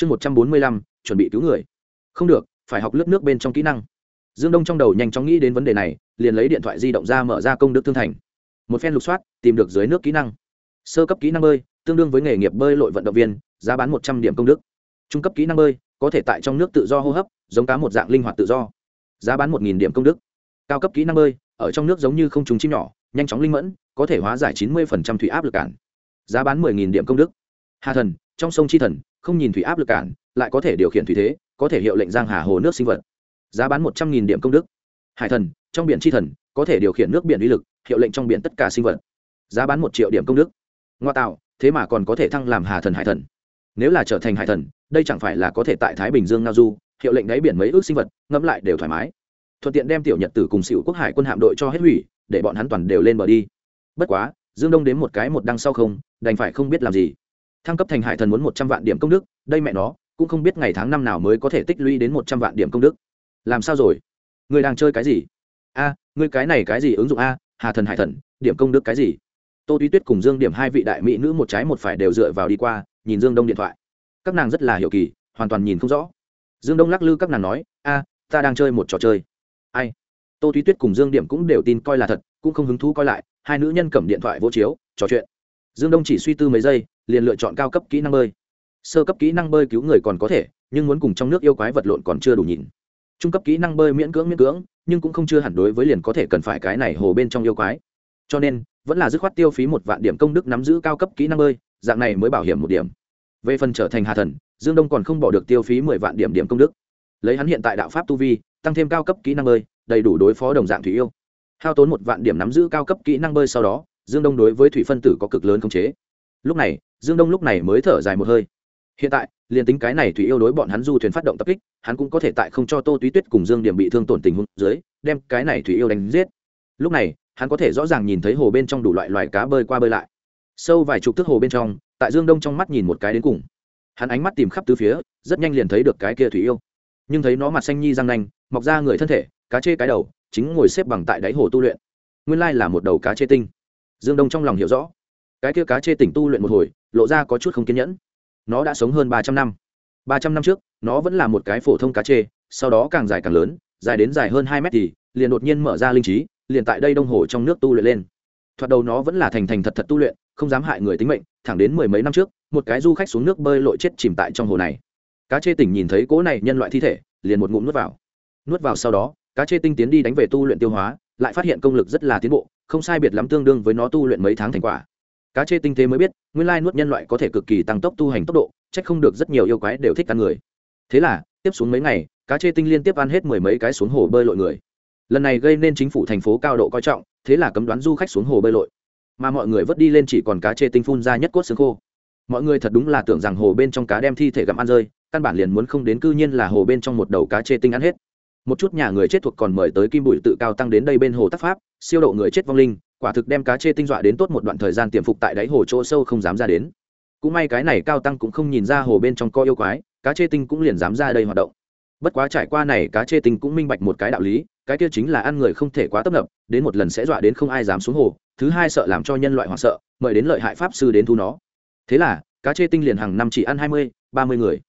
chương một trăm bốn mươi lăm, chuẩn bị cứu người. Không được, phải học lớp nước bên trong kỹ năng. Dương đông trong đầu nhanh chóng nghĩ đến vấn đề này, liền lấy điện thoại di động ra mở ra công đức thương thành. Một phen lục soát, tìm được dưới nước kỹ năng. Sơ cấp kỹ năng bơi, tương đương với nghề nghiệp bơi lội vận động viên, giá bán một trăm điểm công đức. Trung cấp kỹ năng bơi, có thể tại trong nước tự do hô hấp, giống cá một dạng linh hoạt tự do. Giá bán một điểm công đức. Cao cấp kỹ năng bơi, ở trong nước giống như không trúng chim nhỏ, nhanh chóng linh mẫn, có thể hóa giải chín mươi thủy áp lực cản. Giá bán mười điểm công đức. Hà thần trong sông chi thần, không nhìn thủy áp lực cản, lại có thể điều khiển thủy thế, có thể hiệu lệnh giang hà hồ nước sinh vật. Giá bán một trăm nghìn điểm công đức. Hải thần, trong biển chi thần, có thể điều khiển nước biển uy lực, hiệu lệnh trong biển tất cả sinh vật. Giá bán một triệu điểm công đức. Ngoa tạo, thế mà còn có thể thăng làm hà thần hải thần. Nếu là trở thành hải thần, đây chẳng phải là có thể tại thái bình dương ngao du, hiệu lệnh đáy biển mấy ước sinh vật, ngẫm lại đều thoải mái. Thuận tiện đem tiểu nhật tử cùng xỉu quốc hải quân hạm đội cho hết hủy, để bọn hắn toàn đều lên bờ đi. Bất quá, dương đông đến một cái một đăng sau không, đành phải không biết làm gì thăng cấp thành hải thần muốn một trăm vạn điểm công đức đây mẹ nó cũng không biết ngày tháng năm nào mới có thể tích lũy đến một trăm vạn điểm công đức. Làm sao rồi? Người đang chơi cái gì? A à, người cái này cái gì ứng dụng a hà thần hải thần điểm công đức cái gì? Tô túy tuyết cùng dương điểm hai vị đại mỹ nữ một trái một phải đều dựa vào đi qua nhìn dương đông điện thoại. Các nàng rất là hiểu kỳ hoàn toàn nhìn không rõ. Dương đông lắc lư các nàng nói a ta đang chơi một trò chơi. Ai? Tô túy tuyết cùng dương điểm cũng đều tin coi là thật cũng không hứng thú coi lại hai nữ nhân cầm điện thoại vô chiếu trò chuyện. Dương đông chỉ suy tư mấy giây liền lựa chọn cao cấp kỹ năng bơi. Sơ cấp kỹ năng bơi cứu người còn có thể, nhưng muốn cùng trong nước yêu quái vật lộn còn chưa đủ nhìn. Trung cấp kỹ năng bơi miễn cưỡng miễn cưỡng, nhưng cũng không chưa hẳn đối với liền có thể cần phải cái này hồ bên trong yêu quái. Cho nên, vẫn là dứt khoát tiêu phí một vạn điểm công đức nắm giữ cao cấp kỹ năng bơi, dạng này mới bảo hiểm một điểm. Về phần trở thành hà thần, dương đông còn không bỏ được tiêu phí mười vạn điểm điểm công đức. Lấy hắn hiện tại đạo pháp tu vi, tăng thêm cao cấp kỹ năng bơi, đầy đủ đối phó đồng dạng thủy yêu. Hao tốn một vạn điểm nắm giữ cao cấp kỹ năng bơi sau đó, dương đông đối với thủy phân tử có cực lớn khống chế lúc này, dương đông lúc này mới thở dài một hơi. Hiện tại, liền tính cái này thủy yêu đối bọn hắn du thuyền phát động tập kích, hắn cũng có thể tại không cho tô túy tuyết cùng dương điểm bị thương tổn tình huống dưới, đem cái này thủy yêu đánh giết. Lúc này, hắn có thể rõ ràng nhìn thấy hồ bên trong đủ loại loài cá bơi qua bơi lại. Sâu vài chục thước hồ bên trong, tại dương đông trong mắt nhìn một cái đến cùng. Hắn ánh mắt tìm khắp từ phía, rất nhanh liền thấy được cái kia thủy yêu. Nhưng thấy nó mặt xanh nhi răng nanh, mọc ra người thân thể, cá chê cái đầu, chính ngồi xếp bằng tại đáy hồ tu luyện. Nguyên lai là một đầu cá chê tinh. Dương đông trong lòng hiểu rõ cái kia cá chê tỉnh tu luyện một hồi, lộ ra có chút không kiên nhẫn. Nó đã sống hơn ba trăm năm. Ba trăm năm trước, nó vẫn là một cái phổ thông cá chê, sau đó càng dài càng lớn, dài đến dài hơn hai mét thì, liền đột nhiên mở ra linh trí, liền tại đây đông hồ trong nước tu luyện lên. Thoạt đầu nó vẫn là thành thành thật thật tu luyện, không dám hại người tính mệnh, thẳng đến mười mấy năm trước, một cái du khách xuống nước bơi lội chết chìm tại trong hồ này. Cá chê tỉnh nhìn thấy cỗ này nhân loại thi thể, liền một ngụm nuốt vào. Nuốt vào sau đó, cá chê tinh tiến đi đánh về tu luyện tiêu hóa, lại phát hiện công lực rất là tiến bộ, không sai biệt lắm tương đương với nó tu luyện mấy tháng thành quả cá chê tinh thế mới biết, nguyên lai nuốt nhân loại có thể cực kỳ tăng tốc tu hành tốc độ c h ắ c không được rất nhiều yêu quái đều thích ăn người. Thế là, tiếp xuống mấy ngày, cá chê tinh liên tiếp ăn hết mười mấy cái xuống hồ bơi lội người. Lần này gây nên chính phủ thành phố cao độ coi trọng, thế là cấm đoán du khách xuống hồ bơi lội. Mà mọi người vớt đi lên chỉ còn cá chê tinh phun ra nhất cốt xương khô. Mọi người thật đúng là tưởng rằng hồ bên trong cá đem thi thể gặm ăn rơi, căn bản liền muốn không đến cư nhiên là hồ bên trong một đầu cá chê tinh ăn hết. Một chút nhà người chết thuộc còn mời tới kim bụi tự cao tăng đến đây bên hồ tác pháp, siêu độ người chết vong linh quả thực đem cá chê tinh dọa đến tốt một đoạn thời gian tiềm phục tại đáy hồ chỗ sâu không dám ra đến. Cũng may cái này cao tăng cũng không nhìn ra hồ bên trong co yêu quái, cá chê tinh cũng liền dám ra đây hoạt động. Bất quá trải qua này, cá chê tinh cũng minh bạch một cái đạo lý, cái kia chính là ăn người không thể quá tấp nập, đến một lần sẽ dọa đến không ai dám xuống hồ, thứ hai sợ làm cho nhân loại hoảng sợ, mời đến lợi hại pháp sư đến thu nó. Thế là, cá chê tinh liền hàng năm chỉ ăn hai mươi, ba mươi người.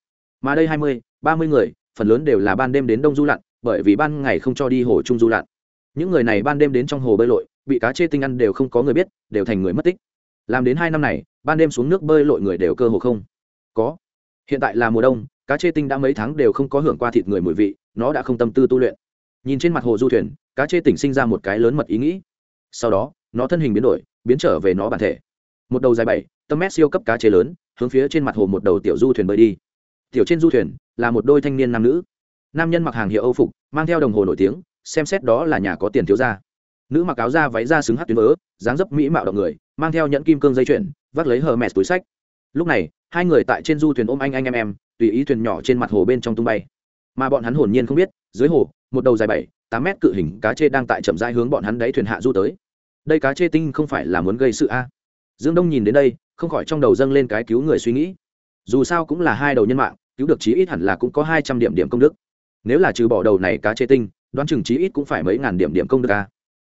Mà đây hai mươi, ba mươi người, phần lớn đều là ban đêm đến đông du lặn, bởi vì ban ngày không cho đi hồ trung du lặn. Những người này ban đêm đến trong hồ bơi lội bị cá chê tinh ăn đều không có người biết, đều thành người mất tích. Làm đến hai năm này, ban đêm xuống nước bơi lội người đều cơ hồ không có. Hiện tại là mùa đông, cá chê tinh đã mấy tháng đều không có hưởng qua thịt người mùi vị, nó đã không tâm tư tu luyện. Nhìn trên mặt hồ du thuyền, cá chê tỉnh sinh ra một cái lớn mật ý nghĩ. Sau đó, nó thân hình biến đổi, biến trở về nó bản thể. Một đầu dài bảy tâm mét siêu cấp cá chê lớn, hướng phía trên mặt hồ một đầu tiểu du thuyền bơi đi. Tiểu trên du thuyền, là một đôi thanh niên nam nữ. Nam nhân mặc hàng hiệu âu phục, mang theo đồng hồ nổi tiếng, xem xét đó là nhà có tiền thiếu gia nữ mặc áo da váy da xứng hát tuyến vớ, dáng dấp mỹ mạo động người, mang theo nhẫn kim cương dây chuyền, vác lấy hờ mẹt túi sách. Lúc này, hai người tại trên du thuyền ôm anh anh em em, tùy ý thuyền nhỏ trên mặt hồ bên trong tung bay. Mà bọn hắn hồn nhiên không biết, dưới hồ, một đầu dài bảy, tám mét cự hình cá chê đang tại chậm rãi hướng bọn hắn đáy thuyền hạ du tới. Đây cá chê tinh không phải là muốn gây sự a? Dương đông nhìn đến đây, không khỏi trong đầu dâng lên cái cứu người suy nghĩ. Dù sao cũng là hai đầu nhân mạng, cứu được chí ít hẳn là cũng có hai trăm điểm điểm công đức. Nếu là trừ bỏ đầu này cá chê tinh, đoán chừng chí ít cũng phải mấy ngàn điểm điểm công đức a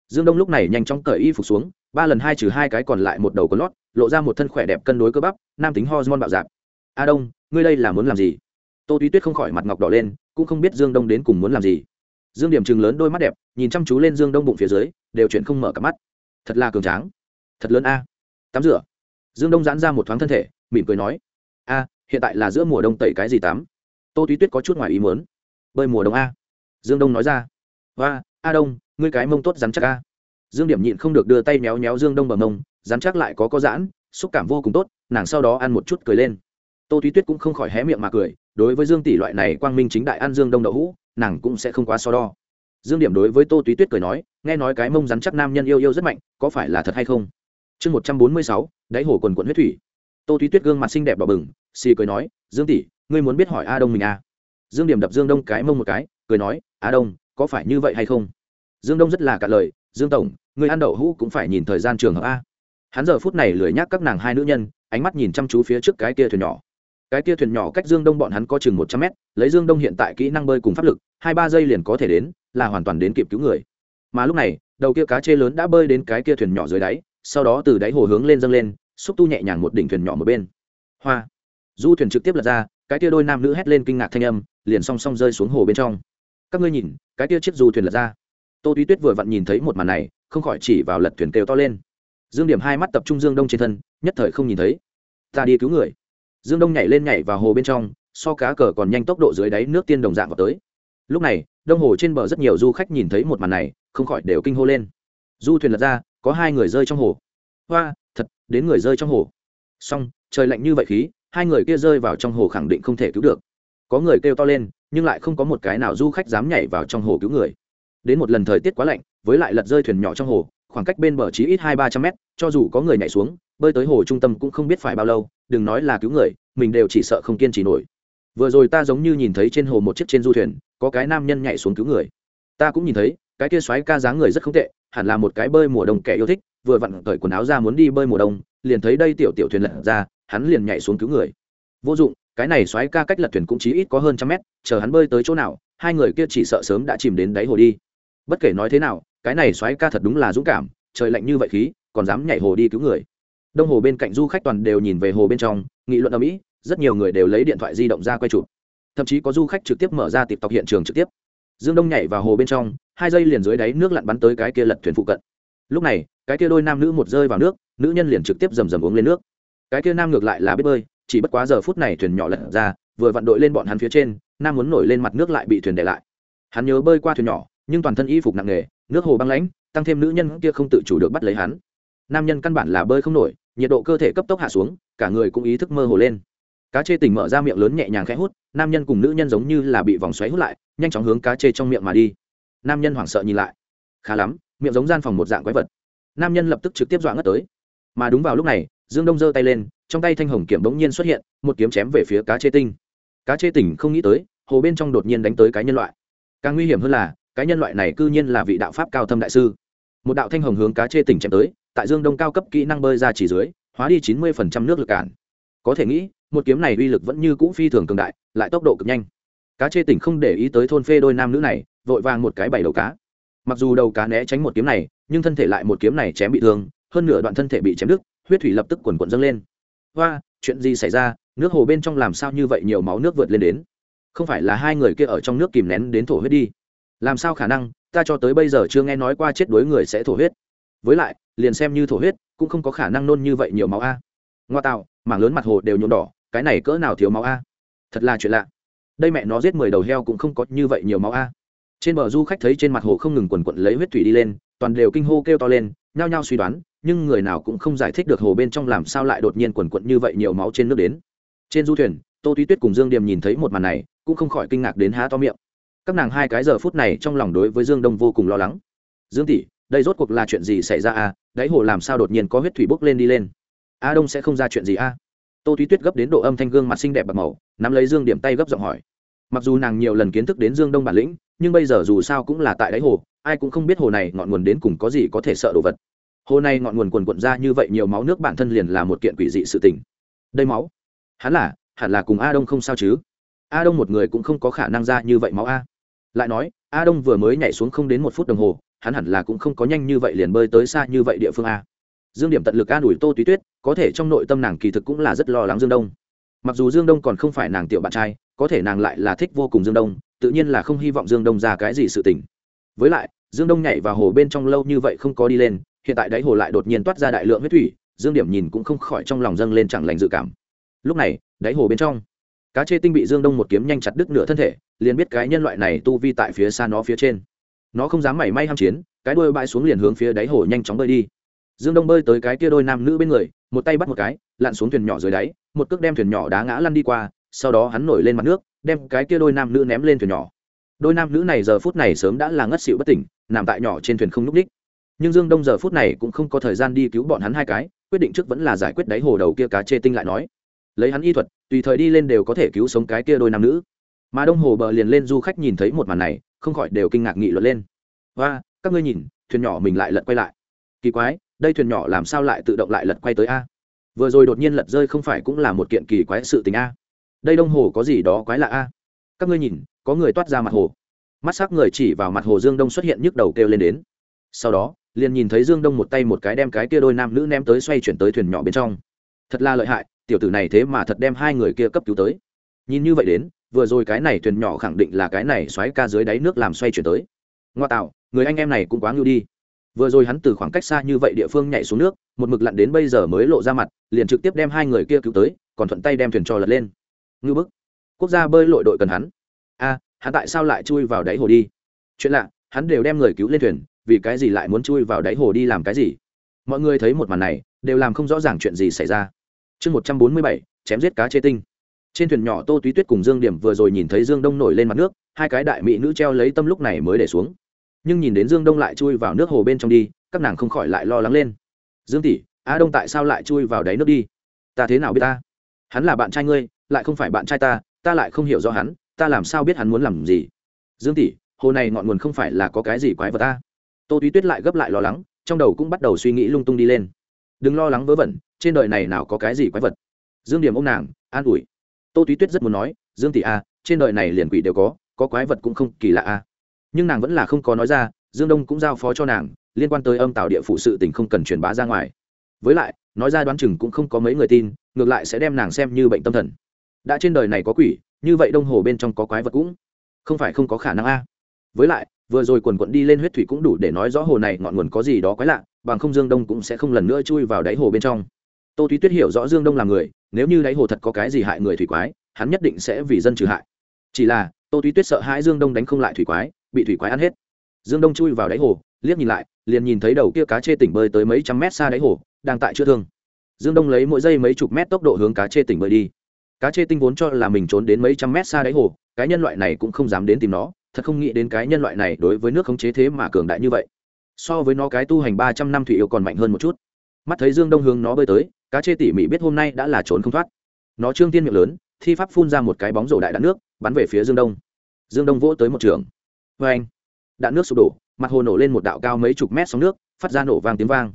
dương đông lúc này nhanh chóng cởi y phục xuống, ba lần hai trừ hai cái còn lại một đầu có lót, lộ ra một thân khỏe đẹp cân đối cơ bắp, nam tính hormone bạo dạp. A đông, ngươi đây là muốn làm gì? Tô túy tuyết không khỏi mặt ngọc đỏ lên, cũng không biết dương đông đến cùng muốn làm gì. Dương điểm chừng lớn đôi mắt đẹp, nhìn chăm chú lên dương đông bụng phía dưới, đều chuyện không mở cả mắt. Thật là cường tráng, thật lớn a. Tắm rửa. Dương đông giãn ra một thoáng thân thể, mỉm cười nói, a, hiện tại là giữa mùa đông tẩy cái gì tắm? Tô túy tuyết có chút ngoài ý muốn. Bơi mùa đông a. Dương đông nói ra. Và a đông, ngươi cái mông tốt rắn chắc a. Dương điểm nhịn không được đưa tay méo méo dương đông bờ mông, rắn chắc lại có có giãn, xúc cảm vô cùng tốt, nàng sau đó ăn một chút cười lên. Tô thúy tuyết cũng không khỏi hé miệng mà cười, đối với dương tỷ loại này quang minh chính đại ăn dương đông đậu hũ, nàng cũng sẽ không quá so đo. Dương điểm đối với tô túy tuyết cười nói, nghe nói cái mông rắn chắc nam nhân yêu yêu rất mạnh, có phải là thật hay không? Chương một trăm bốn mươi sáu, đáy hồ quần quận huyết thủy. Tô túy tuyết gương mặt xinh đẹp đỏ bừng, xì cười nói, dương tỷ, ngươi muốn biết hỏi a đông mình a dương điểm đập dương đông cái mông một cái, cười nói, a đông, có phải như vậy hay không? Dương đông rất là cả lời, dương tổng, người ăn đậu hũ cũng phải nhìn thời gian trường hợp a. Hắn giờ phút này lười nhác các nàng hai nữ nhân, ánh mắt nhìn chăm chú phía trước cái kia thuyền nhỏ. Cái kia thuyền nhỏ cách dương đông bọn hắn có chừng một trăm mét, lấy dương đông hiện tại kỹ năng bơi cùng pháp lực, hai ba giây liền có thể đến, là hoàn toàn đến kịp cứu người. Mà lúc này, đầu kia cá chê lớn đã bơi đến cái kia thuyền nhỏ dưới đáy, sau đó từ đáy hồ hướng lên dâng lên, xúc tu nhẹ nhàng một đỉnh thuyền nhỏ một bên. Hoa! Du thuyền trực tiếp lật ra, cái kia đôi nam nữ hét lên kinh ngạc thanh âm, liền song song rơi xuống hồ bên trong. Các ngươi nhìn, cái kia chiếc du thuyền lật ra tô túy tuyết vừa vặn nhìn thấy một màn này, không khỏi chỉ vào lật thuyền kêu to lên. Dương điểm hai mắt tập trung dương đông trên thân, nhất thời không nhìn thấy. Ta đi cứu người. Dương đông nhảy lên nhảy vào hồ bên trong, so cá cờ còn nhanh tốc độ dưới đáy nước tiên đồng dạng vào tới. Lúc này, đông hồ trên bờ rất nhiều du khách nhìn thấy một màn này, không khỏi đều kinh hô lên. Du thuyền lật ra, có hai người rơi trong hồ. Hoa, thật, đến người rơi trong hồ. Xong, trời lạnh như vậy khí, hai người kia rơi vào trong hồ khẳng định không thể cứu được. Có người kêu to lên, nhưng lại không có một cái nào du khách dám nhảy vào trong hồ cứu người đến một lần thời tiết quá lạnh, với lại lật rơi thuyền nhỏ trong hồ, khoảng cách bên bờ chỉ ít hai ba trăm mét, cho dù có người nhảy xuống, bơi tới hồ trung tâm cũng không biết phải bao lâu, đừng nói là cứu người, mình đều chỉ sợ không kiên trì nổi. Vừa rồi ta giống như nhìn thấy trên hồ một chiếc trên du thuyền, có cái nam nhân nhảy xuống cứu người. Ta cũng nhìn thấy, cái kia xoáy ca dáng người rất không tệ, hẳn là một cái bơi mùa đông kẻ yêu thích, vừa vặn cởi quần áo ra muốn đi bơi mùa đông, liền thấy đây tiểu tiểu thuyền lật ra, hắn liền nhảy xuống cứu người. Vô dụng, cái này xoáy ca cách lật thuyền cũng chỉ ít có hơn trăm mét, chờ hắn bơi tới chỗ nào, hai người kia chỉ sợ sớm đã chìm đến đáy hồ đi bất kể nói thế nào, cái này xoáy ca thật đúng là dũng cảm, trời lạnh như vậy khí, còn dám nhảy hồ đi cứu người. Đông hồ bên cạnh du khách toàn đều nhìn về hồ bên trong, nghị luận ở mỹ rất nhiều người đều lấy điện thoại di động ra quay chụp. Thậm chí có du khách trực tiếp mở ra tịp tộc hiện trường trực tiếp. Dương đông nhảy vào hồ bên trong, hai giây liền dưới đáy nước lặn bắn tới cái kia lật thuyền phụ cận. Lúc này, cái kia đôi nam nữ một rơi vào nước, nữ nhân liền trực tiếp rầm rầm uống lên nước. Cái kia nam ngược lại là biết bơi, chỉ bất quá giờ phút này thuyền nhỏ lật ra, vừa vặn đội lên bọn hắn phía trên, nam muốn nổi lên mặt nước lại bị thuyền để lại. Hắn nhớ bơi qua thuyền nhỏ nhưng toàn thân y phục nặng nề, nước hồ băng lãnh, tăng thêm nữ nhân kia không tự chủ được bắt lấy hắn. Nam nhân căn bản là bơi không nổi, nhiệt độ cơ thể cấp tốc hạ xuống, cả người cũng ý thức mơ hồ lên. Cá chê tỉnh mở ra miệng lớn nhẹ nhàng khẽ hút, nam nhân cùng nữ nhân giống như là bị vòng xoáy hút lại, nhanh chóng hướng cá chê trong miệng mà đi. Nam nhân hoảng sợ nhìn lại. Khá lắm, miệng giống gian phòng một dạng quái vật. Nam nhân lập tức trực tiếp dọa ngất tới. Mà đúng vào lúc này, dương đông giơ tay lên, trong tay thanh hồng kiểm bỗng nhiên xuất hiện, một kiếm chém về phía cá chê tinh. Cá chê tỉnh không nghĩ tới, hồ bên trong đột nhiên đánh tới cái nhân loại. Càng nguy hiểm hơn là cái nhân loại này cư nhiên là vị đạo pháp cao thâm đại sư. Một đạo thanh hồng hướng cá chê tỉnh chém tới, tại dương đông cao cấp kỹ năng bơi ra chỉ dưới, hóa đi chín mươi phần trăm nước lực cản. Có thể nghĩ, một kiếm này uy lực vẫn như cũ phi thường cường đại, lại tốc độ cực nhanh. Cá chê tỉnh không để ý tới thôn phê đôi nam nữ này, vội vàng một cái bảy đầu cá. Mặc dù đầu cá né tránh một kiếm này, nhưng thân thể lại một kiếm này chém bị thương, hơn nửa đoạn thân thể bị chém đứt, huyết thủy lập tức quần quần dâng lên. Hoa, chuyện gì xảy ra? Nước hồ bên trong làm sao như vậy nhiều máu nước vượt lên đến? Không phải là hai người kia ở trong nước kìm nén đến thổ huyết đi làm sao khả năng? Ta cho tới bây giờ chưa nghe nói qua chết đối người sẽ thổ huyết. Với lại, liền xem như thổ huyết, cũng không có khả năng nôn như vậy nhiều máu a. Ngoa tạo, mảng lớn mặt hồ đều nhuộm đỏ, cái này cỡ nào thiếu máu a? Thật là chuyện lạ. Đây mẹ nó giết mười đầu heo cũng không có như vậy nhiều máu a. Trên bờ du khách thấy trên mặt hồ không ngừng quần quận lấy huyết thủy đi lên, toàn đều kinh hô kêu to lên, nhao nhao suy đoán, nhưng người nào cũng không giải thích được hồ bên trong làm sao lại đột nhiên quần quận như vậy nhiều máu trên nước đến. Trên du thuyền, tô túy tuyết cùng dương điềm nhìn thấy một màn này, cũng không khỏi kinh ngạc đến há to miệng các nàng hai cái giờ phút này trong lòng đối với dương đông vô cùng lo lắng. Dương tỷ, đây rốt cuộc là chuyện gì xảy ra à? Đáy hồ làm sao đột nhiên có huyết thủy bốc lên đi lên? A đông sẽ không ra chuyện gì a à? tô Thúy tuyết gấp đến độ âm thanh gương mặt xinh đẹp bạc màu, nắm lấy dương điểm tay gấp giọng hỏi. Mặc dù nàng nhiều lần kiến thức đến dương đông bản lĩnh, nhưng bây giờ dù sao cũng là tại đáy hồ, ai cũng không biết hồ này ngọn nguồn đến cùng có gì có thể sợ đồ vật. Hồ này ngọn nguồn quần quận ra như vậy nhiều máu nước bản thân liền là một kiện quỷ dị sự tình. Đây máu? Hắn là, hẳn là cùng a đông không sao chứ? A đông một người cũng không có khả năng ra như vậy máu a lại nói, a đông vừa mới nhảy xuống không đến một phút đồng hồ, hắn hẳn là cũng không có nhanh như vậy liền bơi tới xa như vậy địa phương a. Dương điểm tận lực an ủi tô túy tuyết, có thể trong nội tâm nàng kỳ thực cũng là rất lo lắng dương đông. Mặc dù dương đông còn không phải nàng tiểu bạn trai, có thể nàng lại là thích vô cùng dương đông, tự nhiên là không hy vọng dương đông ra cái gì sự tình. Với lại, dương đông nhảy vào hồ bên trong lâu như vậy không có đi lên, hiện tại đáy hồ lại đột nhiên toát ra đại lượng huyết thủy, dương điểm nhìn cũng không khỏi trong lòng dâng lên chẳng lành dự cảm. Lúc này, đáy hồ bên trong cá chê tinh bị dương đông một kiếm nhanh chặt đứt nửa thân thể, liền biết cái nhân loại này tu vi tại phía xa nó phía trên. Nó không dám mảy may ham chiến, cái đuôi bãi xuống liền hướng phía đáy hồ nhanh chóng bơi đi. Dương đông bơi tới cái kia đôi nam nữ bên người, một tay bắt một cái, lặn xuống thuyền nhỏ dưới đáy, một cước đem thuyền nhỏ đá ngã lăn đi qua, sau đó hắn nổi lên mặt nước, đem cái kia đôi nam nữ ném lên thuyền nhỏ. Đôi nam nữ này giờ phút này sớm đã là ngất xịu bất tỉnh, nằm tại nhỏ trên thuyền không n ú c ních nhưng dương đông giờ phút này cũng không có thời gian đi cứu bọn hắn hai cái, quyết định trước vẫn là giải quyết đáy hồ đầu kia cá chê tinh lại nói. Lấy hắn y thuật tùy thời đi lên đều có thể cứu sống cái kia đôi nam nữ. Mà đông hồ bờ liền lên du khách nhìn thấy một màn này, không khỏi đều kinh ngạc nghị luận lên. Và các ngươi nhìn, thuyền nhỏ mình lại lật quay lại. Kỳ quái, đây thuyền nhỏ làm sao lại tự động lại lật quay tới a? Vừa rồi đột nhiên lật rơi không phải cũng là một kiện kỳ quái sự tình a? Đây đông hồ có gì đó quái lạ a? Các ngươi nhìn, có người toát ra mặt hồ. Mắt s ắ c người chỉ vào mặt hồ dương đông xuất hiện nhức đầu kêu lên đến. Sau đó, liền nhìn thấy dương đông một tay một cái đem cái kia đôi nam nữ ném tới xoay chuyển tới thuyền nhỏ bên trong. Thật là lợi hại tiểu tử này thế mà thật đem hai người kia cấp cứu tới. Nhìn như vậy đến, vừa rồi cái này thuyền nhỏ khẳng định là cái này xoáy ca dưới đáy nước làm xoay chuyển tới. Ngoa tạo, người anh em này cũng quá ngưu đi. Vừa rồi hắn từ khoảng cách xa như vậy địa phương nhảy xuống nước, một mực lặn đến bây giờ mới lộ ra mặt, liền trực tiếp đem hai người kia cứu tới, còn thuận tay đem thuyền trò lật lên. Ngưu bức, quốc gia bơi lội đội cần hắn. A, hắn tại sao lại chui vào đáy hồ đi? Chuyện lạ, hắn đều đem người cứu lên thuyền, vì cái gì lại muốn chui vào đáy hồ đi làm cái gì? Mọi người thấy một màn này, đều làm không rõ ràng chuyện gì xảy ra chương một trăm bốn mươi bảy, chém giết cá chê tinh. Trên thuyền nhỏ tô túy tuyết cùng dương điểm vừa rồi nhìn thấy dương đông nổi lên mặt nước, hai cái đại mỹ nữ treo lấy tâm lúc này mới để xuống. Nhưng nhìn đến dương đông lại chui vào nước hồ bên trong đi, các nàng không khỏi lại lo lắng lên. Dương tỷ á đông tại sao lại chui vào đáy nước đi? Ta thế nào biết ta? Hắn là bạn trai ngươi, lại không phải bạn trai ta ta lại không hiểu rõ hắn, ta làm sao biết hắn muốn làm gì? Dương tỷ, hồ này ngọn nguồn không phải là có cái gì quái vật ta? Tô túy tuyết lại gấp lại lo lắng, trong đầu cũng bắt đầu suy nghĩ lung tung đi lên. Đừng lo lắng vớ vẩn trên đời này nào có cái gì quái vật? Dương điểm ô m nàng an ủi. Tô túy tuyết rất muốn nói dương tỷ a à, trên đời này liền quỷ đều có có quái vật cũng không kỳ lạ a. À. nhưng nàng vẫn là không có nói ra dương đông cũng giao phó cho nàng liên quan tới âm tạo địa phụ sự tình không cần truyền bá ra ngoài. Với lại nói ra đoán chừng cũng không có mấy người tin ngược lại sẽ đem nàng xem như bệnh tâm thần. Đã trên đời này có quỷ như vậy đông hồ bên trong có quái vật cũng không phải không có khả năng a. Với lại vừa rồi quần quận đi lên huyết thủy cũng đủ để nói rõ hồ này ngọn nguồn có gì đó quái lạ bằng không dương đông cũng sẽ không lần nữa chui vào đáy hồ bên trong tô thúy tuyết hiểu rõ dương đông là người, nếu như đáy hồ thật có cái gì hại người thủy quái, hắn nhất định sẽ vì dân trừ hại. Chỉ là, tô thúy tuyết sợ hãi dương đông đánh không lại thủy quái, bị thủy quái ăn hết. Dương đông chui vào đáy hồ, liếc nhìn lại, liền nhìn thấy đầu kia cá chê tỉnh bơi tới mấy trăm mét xa đáy hồ, đang tại chữa thương. Dương đông lấy mỗi giây mấy chục mét tốc độ hướng cá chê tỉnh bơi đi. Cá chê tinh vốn cho là mình trốn đến mấy trăm mét xa đáy hồ, cái nhân loại này cũng không dám đến tìm nó, thật không nghĩ đến cái nhân loại này đối với nước khống chế thế mà cường đại như vậy. So với nó cái tu hành ba trăm năm thủy yêu còn mạnh hơn một chút. Mắt thấy dương đông hướng nó bơi tới cá chê tỉ mỉ biết hôm nay đã là trốn không thoát. Nó trương tiên miệng lớn, thi pháp phun ra một cái bóng rổ đại đạn nước, bắn về phía dương đông. Dương đông vỗ tới một trường. Vê anh. Đạn nước sụp đổ, mặt hồ nổ lên một đạo cao mấy chục mét sóng nước, phát ra nổ vang tiếng vang.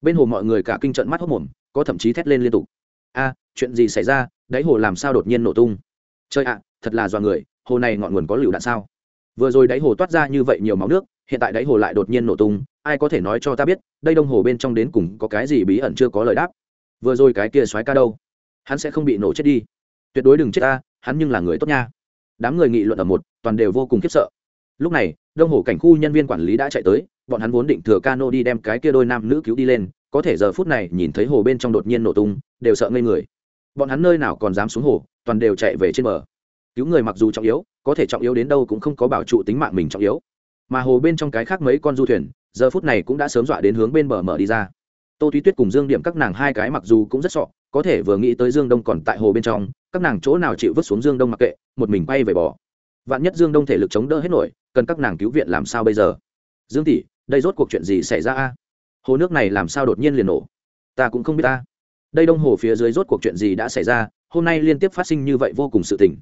Bên hồ mọi người cả kinh trận mắt hốc mồm có thậm chí thét lên liên tục. A, chuyện gì xảy ra? Đáy hồ làm sao đột nhiên nổ tung? Chơi ạ, thật là dọa người, hồ này ngọn nguồn có lựu đạn sao? Vừa rồi đáy hồ toát ra như vậy nhiều máu nước, hiện tại đáy hồ lại đột nhiên nổ tung, ai có thể nói cho ta biết, đây đông hồ bên trong đến cùng có cái gì bí ẩn chưa có lời đáp? Vừa rồi cái kia xoáy ca đâu? Hắn sẽ không bị nổ chết đi. Tuyệt đối đừng chết ta, hắn nhưng là người tốt nha. Đám người nghị luận ở một, toàn đều vô cùng khiếp sợ. Lúc này, đông hồ cảnh khu nhân viên quản lý đã chạy tới, bọn hắn vốn định thừa cano đi đem cái kia đôi nam nữ cứu đi lên, có thể giờ phút này nhìn thấy hồ bên trong đột nhiên nổ tung, đều sợ ngây người. Bọn hắn nơi nào còn dám xuống hồ, toàn đều chạy về trên bờ. Cứu người mặc dù trọng yếu, có thể trọng yếu đến đâu cũng không có bảo trụ tính mạng mình trọng yếu. Mà hồ bên trong cái khác mấy con du thuyền, giờ phút này cũng đã sớm dọa đến hướng bên bờ mở đi ra tô Thúy tuyết cùng dương điểm các nàng hai cái mặc dù cũng rất sọ, có thể vừa nghĩ tới dương đông còn tại hồ bên trong, các nàng chỗ nào chịu vứt xuống dương đông mặc kệ, một mình bay về bỏ vạn nhất dương đông thể lực chống đỡ hết nổi, cần các nàng cứu viện làm sao bây giờ? Dương tỷ, đây rốt cuộc chuyện gì xảy ra a? Hồ nước này làm sao đột nhiên liền nổ? Ta cũng không biết ta. Đây đông hồ phía dưới rốt cuộc chuyện gì đã xảy ra, hôm nay liên tiếp phát sinh như vậy vô cùng sự tình.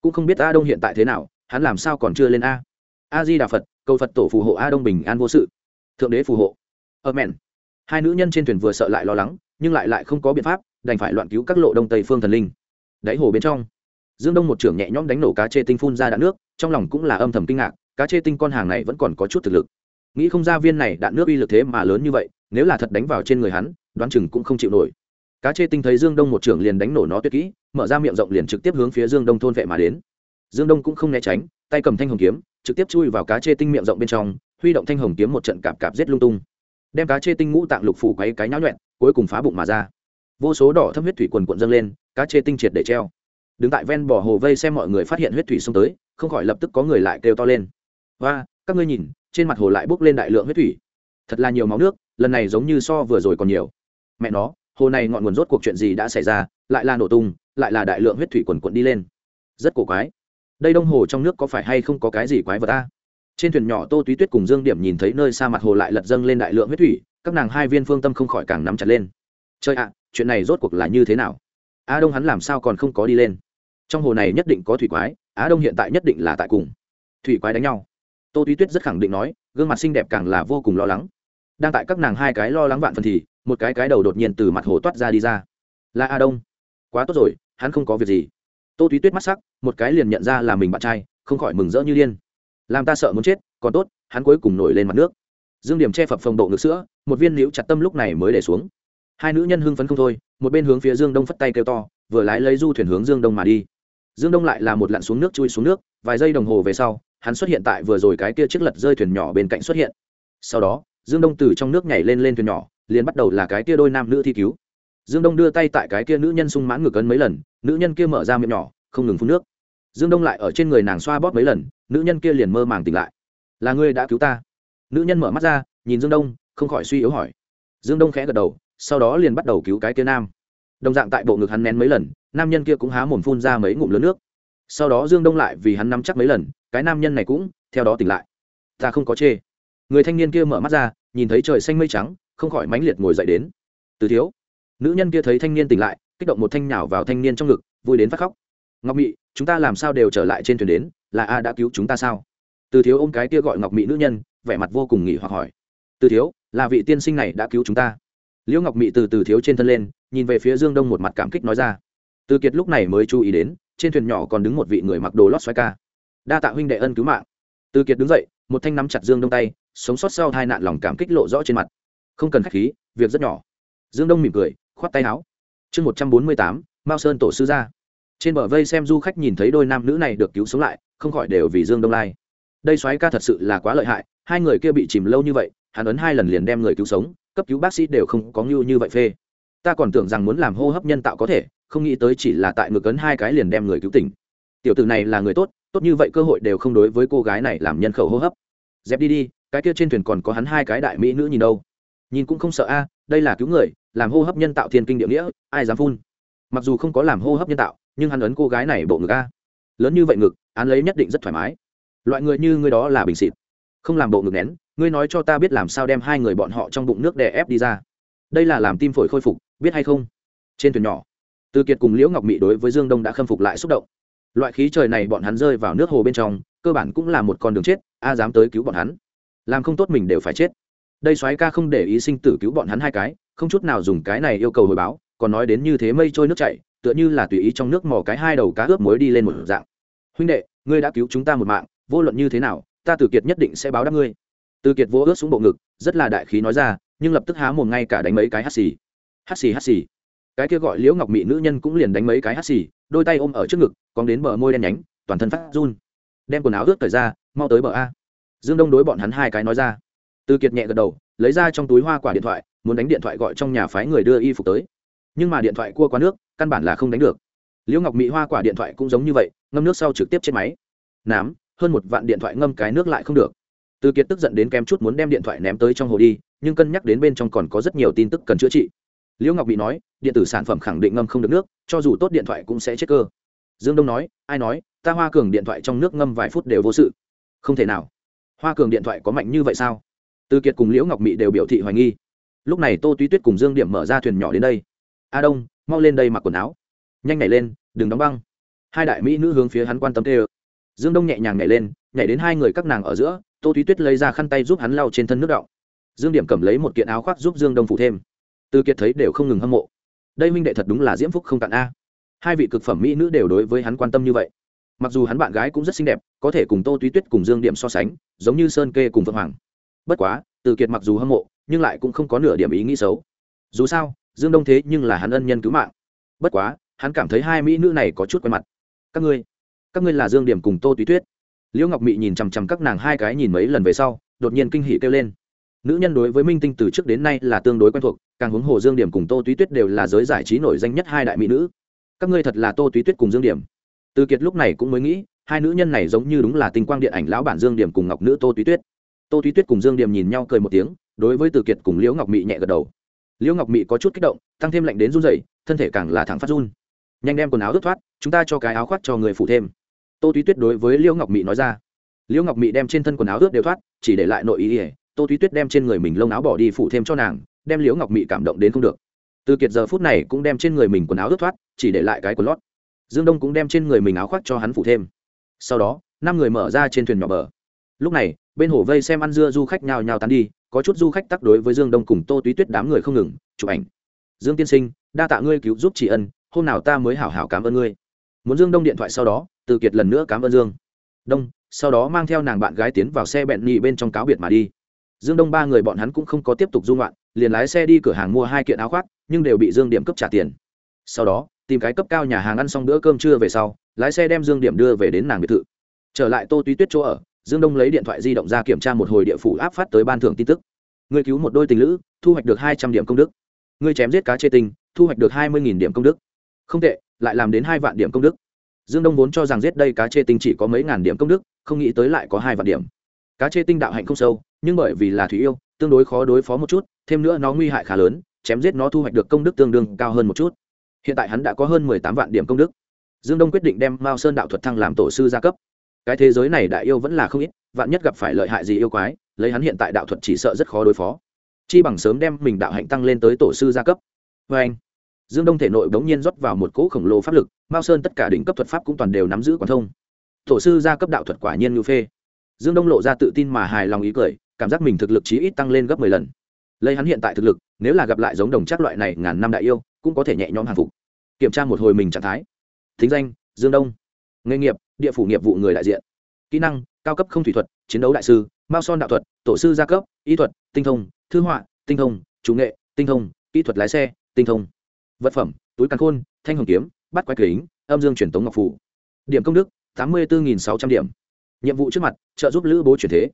Cũng không biết a đông hiện tại thế nào, hắn làm sao còn chưa lên a? A di đà phật, cầu phật tổ phù hộ a đông bình an vô sự. Thượng đế phù hộ. Ơ mẹn hai nữ nhân trên thuyền vừa sợ lại lo lắng, nhưng lại lại không có biện pháp, đành phải loạn cứu các lộ đông tây phương thần linh. Đáy hồ bên trong, dương đông một trưởng nhẹ nhõm đánh nổ cá chê tinh phun ra đạn nước, trong lòng cũng là âm thầm kinh ngạc, cá chê tinh con hàng này vẫn còn có chút thực lực. Nghĩ không ra viên này đạn nước uy lực thế mà lớn như vậy, nếu là thật đánh vào trên người hắn, đoán chừng cũng không chịu nổi. Cá chê tinh thấy dương đông một trưởng liền đánh nổ nó tuyệt kỹ, mở ra miệng rộng liền trực tiếp hướng phía dương đông thôn vệ mà đến. Dương đông cũng không né tránh, tay cầm thanh hồng kiếm, trực tiếp chui vào cá chê tinh miệng rộng bên trong, huy động thanh hồng kiếm một trận cạp cạp giết lung tung đem cá chê tinh ngũ tạng lục phủ quấy cái nháo nhuẹn, cuối cùng phá bụng mà ra. Vô số đỏ thâm huyết thủy quần quận dâng lên, cá chê tinh triệt để treo. Đứng tại ven bỏ hồ vây xem mọi người phát hiện huyết thủy xông tới, không khỏi lập tức có người lại kêu to lên. Và các ngươi nhìn, trên mặt hồ lại bốc lên đại lượng huyết thủy. Thật là nhiều máu nước, lần này giống như so vừa rồi còn nhiều. Mẹ nó, hồ này ngọn nguồn rốt cuộc chuyện gì đã xảy ra, lại là nổ tung, lại là đại lượng huyết thủy quần quận đi lên. Rất cổ quái. Đây đông hồ trong nước có phải hay không có cái gì quái vật ta? Trên thuyền nhỏ tô túy tuyết cùng dương điểm nhìn thấy nơi xa mặt hồ lại lật dâng lên đại lượng huyết thủy, các nàng hai viên phương tâm không khỏi càng nắm chặt lên. Chơi ạ, chuyện này rốt cuộc là như thế nào? Á đông hắn làm sao còn không có đi lên? Trong hồ này nhất định có thủy quái, á đông hiện tại nhất định là tại cùng. Thủy quái đánh nhau. Tô túy tuyết rất khẳng định nói, gương mặt xinh đẹp càng là vô cùng lo lắng. Đang tại các nàng hai cái lo lắng vạn phần thì, một cái cái đầu đột nhiên từ mặt hồ toát ra đi ra. Là a đông. Quá tốt rồi, hắn không có việc gì. Tô túy tuyết mắt sắc, một cái liền nhận ra là mình bạn trai, không khỏi mừng rỡ như điên làm ta sợ muốn chết, còn tốt, hắn cuối cùng nổi lên mặt nước. Dương điểm che phập phồng độ ngực sữa, một viên liễu chặt tâm lúc này mới để xuống. Hai nữ nhân hưng phấn không thôi, một bên hướng phía dương đông phất tay kêu to, vừa lái lấy du thuyền hướng dương đông mà đi. Dương đông lại là một lặn xuống nước chui xuống nước, vài giây đồng hồ về sau, hắn xuất hiện tại vừa rồi cái kia chiếc lật rơi thuyền nhỏ bên cạnh xuất hiện. Sau đó, dương đông từ trong nước nhảy lên lên thuyền nhỏ, liền bắt đầu là cái kia đôi nam nữ thi cứu. Dương đông đưa tay tại cái kia nữ nhân sung mãn ngực ấn mấy lần, nữ nhân kia mở ra miệng nhỏ, không ngừng phun nước. Dương đông lại ở trên người nàng xoa bóp mấy lần nữ nhân kia liền mơ màng tỉnh lại. Là ngươi đã cứu ta? Nữ nhân mở mắt ra, nhìn dương đông, không khỏi suy yếu hỏi. Dương đông khẽ gật đầu, sau đó liền bắt đầu cứu cái kia nam. Đồng dạng tại bộ ngực hắn nén mấy lần, nam nhân kia cũng há mồm phun ra mấy ngụm lớn nước. Sau đó dương đông lại vì hắn nắm chắc mấy lần, cái nam nhân này cũng, theo đó tỉnh lại. Ta không có chê. Người thanh niên kia mở mắt ra, nhìn thấy trời xanh mây trắng, không khỏi mãnh liệt ngồi dậy đến. Từ thiếu. Nữ nhân kia thấy thanh niên tỉnh lại, kích động một thanh nhào vào thanh niên trong ngực, vui đến phát khóc. Ngọc mị, chúng ta làm sao đều trở lại trên thuyền đến? Là a đã cứu chúng ta sao? Từ thiếu ôm cái kia gọi ngọc Mỹ nữ nhân, vẻ mặt vô cùng nghỉ hoặc hỏi. Từ thiếu, là vị tiên sinh này đã cứu chúng ta. Liễu ngọc Mỹ từ từ thiếu trên thân lên, nhìn về phía dương đông một mặt cảm kích nói ra. Từ kiệt lúc này mới chú ý đến, trên thuyền nhỏ còn đứng một vị người mặc đồ lót xoay ca. Đa tạ huynh đệ ân cứu mạng. Từ kiệt đứng dậy, một thanh nắm chặt dương đông tay, sống sót sau hai nạn lòng cảm kích lộ rõ trên mặt. Không cần k h á c h khí, việc rất nhỏ. Dương đông mỉm cười, khoát tay áo. Chương một trăm bốn mươi tám, mao sơn tổ sư ra. trên bờ vây xem du khách nhìn thấy đôi nam nữ này được cứu sống lại không khỏi đều vì dương đông lai. Đây xoáy ca thật sự là quá lợi hại, hai người kia bị chìm lâu như vậy, hắn ấn hai lần liền đem người cứu sống, cấp cứu bác sĩ đều không có như như vậy phê. Ta còn tưởng rằng muốn làm hô hấp nhân tạo có thể, không nghĩ tới chỉ là tại ngực ấn hai cái liền đem người cứu tỉnh. Tiểu tử này là người tốt tốt như vậy cơ hội đều không đối với cô gái này làm nhân khẩu hô hấp. Dẹp đi đi, cái kia trên thuyền còn có hắn hai cái đại mỹ nữ nhìn đâu. Nhìn cũng không sợ a, đây là cứu người, làm hô hấp nhân tạo thiên kinh địa nghĩa, ai dám phun? Mặc dù không có làm hô hấp nhân tạo, nhưng hắn ấn cô gái này bộ ngực a. Lớn như vậy ngực án lấy nhất định rất thoải mái. Loại người như ngươi đó là bình xịt. Không làm bộ ngực nén, ngươi nói cho ta biết làm sao đem hai người bọn họ trong bụng nước đè ép đi ra. Đây là làm tim phổi khôi phục, biết hay không? Trên thuyền nhỏ, từ kiệt cùng liễu ngọc mỹ đối với dương đông đã khâm phục lại xúc động. Loại khí trời này bọn hắn rơi vào nước hồ bên trong, cơ bản cũng là một con đường chết, a dám tới cứu bọn hắn. Làm không tốt mình đều phải chết. Đây soái ca không để ý sinh tử cứu bọn hắn hai cái, không chút nào dùng cái này yêu cầu hồi báo, còn nói đến như thế mây trôi nước chảy, tựa như là tùy ý trong nước mò cái hai đầu cá ướp muối đi lên một dạng huynh đệ, ngươi đã cứu chúng ta một mạng, vô luận như thế nào, ta từ kiệt nhất định sẽ báo đáp ngươi. Từ kiệt vỗ ướt xuống bộ ngực, rất là đại khí nói ra, nhưng lập tức há mồm ngay cả đánh mấy cái hắt xì. Hắt xì hắt xì. Cái kia gọi liễu ngọc mỹ nữ nhân cũng liền đánh mấy cái hắt xì, đôi tay ôm ở trước ngực cóng đến bờ môi đen nhánh, toàn thân phát run. Đem quần áo ướt thời ra, mau tới bờ a. Dương đông đối bọn hắn hai cái nói ra. Từ kiệt nhẹ gật đầu, lấy ra trong túi hoa quả điện thoại, muốn đánh điện thoại gọi trong nhà phái người đưa y phục tới. Nhưng mà điện thoại cua quá nước, căn bản là không đánh được liễu ngọc mỹ hoa quả điện thoại cũng giống như vậy, ngâm nước sau trực tiếp trên máy. Nám, hơn một vạn điện thoại ngâm cái nước lại không được. Từ kiệt tức giận đến kém chút muốn đem điện thoại ném tới trong hồ đi, nhưng cân nhắc đến bên trong còn có rất nhiều tin tức cần chữa trị. Liễu ngọc bị nói, điện tử sản phẩm khẳng định ngâm không được nước, cho dù tốt điện thoại cũng sẽ chết cơ. Dương đông nói, ai nói, ta hoa cường điện thoại trong nước ngâm vài phút đều vô sự. Không thể nào. Hoa cường điện thoại có mạnh như vậy sao? Từ kiệt cùng liễu ngọc mỹ đều biểu thị hoài nghi. Lúc này tô túy tuyết cùng dương điểm mở ra thuyền nhỏ đến đây. A đông, mau lên đây mặc quần áo nhanh nhảy lên, đừng đóng băng. Hai đại mỹ nữ hướng phía hắn quan tâm tê ơ dương đông nhẹ nhàng nhảy lên, nhảy đến hai người các nàng ở giữa, tô túy tuyết lấy ra khăn tay giúp hắn lau trên thân nước đọng. Dương điểm cầm lấy một kiện áo khoác giúp dương đông phụ thêm. Từ kiệt thấy đều không ngừng hâm mộ. Đây minh đệ thật đúng là diễm phúc không cạn a. Hai vị cực phẩm mỹ nữ đều đối với hắn quan tâm như vậy. Mặc dù hắn bạn gái cũng rất xinh đẹp, có thể cùng tô túy tuyết cùng dương điểm so sánh, giống như sơn kê cùng vượng hoàng. Bất quá, từ kiệt mặc dù hâm mộ, nhưng lại cũng không có nửa điểm ý nghĩ xấu. Dù sao, dương đông thế nhưng là hắn ân nhân cứu mạng. Bất quá hắn cảm thấy hai mỹ nữ này có chút quen mặt. Các ngươi các ngươi là dương điểm cùng tô túy tuyết. Liễu ngọc mị nhìn chằm chằm các nàng hai cái nhìn mấy lần về sau, đột nhiên kinh hỉ kêu lên. Nữ nhân đối với minh tinh từ trước đến nay là tương đối quen thuộc, càng huống hồ dương điểm cùng tô túy tuyết đều là giới giải trí nổi danh nhất hai đại mỹ nữ. Các ngươi thật là tô túy tuyết cùng dương điểm. Từ kiệt lúc này cũng mới nghĩ, hai nữ nhân này giống như đúng là tinh quang điện ảnh lão bản dương điểm cùng ngọc nữ tô túy tuyết. Tô túy tuyết cùng dương điểm nhìn nhau cười một tiếng, đối với từ kiệt cùng liễu ngọc mị nhẹ gật đầu. Liễu ngọc mị có chút kích động, tăng thêm lạnh đến run dậy thân thể càng là thẳng phát run nhanh đem quần áo ướt thoát, chúng ta cho cái áo khoác cho người phụ thêm. Tô túy tuyết đối với liễu ngọc mị nói ra. Liễu ngọc mị đem trên thân quần áo ướt đều thoát, chỉ để lại nội ý ỉa tô túy tuyết đem trên người mình lông áo bỏ đi phụ thêm cho nàng, đem liễu ngọc mị cảm động đến không được. Từ kiệt giờ phút này cũng đem trên người mình quần áo ướt thoát, chỉ để lại cái quần lót. Dương đông cũng đem trên người mình áo khoác cho hắn phụ thêm. Sau đó, năm người mở ra trên thuyền nhỏ bờ. Lúc này, bên hồ vây xem ăn dưa du khách nhào nhào tán đi, có chút du khách tắc đối với dương đông cùng tô túy tuyết đám người không ngừng, chụp ảnh. Dương tiên sinh, đa tạ ngươi cứu giúp chị ân hôm nào ta mới hảo hảo cảm ơn ngươi. Muốn dương đông điện thoại sau đó, từ kiệt lần nữa cảm ơn dương. Đông, sau đó mang theo nàng bạn gái tiến vào xe bẹn nhị bên trong cáo biệt mà đi. Dương đông ba người bọn hắn cũng không có tiếp tục dung loạn, liền lái xe đi cửa hàng mua hai kiện áo khoác, nhưng đều bị dương điểm cấp trả tiền. Sau đó, tìm cái cấp cao nhà hàng ăn xong bữa cơm trưa về sau, lái xe đem dương điểm đưa về đến nàng biệt thự. Trở lại tô túy tuyết chỗ ở, dương đông lấy điện thoại di động ra kiểm tra một hồi địa phủ áp phát tới ban thưởng tin tức. Người cứu một đôi tình lữ, thu hoạch được hai trăm điểm công đức. Người chém giết cá chê tinh thu hoạch được hai mươi điểm công đức không tệ, lại làm đến hai vạn điểm công đức. Dương đông vốn cho rằng giết đây cá chê tinh chỉ có mấy ngàn điểm công đức, không nghĩ tới lại có hai vạn điểm. Cá chê tinh đạo hạnh không sâu, nhưng bởi vì là thủy yêu, tương đối khó đối phó một chút, thêm nữa nó nguy hại khá lớn, chém giết nó thu hoạch được công đức tương đương cao hơn một chút. Hiện tại hắn đã có hơn mười tám vạn điểm công đức. Dương đông quyết định đem mao sơn đạo thuật thăng làm tổ sư gia cấp. Cái thế giới này đại yêu vẫn là không ít, vạn nhất gặp phải lợi hại gì yêu quái, lấy hắn hiện tại đạo thuật chỉ sợ rất khó đối phó. Chi bằng sớm đem mình đạo hạnh tăng lên tới tổ sư gia cấp. Vê anh dương đông thể nội bỗng nhiên rót vào một cỗ khổng lồ pháp lực, mao sơn tất cả đỉnh cấp thuật pháp cũng toàn đều nắm giữ quán thông. Tổ sư gia cấp đạo thuật quả nhiên ngư phê. Dương đông lộ ra tự tin mà hài lòng ý cười, cảm giác mình thực lực chí ít tăng lên gấp mười lần. Lấy hắn hiện tại thực lực, nếu là gặp lại giống đồng chắc loại này ngàn năm đại yêu, cũng có thể nhẹ nhõm hàng phục. Kiểm tra một hồi mình trạng thái. Thính danh, dương đông. Nghề nghiệp, địa phủ nghiệp vụ người đại diện. Kỹ năng, cao cấp không thủy thuật, chiến đấu đại sư, mao son đạo thuật, tổ sư gia cấp, y thuật, tinh thông, thư họa, tinh thông, chủ nghệ, tinh thông, kỹ thuật lái xe, tinh thông vật phẩm, túi càn khôn, thanh hồng kiếm bắt quái kính, âm dương truyền tống ngọc phủ. Điểm công đức, tám mươi bốn sáu trăm điểm. Nhiệm vụ trước mặt, trợ giúp lữ bố chuyển thế.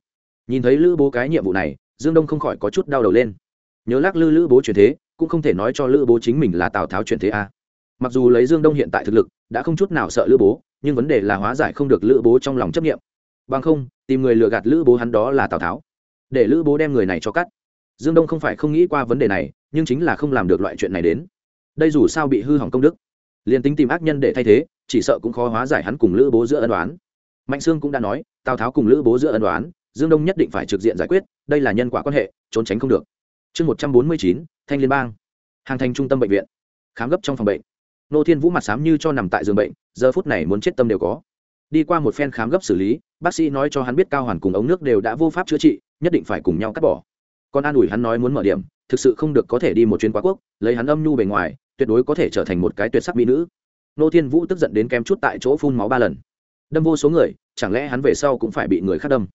Nhìn thấy lữ bố cái nhiệm vụ này, dương đông không khỏi có chút đau đầu lên. Nhớ lắc lư lữ bố chuyển thế, cũng không thể nói cho lữ bố chính mình là tào tháo chuyển thế a mặc dù lấy dương đông hiện tại thực lực, đã không chút nào sợ lữ bố, nhưng vấn đề là hóa giải không được lữ bố trong lòng chấp nghiệm bằng không, tìm người lừa gạt lữ bố hắn đó là tào tháo. Để lữ bố đem người này cho cắt. Dương đông không phải không nghĩ qua vấn đề này, nhưng chính là không làm được loại chuyện này đến đây dù sao bị hư hỏng công đức. Liền tính tìm ác nhân để thay thế, chỉ sợ cũng khó hóa giải hắn cùng lữ bố giữa ân đoán mạnh sương cũng đã nói, tào tháo cùng lữ bố giữa ân đoán dương đông nhất định phải trực diện giải quyết, đây là nhân quả quan hệ, trốn tránh không được. Chương một trăm bốn mươi chín, thanh liên bang. Hàng thành trung tâm bệnh viện. Khám gấp trong phòng bệnh. Nô thiên vũ mặt sám như cho nằm tại giường bệnh, giờ phút này muốn chết tâm đều có. Đi qua một phen khám gấp xử lý, bác sĩ nói cho hắn biết cao hoàn cùng ống nước đều đã vô pháp chữa trị, nhất định phải cùng nhau cắt bỏ. Còn an ủi hắn nói muốn mở điểm, thực sự không được có thể đi một chuyến quá quốc, lấy hắn âm nhu bề ngoài tuyệt đối có thể trở thành một cái tuyệt sắc mỹ nữ. Nô thiên vũ tức giận đến kém chút tại chỗ phun máu ba lần. Đâm vô số người, chẳng lẽ hắn về sau cũng phải bị người khác đâm?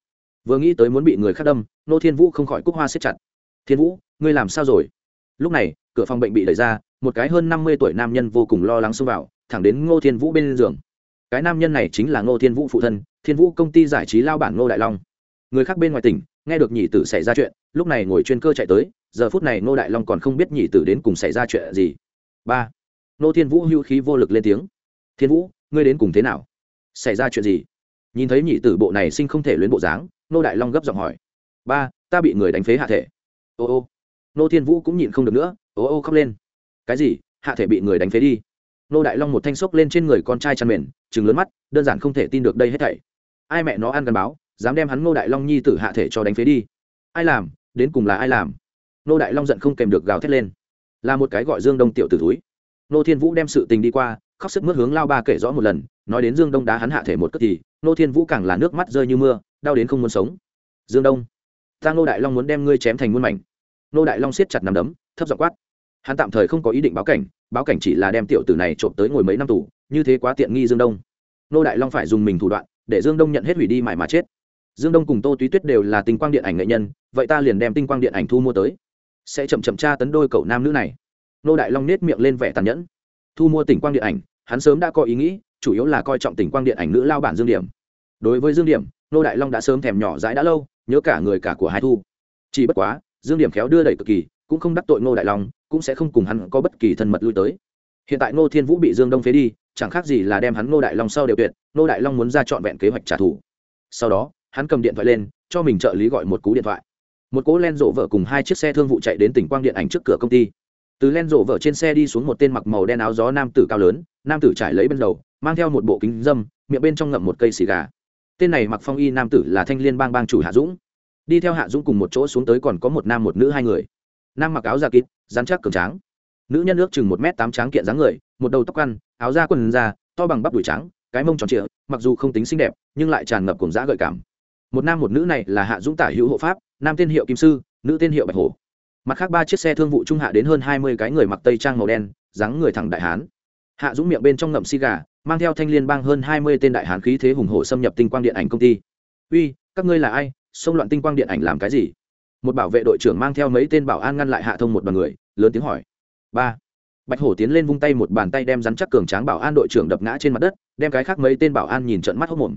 Vừa nghĩ tới muốn bị người khác đâm, nô thiên vũ không khỏi cúc hoa xếp chặt. Thiên vũ, ngươi làm sao rồi? Lúc này, cửa phòng bệnh bị đẩy ra, một cái hơn năm mươi tuổi nam nhân vô cùng lo lắng xông vào, thẳng đến ngô thiên vũ bên giường. Cái nam nhân này chính là ngô thiên vũ phụ thân, thiên vũ công ty giải trí lao bản ngô đại long. Người khác bên ngoài tỉnh, nghe được nhị tử xảy ra chuyện, lúc này ngồi chuyên cơ chạy tới, giờ phút này ngô đại long còn không biết nhị tử đến cùng xảy ra chuyện gì ba. Nô thiên vũ hưu khí vô lực lên tiếng. Thiên vũ, ngươi đến cùng thế nào? Xảy ra chuyện gì? Nhìn thấy nhị tử bộ này sinh không thể luyến bộ dáng, Nô đại long gấp giọng hỏi. Ba, ta bị người đánh phế hạ thể. Ô ô. Nô thiên vũ cũng nhịn không được nữa, ô ô khóc lên. Cái gì? Hạ thể bị người đánh phế đi? Nô đại long một thanh xốc lên trên người con trai chăn mền chừng lớn mắt, đơn giản không thể tin được đây hết thảy. Ai mẹ nó ăn gắn báo, dám đem hắn nô đại long nhi tử hạ thể cho đánh phế đi. Ai làm? Đến cùng là ai làm? Nô đại long giận không kèm được gào thét lên là một cái gọi dương đông tiểu tử túi nô thiên vũ đem sự tình đi qua, khóc sức mướt hướng lao ba kể rõ một lần, nói đến dương đông đá hắn hạ thể một cất thì, nô thiên vũ càng là nước mắt rơi như mưa, đau đến không muốn sống. Dương đông, ta nô đại long muốn đem ngươi chém thành muôn mảnh. Nô đại long siết chặt nằm đấm, thấp giọng quát. Hắn tạm thời không có ý định báo cảnh báo cảnh chỉ là đem tiểu tử này trộm tới ngồi mấy năm tù, như thế quá tiện nghi dương đông. Nô đại long phải dùng mình thủ đoạn, để dương đông nhận hết hủy đi mãi mà chết. Dương đông cùng tô túy tuyết đều là tinh quang điện ảnh nghệ nhân, vậy ta liền đem tinh quang điện ảnh thu mua tới sẽ chậm chậm tra tấn đôi cậu nam nữ này. Nô đại long nết miệng lên vẻ tàn nhẫn. Thu mua tỉnh quang điện ảnh, hắn sớm đã có ý nghĩ, chủ yếu là coi trọng Tỉnh quang điện ảnh nữ lao bản dương điểm. Đối với dương điểm, nô đại long đã sớm thèm nhỏ dãi đã lâu, nhớ cả người cả của hai thu. Chỉ bất quá, dương điểm khéo đưa đẩy cực kỳ, cũng không đắc tội nô đại long, cũng sẽ không cùng hắn có bất kỳ thân mật lui tới. Hiện tại Nô thiên vũ bị dương đông phế đi, chẳng khác gì là đem hắn Nô đại long sau đều tuyệt Nô đại long muốn ra trọn vẹn kế hoạch trả thù. Sau đó, hắn cầm điện thoại lên, cho mình trợ lý gọi một cú điện thoại một cỗ len rộ vợ cùng hai chiếc xe thương vụ chạy đến tỉnh quang điện ảnh trước cửa công ty. Từ len rộ vợ trên xe đi xuống một tên mặc màu đen áo gió nam tử cao lớn, nam tử trải lấy bên đầu, mang theo một bộ kính dâm, miệng bên trong ngậm một cây xì gà. Tên này mặc phong y nam tử là thanh liên bang bang chủ hạ dũng. Đi theo hạ dũng cùng một chỗ xuống tới còn có một nam một nữ hai người. Nam mặc áo da kít dán chắc cường tráng. Nữ nhân ước chừng một m tám tráng kiện dáng người, một đầu tóc ăn, áo da quần da, to bằng bắp đùi trắng, cái mông tròn trịa, mặc dù không tính xinh đẹp, nhưng lại tràn ngập cùng dã gợi cảm một nam một nữ này là hạ dũng tả hữu hộ pháp, nam tên hiệu kim sư, nữ tên hiệu bạch hổ. Mặt khác ba chiếc xe thương vụ trung hạ đến hơn hai mươi cái người mặc tây trang màu đen, dáng người thẳng đại hán. Hạ dũng miệng bên trong ngậm xi gà, mang theo thanh liên bang hơn hai mươi tên đại hán khí thế hùng hổ xâm nhập tinh quang điện ảnh công ty. Uy, các ngươi là ai? Xông loạn tinh quang điện ảnh làm cái gì? Một bảo vệ đội trưởng mang theo mấy tên bảo an ngăn lại hạ thông một đoàn người, lớn tiếng hỏi. Ba. Bạch hổ tiến lên vung tay một bàn tay đem rắn chắc cường tráng bảo an đội trưởng đập ngã trên mặt đất, đem cái khác mấy tên bảo an nhìn trận mắt hốc mồm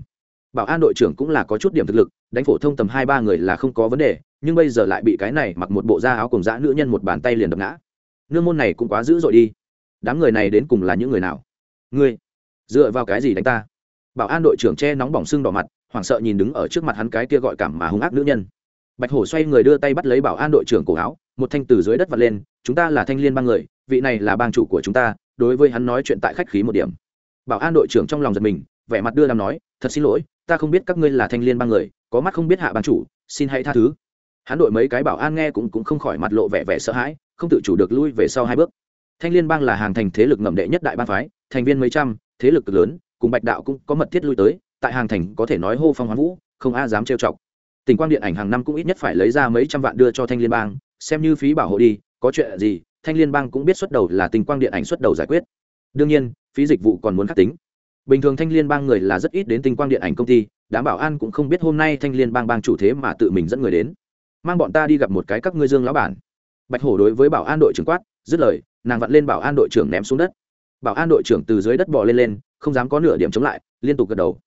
bảo an đội trưởng cũng là có chút điểm thực lực, đánh phổ thông tầm hai ba người là không có vấn đề, nhưng bây giờ lại bị cái này mặc một bộ da áo cùng dã nữ nhân một bàn tay liền đập ngã. Nương môn này cũng quá dữ dội đi. Đám người này đến cùng là những người nào? Ngươi, dựa vào cái gì đánh ta? Bảo an đội trưởng che nóng bỏng sưng đỏ mặt, hoảng sợ nhìn đứng ở trước mặt hắn cái kia gọi cảm mà hung ác nữ nhân. Bạch hổ xoay người đưa tay bắt lấy bảo an đội trưởng cổ áo, một thanh từ dưới đất vật lên, chúng ta là thanh liên bang người, vị này là bang chủ của chúng ta, đối với hắn nói chuyện tại khách khí một điểm. Bảo an đội trưởng trong lòng giật mình, vẻ mặt đưa làm nói, thật xin lỗi ta không biết các ngươi là thanh liên bang người, có mắt không biết hạ ban chủ, xin hãy tha thứ. Hắn đội mấy cái bảo an nghe cũng cũng không khỏi mặt lộ vẻ vẻ sợ hãi, không tự chủ được lui về sau hai bước. Thanh liên bang là hàng thành thế lực ngầm đệ nhất đại bang phái, thành viên mấy trăm, thế lực cực lớn, cùng bạch đạo cũng có mật thiết lui tới, tại hàng thành có thể nói hô phong hoán vũ, không a dám trêu chọc. Tình quang điện ảnh hàng năm cũng ít nhất phải lấy ra mấy trăm vạn đưa cho thanh liên bang, xem như phí bảo hộ đi, có chuyện gì, thanh liên bang cũng biết xuất đầu là tình quang điện ảnh xuất đầu giải quyết. Đương nhiên, phí dịch vụ còn muốn khắc tính bình thường thanh liên bang người là rất ít đến tinh quang điện ảnh công ty, đảm bảo an cũng không biết hôm nay thanh liên bang bang chủ thế mà tự mình dẫn người đến. Mang bọn ta đi gặp một cái các ngươi dương lão bản. Bạch hổ đối với bảo an đội trưởng quát, dứt lời, nàng vặn lên bảo an đội trưởng ném xuống đất. Bảo an đội trưởng từ dưới đất bò lên lên, không dám có nửa điểm chống lại, liên tục gật đầu.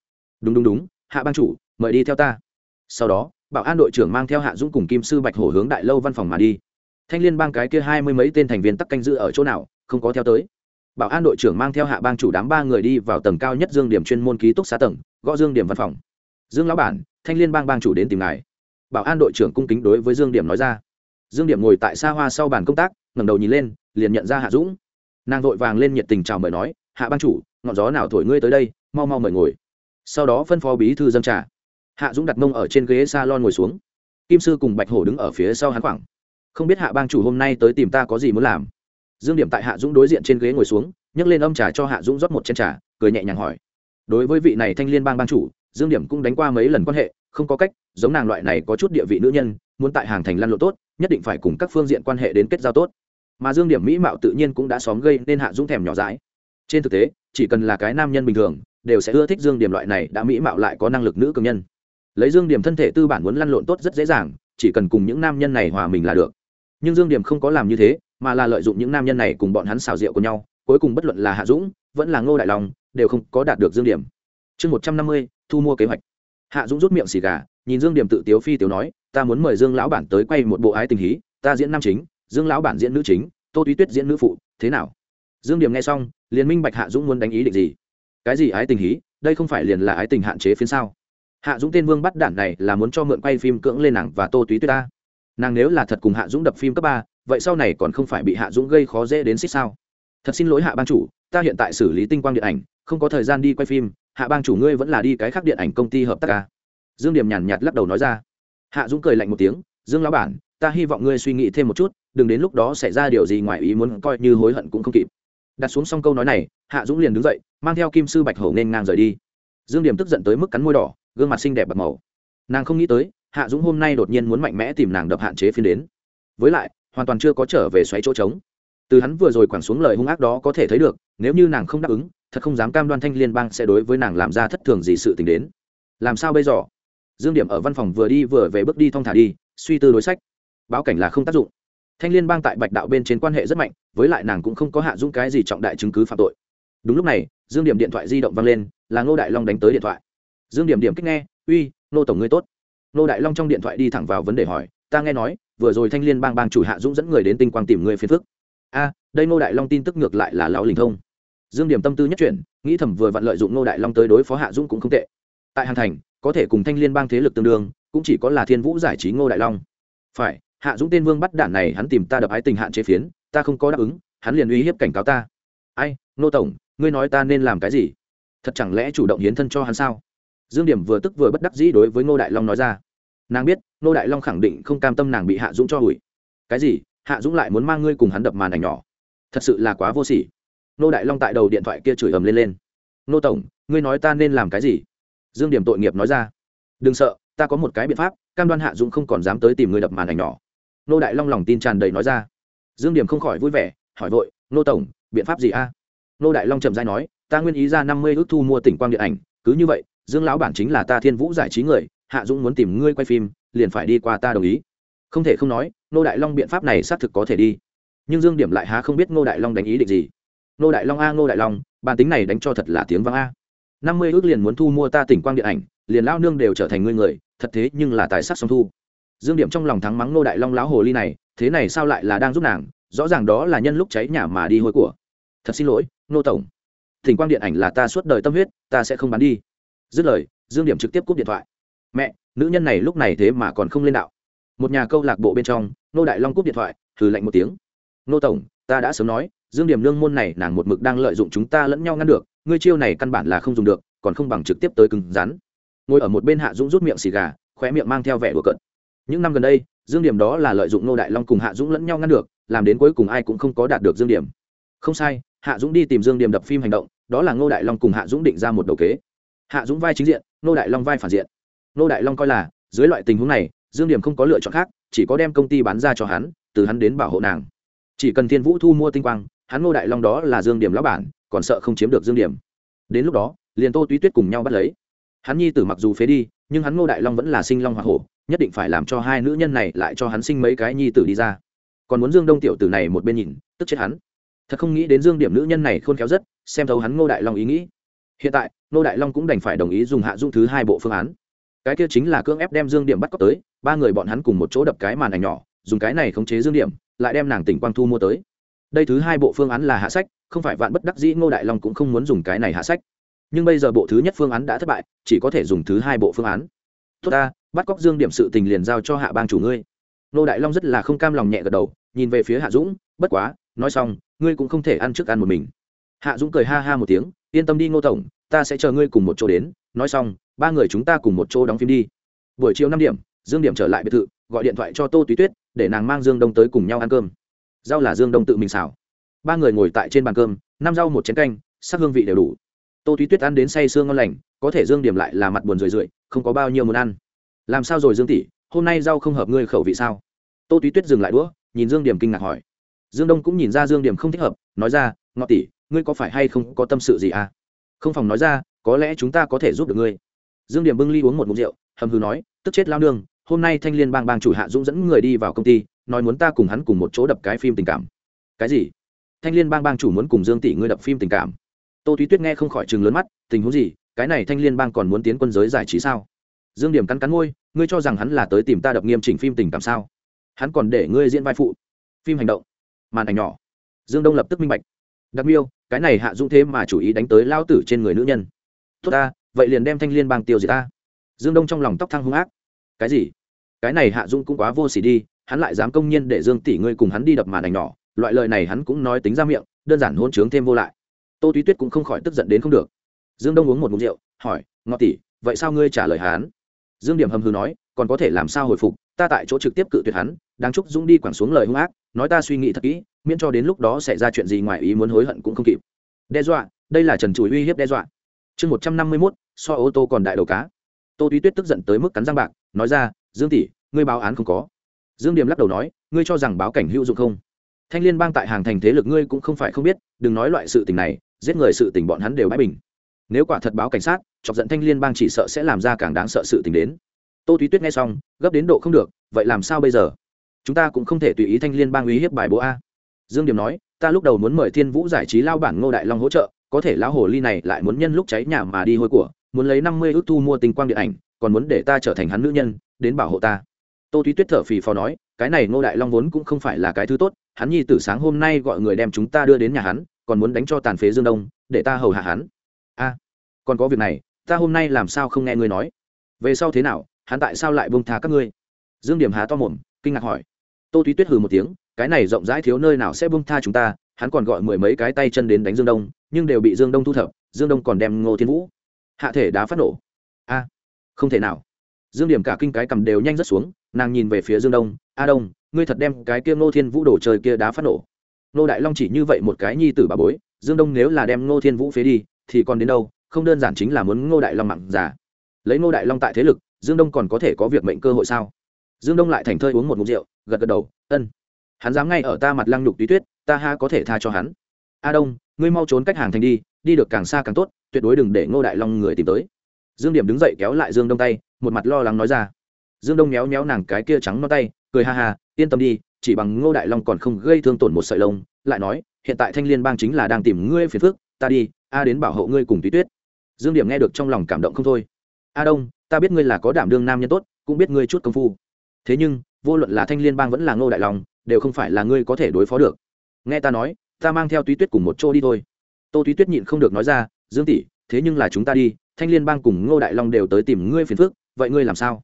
Đúng đúng đúng, hạ bang chủ, mời đi theo ta. Sau đó, bảo an đội trưởng mang theo hạ dũng cùng kim sư bạch hổ hướng đại lâu văn phòng mà đi. Thanh liên bang cái kia hai mươi mấy tên thành viên tắc canh giữ ở chỗ nào, không có theo tới bảo an đội trưởng mang theo hạ bang chủ đám ba người đi vào tầng cao nhất dương điểm chuyên môn ký túc xá tầng, gõ dương điểm văn phòng. Dương lão bản, thanh liên bang bang chủ đến tìm ngài. Bảo an đội trưởng cung kính đối với dương điểm nói ra. Dương điểm ngồi tại xa hoa sau bàn công tác, ngẩng đầu nhìn lên, liền nhận ra hạ dũng. Nàng vội vàng lên nhiệt tình chào mời nói, hạ bang chủ, ngọn gió nào thổi ngươi tới đây, mau mau mời ngồi. Sau đó phân phó bí thư dân trà. Hạ dũng đặt mông ở trên ghế s a lon ngồi xuống. Kim sư cùng bạch hổ đứng ở phía sau hắn khoảng. Không biết hạ bang chủ hôm nay tới tìm ta có gì muốn làm? Dương điểm tại hạ dũng đối diện trên ghế ngồi xuống, nhấc lên âm trà cho hạ dũng rót một chén trà, cười nhẹ nhàng hỏi. Đối với vị này thanh liên bang bang chủ, dương điểm cũng đánh qua mấy lần quan hệ, không có cách, giống nàng loại này có chút địa vị nữ nhân, muốn tại hàng thành lăn lộ tốt, nhất định phải cùng các phương diện quan hệ đến kết giao tốt. Mà dương điểm mỹ mạo tự nhiên cũng đã xóm gây nên hạ dũng thèm nhỏ dãi. Trên thực tế, chỉ cần là cái nam nhân bình thường, đều sẽ ưa thích dương điểm loại này đã mỹ mạo lại có năng lực nữ cường nhân. Lấy dương điểm thân thể tư bản muốn lăn lộn tốt rất dễ dàng, chỉ cần cùng những nam nhân này hòa mình là được. Nhưng dương điểm không có làm như thế mà là lợi dụng những nam nhân này cùng bọn hắn xào rượu của nhau, cuối cùng bất luận là hạ dũng, vẫn là ngô đại long, đều không có đạt được dương điểm. Chương một trăm năm mươi, thu mua kế hoạch. Hạ dũng rút miệng xì gà, nhìn dương điểm tự tiếu phi tiếu nói, ta muốn mời dương lão bản tới quay một bộ ái tình hí, ta diễn nam chính, dương lão bản diễn nữ chính, tô túy tuyết diễn nữ phụ, thế nào? Dương điểm nghe xong, liền minh bạch hạ dũng muốn đánh ý định gì. Cái gì ái tình hí? Đây không phải liền là ái tình hạn chế phiến sao? Hạ dũng tên vương bắt đản này là muốn cho mượn quay phim cưỡng lên nàng và tô túy tuyết ta. Nàng nếu là thật cùng hạ dũng đập phim cấp ba vậy sau này còn không phải bị hạ dũng gây khó dễ đến xích sao? Thật xin lỗi hạ ban chủ, ta hiện tại xử lý tinh quang điện ảnh, không có thời gian đi quay phim, hạ bang chủ ngươi vẫn là đi cái khác điện ảnh công ty hợp tác ca dương điểm nhàn nhạt lắc đầu nói ra. Hạ dũng cười lạnh một tiếng, dương lão bản, ta hy vọng ngươi suy nghĩ thêm một chút, đừng đến lúc đó xảy ra điều gì ngoài ý muốn, coi như hối hận cũng không kịp. Đặt xuống xong câu nói này, hạ dũng liền đứng dậy, mang theo kim sư bạch hổ nên ngang rời đi. Dương điểm tức giận tới mức cắn môi đỏ, gương mặt xinh đẹp bật màu. Nàng không nghĩ tới, hạ dũng hôm nay đột nhiên muốn mạnh mẽ tìm nàng đập hạn chế phiên đến. Với lại hoàn toàn chưa có trở về xoáy chỗ trống. Từ hắn vừa rồi quẳng xuống lời hung ác đó có thể thấy được, nếu như nàng không đáp ứng, thật không dám cam đoan thanh liên bang sẽ đối với nàng làm ra thất thường gì sự t ì n h đến. Làm sao bây giờ? Dương điểm ở văn phòng vừa đi vừa về bước đi thong thả đi, suy tư đối sách. Báo cảnh là không tác dụng. Thanh liên bang tại bạch đạo bên trên quan hệ rất mạnh, với lại nàng cũng không có hạ dũng cái gì trọng đại chứng cứ phạm tội. Đúng lúc này, dương điểm điện thoại di động vang lên, là ngô đại long đánh tới điện thoại. Dương điểm điểm kích nghe, uy nô tổng ngươi tốt. Nô đại long trong điện thoại đi thẳng vào vấn đề hỏi ta nghe nói, vừa rồi thanh liên bang bang chủ hạ dũng dẫn người đến tinh quang tìm người phiền phức. A, đây Ngô đại long tin tức ngược lại là lão linh thông. Dương điểm tâm tư nhất chuyển, nghĩ thầm vừa vặn lợi dụng Ngô đại long tới đối phó hạ dũng cũng không tệ. Tại hàng thành, có thể cùng thanh liên bang thế lực tương đương, cũng chỉ có là thiên vũ giải trí ngô đại long. Phải, hạ dũng tên vương bắt đạn này hắn tìm ta đập ái tình hạn chế phiến, ta không có đáp ứng, hắn liền uy hiếp cảnh cáo ta. Ai, Ngô tổng, ngươi nói ta nên làm cái gì? Thật chẳng lẽ chủ động hiến thân cho hắn sao? Dương điểm vừa tức vừa bất đắc dĩ đối với ngô đại long nói ra. Nàng biết Nô đại long khẳng định không cam tâm nàng bị hạ dũng cho hủi cái gì? Hạ dũng lại muốn mang ngươi cùng hắn đập màn ảnh nhỏ. Thật sự là quá vô sỉ. Nô đại long tại đầu điện thoại kia chửi ầm lên lên. Nô tổng, ngươi nói ta nên làm cái gì? Dương điểm tội nghiệp nói ra. Đừng sợ, ta có một cái biện pháp, cam đoan hạ dũng không còn dám tới tìm ngươi đập màn ảnh nhỏ. Nô đại long lòng tin tràn đầy nói ra. Dương điểm không khỏi vui vẻ, hỏi vội, Nô tổng, biện pháp gì a? Nô đại long trầm dai nói, ta nguyên ý ra năm mươi ước thu mua tỉnh quang điện ảnh, cứ như vậy, dương lão bản chính là ta thiên vũ giải trí người, hạ dũng muốn tìm ngươi quay phim liền phải đi qua ta đồng ý. Không thể không nói nô đại long biện pháp này xác thực có thể đi. Nhưng dương điểm lại há không biết nô đại long đánh ý định gì. Nô đại long a nô đại long bản tính này đánh cho thật là tiếng vang a. Năm mươi ước liền muốn thu mua ta tỉnh quang điện ảnh, liền lao nương đều trở thành ngươi người, thật thế nhưng là tài sắc song thu. Dương điểm trong lòng thắng mắng nô đại long lão hồ ly này, thế này sao lại là đang giúp nàng, rõ ràng đó là nhân lúc cháy nhà mà đi hôi của. Thật xin lỗi nô tổng. Thỉnh quang điện ảnh là ta suốt đời tâm huyết, ta sẽ không bán đi. Dứt lời, dương điểm trực tiếp cúp điện thoại. Mẹ nữ nhân này lúc này thế mà còn không lên đạo. Một nhà câu lạc bộ bên trong nô đại long cúp điện thoại thử lạnh một tiếng. Nô tổng, ta đã sớm nói, dương điểm lương môn này nàng một mực đang lợi dụng chúng ta lẫn nhau ngăn được, ngươi chiêu này căn bản là không dùng được, còn không bằng trực tiếp tới cứng rắn. Ngồi ở một bên hạ dũng rút miệng xì gà, khóe miệng mang theo vẻ đùa cợt. Những năm gần đây, dương điểm đó là lợi dụng nô đại long cùng hạ dũng lẫn nhau ngăn được, làm đến cuối cùng ai cũng không có đạt được dương điểm. Không sai, hạ dũng đi tìm dương điểm đập phim hành động, đó là ngô đại long cùng hạ dũng định ra một đầu kế. Hạ dũng vai chính diện nô đại long vai phản diện nô đại long coi là, dưới loại tình huống này, dương điểm không có lựa chọn khác, chỉ có đem công ty bán ra cho hắn, từ hắn đến bảo hộ nàng. Chỉ cần thiên vũ thu mua tinh quang, hắn nô đại long đó là dương điểm lão bản, còn sợ không chiếm được dương điểm. Đến lúc đó, liền tô túy tuyết cùng nhau bắt lấy. Hắn nhi tử mặc dù phế đi, nhưng hắn ngô đại long vẫn là sinh long hoa hổ, nhất định phải làm cho hai nữ nhân này lại cho hắn sinh mấy cái nhi tử đi ra. Còn muốn dương đông tiểu tử này một bên nhìn, tức chết hắn. Thật không nghĩ đến dương điểm nữ nhân này khôn khéo rất, xem thấu hắn ngô đại long ý nghĩ. Hiện tại, ngô đại long cũng đành phải đồng ý dùng hạ dung thứ hai bộ phương án cái kia chính là cưỡng ép đem dương điểm bắt cóc tới, ba người bọn hắn cùng một chỗ đập cái màn ảnh nhỏ, dùng cái này khống chế dương điểm, lại đem nàng tỉnh quang thu mua tới. Đây thứ hai bộ phương án là hạ sách, không phải vạn bất đắc dĩ ngô đại long cũng không muốn dùng cái này hạ sách. Nhưng bây giờ bộ thứ nhất phương án đã thất bại, chỉ có thể dùng thứ hai bộ phương án. Tốt ta, bắt cóc dương điểm sự tình liền giao cho hạ bang chủ ngươi. Ngô đại long rất là không cam lòng nhẹ gật đầu, nhìn về phía hạ dũng, bất quá, nói xong, ngươi cũng không thể ăn trước ăn một mình. Hạ dũng cười ha ha một tiếng, yên tâm đi ngô tổng, ta sẽ chờ ngươi cùng một chỗ đến, nói xong ba người chúng ta cùng một chỗ đóng phim đi. Buổi chiều năm điểm, dương điểm trở lại biệt thự, gọi điện thoại cho tô túy tuyết, để nàng mang dương đông tới cùng nhau ăn cơm. Rau là dương đông tự mình xào. Ba người ngồi tại trên bàn cơm, năm rau một chén canh, sắc hương vị đều đủ. Tô túy tuyết ăn đến say sương ngon lành, có thể dương điểm lại là mặt buồn rười rượi, không có bao nhiêu muốn ăn. Làm sao rồi dương tỷ, hôm nay rau không hợp ngươi khẩu vị sao? Tô túy tuyết dừng lại đũa, nhìn dương điểm kinh ngạc hỏi. Dương đông cũng nhìn ra dương điểm không thích hợp, nói ra, ngọ tỷ, ngươi có phải hay không có tâm sự gì à? Không phòng nói ra, có lẽ chúng ta có thể giúp được ngươi dương điểm bưng ly uống một mục rượu, hầm hừ nói, tức chết lao nương, hôm nay thanh liên bang bang chủ hạ dũng dẫn người đi vào công ty, nói muốn ta cùng hắn cùng một chỗ đập cái phim tình cảm. Cái gì? Thanh liên bang bang chủ muốn cùng dương tỷ ngươi đập phim tình cảm. Tô thúy tuyết nghe không khỏi chừng lớn mắt, tình huống gì, cái này thanh liên bang còn muốn tiến quân giới giải trí sao? Dương điểm cắn cắn môi, ngươi cho rằng hắn là tới tìm ta đập nghiêm chỉnh phim tình cảm sao? Hắn còn để ngươi diễn vai phụ, phim hành động, màn ảnh nhỏ. Dương đông lập tức minh bạch. Đặc miêu, cái này hạ dũng thế mà chủ ý đánh tới lao tử trên người nữ nhân. Tốt ta vậy liền đem thanh liên bang tiêu diệt ta. Dương đông trong lòng tóc thăng hung ác. Cái gì? Cái này hạ dung cũng quá vô s ỉ đi, hắn lại dám công nhiên để dương tỷ ngươi cùng hắn đi đập màn ảnh nhỏ. Loại lời này hắn cũng nói tính ra miệng, đơn giản hôn chướng thêm vô lại. Tô túy tuyết cũng không khỏi tức giận đến không được. Dương đông uống một mục rượu, hỏi, ngọ tỷ, vậy sao ngươi trả lời hắn? Dương điểm hầm hư nói, còn có thể làm sao hồi phục, ta tại chỗ trực tiếp cự tuyệt hắn đang chúc dũng đi quẳng xuống lời hung ác, nói ta suy nghĩ thật kỹ, miễn cho đến lúc đó xảy ra chuyện gì ngoài ý muốn hối hận cũng không kịp. Đe dọa, đây là trần chùi uy hiếp đe dọa. Chương một trăm năm mươi mốt so ô tô còn đại đầu cá. Tô túy tuyết tức giận tới mức cắn răng bạc, nói ra, dương tỷ, ngươi báo án không có. Dương điểm lắc đầu nói, ngươi cho rằng báo cảnh hữu dụng không? Thanh liên bang tại hàng thành thế lực ngươi cũng không phải không biết, đừng nói loại sự tình này, giết người sự tình bọn hắn đều bãi bình. Nếu quả thật báo cảnh sát, chọc giận thanh liên bang chỉ sợ sẽ làm ra càng đáng sợ sự tình đến. Tô túy tuyết nghe xong, gấp đến độ không được, vậy làm sao bây giờ? Chúng ta cũng không thể tùy ý thanh liên bang uy hiếp bài bố a. Dương điểm nói, ta lúc đầu muốn mời thiên vũ giải trí lao bản ngô đại long hỗ trợ, có thể lão hồ ly này lại muốn nhân lúc cháy nhà mà đi hôi của muốn lấy năm mươi ước thu mua tinh quang điện ảnh, còn muốn để ta trở thành hắn nữ nhân, đến bảo hộ ta. Tô túy tuyết thở phì phò nói, cái này ngô đại long vốn cũng không phải là cái thứ tốt, hắn nhi từ sáng hôm nay gọi người đem chúng ta đưa đến nhà hắn, còn muốn đánh cho tàn phế dương đông, để ta hầu hạ hắn. A, còn có việc này, ta hôm nay làm sao không nghe ngươi nói? Về sau thế nào, hắn tại sao lại bông tha các ngươi? Dương điểm há to mồm, kinh ngạc hỏi. Tô túy tuyết hừ một tiếng, cái này rộng rãi thiếu nơi nào sẽ bông tha chúng ta, hắn còn gọi mười mấy cái tay chân đến đánh dương đông, nhưng đều bị dương đông thu thập, dương đông còn đem ngô thiên vũ hạ thể đá phát nổ. A, không thể nào. Dương điểm cả kinh cái cầm đều nhanh rất xuống, nàng nhìn về phía dương đông, a đông, ngươi thật đem cái kia ngô thiên vũ đổ trời kia đá phát nổ. Ngô đại long chỉ như vậy một cái nhi tử bà bối, dương đông nếu là đem ngô thiên vũ phế đi, thì còn đến đâu, không đơn giản chính là muốn ngô đại long mặn giả lấy ngô đại long tại thế lực, dương đông còn có thể có việc mệnh cơ hội sao? Dương đông lại thành thơi uống một mục rượu, gật gật đầu, ân, hắn dám ngay ở ta mặt lăng nhục túy tuyết, ta ha có thể tha cho hắn. A đông, ngươi mau trốn cách hàng thành đi đi được càng xa càng tốt, tuyệt đối đừng để ngô đại long người tìm tới. Dương điểm đứng dậy kéo lại dương đông tay, một mặt lo lắng nói ra. Dương đông méo méo nàng cái kia trắng nó tay, cười ha ha, yên tâm đi, chỉ bằng ngô đại long còn không gây thương tổn một sợi lông, lại nói, hiện tại thanh liên bang chính là đang tìm ngươi phiền phước ta đi, a đến bảo hộ ngươi cùng túy tuyết. Dương điểm nghe được trong lòng cảm động không thôi. A đông, ta biết ngươi là có đảm đương nam nhân tốt, cũng biết ngươi chút công phu. Thế nhưng, vô luận là thanh liên bang vẫn là ngô đại long, đều không phải là ngươi có thể đối phó được. Nghe ta nói, ta mang theo túy tuyết cùng một chỗ đi thôi tô túy tuyết nhịn không được nói ra, dương tỷ, thế nhưng là chúng ta đi, thanh liên bang cùng ngô đại long đều tới tìm ngươi phiền phức, vậy ngươi làm sao?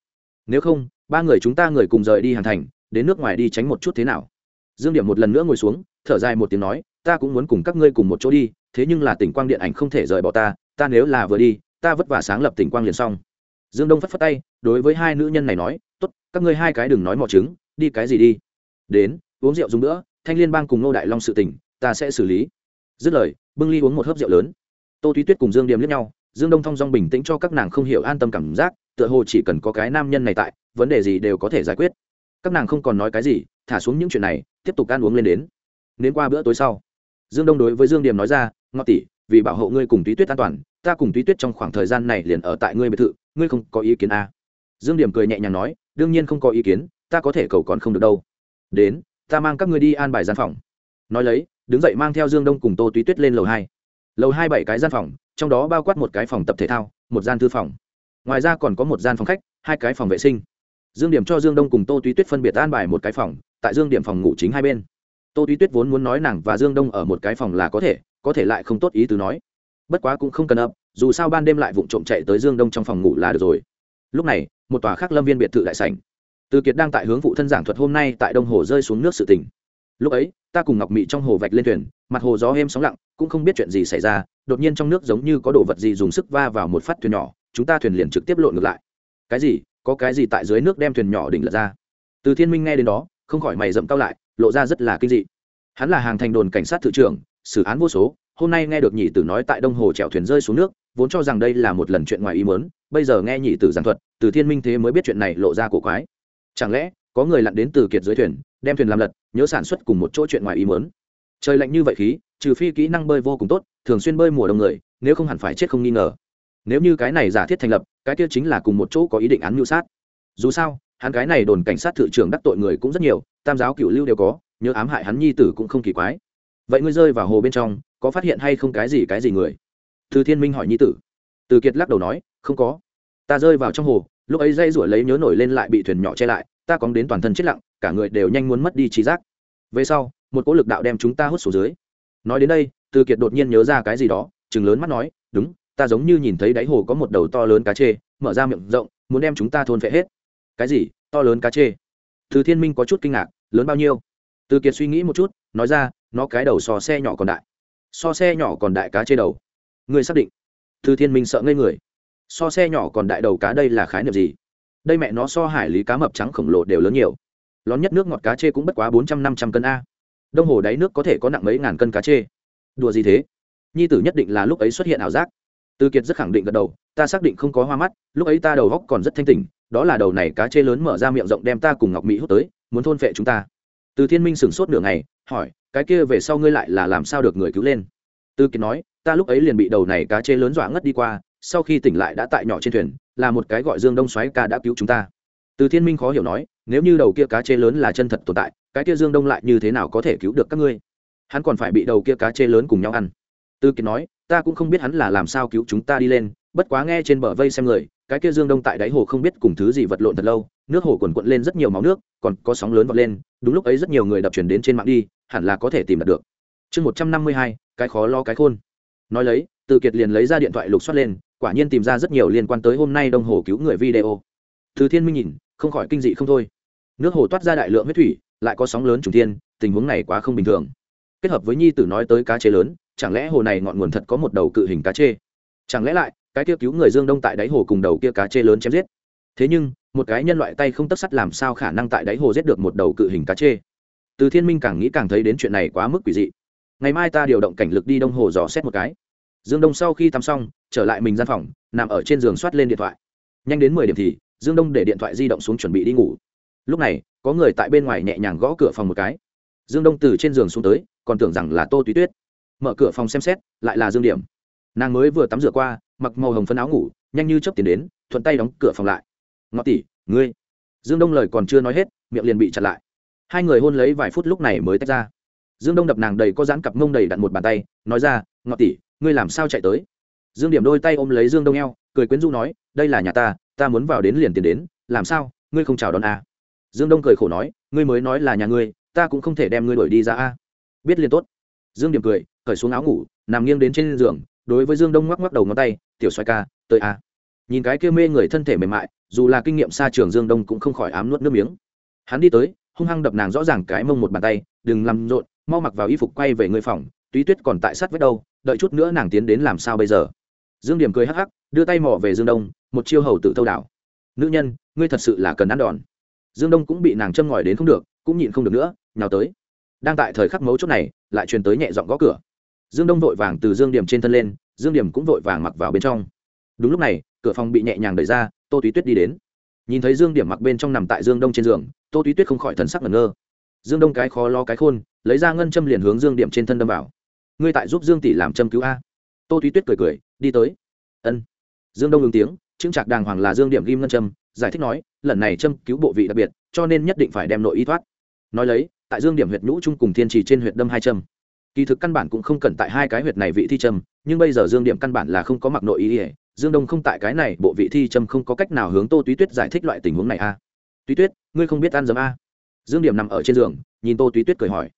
Nếu không, ba người chúng ta người cùng rời đi hàn thành, đến nước ngoài đi tránh một chút thế nào? Dương điểm một lần nữa ngồi xuống, thở dài một tiếng nói, ta cũng muốn cùng các ngươi cùng một chỗ đi, thế nhưng là tỉnh quang điện ảnh không thể rời bỏ ta ta nếu là vừa đi, ta vất vả sáng lập tỉnh quang liền xong. Dương đông phất phất tay, đối với hai nữ nhân này nói t ố t các ngươi hai cái đừng nói mò trứng, đi cái gì đi. Đến, uống rượu dùng nữa thanh liên bang cùng Ngô đại long sự tỉnh ta sẽ xử lý dứt lời, bưng ly uống một hớp rượu lớn. Tô thúy tuyết cùng dương điềm liếc nhau, dương đông thong dong bình tĩnh cho các nàng không hiểu an tâm cảm giác, tựa hồ chỉ cần có cái nam nhân này tại, vấn đề gì đều có thể giải quyết. Các nàng không còn nói cái gì, thả xuống những chuyện này, tiếp tục ăn uống lên đến. Đến qua bữa tối sau, dương đông đối với dương điềm nói ra ngọc tỷ, vì bảo hộ ngươi cùng túy tuyết an toàn, ta cùng túy tuyết trong khoảng thời gian này liền ở tại ngươi biệt thự, ngươi không có ý kiến à. dương điểm cười nhẹ nhàng nói, đương nhiên không có ý kiến, ta có thể cầu còn không được đâu. Đến, ta mang các ngươi đi an bài gian phòng. Nói lấy đứng dậy mang theo dương đông cùng tô túy tuyết lên lầu hai. Lầu hai bảy cái gian phòng, trong đó bao quát một cái phòng tập thể thao, một gian thư phòng. Ngoài ra còn có một gian phòng khách, hai cái phòng vệ sinh. Dương điểm cho dương đông cùng tô túy tuyết phân biệt an bài một cái phòng, tại dương điểm phòng ngủ chính hai bên. Tô túy tuyết vốn muốn nói nàng và dương đông ở một cái phòng là có thể có thể lại không tốt ý tứ nói. Bất quá cũng không cần ấp, dù sao ban đêm lại vụng trộm chạy tới dương đông trong phòng ngủ là được rồi. Lúc này, một tòa khác lâm viên biệt thự đại sảnh. Từ kiệt đang tại hướng phụ thân giảng thuật hôm nay tại đông hồ rơi xuống nước sự tình. lúc ấy ta cùng ngọc mị trong hồ vạch lên thuyền, mặt hồ gió êm sóng lặng, cũng không biết chuyện gì xảy ra, đột nhiên trong nước giống như có đồ vật gì dùng sức va vào một phát thuyền nhỏ, chúng ta thuyền liền trực tiếp lộn ngược lại. Cái gì? Có cái gì tại dưới nước đem thuyền nhỏ đỉnh lật ra? Từ thiên minh nghe đến đó, không khỏi mày rậm cao lại, lộ ra rất là kinh dị. Hắn là hàng thành đồn cảnh sát thự trưởng, xử án vô số, hôm nay nghe được nhị tử nói tại đông hồ chèo thuyền rơi xuống nước, vốn cho rằng đây là một lần chuyện ngoài ý mớn bây giờ nghe nhị tử giảng thuật, từ thiên minh thế mới biết chuyện này lộ ra cổ quái. Chẳng lẽ, có người lặn đến từ kiệt dưới thuyền đem thuyền làm lật, nhớ sản xuất cùng một chỗ chuyện ngoài ý mớn trời lạnh như vậy khí, trừ phi kỹ năng bơi vô cùng tốt, thường xuyên bơi mùa đông người, nếu không hẳn phải chết không nghi ngờ. Nếu như cái này giả thiết thành lập, cái kia chính là cùng một chỗ có ý định án mưu sát. Dù sao, hắn cái này đồn cảnh sát thự trưởng đắc tội người cũng rất nhiều, tam giáo cựu lưu đều có, nhớ ám hại hắn nhi tử cũng không kỳ quái. Vậy ngươi rơi vào hồ bên trong, có phát hiện hay không cái gì cái gì người? Từ thiên minh hỏi nhi tử. Từ kiệt lắc đầu nói, không có. Ta rơi vào trong hồ, lúc ấy dây rủi lấy nhớ nổi lên lại bị thuyền nhỏ che lại ta cóng đến toàn thân chết lặng, cả người đều nhanh muốn mất đi trí giác. Về sau, một cỗ lực đạo đem chúng ta hút xuống dưới. Nói đến đây, từ kiệt đột nhiên nhớ ra cái gì đó chừng lớn mắt nói, đúng, ta giống như nhìn thấy đáy hồ có một đầu to lớn cá chê, mở ra miệng rộng, muốn đem chúng ta thôn phệ hết. Cái gì? To lớn cá chê? Từ thiên minh có chút kinh ngạc, lớn bao nhiêu? Từ kiệt suy nghĩ một chút, nói ra, nó cái đầu so xe nhỏ còn đại. So xe nhỏ còn đại cá chê đầu. Người xác định? Từ thiên minh sợ ngây người. So xe nhỏ còn đại đầu cá đây là khái niệm gì? Đây mẹ nó so hải lý cá mập trắng khổng lồ đều lớn nhiều. Lón nhất nước ngọt cá chê cũng bất quá bốn trăm năm trăm cân a. Đông hồ đáy nước có thể có nặng mấy ngàn cân cá chê. Đùa gì thế? Nhi tử nhất định là lúc ấy xuất hiện ảo giác. Tư kiệt rất khẳng định gật đầu, ta xác định không có hoa mắt, lúc ấy ta đầu góc còn rất thanh tỉnh, đó là đầu này cá chê lớn mở ra miệng rộng đem ta cùng ngọc mỹ hút tới, muốn thôn phệ chúng ta. Từ thiên minh sửng sốt nửa ngày, hỏi, cái kia về sau ngươi lại là làm sao được người cứu lên? Tư kiệt nói, ta lúc ấy liền bị đầu này cá chê lớn dọa ngất đi qua, sau khi tỉnh lại đã tại nhỏ trên thuyền là một cái gọi dương đông xoáy ca đã cứu chúng ta. Từ thiên minh khó hiểu nói, nếu như đầu kia cá chê lớn là chân thật tồn tại, cái kia dương đông lại như thế nào có thể cứu được các ngươi? Hắn còn phải bị đầu kia cá chê lớn cùng nhau ăn. Tư kiệt nói, ta cũng không biết hắn là làm sao cứu chúng ta đi lên, bất quá nghe trên bờ vây xem người, cái kia dương đông tại đáy hồ không biết cùng thứ gì vật lộn thật lâu, nước hồ quần quận lên rất nhiều máu nước, còn có sóng lớn vọt lên, đúng lúc ấy rất nhiều người đập chuyển đến trên mạng đi, hẳn là có thể tìm được chương một trăm năm mươi hai, cái khó lo cái khôn. Nói lấy, từ kiệt liền lấy ra điện thoại lục xoát lên quả nhiên tìm ra rất nhiều liên quan tới hôm nay đông hồ cứu người video. Từ thiên minh nhìn, không khỏi kinh dị không thôi. Nước hồ toát ra đại lượng huyết thủy, lại có sóng lớn trùng thiên, tình huống này quá không bình thường. Kết hợp với nhi tử nói tới cá chê lớn, chẳng lẽ hồ này ngọn nguồn thật có một đầu cự hình cá chê? Chẳng lẽ lại, cái kia cứu người dương đông tại đáy hồ cùng đầu kia cá chê lớn chém giết? Thế nhưng, một cái nhân loại tay không tất sắt làm sao khả năng tại đáy hồ giết được một đầu cự hình cá chê? Từ thiên minh càng nghĩ càng thấy đến chuyện này quá mức quỷ dị. Ngày mai ta điều động cảnh lực đi đông hồ dò xét một cái dương đông sau khi tắm xong, trở lại mình gian phòng, nằm ở trên giường soát lên điện thoại. Nhanh đến mười điểm thì, dương đông để điện thoại di động xuống chuẩn bị đi ngủ. Lúc này, có người tại bên ngoài nhẹ nhàng gõ cửa phòng một cái. Dương đông từ trên giường xuống tới, còn tưởng rằng là tô túy tuyết. Mở cửa phòng xem xét, lại là dương điểm. Nàng mới vừa tắm rửa qua, mặc màu hồng phân áo ngủ, nhanh như chấp tiền đến, thuận tay đóng cửa phòng lại. Ngọ tỷ, ngươi. Dương đông lời còn chưa nói hết, miệng liền bị chặn lại. Hai người hôn lấy vài phút lúc này mới tách ra. Dương đông đập nàng đầy có dán cặp mông đầy đặn một bàn tay, nói ra, ngọ tỷ ngươi làm sao chạy tới? Dương điểm đôi tay ôm lấy dương đông eo, cười quyến rũ nói, đây là nhà ta ta muốn vào đến liền tiền đến, làm sao, ngươi không chào đón à. dương đông cười khổ nói, ngươi mới nói là nhà ngươi, ta cũng không thể đem ngươi đuổi đi ra a biết liền tốt. Dương điểm cười, cởi xuống áo ngủ, nằm nghiêng đến trên giường, đối với dương đông ngoắc ngoắc đầu ngón tay, tiểu xoay ca, tới a nhìn cái kia mê người thân thể mềm mại, dù là kinh nghiệm xa trường dương đông cũng không khỏi ám nuốt nước miếng. Hắn đi tới, hung hăng đập nàng rõ ràng cái mông một bàn tay, đừng làm rộn, mau mặc vào y phục quay về người phòng túy tuyết còn tại sát vết đâu, đợi chút nữa nàng tiến đến làm sao bây giờ? Dương điểm cười hắc hắc, đưa tay mò về dương đông, một chiêu hầu tự thâu đảo. Nữ nhân, ngươi thật sự là cần ăn đòn. Dương đông cũng bị nàng châm ngòi đến không được, cũng nhịn không được nữa, nhào tới. Đang tại thời khắc mấu chốt này, lại truyền tới nhẹ giọng gõ cửa. Dương đông vội vàng từ dương điểm trên thân lên, dương điểm cũng vội vàng mặc vào bên trong. Đúng lúc này, cửa phòng bị nhẹ nhàng đẩy ra, tô túy tuyết đi đến. Nhìn thấy dương điểm mặc bên trong nằm tại dương đông trên giường, tô túy tuyết không khỏi thần sắc ngẩn ngơ. Dương đông cái khó lo cái khôn, lấy ra ngân châm liền hướng dương điểm trên thân đâm vào ngươi tại giúp dương tỷ làm châm cứu a. Tô thúy tuyết cười cười, đi tới. Ân. Dương đông ứng tiếng, chứng trạc đàng hoàng là dương điểm ghim ngân châm, giải thích nói, lần này châm cứu bộ vị đặc biệt, cho nên nhất định phải đem nội y thoát. Nói lấy, tại dương điểm huyệt nhũ chung cùng thiên trì trên huyệt đâm hai châm. Kỳ thực căn bản cũng không cần tại hai cái huyệt này vị thi châm, nhưng bây giờ dương điểm căn bản là không có mặc nội ý ỉa dương đông không tại cái này bộ vị thi châm không có cách nào hướng tô túy tuyết giải thích loại tình huống này a. Túy tuyết, ngươi không biết ăn dấm a. Dương điểm nằm ở trên giường, nhìn tô túy tuyết cười hỏi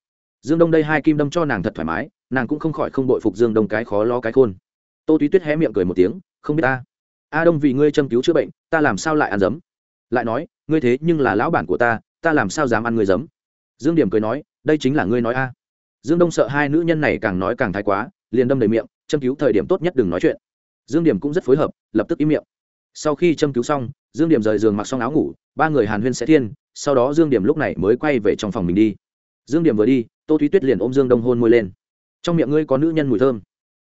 dương đông đây hai kim đâm cho nàng thật thoải mái, nàng cũng không khỏi không bội phục dương đông cái khó lo cái khôn. Tô túy tuyết hé miệng cười một tiếng, không biết ta. A đông, vì ngươi châm cứu chữa bệnh, ta làm sao lại ăn dấm lại nói, ngươi thế nhưng là lão bản của ta ta làm sao dám ăn ngươi dấm dương điểm cười nói, đây chính là ngươi nói a. Dương đông sợ hai nữ nhân này càng nói càng thái quá, liền đâm đầy miệng, châm cứu thời điểm tốt nhất đừng nói chuyện. Dương điểm cũng rất phối hợp, lập tức im miệng. Sau khi châm cứu xong, dương điểm rời giường mặc xong áo ngủ, ba người hàn huyên sẽ thiên, sau đó dương điểm lúc này mới quay về trong phòng mình đi. Dương điểm vừa đi tô thúy tuyết liền ôm dương đông hôn môi lên. Trong miệng ngươi có nữ nhân mùi thơm.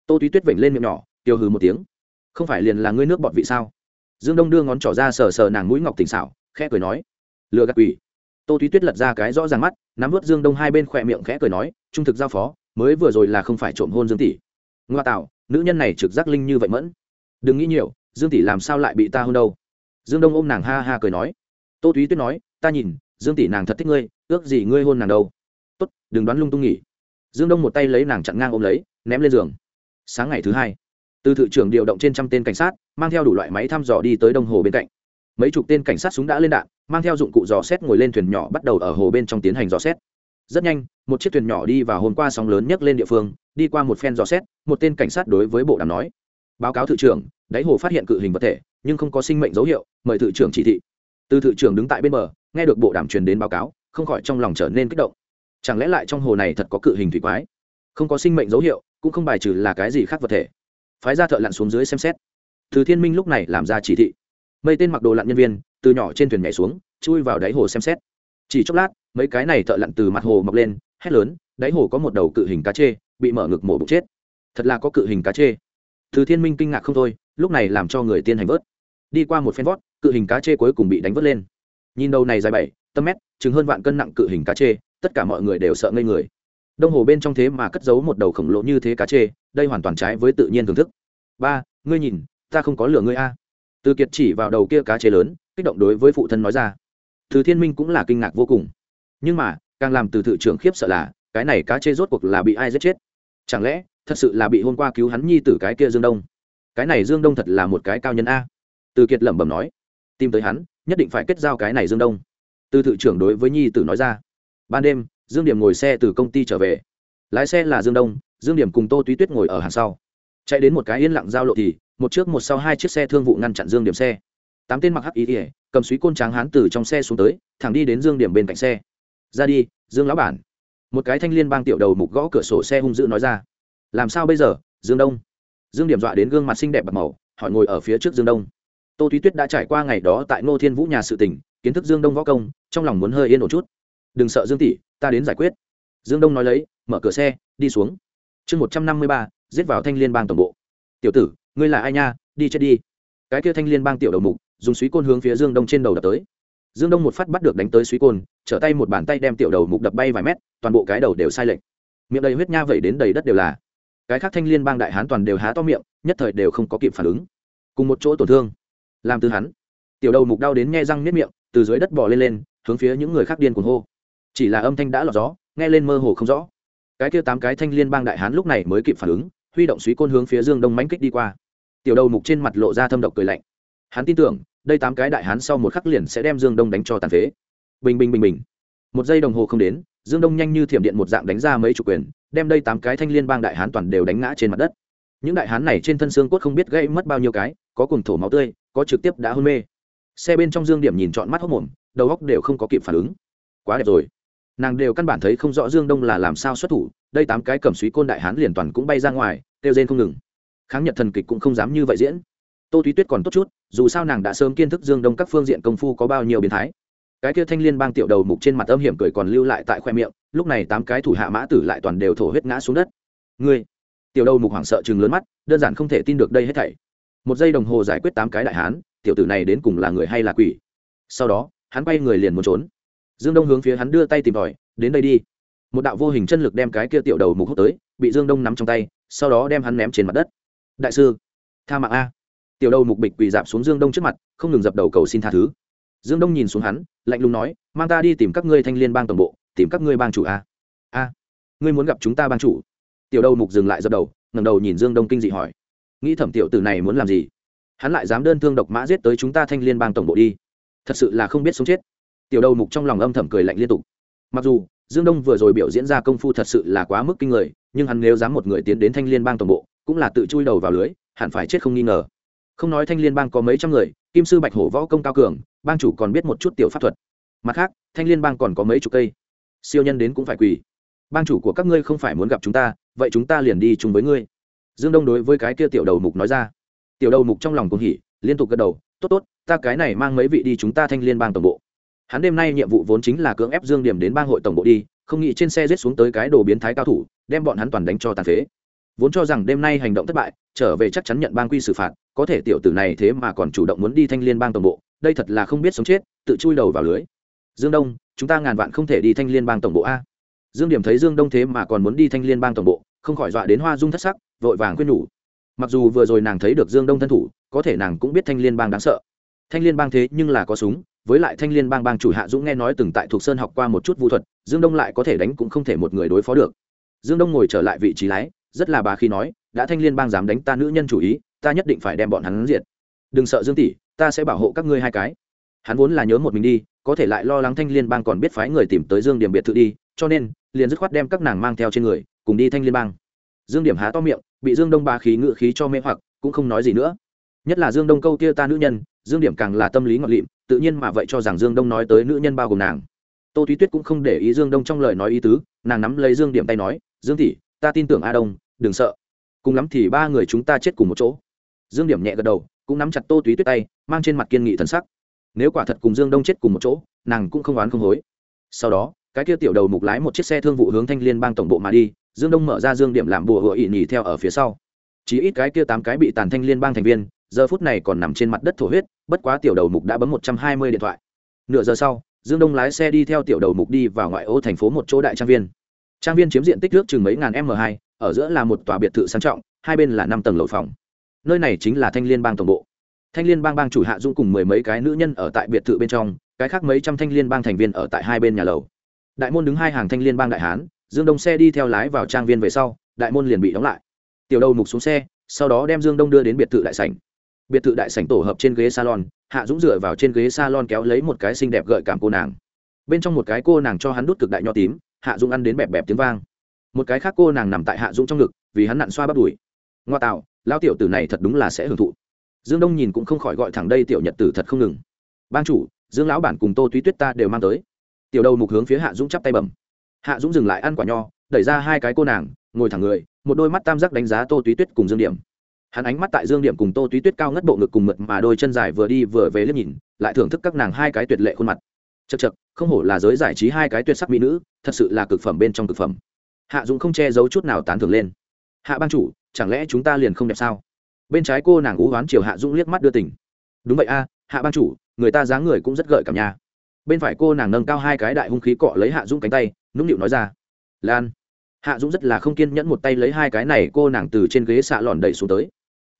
Tô thúy tuyết vểnh lên miệng nhỏ tiêu hừ một tiếng. Không phải liền là ngươi nước bọt vị sao? Dương đông đưa ngón trỏ ra sờ sờ nàng mũi ngọc tỉnh xảo, khẽ cười nói. Lừa gạt quỷ. Tô thúy tuyết lật ra cái rõ ràng mắt, nắm vớt dương đông hai bên khỏe miệng khẽ cười nói, trung thực giao phó, mới vừa rồi là không phải trộm hôn dương tỷ. Ngoa tạo, nữ nhân này trực giác linh như vậy mẫn. Đừng nghĩ nhiều, dương tỷ làm sao lại bị ta hôn đâu? Dương đông ôm nàng ha ha cười nói. Tô thúy tuyết nói, ta nhìn, dương tỷ nàng thật thích ngươi, ước gì ngươi hôn nàng đâu? Tốt, đừng đoán lung tung nghỉ. Dương đông một tay lấy nàng chặn ngang ôm lấy, ném lên giường. Sáng ngày thứ hai, từ thự trưởng điều động trên trăm tên cảnh sát, mang theo đủ loại máy thăm dò đi tới đông hồ bên cạnh. Mấy chục tên cảnh sát súng đã lên đạn, mang theo dụng cụ dò xét ngồi lên thuyền nhỏ bắt đầu ở hồ bên trong tiến hành dò xét. Rất nhanh, một chiếc thuyền nhỏ đi vào hôm qua sóng lớn nhất lên địa phương, đi qua một phen dò xét, một tên cảnh sát đối với bộ đàm nói, báo cáo thự trưởng, đáy hồ phát hiện cự hình vật thể, nhưng không có sinh mệnh dấu hiệu, mời thự trưởng chỉ thị. Từ thự trưởng đứng tại bên bờ, nghe được bộ đàm truyền đến báo cáo, không khỏi trong lòng trở nên kích động chẳng lẽ lại trong hồ này thật có cự hình thủy quái? Không có sinh mệnh dấu hiệu, cũng không bài trừ là cái gì khác vật thể. Phái ra thợ lặn xuống dưới xem xét. Từ thiên minh lúc này làm ra chỉ thị. Mây tên mặc đồ lặn nhân viên, từ nhỏ trên thuyền nhảy xuống, chui vào đáy hồ xem xét. Chỉ chốc lát, mấy cái này thợ lặn từ mặt hồ mọc lên, hét lớn, đáy hồ có một đầu cự hình cá chê, bị mở ngực mổ bụng chết. Thật là có cự hình cá chê. Từ thiên minh kinh ngạc không thôi, lúc này làm cho người tiên hành vớt. Đi qua một phen vót, cự hình cá chê cuối cùng bị đánh vớt lên. Nhìn đầu này dài bảy tầm mét chứng hơn vạn cân nặng cự hình cá chê tất cả mọi người đều sợ ngây người. Đông hồ bên trong thế mà cất giấu một đầu khổng lồ như thế cá chê, đây hoàn toàn trái với tự nhiên thưởng thức. Ba, ngươi nhìn, ta không có lửa ngươi a. Từ kiệt chỉ vào đầu kia cá chê lớn, kích động đối với phụ thân nói ra. Từ thiên minh cũng là kinh ngạc vô cùng. Nhưng mà, càng làm từ thự trưởng khiếp sợ là, cái này cá chê rốt cuộc là bị ai giết chết? Chẳng lẽ, thật sự là bị hôm qua cứu hắn nhi tử cái kia dương đông? Cái này dương đông thật là một cái cao nhân a. Từ kiệt lẩm bẩm nói. Tìm tới hắn, nhất định phải kết giao cái này dương đông. Từ thự trưởng đối với nhi tử nói ra ban đêm, dương điểm ngồi xe từ công ty trở về. Lái xe là dương đông, dương điểm cùng tô túy tuyết ngồi ở hàng sau. Chạy đến một cái yên lặng giao lộ thì, một trước một sau hai chiếc xe thương vụ ngăn chặn dương điểm xe. Tám tên mặc hắc ý ỉa cầm suý côn tráng hán từ trong xe xuống tới, thẳng đi đến dương điểm bên cạnh xe. Ra đi, dương lão bản. Một cái thanh liên bang tiểu đầu mục gõ cửa sổ xe hung dữ nói ra. Làm sao bây giờ, dương đông? Dương điểm dọa đến gương mặt xinh đẹp bạc màu, hỏi ngồi ở phía trước dương đông. Tô thúy tuyết đã trải qua ngày đó tại ngô thiên vũ nhà sự tỉnh kiến thức dương đông võ công, trong lòng muốn hơi yên ổn chút đừng sợ dương tỷ, ta đến giải quyết. Dương đông nói lấy, mở cửa xe, đi xuống. Chương một trăm năm mươi ba, giết vào thanh liên bang tổng bộ. Tiểu tử, ngươi là ai nha? Đi chết đi. Cái kia thanh liên bang tiểu đầu mục, dùng suý côn hướng phía dương đông trên đầu đập tới. Dương đông một phát bắt được đánh tới suý côn, trở tay một bàn tay đem tiểu đầu mục đập bay vài mét, toàn bộ cái đầu đều sai lệch. Miệng đầy huyết nha vẩy đến đầy đất đều là. Cái khác thanh liên bang đại hán toàn đều há to miệng, nhất thời đều không có kịp phản ứng. Cùng một chỗ tổn thương. Làm từ hắn. Tiểu đầu mục đau đến nghe răng nếp miệng, từ dưới đất bò lên lên, hướng phía những người khác điên cuồng hô chỉ là âm thanh đã lọt gió, nghe lên mơ hồ không rõ. Cái kia tám cái thanh liên bang đại hán lúc này mới kịp phản ứng, huy động suý côn hướng phía dương đông mánh kích đi qua. Tiểu đầu mục trên mặt lộ ra thâm độc cười lạnh. Hắn tin tưởng, đây tám cái đại hán sau một khắc liền sẽ đem dương đông đánh cho tàn phế. Bình bình bình bình. Một giây đồng hồ không đến, dương đông nhanh như thiểm điện một dạng đánh ra mấy chủ quyền, đem đây tám cái thanh liên bang đại hán toàn đều đánh ngã trên mặt đất. Những đại hán này trên thân xương cốt không biết gây mất bao nhiêu cái, có cùng thổ máu tươi, có trực tiếp đã hôn mê. Xe bên trong dương điểm nhìn trọn mắt hốc mồm, đầu góc đều không có kịp phản ứng. Quá đẹp rồi nàng đều căn bản thấy không rõ dương đông là làm sao xuất thủ, đây tám cái cầm suý côn đại hán liền toàn cũng bay ra ngoài, kêu rên không ngừng. Kháng nhật thần kịch cũng không dám như vậy diễn. Tô thúy tuyết còn tốt chút, dù sao nàng đã sớm kiến thức dương đông các phương diện công phu có bao nhiêu biến thái. Cái kia thanh liên bang tiểu đầu mục trên mặt âm hiểm cười còn lưu lại tại khoe miệng, lúc này tám cái thủ hạ mã tử lại toàn đều thổ huyết ngã xuống đất. Ngươi? Tiểu đầu mục hoảng sợ chừng lớn mắt, đơn giản không thể tin được đây hết thảy. Một giây đồng hồ giải quyết tám cái đại hán, tiểu tử này đến cùng là người hay là quỷ? Sau đó, hắn bay người liền muốn trốn dương đông hướng phía hắn đưa tay tìm tòi, đến đây đi. Một đạo vô hình chân lực đem cái kia tiểu đầu mục hút tới, bị dương đông nắm trong tay, sau đó đem hắn ném trên mặt đất. Đại sư, tha mạng a. Tiểu đầu mục bịch quỳ dạp xuống dương đông trước mặt, không ngừng dập đầu cầu xin tha thứ. Dương đông nhìn xuống hắn, lạnh lùng nói, mang ta đi tìm các ngươi thanh liên bang tổng bộ, tìm các ngươi bang chủ a. A, ngươi muốn gặp chúng ta bang chủ? Tiểu đầu mục dừng lại dập đầu ngầm đầu nhìn dương đông kinh dị hỏi. Nghĩ thẩm tiểu tử này muốn làm gì? Hắn lại dám đơn thương độc mã giết tới chúng ta thanh liên bang tổng bộ đi. Thật sự là không biết sống chết tiểu đầu mục trong lòng âm thầm cười lạnh liên tục. Mặc dù, dương đông vừa rồi biểu diễn ra công phu thật sự là quá mức kinh người, nhưng hắn nếu dám một người tiến đến thanh liên bang toàn bộ, cũng là tự chui đầu vào lưới, hẳn phải chết không nghi ngờ. Không nói thanh liên bang có mấy trăm người, kim sư bạch hổ võ công cao cường, bang chủ còn biết một chút tiểu pháp thuật. Mặt khác, thanh liên bang còn có mấy chục cây. Siêu nhân đến cũng phải quỳ. Bang chủ của các ngươi không phải muốn gặp chúng ta, vậy chúng ta liền đi chung với ngươi. Dương đông đối với cái kia tiểu đầu mục nói ra. Tiểu đầu mục trong lòng cũng hỉ, liên tục gật đầu, tốt tốt, ta cái này mang mấy vị đi chúng ta thanh liên bang toàn bộ hắn đêm nay nhiệm vụ vốn chính là cưỡng ép dương điểm đến bang hội tổng bộ đi, không nghĩ trên xe rết xuống tới cái đồ biến thái cao thủ, đem bọn hắn toàn đánh cho tàn phế. Vốn cho rằng đêm nay hành động thất bại, trở về chắc chắn nhận bang quy xử phạt, có thể tiểu tử này thế mà còn chủ động muốn đi thanh liên bang tổng bộ, đây thật là không biết sống chết, tự chui đầu vào lưới. Dương đông, chúng ta ngàn vạn không thể đi thanh liên bang tổng bộ a. Dương điểm thấy dương đông thế mà còn muốn đi thanh liên bang tổng bộ, không khỏi dọa đến hoa dung thất sắc, vội vàng khuyên nhủ. Mặc dù vừa rồi nàng thấy được dương đông thân thủ, có thể nàng cũng biết thanh liên bang đáng sợ. Thanh liên bang thế nhưng là có súng với lại thanh liên bang bang chủ hạ dũng nghe nói từng tại thuộc sơn học qua một chút vũ thuật, dương đông lại có thể đánh cũng không thể một người đối phó được. Dương đông ngồi trở lại vị trí lái, rất là bà khi nói, đã thanh liên bang dám đánh ta nữ nhân chủ ý, ta nhất định phải đem bọn hắn diệt. Đừng sợ dương tỷ, ta sẽ bảo hộ các ngươi hai cái. Hắn vốn là nhớ một mình đi, có thể lại lo lắng thanh liên bang còn biết phái người tìm tới dương điểm biệt thự đi, cho nên, liền dứt khoát đem các nàng mang theo trên người, cùng đi thanh liên bang. Dương điểm há to miệng, bị dương đông ba khí ngự khí cho mê hoặc, cũng không nói gì nữa. Nhất là dương đông câu kia ta nữ nhân, dương điểm càng là tâm lý ngọt lịm tự nhiên mà vậy cho rằng dương đông nói tới nữ nhân bao gồm nàng. Tô thúy tuyết cũng không để ý dương đông trong lời nói ý tứ, nàng nắm lấy dương điểm tay nói, dương tỷ, ta tin tưởng a đông, đừng sợ. Cùng lắm thì ba người chúng ta chết cùng một chỗ. Dương điểm nhẹ gật đầu, cũng nắm chặt tô túy tuyết tay, mang trên mặt kiên nghị thần sắc. Nếu quả thật cùng dương đông chết cùng một chỗ, nàng cũng không oán không hối. Sau đó, cái kia tiểu đầu mục lái một chiếc xe thương vụ hướng thanh liên bang tổng bộ mà đi, dương đông mở ra dương điểm làm bùa hựa ỵ nhì theo ở phía sau. Chỉ ít cái kia tám cái bị tàn thanh liên bang thành viên giờ phút này còn nằm trên mặt đất thổ huyết, bất quá tiểu đầu mục đã bấm một trăm hai mươi điện thoại. Nửa giờ sau, dương đông lái xe đi theo tiểu đầu mục đi vào ngoại ô thành phố một chỗ đại trang viên. Trang viên chiếm diện tích nước chừng mấy ngàn m hai, ở giữa là một tòa biệt thự sang trọng, hai bên là năm tầng lầu phòng. Nơi này chính là thanh liên bang tổng bộ. Thanh liên bang bang chủ hạ dung cùng mười mấy cái nữ nhân ở tại biệt thự bên trong, cái khác mấy trăm thanh liên bang thành viên ở tại hai bên nhà lầu. Đại môn đứng hai hàng thanh liên bang đại hán, dương đông xe đi theo lái vào trang viên về sau, đại môn liền bị đóng lại. Tiểu đầu mục xuống xe, sau đó đem dương đông đưa đến biệt thự đại sảnh biệt thự đại sảnh tổ hợp trên ghế salon, hạ dũng dựa vào trên ghế salon kéo lấy một cái xinh đẹp gợi cảm cô nàng. Bên trong một cái cô nàng cho hắn đút cực đại nho tím, hạ dũng ăn đến bẹp bẹp tiếng vang. Một cái khác cô nàng nằm tại hạ dũng trong ngực, vì hắn nặn xoa bắp đùi. Ngoa tạo lao tiểu tử này thật đúng là sẽ hưởng thụ. Dương đông nhìn cũng không khỏi gọi thẳng đây tiểu nhật tử thật không ngừng. Ban chủ, dương lão bản cùng tô túy tuyết ta đều mang tới. Tiểu đầu mục hướng phía hạ dũng chắp tay bẩm. Hạ dũng dừng lại ăn quả nho, đẩy ra hai cái cô nàng, ngồi thẳng người, một đôi mắt tam giác đánh giá tô túy tuyết cùng dương điểm hắn ánh mắt tại dương điểm cùng tô túy tuyết cao ngất bộ ngực cùng mượt mà đôi chân dài vừa đi vừa về liếc nhìn, lại thưởng thức các nàng hai cái tuyệt lệ khuôn mặt. Chật chật không hổ là giới giải trí hai cái tuyệt sắc mỹ nữ, thật sự là cực phẩm bên trong cực phẩm. Hạ dũng không che giấu chút nào tán thưởng lên. Hạ ban chủ, chẳng lẽ chúng ta liền không đẹp sao? Bên trái cô nàng ú hoán chiều hạ dũng liếc mắt đưa tỉnh. Đúng vậy a, hạ ban chủ, người ta dáng người cũng rất gợi cảm nhà bên phải cô nàng nâng cao hai cái đại hung khí cọ lấy hạ dũng cánh tay, nũng nịu nói ra. Lan. Hạ dũng rất là không kiên nhẫn một tay lấy hai cái này cô nàng từ trên ghế xạ lòn đẩy xuống tới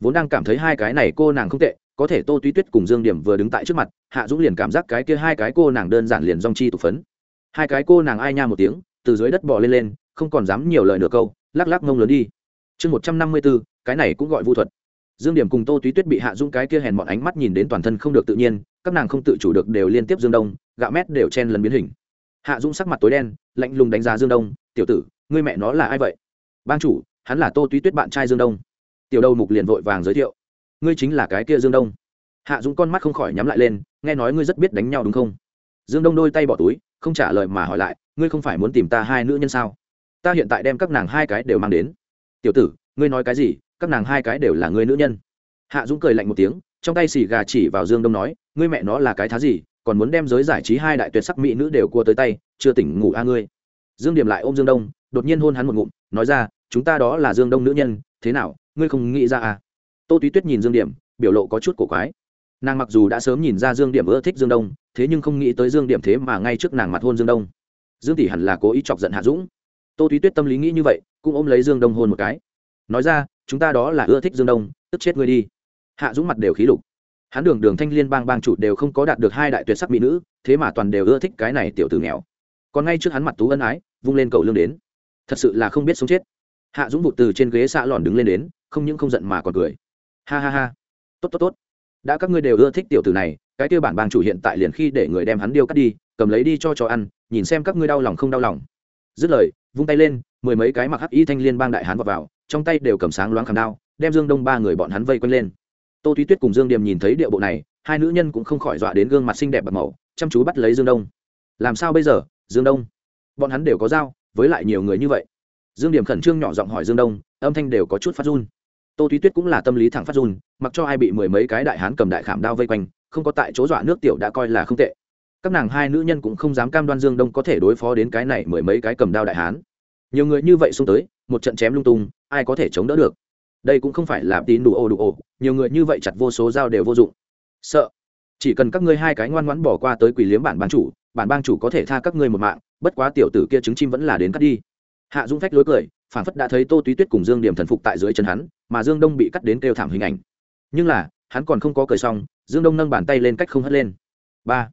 vốn đang cảm thấy hai cái này cô nàng không tệ, có thể tô túy tuyết cùng dương điểm vừa đứng tại trước mặt, hạ dũng liền cảm giác cái kia hai cái cô nàng đơn giản liền dong chi tục phấn. Hai cái cô nàng ai nha một tiếng, từ dưới đất bỏ lên lên, không còn dám nhiều lời nửa câu, lắc lắc ngông lớn đi. Chương một trăm năm mươi bốn, cái này cũng gọi vu thuật. Dương điểm cùng tô túy tuyết bị hạ dũng cái kia hèn mọn ánh mắt nhìn đến toàn thân không được tự nhiên, các nàng không tự chủ được đều liên tiếp dương đông gạo mét đều chen lần biến hình. Hạ dũng sắc mặt tối đen, lạnh lùng đánh giá dương đông, tiểu tử, ngươi mẹ nó là ai vậy? Ban chủ, hắn là tô túy tuyết bạn trai dương đông tiểu đầu mục liền vội vàng giới thiệu, ngươi chính là cái kia dương đông. Hạ dũng con mắt không khỏi nhắm lại lên, nghe nói ngươi rất biết đánh nhau đúng không? Dương đông đôi tay bỏ túi, không trả lời mà hỏi lại, ngươi không phải muốn tìm ta hai nữ nhân sao? Ta hiện tại đem các nàng hai cái đều mang đến. Tiểu tử, ngươi nói cái gì? Các nàng hai cái đều là ngươi nữ nhân. Hạ dũng cười lạnh một tiếng, trong tay xì gà chỉ vào dương đông nói, ngươi mẹ nó là cái thá gì, còn muốn đem giới giải trí hai đại tuyệt sắc mỹ nữ đều cua tới tay, chưa tỉnh ngủ a ngươi. Dương điểm lại ôm dương đông, đột nhiên hôn hắn một ngụm, nói ra, chúng ta đó là dương đông nữ nhân, thế nào ngươi không nghĩ ra à? Tô túy tuyết nhìn dương điểm, biểu lộ có chút cổ quái. Nàng mặc dù đã sớm nhìn ra dương điểm ưa thích dương đông, thế nhưng không nghĩ tới dương điểm thế mà ngay trước nàng mặt hôn dương đông. Dương tỷ hẳn là cố ý chọc giận hạ dũng. Tô túy tuyết tâm lý nghĩ như vậy, cũng ôm lấy dương đông hôn một cái. Nói ra, chúng ta đó là ưa thích dương đông, tức chết ngươi đi. Hạ dũng mặt đều khí lục. Hắn đường đường thanh liên bang bang chủ đều không có đạt được hai đại tuyệt sắc mỹ nữ, thế mà toàn đều ưa thích cái này tiểu tử nghèo. Còn ngay trước hắn mặt tú ân ái, vung lên cầu lương đến. Thật sự là không biết sống chết. Hạ dũng vụt từ trên ghế xạ lòn đứng lên đến không những không giận mà còn cười. Ha ha ha. Tốt tốt tốt. Đã các ngươi đều ưa thích tiểu tử này cái tiêu bản bang chủ hiện tại liền khi để người đem hắn điêu cắt đi cầm lấy đi cho chó ăn nhìn xem các ngươi đau lòng không đau lòng. Dứt lời vung tay lên mười mấy cái mặc hắc y thanh liên bang đại hán vào, vào trong tay đều cầm sáng loáng khảm đao đem dương đông ba người bọn hắn vây quanh lên. Tô túy tuyết cùng dương điềm nhìn thấy điệu bộ này hai nữ nhân cũng không khỏi dọa đến gương mặt xinh đẹp bạc màu chăm chú bắt lấy dương đông. Làm sao bây giờ dương đông? Bọn hắn đều có dao với lại nhiều người như vậy. Dương điểm khẩn trương nhỏ giọng hỏi dương đông âm thanh đều có chút phát run tô Thúy tuyết cũng là tâm lý thẳng phát run, mặc cho ai bị mười mấy cái đại hán cầm đại khảm đao vây quanh, không có tại chỗ dọa nước tiểu đã coi là không tệ. Các nàng hai nữ nhân cũng không dám cam đoan dương đông có thể đối phó đến cái này mười mấy cái cầm đao đại hán. Nhiều người như vậy xông tới, một trận chém lung tung, ai có thể chống đỡ được? Đây cũng không phải là tín đủ ô đủ ô, nhiều người như vậy chặt vô số dao đều vô dụng. Sợ. Chỉ cần các ngươi hai cái ngoan ngoãn bỏ qua tới quỷ liếm bản ban chủ, bản bang chủ có thể tha các ngươi một mạng, bất quá tiểu tử kia trứng chim vẫn là đến cắt đi. Hạ dũng phách lối cười phản phất đã thấy tô túy tuyết cùng dương điểm thần phục tại dưới chân hắn, mà dương đông bị cắt đến kêu thảm hình ảnh. Nhưng là, hắn còn không có cười xong, dương đông nâng bàn tay lên cách không hất lên. Ba.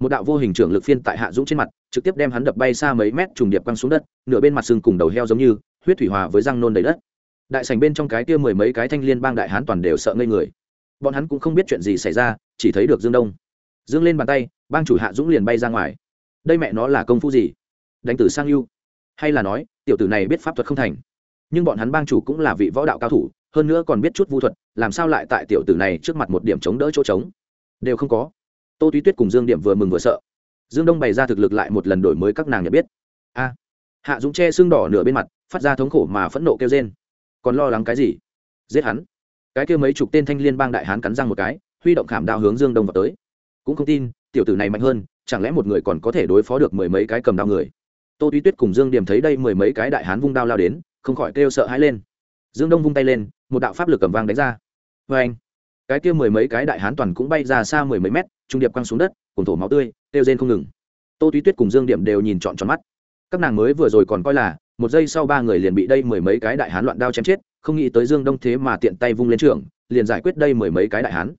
Một đạo vô hình trưởng lực phiên tại hạ dũng trên mặt, trực tiếp đem hắn đập bay xa mấy mét trùng điệp quăng xuống đất, nửa bên mặt xương cùng đầu heo giống như, huyết thủy hòa với răng nôn đầy đất. Đại sành bên trong cái kia mười mấy cái thanh liên bang đại hán toàn đều sợ ngây người. Bọn hắn cũng không biết chuyện gì xảy ra, chỉ thấy được dương đông. Dương lên bàn tay, bang chủ hạ dũng liền bay ra ngoài. Đây mẹ nó là công phu gì? Đánh tử sang yêu hay là nói, tiểu tử này biết pháp thuật không thành. Nhưng bọn hắn bang chủ cũng là vị võ đạo cao thủ, hơn nữa còn biết chút vu thuật, làm sao lại tại tiểu tử này trước mặt một điểm chống đỡ chỗ trống? Đều không có. Tô túy tuyết cùng dương điểm vừa mừng vừa sợ. Dương đông bày ra thực lực lại một lần đổi mới các nàng nhận biết. A. Hạ dũng che xương đỏ nửa bên mặt, phát ra thống khổ mà phẫn nộ kêu trên còn lo lắng cái gì? Giết hắn. Cái kêu mấy chục tên thanh liên bang đại hán cắn răng một cái, huy động khảm đao hướng dương đông vào tới. Cũng không tin, tiểu tử này mạnh hơn, chẳng lẽ một người còn có thể đối phó được mười mấy cái cầm đao người? Tô túy tuyết cùng dương điểm thấy đây mười mấy cái đại hán vung đao lao đến, không khỏi kêu sợ hãi lên. Dương đông vung tay lên, một đạo pháp lực cầm vang đánh ra. Vê anh, cái kia mười mấy cái đại hán toàn cũng bay ra xa mười mấy mét, trung điệp quăng xuống đất cùng thổ máu tươi, kêu rên không ngừng. Tô túy tuyết cùng dương điểm đều nhìn trọn tròn mắt. Các nàng mới vừa rồi còn coi là, một giây sau ba người liền bị đây mười mấy cái đại hán loạn đao chém chết, không nghĩ tới dương đông thế mà tiện tay vung lên trường, liền giải quyết đây mười mấy cái đại hán.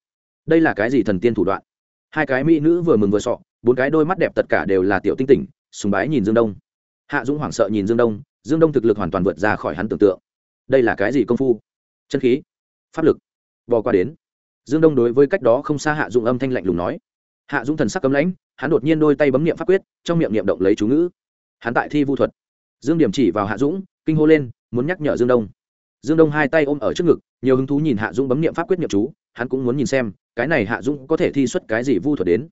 Đây là cái gì thần tiên thủ đoạn? Hai cái mỹ nữ vừa mừng vừa sọ, bốn cái đôi mắt đẹp tất cả đều là tiểu tinh tỉnh, sùng bái nhìn dương đông hạ dũng hoảng sợ nhìn dương đông dương đông thực lực hoàn toàn vượt ra khỏi hắn tưởng tượng. Đây là cái gì công phu? Chân khí, pháp lực, bò qua đến. Dương đông đối với cách đó không xa hạ dũng âm thanh lạnh lùng nói. Hạ dũng thần sắc cấm lãnh, hắn đột nhiên đôi tay bấm niệm pháp quyết, trong miệng niệm động lấy chú ngữ. Hắn tại thi vu thuật. Dương điểm chỉ vào hạ dũng, kinh hô lên, muốn nhắc nhở dương đông. Dương đông hai tay ôm ở trước ngực, nhiều hứng thú nhìn hạ dũng bấm niệm pháp quyết niệm chú, hắn cũng muốn nhìn xem, cái này hạ dũng có thể thi xuất cái gì vu thuật đến.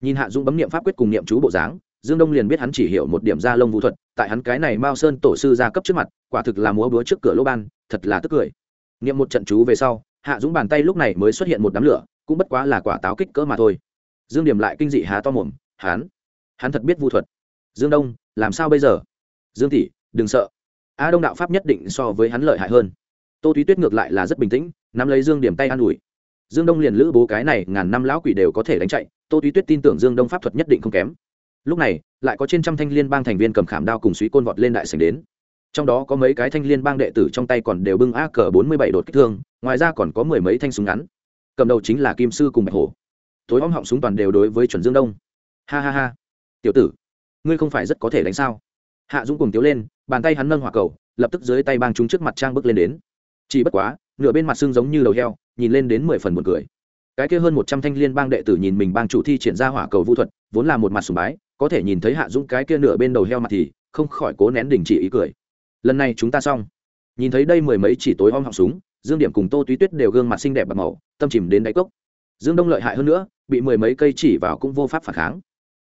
Nhìn hạ dũng bấm niệm pháp quyết cùng niệm chú bộ dáng dương đông liền biết hắn chỉ hiểu một điểm da lông vu thuật, tại hắn cái này mao sơn tổ sư ra cấp trước mặt, quả thực là múa búa trước cửa lỗ ban, thật là tức cười. Niệm một trận chú về sau, hạ dũng bàn tay lúc này mới xuất hiện một đám lửa, cũng bất quá là quả táo kích cỡ mà thôi. Dương điểm lại kinh dị há to mồm, hắn hắn thật biết vu thuật. Dương đông, làm sao bây giờ? Dương tỷ, đừng sợ. A đông đạo pháp nhất định so với hắn lợi hại hơn. Tô thúy tuyết ngược lại là rất bình tĩnh, nắm lấy dương điểm tay an ủi. Dương đông liền lữ bố cái này, ngàn năm lão quỷ đều có thể đánh chạy, tô thúy tuyết tin tưởng dương đông pháp thuật nhất định không kém lúc này, lại có trên trăm thanh liên bang thành viên cầm khảm đao cùng suý côn vọt lên đại sành đến. Trong đó có mấy cái thanh liên bang đệ tử trong tay còn đều bưng a cờ bốn mươi bảy đột kích thương, ngoài ra còn có mười mấy thanh súng ngắn. Cầm đầu chính là kim sư cùng bạch hổ. Tối om họng súng toàn đều đối với chuẩn dương đông. Ha ha ha. Tiểu tử, ngươi không phải rất có thể đánh sao? Hạ dũng cùng tiếu lên, bàn tay hắn nâng hỏa cầu, lập tức dưới tay bang chúng trước mặt trang bước lên đến. Chỉ bất quá, nửa bên mặt xương giống như đầu heo, nhìn lên đến mười phần một cười. Cái kia hơn một trăm thanh liên bang đệ tử nhìn mình bang chủ thi triển ra hỏa cầu vũ thuật, vốn là một mặt sùng bái có thể nhìn thấy hạ dũng cái kia nửa bên đầu heo mặt thì không khỏi cố nén đình chỉ ý cười. Lần này chúng ta xong. Nhìn thấy đây mười mấy chỉ tối om họng súng, dương điểm cùng tô túy tuyết đều gương mặt xinh đẹp bạc màu, tâm chìm đến đáy cốc. Dương đông lợi hại hơn nữa, bị mười mấy cây chỉ vào cũng vô pháp phản kháng.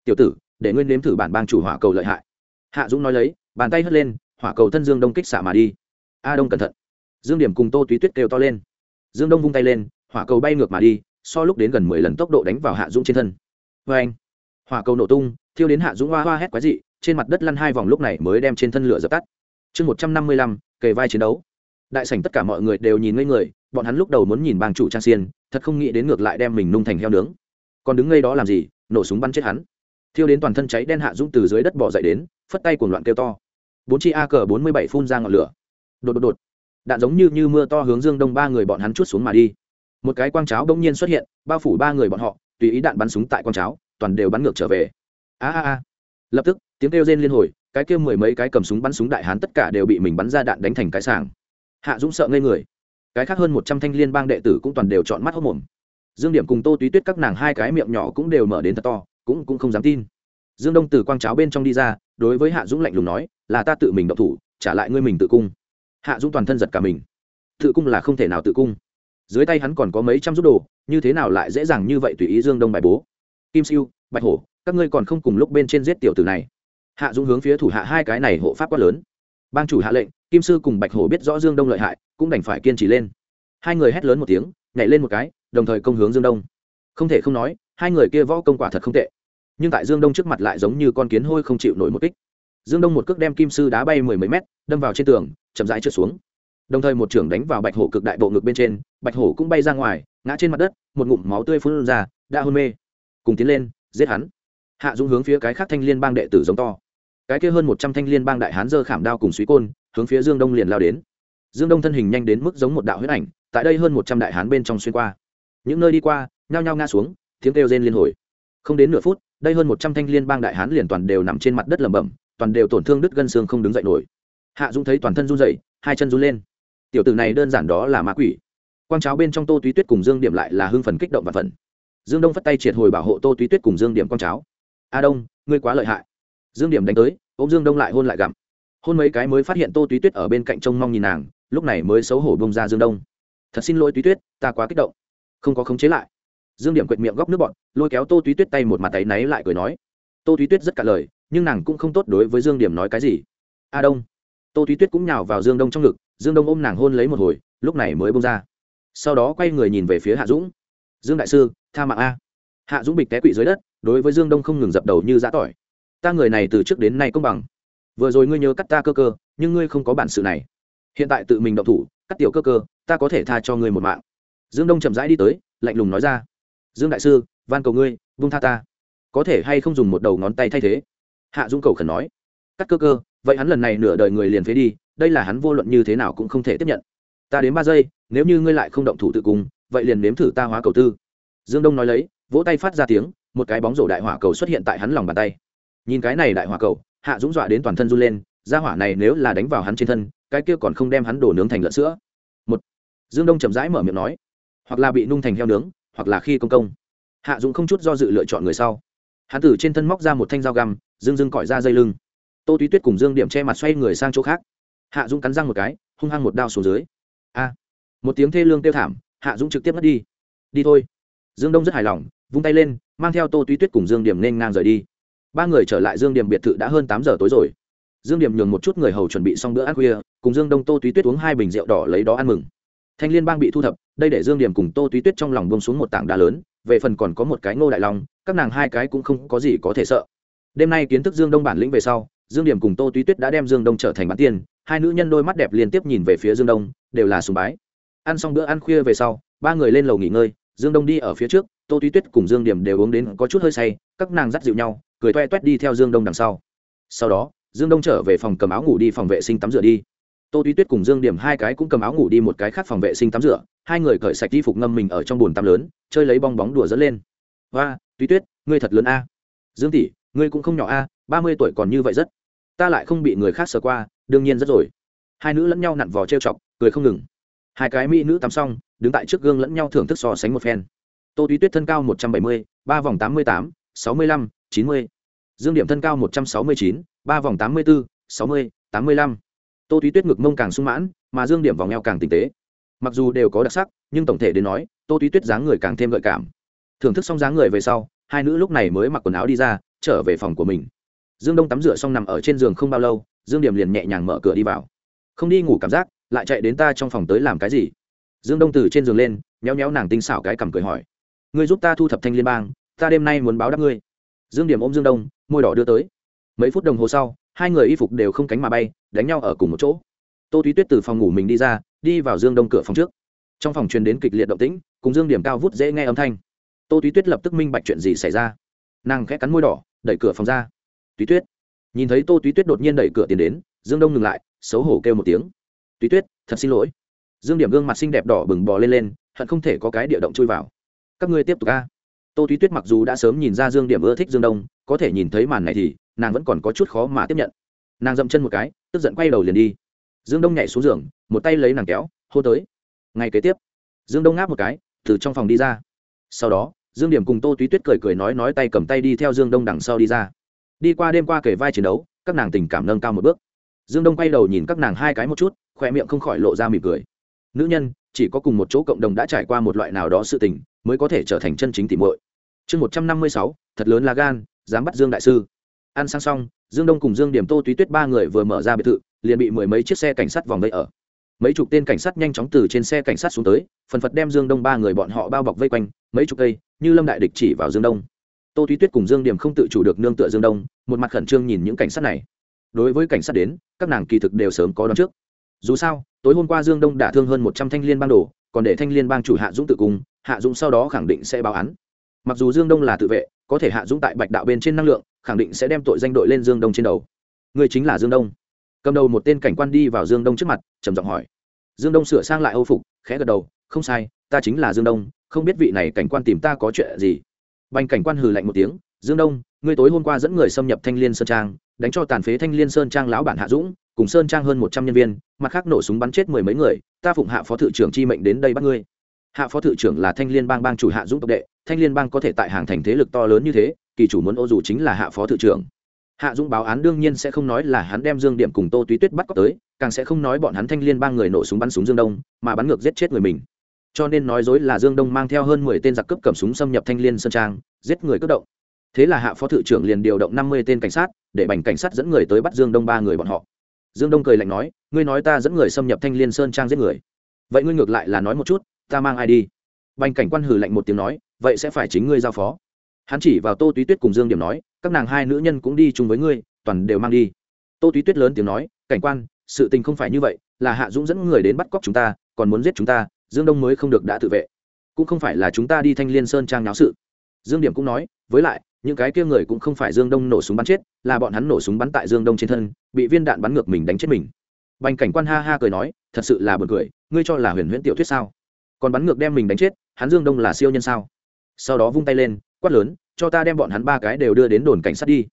Tiểu tử, để nguyên nếm thử bản bang chủ hỏa cầu lợi hại. Hạ dũng nói lấy, bàn tay hất lên, hỏa cầu thân dương đông kích xả mà đi. A đông cẩn thận. Dương điểm cùng tô túy tuyết kêu to lên. Dương đông vung tay lên, hỏa cầu bay ngược mà đi, so lúc đến gần mười lần tốc độ đánh vào hạ dũng trên thân. Vê anh hỏa cầu nổ tung thiêu đến hạ dũng hoa hoa hét quái dị, trên mặt đất lăn hai vòng lúc này mới đem trên thân lửa dập tắt. Chương một trăm năm mươi lăm, kề vai chiến đấu. Đại sảnh tất cả mọi người đều nhìn ngây người, bọn hắn lúc đầu muốn nhìn bang chủ trang xiên, thật không nghĩ đến ngược lại đem mình nung thành heo nướng. Còn đứng ngây đó làm gì, nổ súng bắn chết hắn. Thiêu đến toàn thân cháy đen hạ dũng từ dưới đất bỏ dậy đến, phất tay cuồng loạn kêu to. Bốn chi a cờ bốn mươi bảy phun ra ngọn lửa. Đột đột đột. Đạn giống như như mưa to hướng dương đông ba người bọn hắn chút xuống mà đi. Một cái quang cháo đông nhiên xuất hiện, bao phủ ba người bọn họ, tùy ý đạn bắn súng tại quang cháo, toàn đều bắn ngược trở về a a a. Lập tức, tiếng kêu rên liên hồi, cái kêu mười mấy cái cầm súng bắn súng đại hán tất cả đều bị mình bắn ra đạn đánh thành cái sàng hạ dũng sợ ngây người. Cái khác hơn một trăm thanh liên bang đệ tử cũng toàn đều chọn mắt hốc mồm. Dương điểm cùng tô túy tuyết các nàng hai cái miệng nhỏ cũng đều mở đến thật to, cũng cũng không dám tin. Dương đông từ quang cháo bên trong đi ra, đối với hạ dũng lạnh lùng nói, là ta tự mình độc thủ, trả lại ngươi mình tự cung. Hạ dũng toàn thân giật cả mình. Tự cung là không thể nào tự cung. Dưới tay hắn còn có mấy trăm rút đồ, như thế nào lại dễ dàng như vậy tùy ý dương đông bài bố? Kim siêu, bạch hổ các ngươi còn không cùng lúc bên trên giết tiểu tử này. Hạ dũng hướng phía thủ hạ hai cái này hộ pháp quá lớn. Bang chủ hạ lệnh, kim sư cùng bạch hổ biết rõ dương đông lợi hại, cũng đành phải kiên trì lên. Hai người hét lớn một tiếng, nhảy lên một cái, đồng thời công hướng dương đông. Không thể không nói, hai người kia võ công quả thật không tệ. Nhưng tại dương đông trước mặt lại giống như con kiến hôi không chịu nổi một kích. Dương đông một cước đem kim sư đá bay mười mấy mét, đâm vào trên tường, chậm rãi trượt xuống. Đồng thời một trưởng đánh vào bạch hổ cực đại bộ ngực bên trên, bạch hổ cũng bay ra ngoài, ngã trên mặt đất, một ngụm máu tươi phun ra, đã hôn mê. Cùng tiến lên, giết hắn hạ dũng hướng phía cái khác thanh liên bang đệ tử giống to. Cái kia hơn một trăm thanh liên bang đại hán dơ khảm đao cùng suý côn, hướng phía dương đông liền lao đến. Dương đông thân hình nhanh đến mức giống một đạo huyết ảnh, tại đây hơn một trăm đại hán bên trong xuyên qua. Những nơi đi qua, nhao nhao ngã xuống, tiếng kêu rên liên hồi. Không đến nửa phút, đây hơn một trăm thanh liên bang đại hán liền toàn đều nằm trên mặt đất lẩm bẩm, toàn đều tổn thương đứt gân xương không đứng dậy nổi. Hạ dũng thấy toàn thân run rẩy, hai chân run lên. Tiểu tử này đơn giản đó là ma quỷ. Quang cháo bên trong tô túy tuyết cùng dương điểm lại là hưng phần kích động và phần dương đông phất tay triệt hồi bảo hộ tô túy tuyết cùng dương điểm quang cháo a đông, ngươi quá lợi hại. Dương điểm đánh tới ô m dương đông lại hôn lại gặm. Hôn mấy cái mới phát hiện tô túy tuyết ở bên cạnh trông mong nhìn nàng, lúc này mới xấu hổ bông ra dương đông. Thật xin lỗi túy tuyết, ta quá kích động. Không có khống chế lại. Dương điểm quệt miệng góc nước bọn lôi kéo tô túy tuyết tay một mặt tay náy lại cười nói. Tô túy tuyết rất cả lời, nhưng nàng cũng không tốt đối với dương điểm nói cái gì. A đông. Tô túy tuyết cũng nhào vào dương đông trong ngực, dương đông ôm nàng hôn lấy một hồi, lúc này mới bông ra. Sau đó quay người nhìn về phía hạ dũng. Dương đại sư, tha mạng a. Hạ dũng bịch té quỵ dưới đất đối với dương đông không ngừng dập đầu như giã tỏi. Ta người này từ trước đến nay công bằng. Vừa rồi ngươi nhớ cắt ta cơ cơ nhưng ngươi không có bản sự này. Hiện tại tự mình động thủ cắt tiểu cơ cơ ta có thể tha cho ngươi một mạng. Dương đông chậm rãi đi tới lạnh lùng nói ra. Dương đại sư van cầu ngươi vung tha ta. Có thể hay không dùng một đầu ngón tay thay thế? Hạ dũng cầu khẩn nói. Cắt cơ cơ vậy hắn lần này nửa đời người liền phế đi đây là hắn vô luận như thế nào cũng không thể tiếp nhận. Ta đến ba giây nếu như ngươi lại không động thủ tự cùng, vậy liền nếm thử ta hóa cầu tư. Dương đông nói lấy vỗ tay phát ra tiếng một cái bóng rổ đại hỏa cầu xuất hiện tại hắn lòng bàn tay. Nhìn cái này đại hỏa cầu, hạ dũng dọa đến toàn thân run lên ra hỏa này nếu là đánh vào hắn trên thân, cái kia còn không đem hắn đổ nướng thành lợn sữa. Một, dương đông chậm rãi mở miệng nói, hoặc là bị nung thành heo nướng, hoặc là khi công công. Hạ dũng không chút do dự lựa chọn người sau. Hắn từ trên thân móc ra một thanh dao găm, dương dưng cỏi ra dây lưng. Tô túy tuyết cùng dương điểm che mặt xoay người sang chỗ khác. Hạ dũng cắn răng một cái, hung hăng một đao xuống dưới. A, một tiếng thê lương kêu thảm, hạ dũng trực tiếp mất đi. Đi thôi. Dương đông rất hài lòng, vung tay lên mang theo tô túy tuyết cùng dương điểm nên ngang rời đi. Ba người trở lại dương điểm biệt thự đã hơn tám giờ tối rồi. Dương điểm nhường một chút người hầu chuẩn bị xong bữa ăn khuya, cùng dương đông, tô túy tuyết uống hai bình rượu đỏ lấy đó ăn mừng. Thanh liên bang bị thu thập, đây để dương điểm cùng tô túy tuyết trong lòng bông xuống một tảng đá lớn, về phần còn có một cái ngô đại long, các nàng hai cái cũng không có gì có thể sợ. Đêm nay kiến thức dương đông bản lĩnh về sau, dương điểm cùng tô túy tuyết đã đem dương đông trở thành bản tiên, hai nữ nhân đôi mắt đẹp liên tiếp nhìn về phía dương đông, đều là sùng bái. Ăn xong bữa ăn khuya về sau, ba người lên lầu nghỉ ngơi dương đông đi ở phía trước, tô túy tuyết cùng dương điểm đều uống đến có chút hơi say, các nàng dắt dịu nhau, cười toe toét đi theo dương đông đằng sau. Sau đó, dương đông trở về phòng cầm áo ngủ đi phòng vệ sinh tắm rửa đi. Tô túy tuyết cùng dương điểm hai cái cũng cầm áo ngủ đi một cái khác phòng vệ sinh tắm rửa, hai người cởi sạch y phục ngâm mình ở trong bồn tắm lớn, chơi lấy bong bóng đùa dẫn lên. Hoa túy tuyết, ngươi thật lớn a. Dương tỷ, ngươi cũng không nhỏ a, ba mươi tuổi còn như vậy rất, ta lại không bị người khác sờ qua, đương nhiên rất rồi. Hai nữ lẫn nhau nặn vò trêu chọc, cười không ngừng. Hai cái mỹ nữ tắm xong đứng tại trước gương lẫn nhau thưởng thức so sánh một phen. Tô túy tuyết thân cao một trăm bảy mươi, ba vòng tám mươi tám, sáu mươi lăm, chín mươi. Dương điểm thân cao một trăm sáu mươi chín, ba vòng tám mươi bốn sáu mươi, tám mươi lăm. Tô túy tuyết ngực mông càng sung mãn, mà dương điểm vòng eo càng tinh tế. Mặc dù đều có đặc sắc, nhưng tổng thể đến nói, tô túy tuyết dáng người càng thêm gợi cảm. Thưởng thức xong dáng người về sau, hai nữ lúc này mới mặc quần áo đi ra, trở về phòng của mình. Dương đông tắm rửa xong nằm ở trên giường không bao lâu, dương điểm liền nhẹ nhàng mở cửa đi vào. Không đi ngủ cảm giác, lại chạy đến ta trong phòng tới làm cái gì? Dương đông từ trên giường lên nhéo nhéo nàng tinh xảo cái cằm cười hỏi. Ngươi giúp ta thu thập thanh liên bang, ta đêm nay muốn báo đáp ngươi. Dương điểm ôm dương đông, môi đỏ đưa tới. Mấy phút đồng hồ sau, hai người y phục đều không cánh mà bay, đánh nhau ở cùng một chỗ. Tô thúy tuyết từ phòng ngủ mình đi ra, đi vào dương đông cửa phòng trước. Trong phòng truyền đến kịch liệt động tĩnh, cùng dương điểm cao vút dễ nghe âm thanh. Tô thúy tuyết lập tức minh bạch chuyện gì xảy ra. Nàng khẽ cắn môi đỏ, đẩy cửa phòng ra. Túy tuyết. Nhìn thấy tô túy tuyết đột nhiên đẩy cửa tiến đến, dương đông ngừng lại, xấu hổ kêu một tiếng. Túy tuyết, thật xin lỗi dương điểm gương mặt xinh đẹp đỏ bừng bò lên lên, hận không thể có cái địa động chui vào. Các ngươi tiếp tục ca tô Thúy tuyết mặc dù đã sớm nhìn ra dương điểm ưa thích dương đông, có thể nhìn thấy màn này thì nàng vẫn còn có chút khó mà tiếp nhận. Nàng dậm chân một cái, tức giận quay đầu liền đi. Dương đông nhảy xuống giường, một tay lấy nàng kéo, hô tới. Ngay kế tiếp, dương đông ngáp một cái, từ trong phòng đi ra. Sau đó, dương điểm cùng tô túy tuyết cười cười nói nói tay cầm tay đi theo dương đông đằng sau đi ra. Đi qua đêm qua kể vai chiến đấu, các nàng tình cảm nâng cao một bước. Dương đông quay đầu nhìn các nàng hai cái một chút khoe miệng không khỏi lộ ra mỉm cười nữ nhân, chỉ có cùng một chỗ cộng đồng đã trải qua một loại nào đó sự tình, mới có thể trở thành chân chính tỉ muội. Chương một trăm năm mươi sáu, thật lớn là gan, dám bắt dương đại sư. Ăn sang xong, dương đông cùng dương điểm tô túy tuyết ba người vừa mở ra biệt thự, liền bị mười mấy chiếc xe cảnh sát vòng vây ở. Mấy chục tên cảnh sát nhanh chóng từ trên xe cảnh sát xuống tới, phần phật đem dương đông ba người bọn họ bao bọc vây quanh, mấy chục cây, như lâm đại địch chỉ vào dương đông. Tô túy tuyết cùng dương điểm không tự chủ được nương tựa dương đông, một mặt khẩn trương nhìn những cảnh sát này. Đối với cảnh sát đến, các nàng kỳ thực đều sớm có đón trước dù sao, tối hôm qua dương đông đã thương hơn một trăm thanh liên bang đồ, còn để thanh liên bang chủ hạ dũng tự cung, hạ dũng sau đó khẳng định sẽ báo án. Mặc dù dương đông là tự vệ, có thể hạ dũng tại bạch đạo bên trên năng lượng, khẳng định sẽ đem tội danh đội lên dương đông trên đầu. Người chính là dương đông. Cầm đầu một tên cảnh quan đi vào dương đông trước mặt, trầm giọng hỏi. Dương đông sửa sang lại âu phục, khẽ gật đầu, không sai, ta chính là dương đông, không biết vị này cảnh quan tìm ta có chuyện gì. Bành cảnh quan hừ lạnh một tiếng, dương đông, ngươi tối hôm qua dẫn người xâm nhập thanh liên sơn trang, đánh cho tàn phế thanh liên sơn trang lão bản hạ dũng cùng sơn trang hơn một trăm nhân viên, mặt khác nổ súng bắn chết mười mấy người, ta phụng hạ phó thự trưởng chi mệnh đến đây bắt ngươi. Hạ phó thự trưởng là thanh liên bang bang chủ hạ dũng tộc đệ, thanh liên bang có thể tại hàng thành thế lực to lớn như thế, kỳ chủ muốn ô dù chính là hạ phó thự trưởng. Hạ dũng báo án đương nhiên sẽ không nói là hắn đem dương điểm cùng tô túy tuyết bắt cóc tới, càng sẽ không nói bọn hắn thanh liên bang người nổ súng bắn súng dương đông, mà bắn ngược giết chết người mình. Cho nên nói dối là dương đông mang theo hơn mười tên giặc cướp cầm súng xâm nhập thanh liên sơn trang, giết người cướp động. Thế là hạ phó thự trưởng liền điều động năm mươi tên cảnh sát, để bành cảnh sát dẫn người tới bắt dương đông ba người bọn họ dương đông cười lạnh nói, ngươi nói ta dẫn người xâm nhập thanh liên sơn trang giết người. Vậy ngươi ngược lại là nói một chút, ta mang ai đi? Bành cảnh quan hừ lạnh một tiếng nói, vậy sẽ phải chính ngươi giao phó. Hắn chỉ vào tô túy tuyết cùng dương điểm nói, các nàng hai nữ nhân cũng đi chung với ngươi, toàn đều mang đi. Tô túy tuyết lớn tiếng nói, cảnh quan, sự tình không phải như vậy, là hạ dũng dẫn người đến bắt cóc chúng ta, còn muốn giết chúng ta, dương đông mới không được đã tự vệ. Cũng không phải là chúng ta đi thanh liên sơn trang náo sự dương điểm cũng nói, với lại, những cái kia người cũng không phải dương đông nổ súng bắn chết, là bọn hắn nổ súng bắn tại dương đông trên thân, bị viên đạn bắn ngược mình đánh chết mình. Bành cảnh quan ha ha cười nói, thật sự là buồn cười, ngươi cho là huyền huyễn tiểu thuyết sao? Còn bắn ngược đem mình đánh chết, hắn dương đông là siêu nhân sao? Sau đó vung tay lên, quát lớn, cho ta đem bọn hắn ba cái đều đưa đến đồn cảnh sát đi.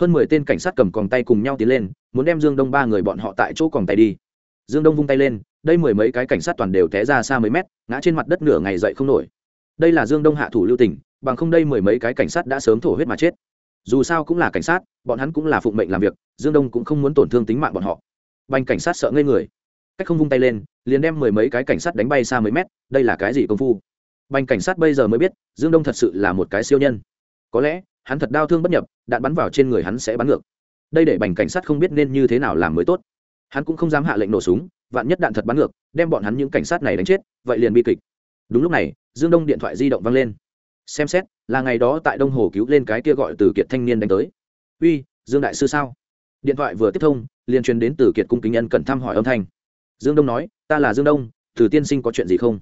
Hơn mười tên cảnh sát cầm còng tay cùng nhau tiến lên, muốn đem dương đông ba người bọn họ tại chỗ còng tay đi. Dương đông vung tay lên, đây mười mấy cái cảnh sát toàn đều té ra xa mấy mét, ngã trên mặt đất nửa ngày dậy không nổi. Đây là dương đông hạ thủ lưu tình bằng không đây mười mấy cái cảnh sát đã sớm thổ huyết mà chết. Dù sao cũng là cảnh sát, bọn hắn cũng là phụng mệnh làm việc, dương đông cũng không muốn tổn thương tính mạng bọn họ. Banh cảnh sát sợ ngây người. Cách không vung tay lên, liền đem mười mấy cái cảnh sát đánh bay xa mấy mét, đây là cái gì công phu? Banh cảnh sát bây giờ mới biết, dương đông thật sự là một cái siêu nhân. Có lẽ, hắn thật đau thương bất nhập, đạn bắn vào trên người hắn sẽ bắn ngược. Đây để bành cảnh sát không biết nên như thế nào làm mới tốt. Hắn cũng không dám hạ lệnh nổ súng, vạn nhất đạn thật bắn ngược, đem bọn hắn những cảnh sát này đánh chết, vậy liền bi kịch. Đúng lúc này, dương đông điện thoại di động văng lên xem xét, là ngày đó tại đông hồ cứu lên cái kia gọi từ kiệt thanh niên đánh tới. Uy, dương đại sư sao? Điện thoại vừa tiếp thông, liền truyền đến từ kiệt cung kính nhân cần thăm hỏi âm thanh. Dương đông nói, ta là dương đông, từ tiên sinh có chuyện gì không?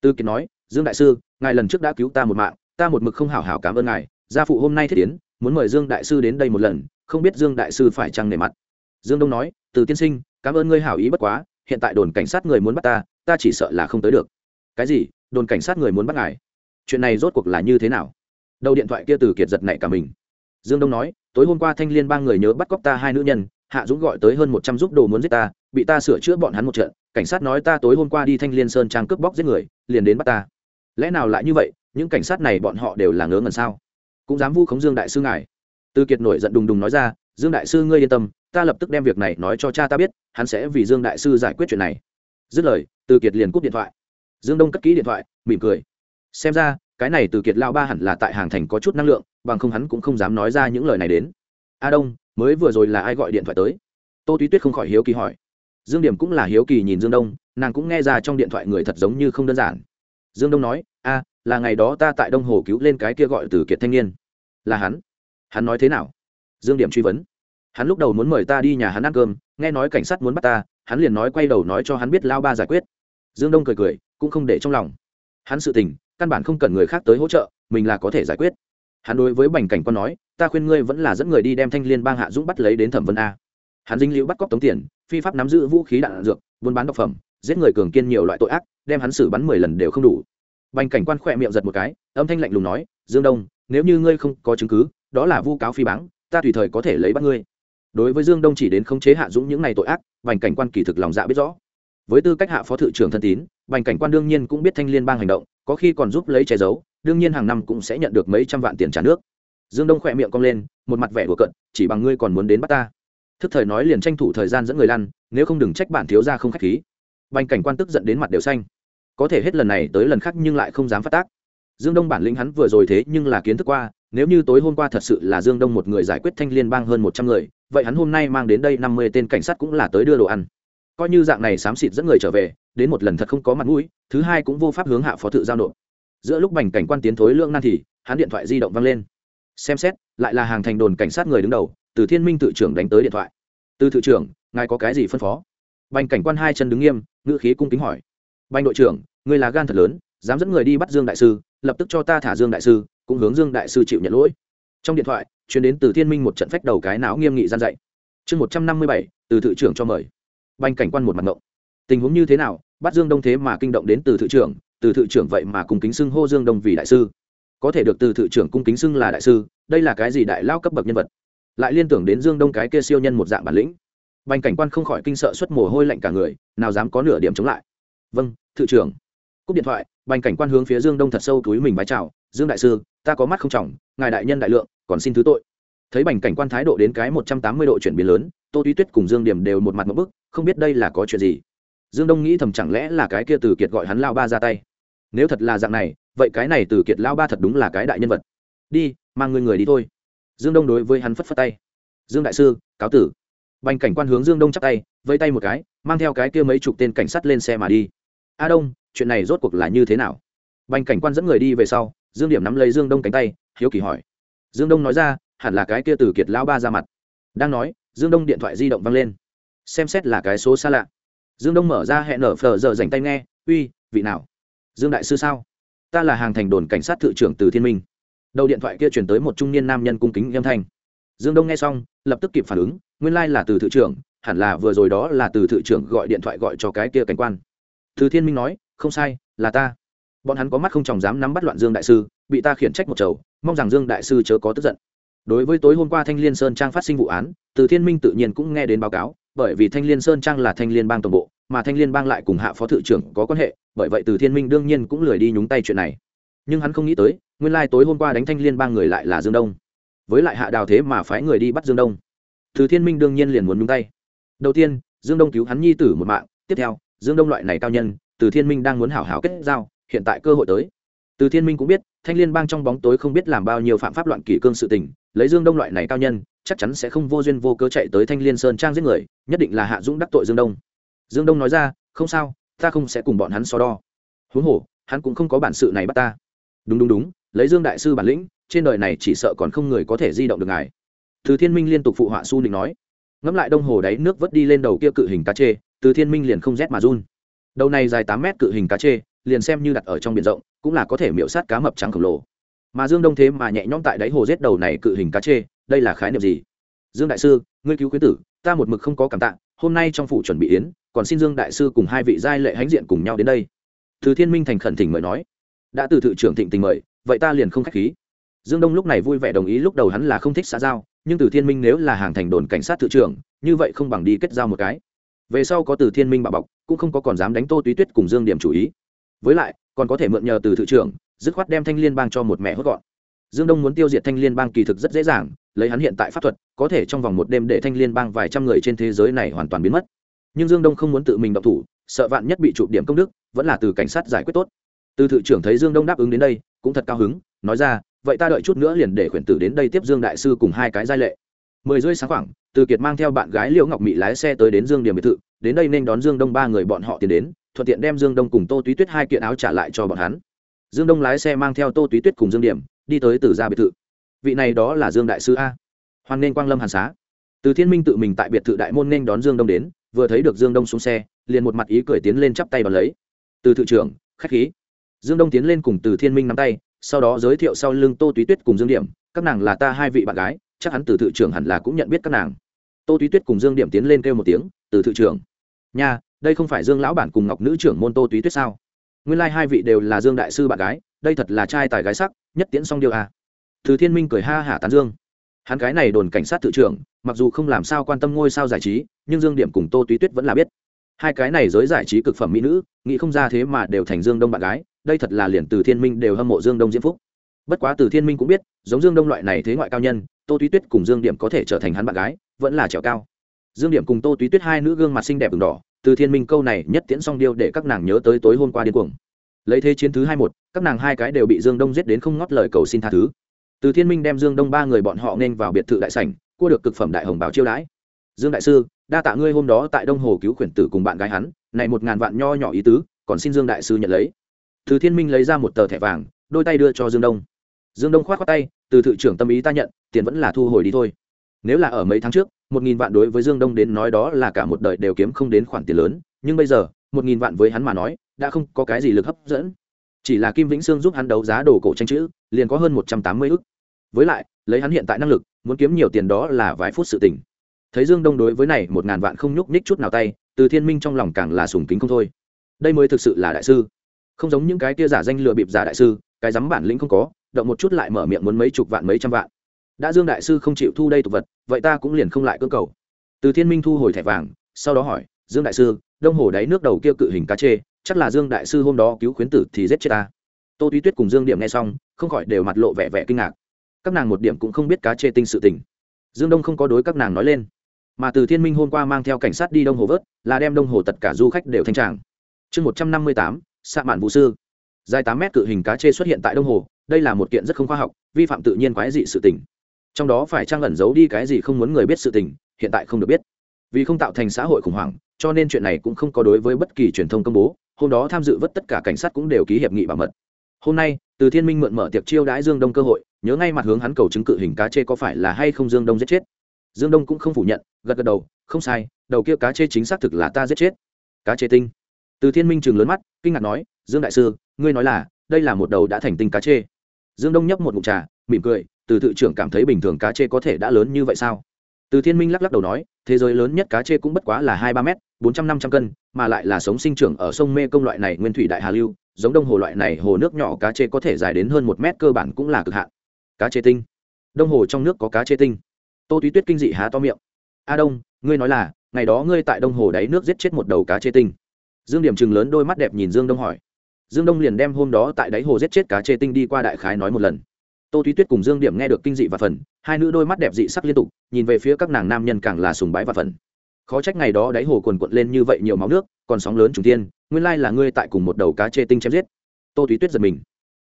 Từ kiệt nói, dương đại sư, ngài lần trước đã cứu ta một mạng, ta một mực không hảo hảo cảm ơn ngài, gia phụ hôm nay thiết tiến muốn mời dương đại sư đến đây một lần, không biết dương đại sư phải chăng nề mặt. Dương đông nói, từ tiên sinh, cảm ơn ngươi hảo ý bất quá, hiện tại đồn cảnh sát người muốn bắt ta ta chỉ sợ là không tới được. Cái gì? Đồn cảnh sát người muốn bắt ngài? Chuyện này rốt cuộc là như thế nào? Đầu điện thoại kia từ kiệt giật nảy cả mình. Dương đông nói, tối hôm qua thanh liên ba người nhớ bắt cóc ta hai nữ nhân, hạ dũng gọi tới hơn một trăm giúp đồ muốn giết ta, bị ta sửa chữa bọn hắn một trận, cảnh sát nói ta tối hôm qua đi thanh liên sơn trang cướp bóc giết người, liền đến bắt ta. Lẽ nào lại như vậy, những cảnh sát này bọn họ đều là ngớ ngẩn sao? Cũng dám vu khống dương đại sư ngài. Từ kiệt nổi giận đùng đùng nói ra, dương đại sư ngươi yên tâm, ta lập tức đem việc này nói cho cha ta biết, hắn sẽ vì dương đại sư giải quyết chuyện này. Dứt lời, từ kiệt liền cúp điện thoại. Dương đông cất kỹ điện thoại, mỉm cười xem ra, cái này từ kiệt lao ba hẳn là tại hàng thành có chút năng lượng, bằng không hắn cũng không dám nói ra những lời này đến. A đông, mới vừa rồi là ai gọi điện thoại tới? Tô túy tuyết không khỏi hiếu kỳ hỏi. Dương điểm cũng là hiếu kỳ nhìn dương đông, nàng cũng nghe ra trong điện thoại người thật giống như không đơn giản. Dương đông nói, a, là ngày đó ta tại đông hồ cứu lên cái kia gọi từ kiệt thanh niên. Là hắn? Hắn nói thế nào? Dương điểm truy vấn. Hắn lúc đầu muốn mời ta đi nhà hắn ăn cơm, nghe nói cảnh sát muốn bắt ta, hắn liền nói quay đầu nói cho hắn biết lao ba giải quyết. Dương đông cười cười, cũng không để trong lòng. Hắn sự tình căn bản không cần người khác tới hỗ trợ mình là có thể giải quyết. Hắn đối với bành cảnh quan nói ta khuyên ngươi vẫn là dẫn người đi đem thanh liên bang hạ dũng bắt lấy đến thẩm vấn a. Hắn dinh liễu bắt cóc tống tiền phi pháp nắm giữ vũ khí đạn, dược buôn bán độc phẩm giết người cường kiên nhiều loại tội ác đem hắn xử bắn mười lần đều không đủ. Bành cảnh quan khỏe miệng giật một cái âm thanh lạnh lùng nói dương đông nếu như ngươi không có chứng cứ đó là vu cáo phi báng ta tùy thời có thể lấy bắt ngươi. Đối với dương đông chỉ đến khống chế hạ dũng những ngày tội ác bành cảnh quan kỳ thực lòng dạ biết rõ. Với tư cách hạ phó thự trưởng thân tín bành cảnh quan đương nhiên cũng biết thanh liên bang hành động có khi còn giúp lấy che giấu, đương nhiên hàng năm cũng sẽ nhận được mấy trăm vạn tiền trả nước. Dương đông khỏe miệng cong lên, một mặt vẻ của cận chỉ bằng ngươi còn muốn đến bắt ta. Thức thời nói liền tranh thủ thời gian dẫn người lăn, nếu không đừng trách bản thiếu ra không k h á c h khí. Bành cảnh quan tức giận đến mặt đều xanh. Có thể hết lần này tới lần khác nhưng lại không dám phát tác. Dương đông bản lĩnh hắn vừa rồi thế nhưng là kiến thức qua, nếu như tối hôm qua thật sự là dương đông một người giải quyết thanh liên bang hơn một trăm người, vậy hắn hôm nay mang đến đây năm mươi tên cảnh sát cũng là tới đưa đồ ăn coi như dạng này xám xịt dẫn người trở về, đến một lần thật không có mặt mũi, thứ hai cũng vô pháp hướng hạ phó thự giao nộp. Giữa lúc bành cảnh quan tiến thối lương nan thì, hắn điện thoại di động văng lên. Xem xét, lại là hàng thành đồn cảnh sát người đứng đầu, từ thiên minh tự trưởng đánh tới điện thoại. Từ thự trưởng, ngài có cái gì phân phó? Bành cảnh quan hai chân đứng nghiêm, ngữ khí cung kính hỏi. Bành đội trưởng người là gan thật lớn, dám dẫn người đi bắt dương đại sư, lập tức cho ta thả dương đại sư, cũng hướng dương đại sư chịu nhận lỗi. Trong điện thoại chuyển đến từ thiên minh một trận phách đầu cái não nghiêm nghị gian dạy. Chương một trăm năm mươi bảy, từ thự trưởng cho mời banh cảnh quan một mặt ngộng. Tình huống như thế nào? Bắt dương đông thế mà kinh động đến từ thự trưởng, từ thự trưởng vậy mà cùng kính xưng hô dương đông vì đại sư. Có thể được từ thự trưởng cung kính xưng là đại sư, đây là cái gì đại lao cấp bậc nhân vật? Lại liên tưởng đến dương đông cái kia siêu nhân một dạng bản lĩnh. Bành cảnh quan không khỏi kinh sợ xuất mồ hôi lạnh cả người, nào dám có nửa điểm chống lại. Vâng thự trưởng. Cúp điện thoại bành cảnh quan hướng phía dương đông thật sâu túi mình bái chào, dương đại sư, ta có mắt không trọng, ngài đại nhân đại lượng, còn xin thứ tội. Thấy bành cảnh quan thái độ đến cái một trăm tám mươi độ chuyển biến lớn, tô tuy tuyết cùng dương điểm đều một mặt một bức không biết đây là có chuyện gì. Dương đông nghĩ thầm chẳng lẽ là cái kia từ kiệt gọi hắn lao ba ra tay. Nếu thật là dạng này, vậy cái này từ kiệt lao ba thật đúng là cái đại nhân vật. Đi, mang người người đi thôi. Dương đông đối với hắn phất phất tay. Dương đại sư, cáo tử. Bành cảnh quan hướng dương đông chắp tay vây tay một cái, mang theo cái kia mấy chục tên cảnh sát lên xe mà đi. A đông, chuyện này rốt cuộc là như thế nào? Bành cảnh quan dẫn người đi về sau, dương điểm nắm lấy dương đông cánh tay, hiếu kỳ hỏi. Dương đông nói ra, hẳn là cái kia từ kiệt lao ba ra mặt. Đang nói, dương đông điện thoại di động văng lên xem xét là cái số xa lạ. Dương đông mở ra hẹn nở phờ giờ dành tay nghe, uy, vị nào? Dương đại sư sao? Ta là hàng thành đồn cảnh sát thự trưởng từ thiên minh. Đầu điện thoại kia chuyển tới một trung niên nam nhân cung kính âm thanh. Dương đông nghe xong, lập tức kịp phản ứng, nguyên lai、like、là từ thự trưởng, hẳn là vừa rồi đó là từ thự trưởng gọi điện thoại gọi cho cái kia cảnh quan. Từ thiên minh nói, không sai, là ta. Bọn hắn có mắt không chồng dám nắm bắt loạn dương đại sư, bị ta khiển trách một chầu, mong rằng dương đại sư chớ có tức giận. Đối với tối hôm qua thanh liên sơn trang phát sinh vụ án, từ thiên minh tự nhiên cũng nghe đến báo cáo bởi vì thanh liên sơn trang là thanh liên bang toàn bộ, mà thanh liên bang lại cùng hạ phó thự trưởng có quan hệ, bởi vậy từ thiên minh đương nhiên cũng lười đi nhúng tay chuyện này. Nhưng hắn không nghĩ tới, nguyên lai tối hôm qua đánh thanh liên bang người lại là dương đông. Với lại hạ đào thế mà phái người đi bắt dương đông. Từ thiên minh đương nhiên liền muốn nhúng tay. Đầu tiên, dương đông cứu hắn nhi tử một mạng, tiếp theo, dương đông loại này cao nhân, từ thiên minh đang muốn hảo hảo kết giao, hiện tại cơ hội tới. Từ thiên minh cũng biết, thanh liên bang trong bóng tối không biết làm bao nhiêu phạm pháp loạn kỷ cương sự tình, lấy dương đông loại này cao nhân chắc chắn sẽ không vô duyên vô cớ chạy tới thanh liên sơn trang giết người, nhất định là hạ dũng đắc tội dương đông. Dương đông nói ra, không sao, ta không sẽ cùng bọn hắn so đo. Huống hồ, hắn cũng không có bản sự này bắt ta. Đúng đúng đúng, lấy dương đại sư bản lĩnh, trên đời này chỉ sợ còn không người có thể di động được ngài. Từ thiên minh liên tục phụ họa su định nói. Ngẫm lại đông hồ đáy nước vớt đi lên đầu kia cự hình cá chê, từ thiên minh liền không rét mà run. Đầu này dài tám mét cự hình cá chê, liền xem như đặt ở trong biển rộng, cũng là có thể miễu sát cá mập trắng khổng lồ. Mà dương đông thế mà nhẹ nhõm tại đáy hồ rết đầu này cự hình cá chê đây là khái niệm gì? Dương đại sư, ngươi cứu quý tử, ta một mực không có cảm tạ, hôm nay trong phủ chuẩn bị yến, còn xin dương đại sư cùng hai vị giai lệ hãnh diện cùng nhau đến đây. Từ thiên minh thành khẩn thỉnh mời nói. Đã từ thự trưởng thịnh tình mời, vậy ta liền không khách khí. Dương đông lúc này vui vẻ đồng ý, lúc đầu hắn là không thích xã giao, nhưng từ thiên minh nếu là hàng thành đồn cảnh sát thự trưởng, như vậy không bằng đi kết giao một cái. Về sau có từ thiên minh bạo bọc, cũng không có còn dám đánh tô túy tuyết cùng dương điểm chủ ý. Với lại, còn có thể mượn nhờ từ thự trưởng, dứt khoát đem thanh liên bang cho một mẹ hốt gọn. Dương đông muốn tiêu diệt thanh liên bang kỳ thực rất dễ dàng lấy hắn hiện tại pháp thuật, có thể trong vòng một đêm để thanh liên bang vài trăm người trên thế giới này hoàn toàn biến mất. Nhưng dương đông không muốn tự mình động thủ, sợ vạn nhất bị chụp điểm công đức, vẫn là từ cảnh sát giải quyết tốt. Từ thự trưởng thấy dương đông đáp ứng đến đây, cũng thật cao hứng, nói ra, vậy ta đợi chút nữa liền để khuyển tử đến đây tiếp dương đại sư cùng hai cái giai lệ. Mười rưỡi sáng khoảng, từ kiệt mang theo bạn gái liễu ngọc mỹ lái xe tới đến dương điểm biệt thự, đến đây nên đón dương đông ba người bọn họ tiến đến, thuận tiện đem dương đông cùng tô túy tuyết hai kiện áo trả lại cho bọn hắn. Dương đông lái xe mang theo tô túy tuyết cùng dương điểm, đi tới từ gia biệt thự vị này đó là dương đại sư a. Hoan nên quang lâm hàn xá. Từ thiên minh tự mình tại biệt thự đại môn nên đón dương đông đến, vừa thấy được dương đông xuống xe, liền một mặt ý cười tiến lên chắp tay và lấy. Từ thự trưởng, khách khí. Dương đông tiến lên cùng từ thiên minh nắm tay, sau đó giới thiệu sau lưng tô túy tuyết cùng dương điểm, các nàng là ta hai vị bạn gái, chắc hắn từ thự trưởng hẳn là cũng nhận biết các nàng. Tô túy tuyết cùng dương điểm tiến lên kêu một tiếng, từ thự trưởng. Nha, đây không phải dương lão bản cùng ngọc nữ trưởng môn tô túy tuyết sao? Nguyên lai、like、hai vị đều là dương đại sư bạn gái, đây thật là trai tài gái sắc, nhất tiễn song điều à từ thiên minh cười ha hả tán dương. Hắn cái này đồn cảnh sát tự trưởng, mặc dù không làm sao quan tâm ngôi sao giải trí, nhưng dương điểm cùng tô túy tuyết vẫn là biết. Hai cái này giới giải trí cực phẩm mỹ nữ, nghĩ không ra thế mà đều thành dương đông bạn gái, đây thật là liền từ thiên minh đều hâm mộ dương đông diễm phúc. Bất quá từ thiên minh cũng biết, giống dương đông loại này thế ngoại cao nhân, tô túy tuyết cùng dương điểm có thể trở thành hắn bạn gái, vẫn là trèo cao. Dương điểm cùng tô túy tuyết hai nữ gương mặt xinh đẹp ửng đỏ, từ thiên minh câu này nhất tiễn song điêu để các nàng nhớ tới tối hôm qua điên cuồng. Lấy thế chiến thứ hai một, các nàng hai cái đều bị dương đông giết đến không ngót lời cầu xin tha thứ từ thiên minh đem dương đông ba người bọn họ nên vào biệt thự đại sảnh, cua được cực phẩm đại hồng báo chiêu đãi. Dương đại sư, đa tạ ngươi hôm đó tại đông hồ cứu khuyển tử cùng bạn gái hắn, này một ngàn vạn nho nhỏ ý tứ, còn xin dương đại sư nhận lấy. Từ thiên minh lấy ra một tờ thẻ vàng, đôi tay đưa cho dương đông. Dương đông k h o á t tay, từ thự trưởng tâm ý ta nhận, tiền vẫn là thu hồi đi thôi. Nếu là ở mấy tháng trước, một nghìn vạn đối với dương đông đến nói đó là cả một đời đều kiếm không đến khoản tiền lớn, nhưng bây giờ, một nghìn vạn với hắn mà nói, đã không có cái gì lực hấp dẫn. Chỉ là kim vĩnh sương giúp hắn đấu giá đồ cổ tranh chữ, liền có hơn một trăm tám mươi ức với lại, lấy hắn hiện tại năng lực, muốn kiếm nhiều tiền đó là vài phút sự tình. Thấy dương đông đối với này một ngàn vạn không nhúc nhích chút nào tay, từ thiên minh trong lòng càng là sùng kính không thôi. Đây mới thực sự là đại sư. Không giống những cái tia giả danh lừa bịp giả đại sư, cái dám bản lĩnh không có, động một chút lại mở miệng muốn mấy chục vạn mấy trăm vạn. Đã dương đại sư không chịu thu đây tục vật, vậy ta cũng liền không lại cơ cầu. Từ thiên minh thu hồi thẻ vàng, sau đó hỏi, dương đại sư, đông hồ đáy nước đầu kia cự hình cá chê, chắc là dương đại sư hôm đó cứu khuyến tử thì giết chết ta? Tô túy tuyết cùng dương điểm nghe xong, không khỏi đều mặt lộ vẻ vẻ kinh ngạc các nàng một điểm cũng không biết cá chê tinh sự tình. Dương đông không có đối các nàng nói lên, mà từ thiên minh hôm qua mang theo cảnh sát đi đông hồ vớt, là đem đông hồ tất cả du khách đều thanh tràng. Chương một trăm năm mươi tám xạ mạn vũ sư. Dài tám mét cự hình cá chê xuất hiện tại đông hồ, đây là một kiện rất không khoa học, vi phạm tự nhiên quái dị sự tình. Trong đó phải trang ẩn giấu đi cái gì không muốn người biết sự tình, hiện tại không được biết. Vì không tạo thành xã hội khủng hoảng, cho nên chuyện này cũng không có đối với bất kỳ truyền thông công bố, hôm đó tham dự vất tất cả cảnh sát cũng đều ký hiệp nghị bảo mật. Hôm nay, từ thiên minh mượn mở tiệc chiêu đãi dương đông cơ hội nhớ ngay mặt hướng hắn cầu chứng cự hình cá chê có phải là hay không dương đông giết chết. Dương đông cũng không phủ nhận, gật gật đầu, không sai, đầu kia cá chê chính xác thực là ta giết chết. Cá chê tinh. Từ thiên minh chừng lớn mắt, kinh ngạc nói, dương đại sư, ngươi nói là, đây là một đầu đã thành tinh cá chê. Dương đông nhấp một ngụm trà, mỉm cười, từ tự trưởng cảm thấy bình thường cá chê có thể đã lớn như vậy sao? Từ thiên minh lắc lắc đầu nói, thế giới lớn nhất cá chê cũng bất quá là hai ba m bốn trăm năm trăm cân, mà lại là sống sinh trưởng ở sông mê công loại này nguyên thủy đại hà lưu, giống đông hồ loại này hồ nước nhỏ cá chê có thể dài đến hơn một mét cơ bản cũng là cực hạn cá chê tinh. Đông hồ trong nước có cá chê tinh. Tô túy tuyết kinh dị há to miệng. A đông, ngươi nói là, ngày đó ngươi tại đông hồ đáy nước giết chết một đầu cá chê tinh. Dương điểm chừng lớn đôi mắt đẹp nhìn dương đông hỏi. Dương đông liền đem hôm đó tại đáy hồ giết chết cá chê tinh đi qua đại khái nói một lần. Tô túy tuyết cùng dương điểm nghe được kinh dị và phần, hai nữ đôi mắt đẹp dị sắc liên tục, nhìn về phía các nàng nam nhân càng là sùng bái và phần. Khó trách ngày đó đáy hồ quần quận lên như vậy nhiều máu nước, còn sóng lớn trùng tiên nguyên lai là ngươi tại cùng một đầu cá chê tinh chém giết. Tô túy tuyết giật mình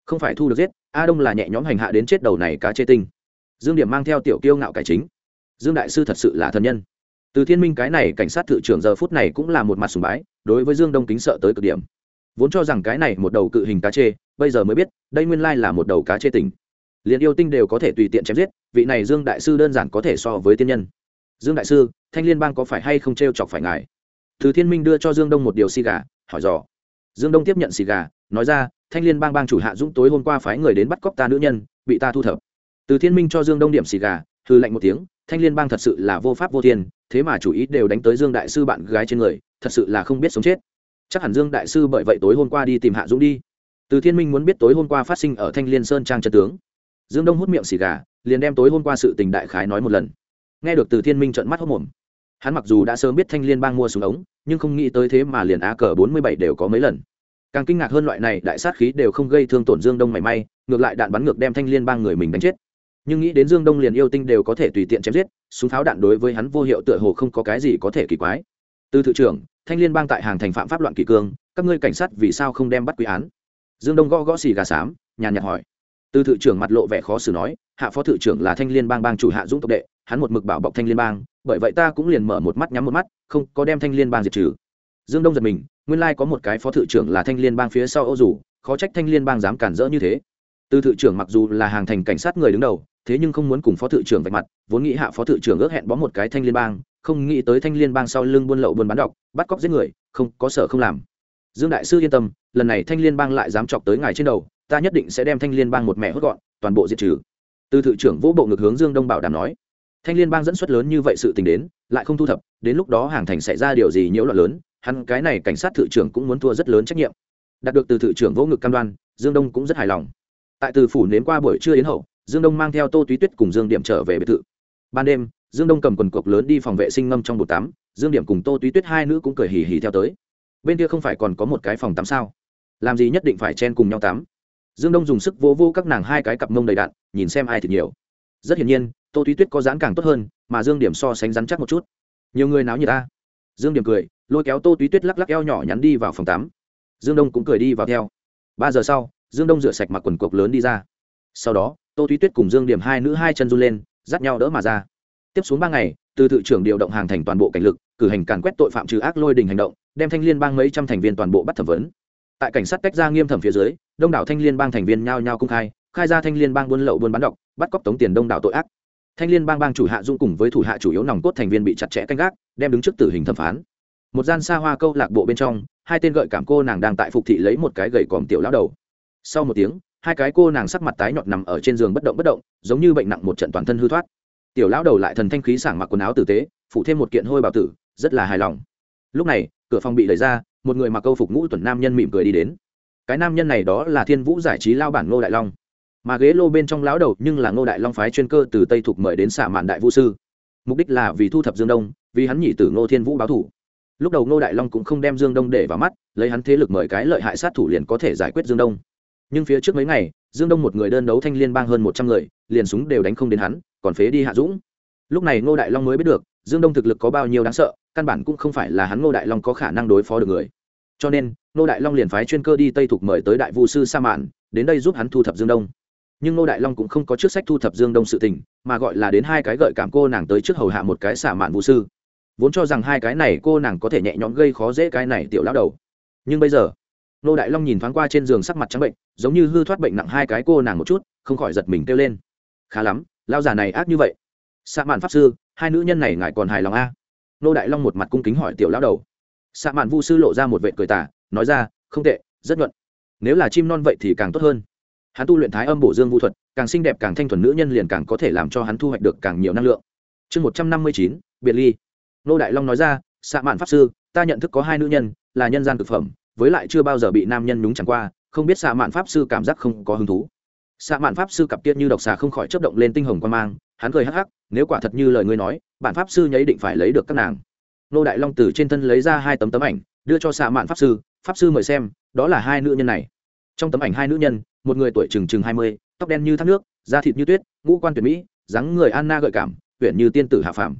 không phải thu được giết, a đông là nhẹ nhõm hành hạ đến chết đầu này cá chê tinh. Dương điểm mang theo tiểu kiêu ngạo cải chính. Dương đại sư thật sự là thần nhân. Từ thiên minh cái này cảnh sát thự trưởng giờ phút này cũng là một mặt sùng bái, đối với dương đông kính sợ tới cực điểm. Vốn cho rằng cái này một đầu cự hình cá chê, bây giờ mới biết, đây nguyên lai là một đầu cá chê tỉnh liền yêu tinh đều có thể tùy tiện chém giết, vị này dương đại sư đơn giản có thể so với tiên nhân. Dương đại sư, thanh liên bang có phải hay không t r e o chọc phải ngài? Từ thiên minh đưa cho dương đông một điều xì gà, hỏi dò. Dương đông tiếp nhận xì gà nói ra, thanh liên bang bang chủ hạ dũng tối hôm qua phái người đến bắt cóc ta nữ nhân, bị ta thu thập. Từ thiên minh cho dương đông điểm xì gà hư lạnh một tiếng, thanh liên bang thật sự là vô pháp vô thiên, thế mà chủ ý đều đánh tới dương đại sư bạn gái trên người, thật sự là không biết sống chết. Chắc hẳn dương đại sư bởi vậy tối hôm qua đi tìm hạ dũng đi. Từ thiên minh muốn biết tối hôm qua phát sinh ở thanh liên sơn trang trần tướng. Dương đông hút miệng xì gà, liền đem tối hôm qua sự tình đại khái nói một lần. Nghe được từ thiên minh trận mắt hốc mồm hắn mặc dù đã sớm biết thanh liên bang mua súng ống, nhưng không nghĩ tới thế mà liền á cờ bốn mươi bảy đều có mấy lần càng kinh ngạc hơn loại này, đại sát khí đều không gây thương tổn dương đông mảy may, ngược lại đạn bắn ngược đem thanh liên bang người mình đánh chết. Nhưng nghĩ đến dương đông liền yêu tinh đều có thể tùy tiện chém giết, súng pháo đạn đối với hắn vô hiệu tựa hồ không có cái gì có thể kỳ quái. Từ thự trưởng, thanh liên bang tại hàng thành phạm pháp loạn kỳ cương, các ngươi cảnh sát vì sao không đem bắt quy án? Dương đông gõ gõ xì gà xám, nhàn nhạt hỏi. Từ thự trưởng mặt lộ vẻ khó xử nói, hạ phó thự trưởng là thanh liên bang bang chủ hạ dũng tộc đệ, hắn một mực bảo bọc thanh liên bang, bởi vậy ta cũng liền mở một mắt nhắm một mắt, không có đem thanh liên bang diệt trừ. Dương đông giật mình nguyên lai có một cái phó thự trưởng là thanh liên bang phía sau ô dù, khó trách thanh liên bang dám cản rỡ như thế. Từ thự trưởng mặc dù là hàng thành cảnh sát người đứng đầu, thế nhưng không muốn cùng phó thự trưởng vạch mặt, vốn nghĩ hạ phó thự trưởng ước hẹn bó một cái thanh liên bang, không nghĩ tới thanh liên bang sau lưng buôn lậu buôn bán độc bắt cóc giết người, không, có sở không làm. Dương đại sư yên tâm, lần này thanh liên bang lại dám chọc tới ngài trên đầu, ta nhất định sẽ đem thanh liên bang một mẹ hốt gọn, toàn bộ diệt trừ. Từ thự trưởng vỗ bộ ngực hướng dương đông bảo đảm nói. Thanh liên bang dẫn xuất lớn như vậy sự tình đến, lại không thu thập, đến lúc đó hàng thành xảy ra điều gì nhiễu loạn lớn hắn cái này cảnh sát thự trưởng cũng muốn thua rất lớn trách nhiệm. Đạt được từ thự trưởng vỗ ngực cam đoan, dương đông cũng rất hài lòng. Tại từ phủ nếm qua buổi trưa yến hậu, dương đông mang theo tô túy tuyết cùng dương điểm trở về biệt thự. Ban đêm, dương đông cầm quần cộc lớn đi phòng vệ sinh ngâm trong bột tắm, dương điểm cùng tô túy tuyết hai nữ cũng cười hì hì theo tới. Bên kia không phải còn có một cái phòng tắm sao? Làm gì nhất định phải chen cùng nhau tắm? Dương đông dùng sức vỗ vô các nàng hai cái cặp mông đầy đạn, nhìn xem ai thật nhiều. Rất hiển nhiên, tô túy tuyết có dáng càng tốt hơn, mà dương điểm so sánh rắn chắc một chút. Nhiều người náo như ta dương điểm cười, lôi kéo tô túy tuyết lắc lắc eo nhỏ nhắn đi vào phòng tắm. Dương đông cũng cười đi vào theo. Ba giờ sau, dương đông rửa sạch mặc quần cộc lớn đi ra. Sau đó, tô túy tuyết cùng dương điểm hai nữ hai chân run lên, dắt nhau đỡ mà ra. Tiếp xuống ba ngày, từ thự trưởng điều động hàng thành toàn bộ cảnh lực, cử hành càn quét tội phạm trừ ác lôi đình hành động, đem thanh liên bang mấy trăm thành viên toàn bộ bắt thẩm vấn. Tại cảnh sát tách ra nghiêm thẩm phía dưới, đông đảo thanh liên bang thành viên nhao nhao công khai khai ra thanh liên bang buôn lậu buôn bán độc bắt cóc tống tiền đông đảo tội ác thanh liên bang bang chủ hạ dung cùng với thủ hạ chủ yếu nòng cốt thành viên bị chặt chẽ canh gác, đem đứng trước tử hình thẩm phán. Một gian xa hoa câu lạc bộ bên trong, hai tên gợi cảm cô nàng đang tại phục thị lấy một cái gậy còm tiểu lão đầu. Sau một tiếng, hai cái cô nàng sắc mặt tái nhọt nằm ở trên giường bất động bất động, giống như bệnh nặng một trận toàn thân hư thoát. Tiểu lão đầu lại thần thanh khí sảng mặc quần áo tử tế phụ thêm một kiện hôi bảo tử, rất là hài lòng. Lúc này, cửa phòng bị đẩy ra, một người mặc câu phục ngũ tuần nam nhân mỉm cười đi đến. Cái nam nhân này đó là thiên vũ giải trí lao bản ngô đại long mà ghế lô bên trong lão đầu nhưng là ngô đại long phái chuyên cơ từ tây thục mời đến xả mạn đại vũ sư. Mục đích là vì thu thập dương đông, vì hắn nhị tử ngô thiên vũ báo thủ. Lúc đầu ngô đại long cũng không đem dương đông để vào mắt, lấy hắn thế lực mời cái lợi hại sát thủ liền có thể giải quyết dương đông. Nhưng phía trước mấy ngày, dương đông một người đơn đấu thanh liên bang hơn một trăm người, liền súng đều đánh không đến hắn, còn phế đi hạ dũng. Lúc này ngô đại long mới biết được, dương đông thực lực có bao nhiêu đáng sợ, căn bản cũng không phải là hắn ngô đại long có khả năng đối phó được người. Cho nên, ngô đại long liền phái chuyên cơ đi tây thục mời tới đại vu sư sa mạn, đến đây giúp hắn thu thập dương đông nhưng ngô đại long cũng không có trước sách thu thập dương đông sự tình, mà gọi là đến hai cái gợi cảm cô nàng tới trước hầu hạ một cái xả mạn vũ sư. Vốn cho rằng hai cái này cô nàng có thể nhẹ nhõm gây khó dễ cái này tiểu lão đầu. Nhưng bây giờ, ngô đại long nhìn thoáng qua trên giường sắc mặt trắng bệnh, giống như hư thoát bệnh nặng hai cái cô nàng một chút, không khỏi giật mình kêu lên. Khá lắm lao già này ác như vậy. Xạ mạn pháp sư, hai nữ nhân này ngài còn hài lòng à? a nô đại long một mặt cung kính hỏi tiểu lão đầu. Xạ mạn vu sư lộ ra một vệ cười tả nói ra, không tệ, rất nhuận. Nếu là chim non vậy thì càng tốt hơn hắn tu luyện thái âm bổ dương vũ thuật, càng xinh đẹp càng thanh thuần nữ nhân liền càng có thể làm cho hắn thu hoạch được càng nhiều năng lượng. Chương một trăm năm mươi chín, biệt ly. Nô đại long nói ra xạ mạn pháp sư, ta nhận thức có hai nữ nhân, là nhân gian thực phẩm, với lại chưa bao giờ bị nam nhân nhúng chẳng qua, không biết xạ mạn pháp sư cảm giác không có hứng thú. Xạ mạn pháp sư cặp tiết như độc xà không khỏi chấp động lên tinh hồng quan mang, hắn cười hắc hắc, nếu quả thật như lời ngươi nói bản pháp sư nháy định phải lấy được các nàng. Nô đại long từ trên thân lấy ra hai tấm tấm ảnh, đưa cho xạ mạn pháp sư pháp sư mời xem, đó là hai nữ nhân này. Trong tấm ảnh hai nữ nhân một người tuổi chừng chừng hai mươi, tóc đen như thác nước, da thịt như tuyết, ngũ quan tuyệt mỹ, dáng người anna gợi cảm, huyện như tiên tử hạ phàm.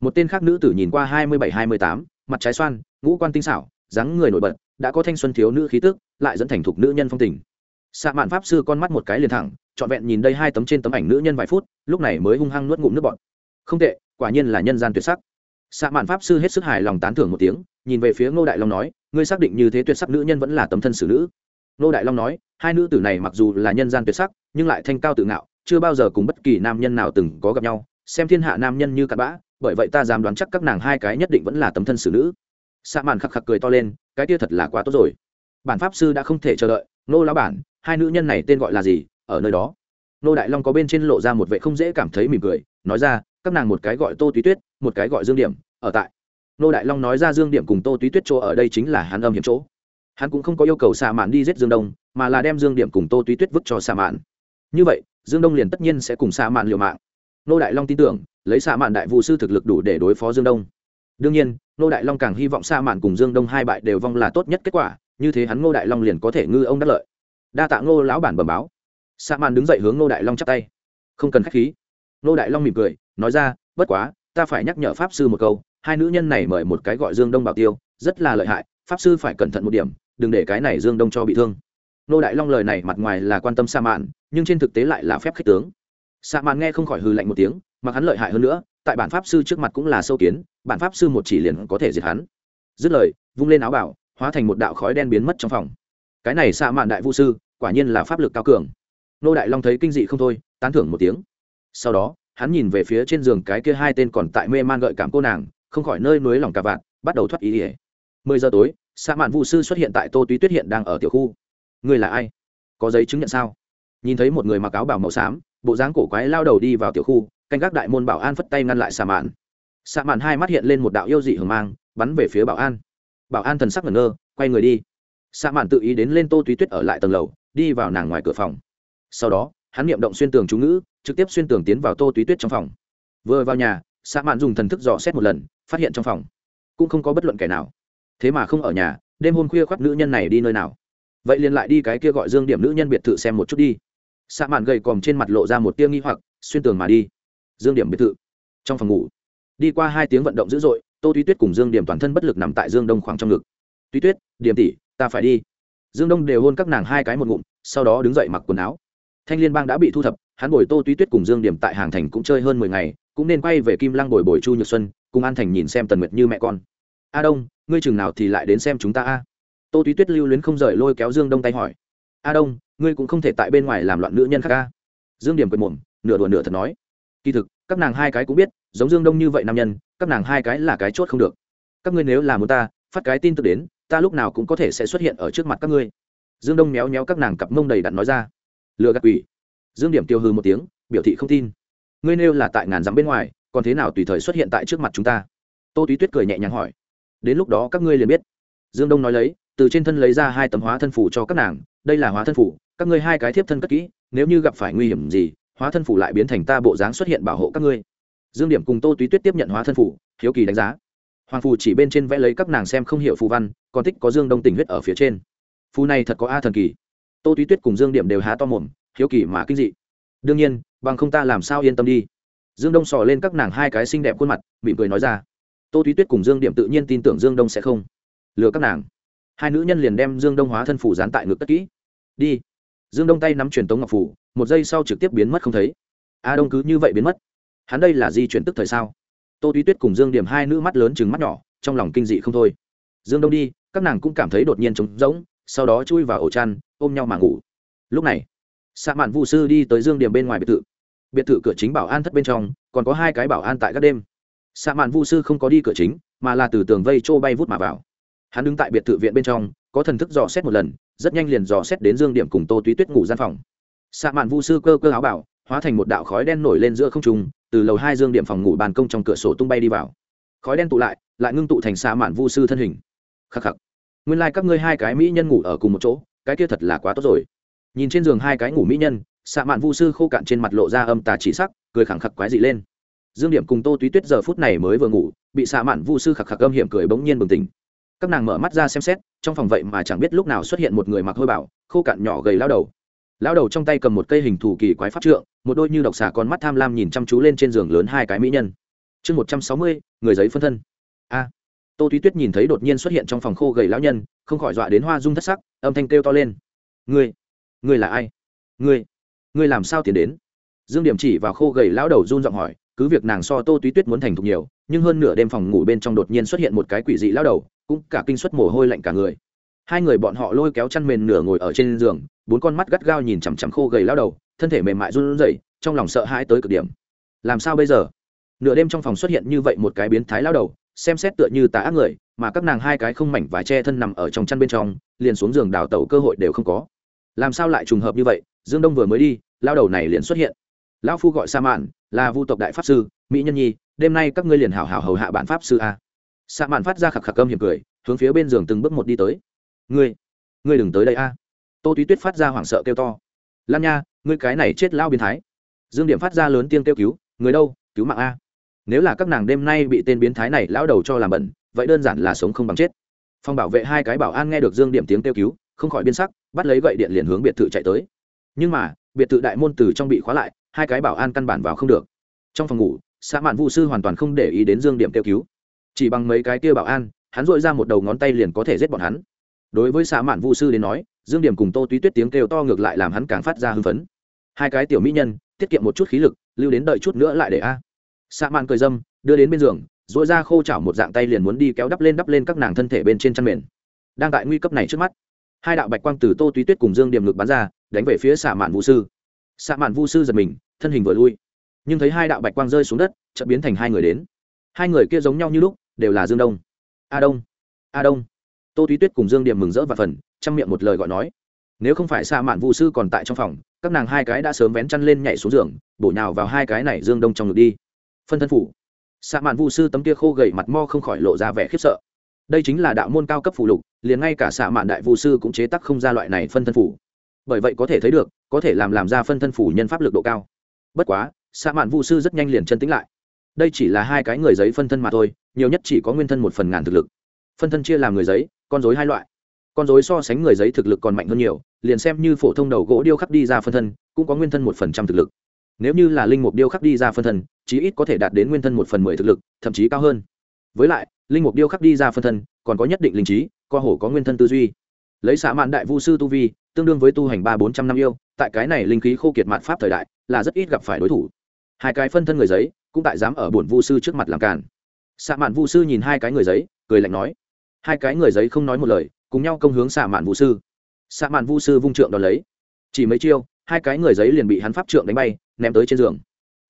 Một tên khác nữ tử nhìn qua hai mươi bảy, hai mươi tám, mặt trái xoan, ngũ quan tinh xảo, dáng người nổi bật, đã có thanh xuân thiếu nữ khí tức, lại dẫn thành thục nữ nhân phong tình. Xạ mạn pháp sư con mắt một cái liền thẳng, trọn vẹn nhìn đây hai tấm trên tấm ảnh nữ nhân vài phút, lúc này mới hung hăng nuốt ngụm nước bọt. Không tệ, quả nhiên là nhân gian tuyệt sắc. Xạ mạn pháp sư hết sức hài lòng tán thưởng một tiếng, nhìn về phía ngô đại long nói, ngươi xác định như thế tuyệt sắc nữ nhân vẫn là tấm thân xử nữ. Nô đại long nói, hai nữ tử này mặc dù là nhân gian tuyệt sắc, nhưng lại thanh cao tự ngạo, chưa bao giờ cùng bất kỳ nam nhân nào từng có gặp nhau. Xem thiên hạ nam nhân như cặn bã, bởi vậy ta dám đoán chắc các nàng hai cái nhất định vẫn là tấm thân xử nữ. Xạ màn khắc khắc cười to lên, cái kia thật là quá tốt rồi. Bản pháp sư đã không thể chờ đợi. Nô lão bản, hai nữ nhân này tên gọi là gì? Ở nơi đó. Nô đại long có bên trên lộ ra một vệ không dễ cảm thấy mỉm cười, nói ra, các nàng một cái gọi tô túy tuyết, một cái gọi dương điểm, ở tại. Nô đại long nói ra dương điểm cùng tô túy tuyết chỗ ở đây chính là hắn âm hiểm chỗ hắn cũng không có yêu cầu xạ mạn đi giết dương đông, mà là đem dương điểm cùng tô túy tuyết vứt cho xạ mạn. Như vậy, dương đông liền tất nhiên sẽ cùng xạ mạn liều mạng. Nô đại long tin tưởng, lấy xạ mạn đại vũ sư thực lực đủ để đối phó dương đông. Đương nhiên, nô đại long càng hy vọng xạ mạn cùng dương đông hai bại đều vong là tốt nhất kết quả, như thế hắn ngô đại long liền có thể ngư ông đắc lợi. Đa tạ ngô lão bản bẩm báo. Xạ mạn đứng dậy hướng ngô đại long chắp tay. Không cần k h á c h khí. Ngô đại long mỉm cười, nói ra, bất quá, ta phải nhắc nhở pháp sư một câu, hai nữ nhân này mời một cái gọi dương đông bảo tiêu, rất là lợi hại, pháp sư phải cẩn thận một điểm đừng để cái này dương đông cho bị thương. Nô đại long lời này mặt ngoài là quan tâm sa mạn nhưng trên thực tế lại là phép khích tướng. Sa mạn nghe không khỏi hư lạnh một tiếng mà hắn lợi hại hơn nữa tại bản pháp sư trước mặt cũng là sâu kiến bản pháp sư một chỉ liền có thể diệt hắn. Dứt lời vung lên áo bảo hóa thành một đạo khói đen biến mất trong phòng. Cái này sa mạn đại vũ sư quả nhiên là pháp lực cao cường. Nô đại long thấy kinh dị không thôi tán thưởng một tiếng. Sau đó hắn nhìn về phía trên giường cái kia hai tên còn tại mê man gợi cảm cô nàng không khỏi nơi núi lòng cà vạt, bắt đầu thoát ý ỉa mười giờ tối xã mạn vụ sư xuất hiện tại tô túy tuyết hiện đang ở tiểu khu. Người là ai? Có giấy chứng nhận sao? Nhìn thấy một người mặc áo bảo màu xám, bộ dáng cổ quái lao đầu đi vào tiểu khu, canh gác đại môn bảo an phất tay ngăn lại sa mạn. Sa mạn hai mắt hiện lên một đạo yêu dị hưởng mang, bắn về phía bảo an. Bảo an thần sắc ngẩn ngơ, quay người đi. Sa mạn tự ý đến lên tô túy tuyết ở lại tầng lầu, đi vào nàng ngoài cửa phòng. Sau đó, hắn niệm động xuyên tường chú ngữ, trực tiếp xuyên tường tiến vào tô túy tuyết trong phòng. Vừa vào nhà sa mạn dùng thần thức dò xét một lần, phát hiện trong phòng cũng không có bất luận kẻ nào thế mà không ở nhà, đêm hôm khuya khoác nữ nhân này đi nơi nào? Vậy liền lại đi cái kia gọi dương điểm nữ nhân biệt thự xem một chút đi. Sa mạn gầy còm trên mặt lộ ra một tia nghi hoặc, xuyên tường mà đi. Dương điểm biệt thự. Trong phòng ngủ, đi qua hai tiếng vận động dữ dội, tô túy tuyết cùng dương điểm toàn thân bất lực nằm tại dương đông khoảng trong ngực. Túy tuyết, điểm tỷ, ta phải đi. Dương đông đều hôn các nàng hai cái một ngụm, sau đó đứng dậy mặc quần áo. Thanh liên bang đã bị thu thập, hắn bồi tô túy tuyết cùng dương điểm tại hàng thành cũng chơi hơn mười ngày, cũng nên quay về kim lăng bồi bồi chu nhược xuân, cùng an thành nhìn xem tần nguyệt như mẹ con. A đông ngươi chừng nào thì lại đến xem chúng ta a? Tô túy tuyết lưu luyến không rời lôi kéo dương đông tay hỏi. A đông, ngươi cũng không thể tại bên ngoài làm loạn nữ nhân khác a? Dương điểm quệt mồm, nửa đùa nửa thật nói. Kỳ thực, các nàng hai cái cũng biết, giống dương đông như vậy nam nhân, các nàng hai cái là cái chốt không được. Các ngươi nếu là muốn ta, phát cái tin tức đến, ta lúc nào cũng có thể sẽ xuất hiện ở trước mặt các ngươi. Dương đông méo méo các nàng cặp mông đầy đặn nói ra. Lừa gạt quỷ. Dương điểm tiêu hư một tiếng, biểu thị không tin. Ngươi nêu là tại ngàn dặm bên ngoài, còn thế nào tùy thời xuất hiện tại trước mặt chúng ta? Tô túy tuyết cười nhẹ nhàng hỏi đến lúc đó các ngươi liền biết. Dương đông nói lấy, từ trên thân lấy ra hai tấm hóa thân phủ cho các nàng, đây là hóa thân phủ, các ngươi hai cái thiếp thân cất kỹ, nếu như gặp phải nguy hiểm gì, hóa thân phủ lại biến thành ta bộ dáng xuất hiện bảo hộ các ngươi. Dương điểm cùng tô túy tuyết tiếp nhận hóa thân phủ, hiếu kỳ đánh giá. Hoàng phù chỉ bên trên vẽ lấy các nàng xem không hiểu phù văn, còn thích có dương đông tình huyết ở phía trên. Phù này thật có a thần kỳ. Tô túy tuyết cùng dương điểm đều há to mồm, hiếu kỳ mà kinh dị. Đương nhiên, bằng không ta làm sao yên tâm đi. Dương đông sò lên các nàng hai cái xinh đẹp khuôn mặt, mỉm cười nói ra tô Thúy tuyết cùng dương điểm tự nhiên tin tưởng dương đông sẽ không lừa các nàng. Hai nữ nhân liền đem dương đông hóa thân phủ dán tại ngực tất kỹ. Đi. Dương đông tay nắm truyền tống ngọc phủ, một giây sau trực tiếp biến mất không thấy. A đông cứ như vậy biến mất. Hắn đây là di chuyển tức thời sao? Tô Thúy tuyết cùng dương điểm hai nữ mắt lớn chừng mắt nhỏ, trong lòng kinh dị không thôi. Dương đông đi, các nàng cũng cảm thấy đột nhiên trống rỗng, sau đó chui vào ổ chăn, ôm nhau mà ngủ. Lúc này sa mạn vụ sư đi tới dương điểm bên ngoài biệt thự. Biệt thự cửa chính bảo an thất bên trong, còn có hai cái bảo an tại các đêm sa mạn Vu sư không có đi cửa chính, mà là từ tường vây trô bay vút mà vào. Hắn đứng tại biệt thự viện bên trong, có thần thức dò xét một lần, rất nhanh liền dò xét đến dương điểm cùng tô túy tuyết ngủ gian phòng. Sa mạn Vu sư cơ cơ áo bảo, hóa thành một đạo khói đen nổi lên giữa không trung, từ lầu hai dương điểm phòng ngủ bàn công trong cửa sổ tung bay đi vào. Khói đen tụ lại lại ngưng tụ thành sa mạn vu sư thân hình. Khắc khắc. Nguyên lai、like、các ngươi hai cái mỹ nhân ngủ ở cùng một chỗ, cái kia thật là quá tốt rồi. Nhìn trên giường hai cái ngủ mỹ nhân xạ mạn vu sư khô cạn trên mặt lộ ra âm tà chỉ sắc, cười khẳng khắc quái dị lên dương điểm cùng tô túy tuyết giờ phút này mới vừa ngủ, bị xạ mạn vu sư khạc khạc âm hiểm cười bỗng nhiên bừng tỉnh. Các nàng mở mắt ra xem xét, trong phòng vậy mà chẳng biết lúc nào xuất hiện một người mặc hôi bảo, khô cạn nhỏ gầy lao đầu. Lao đầu trong tay cầm một cây hình thủ kỳ quái pháp trượng, một đôi như độc xà con mắt tham lam nhìn chăm chú lên trên giường lớn hai cái mỹ nhân. Chương một trăm sáu mươi, người giấy phân thân. A. Tô túy tuyết nhìn thấy đột nhiên xuất hiện trong phòng khô gầy lão nhân, không khỏi dọa đến hoa dung thất sắc, âm thanh kêu to lên. Ngươi ngươi là ai? Ngươi ngươi làm sao tiến đến? Dương điểm chỉ vào khô gầy lão đầu run giọng hỏi cứ việc nàng so tô túy tuyết muốn thành thục nhiều, nhưng hơn nửa đêm phòng ngủ bên trong đột nhiên xuất hiện một cái quỷ dị lão đầu, cũng cả kinh suất mồ hôi lạnh cả người. Hai người bọn họ lôi kéo chăn mền nửa ngồi ở trên giường, bốn con mắt gắt gao nhìn chằm chằm khô gầy lão đầu, thân thể mềm mại run rẩy, trong lòng sợ hãi tới cực điểm. Làm sao bây giờ? Nửa đêm trong phòng xuất hiện như vậy một cái biến thái lão đầu, xem xét tựa như tà ác người, mà các nàng hai cái không mảnh và che thân nằm ở trong chăn bên trong, liền xuống giường đào tẩu cơ hội đều không có. Làm sao lại trùng hợp như vậy? Dương đông vừa mới đi, lao đầu này liền xuất hiện. Lão phu gọi sa mạn là vu tộc đại pháp sư, mỹ nhân nhi, đêm nay các ngươi liền hảo hảo hầu hạ bản pháp sư a. Xạ mạn phát ra khạc khạc cơm hiểm cười, hướng phía bên giường từng bước một đi tới. Ngươi ngươi đừng tới đây a. Tô túy tuyết phát ra hoảng sợ kêu to. Lan nha, ngươi cái này chết lao biến thái. Dương điểm phát ra lớn tiếng kêu cứu, người đâu, cứu mạng a. Nếu là các nàng đêm nay bị tên biến thái này lão đầu cho làm bẩn, vậy đơn giản là sống không bằng chết. Phòng bảo vệ hai cái bảo an nghe được dương điểm tiếng kêu cứu, không khỏi biên sắc, bắt lấy gậy điện liền hướng biệt thự chạy tới. Nhưng mà biệt thự đại môn từ trong bị khóa lại, hai cái bảo an căn bản vào không được. Trong phòng ngủ xã mạn vũ sư hoàn toàn không để ý đến dương điểm kêu cứu. Chỉ bằng mấy cái kia bảo an, hắn dội ra một đầu ngón tay liền có thể giết bọn hắn. Đối với xã mạn vũ sư đến nói, dương điểm cùng tô túy tuyết tiếng kêu to ngược lại làm hắn càng phát ra hưng phấn. Hai cái tiểu mỹ nhân, tiết kiệm một chút khí lực, lưu đến đợi chút nữa lại để a. Xã mạn cười dâm, đưa đến bên giường dội ra khô chảo một dạng tay liền muốn đi kéo đắp lên đắp lên các nàng thân thể bên trên chăn mền. Đang tại nguy cấp này trước mắt, hai đạo bạch quang từ tô túy tuyết cùng dương điểm ngực bắn ra đánh về phía xạ mạn vũ sư. Xạ mạn vũ sư giật mình, thân hình vừa lui. Nhưng thấy hai đạo bạch quang rơi xuống đất, chợt biến thành hai người đến. Hai người kia giống nhau như lúc, đều là dương đông. A đông a đông. Tô túy tuyết cùng dương điểm mừng rỡ và phần, chăm miệng một lời gọi nói. Nếu không phải xạ mạn vũ sư còn tại trong phòng, các nàng hai cái đã sớm vén chăn lên nhảy xuống giường, bổ nhào vào hai cái này dương đông trong ngực đi. Phân thân phủ. Xạ mạn vũ sư tấm kia khô gầy mặt mo không khỏi lộ ra vẻ khiếp sợ. Đây chính là đạo môn cao cấp phủ lục, liền ngay cả xạ mạn đại vũ sư cũng chế tắc không ra loại này phân thân phủ bởi vậy có thể thấy được, có thể làm làm ra phân thân phủ nhân pháp lực độ cao. Bất quá xạ mạn vũ sư rất nhanh liền chân tĩnh lại. Đây chỉ là hai cái người giấy phân thân mà thôi, nhiều nhất chỉ có nguyên thân một phần ngàn thực lực. Phân thân chia làm người giấy, con dối hai loại. Con dối so sánh người giấy thực lực còn mạnh hơn nhiều, liền xem như phổ thông đầu gỗ điêu khắc đi ra phân thân, cũng có nguyên thân một phần trăm thực lực. Nếu như là linh mục điêu khắc đi ra phân thân, chí ít có thể đạt đến nguyên thân một phần mười thực lực, thậm chí cao hơn. Với lại, linh mục điêu khắc đi ra phân thân, còn có nhất định linh trí, co hổ có nguyên thân tư duy. Lấy xã mạn đại vu sư tu vi tương đương với tu hành ba bốn trăm năm yêu, tại cái này linh khí khô kiệt mạn pháp thời đại, là rất ít gặp phải đối thủ. Hai cái phân thân người giấy, cũng tại dám ở bổn vu sư trước mặt làm cản xạ mạn vu sư nhìn hai cái người giấy, cười lạnh nói. Hai cái người giấy không nói một lời, cùng nhau công hướng xạ mạn vu sư. Xạ mạn vu sư vung trượng đón lấy. Chỉ mấy chiêu, hai cái người giấy liền bị hắn pháp trượng đánh bay, ném tới trên giường.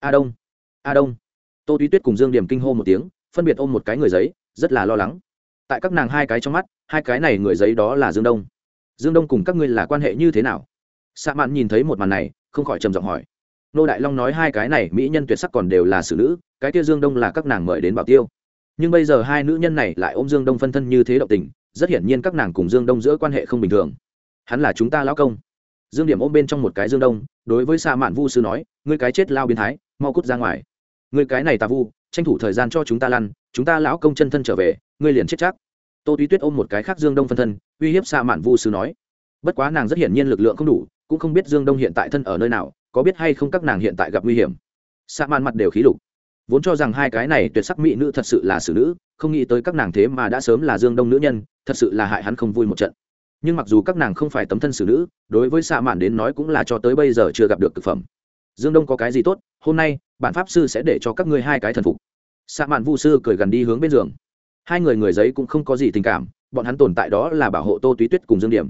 A đông a đông. Tô túy tuyết cùng dương điểm kinh hô một tiếng, phân biệt ôm một cái người giấy, rất là lo lắng. Tại các nàng hai cái trong mắt, hai cái này người giấy đó là dương đông dương đông cùng các ngươi là quan hệ như thế nào? Sa mạn nhìn thấy một màn này, không khỏi trầm giọng hỏi. Nô đại long nói hai cái này mỹ nhân tuyệt sắc còn đều là xử nữ, cái kia dương đông là các nàng mời đến bảo tiêu. Nhưng bây giờ hai nữ nhân này lại ôm dương đông phân thân như thế động tình, rất hiển nhiên các nàng cùng dương đông giữa quan hệ không bình thường. Hắn là chúng ta lão công. Dương điểm ôm bên trong một cái dương đông, đối với sa mạn vu sư nói, ngươi cái chết lao biến thái, mau cút ra ngoài. Ngươi cái này ta vu, tranh thủ thời gian cho chúng ta lăn, chúng ta lão công chân thân trở về, ngươi liền chết chắc tô túy tuyết ôm một cái khác dương đông phân thân, uy hiếp xa mạn vu sư nói. Bất quá nàng rất hiển nhiên lực lượng không đủ, cũng không biết dương đông hiện tại thân ở nơi nào, có biết hay không các nàng hiện tại gặp nguy hiểm. Xa mạn mặt đều khí lục. Vốn cho rằng hai cái này tuyệt sắc mỹ nữ thật sự là xử nữ, không nghĩ tới các nàng thế mà đã sớm là dương đông nữ nhân, thật sự là hại hắn không vui một trận. Nhưng mặc dù các nàng không phải tấm thân xử nữ, đối với xạ mạn đến nói cũng là cho tới bây giờ chưa gặp được thực phẩm. Dương đông có cái gì tốt, hôm nay, bản pháp sư sẽ để cho các ngươi hai cái thần phục. Xạ mạn vu sư cười gần đi hướng bên giường hai người người giấy cũng không có gì tình cảm, bọn hắn tồn tại đó là bảo hộ tô túy tuyết cùng dương điểm.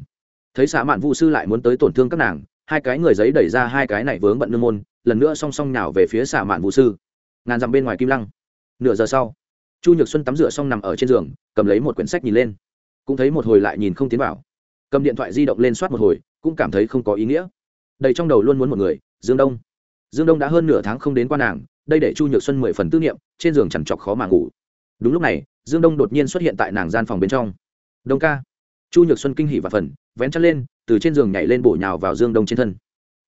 Thấy xã mạn vu sư lại muốn tới tổn thương các nàng, hai cái người giấy đẩy ra hai cái này vướng bận nương môn, lần nữa song song nào về phía xã mạn vu sư. Ngàn dặm bên ngoài kim lăng. Nửa giờ sau, chu nhược xuân tắm rửa xong nằm ở trên giường, cầm lấy một quyển sách nhìn lên. Cũng thấy một hồi lại nhìn không tiến vào. Cầm điện thoại di động lên soát một hồi, cũng cảm thấy không có ý nghĩa. Đầy trong đầu luôn muốn một người, dương đông. Dương đông đã hơn nửa tháng không đến qua nàng, đây để chu nhược xuân mười phần tư niệm, trên giường chằn chọc khó mà ngủ đúng lúc này, dương đông đột nhiên xuất hiện tại nàng gian phòng bên trong. Đông ca. Chu nhược xuân kinh hỉ và phần, vén chăn lên, từ trên giường nhảy lên bổ nhào vào dương đông trên thân.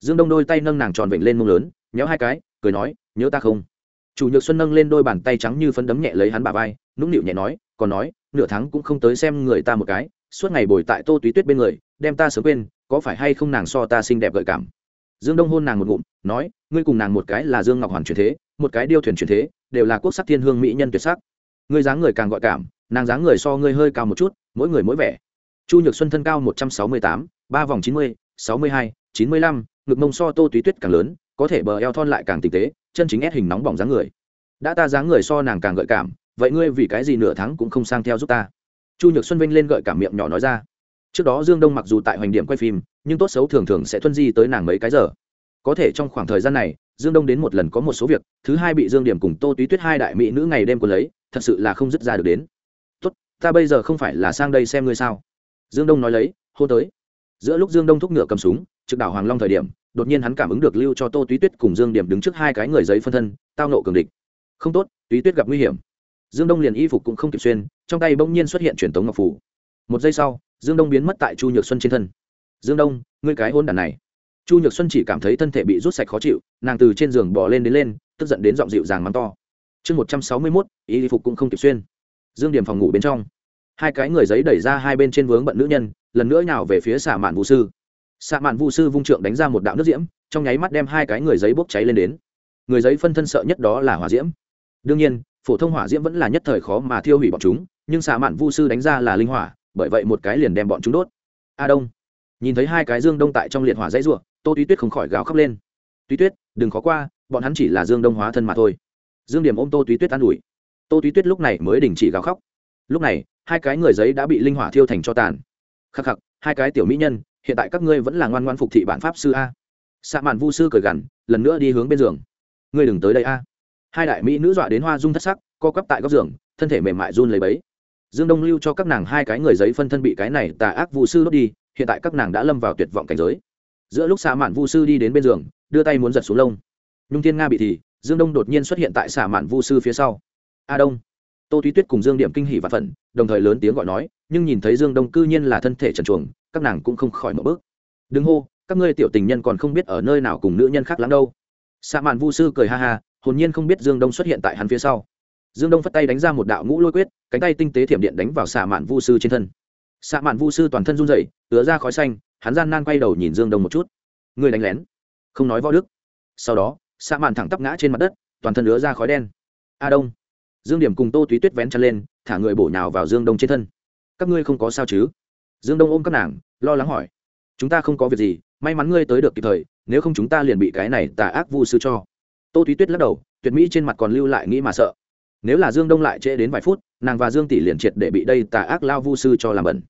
Dương đông đôi tay nâng nàng tròn vịnh lên mông lớn, nhéo hai cái, cười nói, nhớ ta không? Chủ nhược xuân nâng lên đôi bàn tay trắng như phấn đấm nhẹ lấy hắn bà vai, nũng nịu nhẹ nói, còn nói, nửa tháng cũng không tới xem người ta một cái, suốt ngày bồi tại tô túy tuyết bên người, đem ta sớm quên, có phải hay không nàng so ta xinh đẹp gợi cảm? Dương đông hôn nàng một ngụm, nói, ngươi cùng nàng một cái là dương ngọc hoàn truyền thế, một cái điêu thuyền truyền thế, đều là quốc sắc thiên hương mỹ nhân tuyệt sắc ngươi dáng người càng gọi cảm, nàng dáng người so ngươi hơi cao một chút, mỗi người mỗi vẻ. Chu nhược xuân thân cao một trăm sáu mươi tám, ba vòng chín mươi, sáu mươi hai, chín mươi lăm, ngực mông so tô túy tuyết càng lớn, có thể bờ eo thon lại càng tinh tế, chân chính ép hình nóng bỏng dáng người. Đã ta dáng người so nàng càng gợi cảm, vậy ngươi vì cái gì nửa tháng cũng không sang theo giúp ta? Chu nhược xuân vinh lên gợi cảm miệng nhỏ nói ra. Trước đó dương đông mặc dù tại hoành điểm quay phim, nhưng tốt xấu thường thường sẽ thuân di tới nàng mấy cái giờ. Có thể trong khoảng thời gian này, dương đông đến một lần có một số việc, thứ hai bị dương điểm cùng tô túy tuyết hai đại mỹ nữ ngày đêm còn lấy thật sự là không dứt ra được đến. Tốt, ta bây giờ không phải là sang đây xem ngươi sao. Dương đông nói lấy, hô tới. Giữa lúc dương đông thúc ngựa cầm súng, trực đảo hoàng long thời điểm, đột nhiên hắn cảm ứng được lưu cho tô túy tuyết cùng dương điểm đứng trước hai cái người giấy phân thân, tao nộ cường địch. Không tốt, túy tuyết gặp nguy hiểm. Dương đông liền y phục cũng không kịp xuyên, trong tay bỗng nhiên xuất hiện truyền tống ngọc phủ một giây sau, dương đông biến mất tại chu nhược xuân trên thân. Dương đông, ngươi cái hôn đàn này. Chu nhược xuân chỉ cảm thấy thân thể bị rút sạch khó chịu, nàng từ trên giường bỏ lên đến lên, tức giận đến giọng dịu dàng mắng to chương một trăm sáu mươi mốt, y phục cũng không kịp xuyên. Dương điểm phòng ngủ bên trong. Hai cái người giấy đẩy ra hai bên trên vướng bận nữ nhân, lần nữa nào về phía xạ mạn vũ sư. Xạ mạn vũ sư vung trượng đánh ra một đạo nước diễm, trong nháy mắt đem hai cái người giấy bốc cháy lên đến. Người giấy phân thân sợ nhất đó là hỏa diễm. Đương nhiên, phổ thông hỏa diễm vẫn là nhất thời khó mà thiêu hủy bọn chúng, nhưng xạ mạn vu sư đánh ra là linh hỏa, bởi vậy một cái liền đem bọn chúng đốt. A đông. Nhìn thấy hai cái dương đông tại trong liệt hỏa dãy ruộng tô túy tuyết không khỏi gào khóc lên. Túy tuyết, đừng khó qua, bọn hắn chỉ là dương đông hóa thân mà thôi dương điểm ôm tô túy tuyết an ủi. Tô túy tuyết lúc này mới đình chỉ gào khóc. Lúc này, hai cái người giấy đã bị linh hỏa thiêu thành cho tàn. Khắc khắc, hai cái tiểu mỹ nhân, hiện tại các ngươi vẫn là ngoan ngoan phục thị bản pháp sư a. Xạ mạn vu sư cười gằn, lần nữa đi hướng bên giường. Ngươi đừng tới đây a. Hai đại mỹ nữ dọa đến hoa dung thất sắc, co quắp tại góc giường, thân thể mềm mại run lấy bấy dương đông lưu cho các nàng hai cái người giấy phân thân bị cái này tà ác vu sư đốt đi, hiện tại các nàng đã lâm vào tuyệt vọng cảnh giới. Giữa lúc xạ mạn vu sư đi đến bên giường, đưa tay muốn giật xuống lông. Nhung thiên nga bị thì dương đông đột nhiên xuất hiện tại xạ mạn vu sư phía sau. A đông. Tô túy tuyết cùng dương điểm kinh hỉ và phận đồng thời lớn tiếng gọi nói, nhưng nhìn thấy dương đông cư nhiên là thân thể trần chuồng các nàng cũng không khỏi mở bước. Đừng hô, các ngươi tiểu tình nhân còn không biết ở nơi nào cùng nữ nhân khác lắm đâu. Xạ mạn vu sư cười ha ha, hồn nhiên không biết dương đông xuất hiện tại hắn phía sau. Dương đông phất tay đánh ra một đạo ngũ lôi quyết, cánh tay tinh tế thiểm điện đánh vào xạ mạn vu sư trên thân. Xạ mạn vu sư toàn thân run dậy ứa ra khói xanh, hắn gian nan quay đầu nhìn dương đông một chút. Người đánh lén. Không nói võ đức. Sau đó xạ màn thẳng tắp ngã trên mặt đất, toàn thân lứa ra khói đen. A đông. Dương điểm cùng tô túy tuyết vén chân lên, thả người bổ nhào vào dương đông trên thân. Các ngươi không có sao chứ? Dương đông ôm các nàng, lo lắng hỏi. Chúng ta không có việc gì, may mắn ngươi tới được kịp thời, nếu không chúng ta liền bị cái này tà ác vu sư cho. Tô túy tuyết lắc đầu, tuyệt mỹ trên mặt còn lưu lại nghĩ mà sợ. Nếu là dương đông lại trễ đến vài phút, nàng và dương tỷ liền triệt để bị đây tà ác lao vu sư cho làm bẩn.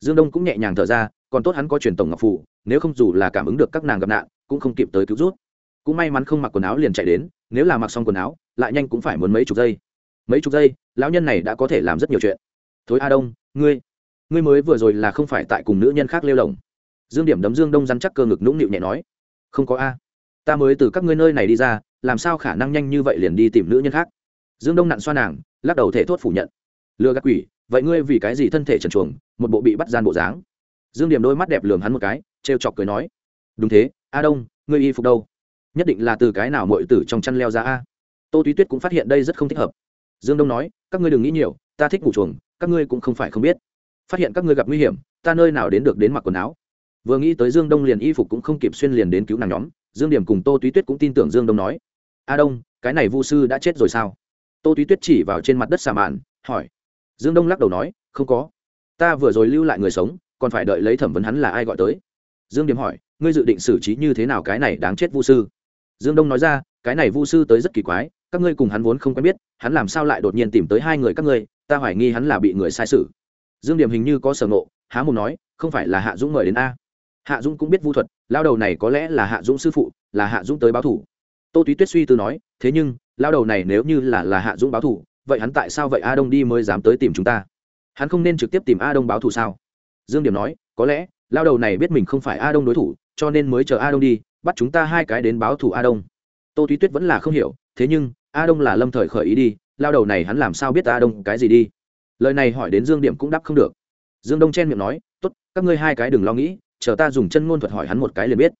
Dương đông cũng nhẹ nhàng thở ra, còn tốt hắn có truyền tổng ngọc phủ nếu không dù là cảm ứng được các nàng gặp nạn, cũng không kịp tới cứu rút cũng may mắn không mặc quần áo liền chạy đến, nếu là mặc xong quần áo, lại nhanh cũng phải muốn mấy chục giây. Mấy chục giây, lão nhân này đã có thể làm rất nhiều chuyện. Thối a đông, ngươi ngươi mới vừa rồi là không phải tại cùng nữ nhân khác lêu lồng. Dương điểm đấm dương đông rắn chắc cơ ngực nũng nịu nhẹ nói, không có a. Ta mới từ các ngươi nơi này đi ra, làm sao khả năng nhanh như vậy liền đi tìm nữ nhân khác? Dương đông nặn xoa nàng, lắc đầu thể thốt phủ nhận. Lừa gạt quỷ, vậy ngươi vì cái gì thân thể trần chuồng một bộ bị bắt gian bộ dáng? Dương điểm đôi mắt đẹp lường hắn một cái, trêu chọc cười nói, đúng thế, a đông, ngươi y phục đâu? Nhất định là từ cái nào mọi tử trong chăn leo ra a? Tô túy tuyết cũng phát hiện đây rất không thích hợp. Dương đông nói, các ngươi đừng nghĩ nhiều, ta thích ngủ chuồng, các ngươi cũng không phải không biết. Phát hiện các ngươi gặp nguy hiểm, ta nơi nào đến được đến mặc quần áo? Vừa nghĩ tới dương đông liền y phục cũng không kịp xuyên liền đến cứu nàng nhóm, dương điểm cùng tô túy tuyết cũng tin tưởng dương đông nói. A đông, cái này vu sư đã chết rồi sao? Tô túy tuyết chỉ vào trên mặt đất xà màn hỏi. Dương đông lắc đầu nói, không có. Ta vừa rồi lưu lại người sống, còn phải đợi lấy thẩm vấn hắn là ai gọi tới. Dương điểm hỏi, ngươi dự định xử trí như thế nào cái này đáng chết vu sư? Dương đông nói ra, cái này vu sư tới rất kỳ quái, các ngươi cùng hắn vốn không quen biết, hắn làm sao lại đột nhiên tìm tới hai người các ngươi, ta hoài nghi hắn là bị người sai xử. dương điểm hình như có sở ngộ, há mồm nói, không phải là hạ dũng mời đến a. Hạ dũng cũng biết vu thuật, lao đầu này có lẽ là hạ dũng sư phụ, là hạ dũng tới báo thủ. Tô túy tuyết suy tư nói, thế nhưng, lao đầu này nếu như là là hạ dũng báo thủ, vậy hắn tại sao vậy a đông đi mới dám tới tìm chúng ta? Hắn không nên trực tiếp tìm a đông báo thù sao? Dương điểm nói, có lẽ, lao đầu này biết mình không phải a đông đối thủ, cho nên mới chờ a đông đi bắt chúng ta hai cái đến báo thủ a đông. Tô túy tuyết vẫn là không hiểu, thế nhưng, a đông là lâm thời khởi ý đi, lao đầu này hắn làm sao biết a đông cái gì đi? Lời này hỏi đến dương điểm cũng đáp không được. Dương đông chen miệng nói t ố t các ngươi hai cái đừng lo nghĩ, chờ ta dùng chân ngôn thuật hỏi hắn một cái liền biết.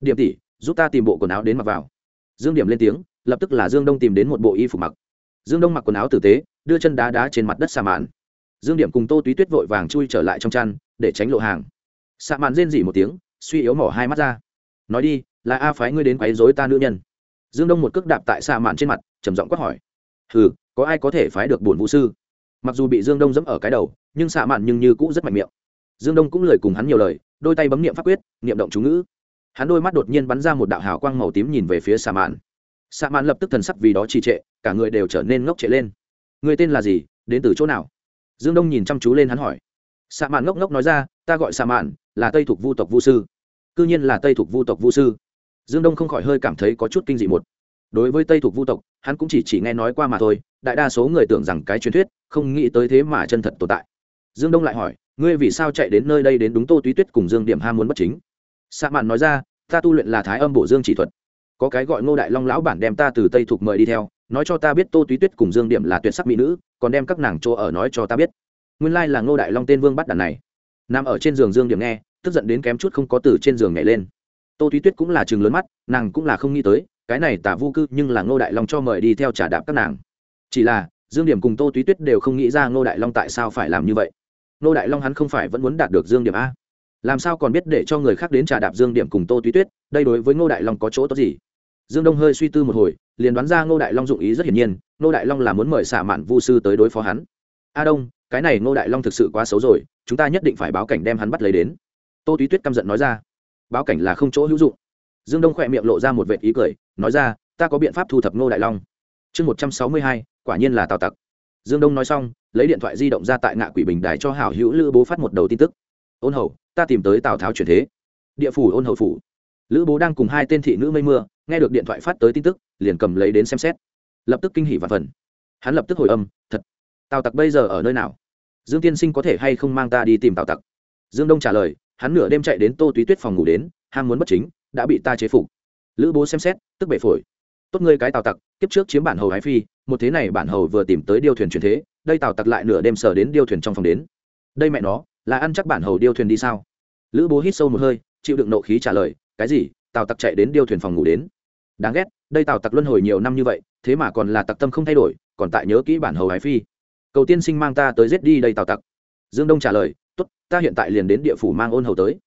Điểm tỷ, giúp ta tìm bộ quần áo đến mặc vào. Dương điểm lên tiếng, lập tức là dương đông tìm đến một bộ y phục mặc. Dương đông mặc quần áo tử tế, đưa chân đá đá trên mặt đất xà mạn. Dương điểm cùng tô túy tuyết vội vàng chui trở lại trong chăn, để tránh lộ hàng. Xạ mạn rên dỉ một tiếng, suy yếu mỏ hai mắt ra nói đi, là a phái ngươi đến quấy dối ta nữ nhân. Dương đông một cước đạp tại xạ mạn trên mặt, trầm giọng quát hỏi. Ừ có ai có thể phái được bổn vũ sư? Mặc dù bị dương đông dẫm ở cái đầu, nhưng xạ mạn nhưng như cũ rất mạnh miệng. Dương đông cũng lời cùng hắn nhiều lời, đôi tay bấm niệm pháp quyết, niệm động chú ngữ. Hắn đôi mắt đột nhiên bắn ra một đạo hào quang màu tím nhìn về phía xạ mạn. Xạ mạn lập tức thần sắc vì đó trì trệ, cả người đều trở nên ngốc trệ lên. Người tên là gì? Đến từ chỗ nào? Dương đông nhìn chăm chú lên hắn hỏi. Xạ mạn ngốc ngốc nói ra, ta gọi xạ mạn, là tây thuộc vu tộc vu sư cư nhiên là tây thuộc vu tộc vu sư. Dương đông không khỏi hơi cảm thấy có chút kinh dị một. Đối với tây thuộc vu tộc, hắn cũng chỉ chỉ nghe nói qua mà thôi, đại đa số người tưởng rằng cái truyền thuyết, không nghĩ tới thế mà chân thật tồn tại. Dương đông lại hỏi, ngươi vì sao chạy đến nơi đây đến đúng tô túy tuyết cùng dương điểm ham muốn bất chính? Sa mạn nói ra, ta tu luyện là thái âm bổ dương chỉ thuật. Có cái gọi ngô đại long lão bản đem ta từ tây thuộc mời đi theo, nói cho ta biết tô túy tuyết cùng dương điểm là tuyệt sắc mỹ nữ, còn đem các nàng chỗ ở nói cho ta biết. Nguyên lai là ngô đại long tên vương bắt đàn này. Nằm ở trên giường dương điểm nghe tức giận đến kém chút không có từ trên giường nhảy lên. Tô Thúy tuyết cũng là chừng lớn mắt, nàng cũng là không nghĩ tới, cái này tả vu cư nhưng là ngô đại long cho mời đi theo trả đạp các nàng. Chỉ là, dương điểm cùng tô Thúy tuyết đều không nghĩ ra ngô đại long tại sao phải làm như vậy. Ngô đại long hắn không phải vẫn muốn đạt được dương điểm a. Làm sao còn biết để cho người khác đến trả đạp dương điểm cùng tô Thúy tuyết, đây đối với ngô đại long có chỗ tốt gì? Dương đông hơi suy tư một hồi, liền đoán ra ngô đại long dụng ý rất hiển nhiên, ngô đại long là muốn mời xả mạn vu sư tới đối phó hắn. A đông, cái này ngô đại long thực sự quá xấu rồi, chúng ta nhất định phải báo cảnh đem hắn bắt lấy đến tô túy tuyết căm giận nói ra. Báo cảnh là không chỗ hữu dụng. Dương đông khỏe miệng lộ ra một vệ ý cười, nói ra, ta có biện pháp thu thập ngô đại long. Chương một trăm sáu mươi hai, quả nhiên là tào tặc. Dương đông nói xong, lấy điện thoại di động ra tại ngạ quỷ bình đài cho hảo hữu lữ bố phát một đầu tin tức. Ôn hầu, ta tìm tới tào tháo chuyển thế. Địa phủ ôn hầu phủ. Lữ bố đang cùng hai tên thị nữ mây mưa, nghe được điện thoại phát tới tin tức, liền cầm lấy đến xem xét. Lập tức kinh hỉ và phần. Hắn lập tức hồi âm, thật, tào tặc bây giờ ở nơi nào? Dương tiên sinh có thể hay không mang ta đi tìm tào tặc? Dương đông trả lời hắn nửa đêm chạy đến tô túy tuyết phòng ngủ đến, ham muốn bất chính, đã bị ta chế phục. Lữ bố xem xét, tức bể phổi. Tốt ngươi cái tào tặc, kiếp trước chiếm bản hầu hái phi, một thế này bản hầu vừa tìm tới điêu thuyền truyền thế, đây tào tặc lại nửa đêm sờ đến điêu thuyền trong phòng đến. Đây mẹ nó, là ăn chắc bản hầu điêu thuyền đi sao? Lữ bố hít sâu một hơi, chịu đựng nộ khí trả lời, cái gì, tào tặc chạy đến điêu thuyền phòng ngủ đến? Đáng ghét, đây tào tặc luân hồi nhiều năm như vậy, thế mà còn là tặc tâm không thay đổi, còn tại nhớ kỹ bản hầu hái phi. Cầu tiên sinh mang ta tới giết đi đây tào tặc. Dương đông trả lời ta hiện tại liền đến địa phủ mang ôn hầu tới.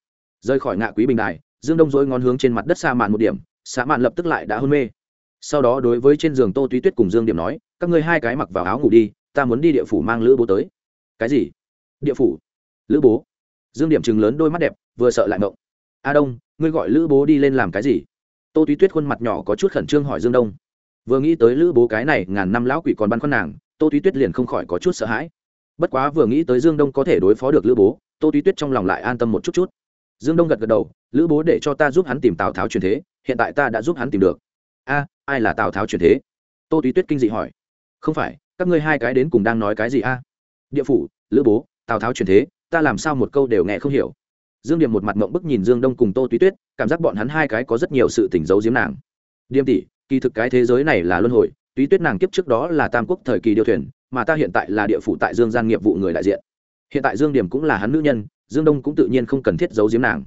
Rời khỏi ngạ quý bình đài, dương đông dối ngón hướng trên mặt đất xa mạn một điểm xã mạn lập tức lại đã hôn mê. Sau đó đối với trên giường tô túy tuyết cùng dương điểm nói, các ngươi hai cái mặc vào áo ngủ đi, ta muốn đi địa phủ mang lữ bố tới. Cái gì? Địa phủ? Lữ bố? Dương điểm chừng lớn đôi mắt đẹp, vừa sợ lại mộng. A đông, ngươi gọi lữ bố đi lên làm cái gì? Tô túy tuyết khuôn mặt nhỏ có chút khẩn trương hỏi dương đông. Vừa nghĩ tới lữ bố cái này, ngàn năm lão quỷ còn băn khoăn nàng, tô túy tuyết liền không khỏi có chút sợ hãi bất quá vừa nghĩ tới dương đông có thể đối phó được lữ bố, tô túy tuyết trong lòng lại an tâm một chút chút. Dương đông gật gật đầu, lữ bố để cho ta giúp hắn tìm tào tháo truyền thế, hiện tại ta đã giúp hắn tìm được. A, ai là tào tháo truyền thế? Tô túy tuyết kinh dị hỏi. Không phải, các ngươi hai cái đến cùng đang nói cái gì a? Địa phủ, lữ bố, tào tháo truyền thế, ta làm sao một câu đều nghe không hiểu. Dương điểm một mặt mộng bức nhìn dương đông cùng tô túy tuyết, cảm giác bọn hắn hai cái có rất nhiều sự tỉnh giấu giếm nàng. Điềm tỷ, kỳ thực cái thế giới này là luân hồi, túy tuyết nàng kiếp trước đó là tam quốc thời kỳ điêu thuyền mà ta hiện tại là địa phủ tại dương gian nghiệp vụ người đại diện. Hiện tại dương điểm cũng là hắn nữ nhân, dương đông cũng tự nhiên không cần thiết giấu giếm nàng.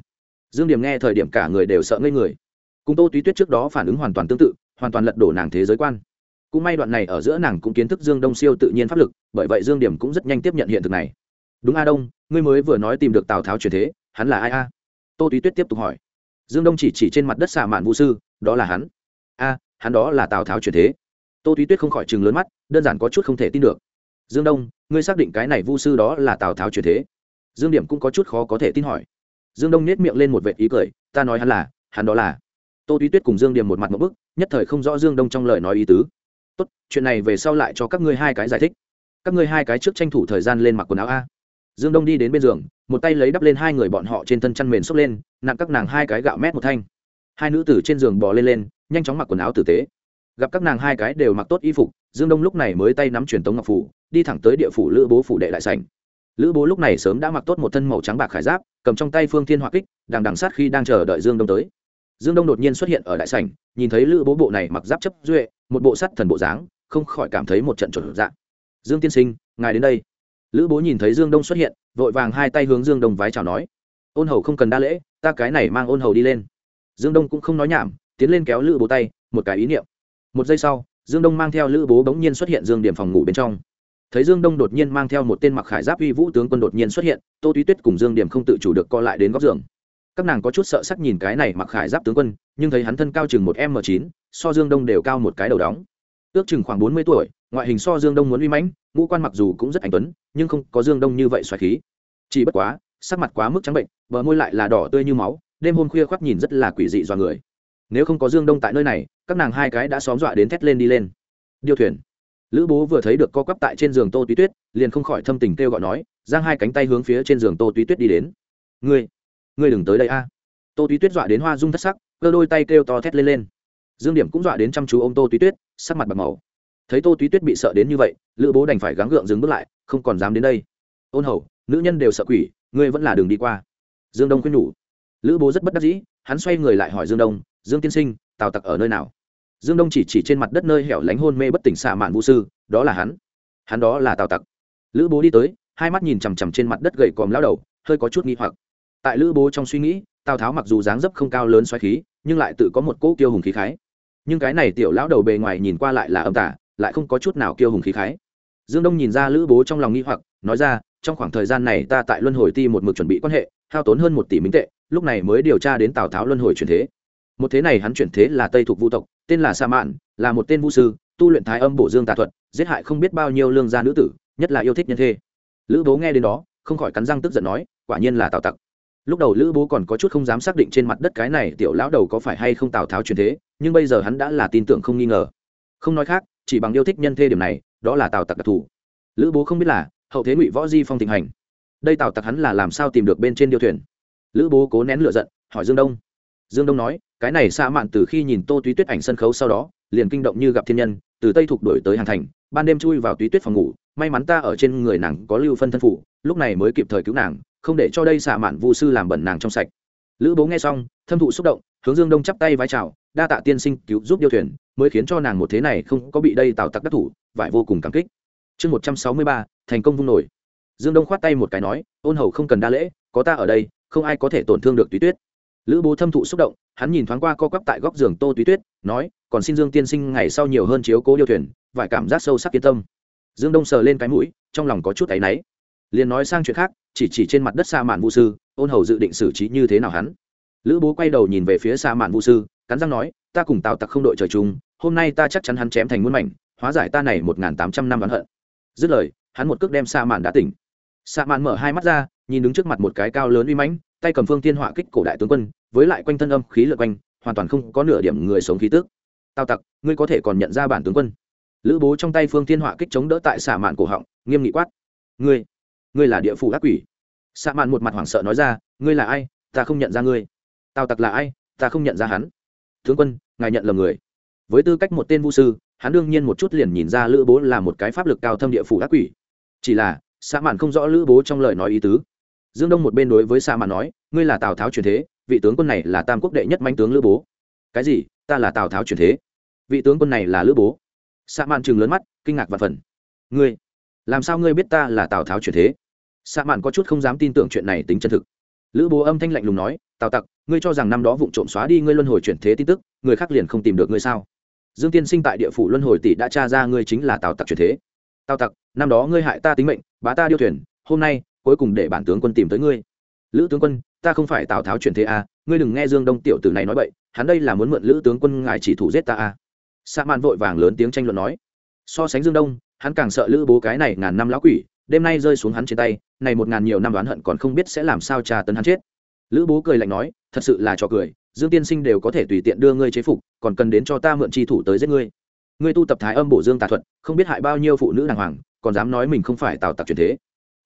Dương điểm nghe thời điểm cả người đều sợ ngây người. Cùng tô túy tuyết trước đó phản ứng hoàn toàn tương tự, hoàn toàn lật đổ nàng thế giới quan. Cũng may đoạn này ở giữa nàng cũng kiến thức dương đông siêu tự nhiên pháp lực, bởi vậy dương điểm cũng rất nhanh tiếp nhận hiện thực này. Đúng a đông, ngươi mới vừa nói tìm được tào tháo truyền thế, hắn là ai a? Tô túy tuyết tiếp tục hỏi. Dương đông chỉ chỉ trên mặt đất xạ mạn vũ sư, đó là hắn. A, hắn đó là tào tháo truyền thế tô Thúy tuyết không khỏi chừng lớn mắt, đơn giản có chút không thể tin được. Dương đông, ngươi xác định cái này vu sư đó là tào tháo truyền thế? Dương điểm cũng có chút khó có thể tin hỏi. Dương đông nết miệng lên một vệ ý cười, ta nói hắn là, hắn đó là. Tô Thúy tuyết cùng dương điểm một mặt một bức, nhất thời không rõ dương đông trong lời nói ý tứ. Tốt, chuyện này về sau lại cho các ngươi hai cái giải thích. Các ngươi hai cái trước tranh thủ thời gian lên mặc quần áo a. Dương đông đi đến bên giường, một tay lấy đắp lên hai người bọn họ trên thân chăn mền xốc lên, nặng các nàng hai cái gạo mét một thanh. Hai nữ tử trên giường bò lên lên, nhanh chóng mặc quần áo tử tế gặp các nàng hai cái đều mặc tốt y phục, dương đông lúc này mới tay nắm truyền tống ngọc phủ, đi thẳng tới địa phủ lữ bố phủ đệ đại sảnh. Lữ bố lúc này sớm đã mặc tốt một thân màu trắng bạc khải giáp, cầm trong tay phương thiên hỏa kích đang đằng sát khi đang chờ đợi dương đông tới. Dương đông đột nhiên xuất hiện ở đại sảnh, nhìn thấy lữ bố bộ này mặc giáp chấp duệ, một bộ sắt thần bộ dáng, không khỏi cảm thấy một trận trộn dạng dương tiên sinh, ngài đến đây. Lữ bố nhìn thấy dương đông xuất hiện, vội vàng hai tay hướng dương đông vái chào nói. Ôn hầu không cần đa lễ, ta cái này mang ôn hầu đi lên. Dương đông cũng không nói nhảm, tiến lên kéo lữ bố tay, một cái ý niệm một giây sau, dương đông mang theo lữ bố bỗng nhiên xuất hiện dương điểm phòng ngủ bên trong. Thấy dương đông đột nhiên mang theo một tên mặc khải giáp uy vũ tướng quân đột nhiên xuất hiện, tô túy tuyết cùng dương điểm không tự chủ được co lại đến góc giường. Các nàng có chút sợ sắc nhìn cái này mặc khải giáp tướng quân, nhưng thấy hắn thân cao chừng một m chín, so dương đông đều cao một cái đầu đóng. Ước chừng khoảng bốn mươi tuổi, ngoại hình so dương đông muốn uy mãnh, ngũ quan mặc dù cũng rất anh tuấn, nhưng không có dương đông như vậy xoài khí. Chỉ bất quá, sắc mặt quá mức trắng bệnh, bờ môi lại là đỏ tươi như máu, đêm hôm khuya khoác nhìn rất là quỷ dị do người nếu không có dương đông tại nơi này, các nàng hai cái đã xóm dọa đến thét lên đi lên. Điêu thuyền. Lữ bố vừa thấy được co quắp tại trên giường tô túy tuyết, liền không khỏi thâm tình kêu gọi nói, giang hai cánh tay hướng phía trên giường tô túy tuyết đi đến. Ngươi ngươi đừng tới đây a. Tô túy tuyết dọa đến hoa dung thất sắc, cơ đôi tay kêu to thét lên lên. Dương điểm cũng dọa đến chăm chú ô m tô túy tuyết, sắc mặt bạc màu. Thấy tô túy tuyết bị sợ đến như vậy, lữ bố đành phải gắng gượng dừng bước lại, không còn dám đến đây. Ôn hầu, nữ nhân đều sợ quỷ, ngươi vẫn là đường đi qua. Dương đông khuyên nhủ. Lữ bố rất bất đắc dĩ, hắn xoay người lại hỏi dương đông dương tiên sinh, tào tặc ở nơi nào? Dương đông chỉ chỉ trên mặt đất nơi hẻo lánh hôn mê bất tỉnh xạ mạn vũ sư, đó là hắn. Hắn đó là tào tặc. Lữ bố đi tới, hai mắt nhìn chằm chằm trên mặt đất gầy còm lao đầu, hơi có chút nghi hoặc. Tại lữ bố trong suy nghĩ, tào tháo mặc dù dáng dấp không cao lớn xoáy khí, nhưng lại tự có một cỗ kiêu hùng khí khái. Nhưng cái này tiểu lão đầu bề ngoài nhìn qua lại là âm tả lại không có chút nào kiêu hùng khí khái. Dương đông nhìn ra lữ bố trong lòng nghi hoặc, nói ra, trong khoảng thời gian này ta tại luân hồi ti một mực chuẩn bị quan hệ, hao tốn hơn một tỷ minh tệ, lúc này mới điều tra đến tào tháo luân hồi chuyển thế một thế này hắn chuyển thế là tây thuộc vũ tộc, tên là sa mạn, là một tên vũ sư, tu luyện thái âm bổ dương tà thuật, giết hại không biết bao nhiêu lương gia nữ tử, nhất là yêu thích nhân thê. Lữ bố nghe đến đó, không khỏi cắn răng tức giận nói, quả nhiên là tào tặc. Lúc đầu lữ bố còn có chút không dám xác định trên mặt đất cái này tiểu lão đầu có phải hay không tào tháo chuyển thế, nhưng bây giờ hắn đã là tin tưởng không nghi ngờ. Không nói khác, chỉ bằng yêu thích nhân thê điểm này, đó là tào tặc đặc thù. Lữ bố không biết là, hậu thế ngụy võ di phong thịnh hành. Đây tào tặc hắn là làm sao tìm được bên trên điêu thuyền? Lữ bố cố nén lựa giận, hỏi dương đông. Dương đông nói cái này xa mạn từ khi nhìn tô túy tuyết ảnh sân khấu sau đó, liền kinh động như gặp thiên nhân, từ tây thục đổi tới hàng thành, ban đêm chui vào túy tuyết phòng ngủ, may mắn ta ở trên người nàng có lưu phân thân phụ, lúc này mới kịp thời cứu nàng, không để cho đây xạ mạn vu sư làm bẩn nàng trong sạch. Lữ bố nghe xong, thâm thụ xúc động, hướng dương đông chắp tay vai chào, đa tạ tiên sinh cứu giúp điêu thuyền, mới khiến cho nàng một thế này không có bị đây tào tặc đắc thủ, vải vô cùng cảm kích. Chương một trăm sáu mươi ba, thành công vung nổi. Dương đông khoát tay một cái nói, ôn hầu không cần đa lễ, có ta ở đây, không ai có thể tổn thương được túy tuyết. Lữ bố thâm thụ xúc động hắn nhìn thoáng qua co quắp tại góc giường tô túy tuyết, nói, còn xin dương tiên sinh ngày sau nhiều hơn chiếu cố điều thuyền, vài cảm giác sâu sắc yên tâm. Dương đông sờ lên cái mũi, trong lòng có chút áy náy. Liền nói sang chuyện khác, chỉ chỉ trên mặt đất sa mạn vũ sư, ôn hầu dự định xử trí như thế nào hắn. Lữ bố quay đầu nhìn về phía sa mạn vũ sư, cắn răng nói, ta cùng tào tặc không đội trời chung, hôm nay ta chắc chắn hắn chém thành muôn mảnh, hóa giải ta này một n g h n tám trăm năm oán hận. Dứt lời, hắn một cước đem sa mạn đã tỉnh. Sa mạn mở hai mắt ra, nhìn đứng trước mặt một cái cao lớn uy mãnh, tay cầm phương thiên họa kích cổ đại tướng quân với lại quanh thân âm khí lượt quanh, hoàn toàn không có nửa điểm người sống khí tức. Tào tặc, ngươi có thể còn nhận ra bản tướng quân. Lữ bố trong tay phương thiên họa kích chống đỡ tại xạ mạn cổ họng, nghiêm nghị quát. Ngươi ngươi là địa phủ ác quỷ. Xạ mạn một mặt hoảng sợ nói ra, ngươi là ai? Ta không nhận ra ngươi. Tào tặc là ai? Ta không nhận ra hắn. Tướng quân, ngài nhận lầm người. Với tư cách một tên vũ sư, hắn đương nhiên một chút liền nhìn ra lữ bố là một cái pháp lực cao thâm địa phủ ác quỷ. Chỉ là xạ mạn không rõ lữ bố trong lời nói ý tứ dương đông một bên đối với Sa mạn nói, ngươi là tào tháo truyền thế, vị tướng quân này là tam quốc đệ nhất manh tướng lữ bố. Cái gì? Ta là tào tháo truyền thế? Vị tướng quân này là lữ bố? Sa mạn chừng lớn mắt, kinh ngạc và phần. Ngươi? Làm sao ngươi biết ta là tào tháo truyền thế? Sa mạn có chút không dám tin tưởng chuyện này tính chân thực. Lữ bố âm thanh lạnh lùng nói, tào tặc, ngươi cho rằng năm đó vụ trộm xóa đi ngươi luân hồi chuyển thế tin tức, người khác liền không tìm được ngươi sao? Dương tiên sinh tại địa phủ luân hồi tỷ đã tra ra ngươi chính là tào tặc chuyển thế. Tào tặc, năm đó ngươi hại ta tính mệnh, bá ta điêu thuyền, hôm nay cuối cùng để bản tướng quân tìm tới ngươi. Lữ tướng quân ta không phải tào tháo chuyển thế à, ngươi đừng nghe dương đông tiểu tử này nói bậy hắn đây là muốn mượn lữ tướng quân ngài chỉ thủ giết ta à. sa man vội vàng lớn tiếng tranh luận nói. So sánh dương đông hắn càng sợ lữ bố cái này ngàn năm lão quỷ đêm nay rơi xuống hắn trên tay này một ngàn nhiều năm đoán hận còn không biết sẽ làm sao trà tấn hắn chết. Lữ bố cười lạnh nói thật sự là trò cười dương tiên sinh đều có thể tùy tiện đưa ngươi chế phục còn cần đến cho ta mượn chi thủ tới giết ngươi. Ngươi tu tập thái âm bổ dương tà thuật không biết hại bao nhiêu phụ nữ đàng hoàng còn dám nói mình không phải tào tặc truyền thế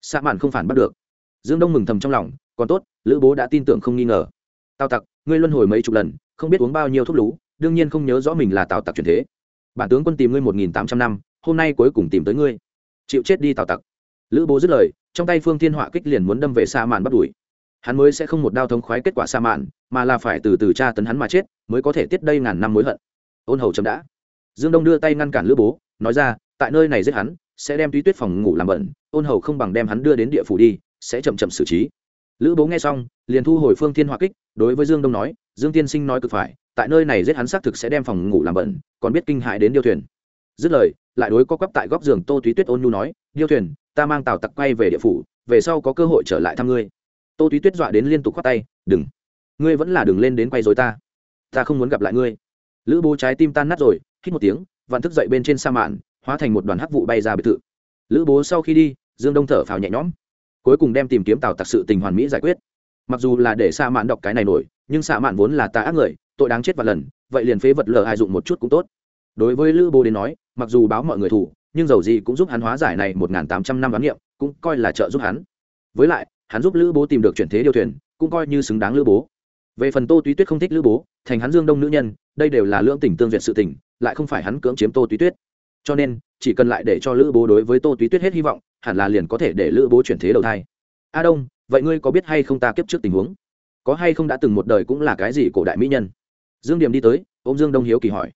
sa mạn không phản bắt được. Dương đông mừng thầm trong lòng, còn tốt, lữ bố đã tin tưởng không nghi ngờ. Tào tặc, ngươi luân hồi mấy chục lần, không biết uống bao nhiêu thuốc lú, đương nhiên không nhớ rõ mình là tào tặc truyền thế. Bản tướng quân tìm ngươi một nghìn tám trăm năm, hôm nay cuối cùng tìm tới ngươi. Chịu chết đi, tào tặc. Lữ bố dứt lời, trong tay phương thiên họa kích liền muốn đâm về sa mạn bắt đuổi. Hắn mới sẽ không một đao thống khoái kết quả sa mạn, mà là phải từ từ tra tấn hắn mà chết, mới có thể tiết đây ngàn năm mối hận. Ôn hầu chấm đã. Dương đông đưa tay ngăn cản lữ bố, nói ra, tại nơi này giết hắn sẽ đem túy tuyết phòng ngủ làm bẩn, ôn hầu không bằng đem hắn đưa đến địa phủ đi, sẽ chậm chậm xử trí. Lữ bố nghe xong, liền thu hồi phương thiên hỏa kích, đối với dương đông nói, dương tiên sinh nói cực phải, tại nơi này giết hắn xác thực sẽ đem phòng ngủ làm bẩn, còn biết kinh hại đến điêu thuyền. Dứt lời, lại đối có quắp tại góc giường tô túy tuyết ôn nhu nói, điêu thuyền, ta mang tàu tặc quay về địa phủ, về sau có cơ hội trở lại thăm ngươi. Tô túy tuyết dọa đến liên tục khoác tay, đừng, ngươi vẫn là đừng lên đến quay dối ta ta không muốn gặp lại ngươi. Lữ bố trái tim tan nát rồi, hít một tiếng vặn thức dậy bên trên sa mạn hóa thành một đoàn hắc vụ bay ra biệt thự. Lữ bố sau khi đi, dương đông thở phào nhẹ nhõm, cuối cùng đem tìm kiếm tào tặc sự tình hoàn mỹ giải quyết. Mặc dù là để sa mạn đọc cái này nổi, nhưng sa mạn vốn là ta ác người, tội đáng chết vạn lần, vậy liền phế vật lờ ai dụng một chút cũng tốt. Đối với lữ bố đến nói, mặc dù báo mọi người thủ, nhưng dầu gì cũng giúp hắn hóa giải này một n tám trăm năm đoán niệm, cũng coi là trợ giúp hắn. Với lại, hắn giúp lữ bố tìm được chuyển thế điều thuyền, cũng coi như xứng đáng lữ bố. Về phần tô túy tuyết không thích lữ bố, thành hắn dương đông nữ nhân, đây đều là lưỡng tình tương duyệt sự tình, lại không phải hắn cưỡng chiếm tô túy tuyết cho nên, chỉ cần lại để cho lữ bố đối với tô túy tuyết hết hy vọng, hẳn là liền có thể để lữ bố chuyển thế đầu thai. A đông, vậy ngươi có biết hay không ta kiếp trước tình huống? Có hay không đã từng một đời cũng là cái gì cổ đại mỹ nhân? Dương điểm đi tới ô m dương đông hiếu kỳ hỏi.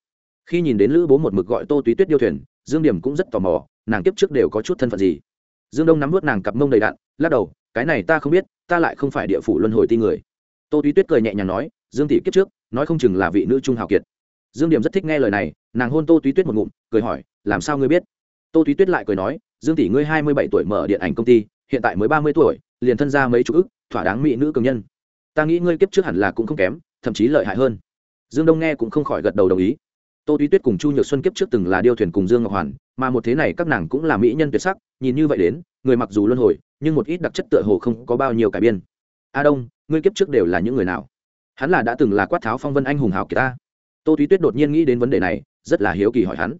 Khi nhìn đến lữ bố một mực gọi tô túy tuyết điêu thuyền, dương điểm cũng rất tò mò, nàng kiếp trước đều có chút thân phận gì. Dương đông nắm vớt nàng cặp mông đầy đạn, lắc đầu, cái này ta không biết, ta lại không phải địa phủ luân hồi ti người. Tô túy tuyết cười nhẹ nhàng nói, dương tỷ kiếp trước, nói không chừng là vị nữ trung hào kiệt. Dương điểm rất thích nghe lời này nàng hôn tô túy tuyết một ngụm, cười hỏi, làm sao ngươi biết? Tô túy tuyết lại cười nói, dương tỷ ngươi hai mươi bảy tuổi mở điện ảnh công ty, hiện tại mới ba mươi tuổi, liền thân ra mấy chục ức, thỏa đáng mỹ nữ cường nhân. Ta nghĩ ngươi kiếp trước hẳn là cũng không kém, thậm chí lợi hại hơn. Dương đông nghe cũng không khỏi gật đầu đồng ý. Tô túy tuyết cùng chu nhược xuân kiếp trước từng là điêu thuyền cùng dương ngọc hoàn, mà một thế này các nàng cũng là mỹ nhân tuyệt sắc, nhìn như vậy đến, người mặc dù luân hồi, nhưng một ít đặc chất tựa hồ không có bao nhiêu cải biên. A đông, ngươi kiếp trước đều là những người nào? Hắn là đã từng là quát tháo phong vân anh hùng hào kỳ ta. Tô túy tuyết đột nhiên nghĩ đến vấn đề này rất là hiếu kỳ hỏi hắn.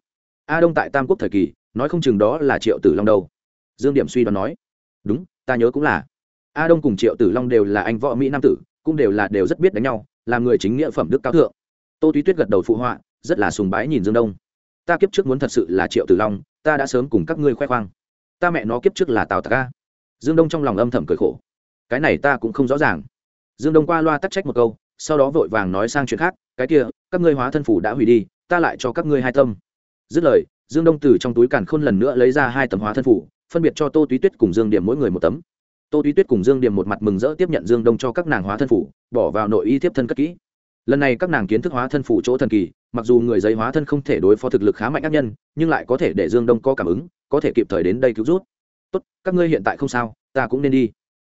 A đông tại tam quốc thời kỳ, nói không chừng đó là triệu tử long đâu. Dương điểm suy đoán nói, đúng, ta nhớ cũng là. A đông cùng triệu tử long đều là anh võ mỹ nam tử, cũng đều là đều rất biết đánh nhau làm người chính nghĩa phẩm đức cao thượng. Tô túy tuyết gật đầu phụ họa, rất là sùng bái nhìn dương đông. Ta kiếp trước muốn thật sự là triệu tử long, ta đã sớm cùng các ngươi khoe khoang. Ta mẹ nó kiếp trước là tào tạc ca dương đông trong lòng âm thầm cười khổ. Cái này ta cũng không rõ ràng. Dương đông qua loa tắc trách một câu sau đó vội vàng nói sang chuyện khác, cái kia, các ngươi hóa thân phủ đã hủy đi, ta lại cho các ngươi hai tâm. Dứt lời, dương đông từ trong túi càn khôn lần nữa lấy ra hai tấm hóa thân phủ, phân biệt cho tô túy tuyết cùng dương điểm mỗi người một tấm. Tô túy tuyết cùng dương điểm một mặt mừng rỡ tiếp nhận dương đông cho các nàng hóa thân phủ, bỏ vào nội y tiếp thân cất kỹ. Lần này các nàng kiến thức hóa thân phủ chỗ thần kỳ, mặc dù người giấy hóa thân không thể đối phó thực lực khá mạnh ác nhân, nhưng lại có thể để dương đông có cảm ứng, có thể kịp thời đến đây cứu rút tốt, các ngươi hiện tại không sao, ta cũng nên đi.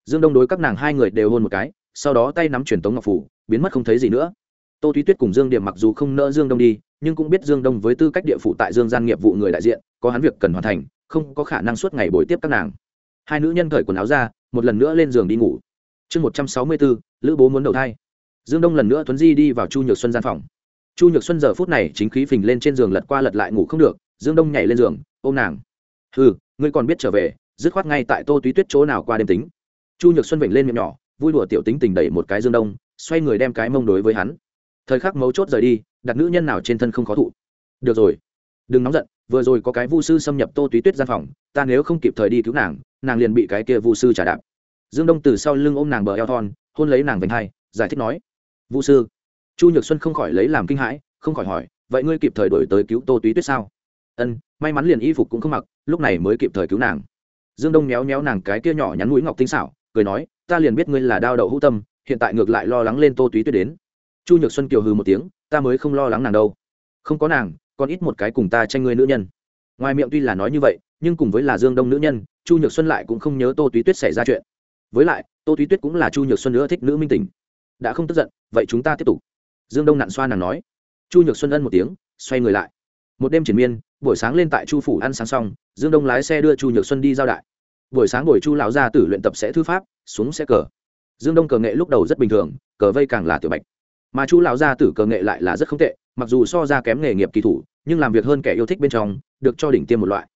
Dương đông đối các nàng hai người đều hôn một cái, sau đó tay nắm truyền tống ngọc phủ biến mất không thấy gì nữa. Tô thúy tuyết cùng dương điểm mặc dù không nỡ dương đông đi, nhưng cũng biết dương đông với tư cách địa phụ tại dương gian nghiệp vụ người đại diện, có hắn việc cần hoàn thành, không có khả năng suốt ngày bồi tiếp các nàng. Hai nữ nhân cởi quần áo ra, một lần nữa lên giường đi ngủ. Chương một trăm sáu mươi bốn lữ bố muốn đầu thai. Dương đông lần nữa thuấn di đi vào chu nhược xuân gian phòng. Chu nhược xuân giờ phút này chính khí phình lên trên giường lật qua lật lại ngủ không được, dương đông nhảy lên giường, ôm nàng. Ừ ngươi còn biết trở về, dứt khoát ngay tại tô túy tuyết chỗ nào qua đêm tính. Chu nhược xuân vểnh lên miệng nhỏ, vui đùa tiểu tính tình đẩy một cái dương đông xoay người đem cái mông đối với hắn. Thời khắc mấu chốt rời đi đặt nữ nhân nào trên thân không khó thụ. Được rồi, đừng nóng giận, vừa rồi có cái vu sư xâm nhập tô túy tuyết gian phòng, ta nếu không kịp thời đi cứu nàng nàng liền bị cái kia vu sư trả đạp. Dương đông từ sau lưng ôm nàng bờ eo thon, hôn lấy nàng vành hai, giải thích nói, vu sư, chu nhược xuân không khỏi lấy làm kinh hãi, không khỏi hỏi, vậy ngươi kịp thời đổi tới cứu tô túy tuyết sao? Ân, may mắn liền y phục cũng không mặc, lúc này mới kịp thời cứu nàng. Dương đông méo méo nàng cái kia nhỏ nhắn mũi ngọc tinh xảo, cười nói, ta liền biết ngươi là đao đậu hữu tâm hiện tại ngược lại lo lắng lên tô túy tuyết đến. Chu nhược xuân kiều hừ một tiếng, ta mới không lo lắng nàng đâu. Không có nàng, còn ít một cái cùng ta tranh ngươi nữ nhân. Ngoài miệng tuy là nói như vậy, nhưng cùng với là dương đông nữ nhân, chu nhược xuân lại cũng không nhớ tô túy tuyết xảy ra chuyện. Với lại, tô túy tuyết cũng là chu nhược xuân nữa thích nữ minh tình. Đã không tức giận, vậy chúng ta tiếp tục. Dương đông nặn xoa nàng nói. Chu nhược xuân ân một tiếng, xoay người lại. Một đêm triển miên, buổi sáng lên tại chu phủ ăn sáng xong, dương đông lái xe đưa chu nhược xuân đi giao đại. Buổi sáng buổi chu lão gia tử luyện tập sẽ thư pháp, xuống xe cờ dương đông cờ nghệ lúc đầu rất bình thường, cờ vây càng là tiểu bạch. Mà chu lão gia tử cờ nghệ lại là rất không tệ, mặc dù so ra kém nghề nghiệp kỳ thủ, nhưng làm việc hơn kẻ yêu thích bên trong, được cho đỉnh tiêm một loại.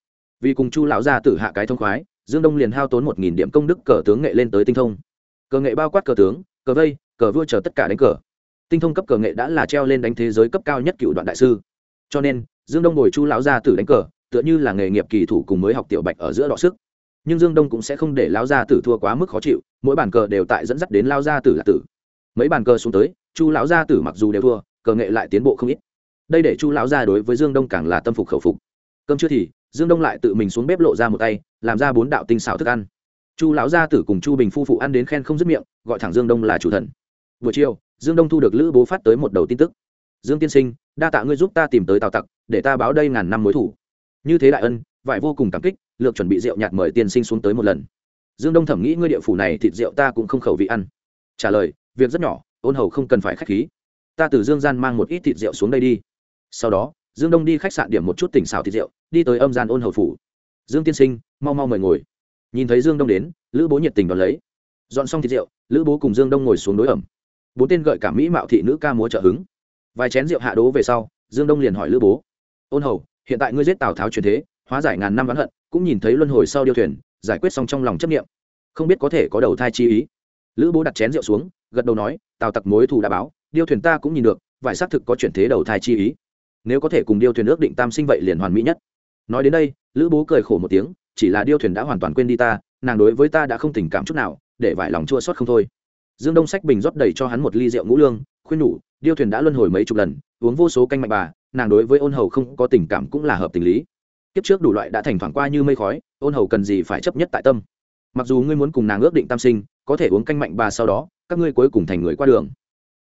Vì cùng chu lão gia tử hạ cái thông khoái, dương đông liền hao tốn một nghìn điểm công đức cờ tướng nghệ lên tới tinh thông. Cờ nghệ bao quát cờ tướng, cờ vây, cờ vua chờ tất cả đánh cờ. Tinh thông cấp cờ nghệ đã là treo lên đánh thế giới cấp cao nhất cựu đoạn đại sư. Cho nên, dương đông ngồi chu lão gia tử đánh cờ, tựa như là nghề nghiệp kỳ thủ cùng mới học tiểu bạch ở giữa đọ sức nhưng dương đông cũng sẽ không để lao gia tử thua quá mức khó chịu, mỗi bàn cờ đều tại dẫn dắt đến lao gia tử là tử. Mấy bàn cờ xuống tới, chu lão gia tử mặc dù đều thua, cờ nghệ lại tiến bộ không ít. Đây để chu lão gia đối với dương đông càng là tâm phục khẩu phục. Cơm chưa thì, dương đông lại tự mình xuống bếp lộ ra một tay, làm ra bốn đạo tinh xảo thức ăn. Chu lão gia tử cùng chu bình phu phụ ăn đến khen không dứt miệng, gọi thẳng dương đông là chủ thần. Buổi chiều, dương đông thu được lữ bố phát tới một đầu tin tức. Dương tiên sinh, đa tạ ngươi giúp ta tìm tới tào tặc, để ta báo đây ngàn năm mối thủ. Như thế đại ân, vải vô cùng cảm kích lược chuẩn bị rượu nhạt mời tiên sinh xuống tới một lần. Dương đông thẩm nghĩ ngươi địa phủ này thịt rượu ta cũng không khẩu vị ăn. Trả lời, việc rất nhỏ, ôn hầu không cần phải k h á c h khí. Ta từ dương gian mang một ít thịt rượu xuống đây đi. Sau đó, dương đông đi khách sạn điểm một chút tỉnh xào thịt rượu, đi tới âm gian ôn hầu phủ. Dương tiên sinh, mau mau mời ngồi. Nhìn thấy dương đông đến, lữ bố nhiệt tình đón lấy. Dọn xong thịt rượu, lữ bố cùng dương đông ngồi xuống đối ẩm. Bốn tên gợi cả mỹ mạo thị nữ ca múa trợ hứng. Vài chén rượu hạ đố về sau, dương đông liền hỏi lữ bố. Ôn hầu, hiện tại ngươi giết tào tháo truyền thế, hóa giải ngàn năm oán hận cũng nhìn thấy luân hồi sau điêu thuyền, giải quyết xong trong lòng chấp nghiệm không biết có thể có đầu thai chi ý. Lữ bố đặt chén rượu xuống, gật đầu nói, tào tặc mối thù đã báo, điêu thuyền ta cũng nhìn được, vải xác thực có chuyển thế đầu thai chi ý. Nếu có thể cùng điêu thuyền ước định tam sinh vậy liền hoàn mỹ nhất. Nói đến đây, lữ bố cười khổ một tiếng, chỉ là điêu thuyền đã hoàn toàn quên đi ta, nàng đối với ta đã không tình cảm chút nào, để vải lòng chua xót không thôi. Dương đông sách bình rót đầy cho hắn một ly rượu ngũ lương, khuyên nhủ, điêu thuyền đã luân hồi mấy chục lần, uống vô số canh mạnh bà, nàng đối với ôn hầu không có tình cảm cũng là hợp tình lý kiếp trước đủ loại đã thành thoảng qua như mây khói, ôn hầu cần gì phải chấp nhất tại tâm. Mặc dù ngươi muốn cùng nàng ước định tam sinh, có thể uống canh mạnh bà sau đó, các ngươi cuối cùng thành người qua đường.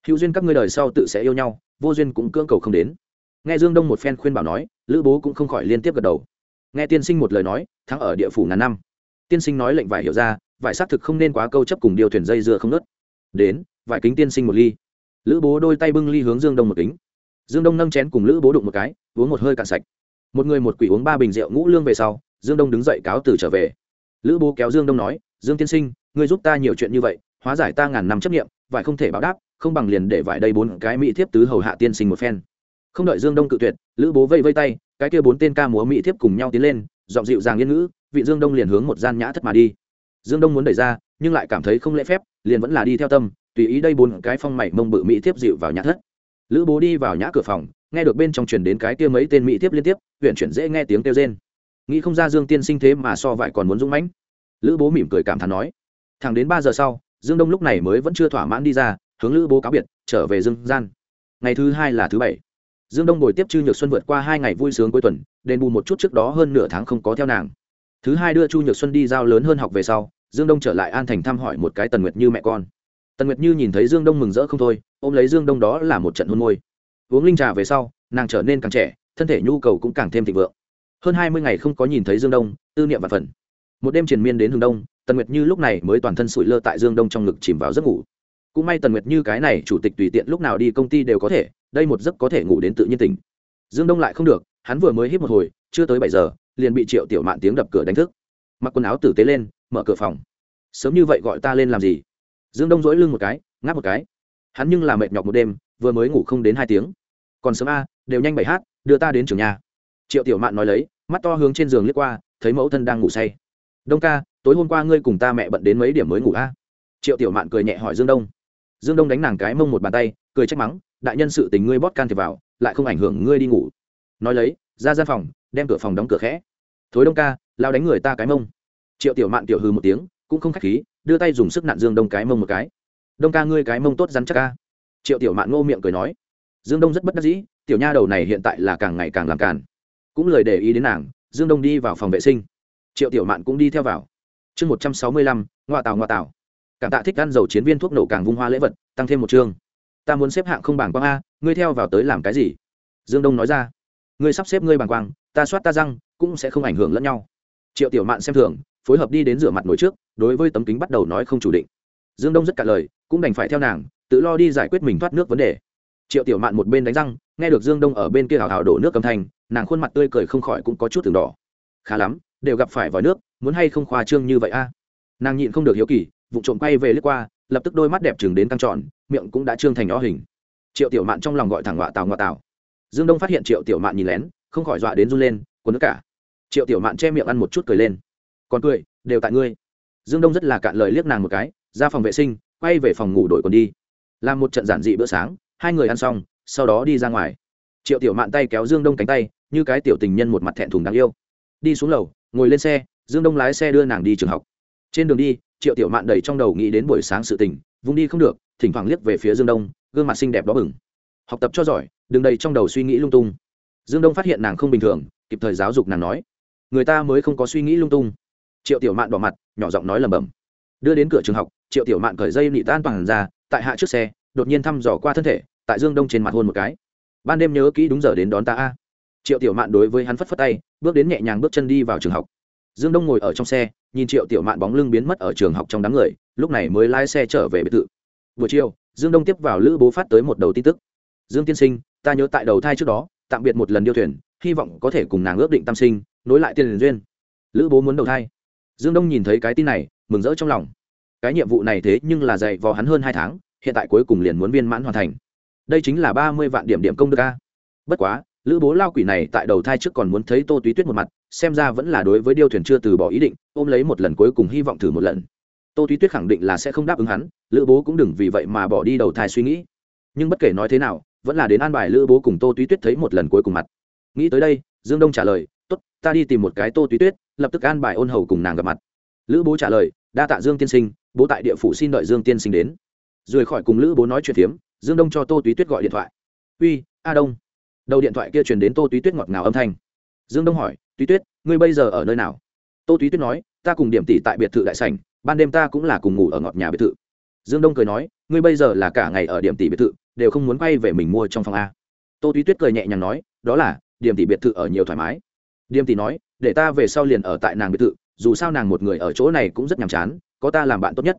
Hữu duyên các ngươi đời sau tự sẽ yêu nhau, vô duyên cũng cưỡng cầu không đến. Nghe dương đông một phen khuyên bảo nói, lữ bố cũng không khỏi liên tiếp gật đầu. Nghe tiên sinh một lời nói, thắng ở địa phủ ngàn năm. Tiên sinh nói lệnh vải hiểu ra, vải xác thực không nên quá câu chấp cùng điều thuyền dây dưa không nớt. Đến, vải kính tiên sinh một ly. Lữ bố đôi tay bưng ly hướng dương đông một kính. Dương đông nâng chén cùng lữ bố đụng một cái, uống một hơi cạn sạch một người một quỷ uống ba bình rượu ngũ lương về sau, dương đông đứng dậy cáo từ trở về. Lữ bố kéo dương đông nói, dương tiên sinh, ngươi giúp ta nhiều chuyện như vậy, hóa giải ta ngàn năm chấp nghiệm vải không thể báo đáp, không bằng liền để vải đây bốn cái mỹ thiếp tứ hầu hạ tiên sinh một phen. Không đợi dương đông cự tuyệt, lữ bố vây vây tay, cái kia bốn tên ca múa mỹ thiếp cùng nhau tiến lên dọn dịu dàng yên ngữ, vị dương đông liền hướng một gian nhã thất mà đi. Dương đông muốn đẩy ra, nhưng lại cảm thấy không lễ phép, liền vẫn là đi theo tâm, tùy ý đây bốn cái phong mảy mông bự mỹ thiếp dịu vào nhã thất lữ bố đi vào nhã cửa phòng, nghe được bên trong truyền đến cái kia mấy tên mỹ tiếp liên tiếp huyện chuyển dễ nghe tiếng kêu rên. Nghĩ không ra dương tiên sinh thế mà so vải còn muốn dũng mãnh. Lữ bố mỉm cười cảm thán nói, thẳng đến ba giờ sau, dương đông lúc này mới vẫn chưa thỏa mãn đi ra, hướng lữ bố cáo biệt, trở về dương gian. Ngày thứ hai là thứ bảy. Dương đông bồi tiếp chu nhược xuân vượt qua hai ngày vui sướng cuối tuần, đền bù một chút trước đó hơn nửa tháng không có theo nàng. Thứ hai đưa chu nhược xuân đi giao lớn hơn học về sau, dương đông trở lại an thành thăm hỏi một cái tần nguyệt như mẹ con tần nguyệt như nhìn thấy dương đông mừng rỡ không thôi, ôm lấy dương đông đó là một trận hôn môi. Uống linh trà về sau, nàng trở nên càng trẻ, thân thể nhu cầu cũng càng thêm thịnh vượng. Hơn hai mươi ngày không có nhìn thấy dương đông, tư niệm và phần. Một đêm triền miên đến hướng đông, tần nguyệt như lúc này mới toàn thân sủi lơ tại dương đông trong ngực chìm vào giấc ngủ. Cũng may tần nguyệt như cái này chủ tịch tùy tiện lúc nào đi công ty đều có thể, đây một giấc có thể ngủ đến tự nhiên tỉnh. Dương đông lại không được, hắn vừa mới hít một hồi, chưa tới bảy giờ, liền bị triệu tiểu mạn tiếng đập cửa đánh thức. Mặc quần áo tử tế lên, mở cửa phòng. Sớm như vậy gọi ta lên làm gì? Dương đông dỗi lưng một cái, ngáp một cái. Hắn nhưng là mệt nhọc một đêm, vừa mới ngủ không đến hai tiếng. Còn sớm a, đều nhanh bảy hát, đưa ta đến trường nhà. Triệu tiểu mạn nói lấy, mắt to hướng trên giường liếc qua, thấy mẫu thân đang ngủ say. Đông ca, tối hôm qua ngươi cùng ta mẹ bận đến mấy điểm mới ngủ a? Triệu tiểu mạn cười nhẹ hỏi dương đông. Dương đông đánh nàng cái mông một bàn tay, cười trách mắng, đại nhân sự tình ngươi bót can thiệp vào, lại không ảnh hưởng ngươi đi ngủ. Nói lấy, ra gian phòng, đem cửa phòng đóng cửa khẽ. Thối đông ca, lao đánh người ta cái mông. Triệu tiểu mạn tiểu hư một tiếng cũng không khách khí, đưa tay dùng sức nặn dương đông cái mông một cái. Đông ca, ngươi cái mông tốt rắn chắc ca triệu tiểu mạn ngô miệng cười nói. Dương đông rất bất đắc dĩ, tiểu nha đầu này hiện tại là càng ngày càng làm càn. Cũng lời để ý đến nàng, dương đông đi vào phòng vệ sinh. Triệu tiểu mạn cũng đi theo vào. Chương một trăm sáu mươi lăm ngoại tàu ngoại tàu cảm tạ thích ăn dầu chiến viên thuốc nổ càng vung hoa lễ vật, tăng thêm một chương. Ta muốn xếp hạng không bảng quang a, ngươi theo vào tới làm cái gì? Dương đông nói ra. Ngươi sắp xếp ngươi bảng quang, ta soát ta răng, cũng sẽ không ảnh hưởng lẫn nhau. Triệu tiểu mạn xem thường phối hợp đi đến rửa mặt nổi trước, đối với tấm kính bắt đầu nói không chủ định. Dương đông rất cả lời, cũng đành phải theo nàng, tự lo đi giải quyết mình thoát nước vấn đề. Triệu tiểu mạn một bên đánh răng, nghe được dương đông ở bên kia hào hào đổ nước cầm thành, nàng khuôn mặt tươi cười không khỏi cũng có chút từng đỏ. Khá lắm, đều gặp phải vòi nước, muốn hay không khoa trương như vậy a? Nàng nhịn không được hiếu kỳ vụ trộm quay về lướt qua, lập tức đôi mắt đẹp chừng đến căng tròn, miệng cũng đã trương thành nhỏ hình. Triệu tiểu mạn trong lòng gọi thẳng ngọa tào ngọa tào. Dương đông phát hiện triệu tiểu mạn nhìn lén, không khỏi dọa đến run lên, quần nước cả. Triệu tiểu mạn che miệng ăn một chút cười lên còn cười, đều tại ngươi. Dương đông rất là cạn lời liếc nàng một cái, ra phòng vệ sinh, quay về phòng ngủ đổi còn đi. Làm một trận giản dị bữa sáng, hai người ăn xong, sau đó đi ra ngoài. Triệu tiểu mạn tay kéo dương đông cánh tay, như cái tiểu tình nhân một mặt thẹn thùng đáng yêu. Đi xuống lầu, ngồi lên xe, dương đông lái xe đưa nàng đi trường học. Trên đường đi, triệu tiểu mạn đầy trong đầu nghĩ đến buổi sáng sự tình, vung đi không được, thỉnh thoảng liếc về phía dương đông, gương mặt xinh đẹp đó bừng. Học tập cho giỏi, đừng đầy trong đầu suy nghĩ lung tung. Dương đông phát hiện nàng không bình thường, kịp thời giáo dục nàng nói, người ta mới không có suy nghĩ lung tung triệu tiểu mạn đỏ mặt, nhỏ giọng nói lầm bầm đưa đến cửa trường học, triệu tiểu mạn cởi dây nị tan toàn ra, tại hạ trước xe, đột nhiên thăm dò qua thân thể, tại dương đông trên mặt hôn một cái. Ban đêm nhớ kỹ đúng giờ đến đón ta a. Triệu tiểu mạn đối với hắn phất phất tay, bước đến nhẹ nhàng bước chân đi vào trường học. Dương đông ngồi ở trong xe, nhìn triệu tiểu mạn bóng lưng biến mất ở trường học trong đám người, lúc này mới lái xe trở về biệt thự. Buổi chiều, dương đông tiếp vào lữ bố phát tới một đầu tin tức. Dương tiên sinh, ta nhớ tại đầu thai trước đó, tạm biệt một lần điêu thuyền, hy vọng có thể cùng nàng ước định tam sinh, nối lại tiền duyên. Lữ bố muốn đầu thai dương đông nhìn thấy cái tin này, mừng rỡ trong lòng. Cái nhiệm vụ này thế nhưng là dạy vò hắn hơn hai tháng, hiện tại cuối cùng liền muốn viên mãn hoàn thành. Đây chính là ba mươi vạn điểm điểm công đức a. Bất quá, lữ bố lao quỷ này tại đầu thai trước còn muốn thấy tô túy tuyết một mặt, xem ra vẫn là đối với điêu thuyền chưa từ bỏ ý định, ôm lấy một lần cuối cùng hy vọng thử một lần. Tô túy tuyết khẳng định là sẽ không đáp ứng hắn, lữ bố cũng đừng vì vậy mà bỏ đi đầu thai suy nghĩ. Nhưng bất kể nói thế nào, vẫn là đến an bài lữ bố cùng tô túy tuyết thấy một lần cuối cùng mặt. Nghĩ tới đây, dương đông trả lời t ố t ta đi tìm một cái tô túy tuyết lập tức an bài ôn hầu cùng nàng gặp mặt. Lữ bố trả lời, đa tạ dương tiên sinh, bố tại địa phủ xin đợi dương tiên sinh đến. Rời khỏi cùng lữ bố nói chuyện phiếm, dương đông cho tô túy tuyết gọi điện thoại. Uy, a đông. Đầu điện thoại kia truyền đến tô túy tuyết ngọt ngào âm thanh. Dương đông hỏi, túy tuyết, ngươi bây giờ ở nơi nào? Tô túy tuyết nói, ta cùng điểm tỷ tại biệt thự đại sảnh, ban đêm ta cũng là cùng ngủ ở ngọt nhà biệt thự. Dương đông cười nói, ngươi bây giờ là cả ngày ở điểm tỷ biệt thự, đều không muốn quay về mình mua trong phòng a. Tô túy tuyết cười nhẹ nhàng nói, đó là, điểm tỷ biệt thự ở nhiều thoải mái. Điểm tỷ nói để ta về sau liền ở tại nàng biệt thự, dù sao nàng một người ở chỗ này cũng rất nhàm chán, có ta làm bạn tốt nhất.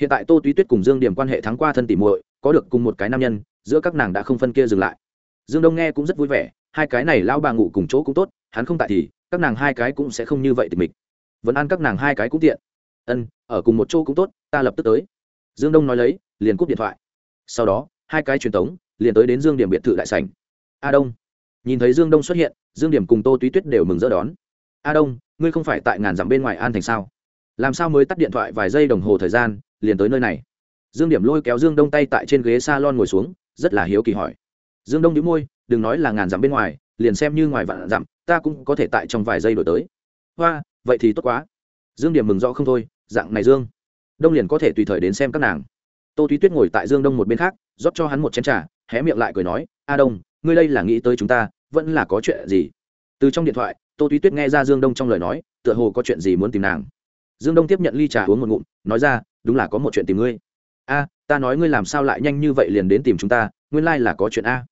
Hiện tại tô túy tuyết cùng dương điểm quan hệ thắng qua thân tỉ muội, có được cùng một cái nam nhân, giữa các nàng đã không phân kia dừng lại. Dương đông nghe cũng rất vui vẻ, hai cái này lao bà ngủ cùng chỗ cũng tốt, hắn không tại thì, các nàng hai cái cũng sẽ không như vậy tình mình vẫn ăn các nàng hai cái cũng tiện. Ân, ở cùng một chỗ cũng tốt, ta lập tức tới. Dương đông nói lấy, liền cúp điện thoại. Sau đó, hai cái truyền tống, liền tới đến dương điểm biệt thự đại sảnh. A đông. Nhìn thấy dương đông xuất hiện, dương điểm cùng tô túy tuyết đều mừng rỡ đón a đông, ngươi không phải tại ngàn dặm bên ngoài an thành sao? Làm sao mới tắt điện thoại vài giây đồng hồ thời gian, liền tới nơi này? Dương điểm lôi kéo dương đông tay tại trên ghế s a lon ngồi xuống, rất là hiếu kỳ hỏi. Dương đông nhíu môi, đừng nói là ngàn dặm bên ngoài, liền xem như ngoài vạn dặm, ta cũng có thể tại trong vài giây đổi tới. Hoa, vậy thì tốt quá. Dương điểm mừng rõ không thôi, dạng này dương. Đông liền có thể tùy thời đến xem các nàng. Tô Thúy tuyết ngồi tại dương đông một bên khác, rót cho hắn một chén t r à hé miệng lại cười nói, a đông, ngươi đây là nghĩ tới chúng ta, vẫn là có chuyện gì? Từ trong điện thoại tô túy tuyết nghe ra dương đông trong lời nói, tựa hồ có chuyện gì muốn tìm nàng. Dương đông tiếp nhận ly trà uống một ngụm, nói ra, đúng là có một chuyện tìm ngươi. A, ta nói ngươi làm sao lại nhanh như vậy liền đến tìm chúng ta, nguyên lai là có chuyện a.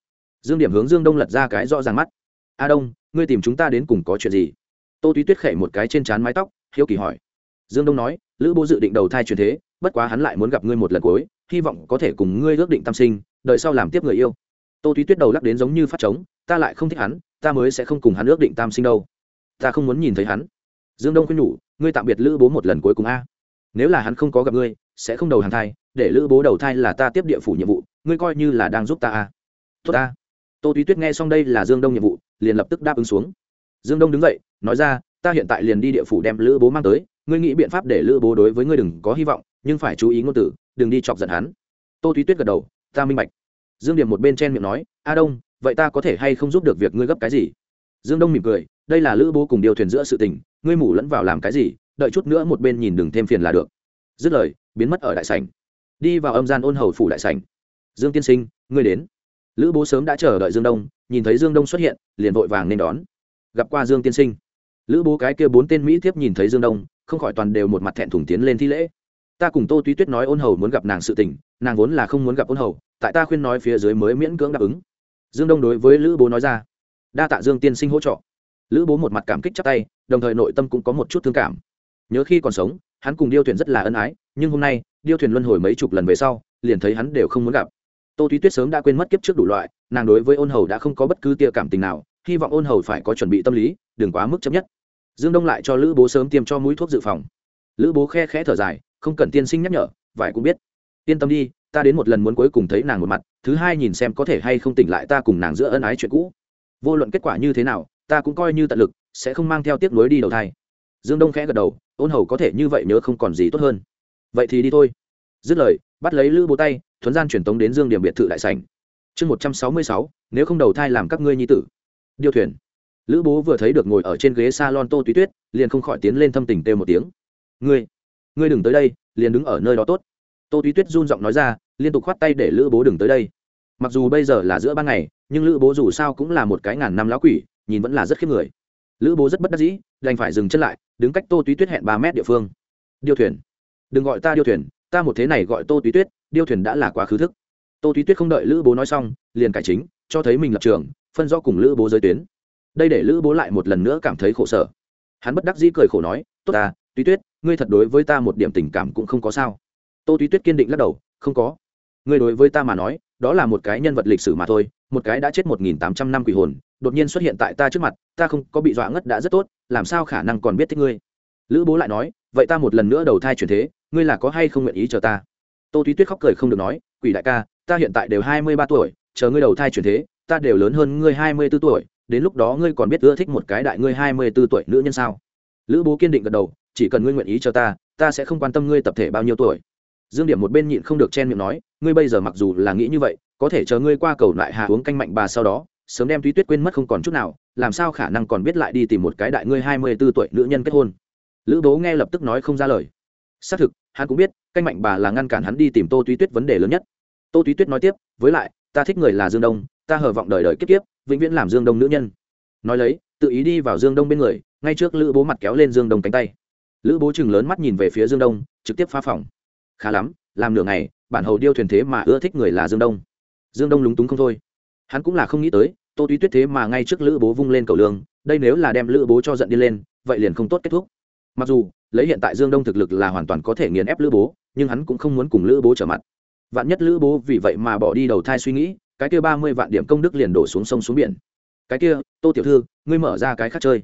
Dương điểm hướng dương đông lật ra cái rõ ràng mắt. A đông, ngươi tìm chúng ta đến cùng có chuyện gì? Tô túy tuyết khẩy một cái trên trán mái tóc, hiếu kỳ hỏi. Dương đông nói, lữ bố dự định đầu thai truyền thế, bất quá hắn lại muốn gặp ngươi một lần cuối, hy vọng có thể cùng ngươi ước định tam sinh, đợi sau làm tiếp người yêu. Tô túy tuyết đầu lắc đến giống như phát trống, ta lại không thích hắn, ta mới sẽ không cùng hắn ước định tam sinh đâu ta không muốn nhìn thấy hắn. Dương đông khuyên nhủ, ngươi tạm biệt lữ bố một lần cuối cùng a. Nếu là hắn không có gặp ngươi, sẽ không đầu hàng thai, để lữ bố đầu thai là ta tiếp địa phủ nhiệm vụ, ngươi coi như là đang giúp ta a. Tốt ta tô túy tuyết nghe xong đây là dương đông nhiệm vụ, liền lập tức đáp ứng xuống. Dương đông đứng dậy, nói ra, ta hiện tại liền đi địa phủ đem lữ bố mang tới, ngươi nghĩ biện pháp để lữ bố đối với ngươi đừng có hy vọng, nhưng phải chú ý ngôn tử đừng đi chọc giận hắn. Tô túy tuyết gật đầu, ta minh bạch. Dương điểm một bên chen miệng nói, a đông, vậy ta có thể hay không giúp được việc ngươi gấp cái gì? Dương đông mỉm cười đây là lữ bố cùng điều thuyền giữa sự tình, ngươi mủ lẫn vào làm cái gì, đợi chút nữa một bên nhìn đừng thêm phiền là được. Dứt lời, biến mất ở đại sảnh. Đi vào âm gian ôn hầu phủ đại sảnh. Dương tiên sinh, ngươi đến. Lữ bố sớm đã chờ đợi dương đông, nhìn thấy dương đông xuất hiện, liền vội vàng nên đón. Gặp qua dương tiên sinh. Lữ bố cái kia bốn tên mỹ thiếp nhìn thấy dương đông, không khỏi toàn đều một mặt thẹn thùng tiến lên thi lễ. Ta cùng tô túy tuyết nói ôn hầu muốn gặp nàng sự tình, nàng vốn là không muốn gặp ôn hầu, tại ta khuyên nói phía dưới mới miễn cưỡng đáp ứng. Dương đông đối với lữ bố nói ra. Đa tạ dương tiên sinh hỗ trợ lữ bố một mặt cảm kích chắp tay, đồng thời nội tâm cũng có một chút thương cảm. Nhớ khi còn sống, hắn cùng điêu thuyền rất là ân ái, nhưng hôm nay, điêu thuyền luân hồi mấy chục lần về sau, liền thấy hắn đều không muốn gặp. Tô túy tuyết sớm đã quên mất kiếp trước đủ loại, nàng đối với ôn hầu đã không có bất cứ tia cảm tình nào, hy vọng ôn hầu phải có chuẩn bị tâm lý, đừng quá mức chấp nhất. Dương đông lại cho lữ bố sớm tiêm cho mũi thuốc dự phòng. Lữ bố khe khẽ thở dài, không cần tiên sinh nhắc nhở, vải cũng biết. Yên tâm đi, ta đến một lần muốn cuối cùng thấy nàng một mặt, thứ hai nhìn xem có thể hay không tỉnh lại ta cùng nàng giữa ân ái chuyện cũ. Vô luận kết quả như thế nào ta cũng coi như tận lực, sẽ không mang theo tiếc nuối đi đầu thai. Dương đông khẽ gật đầu, ôn hầu có thể như vậy nhớ không còn gì tốt hơn. Vậy thì đi thôi. Dứt lời, bắt lấy lữ bố tay, thuấn gian truyền tống đến dương điểm biệt thự đại sảnh. Chương một trăm sáu mươi sáu, nếu không đầu thai làm các ngươi nhi tử. Điêu thuyền. Lữ bố vừa thấy được ngồi ở trên ghế s a lon tô túy tuyết, liền không khỏi tiến lên thâm tình têu một tiếng. Ngươi ngươi đừng tới đây, liền đứng ở nơi đó tốt. Tô túy tuyết run giọng nói ra, liên tục khoát tay để lữ bố đừng tới đây. Mặc dù bây giờ là giữa ban ngày, nhưng lữ bố dù sao cũng là một cái ngàn năm lão quỷ nhìn vẫn là rất khiếp người. Lữ bố rất bất đắc dĩ, đành phải dừng chân lại, đứng cách tô túy tuyết hẹn ba mét địa phương. Điêu thuyền. Đừng gọi ta điêu thuyền, ta một thế này gọi tô túy tuyết, điêu thuyền đã là quá khứ thức. Tô túy tuyết không đợi lữ bố nói xong, liền cải chính, cho thấy mình lập trường, phân rõ cùng lữ bố giới tuyến. Đây để lữ bố lại một lần nữa cảm thấy khổ sở. Hắn bất đắc dĩ cười khổ nói, tốt ta, túy tuyết, ngươi thật đối với ta một điểm tình cảm cũng không có sao. Tô túy tuyết kiên định lắc đầu, không có. Ngươi đối với ta mà nói, đó là một cái nhân vật lịch sử mà thôi, một cái đã chết một nghìn tám trăm năm quỷ hồn đột nhiên xuất hiện tại ta trước mặt, ta không có bị dọa ngất đã rất tốt, làm sao khả năng còn biết thích ngươi? Lữ bố lại nói, vậy ta một lần nữa đầu thai chuyển thế, ngươi là có hay không nguyện ý chờ ta? Tô túy tuyết khóc cười không được nói, quỷ đại ca, ta hiện tại đều hai mươi ba tuổi, chờ ngươi đầu thai chuyển thế, ta đều lớn hơn ngươi hai mươi b ố tuổi, đến lúc đó ngươi còn biết ưa thích một cái đại ngươi hai mươi b ố tuổi nữ nhân sao? Lữ bố kiên định gật đầu, chỉ cần ngươi nguyện ý cho ta ta sẽ không quan tâm ngươi tập thể bao nhiêu tuổi. Dương điểm một bên nhịn không được chen miệng nói, ngươi bây giờ mặc dù là nghĩ như vậy, có thể chờ ngươi qua cầu lại hạ uống canh mạnh bà sau đó sớm đem túy tuyết quên mất không còn chút nào, làm sao khả năng còn biết lại đi tìm một cái đại ngươi hai mươi b ố tuổi nữ nhân kết hôn? Lữ bố nghe lập tức nói không ra lời. Xác thực, hắn cũng biết, canh mạnh bà là ngăn cản hắn đi tìm tô túy tuyết vấn đề lớn nhất. Tô túy tuyết nói tiếp, với lại, ta thích người là dương đông, ta hờ vọng đời đời kiếp kiếp, vĩnh viễn làm dương đông nữ nhân. Nói lấy, tự ý đi vào dương đông bên người, ngay trước lữ bố mặt kéo lên dương đông cánh tay. Lữ bố chừng lớn mắt nhìn về phía dương đông, trực tiếp phá phòng. Khá lắm, làm nửa ngày, bản hầu điêu thuyền thế mà ưa thích người là dương đông. Dương đông lúng túng không thôi. Hắn cũng là không nghĩ tới tô túy tuyết thế mà ngay trước lữ bố vung lên cầu lương, đây nếu là đem lữ bố cho giận đi lên, vậy liền không tốt kết thúc. Mặc dù, lấy hiện tại dương đông thực lực là hoàn toàn có thể nghiền ép lữ bố, nhưng hắn cũng không muốn cùng lữ bố trở mặt. Vạn nhất lữ bố vì vậy mà bỏ đi đầu thai suy nghĩ, cái kia ba mươi vạn điểm công đức liền đổ xuống sông xuống biển. Cái kia, tô tiểu thư, ngươi mở ra cái khác chơi.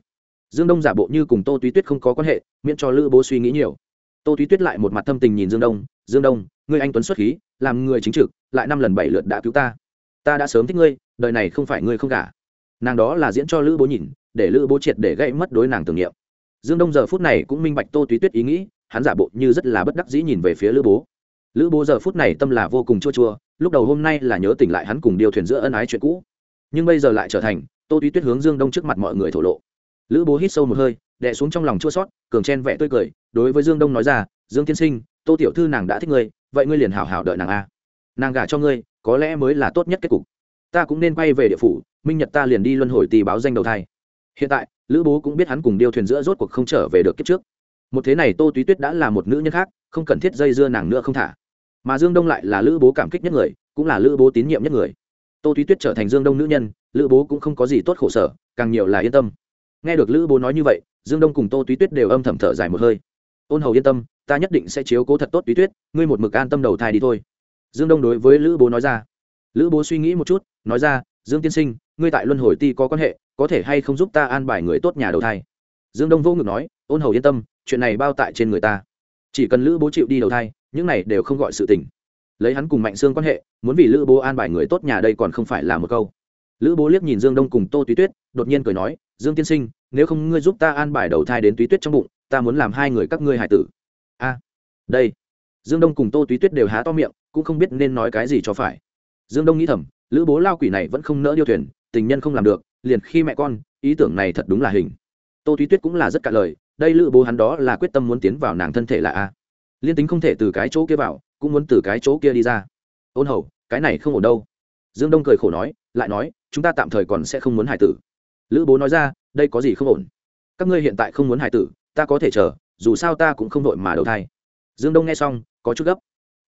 Dương đông giả bộ như cùng tô túy tuyết không có quan hệ, miễn cho lữ bố suy nghĩ nhiều. Tô túy tuyết lại một mặt thâm tình nhìn dương đông dương đông, ngươi anh tuấn xuất khí, làm người chính trực, lại năm lần bảy lượt đã cứu ta. Ta đã sớm thích ngươi đời này không phải ngươi không cả nàng đó là diễn cho lữ bố nhìn, để lữ bố triệt để gây mất đối nàng tưởng niệm. Dương đông giờ phút này cũng minh bạch tô túy tuyết ý nghĩ, hắn giả bộ như rất là bất đắc dĩ nhìn về phía lữ bố. Lữ bố giờ phút này tâm là vô cùng chua chua, lúc đầu hôm nay là nhớ tỉnh lại hắn cùng điều thuyền giữa ân ái chuyện cũ. Nhưng bây giờ lại trở thành, tô túy tuyết hướng dương đông trước mặt mọi người thổ lộ. Lữ bố hít sâu một hơi, đè xuống trong lòng chua sót, cường chen vẽ tươi cười, đối với dương đông nói ra, dương tiên sinh, tô tiểu thư nàng đã thích ngươi, vậy ngươi liền hảo hảo đợi nàng a. Nàng gả cho ngươi, có lẽ mới là tốt nhất kết cục ta cũng nên quay về địa phủ, minh nhật ta liền đi luân hồi tì báo danh đầu thai. Hiện tại, lữ bố cũng biết hắn cùng điêu thuyền giữa rốt cuộc không trở về được kiếp trước. Một thế này tô túy tuyết đã là một nữ nhân khác, không cần thiết dây dưa nàng nữa không thả. Mà dương đông lại là lữ bố cảm kích nhất người, cũng là lữ bố tín nhiệm nhất người. Tô túy tuyết trở thành dương đông nữ nhân, lữ bố cũng không có gì tốt khổ sở, càng nhiều là yên tâm. Nghe được lữ bố nói như vậy, dương đông cùng tô túy tuyết đều âm thầm thở dài một hơi. Ôn hầu yên tâm, ta nhất định sẽ chiếu cố thật tốt túy tuyết, ngươi một mực an tâm đầu thai đi thôi. Dương đông đối với lữ bố nói ra lữ bố suy nghĩ một chút, nói ra, dương tiên sinh, ngươi tại luân hồi ti có quan hệ, có thể hay không giúp ta an bài người tốt nhà đầu thai? Dương đông vô ngực nói, ôn hầu yên tâm, chuyện này bao tại trên người ta. Chỉ cần lữ bố chịu đi đầu thai, những này đều không gọi sự tình. Lấy hắn cùng mạnh xương quan hệ, muốn vì lữ bố an bài người tốt nhà đây còn không phải là một câu. Lữ bố liếc nhìn dương đông cùng tô túy tuyết, đột nhiên cười nói, dương tiên sinh, nếu không ngươi giúp ta an bài đầu thai đến túy tuyết trong bụng, ta muốn làm hai người các ngươi hải tử. A, đây. Dương đông cùng tô túy tuyết đều há to miệng, cũng không biết nên nói cái gì cho phải dương đông nghĩ thầm, lữ bố lao quỷ này vẫn không nỡ điêu thuyền, tình nhân không làm được, liền khi mẹ con, ý tưởng này thật đúng là hình. Tô túy tuyết cũng là rất cạn lời, đây lữ bố hắn đó là quyết tâm muốn tiến vào nàng thân thể là a. Liên tính không thể từ cái chỗ kia vào, cũng muốn từ cái chỗ kia đi ra. Ôn hầu, cái này không ổn đâu. Dương đông cười khổ nói, lại nói, chúng ta tạm thời còn sẽ không muốn hải tử. Lữ bố nói ra, đây có gì không ổn? Các ngươi hiện tại không muốn hải tử, ta có thể chờ, dù sao ta cũng không đội mà đầu thai. Dương đông nghe xong, có chút gấp.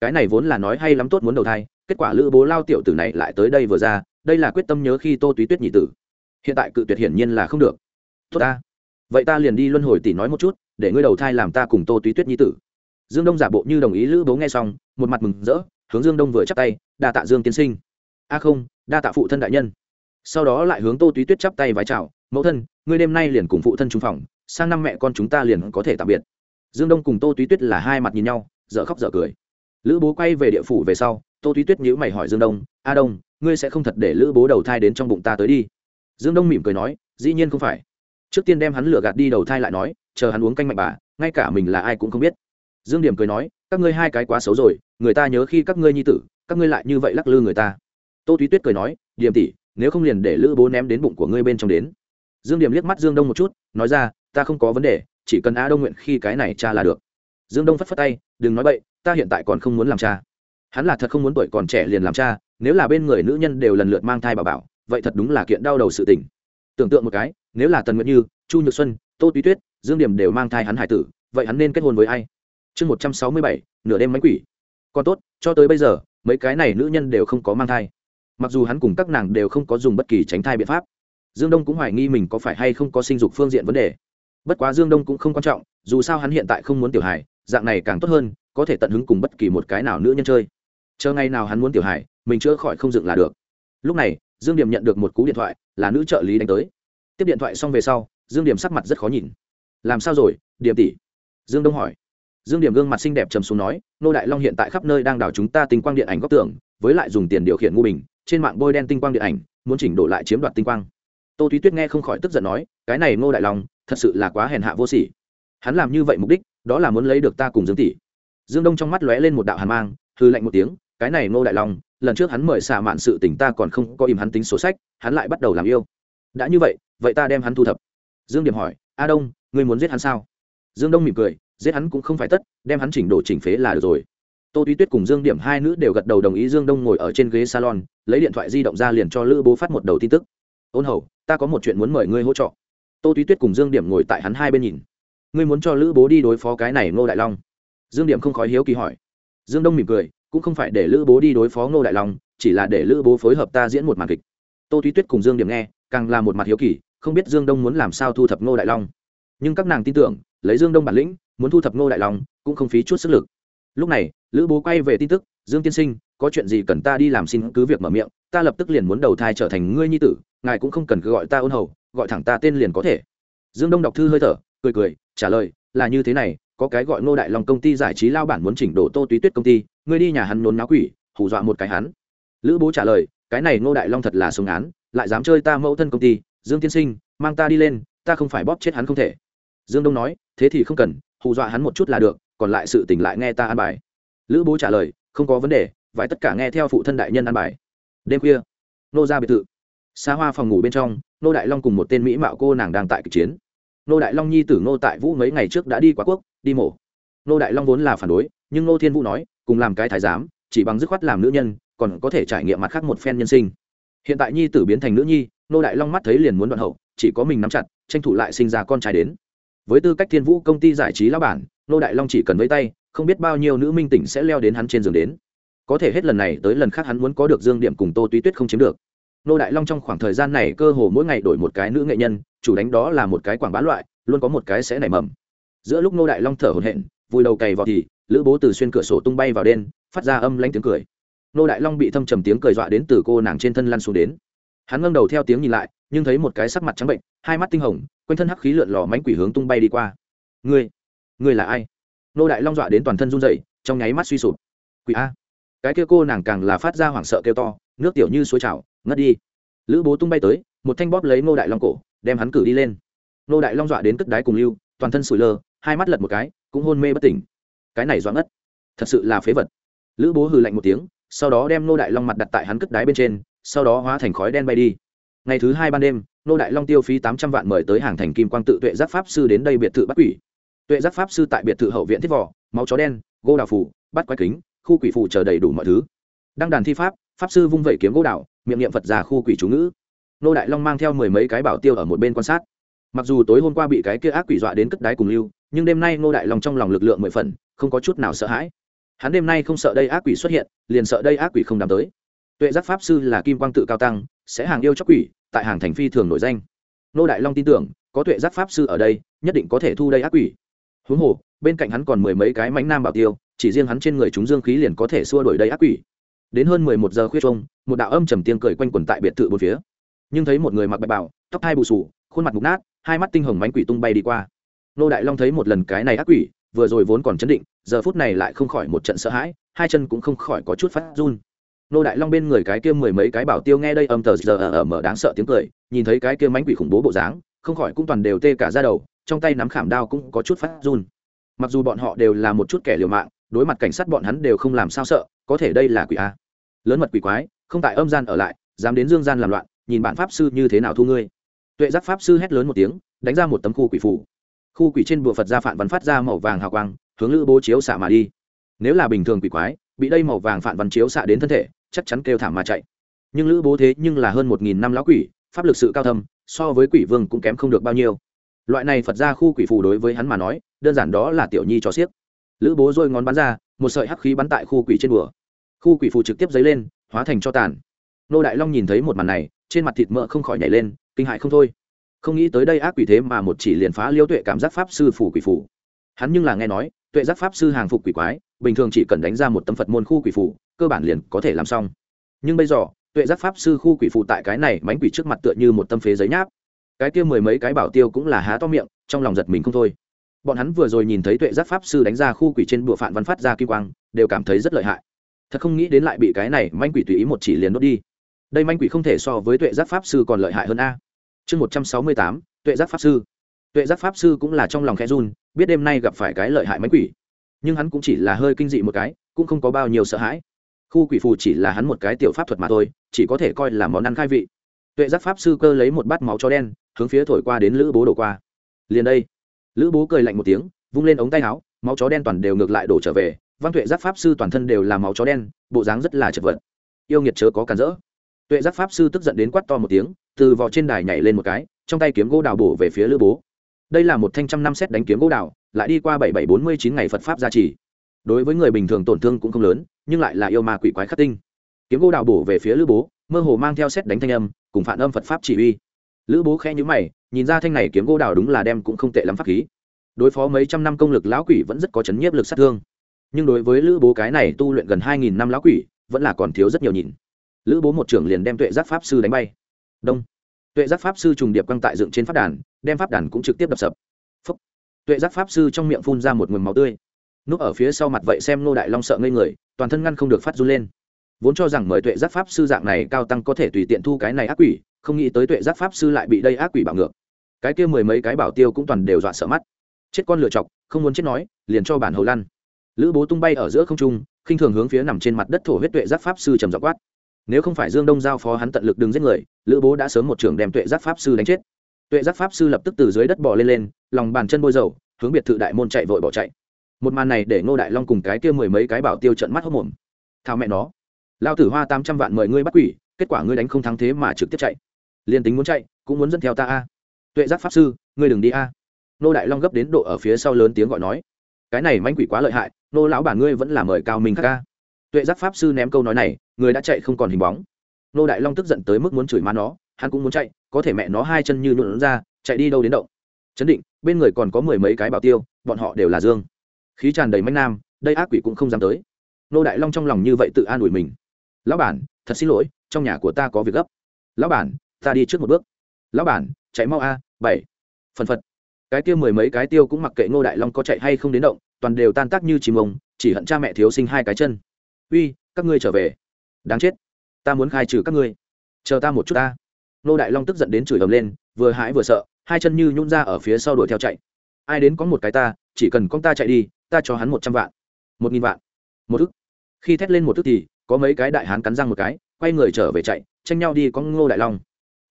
Cái này vốn là nói hay lắm tốt muốn đầu thai kết quả lữ bố lao tiểu tử này lại tới đây vừa ra, đây là quyết tâm nhớ khi tô túy tuyết nhị tử. Hiện tại cự tuyệt hiển nhiên là không được. Tốt ta. Vậy ta liền đi luân hồi tỷ nói một chút, để ngươi đầu thai làm ta cùng tô túy tuyết nhi tử. Dương đông giả bộ như đồng ý lữ bố nghe xong, một mặt mừng rỡ, hướng dương đông vừa chắp tay, đa tạ dương tiên sinh. A không, đa tạ phụ thân đại nhân. Sau đó lại hướng tô túy tuyết chắp tay vái chào, mẫu thân, ngươi đêm nay liền cùng phụ thân trung phòng, sang năm mẹ con chúng ta liền có thể tạm biệt. Dương đông cùng tô túy tuyết là hai mặt nhìn nhau, dở khóc dở cười. Lữ bố quay về địa phủ về sau tô Thúy tuyết nhữ mày hỏi dương đông, a đông, ngươi sẽ không thật để lữ bố đầu thai đến trong bụng ta tới đi? Dương đông mỉm cười nói, dĩ nhiên không phải. Trước tiên đem hắn lừa gạt đi đầu thai lại nói, chờ hắn uống canh mạnh bà, ngay cả mình là ai cũng không biết. Dương điểm cười nói, các ngươi hai cái quá xấu rồi, người ta nhớ khi các ngươi nhi tử, các ngươi lại như vậy lắc lư người ta. Tô thúy tuyết cười nói, điểm tỷ, nếu không liền để lữ bố ném đến bụng của ngươi bên trong đến. Dương điểm liếc mắt dương đông một chút, nói ra, ta không có vấn đề, chỉ cần a đông nguyện khi cái này cha là được. Dương đông phất phất tay, đừng nói bậy, ta hiện tại còn không muốn làm cha hắn là thật không muốn tuổi còn trẻ liền làm cha, nếu là bên người nữ nhân đều lần lượt mang thai bà bảo, vậy thật đúng là kiện đau đầu sự tình. Tưởng tượng một cái, nếu là tần nguyệt như, chu nhược xuân, tô túy tuyết, dương điểm đều mang thai hắn hải tử, vậy hắn nên kết hôn với ai? Chương một trăm sáu mươi bảy, nửa đêm mánh quỷ. Còn tốt, cho tới bây giờ, mấy cái này nữ nhân đều không có mang thai. Mặc dù hắn cùng các nàng đều không có dùng bất kỳ tránh thai biện pháp. Dương đông cũng hoài nghi mình có phải hay không có sinh dục phương diện vấn đề. Bất quá dương đông cũng không quan trọng, dù sao hắn hiện tại không muốn tiểu hải dạng này càng tốt hơn, có thể tận hứng cùng bất kỳ một cái nào nữ nhân chơi chờ ngày nào hắn muốn tiểu hải mình chữa khỏi không dựng là được. Lúc này, dương điểm nhận được một cú điện thoại, là nữ trợ lý đánh tới. Tiếp điện thoại xong về sau, dương điểm sắc mặt rất khó nhìn. Làm sao rồi, điểm tỷ? Dương đông hỏi. Dương điểm gương mặt xinh đẹp trầm xuống nói, nô đại long hiện tại khắp nơi đang đào chúng ta tinh quang điện ảnh góc tưởng với lại dùng tiền điều khiển ngu bình, trên mạng bôi đen tinh quang điện ảnh, muốn chỉnh đổ lại chiếm đoạt tinh quang. Tô thúy tuyết nghe không khỏi tức giận nói, cái này ngô đại long, thật sự là quá hèn hạ vô sỉ. Hắn làm như vậy mục đích, đó là muốn lấy được ta cùng dương tỷ. Dương đông trong mắt lóe lên một đạo hàn mang hư lạnh một tiếng cái này ngô đại long, lần trước hắn mời xạ mạn sự tỉnh ta còn không có im hắn tính số sách, hắn lại bắt đầu làm yêu. Đã như vậy vậy ta đem hắn thu thập. Dương điểm hỏi, a đông, ngươi muốn giết hắn sao? Dương đông mỉm cười, giết hắn cũng không phải tất, đem hắn chỉnh đổ chỉnh phế là được rồi. Tô túy tuyết cùng dương điểm hai nữ đều gật đầu đồng ý dương đông ngồi ở trên ghế salon, lấy điện thoại di động ra liền cho lữ bố phát một đầu tin tức. Ôn hầu, ta có một chuyện muốn mời ngươi hỗ trợ. Tô túy tuyết cùng dương điểm ngồi tại hắn hai bên nhìn. Ngươi muốn cho lữ bố đi đối phó cái này ngô đại long? Dương điểm không khói hiếu kỳ hỏi. Dương đông mỉm cười cũng không phải để lữ bố đi đối phó ngô đại long, chỉ là để lữ bố phối hợp ta diễn một màn kịch. Tô Thúy tuyết cùng dương điểm nghe, càng là một mặt hiếu kỳ, không biết dương đông muốn làm sao thu thập ngô đại long. Nhưng các nàng tin tưởng, lấy dương đông bản lĩnh, muốn thu thập ngô đại long, cũng không phí chút sức lực. Lúc này, lữ bố quay về tin tức, dương tiên sinh, có chuyện gì cần ta đi làm xin cứ việc mở miệng, ta lập tức liền muốn đầu thai trở thành ngươi nhi tử, ngài cũng không cần cứ gọi ta ôn hầu, gọi thẳng ta tên liền có thể. Dương đông đọc thư hơi thở, cười cười, trả lời, là như thế này, có cái gọi ngô đại long công ty giải trí lao bản muốn chỉnh đổ tô túy tuyết công ty ngươi đi nhà hắn nôn náo quỷ, hù dọa một cái hắn. Lữ bố trả lời, cái này ngô đại long thật là súng án, lại dám chơi ta mẫu thân công ty, dương tiên sinh, mang ta đi lên, ta không phải bóp chết hắn không thể. Dương đông nói, thế thì không cần, hù dọa hắn một chút là được, còn lại sự tỉnh lại nghe ta an bài. Lữ bố trả lời, không có vấn đề vải tất cả nghe theo phụ thân đại nhân an bài. Đêm khuya nô ra biệt thự. Xa hoa phòng ngủ bên trong nô đại long cùng một tên mỹ mạo cô nàng đang tại kịch chiến. Nô đại long nhi tử Ngô tại vũ mấy ngày trước đã đi quá quốc, đi mổ. Nô đại long vốn là phản đối, nhưng Ngô thiên vũ nói cùng làm cái thái giám, chỉ bằng dứt khoát làm nữ nhân, còn có thể trải nghiệm mặt khác một phen nhân sinh. Hiện tại nhi tử biến thành nữ nhi, nô đại long mắt thấy liền muốn đoạn hậu, chỉ có mình nắm chặt, tranh thủ lại sinh ra con trai đến. Với tư cách thiên vũ công ty giải trí lão bản, nô đại long chỉ cần với tay, không biết bao nhiêu nữ minh tỉnh sẽ leo đến hắn trên giường đến. Có thể hết lần này tới lần khác hắn muốn có được dương điểm cùng tô túy tuyết không chiếm được. Nô đại long trong khoảng thời gian này cơ hồ mỗi ngày đổi một cái nữ nghệ nhân, chủ đánh đó là một cái quảng bá loại, luôn có một cái sẽ nảy mầm. Giữa lúc nô đại long thở hổn hển, vùi đầu cày vào thì lữ bố từ xuyên cửa sổ tung bay vào đen, phát ra âm lanh tiếng cười. Nô đại long bị thâm trầm tiếng cười dọa đến từ cô nàng trên thân lăn xuống đến. Hắn ngâng đầu theo tiếng nhìn lại, nhưng thấy một cái sắc mặt trắng bệnh, hai mắt tinh hồng, quanh thân hắc khí lượn lò mánh quỷ hướng tung bay đi qua. Ngươi ngươi là ai? Nô đại long dọa đến toàn thân run rẩy, trong nháy mắt suy sụp. Quỷ a. Cái kia cô nàng càng là phát ra hoảng sợ kêu to, nước tiểu như suối trào, ngất đi. Lữ bố tung bay tới, một thanh bóp lấy nô đại long cổ, đem hắn cử đi lên. Nô đại long dọa đến cất đáy cùng lưu, toàn thân sủi lơ, hai mắt lật một cái, cũng hôn mê bất tỉnh cái này doãn ất thật sự là phế vật. Lữ bố hừ lạnh một tiếng, sau đó đem nô đại long mặt đặt tại hắn cất đáy bên trên, sau đó hóa thành khói đen bay đi. Ngày thứ hai ban đêm, nô đại long tiêu phí tám trăm vạn mời tới hàng thành kim quang tự tuệ giác pháp sư đến đây biệt thự bắt quỷ. Tuệ giác pháp sư tại biệt thự hậu viện thiết vỏ, máu chó đen gô đào phủ, bắt quái kính, khu quỷ phủ chờ đầy đủ mọi thứ. Đăng đàn thi pháp pháp sư vung vẩy kiếm gỗ đào, miệng niệm phật già khu quỷ chú ngữ. Nô đại long mang theo mười mấy cái bảo tiêu ở một bên quan sát. Mặc dù tối hôm qua bị cái kia ác quỷ dọa đến cất đáy cùng lưu nhưng đêm nay Ngô đại long trong lòng lực lượng mười phần, không có chút nào sợ hãi. Hắn đêm nay không sợ đây ác quỷ xuất hiện, liền sợ đây ác quỷ không đám tới. Tuệ giác pháp sư là kim quang tự cao tăng, sẽ hàng yêu chóc quỷ, tại hàng thành phi thường nổi danh. Ngô đại long tin tưởng, có tuệ giác pháp sư ở đây, nhất định có thể thu đây ác quỷ. Huống hồ, bên cạnh hắn còn mười mấy cái mánh nam bảo tiêu, chỉ riêng hắn trên người chúng dương khí liền có thể xua đuổi đây ác quỷ. Đến hơn mười một giờ khuya trông, một đạo âm trầm tiếng cười quanh quẩn tại biệt thự bốn phía. Nhưng thấy một người mặc bạch bảo tóc hai bù sù khuôn mặt mục nát, hai mắt tinh hồng mánh quỷ tung bay đi qua nô đại long thấy một lần cái này ác quỷ, vừa rồi vốn còn chấn định, giờ phút này lại không khỏi một trận sợ hãi, hai chân cũng không khỏi có chút phát run. Nô đại long bên người cái kia mười mấy cái bảo tiêu nghe đây âm tờ giờ ở mở đáng sợ tiếng cười, nhìn thấy cái kia mánh quỷ khủng bố bộ dáng, không khỏi cũng toàn đều tê cả ra đầu, trong tay nắm khảm đao cũng có chút phát run. Mặc dù bọn họ đều là một chút kẻ liều mạng, đối mặt cảnh sát bọn hắn đều không làm sao sợ, có thể đây là quỷ a. Lớn mật quỷ quái, không tại âm gian ở lại, dám đến dương gian làm loạn, nhìn bản pháp sư như thế nào thu ngươi. Tuệ giác pháp sư hét lớn một tiếng, đánh ra một tấm khu quỷ phủ khu quỷ trên bùa phật gia phản văn phát ra màu vàng hào quang, hướng lữ bố chiếu xạ mà đi. Nếu là bình thường quỷ quái, bị đây màu vàng phản văn chiếu xạ đến thân thể, chắc chắn kêu thảm mà chạy. Nhưng lữ bố thế nhưng là hơn một nghìn năm lão quỷ, pháp lực sự cao thâm, so với quỷ vương cũng kém không được bao nhiêu. Loại này phật ra khu quỷ phù đối với hắn mà nói, đơn giản đó là tiểu nhi cho xiếc lữ bố dôi ngón bắn ra, một sợi hắc khí bắn tại khu quỷ trên bùa. Khu quỷ phù trực tiếp dấy lên, hóa thành cho tàn. Nô đại long nhìn thấy một màn này, trên mặt thịt mỡ không khỏi nhảy lên, kinh hại không thôi không nghĩ tới đây ác quỷ thế mà một chỉ liền phá liêu tuệ cảm giác pháp sư phủ quỷ phủ hắn nhưng là nghe nói, tuệ giác pháp sư hàng phục quỷ quái, bình thường chỉ cần đánh ra một tấm phật môn khu quỷ phủ cơ bản liền có thể làm xong. Nhưng bây giờ, tuệ giác pháp sư khu quỷ phủ tại cái này mánh quỷ trước mặt tựa như một tâm phế giấy nháp. Cái kia mười mấy cái bảo tiêu cũng là há to miệng, trong lòng giật mình không thôi. Bọn hắn vừa rồi nhìn thấy tuệ giác pháp sư đánh ra khu quỷ trên bụa phạn văn phát ra kim quang, đều cảm thấy rất lợi hại. Thật không nghĩ đến lại bị cái này manh quỷ tùy ý một chỉ liền đốt đi. Đây manh quỷ không thể so với tuệ giác pháp sư còn lợi hại hơn a chương một trăm sáu mươi tám, tuệ giác pháp sư. Tuệ giác pháp sư cũng là trong lòng khẽ run, biết đêm nay gặp phải cái lợi hại mánh quỷ. Nhưng hắn cũng chỉ là hơi kinh dị một cái, cũng không có bao nhiêu sợ hãi. Khu quỷ phù chỉ là hắn một cái tiểu pháp thuật mà thôi, chỉ có thể coi là món ăn khai vị. Tuệ giác pháp sư cơ lấy một bát máu cho đen, hướng phía thổi qua đến lữ bố đổ qua. Liền đây, lữ bố cười lạnh một tiếng, vung lên ống tay áo, máu chó đen toàn đều ngược lại đổ trở về. Văn tuệ giác pháp sư toàn thân đều là máu chó đen, bộ dáng rất là chật vật. Yêu nghiệt chớ có cản rỡ. Tuệ giác pháp sư tức giận đến quát to một tiếng từ vò trên đài nhảy lên một cái, trong tay kiếm gỗ đào bổ về phía lữ bố. Đây là một thanh trăm năm xét đánh kiếm gỗ đào, lại đi qua bảy bảy bốn mươi chín ngày phật pháp gia trì. Đối với người bình thường tổn thương cũng không lớn, nhưng lại là yêu ma quỷ quái khắc tinh. Kiếm gỗ đào bổ về phía lữ bố, mơ hồ mang theo xét đánh thanh âm, cùng phản âm phật pháp chỉ uy. Lữ bố khe nhữ mày, nhìn ra thanh này kiếm gỗ đào đúng là đem cũng không tệ lắm pháp khí. Đối phó mấy trăm năm công lực lão quỷ vẫn rất có chấn nhiếp lực sát thương. Nhưng đối với lữ bố cái này tu luyện gần hai nghìn năm lão quỷ, vẫn là còn thiếu rất nhiều nhìn lữ bố một trưởng liền đem tuệ giác pháp sư đánh bay đông. Tuệ giác pháp sư trùng điệp quăng tại dựng trên pháp đàn, đem pháp đàn cũng trực tiếp đập sập. Phúc. tuệ giác pháp sư trong miệng phun ra một mầm máu tươi. Núp ở phía sau mặt vậy xem nô đại long sợ ngây người, toàn thân ngăn không được phát run lên. Vốn cho rằng mời tuệ giác pháp sư dạng này cao tăng có thể tùy tiện thu cái này ác quỷ, không nghĩ tới tuệ giác pháp sư lại bị đây ác quỷ bạo ngược. Cái kia mười mấy cái bảo tiêu cũng toàn đều dọa sợ mắt. Chết con lựa chọc, không muốn chết nói, liền cho bản hầu lăn. Lữ bố tung bay ở giữa không trung, khinh thường hướng phía nằm trên mặt đất thổ huyết tuệ giác pháp sư trầm dọc quát nếu không phải dương đông giao phó hắn tận lực đừng giết người, lữ bố đã sớm một trường đem tuệ giác pháp sư đánh chết. Tuệ giác pháp sư lập tức từ dưới đất bỏ lên lên, lòng bàn chân bôi dầu, hướng biệt thự đại môn chạy vội bỏ chạy. Một màn này để ngô đại long cùng cái kia mười mấy cái bảo tiêu trận mắt hốc mồm thao mẹ nó lao tử hoa tám trăm vạn mời ngươi bắt quỷ, kết quả ngươi đánh không thắng thế mà trực tiếp chạy. Liền tính muốn chạy, cũng muốn dẫn theo ta a. Tuệ giác pháp sư, ngươi đừng đi a. Nô đại long gấp đến độ ở phía sau lớn tiếng gọi nói. Cái này manh quỷ quá lợi hại nô lão bản ngươi vẫn là mời cao minh khắc ca tuệ giác pháp sư ném câu nói này, người đã chạy không còn hình bóng. Nô đại long tức giận tới mức muốn chửi má nó, hắn cũng muốn chạy, có thể mẹ nó hai chân như nhuộn ra, chạy đi đâu đến động. Chấn định, bên người còn có mười mấy cái bảo tiêu, bọn họ đều là dương. Khí tràn đầy manh nam, đây ác quỷ cũng không dám tới. Nô đại long trong lòng như vậy tự an ủi mình. Lão bản, thật xin lỗi, trong nhà của ta có việc gấp. Lão bản, ta đi trước một bước. Lão bản, chạy mau a, bảy. Phần phật. Cái tiêu mười mấy cái tiêu cũng mặc kệ ngô đại long có chạy hay không đến động, toàn đều tan tác như chìm ông chỉ hận cha mẹ thiếu sinh hai cái chân uy, các ngươi trở về. Đáng chết. Ta muốn khai trừ các ngươi. Chờ ta một chút ta. Ngô đại long tức giận đến chửi ầm lên, vừa hãi vừa sợ, hai chân như nhún ra ở phía sau đuổi theo chạy. Ai đến có một cái ta, chỉ cần con ta chạy đi, ta cho hắn một trăm vạn. Một nghìn vạn. Một ức. Khi thét lên một ức thì, có mấy cái đại hán cắn răng một cái, quay người trở về chạy, tranh nhau đi có ngô đại long.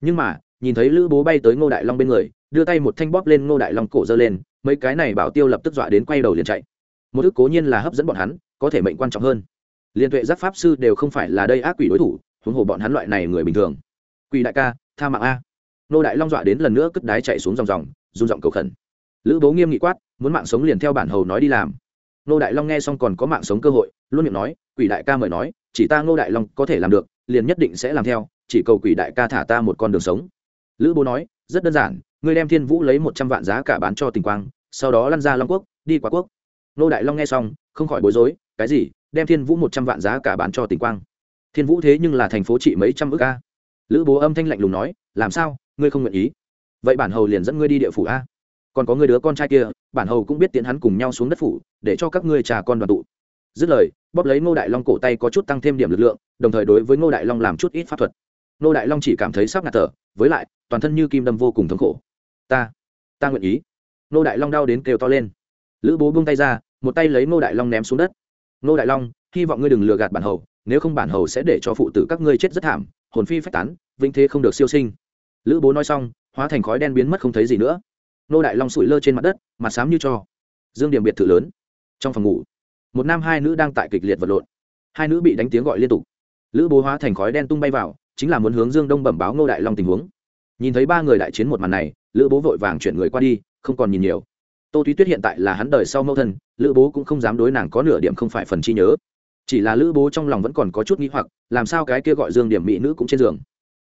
Nhưng mà, nhìn thấy lữ bố bay tới ngô đại long bên người, đưa tay một thanh bóp lên ngô đại long cổ giơ lên, mấy cái này bảo tiêu lập tức dọa đến quay đầu liền chạy. Một ức cố nhiên là hấp dẫn bọn hắn, có thể mệnh quan trọng hơn liên tuệ giác pháp sư đều không phải là đây ác quỷ đối thủ, huống hồ bọn hắn loại này người bình thường. Quỷ đại ca, tha mạng a. Nô đại long dọa đến lần nữa cất đái chạy xuống dòng dòng, run giọng cầu khẩn. Lữ bố nghiêm nghị quát, muốn mạng sống liền theo bản hầu nói đi làm. Nô đại long nghe xong còn có mạng sống cơ hội, luôn miệng nói, quỷ đại ca mời nói, chỉ ta ngô đại long có thể làm được, liền nhất định sẽ làm theo, chỉ cầu quỷ đại ca thả ta một con đường sống. Lữ bố nói, rất đơn giản, ngươi đem thiên vũ lấy một trăm vạn giá cả bán cho tình quang, sau đó lăn ra long quốc, đi qua quốc. Nô đại long nghe xong, không khỏi bối rối, cái gì? Đem thiên vũ một trăm vạn giá cả bán cho tỉnh quang. Thiên vũ thế nhưng là thành phố trị mấy trăm ước a. Lữ bố âm thanh lạnh lùng nói, làm sao? Ngươi không nguyện ý? Vậy bản hầu liền dẫn ngươi đi địa phủ a. Còn có người đứa con trai kia, bản hầu cũng biết tiến hắn cùng nhau xuống đất phủ, để cho các ngươi trà con đoàn tụ. Dứt lời, bóp lấy ngô đại long cổ tay có chút tăng thêm điểm lực lượng, đồng thời đối với ngô đại long làm chút ít pháp thuật. Ngô đại long chỉ cảm thấy sắp ngạt thở, với lại, toàn thân như kim đâm vô cùng thống khổ. Ta ta nguyện ý. Ngô đại long đau đến kêu to lên. Lữ bố buông tay ra, một tay lấy ngô đại long ném xuống đất ngô đại long, hy vọng ngươi đừng lừa gạt bản hầu, nếu không bản hầu sẽ để cho phụ tử các ngươi chết rất thảm, hồn phi phách tán vinh thế không được siêu sinh. Lữ bố nói xong, hóa thành khói đen biến mất không thấy gì nữa. Nô đại long sủi lơ trên mặt đất, mặt xám như cho. Dương điểm biệt thự lớn. Trong phòng ngủ, một nam hai nữ đang tại kịch liệt vật lộn. Hai nữ bị đánh tiếng gọi liên tục. Lữ bố hóa thành khói đen tung bay vào, chính là muốn hướng dương đông bẩm báo ngô đại long tình huống. Nhìn thấy ba người đại chiến một màn này, lữ bố vội vàng chuyển người qua đi, không còn nhìn nhiều tô Thúy tuyết hiện tại là hắn đời sau mẫu thân, lữ bố cũng không dám đối nàng có nửa điểm không phải phần chi nhớ. Chỉ là lữ bố trong lòng vẫn còn có chút nghĩ hoặc, làm sao cái kia gọi dương điểm mỹ nữ cũng trên giường.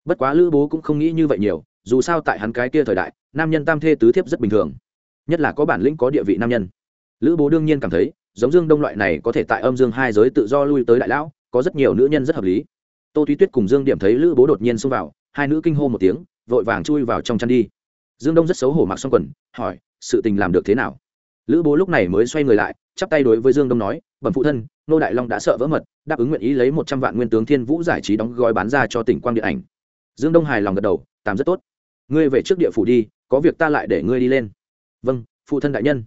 Bất quá lữ bố cũng không nghĩ như vậy nhiều, dù sao tại hắn cái kia thời đại, nam nhân tam thê tứ thiếp rất bình thường. Nhất là có bản lĩnh có địa vị nam nhân. Lữ bố đương nhiên cảm thấy, giống dương đông loại này có thể tại âm dương hai giới tự do lui tới đại lão, có rất nhiều nữ nhân rất hợp lý. Tô thúy tuyết cùng dương điểm thấy lữ bố đột nhiên xông vào, hai nữ kinh hô một tiếng, vội vàng chui vào trong chăn đi. Dương đông rất xấu hổ mặc xong quần, hỏi sự tình làm được thế nào? Lữ bố lúc này mới xoay người lại, chắp tay đối với dương đông nói, bẩm phụ thân, nô đại long đã sợ vỡ mật, đáp ứng nguyện ý lấy một trăm vạn nguyên tướng thiên vũ giải trí đóng gói bán ra cho tỉnh quang điện ảnh. Dương đông hài lòng gật đầu, tạm rất tốt. Ngươi về trước địa phủ đi, có việc ta lại để ngươi đi lên. Vâng phụ thân đại nhân.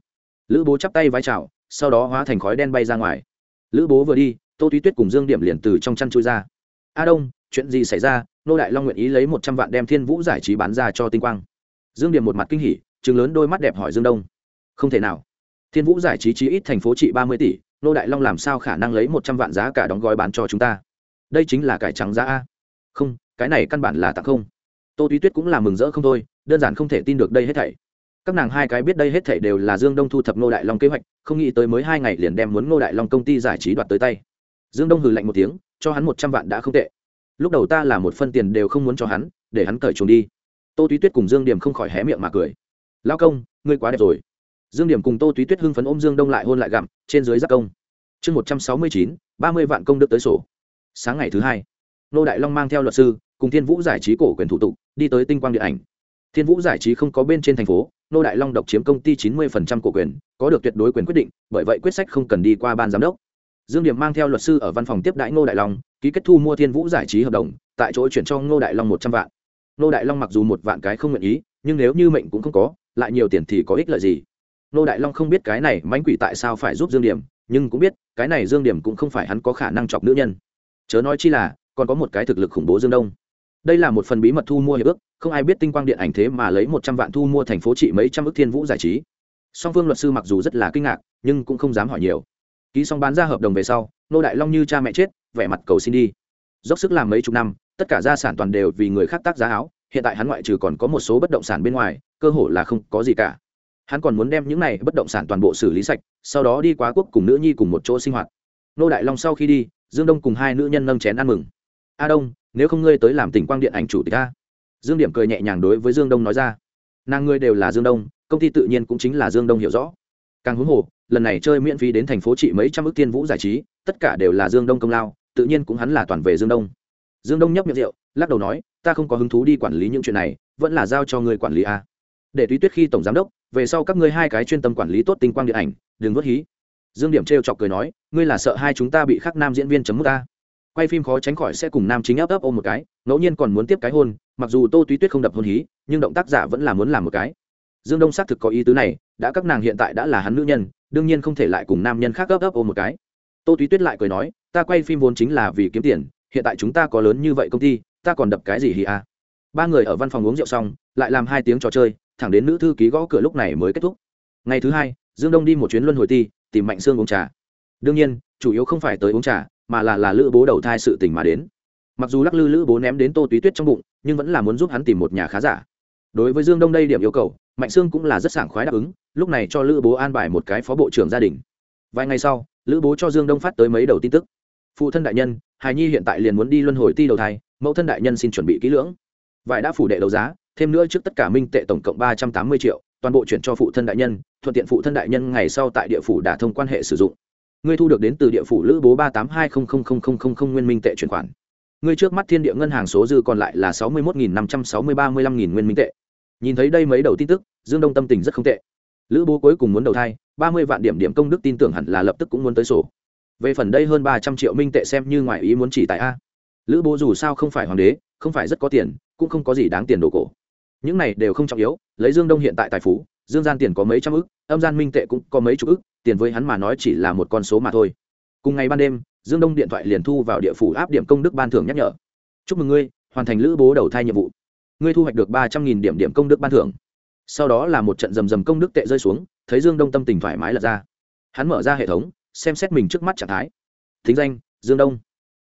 Lữ bố chắp tay vai chào, sau đó hóa thành khói đen bay ra ngoài. Lữ bố vừa đi, tô túy tuyết cùng dương điểm liền từ trong chăn chui ra. A đông, chuyện gì xảy ra? Nô đại long nguyện ý lấy một trăm vạn đem thiên vũ giải trí bán ra cho tinh quang. Dương điểm một mặt kinh hỉ chừng lớn đôi mắt đẹp hỏi dương đông. Không thể nào. Thiên vũ giải trí chí ít thành phố trị ba mươi tỷ, nô đại long làm sao khả năng lấy một trăm vạn giá cả đóng gói bán cho chúng ta? Đây chính là cải trắng giá a. Không, cái này căn bản là tặng không. Tô túy tuyết cũng là mừng rỡ không thôi, đơn giản không thể tin được đây hết thảy. Các nàng hai cái biết đây hết thảy đều là dương đông thu thập nô đại long kế hoạch, không nghĩ tới mới hai ngày liền đem muốn nô đại long công ty giải trí đoạt tới tay. Dương đông hừ lạnh một tiếng, cho hắn một trăm vạn đã không tệ. Lúc đầu ta là một phân tiền đều không muốn cho hắn, để hắn cởi chuồng đi. Tô túy tuyết cùng dương điểm không khỏi hé miệng mà cười lao công, ngươi quá đẹp rồi. Dương điểm cùng tô túy tuyết hưng phấn ôm dương đông lại hôn lại gặm, trên dưới giác công. Chương một trăm sáu mươi chín, ba mươi vạn công đức tới sổ. Sáng ngày thứ hai, nô đại long mang theo luật sư, cùng thiên vũ giải trí cổ quyền thủ tục, đi tới tinh quang điện ảnh. Thiên vũ giải trí không có bên trên thành phố, nô đại long độc chiếm công ty chín mươi cổ quyền, có được tuyệt đối quyền quyết định, bởi vậy quyết sách không cần đi qua ban giám đốc. Dương điểm mang theo luật sư ở văn phòng tiếp đãi ngô đại long, ký kết thu mua thiên vũ giải trí hợp đồng, tại chỗ chuyển cho ngô đại long một trăm vạn. Ngô đại long mặc dù một vạn cái không nguyện ý, nhưng nếu như mệnh cũng không có lại nhiều tiền thì có ích lợi gì? Nô đại long không biết cái này mánh quỷ tại sao phải giúp dương điểm, nhưng cũng biết, cái này dương điểm cũng không phải hắn có khả năng chọc nữ nhân. Chớ nói chi là, còn có một cái thực lực khủng bố dương đông. Đây là một phần bí mật thu mua hiệp ước, không ai biết tinh quang điện ảnh thế mà lấy một trăm vạn thu mua thành phố trị mấy trăm ước thiên vũ giải trí. Song phương luật sư mặc dù rất là kinh ngạc, nhưng cũng không dám hỏi nhiều. Ký xong bán ra hợp đồng về sau, nô đại long như cha mẹ chết, vẻ mặt cầu xin đi. Dốc sức làm mấy chục năm, tất cả gia sản toàn đều vì người khác tác giá áo hiện tại hắn ngoại trừ còn có một số bất động sản bên ngoài, cơ hội là không có gì cả. Hắn còn muốn đem những này bất động sản toàn bộ xử lý sạch, sau đó đi quá quốc cùng nữ nhi cùng một chỗ sinh hoạt. Nô đại long sau khi đi, dương đông cùng hai nữ nhân nâng chén ăn mừng. A đông, nếu không ngươi tới làm tỉnh quang điện ảnh chủ tịch a dương điểm cười nhẹ nhàng đối với dương đông nói ra. Nàng ngươi đều là dương đông, công ty tự nhiên cũng chính là dương đông hiểu rõ. Càng huống hồ, lần này chơi miễn phí đến thành phố trị mấy trăm ước tiên vũ giải trí, tất cả đều là dương đông công lao, tự nhiên cũng hắn là toàn về dương đông. Dương đông nhấp miệng rượu, lắc đầu nói ta không có hứng thú đi quản lý những chuyện này, vẫn là giao cho người quản lý a. Để túy tuyết khi tổng giám đốc, về sau các ngươi hai cái chuyên tâm quản lý tốt tinh quang điện ảnh, đừng vớt hí. Dương điểm trêu chọc cười nói, ngươi là sợ hai chúng ta bị khắc nam diễn viên chấm mút ta quay phim khó tránh khỏi sẽ cùng nam chính ấp ấp ôm một cái, ngẫu nhiên còn muốn tiếp cái hôn, mặc dù tô túy tuyết không đập hôn hí, nhưng động tác giả vẫn là muốn làm một cái. Dương đông xác thực có ý tứ này, đã các nàng hiện tại đã là hắn nữ nhân, đương nhiên không thể lại cùng nam nhân khác ấp ấp ôm một cái. Tô túy tuyết lại cười nói, ta quay phim vốn chính là vì kiếm tiền, hiện tại chúng ta có lớn như vậy công ty ta còn đập cái gì hì à ba người ở văn phòng uống rượu xong, lại làm hai tiếng trò chơi, thẳng đến nữ thư ký gõ cửa lúc này mới kết thúc. Ngày thứ hai, dương đông đi một chuyến luân hồi ti, tìm mạnh sương uống trà. Đương nhiên, chủ yếu không phải tới uống trà, mà là là lữ bố đầu thai sự tình mà đến. Mặc dù lắc lư lữ bố ném đến tô túy tuyết trong bụng, nhưng vẫn là muốn giúp hắn tìm một nhà khá giả. Đối với dương đông đây điểm yêu cầu, mạnh sương cũng là rất sảng khoái đáp ứng, lúc này cho lữ bố an bài một cái phó bộ trưởng gia đình. Vài ngày sau, lữ bố cho dương đông phát tới mấy đầu tin tức. Phụ thân đại nhân hài nhi hiện tại liền muốn đi luân hồi ti đầu thai mẫu thân đại nhân xin chuẩn bị kỹ lưỡng. Vải đã phủ đệ đấu giá, thêm nữa trước tất cả minh tệ tổng cộng ba trăm tám mươi triệu, toàn bộ chuyển cho phụ thân đại nhân, thuận tiện phụ thân đại nhân ngày sau tại địa phủ đả thông quan hệ sử dụng. Ngươi thu được đến từ địa phủ lữ bố ba tám hai không không không không không không nguyên minh tệ chuyển khoản. Ngươi trước mắt thiên địa ngân hàng số dư còn lại là sáu mươi một năm trăm sáu mươi ba mươi lăm nghìn nguyên minh tệ. Nhìn thấy đây mấy đầu tin tức, dương đông tâm tình rất không tệ. Lữ bố cuối cùng muốn đầu thai, ba mươi vạn điểm điểm công đức tin tưởng hẳn là lập tức cũng muốn tới sổ. Về phần đây hơn ba trăm triệu minh tệ xem như ngoại ý muốn chỉ tại a lữ bố dù sao không phải hoàng đế, không phải rất có tiền, cũng không có gì đáng tiền đồ cổ. Những này đều không trọng yếu, lấy dương đông hiện tại tài phú, dương gian tiền có mấy trăm ức, âm gian minh tệ cũng có mấy chục ức, tiền với hắn mà nói chỉ là một con số mà thôi. Cùng ngày ban đêm, dương đông điện thoại liền thu vào địa phủ áp điểm công đức ban thưởng nhắc nhở. Chúc mừng ngươi, hoàn thành lữ bố đầu thai nhiệm vụ. Ngươi thu hoạch được ba trăm nghìn điểm điểm công đức ban thưởng. Sau đó là một trận rầm rầm công đức tệ rơi xuống, thấy dương đông tâm tình thoải mái lật ra. Hắn mở ra hệ thống, xem xét mình trước mắt trạng thái. Thính danh, dương đông.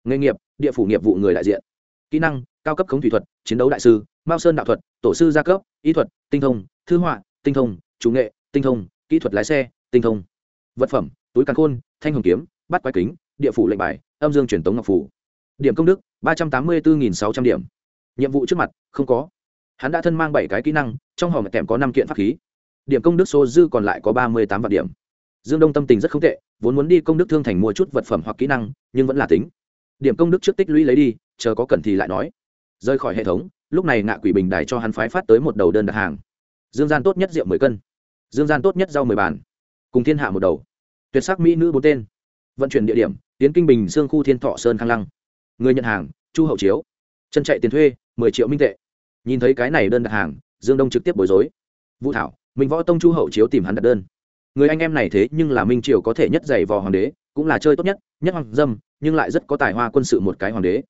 Nghề nghiệp địa phủ nghiệp vụ người đại diện. Kỹ năng, cao cấp khống thủy thuật, chiến đấu đại sư, mao sơn đạo thuật, tổ sư gia cấp, y thuật, tinh thông, thư họa, tinh thông, chủ nghệ, tinh thông, kỹ thuật lái xe, tinh thông. Vật phẩm, túi càn khôn, thanh hồng kiếm bắt quái kính, địa phủ lệnh bài, âm dương truyền tống ngọc phủ. Điểm công đức, ba trăm tám mươi bốn sáu trăm điểm. Nhiệm vụ trước mặt, không có. Hắn đã thân mang bảy cái kỹ năng, trong hòm kèm có năm kiện pháp khí. Điểm công đức số dư còn lại có ba mươi tám vạn điểm. Dương đông tâm tình rất không tệ, vốn muốn đi công đức thương thành mua chút vật phẩm hoặc kỹ năng, nhưng vẫn là tính điểm công đức trước tích lũy lấy đi, chờ có cần thì lại nói. Rời khỏi hệ thống, lúc này ngạ quỷ bình đài cho hắn phái phát tới một đầu đơn đặt hàng. Dương gian tốt nhất rượu mười cân. Dương gian tốt nhất rau mười bàn. Cùng thiên hạ một đầu. Tuyệt sắc mỹ nữ bốn tên. Vận chuyển địa điểm tiến kinh bình, sương khu, thiên thọ sơn, khang lăng. Người nhận hàng, chu hậu chiếu. Chân chạy tiền thuê, mười triệu minh tệ. Nhìn thấy cái này đơn đặt hàng, dương đông trực tiếp bối rối. Vũ thảo, minh võ tông chu hậu chiếu tìm hắn đặt đơn. Người anh em này thế nhưng là minh triều có thể nhất giày vò hoàng đế cũng là chơi tốt nhất nhất hoàng dâm, nhưng lại rất có tài hoa quân sự một cái hoàng đế.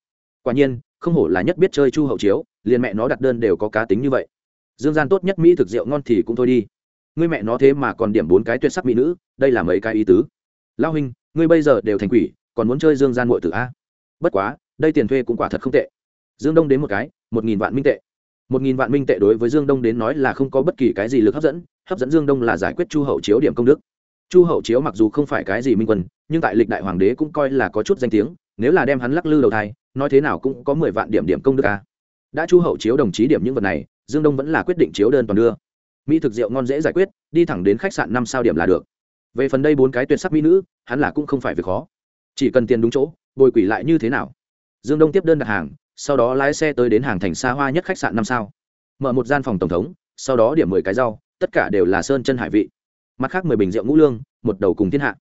Quả nhiên, không hổ là nhất biết chơi chu hậu chiếu, liền mẹ nó đặt đơn đều có cá tính như vậy. Dương gian tốt nhất mỹ thực rượu ngon thì cũng thôi đi. Ngươi mẹ nó thế mà còn điểm bốn cái tuyệt sắc mỹ nữ, đây là mấy cái ý tứ. Lao huynh, ngươi bây giờ đều thành quỷ, còn muốn chơi dương gian ngội tử a? Bất quá, đây tiền thuê cũng quả thật không tệ. Dương đông đến một cái, một nghìn vạn minh tệ. Một nghìn vạn minh tệ đối với dương đông đến nói là không có bất kỳ cái gì lực hấp dẫn hấp dẫn dương đông là giải quyết chu hậu chiếu điểm công đức chu hậu chiếu mặc dù không phải cái gì minh quân, nhưng tại lịch đại hoàng đế cũng coi là có chút danh tiếng, nếu là đem hắn lắc lư đầu thai, nói thế nào cũng có mười vạn điểm điểm công đức a. Đã chu hậu chiếu đồng chí điểm những vật này, dương đông vẫn là quyết định chiếu đơn toàn đưa. Mỹ thực rượu ngon dễ giải quyết, đi thẳng đến khách sạn năm sao điểm là được. Về phần đây bốn cái tuyệt sắc mỹ nữ, hắn là cũng không phải việc khó. Chỉ cần tiền đúng chỗ, bồi quỷ lại như thế nào? Dương đông tiếp đơn đặt hàng, sau đó lái xe tới đến hàng thành xa hoa nhất khách sạn năm sao. Mở một gian phòng tổng thống, sau đó điểm mười cái rau, tất cả đều là sơn chân hải vị mặt khác mười bình rượu ngũ lương, một đầu cùng thiên hạ.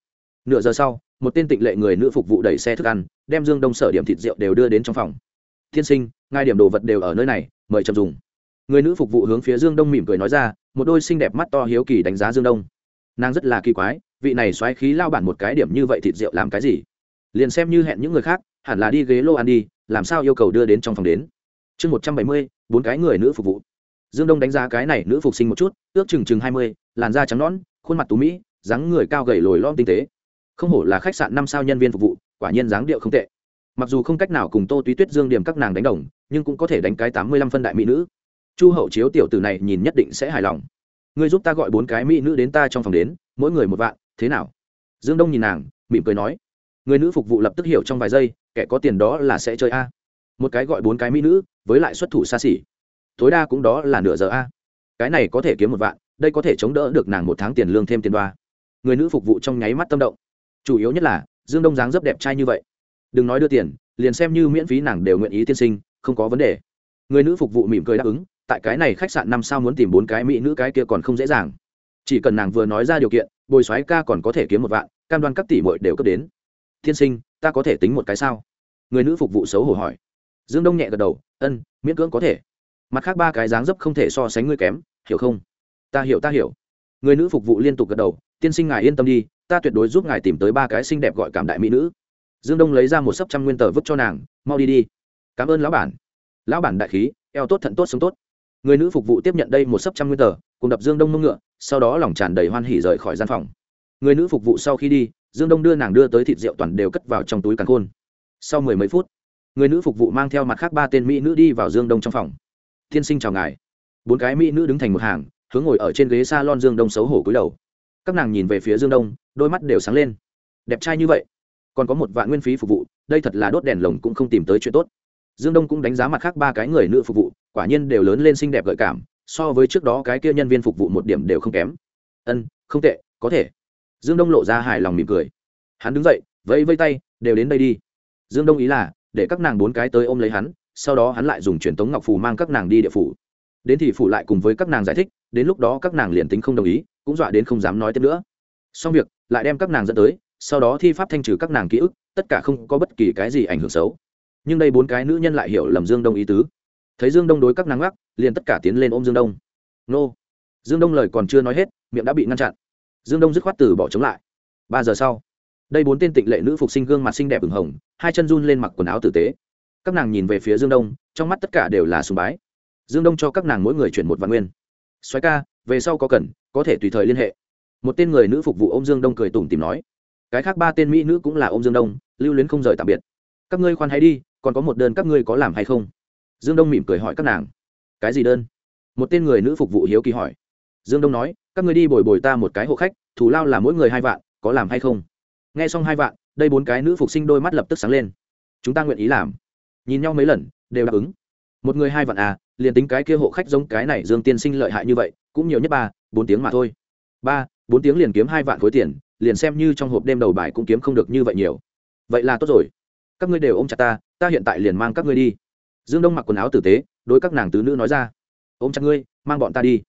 Nửa giờ sau, một tên tịnh lệ người nữ phục vụ đẩy xe thức ăn, đem dương đông sở điểm thịt rượu đều đưa đến trong phòng. Thiên sinh ngay điểm đồ vật đều ở nơi này, mời chậm dùng. Người nữ phục vụ hướng phía dương đông mỉm cười nói ra, một đôi xinh đẹp mắt to hiếu kỳ đánh giá dương đông. Nàng rất là kỳ quái, vị này xoáy khí lao bản một cái điểm như vậy thịt rượu làm cái gì? Liền xem như hẹn những người khác, hẳn là đi ghế lô ăn đi, làm sao yêu cầu đưa đến trong phòng đến? Chương một trăm bảy mươi, bốn cái người nữ phục vụ. Dương đông đánh giá cái này nữ phục sinh một chút, ước chừng chừng hai mươi, làn da trắng nõn khuôn mặt tú mỹ, dáng người cao gầy lồi lom tinh tế. Không hổ là khách sạn năm sao nhân viên phục vụ, quả nhiên dáng điệu không tệ. Mặc dù không cách nào cùng tô túy tuyết dương điểm các nàng đánh đồng, nhưng cũng có thể đánh cái tám mươi lăm phân đại mỹ nữ. Chu hậu chiếu tiểu tử này nhìn nhất định sẽ hài lòng. Ngươi giúp ta gọi bốn cái mỹ nữ đến ta trong phòng đến, mỗi người một vạn, thế nào? Dương đông nhìn nàng, mỉm cười nói. Người nữ phục vụ lập tức hiểu trong vài giây, kẻ có tiền đó là sẽ chơi a. Một cái gọi bốn cái mỹ nữ, với lại xuất thủ xa xỉ. Tối đa cũng đó là nửa giờ a. Cái này có thể kiếm một vạn đây có thể chống đỡ được nàng một tháng tiền lương thêm tiền đoa. Người nữ phục vụ trong nháy mắt tâm động. Chủ yếu nhất là, dương đông dáng rất đẹp trai như vậy. Đừng nói đưa tiền, liền xem như miễn phí nàng đều nguyện ý tiên sinh, không có vấn đề. Người nữ phục vụ mỉm cười đáp ứng, tại cái này khách sạn năm sao muốn tìm bốn cái mỹ nữ cái kia còn không dễ dàng. Chỉ cần nàng vừa nói ra điều kiện, bồi soái ca còn có thể kiếm một vạn, cam đoan các tỷ bội đều cấp đến. Tiên sinh, ta có thể tính một cái sao? Người nữ phục vụ xấu hổ hỏi. Dương đông nhẹ gật đầu, ân, miễn cưỡng có thể. Mặt khác ba cái dáng dấp không thể so sánh ngươi kém, hiểu không? Ta hiểu ta hiểu. Người nữ phục vụ liên tục gật đầu, tiên sinh ngài yên tâm đi, ta tuyệt đối giúp ngài tìm tới ba cái xinh đẹp gọi cảm đại mỹ nữ. Dương đông lấy ra một sấp trăm nguyên tờ vứt cho nàng, mau đi đi. Cảm ơn lão bản. Lão bản đại khí, eo tốt thận tốt sống tốt. Người nữ phục vụ tiếp nhận đây một sấp trăm nguyên tờ, cùng đập dương đông mông ngựa, sau đó lòng tràn đầy hoan hỉ rời khỏi gian phòng. Người nữ phục vụ sau khi đi, dương đông đưa nàng đưa tới thịt rượu toàn đều cất vào trong túi càn khôn. Sau mười mấy phút, người nữ phục vụ mang theo mặt khác ba tên mỹ nữ đi vào dương đông trong phòng. Tiên sinh chào ngài. Bốn cái mỹ nữ đứng thành một hàng hướng ngồi ở trên ghế s a lon dương đông xấu hổ cúi đầu. Các nàng nhìn về phía dương đông, đôi mắt đều sáng lên. Đẹp trai như vậy, còn có một vạn nguyên phí phục vụ, đây thật là đốt đèn lồng cũng không tìm tới chuyện tốt. Dương đông cũng đánh giá mặt khác ba cái người nữ phục vụ, quả nhiên đều lớn lên xinh đẹp gợi cảm, so với trước đó cái kia nhân viên phục vụ một điểm đều không kém. Ân, không tệ, có thể. Dương đông lộ ra hài lòng mỉm cười. Hắn đứng dậy, vẫy vây tay, đều đến đây đi. Dương đông ý là, để các nàng bốn cái tới ôm lấy hắn, sau đó hắn lại dùng truyền tống ngọc phù mang các nàng đi địa phủ. Đến thì phủ lại cùng với các nàng giải thích đến lúc đó các nàng liền tính không đồng ý, cũng dọa đến không dám nói tiếp nữa. Xong việc, lại đem các nàng dẫn tới, sau đó thi pháp thanh trừ các nàng ký ức, tất cả không có bất kỳ cái gì ảnh hưởng xấu. Nhưng đây bốn cái nữ nhân lại hiểu lầm dương đông ý tứ. Thấy dương đông đối các nàng gác liền tất cả tiến lên ôm dương đông. Nô. Dương đông lời còn chưa nói hết, miệng đã bị ngăn chặn. Dương đông dứt khoát từ bỏ chống lại. Ba giờ sau, đây bốn tên tịnh lệ nữ phục sinh gương mặt xinh đẹp ửng hồng, hai chân run lên mặc quần áo tử tế. Các nàng nhìn về phía dương đông, trong mắt tất cả đều là sùng bái. Dương đông cho các nàng mỗi người chuyển một vạn nguyên xoáy ca, về sau có cần, có thể tùy thời liên hệ. Một tên người nữ phục vụ ô m dương đông cười tủm tìm nói. Cái khác ba tên mỹ nữ cũng là ô m dương đông, lưu luyến không rời tạm biệt. Các ngươi khoan hay đi, còn có một đơn các ngươi có làm hay không? Dương đông mỉm cười hỏi các nàng. Cái gì đơn? Một tên người nữ phục vụ hiếu kỳ hỏi. Dương đông nói, các ngươi đi bồi bồi ta một cái hộ khách, thù lao là mỗi người hai vạn, có làm hay không? Nghe xong hai vạn, đây bốn cái nữ phục sinh đôi mắt lập tức sáng lên. Chúng ta nguyện ý làm. Nhìn nhau mấy lần, đều đáp ứng. Một người hai vạn à liền tính cái kia hộ khách giống cái này dương tiên sinh lợi hại như vậy, cũng nhiều nhất ba, bốn tiếng mà thôi. Ba, bốn tiếng liền kiếm hai vạn khối tiền, liền xem như trong hộp đêm đầu bài cũng kiếm không được như vậy nhiều. Vậy là tốt rồi. Các ngươi đều ôm chặt ta ta hiện tại liền mang các ngươi đi. Dương đông mặc quần áo tử tế, đối các nàng tứ nữ nói ra. Ôm chặt ngươi, mang bọn ta đi.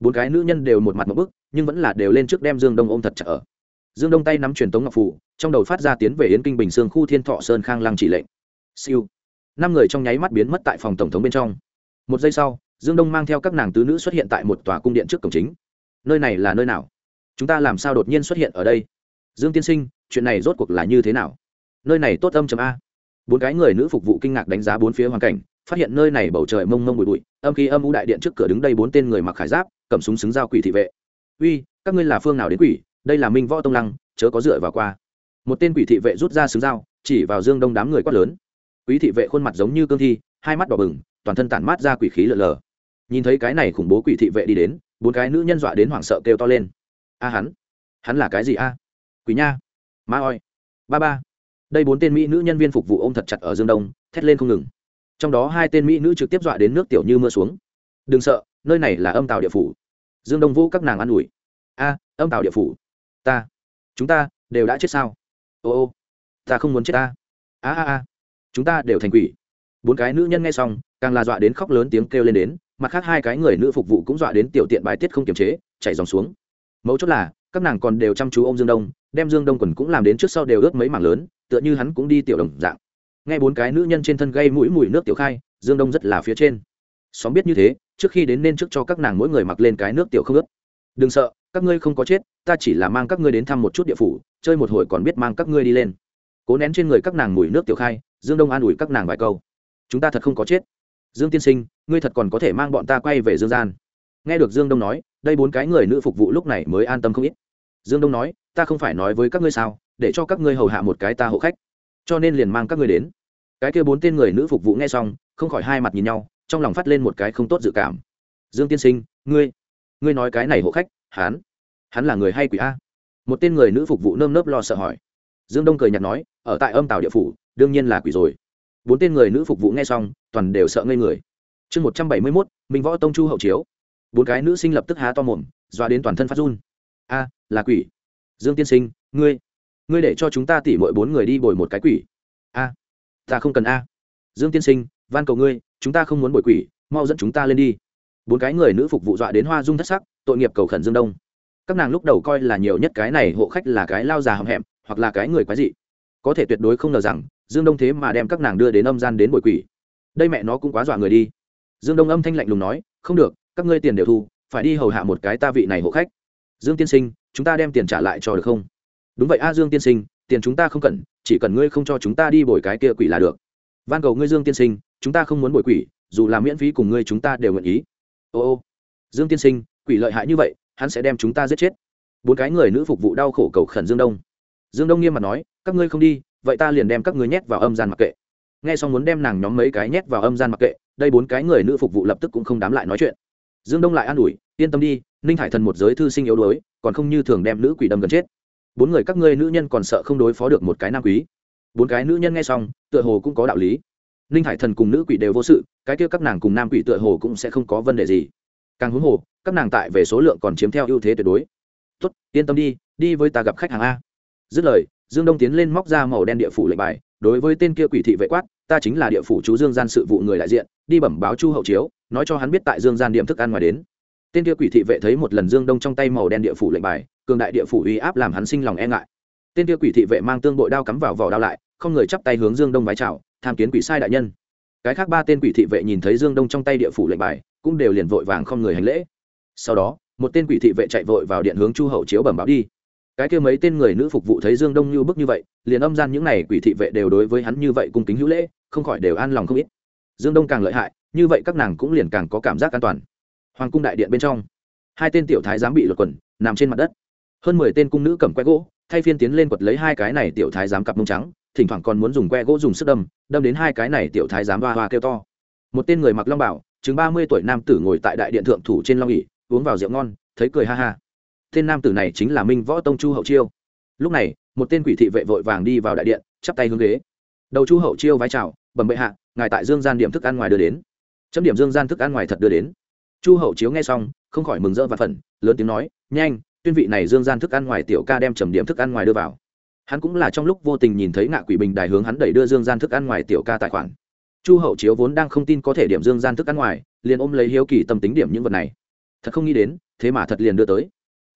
Bốn cái nữ nhân đều một mặt một bức, nhưng vẫn là đều lên trước đem dương đông ôm thật chặt ở. Dương đông tay nắm truyền tống ngọc phủ, trong đầu phát ra tiến về yến kinh bình sương khu thiên thọ sơn khang lăng chỉ lệnh. Siêu. Năm người trong nháy mắt biến mất tại phòng tổng thống bên trong một giây sau, dương đông mang theo các nàng tứ nữ xuất hiện tại một tòa cung điện trước cổng chính. Nơi này là nơi nào? Chúng ta làm sao đột nhiên xuất hiện ở đây? Dương tiên sinh, chuyện này rốt cuộc là như thế nào? Nơi này tốt âm chấm a. Bốn cái người nữ phục vụ kinh ngạc đánh giá bốn phía hoàn cảnh, phát hiện nơi này bầu trời mông mông bụi bụi, âm khí âm u đại điện trước cửa đứng đây bốn tên người mặc khải giáp, cầm súng xứng giao quỷ thị vệ. Uy, các ngươi là phương nào đến quỷ? Đây là minh võ tông lăng, chớ có dựa vào qua. Một tên quỷ thị vệ rút ra xứng dao, chỉ vào dương đông đám người quát lớn. Quý thị vệ khuôn mặt giống như cương thi, hai mắt đỏ bừng toàn thân tản mát ra quỷ khí lờ lờ. Nhìn thấy cái này khủng bố quỷ thị vệ đi đến, bốn cái nữ nhân dọa đến hoảng sợ kêu to lên. A hắn? Hắn là cái gì a? Quỷ nha. Ma oi. Ba ba. Đây bốn tên mỹ nữ nhân viên phục vụ ôm thật chặt ở dương đông, thét lên không ngừng. Trong đó hai tên mỹ nữ trực tiếp dọa đến nước tiểu như mưa xuống. Đừng sợ, nơi này là âm tàu địa phủ. Dương đông vũ các nàng an ủi. A, âm tàu địa phủ. Ta. Chúng ta đều đã chết sao? Ô ô. Ta không muốn chết ta. A a a. Chúng ta đều thành quỷ bốn cái nữ nhân nghe xong, càng là dọa đến khóc lớn tiếng kêu lên đến, mặt khác hai cái người nữ phục vụ cũng dọa đến tiểu tiện bài tiết không kiềm chế, chạy dòng xuống. Mấu chốt là, các nàng còn đều chăm chú ô m dương đông, đem dương đông quần cũng làm đến trước sau đều ướt mấy mảng lớn, tựa như hắn cũng đi tiểu đồng dạng. Nghe bốn cái nữ nhân trên thân gây mũi mùi nước tiểu khai, dương đông rất là phía trên. Xóm biết như thế, trước khi đến nên trước cho các nàng mỗi người mặc lên cái nước tiểu không ướt. Đừng sợ, các ngươi không có chết, ta chỉ là mang các ngươi đến thăm một chút địa phủ, chơi một hồi còn biết mang các ngươi đi lên. Cố nén trên người các nàng mùi nước tiểu khai, dương đông an ủi các nàng vài câu chúng ta thật không có chết. Dương tiên sinh, ngươi thật còn có thể mang bọn ta quay về dương gian. Nghe được dương đông nói, đây bốn cái người nữ phục vụ lúc này mới an tâm không ít. Dương đông nói, ta không phải nói với các ngươi sao, để cho các ngươi hầu hạ một cái ta hộ khách. Cho nên liền mang các ngươi đến. Cái kia bốn tên người nữ phục vụ nghe xong, không khỏi hai mặt nhìn nhau, trong lòng phát lên một cái không tốt dự cảm. Dương tiên sinh, ngươi ngươi nói cái này hộ khách, hắn hắn là người hay quỷ a? Một tên người nữ phục vụ nơm nớp lo sợ hỏi. Dương đông cười nhạt nói, ở tại âm tàu địa phủ, đương nhiên là quỷ rồi bốn tên người nữ phục vụ nghe xong, toàn đều sợ ngây người. Chương một trăm bảy mươi mốt, minh võ tông chu hậu chiếu. Bốn cái nữ sinh lập tức há to mồm, doa đến toàn thân phát run. A, là quỷ. Dương tiên sinh, ngươi ngươi để cho chúng ta tỉ mỗi bốn người đi bồi một cái quỷ. A, ta không cần a. Dương tiên sinh, van cầu ngươi, chúng ta không muốn bồi quỷ, mau dẫn chúng ta lên đi. Bốn cái người nữ phục vụ dọa đến hoa dung thất sắc, tội nghiệp cầu khẩn dương đông. Các nàng lúc đầu coi là nhiều nhất cái này hộ khách là cái lao già hầm hẹm, hoặc là cái người quái dị. Có thể tuyệt đối không ngờ rằng dương đông thế mà đem các nàng đưa đến âm gian đến bồi quỷ. Đây mẹ nó cũng quá dọa người đi. Dương đông âm thanh lạnh lùng nói, không được, các ngươi tiền đều thu, phải đi hầu hạ một cái ta vị này hộ khách. Dương tiên sinh, chúng ta đem tiền trả lại cho được không? Đúng vậy a, dương tiên sinh, tiền chúng ta không cần, chỉ cần ngươi không cho chúng ta đi bồi cái kia quỷ là được. Van cầu ngươi, dương tiên sinh, chúng ta không muốn bồi quỷ, dù là miễn phí cùng ngươi chúng ta đều nguyện ý. Ô ô, dương tiên sinh, quỷ lợi hại như vậy, hắn sẽ đem chúng ta giết chết. Bốn cái người nữ phục vụ đau khổ cầu khẩn dương đông. Dương đông nghiêm mặt nói, các ngươi không đi vậy ta liền đem các ngươi nhét vào âm gian mặc kệ. Nghe xong muốn đem nàng nhóm mấy cái nhét vào âm gian mặc kệ, đây bốn cái người nữ phục vụ lập tức cũng không dám lại nói chuyện. Dương đông lại an ủi, yên tâm đi, ninh hải thần một giới thư sinh yếu đuối, còn không như thường đem nữ quỷ đâm gần chết. Bốn người các ngươi nữ nhân còn sợ không đối phó được một cái nam quý bốn cái nữ nhân nghe xong, tựa hồ cũng có đạo lý. Ninh hải thần cùng nữ quỷ đều vô sự, cái kia các nàng cùng nam quỷ tựa hồ cũng sẽ không có vấn đề gì. Càng huống hồ, các nàng tại về số lượng còn chiếm theo ưu thế tuyệt đối. Tốt, yên tâm đi đi với ta gặp khách hàng a. Dứt lời dương đông tiến lên móc ra màu đen địa phủ lệnh bài, đối với tên kia quỷ thị vệ quát, ta chính là địa phủ chú dương gian sự vụ người đại diện, đi bẩm báo chu hậu chiếu, nói cho hắn biết tại dương gian điểm thức ăn ngoài đến. Tên kia quỷ thị vệ thấy một lần dương đông trong tay màu đen địa phủ lệnh bài, cường đại địa phủ uy áp làm hắn sinh lòng e ngại. Tên kia quỷ thị vệ mang tương bội đao cắm vào vỏ đao lại, không người chắp tay hướng dương đông vái chào, tham kiến quỷ sai đại nhân. Cái khác ba tên quỷ thị vệ nhìn thấy dương đông trong tay địa phủ lệnh bài, cũng đều liền vội vàng không người hành lễ. Sau đó, một tên quỷ thị vệ chạy vội vào điện hướng chu hậu chiếu bẩm báo đi cái kia mấy tên người nữ phục vụ thấy dương đông như bức như vậy, liền âm gian những n à y quỷ thị vệ đều đối với hắn như vậy cung kính hữu lễ, không khỏi đều an lòng không ít. Dương đông càng lợi hại, như vậy các nàng cũng liền càng có cảm giác an toàn. Hoàng cung đại điện bên trong, hai tên tiểu thái giám bị lột quần, nằm trên mặt đất. Hơn mười tên cung nữ cầm que gỗ, thay phiên tiến lên quật lấy hai cái này tiểu thái giám cặp mông trắng, thỉnh thoảng còn muốn dùng que gỗ dùng sức đâm đâm đến hai cái này tiểu thái giám hoa hoa kêu to. Một tên người mặc long bảo, chừng ba mươi tuổi nam tử ngồi tại đại điện thượng thủ trên long ỉ uống vào rượu ngon, thấy cười ha ha tên nam tử này chính là minh võ tông chu hậu chiêu. Lúc này, một tên quỷ thị vệ vội vàng đi vào đại điện, chắp tay hướng ghế. Đầu chu hậu chiêu vai chào, bẩm bệ hạ, ngài tại dương gian điểm thức ăn ngoài đưa đến. Chấm điểm dương gian thức ăn ngoài thật đưa đến. Chu hậu chiếu nghe xong, không khỏi mừng rỡ và phần lớn tiếng nói, nhanh, tuyên vị này dương gian thức ăn ngoài tiểu ca đem trầm điểm thức ăn ngoài đưa vào. Hắn cũng là trong lúc vô tình nhìn thấy ngạ quỷ bình đài hướng hắn đẩy đưa dương gian thức ăn ngoài tiểu ca tài khoản. Chu hậu chiếu vốn đang không tin có thể điểm dương gian thức ăn ngoài, liền ôm lấy hiếu kỳ tâm tính điểm những vật này. Thật không nghĩ đến, thế mà thật liền đưa tới.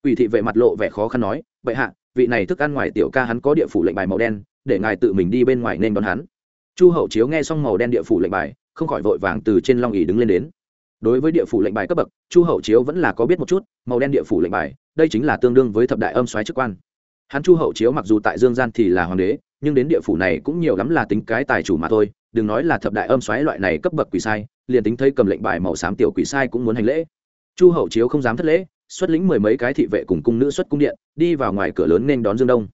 Quỷ thị vệ mặt lộ vẻ khó khăn nói vậy hạ, vị này thức ăn ngoài tiểu ca hắn có địa phủ lệnh bài màu đen, để ngài tự mình đi bên ngoài nên đón hắn. Chu hậu chiếu nghe xong màu đen địa phủ lệnh bài, không khỏi vội vàng từ trên long ỷ đứng lên đến. Đối với địa phủ lệnh bài cấp bậc, chu hậu chiếu vẫn là có biết một chút, màu đen địa phủ lệnh bài, đây chính là tương đương với thập đại âm soái chức quan. Hắn chu hậu chiếu mặc dù tại dương gian thì là hoàng đế, nhưng đến địa phủ này cũng nhiều lắm là tính cái tài chủ mà thôi, đừng nói là thập đại âm xoáy loại này cấp bậc quỷ sai, liền tính thấy cầm lệnh bài màu xám tiểu quỷ sai cũng muốn hành lễ. Chu hậu chiếu không dám thất lễ xuất lĩnh mười mấy cái thị vệ cùng cung nữ xuất cung điện, đi vào ngoài cửa lớn nên đón dương đông.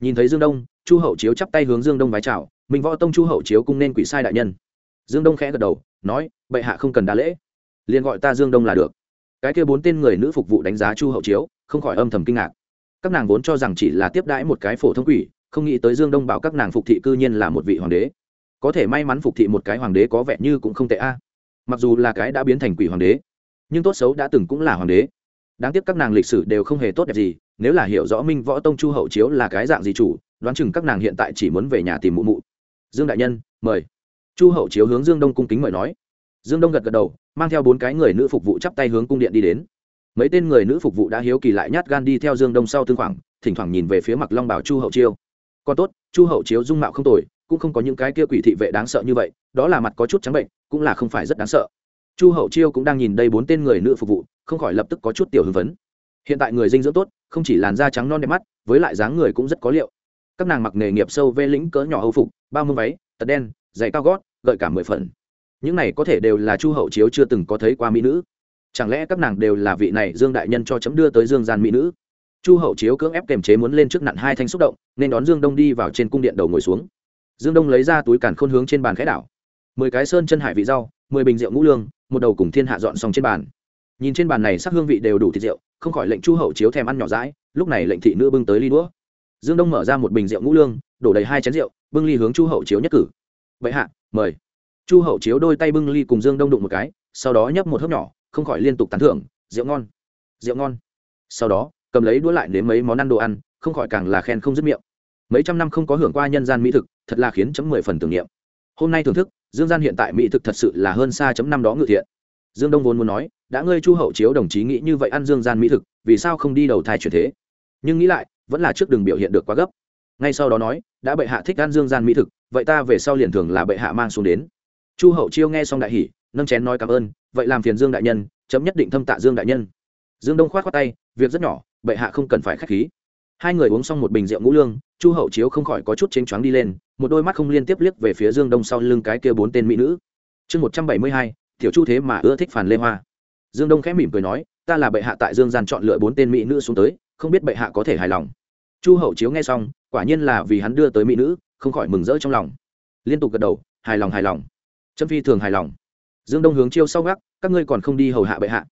Nhìn thấy dương đông, chu hậu chiếu chắp tay hướng dương đông vái chào mình võ tông chu hậu chiếu cung nên quỷ sai đại nhân. Dương đông khẽ gật đầu, nói, bệ hạ không cần đa lễ. Liền gọi ta dương đông là được. Cái kia bốn tên người nữ phục vụ đánh giá chu hậu chiếu, không khỏi âm thầm kinh ngạc. Các nàng vốn cho rằng chỉ là tiếp đãi một cái phổ thông quỷ, không nghĩ tới dương đông bảo các nàng phục thị cư nhiên là một vị hoàng đế. Có thể may mắn phục thị một cái hoàng đế có vẻ như cũng không tệ a. Mặc dù là cái đã biến thành quỷ hoàng đế, nhưng tốt xấu đã từng cũng là hoàng đế đáng tiếc các nàng lịch sử đều không hề tốt đẹp gì, nếu là hiểu rõ minh võ tông chu hậu chiếu là cái dạng gì chủ, đoán chừng các nàng hiện tại chỉ muốn về nhà tìm mụ mụ. Dương đại nhân, mời. Chu hậu chiếu hướng dương đông cung kính mời nói. Dương đông gật gật đầu, mang theo bốn cái người nữ phục vụ chắp tay hướng cung điện đi đến. Mấy tên người nữ phục vụ đã hiếu kỳ lại nhát gan đi theo dương đông sau tương khoảng, thỉnh thoảng nhìn về phía mặt long bảo chu hậu chiêu. Còn tốt, chu hậu chiếu dung mạo không tồi, cũng không có những cái kia quỷ thị vệ đáng sợ như vậy, đó là mặt có chút trắng bệnh, cũng là không phải rất đáng sợ chu hậu chiêu cũng đang nhìn đây bốn tên người nữ phục vụ, không khỏi lập tức có chút tiểu hưng phấn. Hiện tại người dinh dưỡng tốt, không chỉ làn da trắng non đẹp mắt, với lại dáng người cũng rất có liệu. Các nàng mặc nghề nghiệp sâu vê lĩnh cỡ nhỏ hầu phục, bao mông váy, tật đen, giày cao gót, gợi cả mười phần. Những này có thể đều là chu hậu chiếu chưa từng có thấy qua mỹ nữ. Chẳng lẽ các nàng đều là vị này dương đại nhân cho chấm đưa tới dương gian mỹ nữ? Chu hậu chiếu cưỡng ép kềm chế muốn lên trước nặn hai thanh xúc động, nên đón dương đông đi vào trên cung điện đầu ngồi xuống. Dương đông lấy ra túi càn khôn hướng trên bàn khẽ đảo. Mười cái sơn chân hải vị rau, mười bình rượu ngũ lương một đầu cùng thiên hạ dọn xong trên bàn. Nhìn trên bàn này sắc hương vị đều đủ thịt rượu, không khỏi lệnh chu hậu chiếu thèm ăn nhỏ rãi lúc này lệnh thị nữ bưng tới ly đũa. Dương đông mở ra một bình rượu ngũ lương, đổ đầy hai chén rượu, bưng ly hướng chu hậu chiếu nhất cử. Vậy hạ, mời. Chu hậu chiếu đôi tay bưng ly cùng dương đông đụng một cái, sau đó nhấp một hớp nhỏ, không khỏi liên tục tán thưởng, rượu ngon rượu ngon. Sau đó, cầm lấy đũa lại nếm mấy món ăn đồ ăn, không khỏi càng là khen không dứt miệng. Mấy trăm năm không có hưởng qua nhân gian mỹ thực, thật là khiến chấm mười phần tưởng niệm. Hôm nay thưởng thức dương gian hiện tại mỹ thực thật sự là hơn xa chấm năm đó ngự thiện. Dương đông vốn muốn nói, đã ngươi chu hậu chiếu đồng chí nghĩ như vậy ăn dương gian mỹ thực, vì sao không đi đầu thai chuyển thế? Nhưng nghĩ lại, vẫn là trước đường biểu hiện được quá gấp. Ngay sau đó nói, đã bệ hạ thích ăn dương gian mỹ thực, vậy ta về sau liền thường là bệ hạ mang xuống đến. Chu hậu chiêu nghe xong đại hỉ, nâng chén nói cảm ơn, vậy làm phiền dương đại nhân, chấm nhất định thâm tạ dương đại nhân. Dương đông khoát khoát tay, việc rất nhỏ, bệ hạ không cần phải k h á c h khí. Hai người uống xong một bình rượu ngũ lương, chu hậu chiếu không khỏi có chút chênh choáng đi lên một đôi mắt không liên tiếp liếc về phía dương đông sau lưng cái kia bốn tên mỹ nữ. Chương một trăm bảy mươi hai, tiểu chu thế mà ưa thích phản lê hoa. Dương đông khẽ mỉm cười nói, ta là bệ hạ tại dương gian chọn lựa bốn tên mỹ nữ xuống tới, không biết bệ hạ có thể hài lòng. Chu hậu chiếu nghe xong, quả nhiên là vì hắn đưa tới mỹ nữ, không khỏi mừng rỡ trong lòng. Liên tục gật đầu, hài lòng hài lòng. Trâm phi thường hài lòng. Dương đông hướng chiêu sau gác, các ngươi còn không đi hầu hạ bệ hạ?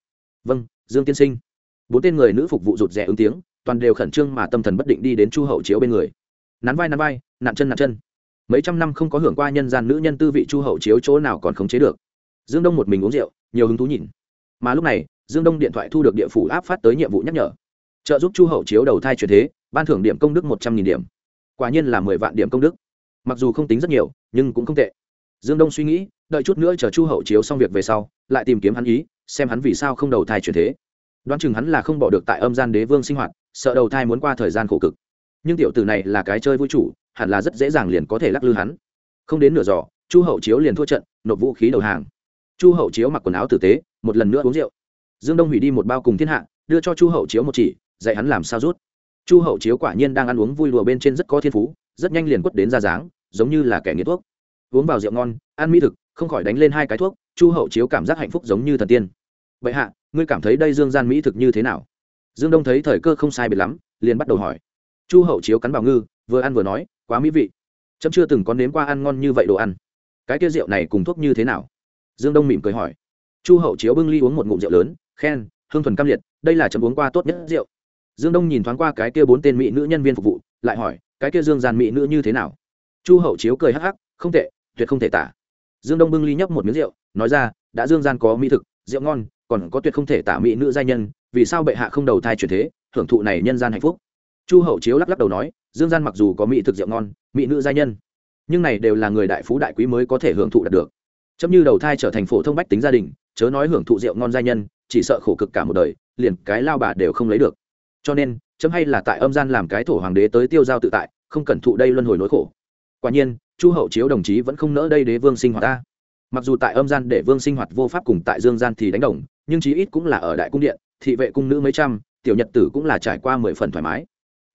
Vâng dương tiên sinh. Bốn tên người nữ phục vụ rụt rè ứng tiếng, toàn đều khẩn trương mà tâm thần bất định đi đến chu hậu chiếu bên người. Nắn vai nắn vai nạn chân nạn chân mấy trăm năm không có hưởng qua nhân gian nữ nhân tư vị chu hậu chiếu chỗ nào còn khống chế được. Dương đông một mình uống rượu, nhiều hứng thú nhìn. Mà lúc này, dương đông điện thoại thu được địa phủ áp phát tới nhiệm vụ nhắc nhở. Trợ giúp chu hậu chiếu đầu thai chuyển thế, ban thưởng điểm công đức một trăm nghìn điểm. Quả nhiên là mười vạn điểm công đức. Mặc dù không tính rất nhiều, nhưng cũng không tệ. Dương đông suy nghĩ, đợi chút nữa chờ chu hậu chiếu xong việc về sau, lại tìm kiếm hắn ý, xem hắn vì sao không đầu thai chuyển thế. Đoán chừng hắn là không bỏ được tại âm gian đế vương sinh hoạt, sợ đầu thai muốn qua thời gian khổ cực. Nhưng tiểu tử này là cái chơi vui chủ hẳn là rất dễ dàng liền có thể lắc lư hắn. Không đến nửa giỏ chu hậu chiếu liền thua trận, nộp vũ khí đầu hàng. Chu hậu chiếu mặc quần áo tử tế, một lần nữa uống rượu. Dương đông hủy đi một bao cùng thiên hạ, đưa cho chu hậu chiếu một chỉ, dạy hắn làm sao rút. Chu hậu chiếu quả nhiên đang ăn uống vui lùa bên trên rất có thiên phú, rất nhanh liền quất đến ra dáng, giống như là kẻ nghiện thuốc. Uống vào rượu ngon, ăn mỹ thực, không khỏi đánh lên hai cái thuốc, chu hậu chiếu cảm giác hạnh phúc giống như thần tiên. Vậy hạ, ngươi cảm thấy đây dương gian mỹ thực như thế nào? Dương đông thấy thời cơ không sai biệt lắm, liền bắt đầu hỏi. Chu hậu chiếu cắn bào ngư vừa ăn vừa nói, quá mỹ vị. Trâm chưa từng có nếm qua ăn ngon như vậy đồ ăn. Cái kia rượu này cùng thuốc như thế nào? Dương đông mỉm cười hỏi. Chu hậu chiếu bưng ly uống một ngụm rượu lớn, khen, hương thuần cam liệt, đây là chấm uống qua tốt nhất rượu. Dương đông nhìn thoáng qua cái kia bốn tên mỹ nữ nhân viên phục vụ, lại hỏi, cái kia dương gian mỹ nữ như thế nào? Chu hậu chiếu cười hắc hắc, không tệ, tuyệt không thể tả. Dương đông bưng ly nhấp một miếng rượu, nói ra, đã dương gian có mỹ thực, rượu ngon, còn có tuyệt không thể tả mỹ nữ giai nhân, vì sao bệ hạ không đầu thai chuyển thế, hưởng thụ này nhân gian hạnh phúc? Chu hậu chiếu lắc lắc đầu nói dương gian mặc dù có mỹ thực rượu ngon, mỹ nữ gia nhân, nhưng này đều là người đại phú đại quý mới có thể hưởng thụ đạt được. Chấm như đầu thai trở thành phổ thông bách tính gia đình, chớ nói hưởng thụ rượu ngon gia nhân, chỉ sợ khổ cực cả một đời, liền cái lao bà đều không lấy được. Cho nên, chấm hay là tại âm gian làm cái thổ hoàng đế tới tiêu giao tự tại, không cẩn thụ đây luân hồi nỗi khổ. Quả nhiên, chu hậu chiếu đồng chí vẫn không nỡ đây đế vương sinh hoạt ta. Mặc dù tại âm gian để vương sinh hoạt vô pháp cùng tại dương gian thì đánh đồng, nhưng chí ít cũng là ở đại cung điện, thị vệ cung nữ mấy trăm, tiểu nhật tử cũng là trải qua mười phần thoải mái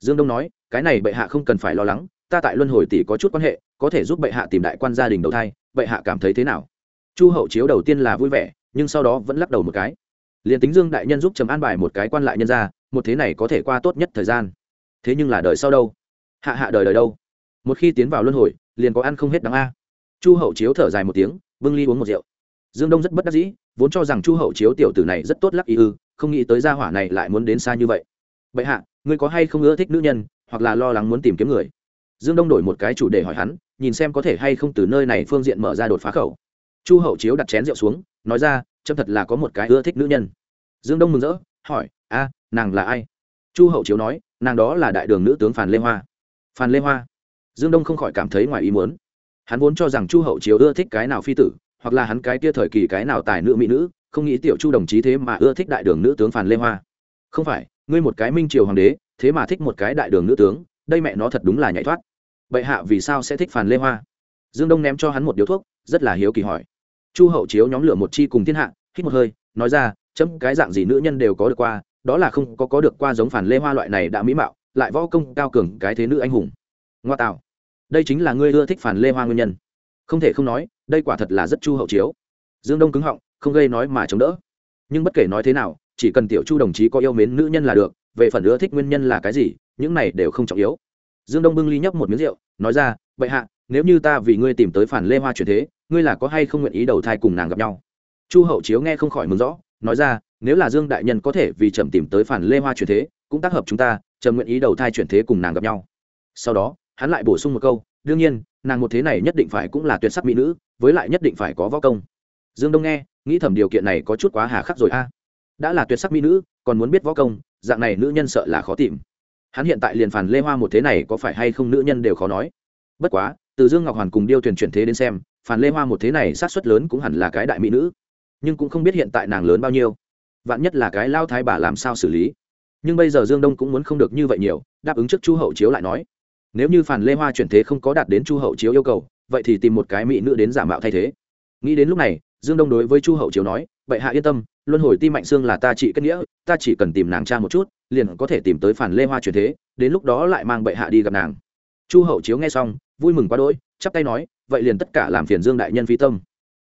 dương đông nói, cái này bệ hạ không cần phải lo lắng, ta tại luân hồi tỷ có chút quan hệ, có thể giúp bệ hạ tìm đại quan gia đình đầu thai, bệ hạ cảm thấy thế nào? Chu hậu chiếu đầu tiên là vui vẻ, nhưng sau đó vẫn lắc đầu một cái. Liền tính dương đại nhân giúp trầm an bài một cái quan lại nhân ra một thế này có thể qua tốt nhất thời gian. Thế nhưng là đời sau đâu? Hạ hạ đời đời đâu? Một khi tiến vào luân hồi, liền có ăn không hết đáng a. Chu hậu chiếu thở dài một tiếng, bưng ly uống một rượu. Dương đông rất bất đắc dĩ, vốn cho rằng chu hậu chiếu tiểu tử này rất tốt lắc ý ư, không nghĩ tới gia hỏa này lại muốn đến xa như vậy. Bệ hạ ngươi có hay không ưa thích nữ nhân, hoặc là lo lắng muốn tìm kiếm người? Dương đông đổi một cái chủ đề hỏi hắn, nhìn xem có thể hay không từ nơi này phương diện mở ra đột phá khẩu. Chu hậu chiếu đặt chén rượu xuống, nói ra, chấm thật là có một cái ưa thích nữ nhân. Dương đông mừng rỡ, hỏi, a, nàng là ai? Chu hậu chiếu nói, nàng đó là đại đường nữ tướng phàn lê hoa. Phàn lê hoa? Dương đông không khỏi cảm thấy ngoài ý muốn. Hắn vốn cho rằng chu hậu chiếu ưa thích cái nào phi tử, hoặc là hắn cái kia thời kỳ cái nào tài nữ mỹ nữ, không nghĩ tiểu chu đồng chí thế mà ưa thích đại đường nữ tướng phàn lê hoa. Không phải ngươi một cái minh triều hoàng đế, thế mà thích một cái đại đường nữ tướng, đây mẹ nó thật đúng là nhảy thoát. Bệ hạ vì sao sẽ thích phàn lê hoa? Dương đông ném cho hắn một điếu thuốc, rất là hiếu kỳ hỏi. Chu hậu chiếu nhóm lửa một chi cùng thiên hạ, hít một hơi, nói ra, chấm cái dạng gì nữ nhân đều có được qua, đó là không có có được qua giống phản lê hoa loại này đã mỹ mạo, lại võ công cao cường cái thế nữ anh hùng. Ngoa tạo. Đây chính là ngươi ưa thích phản lê hoa nguyên nhân. Không thể không nói, đây quả thật là rất chu hậu chiếu. Dương đông cứng họng, không gây nói mà chống đỡ. Nhưng bất kể nói thế nào chỉ cần tiểu chu đồng chí có yêu mến nữ nhân là được, về phần ưa thích nguyên nhân là cái gì, những này đều không trọng yếu. Dương đông bưng ly nhấp một miếng rượu, nói ra vậy hạ, nếu như ta vì ngươi tìm tới phản lê hoa truyền thế, ngươi là có hay không nguyện ý đầu thai cùng nàng gặp nhau? Chu hậu chiếu nghe không khỏi mừng rõ, nói ra, nếu là dương đại nhân có thể vì trầm tìm tới phản lê hoa truyền thế, cũng tác hợp chúng ta trầm nguyện ý đầu thai chuyển thế cùng nàng gặp nhau. Sau đó, hắn lại bổ sung một câu, đương nhiên, nàng một thế này nhất định phải cũng là tuyệt sắc mỹ nữ, với lại nhất định phải có võ công. Dương đông nghe, nghĩ thầm điều kiện này có chút quá hà khắc rồi a đã là tuyệt sắc mỹ nữ, còn muốn biết võ công, dạng này nữ nhân sợ là khó tìm. Hắn hiện tại liền phản lê hoa một thế này có phải hay không nữ nhân đều khó nói. Bất quá, từ dương ngọc hoàn cùng điêu thuyền chuyển thế đến xem, phản lê hoa một thế này sát xuất lớn cũng hẳn là cái đại mỹ nữ. Nhưng cũng không biết hiện tại nàng lớn bao nhiêu. Vạn nhất là cái lao thái bà làm sao xử lý. Nhưng bây giờ dương đông cũng muốn không được như vậy nhiều, đáp ứng trước chu hậu chiếu lại nói. Nếu như phản lê hoa chuyển thế không có đạt đến chu hậu chiếu yêu cầu, vậy thì tìm một cái mỹ nữ đến giả mạo thay thế. Nghĩ đến lúc này, dương đông đối với chu hậu chiếu nói vậy hạ yên tâm luân hồi ti mạnh xương là ta trị kết nghĩa, ta chỉ cần tìm nàng cha một chút, liền có thể tìm tới phản lê hoa chuyển thế, đến lúc đó lại mang bệ hạ đi gặp nàng. Chu hậu chiếu nghe xong, vui mừng quá đỗi, chắp tay nói, vậy liền tất cả làm phiền dương đại nhân phi tâm.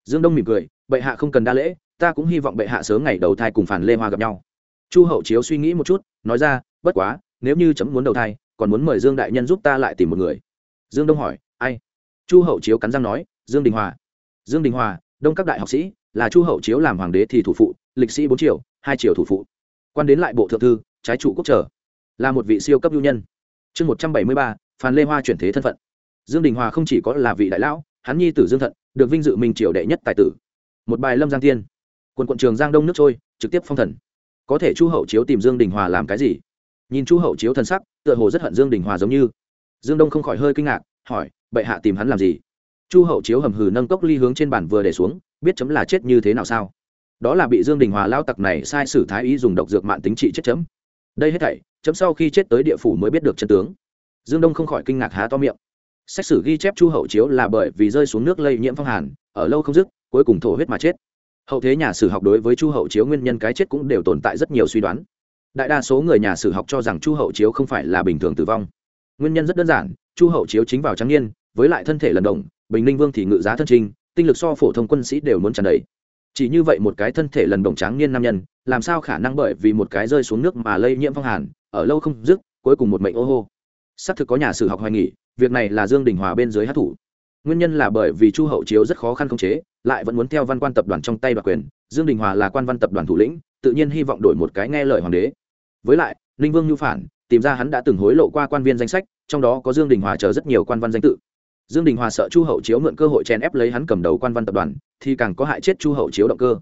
Dương đông mỉm cười, bệ hạ không cần đa lễ, ta cũng hy vọng bệ hạ sớm ngày đầu thai cùng phản lê hoa gặp nhau. Chu hậu chiếu suy nghĩ một chút, nói ra, bất quá, nếu như chấm muốn đầu thai, còn muốn mời dương đại nhân giúp ta lại tìm một người. Dương đông hỏi, ai? Chu hậu chiếu cắn răng nói, dương đình hòa. Dương đình hòa, đông các đại học sĩ, là chu hậu chiếu làm hoàng đế thì thủ phụ lịch sĩ bốn triều, hai triều thủ phụ. Quan đến lại bộ thượng thư, trái trụ quốc trở. Là một vị siêu cấp ưu nhân. Chương một trăm bảy mươi ba phan lê hoa chuyển thế thân phận. Dương đình hòa không chỉ có là vị đại lão, hắn nhi tử dương thận, được vinh dự mình triều đệ nhất tài tử. Một bài lâm giang tiên. Quần quận trường giang đông nước trôi, trực tiếp phong thần. Có thể chu hậu chiếu tìm dương đình hòa làm cái gì? Nhìn chu hậu chiếu thân sắc, tựa hồ rất hận dương đình hòa giống như. Dương đông không khỏi hơi kinh ngạc, hỏi, bệ hạ tìm hắn làm gì? Chu hậu chiếu hầm hừ nâng cốc ly hướng trên bàn vừa để xuống, biết chấm là chết như thế nào sao? Đó là bị dương đình hòa lao tặc này sai sử thái ý dùng độc dược mạng tính trị chết chấm. Đây hết thảy, chấm sau khi chết tới địa phủ mới biết được chân tướng. Dương đông không khỏi kinh ngạc há to miệng. Xét xử ghi chép chu hậu chiếu là bởi vì rơi xuống nước lây nhiễm phong hàn, ở lâu không dứt, cuối cùng thổ huyết mà chết. Hậu thế nhà sử học đối với chu hậu chiếu nguyên nhân cái chết cũng đều tồn tại rất nhiều suy đoán. Đại đa số người nhà sử học cho rằng chu hậu chiếu không phải là bình thường tử vong. Nguyên nhân rất đơn giản, chu hậu chiếu chính vào trắng niên, với lại thân thể lần động, bình ninh vương thì ngự giá thân trinh tinh lực so phổ thông quân sĩ đều muốn tràn đầy chỉ như vậy một cái thân thể lần đồng tráng niên nam nhân, làm sao khả năng bởi vì một cái rơi xuống nước mà lây nhiễm phong hàn, ở lâu không dứt, cuối cùng một mệnh ô hô. Xác thực có nhà sử học hoài nghỉ, việc này là dương đình hòa bên dưới hát thủ. Nguyên nhân là bởi vì chu hậu chiếu rất khó khăn khống chế, lại vẫn muốn theo văn quan tập đoàn trong tay đoạt quyền. Dương đình hòa là quan văn tập đoàn thủ lĩnh, tự nhiên hy vọng đổi một cái nghe lời hoàng đế. Với lại, ninh vương nhu phản, tìm ra hắn đã từng hối lộ qua quan viên danh sách, trong đó có dương đình hòa chờ rất nhiều quan văn danh tự. Dương đình hòa sợ chu hậu chiếu mượn cơ hội chèn ép lấy hắn cầm đầu quan văn tập đoàn thì càng có hại chết chu hậu chiếu động cơ.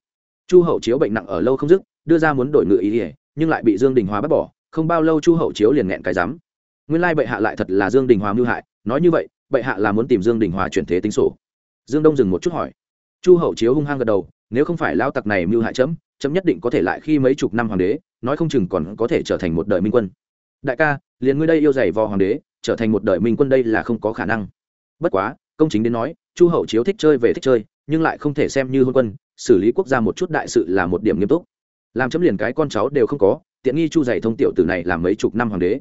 Chu hậu chiếu bệnh nặng ở lâu không dứt, đưa ra muốn đổi ngự ý ỉa, nhưng lại bị dương đình hòa bắt bỏ, không bao lâu chu hậu chiếu liền nghẹn cái rắm nguyên lai bệ hạ lại thật là dương đình hòa mưu hại, nói như vậy, bệ hạ là muốn tìm dương đình hòa chuyển thế tính sổ. Dương đông dừng một chút hỏi. Chu hậu chiếu hung hăng gật đầu, nếu không phải lao tặc này mưu hại chấm chấm nhất định có thể lại khi mấy chục năm hoàng đế, nói không chừng còn có thể trở thành một đời minh quân. Đại ca, liền ngươi đây yêu dày vò hoàng đế, trở thành một đời minh quân đây là không có khả năng. Bất quá, công chính đến nói, chu hậu chiếu thích chơi về thích chơi nhưng lại không thể xem như hôn quân, xử lý quốc gia một chút đại sự là một điểm nghiêm túc. Làm chấm liền cái con cháu đều không có, tiện nghi chu dày thông tiểu tử này làm mấy chục năm hoàng đế.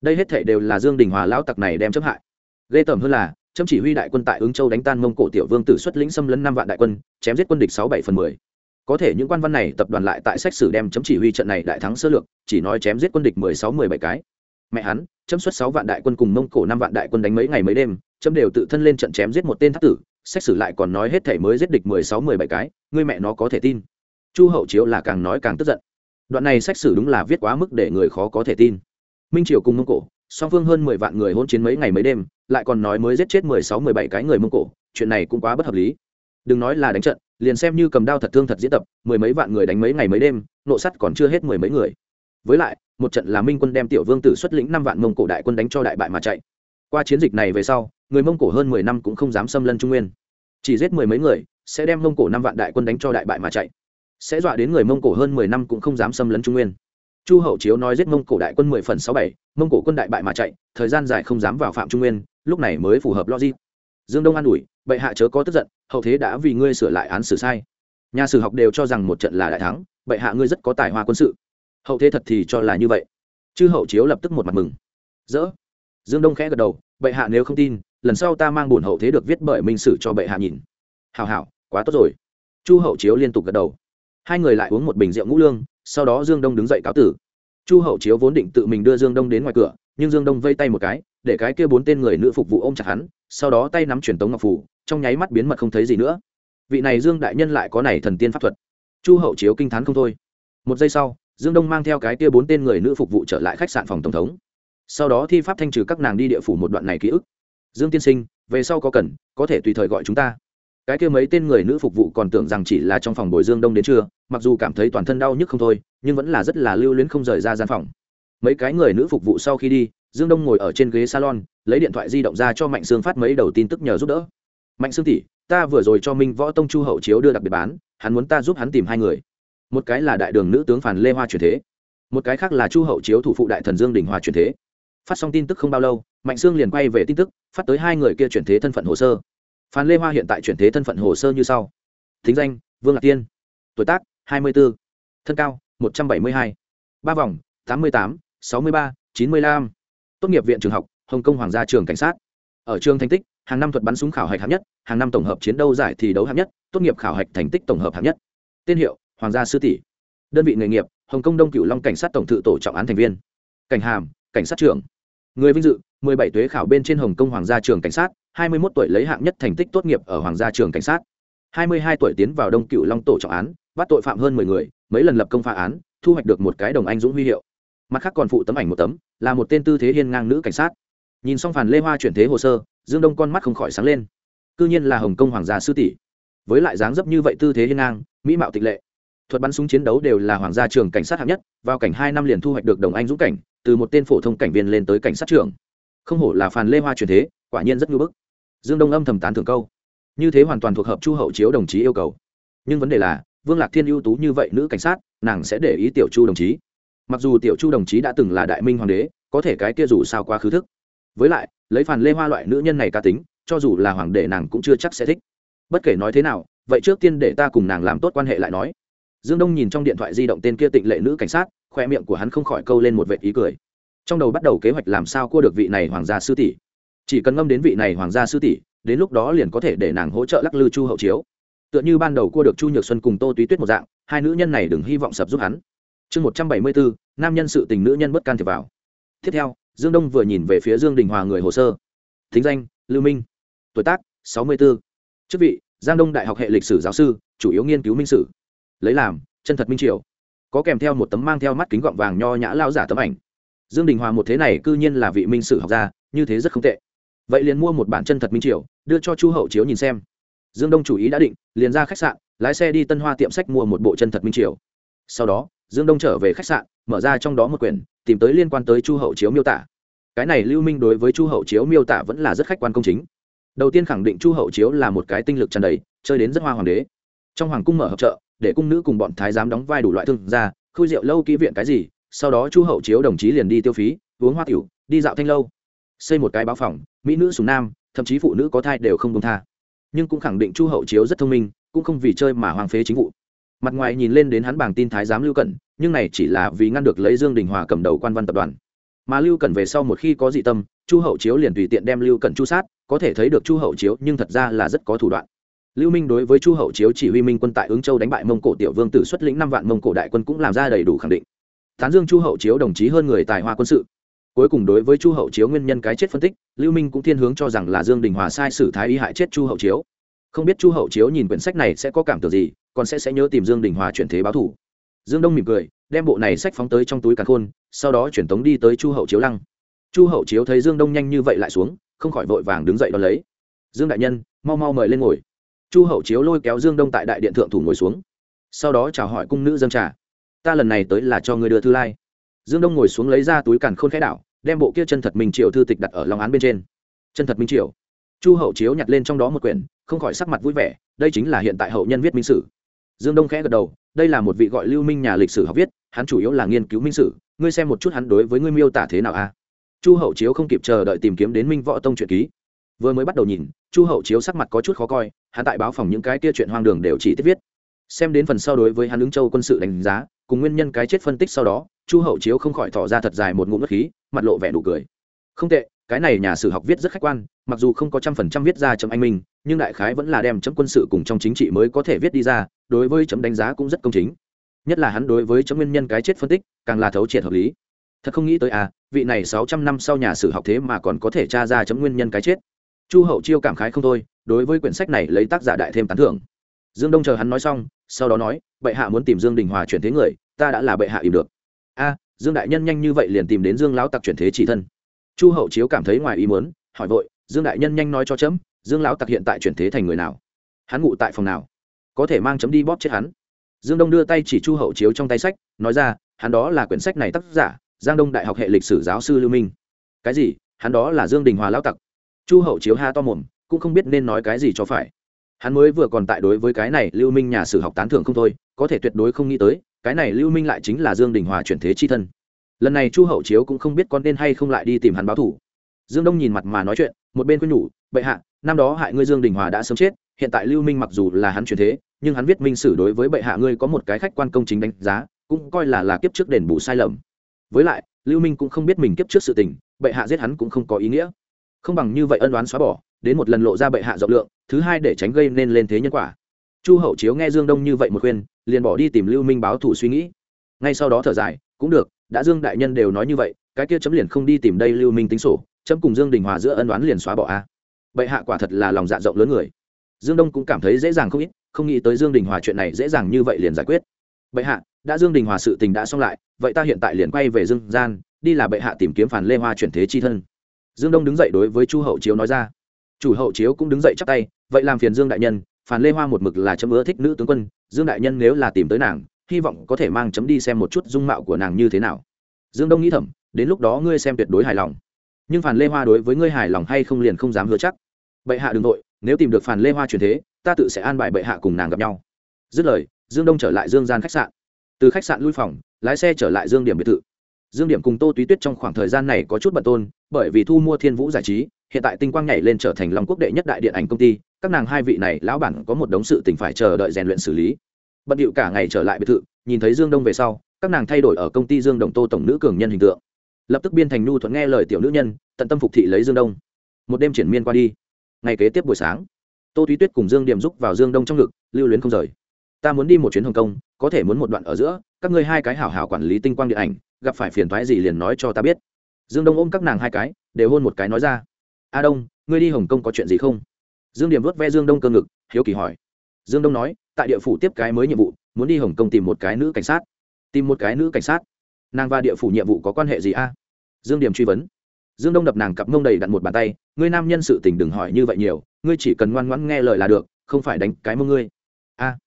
Đây hết thể đều là dương đình hòa lão tặc này đem chấm hại. Ghê tởm hơn là, chấm chỉ huy đại quân tại ứng châu đánh tan mông cổ tiểu vương tử xuất lĩnh xâm lấn năm vạn đại quân, chém giết quân địch sáu bảy phần mười. Có thể những quan văn này tập đoàn lại tại sách sử đem chấm chỉ huy trận này đại thắng sơ lược, chỉ nói chém giết quân địch mười sáu mười bảy cái. Mẹ hắn, chấm xuất sáu vạn đại quân cùng mông cổ năm vạn đại quân đánh mấy ngày mấy đêm, chấm đều tự thân lên trận chém giết một tên thác tử sách sử lại còn nói hết thể mới giết địch mười sáu, mười bảy cái, ngươi mẹ nó có thể tin. Chu hậu chiếu là càng nói càng tức giận. Đoạn này sách sử đúng là viết quá mức để người khó có thể tin. Minh triều cùng mông cổ, song phương hơn mười vạn người hôn chiến mấy ngày mấy đêm, lại còn nói mới giết chết mười sáu, mười bảy cái người mông cổ, chuyện này cũng quá bất hợp lý. Đừng nói là đánh trận, liền xem như cầm đao thật thương thật diễn tập, mười mấy vạn người đánh mấy ngày mấy đêm, nộ sắt còn chưa hết mười mấy người. Với lại, một trận là minh quân đem tiểu vương tử xuất lĩnh năm vạn mông cổ đại quân đánh cho đại bại mà chạy. Qua chiến dịch này về sau người mông cổ hơn mười năm cũng không dám xâm lân trung nguyên. Chỉ giết mười mấy người, sẽ đem mông cổ năm vạn đại quân đánh cho đại bại mà chạy. Sẽ dọa đến người mông cổ hơn mười năm cũng không dám xâm lấn trung nguyên. Chu hậu chiếu nói giết mông cổ đại quân mười phần sáu bảy, mông cổ quân đại bại mà chạy, thời gian dài không dám vào phạm trung nguyên, lúc này mới phù hợp logic. Dương đông an ủi, bệ hạ chớ có tức giận, hậu thế đã vì ngươi sửa lại án xử sai. Nhà sử học đều cho rằng một trận là đại thắng, bệ hạ ngươi rất có tài hoa quân sự. Hậu thế thật thì cho là như vậy. Chư hậu chiếu lập tức một mặt mừng. Dỡ. Dương đông khẽ gật đầu, bệ hạ nếu không tin lần sau ta mang bổn hậu thế được viết bởi minh sử cho bệ hạ nhìn. Hào hào quá tốt rồi. Chu hậu chiếu liên tục gật đầu. Hai người lại uống một bình rượu ngũ lương, sau đó dương đông đứng dậy cáo tử. Chu hậu chiếu vốn định tự mình đưa dương đông đến ngoài cửa, nhưng dương đông vây tay một cái, để cái kia bốn tên người nữ phục vụ ôm chặt hắn, sau đó tay nắm truyền tống ngọc phủ, trong nháy mắt biến mật không thấy gì nữa. Vị này dương đại nhân lại có này thần tiên pháp thuật. Chu hậu chiếu kinh t h á n không thôi. Một giây sau, dương đông mang theo cái kia bốn tên người nữ phục vụ trở lại khách sạn phòng tổng thống. Sau đó thi pháp thanh trừ các nàng đi địa phủ một đoạn này ký ức dương tiên sinh, về sau có cần, có thể tùy thời gọi chúng ta. Cái kia mấy tên người nữ phục vụ còn tưởng rằng chỉ là trong phòng bồi dương đông đến trưa, mặc dù cảm thấy toàn thân đau nhức không thôi, nhưng vẫn là rất là lưu luyến không rời ra gian phòng. Mấy cái người nữ phục vụ sau khi đi, dương đông ngồi ở trên ghế salon, lấy điện thoại di động ra cho mạnh sương phát mấy đầu tin tức nhờ giúp đỡ. Mạnh sương tỷ, ta vừa rồi cho minh võ tông chu hậu chiếu đưa đặc biệt bán, hắn muốn ta giúp hắn tìm hai người. Một cái là đại đường nữ tướng phản lê hoa truyền thế, một cái khác là chu hậu chiếu thủ phụ đại thần dương đình hòa truyền thế. Phát xong tin tức không bao lâu mạnh sương liền quay về tin tức, phát tới hai người kia chuyển thế thân phận hồ sơ. Phan lê hoa hiện tại chuyển thế thân phận hồ sơ như sau. Thính danh, vương lạc tiên. Tuổi tác, hai mươi 24. thân cao, một trăm bảy mươi hai. Ba vòng, tám mươi tám, sáu mươi ba, chín mươi lăm. Tốt nghiệp viện trường học, hồng kông hoàng gia trường cảnh sát. Ở trường thành tích, hàng năm thuật bắn súng khảo hạch hạng nhất, hàng năm tổng hợp chiến đấu giải thi đấu hạng nhất, tốt nghiệp khảo hạch thành tích tổng hợp hạng nhất. Tên hiệu, hoàng gia sư tỷ. Đơn vị nghề nghiệp, hồng kông đông cửu long cảnh sát tổng thự tổ trọng án thành viên. Cảnh hàm, cảnh sát trưởng người vinh dự 17 tuế khảo bên trên hồng kông hoàng gia trường cảnh sát 21 tuổi lấy hạng nhất thành tích tốt nghiệp ở hoàng gia trường cảnh sát. 22 tuổi tiến vào đông Cựu long tổ trọng án, bắt tội phạm hơn 10 người, mấy lần lập công phá án, thu hoạch được một cái đồng anh dũng huy hiệu. Mặt khác còn phụ tấm ảnh một tấm, là một tên tư thế hiên ngang nữ cảnh sát. Nhìn xong phàn lê hoa chuyển thế hồ sơ, dương đông con mắt không khỏi sáng lên. Cư nhiên là hồng kông hoàng gia sư tỷ. Với lại dáng dấp như vậy tư thế hiên ngang, mỹ mạo tịch lệ. Thuật bắn súng chiến đấu đều là hoàng gia trường cảnh sát hạng nhất, vào cảnh hai năm liền thu hoạch được đồng anh dũng cảnh từ một tên phổ thông cảnh viên lên tới cảnh sát trưởng. Không hổ là phàn lê hoa truyền thế, quả nhiên rất ngưỡng bức. Dương đông âm thầm tán thường câu. Như thế hoàn toàn thuộc hợp chu hậu chiếu đồng chí yêu cầu. Nhưng vấn đề là, vương lạc thiên ưu tú như vậy nữ cảnh sát, nàng sẽ để ý tiểu chu đồng chí. Mặc dù tiểu chu đồng chí đã từng là đại minh hoàng đế, có thể cái kia dù sao quá khứ thức. Với lại, lấy phản lê hoa loại nữ nhân này ca tính, cho dù là hoàng đế nàng cũng chưa chắc sẽ thích. Bất kể nói thế nào, vậy trước tiên để ta cùng nàng làm tốt quan hệ lại nói dương đông nhìn trong điện thoại di động tên kia tịnh lệ nữ cảnh sát, khoe miệng của hắn không khỏi câu lên một vệ ý cười. Trong đầu bắt đầu kế hoạch làm sao cua được vị này hoàng gia sư tỷ. Chỉ cần ngâm đến vị này hoàng gia sư tỷ, đến lúc đó liền có thể để nàng hỗ trợ lắc lư chu hậu chiếu. Tựa như ban đầu cua được chu nhược xuân cùng tô túy tuyết một dạng, hai nữ nhân này đừng hy vọng sập giúp hắn. Chương một trăm bảy mươi bốn, nam nhân sự tình nữ nhân bất can thiệp vào. Tiếp theo, dương đông vừa nhìn về phía dương đình hòa người hồ sơ. Thính danh, lưu minh. Tuổi tác, sáu mươi b ố chức vị, giang đông đại học hệ lịch sử giáo sư, chủ yếu nghiên cứu minh sử lấy làm, chân thật minh triều. Có kèm theo một tấm mang theo mắt kính gọng vàng nho nhã lao giả tấm ảnh. Dương đình hòa một thế này cư nhiên là vị minh sử học gia, như thế rất không tệ. Vậy liền mua một bản chân thật minh triều, đưa cho chu hậu chiếu nhìn xem. Dương đông chủ ý đã định, liền ra khách sạn, lái xe đi tân hoa tiệm sách mua một bộ chân thật minh triều. Sau đó, dương đông trở về khách sạn, mở ra trong đó một quyển, tìm tới liên quan tới chu hậu chiếu miêu tả. Cái này lưu minh đối với chu hậu chiếu miêu tả vẫn là rất khách quan công chính. Đầu tiên khẳng định chu hậu chiếu là một cái tinh lực tràn đầy, chơi đến rất hoa hoàng đế. Trong hoàng cung mở hợp trợ để cung nữ cùng bọn thái giám đóng vai đủ loại thương gia, khui rượu lâu kỹ viện cái gì, sau đó chu hậu chiếu đồng chí liền đi tiêu phí, uống hoa tiểu, đi dạo thanh lâu. Xây một cái báo phòng, mỹ nữ sùng nam, thậm chí phụ nữ có thai đều không công tha. Nhưng cũng khẳng định chu hậu chiếu rất thông minh, cũng không vì chơi mà hoang phế chính vụ. Mặt ngoài nhìn lên đến hắn bảng tin thái giám lưu cẩn, nhưng này chỉ là vì ngăn được lấy dương đình hòa cầm đầu quan văn tập đoàn. Mà lưu cẩn về sau một khi có dị tâm, chu hậu chiếu liền tùy tiện đem lưu cẩn chu sát, có thể thấy được chu hậu chiếu nhưng thật ra là rất có thủ đoạn lưu minh đối với chu hậu chiếu chỉ huy minh quân tại ứng châu đánh bại mông cổ tiểu vương tử xuất lĩnh năm vạn mông cổ đại quân cũng làm ra đầy đủ khẳng định. Tán dương chu hậu chiếu đồng chí hơn người tài hoa quân sự. Cuối cùng đối với chu hậu chiếu nguyên nhân cái chết phân tích, lưu minh cũng thiên hướng cho rằng là dương đình hòa sai sử thái y hại chết chu hậu chiếu. Không biết chu hậu chiếu nhìn quyển sách này sẽ có cảm tưởng gì, còn sẽ sẽ nhớ tìm dương đình hòa chuyển thế báo thủ. Dương đông mỉm cười, đem bộ này sách phóng tới trong túi càn khôn, sau đó chuyển tống đi tới chu hậu chiếu lăng. Chu hậu chiếu thấy dương đông nhanh như vậy lại xuống, không khỏi vội vàng đứng dậy đón lấy. Dương đại nhân, mau mau mời lên ngồi chu hậu chiếu lôi kéo dương đông tại đại điện thượng thủ ngồi xuống. Sau đó chào hỏi cung nữ dân trà. Ta lần này tới là cho người đưa thư lai. Dương đông ngồi xuống lấy ra túi càn khôn khẽ đảo, đem bộ kia chân thật minh triều thư tịch đặt ở lòng án bên trên. Chân thật minh triều. Chu hậu chiếu nhặt lên trong đó một quyển, không khỏi sắc mặt vui vẻ, đây chính là hiện tại hậu nhân viết minh sử. Dương đông khẽ gật đầu, đây là một vị gọi lưu minh nhà lịch sử học viết, hắn chủ yếu là nghiên cứu minh sử, ngươi xem một chút hắn đối với ngươi miêu tả thế nào a? Chu hậu chiếu không kịp chờ đợi tìm kiếm đến minh võ tông truyện ký. Vừa mới bắt đầu nhìn, chu hậu chiếu sắc mặt có chút khó coi hắn tại báo phòng những cái kia chuyện hoang đường đều chỉ tiết viết. Xem đến phần sau đối với hắn ứng châu quân sự đánh giá, cùng nguyên nhân cái chết phân tích sau đó, chu hậu chiếu không khỏi tỏ ra thật dài một ngụm nước khí, mặt lộ vẻ nụ cười. Không tệ, cái này nhà sử học viết rất khách quan, mặc dù không có trăm phần trăm viết ra chấm anh minh, nhưng đại khái vẫn là đem chấm quân sự cùng trong chính trị mới có thể viết đi ra, đối với chấm đánh giá cũng rất công chính. Nhất là hắn đối với chấm nguyên nhân cái chết phân tích, càng là thấu triệt hợp lý. Thật không nghĩ tới à vị này sáu trăm năm sau nhà sử học thế mà còn có thể tra ra chấm nguyên nhân cái chết chu hậu chiêu cảm khái không thôi, đối với quyển sách này lấy tác giả đại thêm tán thưởng. Dương đông chờ hắn nói xong, sau đó nói, bệ hạ muốn tìm dương đình hòa chuyển thế người, ta đã là bệ hạ im được. A, dương đại nhân nhanh như vậy liền tìm đến dương lão tặc chuyển thế chỉ thân. Chu hậu chiếu cảm thấy ngoài ý muốn, hỏi vội, dương đại nhân nhanh nói cho chấm, dương lão tặc hiện tại chuyển thế thành người nào? Hắn ngụ tại phòng nào? Có thể mang chấm đi bóp chết hắn? Dương đông đưa tay chỉ chu hậu chiếu trong tay sách, nói ra, hắn đó là quyển sách này tác giả, giang đông đại học hệ lịch sử giáo sư lưu minh. Cái gì? Hắn đó là dương đình hòa lão tặc chu hậu chiếu ha to mồm, cũng không biết nên nói cái gì cho phải. Hắn mới vừa còn tại đối với cái này lưu minh nhà sử học tán thưởng không thôi, có thể tuyệt đối không nghĩ tới, cái này lưu minh lại chính là dương đình hòa chuyển thế chi thân. Lần này chu hậu chiếu cũng không biết con nên hay không lại đi tìm hắn báo thủ. Dương đông nhìn mặt mà nói chuyện, một bên quên nhủ, bệ hạ, năm đó hại ngươi dương đình hòa đã sớm chết, hiện tại lưu minh mặc dù là hắn chuyển thế, nhưng hắn viết minh sử đối với bệ hạ ngươi có một cái khách quan công chính đánh giá, cũng coi là là kiếp trước đền bù sai lầm. Với lại, lưu minh cũng không biết mình kiếp trước sự tình, bệ hạ giết hắn cũng không có ý nghĩa không bằng như vậy ân đoán xóa bỏ, đến một lần lộ ra bệ hạ rộng lượng, thứ hai để tránh gây nên lên thế nhân quả. Chu hậu chiếu nghe dương đông như vậy một khuyên, liền bỏ đi tìm lưu minh báo thủ suy nghĩ. Ngay sau đó thở dài, cũng được, đã dương đại nhân đều nói như vậy, cái kia chấm liền không đi tìm đây lưu minh tính sổ, chấm cùng dương đình hòa giữa ân đoán liền xóa bỏ a. Bệ hạ quả thật là lòng dạ rộng lớn người. Dương đông cũng cảm thấy dễ dàng không ít, không nghĩ tới dương đình hòa chuyện này dễ dàng như vậy liền giải quyết. Bệ hạ, đã dương đình hòa sự tình đã xong lại, vậy ta hiện tại liền quay về dương gian, đi là bệ hạ tìm kiếm phản lê hoa chuyển thế chi thân dương đông đứng dậy đối với chu hậu chiếu nói ra. Chủ hậu chiếu cũng đứng dậy chắp tay, vậy làm phiền dương đại nhân, phản lê hoa một mực là chấm ưa thích nữ tướng quân, dương đại nhân nếu là tìm tới nàng, hy vọng có thể mang chấm đi xem một chút dung mạo của nàng như thế nào. Dương đông nghĩ thầm, đến lúc đó ngươi xem tuyệt đối hài lòng. Nhưng phản lê hoa đối với ngươi hài lòng hay không liền không dám hứa chắc. Bệ hạ đ ừ n g nội nếu tìm được phản lê hoa truyền thế, ta tự sẽ an bài bệ hạ cùng nàng gặp nhau. Dứt lời, dương đông trở lại dương gian khách sạn. Từ khách sạn lui phòng, lái xe trở lại dương điểm biệt thự dương điểm cùng tô túy tuyết trong khoảng thời gian này có chút bận tôn, bởi vì thu mua thiên vũ giải trí, hiện tại tinh quang nhảy lên trở thành lòng quốc đệ nhất đại điện ảnh công ty, các nàng hai vị này lão bản có một đống sự tình phải chờ đợi rèn luyện xử lý. Bận điệu cả ngày trở lại biệt thự, nhìn thấy dương đông về sau, các nàng thay đổi ở công ty dương đồng tô tổng nữ cường nhân hình tượng. Lập tức biên thành nhu thuận nghe lời tiểu nữ nhân, tận tâm phục thị lấy dương đông. Một đêm triển miên qua đi. Ngày kế tiếp buổi sáng, tô thúy tuyết cùng dương điểm giúp vào dương đông trong ngực, lưu luyến không rời. Ta muốn đi một chuyến hồng kông, có thể muốn một đoạn ở giữa, các ngươi hai cái hảo hảo quản lý tinh quang điện ảnh gặp phải phiền thoái gì liền nói cho ta biết. Dương đông ôm các nàng hai cái, đều hôn một cái nói ra. A đông, ngươi đi hồng kông có chuyện gì không? Dương điểm vớt ve dương đông cơ ngực, hiếu kỳ hỏi. Dương đông nói, tại địa phủ tiếp cái mới nhiệm vụ, muốn đi hồng kông tìm một cái nữ cảnh sát. Tìm một cái nữ cảnh sát? Nàng và địa phủ nhiệm vụ có quan hệ gì a? Dương điểm truy vấn. Dương đông đập nàng cặp mông đầy đặn một bàn tay, ngươi nam nhân sự tình đừng hỏi như vậy nhiều, ngươi chỉ cần ngoan ngoãn nghe lời là được, không phải đánh cái mông ngươi. A,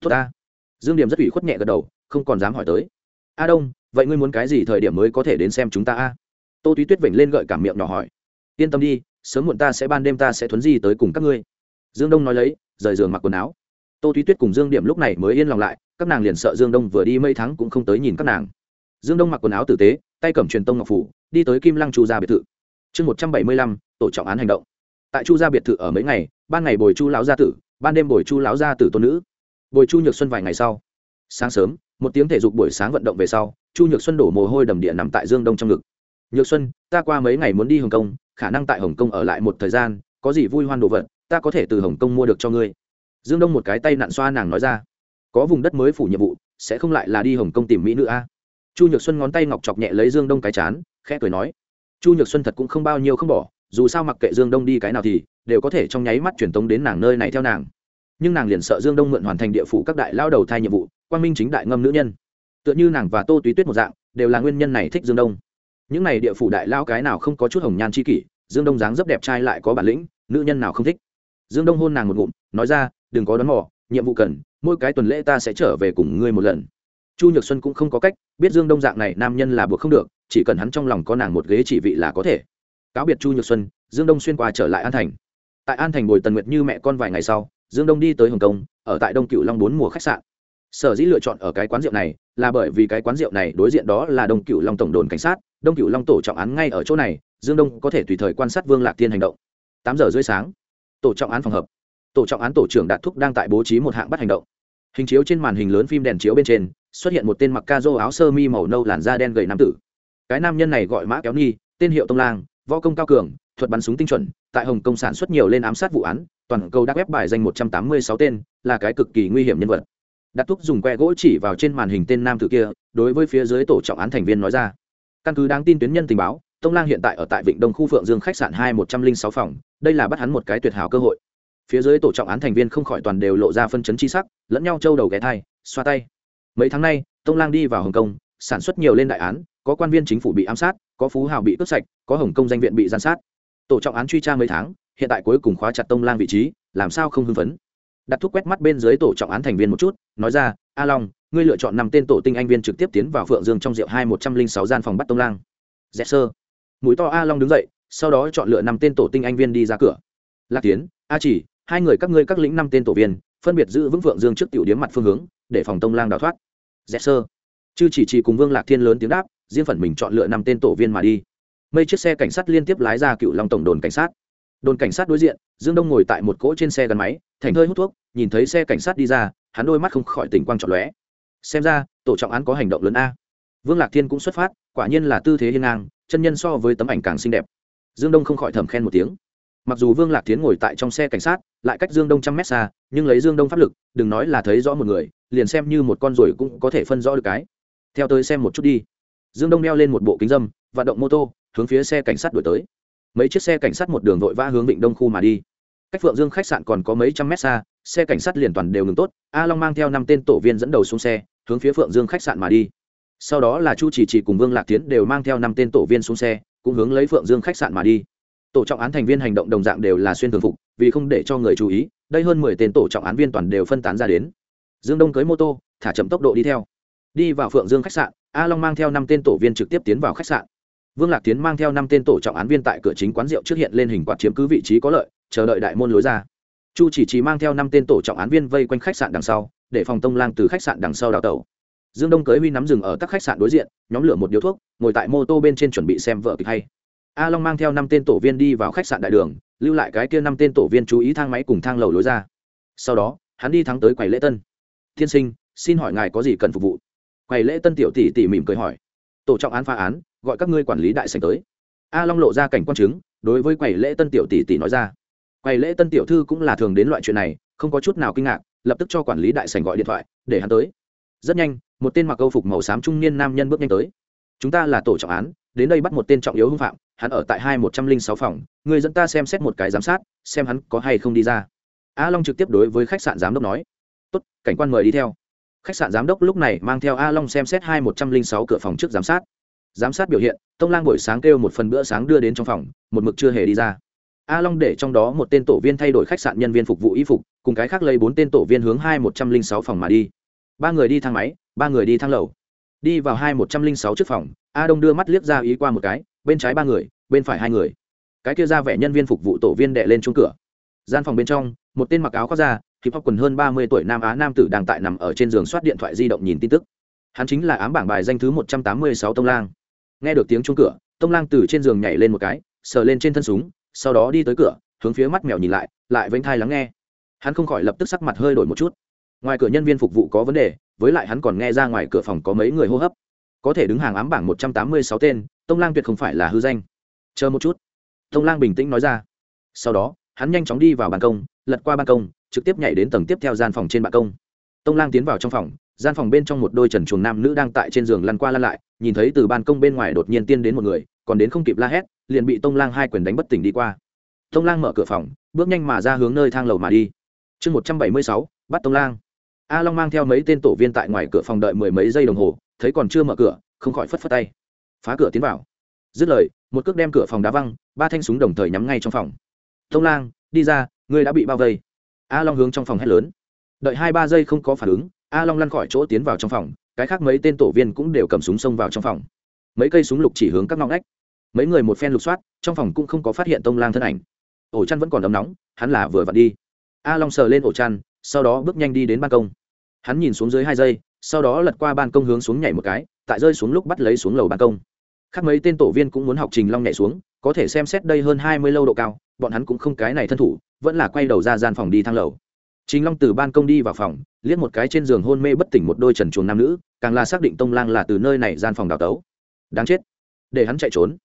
tốt a dương điểm rất ủy khuất nhẹ gật đầu, không còn dám hỏi tới a đông, vậy ngươi muốn cái gì thời điểm mới có thể đến xem chúng ta a? Tô túy tuyết vểnh lên gợi cảm miệng nhỏ hỏi. Yên tâm đi, sớm muộn ta sẽ ban đêm ta sẽ thuấn di tới cùng các ngươi. Dương đông nói lấy, rời giường mặc quần áo. Tô túy tuyết cùng dương điểm lúc này mới yên lòng lại, các nàng liền sợ dương đông vừa đi mấy tháng cũng không tới nhìn các nàng. Dương đông mặc quần áo tử tế, tay cầm truyền tông ngọc phủ, đi tới kim lăng chu gia biệt thự. Chương một trăm bảy mươi lăm, tổ trọng án hành động. Tại chu gia biệt thự ở mấy ngày, ban ngày bồi chu lão gia tử, ban đêm bồi chu lão gia tử tôn nữ. Bồi chu nhược xuân vài ngày sau. Sáng sớm một tiếng thể dục buổi sáng vận động về sau, chu nhược xuân đổ mồ hôi đầm địa nằm tại dương đông trong ngực. Nhược xuân, ta qua mấy ngày muốn đi hồng kông, khả năng tại hồng kông ở lại một thời gian, có gì vui hoan đồ vật, ta có thể từ hồng kông mua được cho ngươi. Dương đông một cái tay nặn xoa nàng nói ra. Có vùng đất mới phủ nhiệm vụ, sẽ không lại là đi hồng kông tìm mỹ nữ a. Chu nhược xuân ngón tay ngọc chọc nhẹ lấy dương đông cái chán, khẽ cười nói. Chu nhược xuân thật cũng không bao nhiêu không bỏ, dù sao mặc kệ dương đông đi cái nào thì, đều có thể trong nháy mắt truyền tống đến nàng nơi này theo nàng. Nhưng nàng liền sợ dương đông mượn hoàn thành địa phủ các đại lao đầu thai nhiệm vụ quang minh chính đại ngâm nữ nhân. Tựa như nàng và tô túy tuyết một dạng, đều là nguyên nhân này thích dương đông. Những này địa phủ đại lao cái nào không có chút hồng nhan c h i kỷ, dương đông dáng rất đẹp trai lại có bản lĩnh, nữ nhân nào không thích. Dương đông hôn nàng một ngụm, nói ra, đừng có đón mò, nhiệm vụ cần, mỗi cái tuần lễ ta sẽ trở về cùng ngươi một lần. Chu nhược xuân cũng không có cách, biết dương đông dạng này nam nhân là buộc không được, chỉ cần hắn trong lòng có nàng một ghế chỉ vị là có thể. Cáo biệt chu nhược xuân, dương đông xuyên qua trở lại an thành. Tại an thành bồi tần nguyệt như mẹ con vài ngày sau, dương đông đi tới hồng kông, ở tại đông cựu long bốn mùa khách sạn sở dĩ lựa chọn ở cái quán rượu này là bởi vì cái quán rượu này đối diện đó là đông Cửu long tổng đồn cảnh sát. Đông Cửu long tổ trọng án ngay ở chỗ này, dương đông có thể tùy thời quan sát vương lạc tiên hành động. Tám giờ rưỡi sáng, tổ trọng án phòng hợp tổ trọng án tổ trưởng đạt thúc đang tại bố trí một hạng bắt hành động. Hình chiếu trên màn hình lớn phim đèn chiếu bên trên, xuất hiện một tên mặc ca dô áo sơ mi màu nâu làn da đen gầy nam tử. Cái nam nhân này gọi mã kéo nhi, tên hiệu tông lang, võ công cao cường, thuật bắn súng tinh chuẩn, tại hồng kông sản xuất nhiều lên ám sát vụ án, toàn cầu đắc ép bài danh một trăm tám mươi sáu tên, là cái cực kỳ nguy hiểm nhân vật đặt thúc dùng que gỗ chỉ vào trên màn hình tên nam tử kia, đối với phía dưới tổ trọng án thành viên nói ra. Căn cứ đáng tin tuyến nhân tình báo, tông lang hiện tại ở tại vịnh đông khu phượng dương khách sạn hai một trăm linh sáu phòng, đây là bắt hắn một cái tuyệt hảo cơ hội. Phía dưới tổ trọng án thành viên không khỏi toàn đều lộ ra phân chấn chi sắc, lẫn nhau trâu đầu ghé thai, xoa tay. Mấy tháng nay, tông lang đi vào hồng kông, sản xuất nhiều lên đại án, có quan viên chính phủ bị ám sát, có phú hào bị cướp sạch, có hồng kông danh viện bị gian sát. Tổ trọng án truy tra mấy tháng, hiện tại cuối cùng khóa chặt tông lang vị trí, làm sao không hưng phấn? Đặt thuốc quét mắt bên dưới tổ trọng án thành viên một chút, nói ra, a long, ngươi lựa chọn năm tên tổ tinh anh viên trực tiếp tiến vào phượng dương trong rượu hai một trăm linh sáu gian phòng bắt tông lang. Dạ, Dẹp sơ mũi to a long đứng dậy, sau đó chọn lựa năm tên tổ tinh anh viên đi ra cửa. Lạc tiến, a chỉ, hai người các ngươi các lĩnh năm tên tổ viên, phân biệt giữ vững phượng dương trước tiểu điếm mặt phương hướng, để phòng tông lang đào thoát. Dạ, Dẹp sơ chư chỉ chỉ cùng vương lạc thiên lớn tiếng đáp, riêng phần mình chọn lựa năm tên tổ viên mà đi. Mây chiếc xe cảnh sát liên tiếp lái ra cựu long tổng đồn cảnh sát đồn cảnh sát đối diện, dương đông ngồi tại một cỗ trên xe gắn máy, thành hơi hút thuốc, nhìn thấy xe cảnh sát đi ra, hắn đôi mắt không khỏi tỉnh quang trọn lóe. Xem ra, tổ trọng án có hành động lớn a. Vương lạc thiên cũng xuất phát, quả nhiên là tư thế hiên ngang, chân nhân so với tấm ảnh càng xinh đẹp. Dương đông không khỏi thầm khen một tiếng. Mặc dù vương lạc Thiên ngồi tại trong xe cảnh sát, lại cách dương đông trăm mét xa, nhưng lấy dương đông pháp lực, đừng nói là thấy rõ một người, liền xem như một con ruồi cũng có thể phân rõ được cái. Theo tới xem một chút đi. Dương đông đeo lên một bộ kính dâm và động mô tô, hướng phía xe cảnh sát đuổi tới mấy chiếc xe cảnh sát một đường vội vã hướng vịnh đông khu mà đi. Cách phượng dương khách sạn còn có mấy trăm mét xa, xe cảnh sát liền toàn đều ngừng tốt, a long mang theo năm tên tổ viên dẫn đầu xuống xe, hướng phía phượng dương khách sạn mà đi. Sau đó là chu chỉ chỉ cùng vương lạc tiến đều mang theo năm tên tổ viên xuống xe, cũng hướng lấy phượng dương khách sạn mà đi. Tổ trọng án thành viên hành động đồng dạng đều là xuyên thường phục, vì không để cho người chú ý, đây hơn mười tên tổ trọng án viên toàn đều phân tán ra đến. Dương đông cưới mô tô, thả chậm tốc độ đi theo. Đi vào phượng dương khách sạn, a long mang theo năm tên tổ viên trực tiếp tiến vào khách sạn vương lạc tiến mang theo năm tên tổ trọng án viên tại cửa chính quán rượu trước hiện lên hình quạt chiếm cứ vị trí có lợi, chờ đợi đại môn lối ra. Chu chỉ chỉ mang theo năm tên tổ trọng án viên vây quanh khách sạn đằng sau, để phòng tông lang từ khách sạn đằng sau đào tẩu. Dương đông cưới huy nắm rừng ở các khách sạn đối diện, nhóm lửa một điếu thuốc, ngồi tại mô tô bên trên chuẩn bị xem vợ kịch hay. A long mang theo năm tên tổ viên đi vào khách sạn đại đường, lưu lại cái kia năm tên tổ viên chú ý thang máy cùng thang lầu lối ra. Sau đó, hắn đi thắng tới quầy lễ tân. Tiên sinh, xin hỏi ngài có gì cần phục vụ? Quầy lễ tân tiểu tỷ tỷ mỉm cười hỏi. Tổ trọng án phá án gọi các ngươi quản lý đại sành tới. A long lộ ra cảnh quan chứng, đối với quầy lễ tân tiểu tỷ tỷ nói ra. Quầy lễ tân tiểu thư cũng là thường đến loại chuyện này, không có chút nào kinh ngạc, lập tức cho quản lý đại sành gọi điện thoại, để hắn tới. Rất nhanh, một tên mặc câu phục màu xám trung niên nam nhân bước nhanh tới. Chúng ta là tổ trọng án, đến đây bắt một tên trọng yếu hưng phạm, hắn ở tại hai một trăm linh sáu phòng, người dẫn ta xem xét một cái giám sát, xem hắn có hay không đi ra. A long trực tiếp đối với khách sạn giám đốc nói. Tốt, cảnh quan mời đi theo. Khách sạn giám đốc lúc này mang theo a long xem xét hai một trăm linh sáu cửa phòng trước giám sát giám sát biểu hiện, tông lang buổi sáng kêu một phần bữa sáng đưa đến trong phòng, một mực chưa hề đi ra. A long để trong đó một tên tổ viên thay đổi khách sạn nhân viên phục vụ y phục, cùng cái khác lấy bốn tên tổ viên hướng hai một trăm linh sáu phòng mà đi. Ba người đi thang máy, ba người đi thang lầu. Đi vào hai một trăm linh sáu trước phòng, a đông đưa mắt liếc ra ý qua một cái, bên trái ba người, bên phải hai người. Cái kia ra vẻ nhân viên phục vụ tổ viên đệ lên chung cửa. Gian phòng bên trong, một tên mặc áo khoác da, hip hop quần hơn ba mươi tuổi nam á nam tử đang tại nằm ở trên giường soát điện thoại di động nhìn tin tức. Hắn chính là ám bảng bài danh thứ một trăm tám mươi sáu tông lang nghe được tiếng chuông cửa, tông lang từ trên giường nhảy lên một cái, sờ lên trên thân súng, sau đó đi tới cửa, hướng phía mắt mèo nhìn lại lại vênh thai lắng nghe. Hắn không khỏi lập tức sắc mặt hơi đổi một chút. Ngoài cửa nhân viên phục vụ có vấn đề, với lại hắn còn nghe ra ngoài cửa phòng có mấy người hô hấp. Có thể đứng hàng ám bảng một trăm tám mươi sáu tên, tông lang tuyệt không phải là hư danh. Chờ một chút. Tông lang bình tĩnh nói ra. Sau đó, hắn nhanh chóng đi vào ban công, lật qua ban công, trực tiếp nhảy đến tầng tiếp theo gian phòng trên ban công. Tông lang tiến vào trong phòng gian phòng bên trong một đôi trần chuồng nam nữ đang tại trên giường lăn qua lăn lại, nhìn thấy từ ban công bên ngoài đột nhiên tiên đến một người, còn đến không kịp la hét, liền bị tông lang hai quyền đánh bất tỉnh đi qua. Tông lang mở cửa phòng, bước nhanh mà ra hướng nơi thang lầu mà đi. Chương một trăm bảy mươi sáu, bắt tông lang. A long mang theo mấy tên tổ viên tại ngoài cửa phòng đợi mười mấy giây đồng hồ, thấy còn chưa mở cửa, không khỏi phất phất tay. Phá cửa tiến vào. Dứt lời, một cước đem cửa phòng đá văng, ba thanh súng đồng thời nhắm ngay trong phòng. Tông lang, đi ra, ngươi đã bị bao vây. A long hướng trong phòng hét lớn. Đợi hai ba giây không có phản ứng a long lăn khỏi chỗ tiến vào trong phòng, cái khác mấy tên tổ viên cũng đều cầm súng xông vào trong phòng. Mấy cây súng lục chỉ hướng các ngõ ngách. Mấy người một phen lục soát, trong phòng cũng không có phát hiện tông lang thân ảnh. Ổ chăn vẫn còn ấm nóng, hắn là vừa vặn đi. A long sờ lên ổ chăn, sau đó bước nhanh đi đến ban công. Hắn nhìn xuống dưới hai giây, sau đó lật qua ban công hướng xuống nhảy một cái, tại rơi xuống lúc bắt lấy xuống lầu ban công. Khác mấy tên tổ viên cũng muốn học trình long nhảy xuống, có thể xem xét đây hơn hai mươi lâu độ cao, bọn hắn cũng không cái này thân thủ, vẫn là quay đầu ra gian phòng đi thang lầu trình long từ ban công đi vào phòng, liếc một cái trên giường hôn mê bất tỉnh một đôi trần chuồng nam nữ, càng là xác định tông lang là từ nơi này gian phòng đào tấu. Đáng chết. Để hắn chạy trốn.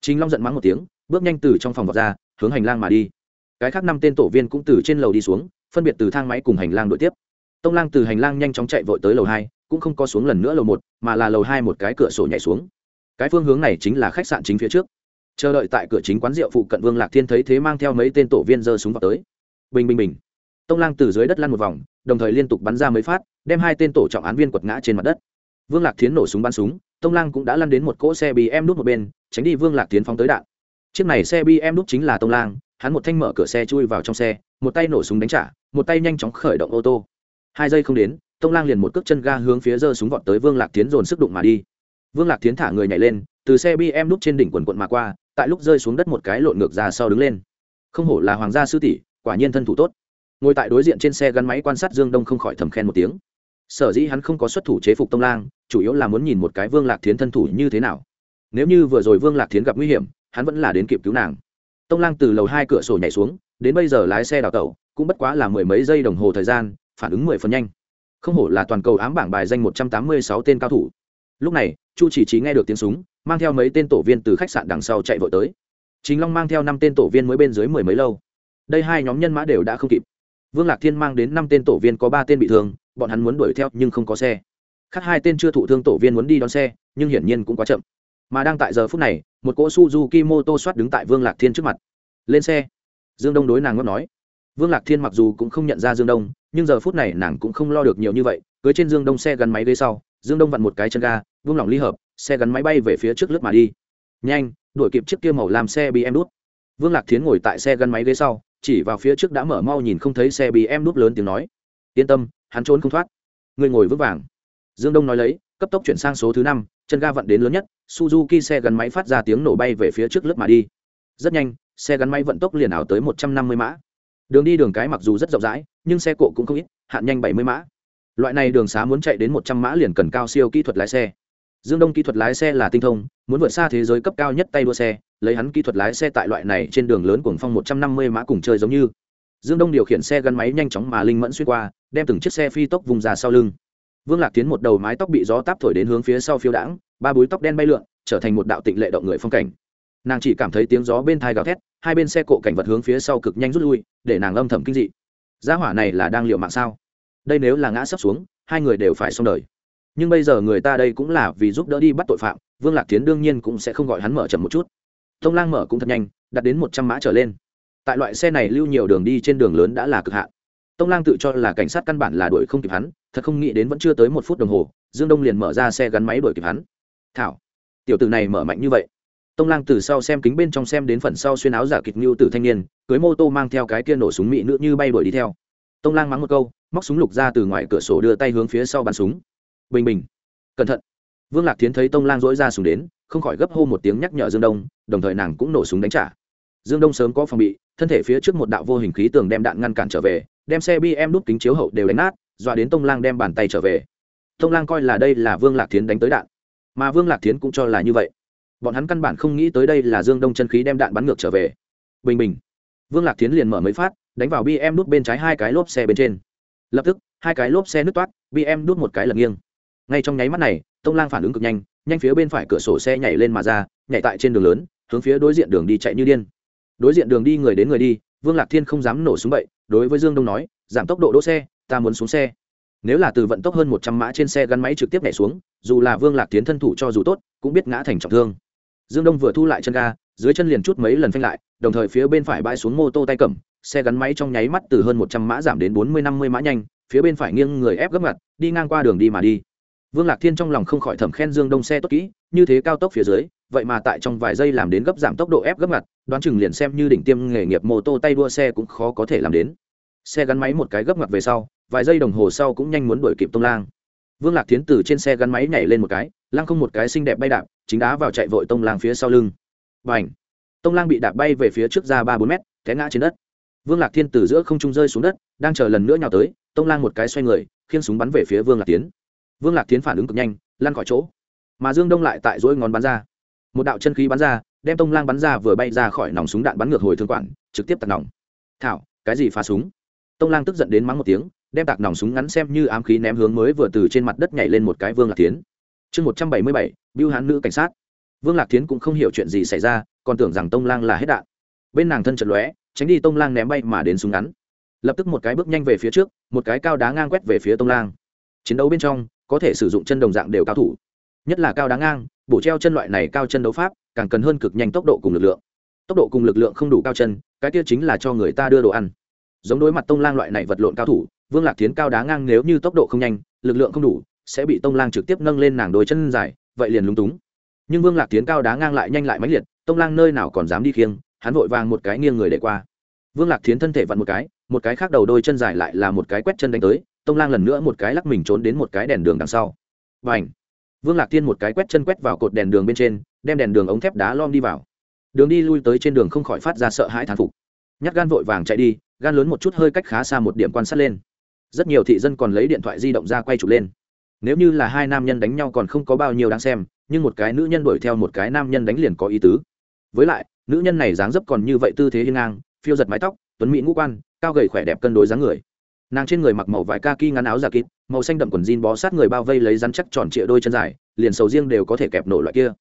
Trình long giận mắng một tiếng, bước nhanh từ trong phòng vọt ra, hướng hành lang mà đi. Cái khác năm tên tổ viên cũng từ trên lầu đi xuống, phân biệt từ thang máy cùng hành lang đội tiếp. Tông lang từ hành lang nhanh chóng chạy vội tới lầu hai, cũng không có xuống lần nữa lầu một, mà là lầu hai một cái cửa sổ nhảy xuống. Cái phương hướng này chính là khách sạn chính phía trước. Chờ đợi tại cửa chính quán rượu phụ cận vương lạc thiên thấy thế mang theo mấy tên tổ viên giơ súng vào tới. Bình bình bình tông lang từ dưới đất lăn một vòng, đồng thời liên tục bắn ra mấy phát, đem hai tên tổ trọng án viên quật ngã trên mặt đất. Vương lạc thiến nổ súng bắn súng, tông lang cũng đã lăn đến một cỗ xe bị em đút một bên, tránh đi vương lạc tiến phóng tới đạn. Chiếc này xe bị em đút chính là tông lang, hắn một thanh mở cửa xe chui vào trong xe, một tay nổ súng đánh trả, một tay nhanh chóng khởi động ô tô. Hai giây không đến, tông lang liền một cước chân ga hướng phía giơ súng vọt tới vương lạc tiến dồn sức đụng mà đi. Vương lạc tiến thả người nhảy lên, từ xe bm núp trên đỉnh quần quận mà qua, tại lúc rơi xuống đất một cái lộn ngược ra sau đứng lên. Không hổ là hoàng gia sư tỷ, quả nhiên thân thủ tốt ngồi tại đối diện trên xe gắn máy quan sát dương đông không khỏi thầm khen một tiếng. Sở dĩ hắn không có xuất thủ chế phục tông lang, chủ yếu là muốn nhìn một cái vương lạc thiến thân thủ như thế nào. Nếu như vừa rồi vương lạc thiến gặp nguy hiểm, hắn vẫn là đến kịp cứu nàng. Tông lang từ lầu hai cửa sổ nhảy xuống, đến bây giờ lái xe đào tẩu, cũng bất quá là mười mấy giây đồng hồ thời gian, phản ứng mười phần nhanh. Không hổ là toàn cầu ám bảng bài danh một trăm tám mươi sáu tên cao thủ. Lúc này, chu chỉ trí nghe được tiếng súng, mang theo mấy tên tổ viên từ khách sạn đằng sau chạy vội tới. Chính long mang theo năm tên tổ viên mới bên dưới mười mấy lâu. Đây hai nhóm nhân mã đều đã không kịp vương lạc thiên mang đến năm tên tổ viên có ba tên bị thương, bọn hắn muốn đuổi theo nhưng không có xe. Khác hai tên chưa thụ thương tổ viên muốn đi đón xe, nhưng hiển nhiên cũng quá chậm. Mà đang tại giờ phút này, một cỗ suzuki mô tô soát đứng tại vương lạc thiên trước mặt. Lên xe. Dương đông đối nàng ngót nói. Vương lạc thiên mặc dù cũng không nhận ra dương đông, nhưng giờ phút này nàng cũng không lo được nhiều như vậy, cưới trên dương đông xe gắn máy ghế sau, dương đông vặn một cái chân ga, vung lỏng ly hợp, xe gắn máy bay về phía trước lướt mà đi. Nhanh, đuổi kịp chiếc kia màu làm xe bị em đút. Vương lạc thiến ngồi tại xe gắn máy ghế sau chỉ vào phía trước đã mở mau nhìn không thấy xe bị em núp lớn tiếng nói. Yên tâm, hắn trốn không thoát. Người ngồi vững vàng. Dương đông nói lấy, cấp tốc chuyển sang số thứ năm, chân ga vận đến lớn nhất, suzuki xe gắn máy phát ra tiếng nổ bay về phía trước lướt mà đi. Rất nhanh, xe gắn máy vận tốc liền ảo tới một trăm năm mươi mã. Đường đi đường cái mặc dù rất rộng rãi, nhưng xe cộ cũng không ít, hạn nhanh bảy mươi mã. Loại này đường xá muốn chạy đến một trăm mã liền cần cao siêu kỹ thuật lái xe. Dương đông kỹ thuật lái xe là tinh thông, muốn vượt xa thế giới cấp cao nhất tay đua xe lấy hắn kỹ thuật lái xe tại loại này trên đường lớn cuồng phong một trăm năm mươi mã cùng chơi giống như. Dương đông điều khiển xe gắn máy nhanh chóng mà linh mẫn xuyên qua, đem từng chiếc xe phi tốc vùng ra sau lưng. Vương lạc tiến một đầu mái tóc bị gió táp thổi đến hướng phía sau phiêu đãng, ba búi tóc đen bay lượn, trở thành một đạo tịnh lệ động người phong cảnh. Nàng chỉ cảm thấy tiếng gió bên thai gào thét, hai bên xe cộ cảnh vật hướng phía sau cực nhanh rút lui, để nàng âm thầm kinh dị. Gia hỏa này là đang liệu mạng sao? Đây nếu là ngã sấp xuống, hai người đều phải xong đời. Nhưng bây giờ người ta đây cũng là vì giúp đỡ đi bắt tội phạm, vương lạc tiến đương nhiên cũng sẽ không gọi hắn mở chậm một chút thông lang mở cũng thật nhanh, đặt đến một trăm mã trở lên. Tại loại xe này lưu nhiều đường đi trên đường lớn đã là cực hạn. Tông lang tự cho là cảnh sát căn bản là đuổi không kịp hắn, thật không nghĩ đến vẫn chưa tới một phút đồng hồ, dương đông liền mở ra xe gắn máy đuổi kịp hắn. Thảo, tiểu tử này mở mạnh như vậy. Tông lang từ sau xem kính bên trong xem đến phần sau xuyên áo giả kịch như từ thanh niên, cưới mô tô mang theo cái kia nổ súng mỹ nữ như bay đuổi đi theo. Tông lang mắng một câu, móc súng lục ra từ ngoài cửa sổ đưa tay hướng phía sau bắn súng. Bình bình, cẩn thận. Vương lạc tiến thấy tông lang dỗi ra súng đến không khỏi gấp hô một tiếng nhắc nhở dương đông, đồng thời nàng cũng nổ súng đánh trả. Dương đông sớm có phòng bị, thân thể phía trước một đạo vô hình khí tường đem đạn ngăn cản trở về, đem xe bm đút kính chiếu hậu đều đánh nát, dọa đến tông lang đem bàn tay trở về. Tông lang coi là đây là vương lạc Thiến đánh tới đạn, mà vương lạc Thiến cũng cho là như vậy. Bọn hắn căn bản không nghĩ tới đây là dương đông chân khí đem đạn bắn ngược trở về. Bình bình. Vương lạc Thiến liền mở mấy phát, đánh vào bm đút bên trái hai cái lốp xe bên trên. Lập tức, hai cái lốp xe nứt toát bm đút một cái lật nghiêng. Ngay trong nháy mắt này, tông lang phản ứng cực nhanh nhanh phía bên phải cửa sổ xe nhảy lên mà ra, nhảy tại trên đường lớn, hướng phía đối diện đường đi chạy như điên. Đối diện đường đi người đến người đi, vương lạc thiên không dám nổ súng bậy, đối với dương đông nói, giảm tốc độ đỗ xe, ta muốn xuống xe. Nếu là từ vận tốc hơn một trăm mã trên xe gắn máy trực tiếp nhảy xuống, dù là vương lạc tiến thân thủ cho dù tốt, cũng biết ngã thành trọng thương. Dương đông vừa thu lại chân ga, dưới chân liền chút mấy lần phanh lại, đồng thời phía bên phải bãi xuống mô tô tay cầm, xe gắn máy trong nháy mắt từ hơn một trăm mã giảm đến bốn mươi năm mươi mã nhanh, phía bên phải nghiêng người ép gấp ngặt đi ngang qua đường đi mà đi vương lạc thiên trong lòng không khỏi thầm khen dương đông xe tốt kỹ, như thế cao tốc phía dưới, vậy mà tại trong vài giây làm đến gấp giảm tốc độ ép gấp ngặt đoán chừng liền xem như đỉnh tiêm nghề nghiệp mô tô tay đua xe cũng khó có thể làm đến. Xe gắn máy một cái gấp ngặt về sau, vài giây đồng hồ sau cũng nhanh muốn đuổi kịp tông lang. Vương lạc tiến từ trên xe gắn máy nhảy lên một cái, lăng không một cái xinh đẹp bay đạp, chính đá vào chạy vội tông lang phía sau lưng. Bành! tông lang bị đạp bay về phía trước ra ba bốn mét, té ngã trên đất. Vương lạc thiên từ giữa không trung rơi xuống đất, đang chờ lần nữa nhào tới, tông lang một cái xoay người khiêng súng bắn về phía vương lạc tiến vương lạc tiến phản ứng cực nhanh, lăn khỏi chỗ. Mà dương đông lại tại dỗi ngón bắn ra. Một đạo chân khí bắn ra, đem tông lang bắn ra vừa bay ra khỏi nòng súng đạn bắn ngược hồi thương quản, trực tiếp tạt nòng. Thảo, cái gì phá súng? Tông lang tức giận đến mắng một tiếng, đem tạc nòng súng ngắn xem như ám khí ném hướng mới vừa từ trên mặt đất nhảy lên một cái vương lạc tiến chương một trăm bảy mươi bảy biêu hán nữ cảnh sát. Vương lạc tiến cũng không hiểu chuyện gì xảy ra, còn tưởng rằng tông lang là hết đạn. Bên nàng thân chật lóe, tránh đi tông lang ném bay mà đến súng ngắn. Lập tức một cái bước nhanh về phía trước, một cái cao đá ngang quét về phía tông lang. Chiến đấu bên trong có thể sử dụng chân đồng dạng đều cao thủ. Nhất là cao đá ngang, bổ treo chân loại này cao chân đấu pháp, càng cần hơn cực nhanh tốc độ cùng lực lượng. Tốc độ cùng lực lượng không đủ cao chân, cái kia chính là cho người ta đưa đồ ăn. Giống đối mặt tông lang loại này vật lộn cao thủ, vương lạc tiến cao đá ngang nếu như tốc độ không nhanh, lực lượng không đủ, sẽ bị tông lang trực tiếp nâng lên nàng đôi chân dài, vậy liền lúng túng. Nhưng vương lạc tiến cao đá ngang lại nhanh lại mãnh liệt, tông lang nơi nào còn dám đi khiêng, hắn vội vàng một cái nghiêng người để qua. Vương lạc tiến thân thể vặn một cái một cái khác đầu đôi chân dài lại là một cái quét chân đánh tới tông lang lần nữa một cái lắc mình trốn đến một cái đèn đường đằng sau. Và ảnh vương lạc tiên một cái quét chân quét vào cột đèn đường bên trên, đem đèn đường ống thép đá lom đi vào. Đường đi lui tới trên đường không khỏi phát ra sợ hãi thán phục. Nhát gan vội vàng chạy đi, gan lớn một chút hơi cách khá xa một điểm quan sát lên. Rất nhiều thị dân còn lấy điện thoại di động ra quay chụp lên. Nếu như là hai nam nhân đánh nhau còn không có bao nhiêu đáng xem, nhưng một cái nữ nhân đuổi theo một cái nam nhân đánh liền có ý tứ. Với lại, nữ nhân này dáng dấp còn như vậy tư thế hiên ngang, phiêu giật mái tóc, tuấn mỹ ngũ quan, cao gầy khỏe đẹp cân đối dáng người nàng trên người mặc màu vải kaki ngắn áo giả kịt, màu xanh đậm quần jean bó sát người bao vây lấy rắn chắc tròn trịa đôi chân dài, liền sầu riêng đều có thể kẹp nổ loại kia.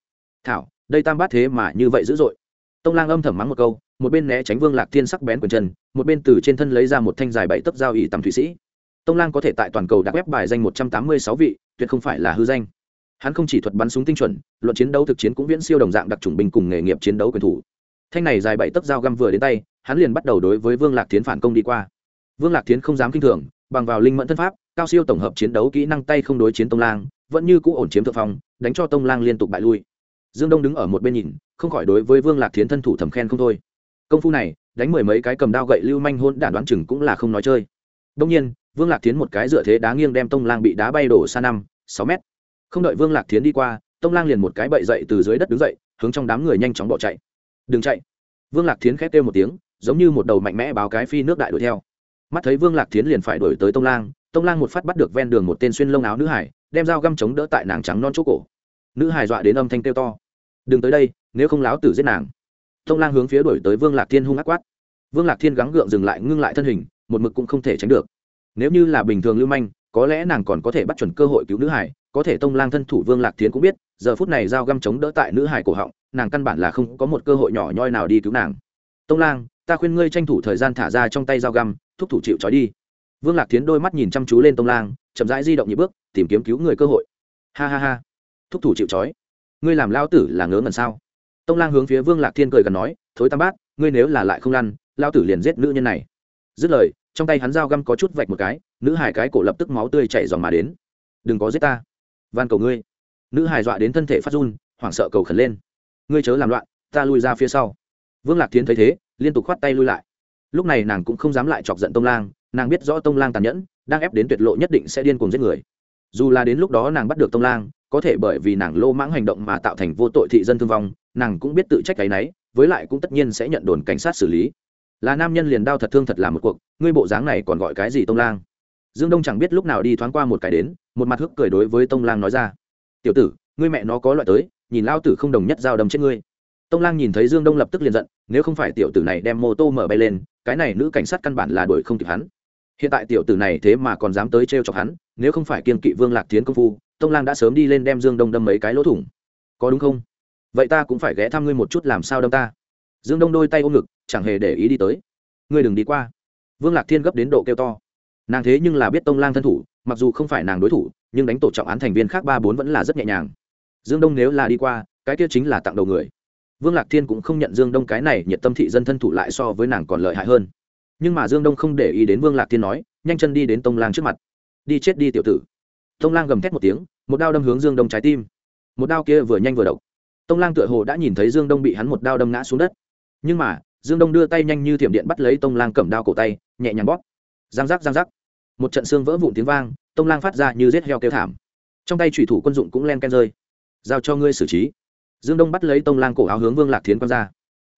Thảo, đây tam bát thế mà như vậy dữ dội. Tông lang âm thầm mắng một câu, một bên né tránh vương lạc thiên sắc bén quần chân, một bên từ trên thân lấy ra một thanh dài bảy tấc dao ỉ tầm thụy sĩ. Tông lang có thể tại toàn cầu đặt web bài danh một trăm tám mươi sáu vị, tuyệt không phải là hư danh. Hắn không chỉ thuật bắn súng tinh chuẩn, luận chiến đấu thực chiến cũng viễn siêu đồng dạng đặc trùng binh cùng nghề nghiệp chiến đấu quyền thủ. Thanh này dài bảy tấc dao găm vừa đến tay, hắn liền bắt đầu đối với vương lạc tiến phản công đi qua vương lạc tiến không dám kinh thường, bằng vào linh mẫn thân pháp, cao siêu tổng hợp chiến đấu kỹ năng tay không đối chiến tông lang, vẫn như cũ ổn chiếm thượng phong, đánh cho tông lang liên tục bại lui. Dương đông đứng ở một bên nhìn, không khỏi đối với vương lạc tiến thân thủ thầm khen không thôi. Công phu này, đánh mười mấy cái cầm đao gậy lưu manh hôn đản đoán chừng cũng là không nói chơi. Đông nhiên, vương lạc tiến một cái dựa thế đá nghiêng đem tông lang bị đá bay đổ xa năm, sáu mét. Không đợi vương lạc tiến đi qua, tông lang liền một cái bậy dậy từ dưới đất đứng dậy, hướng trong đám người nhanh chóng bỏ chạy. Đừng chạy. Vương lạc tiến khét kêu một tiếng, giống như một đầu mạnh mẽ báo cái phi nước đại đuổi theo mắt thấy vương lạc tiến liền phải đổi tới tông lang tông lang một phát bắt được ven đường một tên xuyên lông áo nữ hải, đem dao găm chống đỡ tại nàng trắng non chỗ cổ. Nữ hải dọa đến âm thanh kêu to. Đừng tới đây, nếu không láo tử giết nàng. Tông lang hướng phía đổi tới vương lạc thiên hung ác quát. Vương lạc thiên gắng gượng dừng lại, ngưng lại thân hình, một mực cũng không thể tránh được. Nếu như là bình thường lưu manh, có lẽ nàng còn có thể bắt chuẩn cơ hội cứu nữ hải, có thể tông lang thân thủ vương lạc thiên cũng biết, giờ phút này dao găm chống đỡ tại nữ hải cổ họng, nàng căn bản là không có một cơ hội nhỏ nhoi nào đi cứu nàng. Tông lang, ta khuyên ngươi tranh thủ thời gian thả ra trong tay dao găm thúc thủ chịu trói đi. Vương lạc tiến đôi mắt nhìn chăm chú lên tông lang, chậm rãi di động nhị bước, tìm kiếm cứu người cơ hội. Ha ha ha. Thúc thủ chịu trói. Ngươi làm lao tử là ngớ ngẩn sao? Tông lang hướng phía vương lạc thiên cười gần nói, thối tam bát, ngươi nếu là lại không lăn lao tử liền giết nữ nhân này. Dứt lời, trong tay hắn dao găm có chút vạch một cái, nữ hải cái cổ lập tức máu tươi chảy dòng mà đến. Đừng có giết ta. Van cầu ngươi. Nữ hải dọa đến thân thể phát run, hoảng sợ cầu khẩn lên. Ngươi chớ làm loạn, ta lui ra phía sau. Vương lạc Thiến thấy thế, liên tục khoát tay lui lại lúc này nàng cũng không dám lại chọc giận tông lang, nàng biết rõ tông lang tàn nhẫn, đang ép đến tuyệt lộ nhất định sẽ điên cuồng giết người. Dù là đến lúc đó nàng bắt được tông lang, có thể bởi vì nàng lô mãng hành động mà tạo thành vô tội thị dân thương vong, nàng cũng biết tự trách cái náy với lại cũng tất nhiên sẽ nhận đồn cảnh sát xử lý. Là nam nhân liền đao thật thương thật là một cuộc, ngươi bộ dáng này còn gọi cái gì tông lang? Dương đông chẳng biết lúc nào đi thoáng qua một cái đến, một mặt hức cười đối với tông lang nói ra. Tiểu tử, ngươi mẹ nó có loại tới, nhìn lao tử không đồng nhất dao đâm chết ngươi. Tông lang nhìn thấy dương đông lập tức liền giận, nếu không phải tiểu tử này đem mô tô mở bay lên cái này nữ cảnh sát căn bản là đuổi không kịp hắn. Hiện tại tiểu tử này thế mà còn dám tới t r e o chọc hắn, nếu không phải kiên kỵ vương lạc tiến công phu, tông lang đã sớm đi lên đem dương đông đâm mấy cái lỗ thủng. Có đúng không? Vậy ta cũng phải ghé thăm ngươi một chút làm sao đâm ta. Dương đông đôi tay ôm ngực, chẳng hề để ý đi tới. Ngươi đừng đi qua. Vương lạc thiên gấp đến độ kêu to. Nàng thế nhưng là biết tông lang thân thủ, mặc dù không phải nàng đối thủ, nhưng đánh tổ trọng án thành viên khác ba bốn vẫn là rất nhẹ nhàng. Dương đông nếu là đi qua, cái kia chính là tặng đầu người vương lạc thiên cũng không nhận dương đông cái này, nhiệt tâm thị dân thân thủ lại so với nàng còn lợi hại hơn. Nhưng mà dương đông không để ý đến vương lạc thiên nói, nhanh chân đi đến tông lang trước mặt. Đi chết đi tiểu tử. Tông lang gầm thét một tiếng, một đao đâm hướng dương đông trái tim. Một đao kia vừa nhanh vừa độc. Tông lang tựa hồ đã nhìn thấy dương đông bị hắn một đao đâm ngã xuống đất. Nhưng mà, dương đông đưa tay nhanh như thiểm điện bắt lấy tông lang cầm đao cổ tay, nhẹ nhàng bóp. Giang giác giang giác. Một trận xương vỡ vụn tiếng vang, tông lang phát ra như rết heo kêu thảm. Trong tay thủy thủ quân dụng cũng len ken rơi. Giao cho ngươi xử trí dương đông bắt lấy tông lang cổ áo hướng vương lạc thiến quăng ra.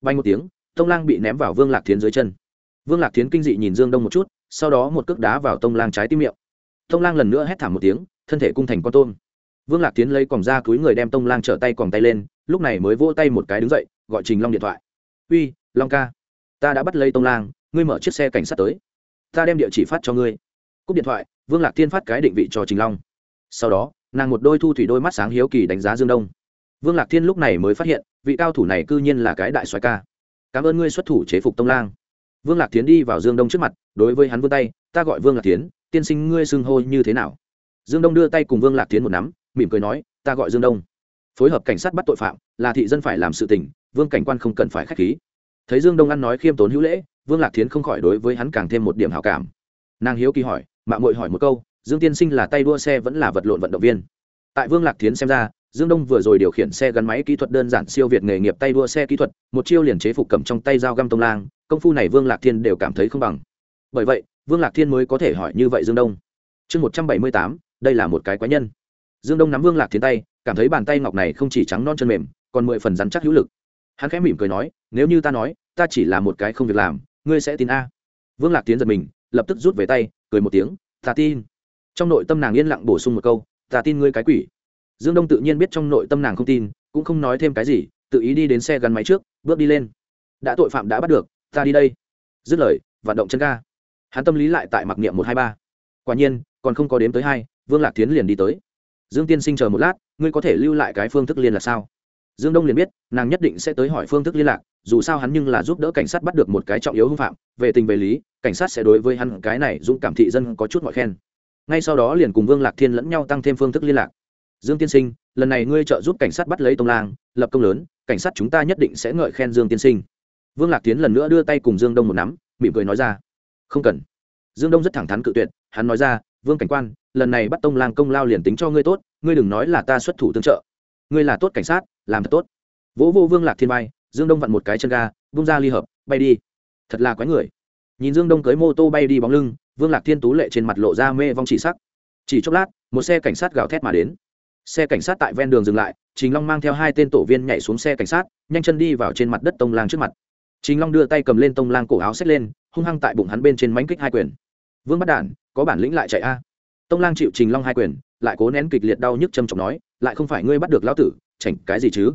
Bay một tiếng, tông lang bị ném vào vương lạc thiến dưới chân. Vương lạc thiến kinh dị nhìn dương đông một chút, sau đó một cước đá vào tông lang trái tim miệng. Tông lang lần nữa hét thảm một tiếng, thân thể cung thành con tôm. Vương lạc tiến lấy còng ra túi người đem tông lang trở tay còng tay lên, lúc này mới vỗ tay một cái đứng dậy, gọi trình long điện thoại. Uy, long ca, ta đã bắt lấy tông lang, ngươi mở chiếc xe cảnh sát tới. Ta đem địa chỉ phát cho ngươi. Cúp điện thoại, vương lạc tiên phát cái định vị cho trình long. Sau đó, nàng một đôi thu thủy đôi mắt sáng hiếu kỳ đánh giá dương đông vương lạc thiên lúc này mới phát hiện, vị cao thủ này cư nhiên là cái đại soái ca. Cảm ơn ngươi xuất thủ chế phục tông lang. Vương lạc tiến đi vào dương đông trước mặt, đối với hắn vươn tay, ta gọi vương lạc tiến tiên sinh ngươi xưng hô như thế nào? Dương đông đưa tay cùng vương lạc tiến một nắm, mỉm cười nói, ta gọi dương đông. Phối hợp cảnh sát bắt tội phạm, là thị dân phải làm sự tình, vương cảnh quan không cần phải k h á c h khí. Thấy dương đông ăn nói khiêm tốn hữu lễ, vương lạc tiến không khỏi đối với hắn càng thêm một điểm hào cảm. Nàng hiếu kỳ hỏi mạng mội hỏi một câu, dương tiên sinh là tay đua xe vẫn là vật lộn vận động viên? Tại vương lạc tiến xem ra dương đông vừa rồi điều khiển xe gắn máy kỹ thuật đơn giản siêu việt nghề nghiệp tay đua xe kỹ thuật, một chiêu liền chế phục cầm trong tay dao găm tông lang, công phu này vương lạc thiên đều cảm thấy không bằng. Bởi vậy, vương lạc thiên mới có thể hỏi như vậy dương đông. Chương một trăm bảy mươi tám, đây là một cái quái nhân. Dương đông nắm vương lạc thiên tay, cảm thấy bàn tay ngọc này không chỉ trắng non chân mềm, còn mười phần rắn chắc hữu lực. Hắn khẽ mỉm cười nói, nếu như ta nói, ta chỉ là một cái không việc làm, ngươi sẽ tin a. Vương lạc Thiên giật mình, lập tức rút về tay, cười một tiếng, ta tin. Trong nội tâm nàng yên lặng bổ sung một câu, ta tin ngươi cái quỷ dương đông tự nhiên biết trong nội tâm nàng không tin, cũng không nói thêm cái gì, tự ý đi đến xe gắn máy trước, bước đi lên. Đã tội phạm đã bắt được, ta đi đây. Dứt lời, vận động chân ga. Hắn tâm lý lại tại mặc niệm một hai ba. Quả nhiên, còn không có đếm tới hai, vương lạc tiến liền đi tới. Dương tiên sinh chờ một lát, ngươi có thể lưu lại cái phương thức liên lạc sao? Dương đông liền biết, nàng nhất định sẽ tới hỏi phương thức liên lạc, dù sao hắn nhưng là giúp đỡ cảnh sát bắt được một cái trọng yếu hưng phạm, về tình về lý, cảnh sát sẽ đối với hắn cái này dũng cảm thị dân có chút mọi khen. Ngay sau đó liền cùng vương lạc thiên lẫn nhau tăng thêm phương thức liên lạc dương tiên sinh, lần này ngươi trợ giúp cảnh sát bắt lấy tông lang, lập công lớn, cảnh sát chúng ta nhất định sẽ ngợi khen dương tiên sinh. Vương lạc tiến lần nữa đưa tay cùng dương đông một nắm, mỉm cười nói ra. Không cần. Dương đông rất thẳng thắn cự tuyệt, hắn nói ra, vương cảnh quan, lần này bắt tông lang công lao liền tính cho ngươi tốt, ngươi đừng nói là ta xuất thủ tương trợ. Ngươi là tốt cảnh sát, làm thật tốt. Vỗ vô vương lạc thiên bay dương đông vặn một cái chân ga bung ra ly hợp, bay đi. Thật là quái người. Nhìn dương đông cưới mô tô bay đi bóng lưng, vương lạc thiên tú lệ trên mặt lộ ra mê vong chỉ sắc. Chỉ chốc lát, một xe cảnh sát gào thét mà đến xe cảnh sát tại ven đường dừng lại, trình long mang theo hai tên tổ viên nhảy xuống xe cảnh sát, nhanh chân đi vào trên mặt đất tông lang trước mặt. Trình long đưa tay cầm lên tông lang cổ áo xếp lên, hung hăng tại bụng hắn bên trên mánh kích hai quyền. Vương bắt đản, có bản lĩnh lại chạy a. Tông lang chịu trình long hai quyền, lại cố nén kịch liệt đau nhức châm trọng nói, lại không phải ngươi bắt được lão tử, chảnh cái gì chứ?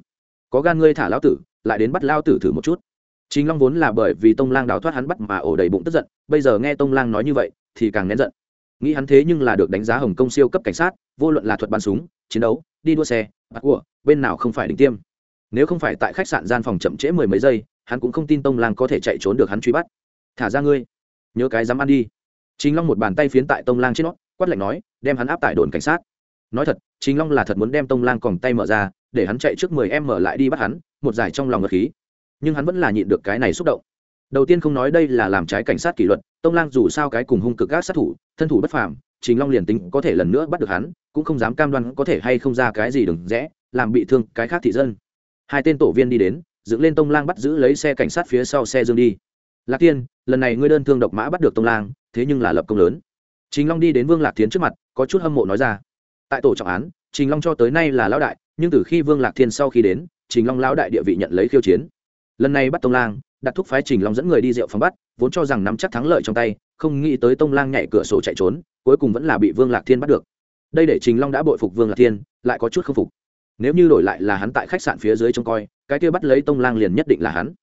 Có gan ngươi thả lão tử, lại đến bắt lao tử thử một chút. Trình long vốn là bởi vì tông lang đào thoát hắn bắt mà ổ đầy bụng tức giận, bây giờ nghe tông lang nói như vậy, thì càng nén giận nghĩ hắn thế nhưng là được đánh giá hồng công siêu cấp cảnh sát, vô luận là thuật bắn súng, chiến đấu, đi đua xe, bắt của, bên nào không phải đỉnh tiêm. Nếu không phải tại khách sạn gian phòng chậm trễ mười mấy giây, hắn cũng không tin tông lang có thể chạy trốn được hắn truy bắt. Thả ra ngươi. Nhớ cái dám ăn đi. Chính long một bàn tay phiến tại tông lang trên nó, quát lạnh nói, đem hắn áp tại đồn cảnh sát. Nói thật chính long là thật muốn đem tông lang còn tay mở ra, để hắn chạy trước mười em mở lại đi bắt hắn, một giải trong lòng ngật khí. Nhưng hắn vẫn là nhịn được cái này xúc động đầu tiên không nói đây là làm trái cảnh sát kỷ luật, tông lang dù sao cái cùng hung cực gác sát thủ, thân thủ bất phàm chính long liền tính có thể lần nữa bắt được hắn, cũng không dám cam đoan có thể hay không ra cái gì đừng rẽ, làm bị thương cái khác thị dân. Hai tên tổ viên đi đến, dựng lên tông lang bắt giữ lấy xe cảnh sát phía sau xe dương đi. Lạc tiên lần này ngươi đơn thương độc mã bắt được tông lang, thế nhưng là lập công lớn. Trình long đi đến vương lạc tiến trước mặt, có chút hâm mộ nói ra. Tại tổ trọng án, trình long cho tới nay là lão đại, nhưng từ khi vương lạc thiên sau khi đến, trình long lão đại địa vị nhận lấy khiêu chiến. Lần này bắt tông lang đặt thúc phái trình long dẫn người đi rượu phòng bắt, vốn cho rằng nắm chắc thắng lợi trong tay, không nghĩ tới tông lang nhảy cửa sổ chạy trốn, cuối cùng vẫn là bị vương lạc thiên bắt được. Đây để trình long đã bội phục vương lạc thiên, lại có chút k phục. Nếu như đổi lại là hắn tại khách sạn phía dưới trông coi, cái kia bắt lấy tông lang liền nhất định là hắn.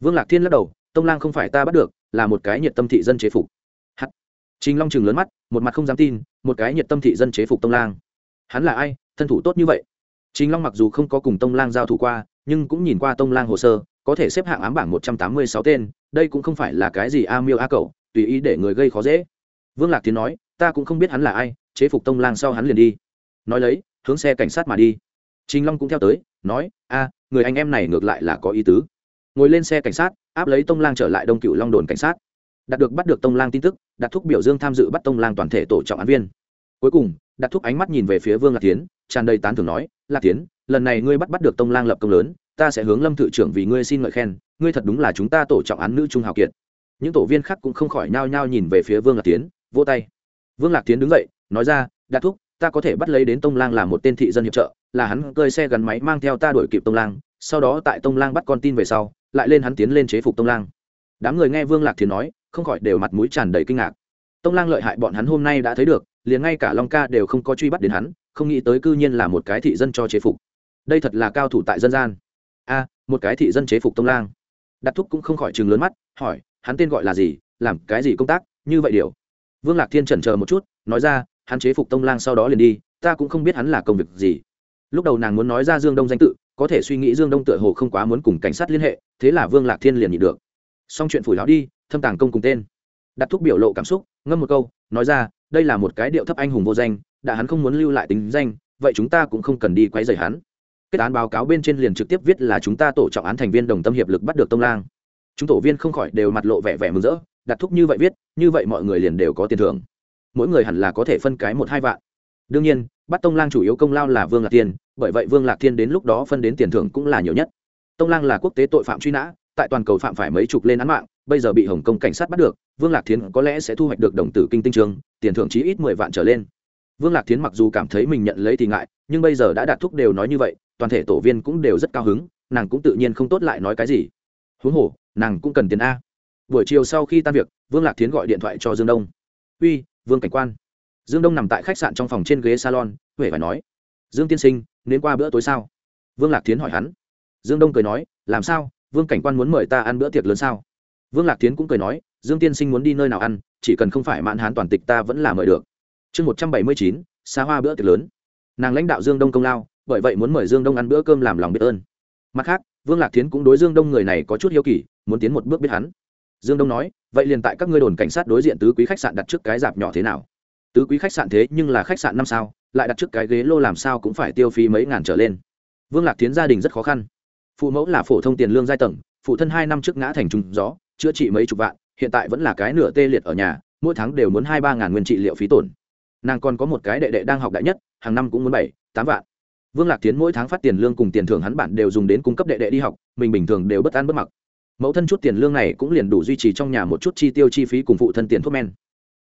Vương lạc thiên lắc đầu, tông lang không phải ta bắt được, là một cái nhiệt tâm thị dân chế phục. Hắt. Trình long chừng lớn mắt, một mặt không dám tin, một cái nhiệt tâm thị dân chế phục tông lang? Hắn là ai? Thân thủ tốt như vậy? Trình long mặc dù không có cùng tông lang giao thủ qua, nhưng cũng nhìn qua tông lang hồ sơ có thể xếp hạng ám bảng một trăm tám mươi sáu tên, đây cũng không phải là cái gì a miêu a cậu tùy ý để người gây khó dễ. Vương lạc tiến nói, ta cũng không biết hắn là ai, chế phục tông lang sau hắn liền đi. Nói lấy, hướng xe cảnh sát mà đi. Trình long cũng theo tới, nói, a, người anh em này ngược lại là có ý tứ. Ngồi lên xe cảnh sát, áp lấy tông lang trở lại đông cựu long đồn cảnh sát. Đạt được bắt được tông lang tin tức đặt thúc biểu dương tham dự bắt tông lang toàn thể tổ trọng án viên. Cuối cùng đặt thúc ánh mắt nhìn về phía vương lạc tiến tràn đầy tán thưởng nói, lạc tiến lần này ngươi bắt bắt được tông lang lập công lớn ta sẽ hướng lâm thự trưởng vì ngươi xin ngợi khen, ngươi thật đúng là chúng ta tổ trọng án nữ trung hào kiệt. Những tổ viên khác cũng không khỏi nhao nhao nhìn về phía vương lạc tiến, vỗ tay. Vương lạc tiến đứng dậy, nói ra đã thúc, ta có thể bắt lấy đến tông lang là một tên thị dân hiệp trợ, là hắn cơi xe gắn máy mang theo ta đuổi kịp tông lang, sau đó tại tông lang bắt con tin về sau, lại lên hắn tiến lên chế phục tông lang. Đám người nghe vương lạc tiến nói, không khỏi đều mặt mũi tràn đầy kinh ngạc. Tông lang lợi hại bọn hắn hôm nay đã thấy được, liền ngay cả long ca đều không có truy bắt đến hắn, không nghĩ tới cư nhiên là một cái thị dân cho chế phục. Đây thật là cao thủ tại dân gian a, một cái thị dân chế phục tông lang. Đặt thúc cũng không khỏi chừng lớn mắt, hỏi, hắn tên gọi là gì, làm cái gì công tác, như vậy điều. Vương lạc thiên chần chờ một chút, nói ra, hắn chế phục tông lang sau đó liền đi, ta cũng không biết hắn là công việc gì. Lúc đầu nàng muốn nói ra dương đông danh tự, có thể suy nghĩ dương đông tựa hồ không quá muốn cùng cảnh sát liên hệ, thế là vương lạc thiên liền nhịn được. Xong chuyện phủi lão đi, thâm tàng công cùng tên. Đặt thúc biểu lộ cảm xúc, ngâm một câu, nói ra, đây là một cái điệu thấp anh hùng vô danh, đã hắn không muốn lưu lại tính danh, vậy chúng ta cũng không cần đi quấy rầy hắn kết án báo cáo bên trên liền trực tiếp viết là chúng ta tổ trọng án thành viên đồng tâm hiệp lực bắt được tông lang. Chúng tổ viên không khỏi đều mặt lộ vẻ vẻ mừng rỡ, đặt thúc như vậy viết, như vậy mọi người liền đều có tiền thưởng. Mỗi người hẳn là có thể phân cái một hai vạn. Đương nhiên, bắt tông lang chủ yếu công lao là vương lạc tiên bởi vậy vương lạc thiên đến lúc đó phân đến tiền thưởng cũng là nhiều nhất. Tông lang là quốc tế tội phạm truy nã, tại toàn cầu phạm phải mấy chục lên án mạng, bây giờ bị hồng kông cảnh sát bắt được, vương lạc Thiên có lẽ sẽ thu hoạch được đồng tử kinh tinh trường, tiền thưởng chí ít mười vạn trở lên vương lạc thiến mặc dù cảm thấy mình nhận lấy thì ngại, nhưng bây giờ đã đạt thúc đều nói như vậy, toàn thể tổ viên cũng đều rất cao hứng, nàng cũng tự nhiên không tốt lại nói cái gì. Huống hồ, nàng cũng cần tiền a. Buổi chiều sau khi tan việc, vương lạc thiến gọi điện thoại cho dương đông. Uy, vương cảnh quan. Dương đông nằm tại khách sạn trong phòng trên ghế salon huệ phải nói, dương tiên sinh, nên qua bữa tối sao? Vương lạc thiến hỏi hắn. Dương đông cười nói, làm sao? Vương cảnh quan muốn mời ta ăn bữa tiệc lớn sao? Vương lạc thiến cũng cười nói, dương tiên sinh muốn đi nơi nào ăn, chỉ cần không phải mãn hán toàn tịch ta vẫn là mời được chương một trăm bảy mươi chín, xa hoa bữa tiệc lớn. Nàng lãnh đạo dương đông công lao, bởi vậy muốn mời dương đông ăn bữa cơm làm lòng biết ơn. Mặt khác, vương lạc thiến cũng đối dương đông người này có chút hiếu kỳ, muốn tiến một bước biết hắn. Dương đông nói, vậy liền tại các ngươi đồn cảnh sát đối diện tứ quý khách sạn đặt trước cái dạp nhỏ thế nào? Tứ quý khách sạn thế nhưng là khách sạn năm sao, lại đặt trước cái ghế lô làm sao cũng phải tiêu phí mấy ngàn trở lên. Vương lạc Thiến gia đình rất khó khăn. Phụ mẫu là phổ thông tiền lương giai tầng, phụ thân hai năm trước ngã thành trùng gió, chữa trị mấy chục vạn, hiện tại vẫn là cái nửa tê liệt ở nhà, mỗi tháng đều muốn hai ba ngàn nguyên trị liệu phí tổn nàng còn có một cái đệ đệ đang học đại nhất, hàng năm cũng muốn bảy, tám vạn. Vương lạc tiến mỗi tháng phát tiền lương cùng tiền thưởng hắn bản đều dùng đến cung cấp đệ đệ đi học, mình bình thường đều bất ăn bất mặc. Mẫu thân chút tiền lương này cũng liền đủ duy trì trong nhà một chút chi tiêu chi phí cùng phụ thân tiền thuốc men.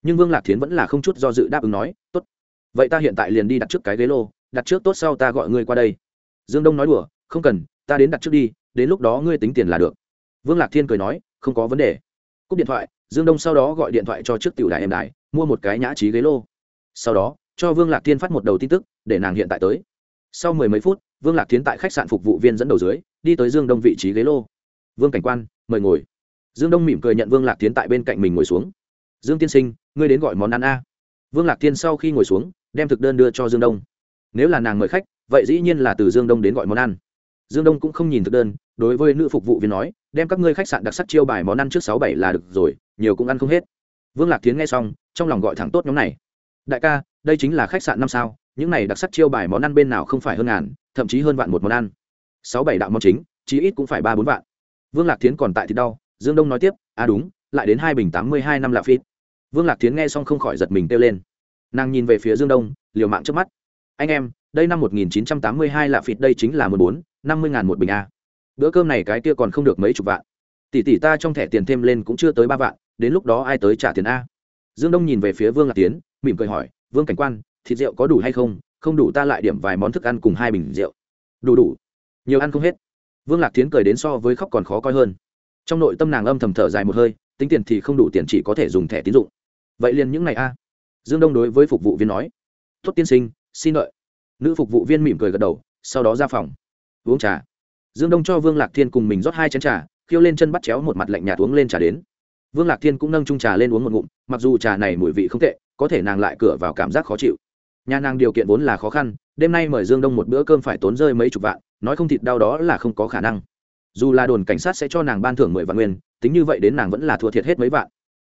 Nhưng vương lạc thiến vẫn là không chút do dự đáp ứng nói, tốt. Vậy ta hiện tại liền đi đặt trước cái ghế lô, đặt trước tốt sau ta gọi ngươi qua đây. Dương đông nói đùa, không cần, ta đến đặt trước đi, đến lúc đó ngươi tính tiền là được. Vương lạc thiên cười nói, không có vấn đề. Cúp điện thoại, dương đông sau đó gọi điện thoại cho trước tiểu đài em đài mua một cái nhã trí ghế lô sau đó, cho vương lạc thiên phát một đầu tin tức, để nàng hiện tại tới. Sau mười mấy phút, vương lạc thiên tại khách sạn phục vụ viên dẫn đầu dưới, đi tới dương đông vị trí ghế lô. Vương cảnh quan, mời ngồi. Dương đông mỉm cười nhận vương lạc Thiên tại bên cạnh mình ngồi xuống. Dương tiên sinh, ngươi đến gọi món ăn a. Vương lạc Thiên sau khi ngồi xuống, đem thực đơn đưa cho dương đông. Nếu là nàng mời khách, vậy dĩ nhiên là từ dương đông đến gọi món ăn. Dương đông cũng không nhìn thực đơn, đối với nữ phục vụ viên nói, đem các ngươi khách sạn đặc sắc chiêu bài món ăn trước sáu bảy là được rồi, nhiều cũng ăn không hết. Vương lạc tiến nghe xong, trong lòng gọi thẳng tốt nhóm này đại ca đây chính là khách sạn năm sao những này đặc sắc chiêu bài món ăn bên nào không phải hơn ngàn thậm chí hơn vạn một món ăn. Sáu bảy đạo món chính chí ít cũng phải ba bốn vạn. Vương lạc thiến còn tại thì đau dương đông nói tiếp à đúng lại đến hai bình tám mươi hai năm lạ phít vương lạc thiến nghe xong không khỏi giật mình kêu lên. Nàng nhìn về phía dương đông liều mạng trước mắt. Anh em đây năm 1982 là phịt đây chính là 14, 50 ngàn một bình a bữa cơm này cái kia còn không được mấy chục vạn. Tỷ tỷ ta trong thẻ tiền thêm lên cũng chưa tới ba vạn đến lúc đó ai tới trả tiền a? Dương đông nhìn về phía vương lạc tiến, mỉm cười hỏi, vương cảnh quan, thịt rượu có đủ hay không? Không đủ ta lại điểm vài món thức ăn cùng hai bình rượu. Đủ đủ. Nhiều ăn không hết. Vương lạc tiến cười đến so với khóc còn khó coi hơn. Trong nội tâm nàng âm thầm thở dài một hơi, tính tiền thì không đủ tiền chỉ có thể dùng thẻ tín dụng. Vậy liền những ngày a. Dương đông đối với phục vụ viên nói, tốt tiên sinh, xin đợi. Nữ phục vụ viên mỉm cười gật đầu, sau đó ra phòng. Uống trà. Dương đông cho vương lạc thiên cùng mình rót hai chén trà, khiêu lên chân bắt chéo một mặt lạnh nhạt uống lên trà đến vương lạc thiên cũng nâng trung trà lên uống một ngụm, mặc dù trà này mùi vị không tệ, có thể nàng lại cửa vào cảm giác khó chịu. Nhà nàng điều kiện vốn là khó khăn, đêm nay mời dương đông một bữa cơm phải tốn rơi mấy chục vạn, nói không thịt đau đó là không có khả năng. Dù là đồn cảnh sát sẽ cho nàng ban thưởng mười vạn nguyên, tính như vậy đến nàng vẫn là thua thiệt hết mấy vạn.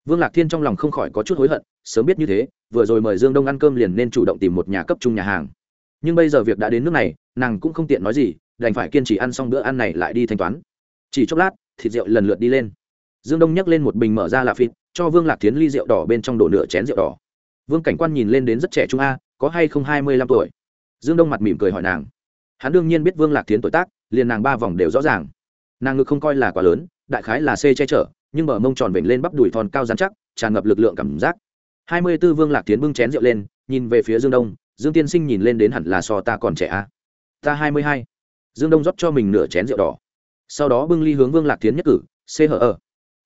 Vương lạc thiên trong lòng không khỏi có chút hối hận, sớm biết như thế, vừa rồi mời dương đông ăn cơm liền nên chủ động tìm một nhà cấp trung nhà hàng. Nhưng bây giờ việc đã đến nước này, nàng cũng không tiện nói gì, đành phải kiên trì ăn xong bữa ăn này lại đi thanh toán. Chỉ chốc lát, thịt rượu lần lượt đi lên dương đông nhấc lên một bình mở ra lạ phịt, cho vương lạc tiến ly rượu đỏ bên trong đổ nửa chén rượu đỏ. Vương cảnh quan nhìn lên đến rất trẻ trung a, có hay không hai mươi lăm tuổi? Dương đông mặt mỉm cười hỏi nàng. Hắn đương nhiên biết vương lạc tiến tuổi tác, liền nàng ba vòng đều rõ ràng. Nàng ngực không coi là quá lớn, đại khái là c che chở, nhưng mở mông tròn vểnh lên bắp đùi thon cao dán chắc, tràn ngập lực lượng cảm giác. hai mươi b ố vương lạc tiến bưng chén rượu lên, nhìn về phía dương đông, dương tiên sinh nhìn lên đến hẳn là so ta còn trẻ a. Ta hai mươi hai. Dương đông rót cho mình nửa chén rượu đỏ. Sau đó bưng ly hướng vương lạc tiến nhất cử, c hở ở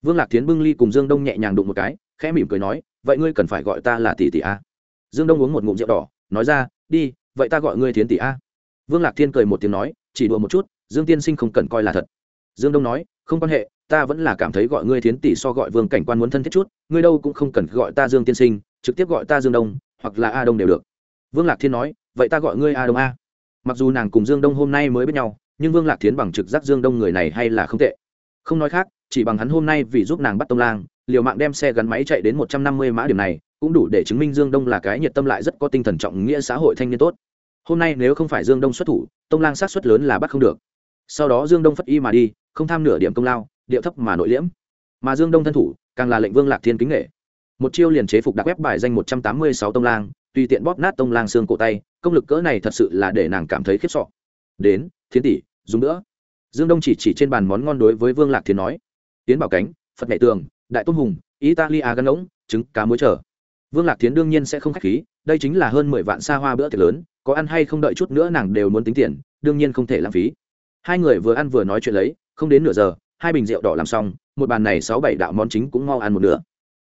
vương lạc tiến bưng ly cùng dương đông nhẹ nhàng đụng một cái, khẽ mỉm cười nói, vậy ngươi cần phải gọi ta là tỷ tỷ a? Dương đông uống một ngụm rượu đỏ, nói ra, đi, vậy ta gọi ngươi tiến tỷ a. Vương lạc thiên cười một tiếng nói, chỉ đùa một chút, dương tiên sinh không cần coi là thật. Dương đông nói, không quan hệ, ta vẫn là cảm thấy gọi ngươi thiến tỷ so gọi vương cảnh quan muốn thân thiết chút, ngươi đâu cũng không cần gọi ta dương tiên sinh, trực tiếp gọi ta dương đông, hoặc là a đông đều được. Vương lạc thiên nói, vậy ta gọi ngươi a đông a. Mặc dù nàng cùng dương đông hôm nay mới biết nhau, nhưng vương lạc thiến bằng trực giác dương đông người này hay là không tệ. Không nói khác chỉ bằng hắn hôm nay vì giúp nàng bắt tông lang, liều mạng đem xe gắn máy chạy đến một trăm năm mươi mã điểm này, cũng đủ để chứng minh dương đông là cái nhiệt tâm lại rất có tinh thần trọng nghĩa xã hội thanh niên tốt. Hôm nay nếu không phải dương đông xuất thủ, tông lang sát xuất lớn là bắt không được. Sau đó dương đông phất y mà đi, không tham nửa điểm công lao, điệu thấp mà nội liễm. Mà dương đông thân thủ, càng là lệnh vương lạc thiên kính nghệ một chiêu liền chế phục đặc web bài danh một trăm tám mươi sáu tông lang, tùy tiện bóp nát tông lang xương cổ tay, công lực cỡ này thật sự là để nàng cảm thấy khiếp sọ đến, thiên tỷ, dùng nữa. Dương đông chỉ chỉ trên bàn món ngon đối với vương lạc thiên nói tiến bảo cánh, phật mẹ tường, đại tôn hùng, italia gắn ngỗng trứng, cá muối trở vương lạc tiến đương nhiên sẽ không k h á c h khí, đây chính là hơn mười vạn xa hoa bữa tiệc lớn, có ăn hay không đợi chút nữa nàng đều muốn tính tiền, đương nhiên không thể lãng phí. Hai người vừa ăn vừa nói chuyện lấy, không đến nửa giờ, hai bình rượu đỏ làm xong, một bàn này sáu bảy đạo món chính cũng mau ăn một nửa.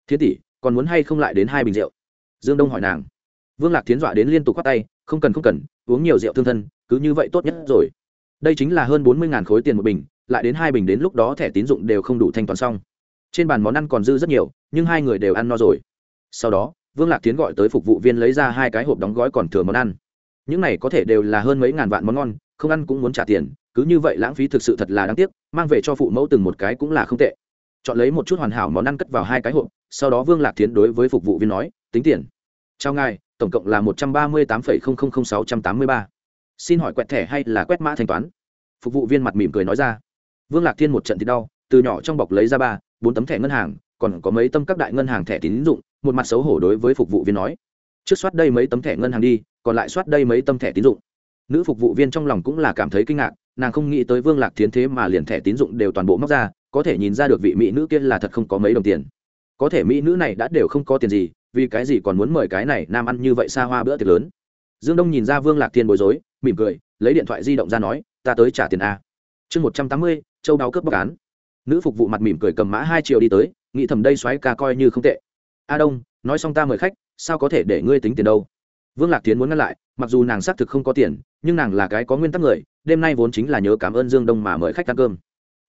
Thiên tỷ, còn muốn hay không lại đến hai bình rượu? Dương đông hỏi nàng. Vương lạc tiến dọa đến liên tục k h á t tay, không cần không cần, uống nhiều rượu thương thân, cứ như vậy tốt nhất rồi. Đây chính là hơn bốn mươi khối tiền một bình lại đến hai bình đến lúc đó thẻ tín dụng đều không đủ thanh toán xong. Trên bàn món ăn còn dư rất nhiều, nhưng hai người đều ăn no rồi. Sau đó, vương lạc tiến gọi tới phục vụ viên lấy ra hai cái hộp đóng gói còn thừa món ăn. Những này có thể đều là hơn mấy ngàn vạn món ngon, không ăn cũng muốn trả tiền, cứ như vậy lãng phí thực sự thật là đáng tiếc, mang về cho phụ mẫu từng một cái cũng là không tệ. Chọn lấy một chút hoàn hảo món ăn cất vào hai cái hộp, sau đó vương lạc tiến đối với phục vụ viên nói, tính tiền. Chào ngài, tổng cộng là một trăm ba mươi tám sáu trăm tám mươi ba. Xin hỏi quẹt thẻ hay là quét mã thanh toán? Phục vụ viên mặt mỉm cười nói ra vương lạc thiên một trận thì đau, từ nhỏ trong bọc lấy ra ba, bốn tấm thẻ ngân hàng, còn có mấy tâm các đại ngân hàng thẻ tín dụng, một mặt xấu hổ đối với phục vụ viên nói. Trước soát đây mấy tấm thẻ ngân hàng đi, còn lại soát đây mấy tấm thẻ tín dụng. Nữ phục vụ viên trong lòng cũng là cảm thấy kinh ngạc, nàng không nghĩ tới vương lạc thiến thế mà liền thẻ tín dụng đều toàn bộ móc ra, có thể nhìn ra được vị mỹ nữ kia là thật không có mấy đồng tiền. Có thể mỹ nữ này đã đều không có tiền gì, vì cái gì còn muốn mời cái này nam ăn như vậy xa hoa bữa tiệc lớn. Dương đông nhìn ra vương lạc thiên bối rối, mỉm cười, lấy điện thoại di động ra nói, ta tới trả tiền a. Chương một trăm tám mươi châu đáo cướp bóc án. Nữ phục vụ mặt mỉm cười cầm mã hai triệu đi tới, nghĩ thầm đây xoáy ca coi như không tệ. A đông, nói xong ta mời khách, sao có thể để ngươi tính tiền đâu? Vương lạc tiến muốn ngăn lại, mặc dù nàng xác thực không có tiền, nhưng nàng là cái có nguyên tắc người, đêm nay vốn chính là nhớ cảm ơn dương đông mà mời khách ăn cơm.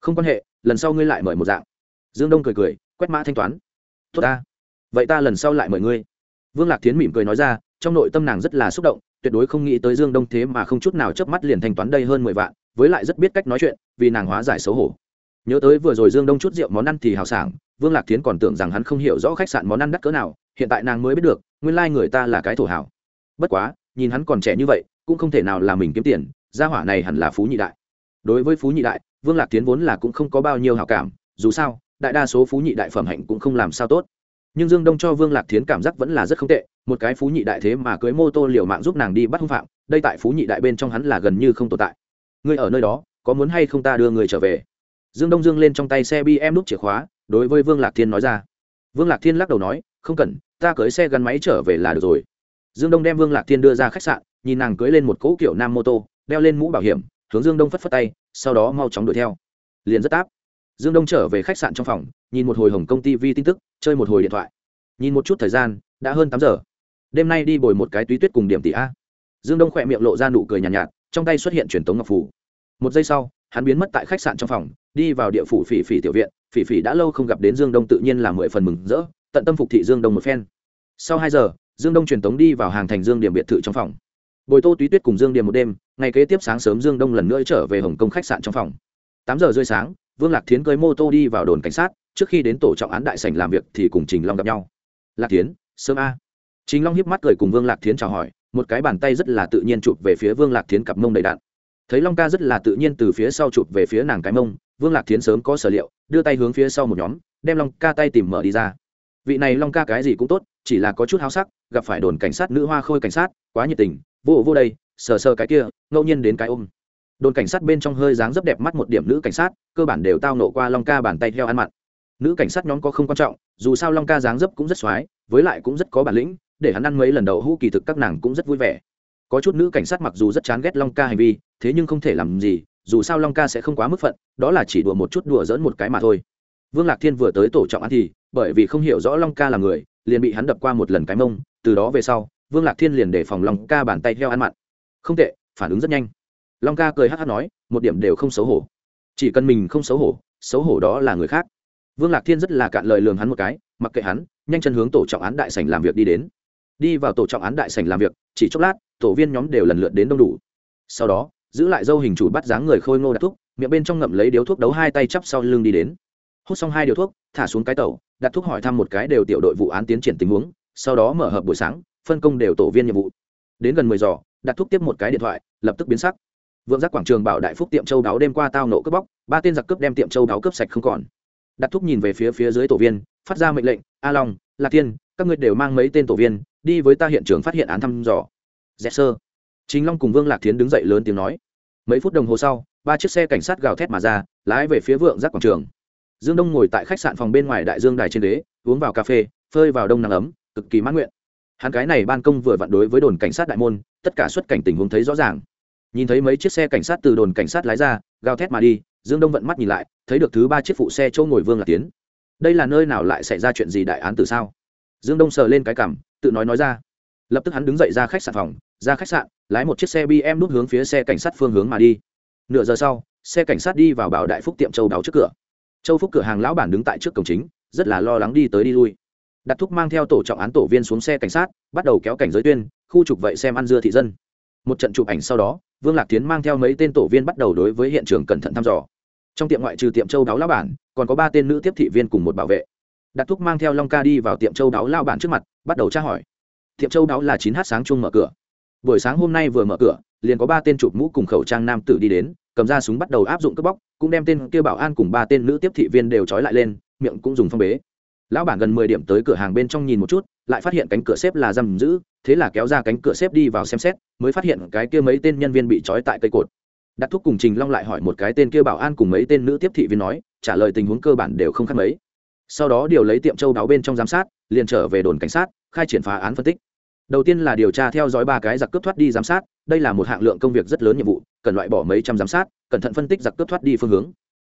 Không quan hệ, lần sau ngươi lại mời một dạng. Dương đông cười cười, quét mã thanh toán. Tốt ta. Vậy ta lần sau lại mời ngươi. Vương lạc tiến mỉm cười nói ra, trong nội tâm nàng rất là xúc động, tuyệt đối không nghĩ tới dương đông thế mà không chút nào chớp mắt liền thanh toán đây hơn mười vạn với lại rất biết cách nói chuyện, vì nàng hóa giải xấu hổ. Nhớ tới vừa rồi dương đông chút rượu món ăn thì hào sảng, vương lạc tiến còn tưởng rằng hắn không hiểu rõ khách sạn món ăn đắt cỡ nào, hiện tại nàng mới biết được, nguyên lai、like、người ta là cái thổ hảo bất quá, nhìn hắn còn trẻ như vậy, cũng không thể nào là mình kiếm tiền, gia hỏa này hẳn là phú nhị đại. Đối với phú nhị đại, vương lạc tiến vốn là cũng không có bao nhiêu hảo cảm, dù sao, đại đa số phú nhị đại phẩm hạnh cũng không làm sao tốt. Nhưng dương đông cho vương lạc tiến cảm giác vẫn là rất không tệ, một cái phú nhị đại thế mà cưới mô tô liều mạng giúp nàng đi bắt hung phạm, đây tại phú nhị đại bên trong hắn là gần như không tồn tại ngươi ở nơi đó có muốn hay không ta đưa người trở về? Dương đông dương lên trong tay xe bi em chìa khóa đối với vương lạc thiên nói ra. Vương lạc thiên lắc đầu nói không cần ta cưới xe gắn máy trở về là được rồi. Dương đông đem vương lạc thiên đưa ra khách sạn nhìn nàng cưới lên một cỗ kiểu nam mô tô đeo lên mũ bảo hiểm hướng dương đông phất phất tay sau đó mau chóng đuổi theo. Liền rất áp dương đông trở về khách sạn trong phòng nhìn một hồi hồng công ty vi tin tức chơi một hồi điện thoại. Nhìn một chút thời gian đã hơn tám giờ. Đêm nay đi bồi một cái túy tuyết cùng điểm tỷ a. Dương đông khỏe miệng lộ ra nụ cười nhàn nhạt, nhạt trong tay xuất hiện truyền tống ngọc phủ một giây sau, hắn biến mất tại khách sạn trong phòng, đi vào địa phủ phỉ phỉ tiểu viện. Phỉ phỉ đã lâu không gặp đến dương đông tự nhiên là mười phần mừng rỡ, tận tâm phục thị dương đông một phen. Sau hai giờ, dương đông truyền tống đi vào hàng thành dương điểm biệt thự trong phòng. Bồi tô túy tuyết cùng dương điểm một đêm, ngày kế tiếp sáng sớm dương đông lần nữa trở về hồng kông khách sạn trong phòng. Tám giờ rơi sáng, vương lạc thiến cưới mô tô đi vào đồn cảnh sát, trước khi đến tổ trọng án đại sảnh làm việc thì cùng trình long gặp nhau. Lạc thiến, sớm a. Trình long hiếp mắt cười cùng vương lạc thiến chào hỏi, một cái bàn tay rất là tự nhiên chụp về phía vương lạc thiến cặp mông đầy đạn thấy long ca rất là tự nhiên từ phía sau chụp về phía nàng cái mông, vương lạc thiến sớm có sở liệu, đưa tay hướng phía sau một nhóm, đem long ca tay tìm mở đi ra. Vị này long ca cái gì cũng tốt, chỉ là có chút háo sắc, gặp phải đồn cảnh sát, nữ hoa khôi cảnh sát, quá nhiệt tình, vô vô đây, sờ sờ cái kia, ngẫu nhiên đến cái ôm. Đồn cảnh sát bên trong hơi dáng rất đẹp mắt một điểm nữ cảnh sát, cơ bản đều tao nổ qua long ca bàn tay theo ăn mặn. Nữ cảnh sát nhóm có không quan trọng, dù sao long ca dáng dấp cũng rất x với lại cũng rất có bản lĩnh, để hắn ăn mấy lần đầu hũ kỳ thực các nàng cũng rất vui vẻ có chút nữ cảnh sát mặc dù rất chán ghét long ca hành vi, thế nhưng không thể làm gì, dù sao long ca sẽ không quá mức phận, đó là chỉ đùa một chút đùa dỡn một cái mà thôi. Vương lạc thiên vừa tới tổ trọng ăn thì, bởi vì không hiểu rõ long ca là người, liền bị hắn đập qua một lần cái mông, từ đó về sau, vương lạc thiên liền đề phòng long ca bàn tay theo ăn mặn. Không tệ, phản ứng rất nhanh. Long ca cười hát hát nói, một điểm đều không xấu hổ. Chỉ cần mình không xấu hổ xấu hổ đó là người khác. Vương lạc thiên rất là cạn lời lường hắn một cái, mặc kệ hắn, nhanh chân hướng tổ trọng án đại sảnh làm việc đi đến. Đi vào tổ trọng án đại sảnh làm việc, chỉ chốc lát tổ viên nhóm đều lần lượt đến đông đủ. Sau đó, giữ lại dâu hình chủ bắt dáng người khôi ngô đặt thuốc miệng bên trong ngậm lấy điếu thuốc đấu hai tay chắp sau lưng đi đến. Hút xong hai điếu thuốc, thả xuống cái tàu, đặt thuốc hỏi thăm một cái đều tiểu đội vụ án tiến triển tình huống, sau đó mở hợp buổi sáng, phân công đều tổ viên nhiệm vụ. Đến gần mười giờ, đặt thuốc tiếp một cái điện thoại, lập tức biến sắc. Vượng giác quảng trường bảo đại phúc tiệm châu đáo đêm qua tao nộ cướp bóc, ba tên giặc cướp đem tiệm châu đáo cướp sạch không còn. Đặt thuốc nhìn về phía phía dưới tổ viên, phát ra mệnh lệnh, a long, lạc tiên các ngươi đều mang mấy tên tổ viên, đi với ta hiện trường phát hiện án thăm dò dẹp sơ. Chính long cùng vương lạc thiến đứng dậy lớn tiếng nói. Mấy phút đồng hồ sau, ba chiếc xe cảnh sát gào thét mà ra, lái về phía vượng giác quảng trường. Dương đông ngồi tại khách sạn phòng bên ngoài đại dương đài trên đế uống vào cà phê, phơi vào đông nắng ấm, cực kỳ mãn nguyện. Hắn cái này ban công vừa vặn đối với đồn cảnh sát đại môn, tất cả xuất cảnh tình huống thấy rõ ràng. Nhìn thấy mấy chiếc xe cảnh sát từ đồn cảnh sát lái ra, gào thét mà đi, dương đông vận mắt nhìn lại, thấy được thứ ba chiếc phụ xe chỗ ngồi vương lạc tiến đây là nơi nào lại xảy ra chuyện gì đại án từ sao? Dương đông sờ lên cái cảm tự nói nói ra. Lập tức hắn đứng dậy ra khách sạn phòng ra khách sạn, lái một chiếc xe bm nút hướng phía xe cảnh sát phương hướng mà đi. Nửa giờ sau, xe cảnh sát đi vào bảo đại phúc tiệm châu đáo trước cửa. Châu phúc cửa hàng lão bản đứng tại trước cổng chính, rất là lo lắng đi tới đi lui. Đặt thúc mang theo tổ trọng án tổ viên xuống xe cảnh sát, bắt đầu kéo cảnh giới tuyên, khu trục vậy xem ăn dưa thị dân. Một trận chụp ảnh sau đó, vương lạc tiến mang theo mấy tên tổ viên bắt đầu đối với hiện trường cẩn thận thăm dò. Trong tiệm ngoại trừ tiệm châu đáo lão bản, còn có ba tên nữ tiếp thị viên cùng một bảo vệ. Đặt thúc mang theo long ca đi vào tiệm châu đáo lao bản trước mặt, bắt đầu tra hỏi. Tiệm châu đáo là chín h sáng chung mở cửa buổi sáng hôm nay vừa mở cửa, liền có ba tên chụp mũ cùng khẩu trang nam tử đi đến, cầm ra súng bắt đầu áp dụng cướp bóc, cũng đem tên kêu bảo an cùng ba tên nữ tiếp thị viên đều trói lại lên, miệng cũng dùng phong bế. Lão bản gần mười điểm tới cửa hàng bên trong nhìn một chút, lại phát hiện cánh cửa xếp là giam giữ, thế là kéo ra cánh cửa xếp đi vào xem xét, mới phát hiện cái kia mấy tên nhân viên bị trói tại cây cột. Đặt thuốc cùng trình long lại hỏi một cái tên kia bảo an cùng mấy tên nữ tiếp thị viên nói, trả lời tình huống cơ bản đều không khác mấy. Sau đó điều lấy tiệm châu đáo bên trong giám sát, liền trở về đồn cảnh sát, khai triển phá án phân tích đầu tiên là điều tra theo dõi ba cái giặc cướp thoát đi giám sát, đây là một hạng lượng công việc rất lớn nhiệm vụ, cần loại bỏ mấy trăm giám sát, cẩn thận phân tích giặc cướp thoát đi phương hướng.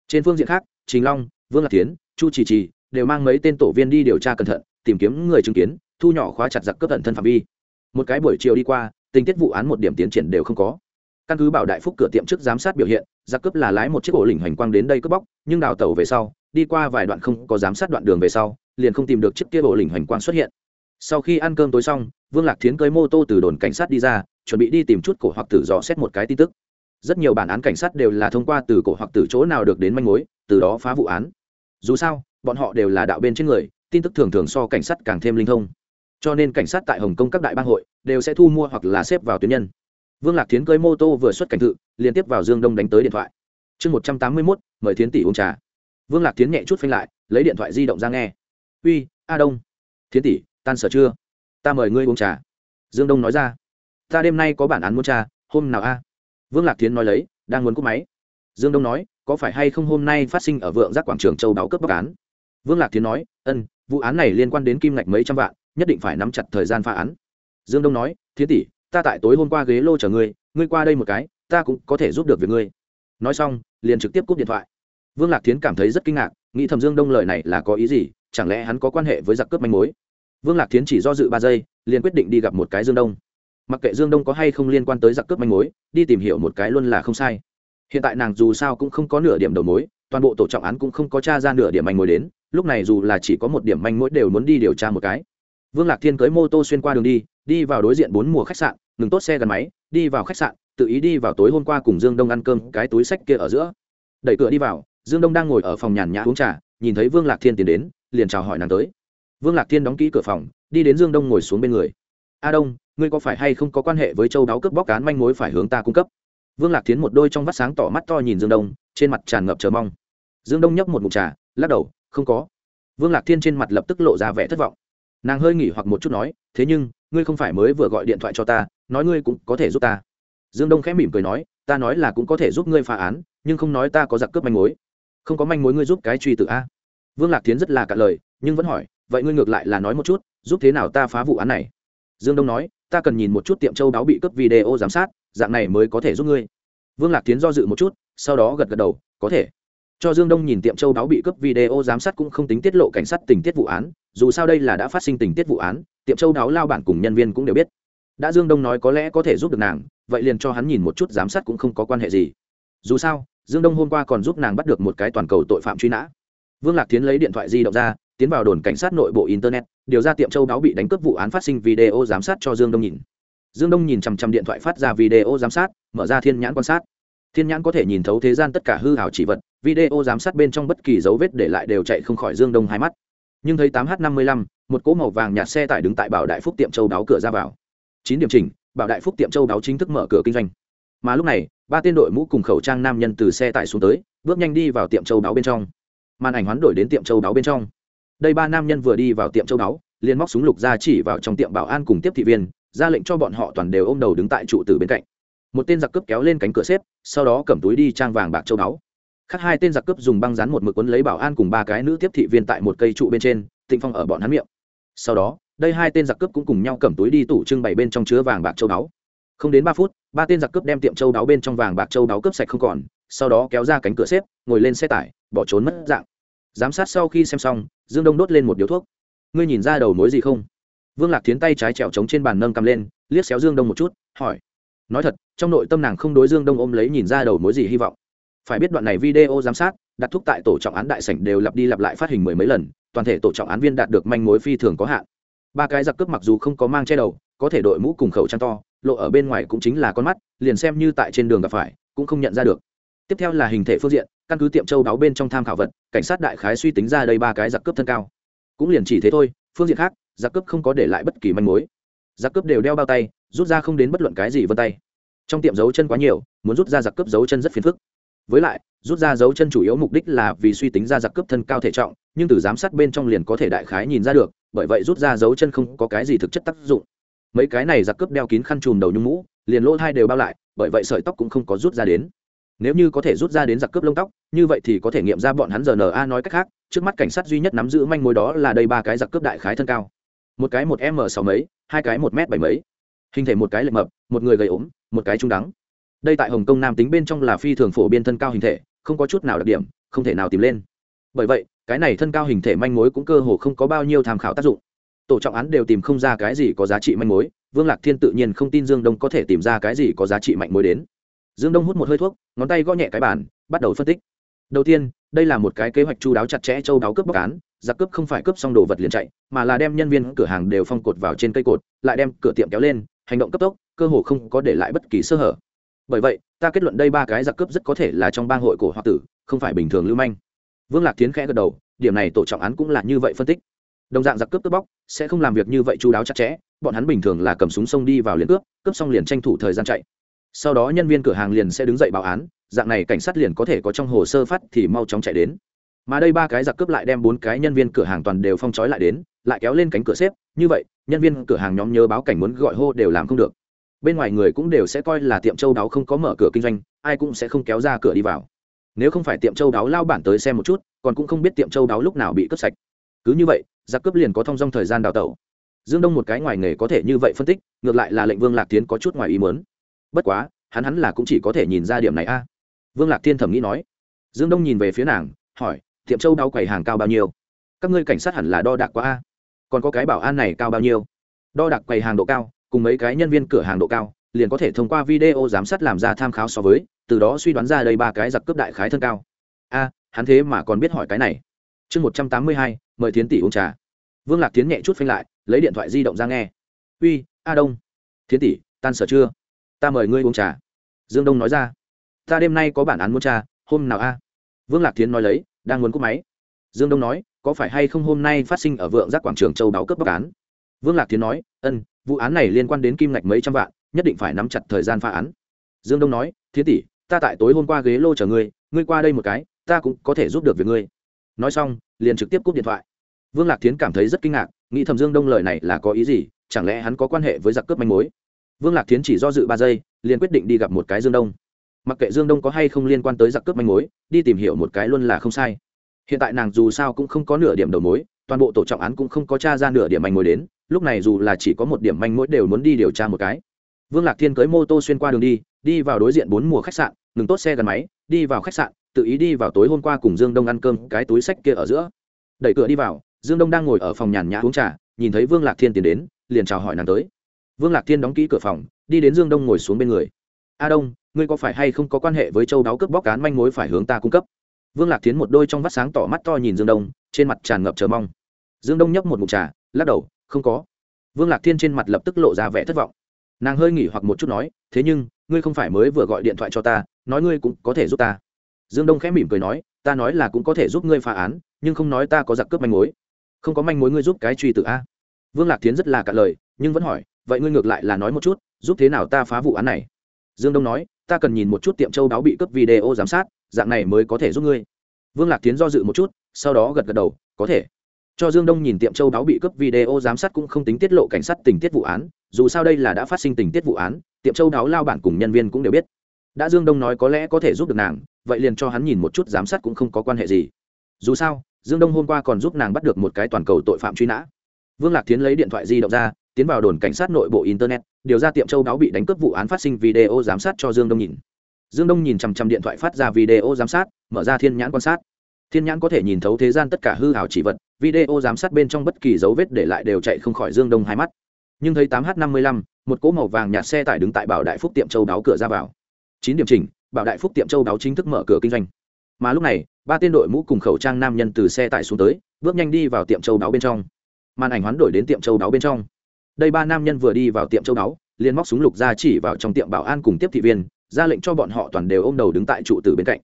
Trên phương diện khác, trình long, vương lạc tiến chu trì trì đều mang mấy tên tổ viên đi điều tra cẩn thận, tìm kiếm người chứng kiến, thu nhỏ khóa chặt giặc cướp tận thân phạm vi. Một cái buổi chiều đi qua, tình tiết vụ án một điểm tiến triển đều không có. Căn cứ bảo đại phúc cửa tiệm trước giám sát biểu hiện, giặc cướp là lái một chiếc ổ lỉnh hoành quang đến đây cướp bóc, nhưng đào tàu về sau, đi qua vài đoạn không có giám sát đoạn đường về sau, liền không tìm được chiếc kia ổ lỉnh hoành quang xuất hiện sau khi ăn cơm tối xong, vương lạc thiến cưới mô tô từ đồn cảnh sát đi ra, chuẩn bị đi tìm chút cổ hoặc tử dò xét một cái tin tức. Rất nhiều bản án cảnh sát đều là thông qua từ cổ hoặc tử chỗ nào được đến manh mối, từ đó phá vụ án. Dù sao, bọn họ đều là đạo bên trên người, tin tức thường thường so cảnh sát càng thêm linh thông. Cho nên cảnh sát tại hồng kông các đại bang hội đều sẽ thu mua hoặc là xếp vào tuyến nhân. Vương lạc thiến cưới mô tô vừa xuất cảnh thự liên tiếp vào dương đông đánh tới điện thoại. Chương một trăm tám mươi mốt, mời thiến tỷ uống trà. Vương lạc thiến nhẹ chút phanh lại, lấy điện thoại di động ra nghe. Uy, a đông. Thiến tỷ tan sở chưa? Ta mời ngươi uống trà. Dương đông nói ra. Ta đêm nay có bản án muốn tra, hôm nào a? Vương lạc tiến nói lấy, đang muốn cúp máy. Dương đông nói, có phải hay không hôm nay phát sinh ở vượng giác quảng trường châu báo cướp bóc án? Vương lạc tiến nói, ân, vụ án này liên quan đến kim ngạch mấy trăm vạn, nhất định phải nắm chặt thời gian phá án. Dương đông nói, thiến tỷ, ta tại tối hôm qua ghế lô chở ngươi ngươi qua đây một cái, ta cũng có thể giúp được việc ngươi. Nói xong, liền trực tiếp cúp điện thoại. Vương lạc tiến cảm thấy rất kinh ngạc, nghĩ thầm dương đông lời này là có ý gì, chẳng lẽ hắn có quan hệ với giặc cướp manh mối? Vương lạc thiến chỉ do dự ba giây, liền quyết định đi gặp một cái dương đông. Mặc kệ dương đông có hay không liên quan tới giặc cướp manh mối, đi tìm hiểu một cái luôn là không sai. Hiện tại nàng dù sao cũng không có nửa điểm đầu mối, toàn bộ tổ trọng án cũng không có t r a ra nửa điểm manh mối đến, lúc này dù là chỉ có một điểm manh mối đều muốn đi điều tra một cái. Vương lạc thiên cưới mô tô xuyên qua đường đi đi vào đối diện bốn mùa khách sạn, ngừng tốt xe gắn máy, đi vào khách sạn, tự ý đi vào tối hôm qua cùng dương đông ăn cơm cái túi sách kia ở giữa. Đẩy cửa đi vào, dương đông đang ngồi ở phòng nhàn nhã uống trà, nhìn thấy vương lạc thiên tiến đến, liền chào hỏi nàng tới vương lạc thiên đóng kỹ cửa phòng, đi đến dương đông ngồi xuống bên người. A đông, ngươi có phải hay không có quan hệ với châu đáo cướp bóc cán manh mối phải hướng ta cung cấp? Vương lạc Thiên một đôi trong vắt sáng tỏ mắt to nhìn dương đông, trên mặt tràn ngập chờ mong. Dương đông nhấp một mục trà, lắc đầu, không có. Vương lạc thiên trên mặt lập tức lộ ra vẻ thất vọng. Nàng hơi nghỉ hoặc một chút nói, thế nhưng, ngươi không phải mới vừa gọi điện thoại cho ta, nói ngươi cũng có thể giúp ta. Dương đông khẽ mỉm cười nói, ta nói là cũng có thể giúp ngươi phá án, nhưng không nói ta có giặc cướp manh mối. Không có manh mối ngươi giúp cái truy tự a? Vương lạc Thiên rất là cả lời, nhưng vẫn hỏi vậy ngươi ngược lại là nói một chút, giúp thế nào ta phá vụ án này? Dương đông nói, ta cần nhìn một chút tiệm châu đáo bị cướp video giám sát, dạng này mới có thể giúp ngươi. Vương lạc tiến do dự một chút, sau đó gật gật đầu, có thể. Cho dương đông nhìn tiệm châu đáo bị cướp video giám sát cũng không tính tiết lộ cảnh sát tình tiết vụ án, dù sao đây là đã phát sinh tình tiết vụ án, tiệm châu đáo lao bản cùng nhân viên cũng đều biết. Đã dương đông nói có lẽ có thể giúp được nàng, vậy liền cho hắn nhìn một chút giám sát cũng không có quan hệ gì. Dù sao, dương đông hôm qua còn giúp nàng bắt được một cái toàn cầu tội phạm truy nã. Vương lạc tiến lấy điện thoại di động ra tiến vào đồn cảnh sát nội bộ internet, điều ra tiệm châu đáo bị đánh cướp vụ án phát sinh video giám sát cho dương đông nhìn. Dương đông nhìn chằm chằm điện thoại phát ra video giám sát, mở ra thiên nhãn quan sát. Thiên nhãn có thể nhìn thấu thế gian tất cả hư hảo chỉ vật, video giám sát bên trong bất kỳ dấu vết để lại đều chạy không khỏi dương đông hai mắt. Nhưng thấy 8 h 55 một cỗ màu vàng nhạt xe tải đứng tại bảo đại phúc tiệm châu đáo cửa ra vào. Chín điểm chỉnh, bảo đại phúc tiệm châu đáo chính thức mở cửa kinh doanh. Mà lúc này, ba tên đội mũ cùng khẩu trang nam nhân từ xe tải xuống tới, bước nhanh đi vào tiệm châu đáo bên trong. Màn ảnh hoán đổi đến tiệm châu đáo bên trong đây ba nam nhân vừa đi vào tiệm châu đáo liền móc súng lục ra chỉ vào trong tiệm bảo an cùng tiếp thị viên, ra lệnh cho bọn họ toàn đều ôm đầu đứng tại trụ từ bên cạnh. Một tên giặc cướp kéo lên cánh cửa xếp, sau đó cầm túi đi trang vàng bạc châu đáo khác hai tên giặc cướp dùng băng dán một mực quấn lấy bảo an cùng ba cái nữ tiếp thị viên tại một cây trụ bên trên tịnh phong ở bọn hắn miệng. Sau đó, đây hai tên giặc cướp cũng cùng nhau cầm túi đi tủ trưng bày bên trong chứa vàng bạc châu đáo không đến ba phút, ba tên giặc cướp đem tiệm châu đáo bên trong vàng bạc châu đáo cướp sạch không còn, sau đó kéo ra cánh cửa xếp, ngồi lên xe tải, bỏ trốn mất dạng giám sát sau khi xem xong, dương đông đốt lên một điếu thuốc. Ngươi nhìn ra đầu mối gì không? Vương lạc tiến tay trái trèo trống trên bàn nâng cầm lên, liếc xéo dương đông một chút, hỏi. Nói thật, trong nội tâm nàng không đối dương đông ôm lấy nhìn ra đầu mối gì hy vọng. Phải biết đoạn này video giám sát, đặt thuốc tại tổ trọng án đại sảnh đều lặp đi lặp lại phát hình mười mấy lần, toàn thể tổ trọng án viên đạt được manh mối phi thường có hạn. Ba cái giặc cướp mặc dù không có mang che đầu, có thể đội mũ cùng khẩu trang to, lộ ở bên ngoài cũng chính là con mắt, liền xem như tại trên đường gặp phải, cũng không nhận ra được. Tiếp theo là hình thể phương diện căn cứ tiệm châu đáo bên trong tham khảo vật, cảnh sát đại khái suy tính ra đây ba cái giặc cướp thân cao. Cũng liền chỉ thế thôi, phương diện khác, giặc cướp không có để lại bất kỳ manh mối. Giặc cướp đều đeo bao tay, rút ra không đến bất luận cái gì vân tay. Trong tiệm dấu chân quá nhiều, muốn rút ra giặc cướp dấu chân rất phiền phức. Với lại, rút ra dấu chân chủ yếu mục đích là vì suy tính ra giặc cướp thân cao thể trọng, nhưng từ giám sát bên trong liền có thể đại khái nhìn ra được, bởi vậy rút ra dấu chân không có cái gì thực chất tác dụng. Mấy cái này giặc cướp đeo kín khăn chùm đầu nhung mũ, liền lỗ thai đều bao lại, bởi vậy sợi tóc cũng không có rút ra đến nếu như có thể rút ra đến giặc cướp lông tóc, như vậy thì có thể nghiệm ra bọn hắn giờ na nói cách khác, trước mắt cảnh sát duy nhất nắm giữ manh mối đó là đây ba cái giặc cướp đại khái thân cao. Một cái một m sáu mấy, hai cái một m bảy mấy. Hình thể một cái lệch mập, một người gầy ốm, một cái trung đắng đây tại hồng kông nam tính bên trong là phi thường phổ biến thân cao hình thể, không có chút nào đặc điểm, không thể nào tìm lên. Bởi vậy, cái này thân cao hình thể manh mối cũng cơ hồ không có bao nhiêu tham khảo tác dụng. Tổ trọng án đều tìm không ra cái gì có giá trị manh mối, vương lạc thiên tự nhiên không tin dương đông có thể tìm ra cái gì có giá trị mạnh mối đến dương đông hút một hơi thuốc, ngón tay gõ nhẹ cái bàn, bắt đầu phân tích. Đầu tiên, đây là một cái kế hoạch chu đáo chặt chẽ châu đáo cướp bóc án, giặc cướp không phải cướp xong đồ vật liền chạy, mà là đem nhân viên cửa hàng đều phong cột vào trên cây cột, lại đem cửa tiệm kéo lên, hành động cấp tốc, cơ hồ không có để lại bất kỳ sơ hở. Bởi vậy, ta kết luận đây ba cái giặc cướp rất có thể là trong bang hội cổ hoặc tử, không phải bình thường lưu manh. Vương lạc tiến khẽ gật đầu, điểm này tổ trọng án cũng là như vậy phân tích. Đồng dạng giặc cướp cướp bóc sẽ không làm việc như vậy chú đáo chặt chẽ, bọn hắn bình thường là cầm súng xông đi vào liền cướp cướp xong liền tranh thủ thời gian chạy sau đó nhân viên cửa hàng liền sẽ đứng dậy báo án, dạng này cảnh sát liền có thể có trong hồ sơ phát thì mau chóng chạy đến. Mà đây ba cái giặc cướp lại đem bốn cái nhân viên cửa hàng toàn đều phong trói lại đến, lại kéo lên cánh cửa xếp, như vậy, nhân viên cửa hàng nhóm nhớ báo cảnh muốn gọi hô đều làm không được. Bên ngoài người cũng đều sẽ coi là tiệm châu đáo không có mở cửa kinh doanh, ai cũng sẽ không kéo ra cửa đi vào. Nếu không phải tiệm châu đáo lao bản tới xem một chút, còn cũng không biết tiệm châu đáo lúc nào bị cướp sạch. Cứ như vậy, giặc cướp liền có thông dong thời gian đào tẩu. Dương đông một cái ngoài nghề có thể như vậy phân tích, ngược lại là lệnh vương lạc tiến có chút ngoài ý mớn bất quá, hắn hắn là cũng chỉ có thể nhìn ra điểm này a. Vương lạc thiên thẩm nghĩ nói. Dương đông nhìn về phía nàng, hỏi, tiệm châu đau quầy hàng cao bao nhiêu? Các ngươi cảnh sát hẳn là đo đạc quá a. Còn có cái bảo an này cao bao nhiêu? Đo đạc quầy hàng độ cao, cùng mấy cái nhân viên cửa hàng độ cao, liền có thể thông qua video giám sát làm ra tham khảo so với, từ đó suy đoán ra đây ba cái giặc cướp đại khái thân cao. A, hắn thế mà còn biết hỏi cái này. Chương một trăm tám mươi hai, mời thiến tỷ uống trà. Vương lạc tiến nhẹ chút phanh lại, lấy điện thoại di động ra nghe. Uy, a đông. Thiến tỷ, tan sở chưa? Ta mời ngươi uống trà. Dương đông nói ra. Ta đêm nay có bản án muốn trà hôm nào a? Vương lạc tiến nói lấy, đang muốn cúp máy. Dương đông nói, có phải hay không hôm nay phát sinh ở vượng giác quảng trường châu báo cướp bắc án? Vương lạc tiến nói, ân, vụ án này liên quan đến kim ngạch mấy trăm vạn, nhất định phải nắm chặt thời gian phá án. Dương đông nói, thiến tỷ, ta tại tối hôm qua ghế lô chờ ngươi ngươi qua đây một cái, ta cũng có thể giúp được việc ngươi. Nói xong, liền trực tiếp cúp điện thoại. Vương lạc tiến cảm thấy rất kinh ngạc, nghĩ thầm dương đông lời này là có ý gì, chẳng lẽ hắn có quan hệ với giặc cướp manh mối? Vương lạc thiến chỉ do dự ba giây, liền quyết định đi gặp một cái dương đông. Mặc kệ dương đông có hay không liên quan tới giặc cướp manh mối, đi tìm hiểu một cái luôn là không sai. Hiện tại nàng dù sao cũng không có nửa điểm đầu mối, toàn bộ tổ trọng án cũng không có t r a ra nửa điểm manh mối đến, lúc này dù là chỉ có một điểm manh mối đều muốn đi điều tra một cái. Vương lạc thiên cưới mô tô xuyên qua đường đi đi vào đối diện bốn mùa khách sạn, ngừng tốt xe gắn máy, đi vào khách sạn, tự ý đi vào tối hôm qua cùng dương đông ăn cơm, cái túi sách kia ở giữa. Đẩy cửa đi vào, dương đông đang ngồi ở phòng nhàn nhã uống trà, nhìn thấy vương lạc thiên tiến đến, liền chào hỏi nàng tới vương lạc thiên đóng kỹ cửa phòng, đi đến dương đông ngồi xuống bên người. A đông, ngươi có phải hay không có quan hệ với châu đáo cướp bóc cán manh mối phải hướng ta cung cấp? Vương lạc Thiên một đôi trong vắt sáng tỏ mắt to nhìn dương đông, trên mặt tràn ngập chờ mong. Dương đông nhấp một mụt trà, lắc đầu, không có. Vương lạc thiên trên mặt lập tức lộ ra vẻ thất vọng. Nàng hơi nghỉ hoặc một chút nói, thế nhưng, ngươi không phải mới vừa gọi điện thoại cho ta, nói ngươi cũng có thể giúp ta. Dương đông khẽ mỉm cười nói, ta nói là cũng có thể giúp ngươi phá án, nhưng không nói ta có giặc cướp manh mối. Không có manh mối ngươi giúp cái truy tự a? Vương lạc Thiên rất là cả lời, nhưng vẫn hỏi vậy ngươi ngược lại là nói một chút, giúp thế nào ta phá vụ án này? Dương đông nói, ta cần nhìn một chút tiệm châu đáo bị cướp video giám sát, dạng này mới có thể giúp ngươi. Vương lạc tiến do dự một chút, sau đó gật gật đầu, có thể. Cho dương đông nhìn tiệm châu đáo bị cướp video giám sát cũng không tính tiết lộ cảnh sát tình tiết vụ án, dù sao đây là đã phát sinh tình tiết vụ án, tiệm châu đáo lao bản cùng nhân viên cũng đều biết. Đã dương đông nói có lẽ có thể giúp được nàng, vậy liền cho hắn nhìn một chút giám sát cũng không có quan hệ gì. Dù sao, dương đông hôm qua còn giúp nàng bắt được một cái toàn cầu tội phạm truy nã. Vương lạc tiến lấy điện thoại di động ra tiến vào đồn cảnh sát nội bộ internet, điều ra tiệm châu đáo bị đánh cướp vụ án phát sinh video giám sát cho dương đông nhìn. Dương đông nhìn chằm chằm điện thoại phát ra video giám sát, mở ra thiên nhãn quan sát. Thiên nhãn có thể nhìn thấu thế gian tất cả hư hảo chỉ vật, video giám sát bên trong bất kỳ dấu vết để lại đều chạy không khỏi dương đông hai mắt. Nhưng thấy 8 h 55 một cỗ màu vàng nhạt xe tải đứng tại bảo đại phúc tiệm châu đáo cửa ra vào. Chín điểm chỉnh, bảo đại phúc tiệm châu đáo chính thức mở cửa kinh doanh. Mà lúc này, ba tên đội mũ cùng khẩu trang nam nhân từ xe tải xuống tới, bước nhanh đi vào tiệm châu đáo bên trong. Màn ảnh hoán đổi đến tiệm châu đáo bên trong đây ba nam nhân vừa đi vào tiệm châu đáo liền móc súng lục ra chỉ vào trong tiệm bảo an cùng tiếp thị viên, ra lệnh cho bọn họ toàn đều ôm đầu đứng tại trụ từ bên cạnh.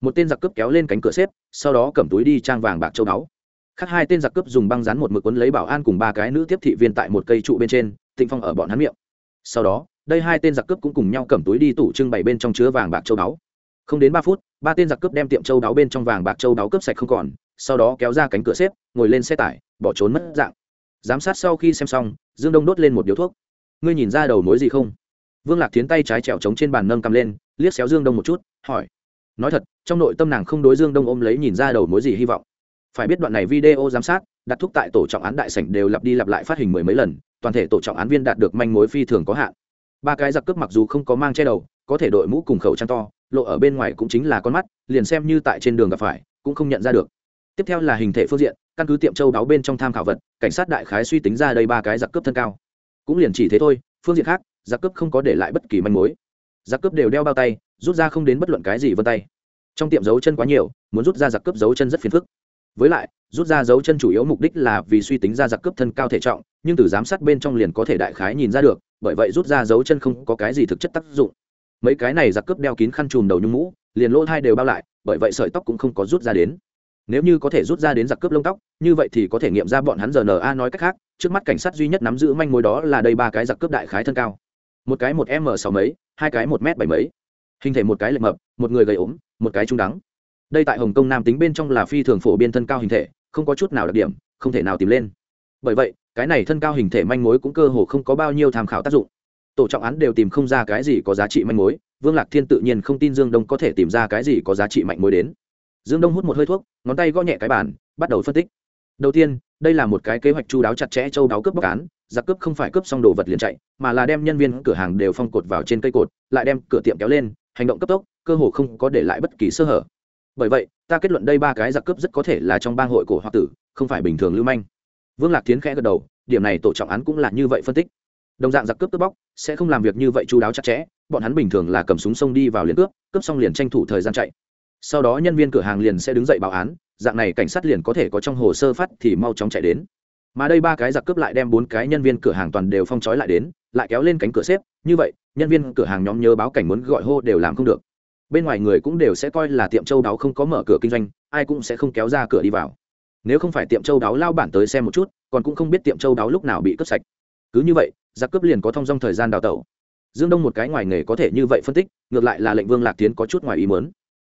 Một tên giặc cướp kéo lên cánh cửa xếp, sau đó cầm túi đi trang vàng bạc châu đáo khác hai tên giặc cướp dùng băng rán một mực quấn lấy bảo an cùng ba cái nữ tiếp thị viên tại một cây trụ bên trên tịnh phong ở bọn hắn miệng. Sau đó, đây hai tên giặc cướp cũng cùng nhau cầm túi đi tủ trưng bày bên trong chứa vàng bạc châu đáo không đến ba phút, ba tên giặc cướp đem tiệm châu đáo bên trong vàng bạc châu đáo cướp sạch không còn, sau đó kéo ra cánh cửa xếp, ngồi lên xe tải, bỏ trốn mất dạng giám sát sau khi xem xong, dương đông đốt lên một điếu thuốc. Ngươi nhìn ra đầu mối gì không? Vương lạc tiến tay trái trèo trống trên bàn nâng cầm lên, liếc xéo dương đông một chút, hỏi. Nói thật, trong nội tâm nàng không đối dương đông ôm lấy nhìn ra đầu mối gì hy vọng. Phải biết đoạn này video giám sát, đặt thuốc tại tổ trọng án đại sảnh đều lặp đi lặp lại phát hình mười mấy lần, toàn thể tổ trọng án viên đạt được manh mối phi thường có hạn. Ba cái giặc cướp mặc dù không có mang che đầu, có thể đội mũ cùng khẩu trang to, lộ ở bên ngoài cũng chính là con mắt, liền xem như tại trên đường gặp phải, cũng không nhận ra được tiếp theo là hình thể phương diện, căn cứ tiệm châu đáo bên trong tham khảo vật, cảnh sát đại khái suy tính ra đây ba cái giặc cướp thân cao. Cũng liền chỉ thế thôi, phương diện khác, giặc cướp không có để lại bất kỳ manh mối. Giặc cướp đều đeo bao tay, rút ra không đến bất luận cái gì vân tay. Trong tiệm dấu chân quá nhiều, muốn rút ra giặc cướp dấu chân rất phiền phức. Với lại, rút ra dấu chân chủ yếu mục đích là vì suy tính ra giặc cướp thân cao thể trọng, nhưng từ giám sát bên trong liền có thể đại khái nhìn ra được, bởi vậy rút ra dấu chân không có cái gì thực chất tác dụng. Mấy cái này giặc cướp đeo kín khăn chùm đầu nhung mũ, liền lỗ hai đều bao lại, bởi vậy sợi tóc cũng không có rút ra đến nếu như có thể rút ra đến giặc cướp lông tóc, như vậy thì có thể nghiệm ra bọn hắn giờ na nói cách khác, trước mắt cảnh sát duy nhất nắm giữ manh mối đó là đây ba cái giặc cướp đại khái thân cao. Một cái một m sáu mấy, hai cái một m bảy mấy. Hình thể một cái lệch mập, một người gầy ốm, một cái trung đắng. Đây tại hồng kông nam tính bên trong là phi thường phổ biến thân cao hình thể, không có chút nào đặc điểm, không thể nào tìm lên. Bởi vậy, cái này thân cao hình thể manh mối cũng cơ hồ không có bao nhiêu tham khảo tác dụng. Tổ trọng án đều tìm không ra cái gì có giá trị manh mối, vương lạc thiên tự nhiên không tin dương đông có thể tìm ra cái gì có giá trị mạnh mối đến dương đông hút một hơi thuốc, ngón tay gõ nhẹ cái bàn, bắt đầu phân tích. Đầu tiên, đây là một cái kế hoạch chu đáo chặt chẽ châu đáo cướp bóc án, giặc cướp không phải cướp xong đồ vật liền chạy, mà là đem nhân viên cửa hàng đều phong cột vào trên cây cột, lại đem cửa tiệm kéo lên, hành động cấp tốc, cơ hồ không có để lại bất kỳ sơ hở. Bởi vậy, ta kết luận đây ba cái giặc cướp rất có thể là trong bang hội cổ hoặc tử, không phải bình thường lưu manh. Vương lạc tiến khẽ gật đầu, điểm này tổ trọng án cũng là như vậy phân tích. Đồng dạng giặc cướp cướp bóc, sẽ không làm việc như vậy chú đáo chặt chẽ, bọn hắn bình thường là cầm súng xông đi vào liền cướp cướp xong liền tranh thủ thời gian chạy sau đó nhân viên cửa hàng liền sẽ đứng dậy báo án, dạng này cảnh sát liền có thể có trong hồ sơ phát thì mau chóng chạy đến. Mà đây ba cái giặc cướp lại đem bốn cái nhân viên cửa hàng toàn đều phong trói lại đến, lại kéo lên cánh cửa xếp, như vậy, nhân viên cửa hàng nhóm nhớ báo cảnh muốn gọi hô đều làm không được. Bên ngoài người cũng đều sẽ coi là tiệm châu đáo không có mở cửa kinh doanh, ai cũng sẽ không kéo ra cửa đi vào. Nếu không phải tiệm châu đáo lao bản tới xem một chút, còn cũng không biết tiệm châu đáo lúc nào bị cướp sạch. Cứ như vậy, giặc cướp liền có thông dong thời gian đào tẩu. Dương đông một cái ngoài nghề có thể như vậy phân tích, ngược lại là lệnh vương lạc tiến có chút ngoài ý mớn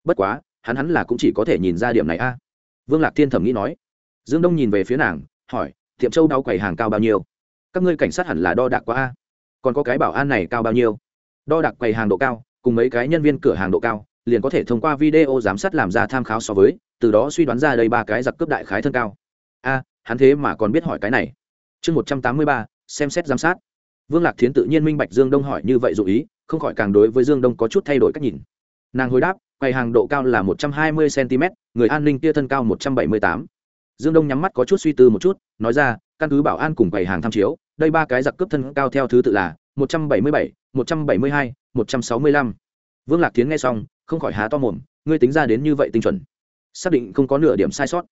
bất quá, hắn hắn là cũng chỉ có thể nhìn ra điểm này a. Vương lạc thiên thẩm nghĩ nói. Dương đông nhìn về phía nàng, hỏi, tiệm châu đau quầy hàng cao bao nhiêu? Các ngươi cảnh sát hẳn là đo đạc quá a. Còn có cái bảo an này cao bao nhiêu? Đo đạc quầy hàng độ cao, cùng mấy cái nhân viên cửa hàng độ cao, liền có thể thông qua video giám sát làm ra tham khảo so với, từ đó suy đoán ra đây ba cái giặc cướp đại khái thân cao. A, hắn thế mà còn biết hỏi cái này. Chương một trăm tám mươi ba, xem xét giám sát. Vương lạc thiến tự nhiên minh bạch dương đông hỏi như vậy dụ ý, không khỏi càng đối với dương đông có chút thay đổi cách nhìn. Nàng hồi đáp quầy hàng độ cao là một trăm hai mươi cm người an ninh kia thân cao một trăm bảy mươi tám. Dương đông nhắm mắt có chút suy tư một chút nói ra căn cứ bảo an cùng quầy hàng tham chiếu đây ba cái giặc cướp thân cao theo thứ tự là một trăm bảy mươi bảy một trăm bảy mươi hai một trăm sáu mươi lăm. Vương lạc tiến nghe xong không khỏi há to mồm ngươi tính ra đến như vậy tinh chuẩn. Xác định không có nửa điểm sai sót.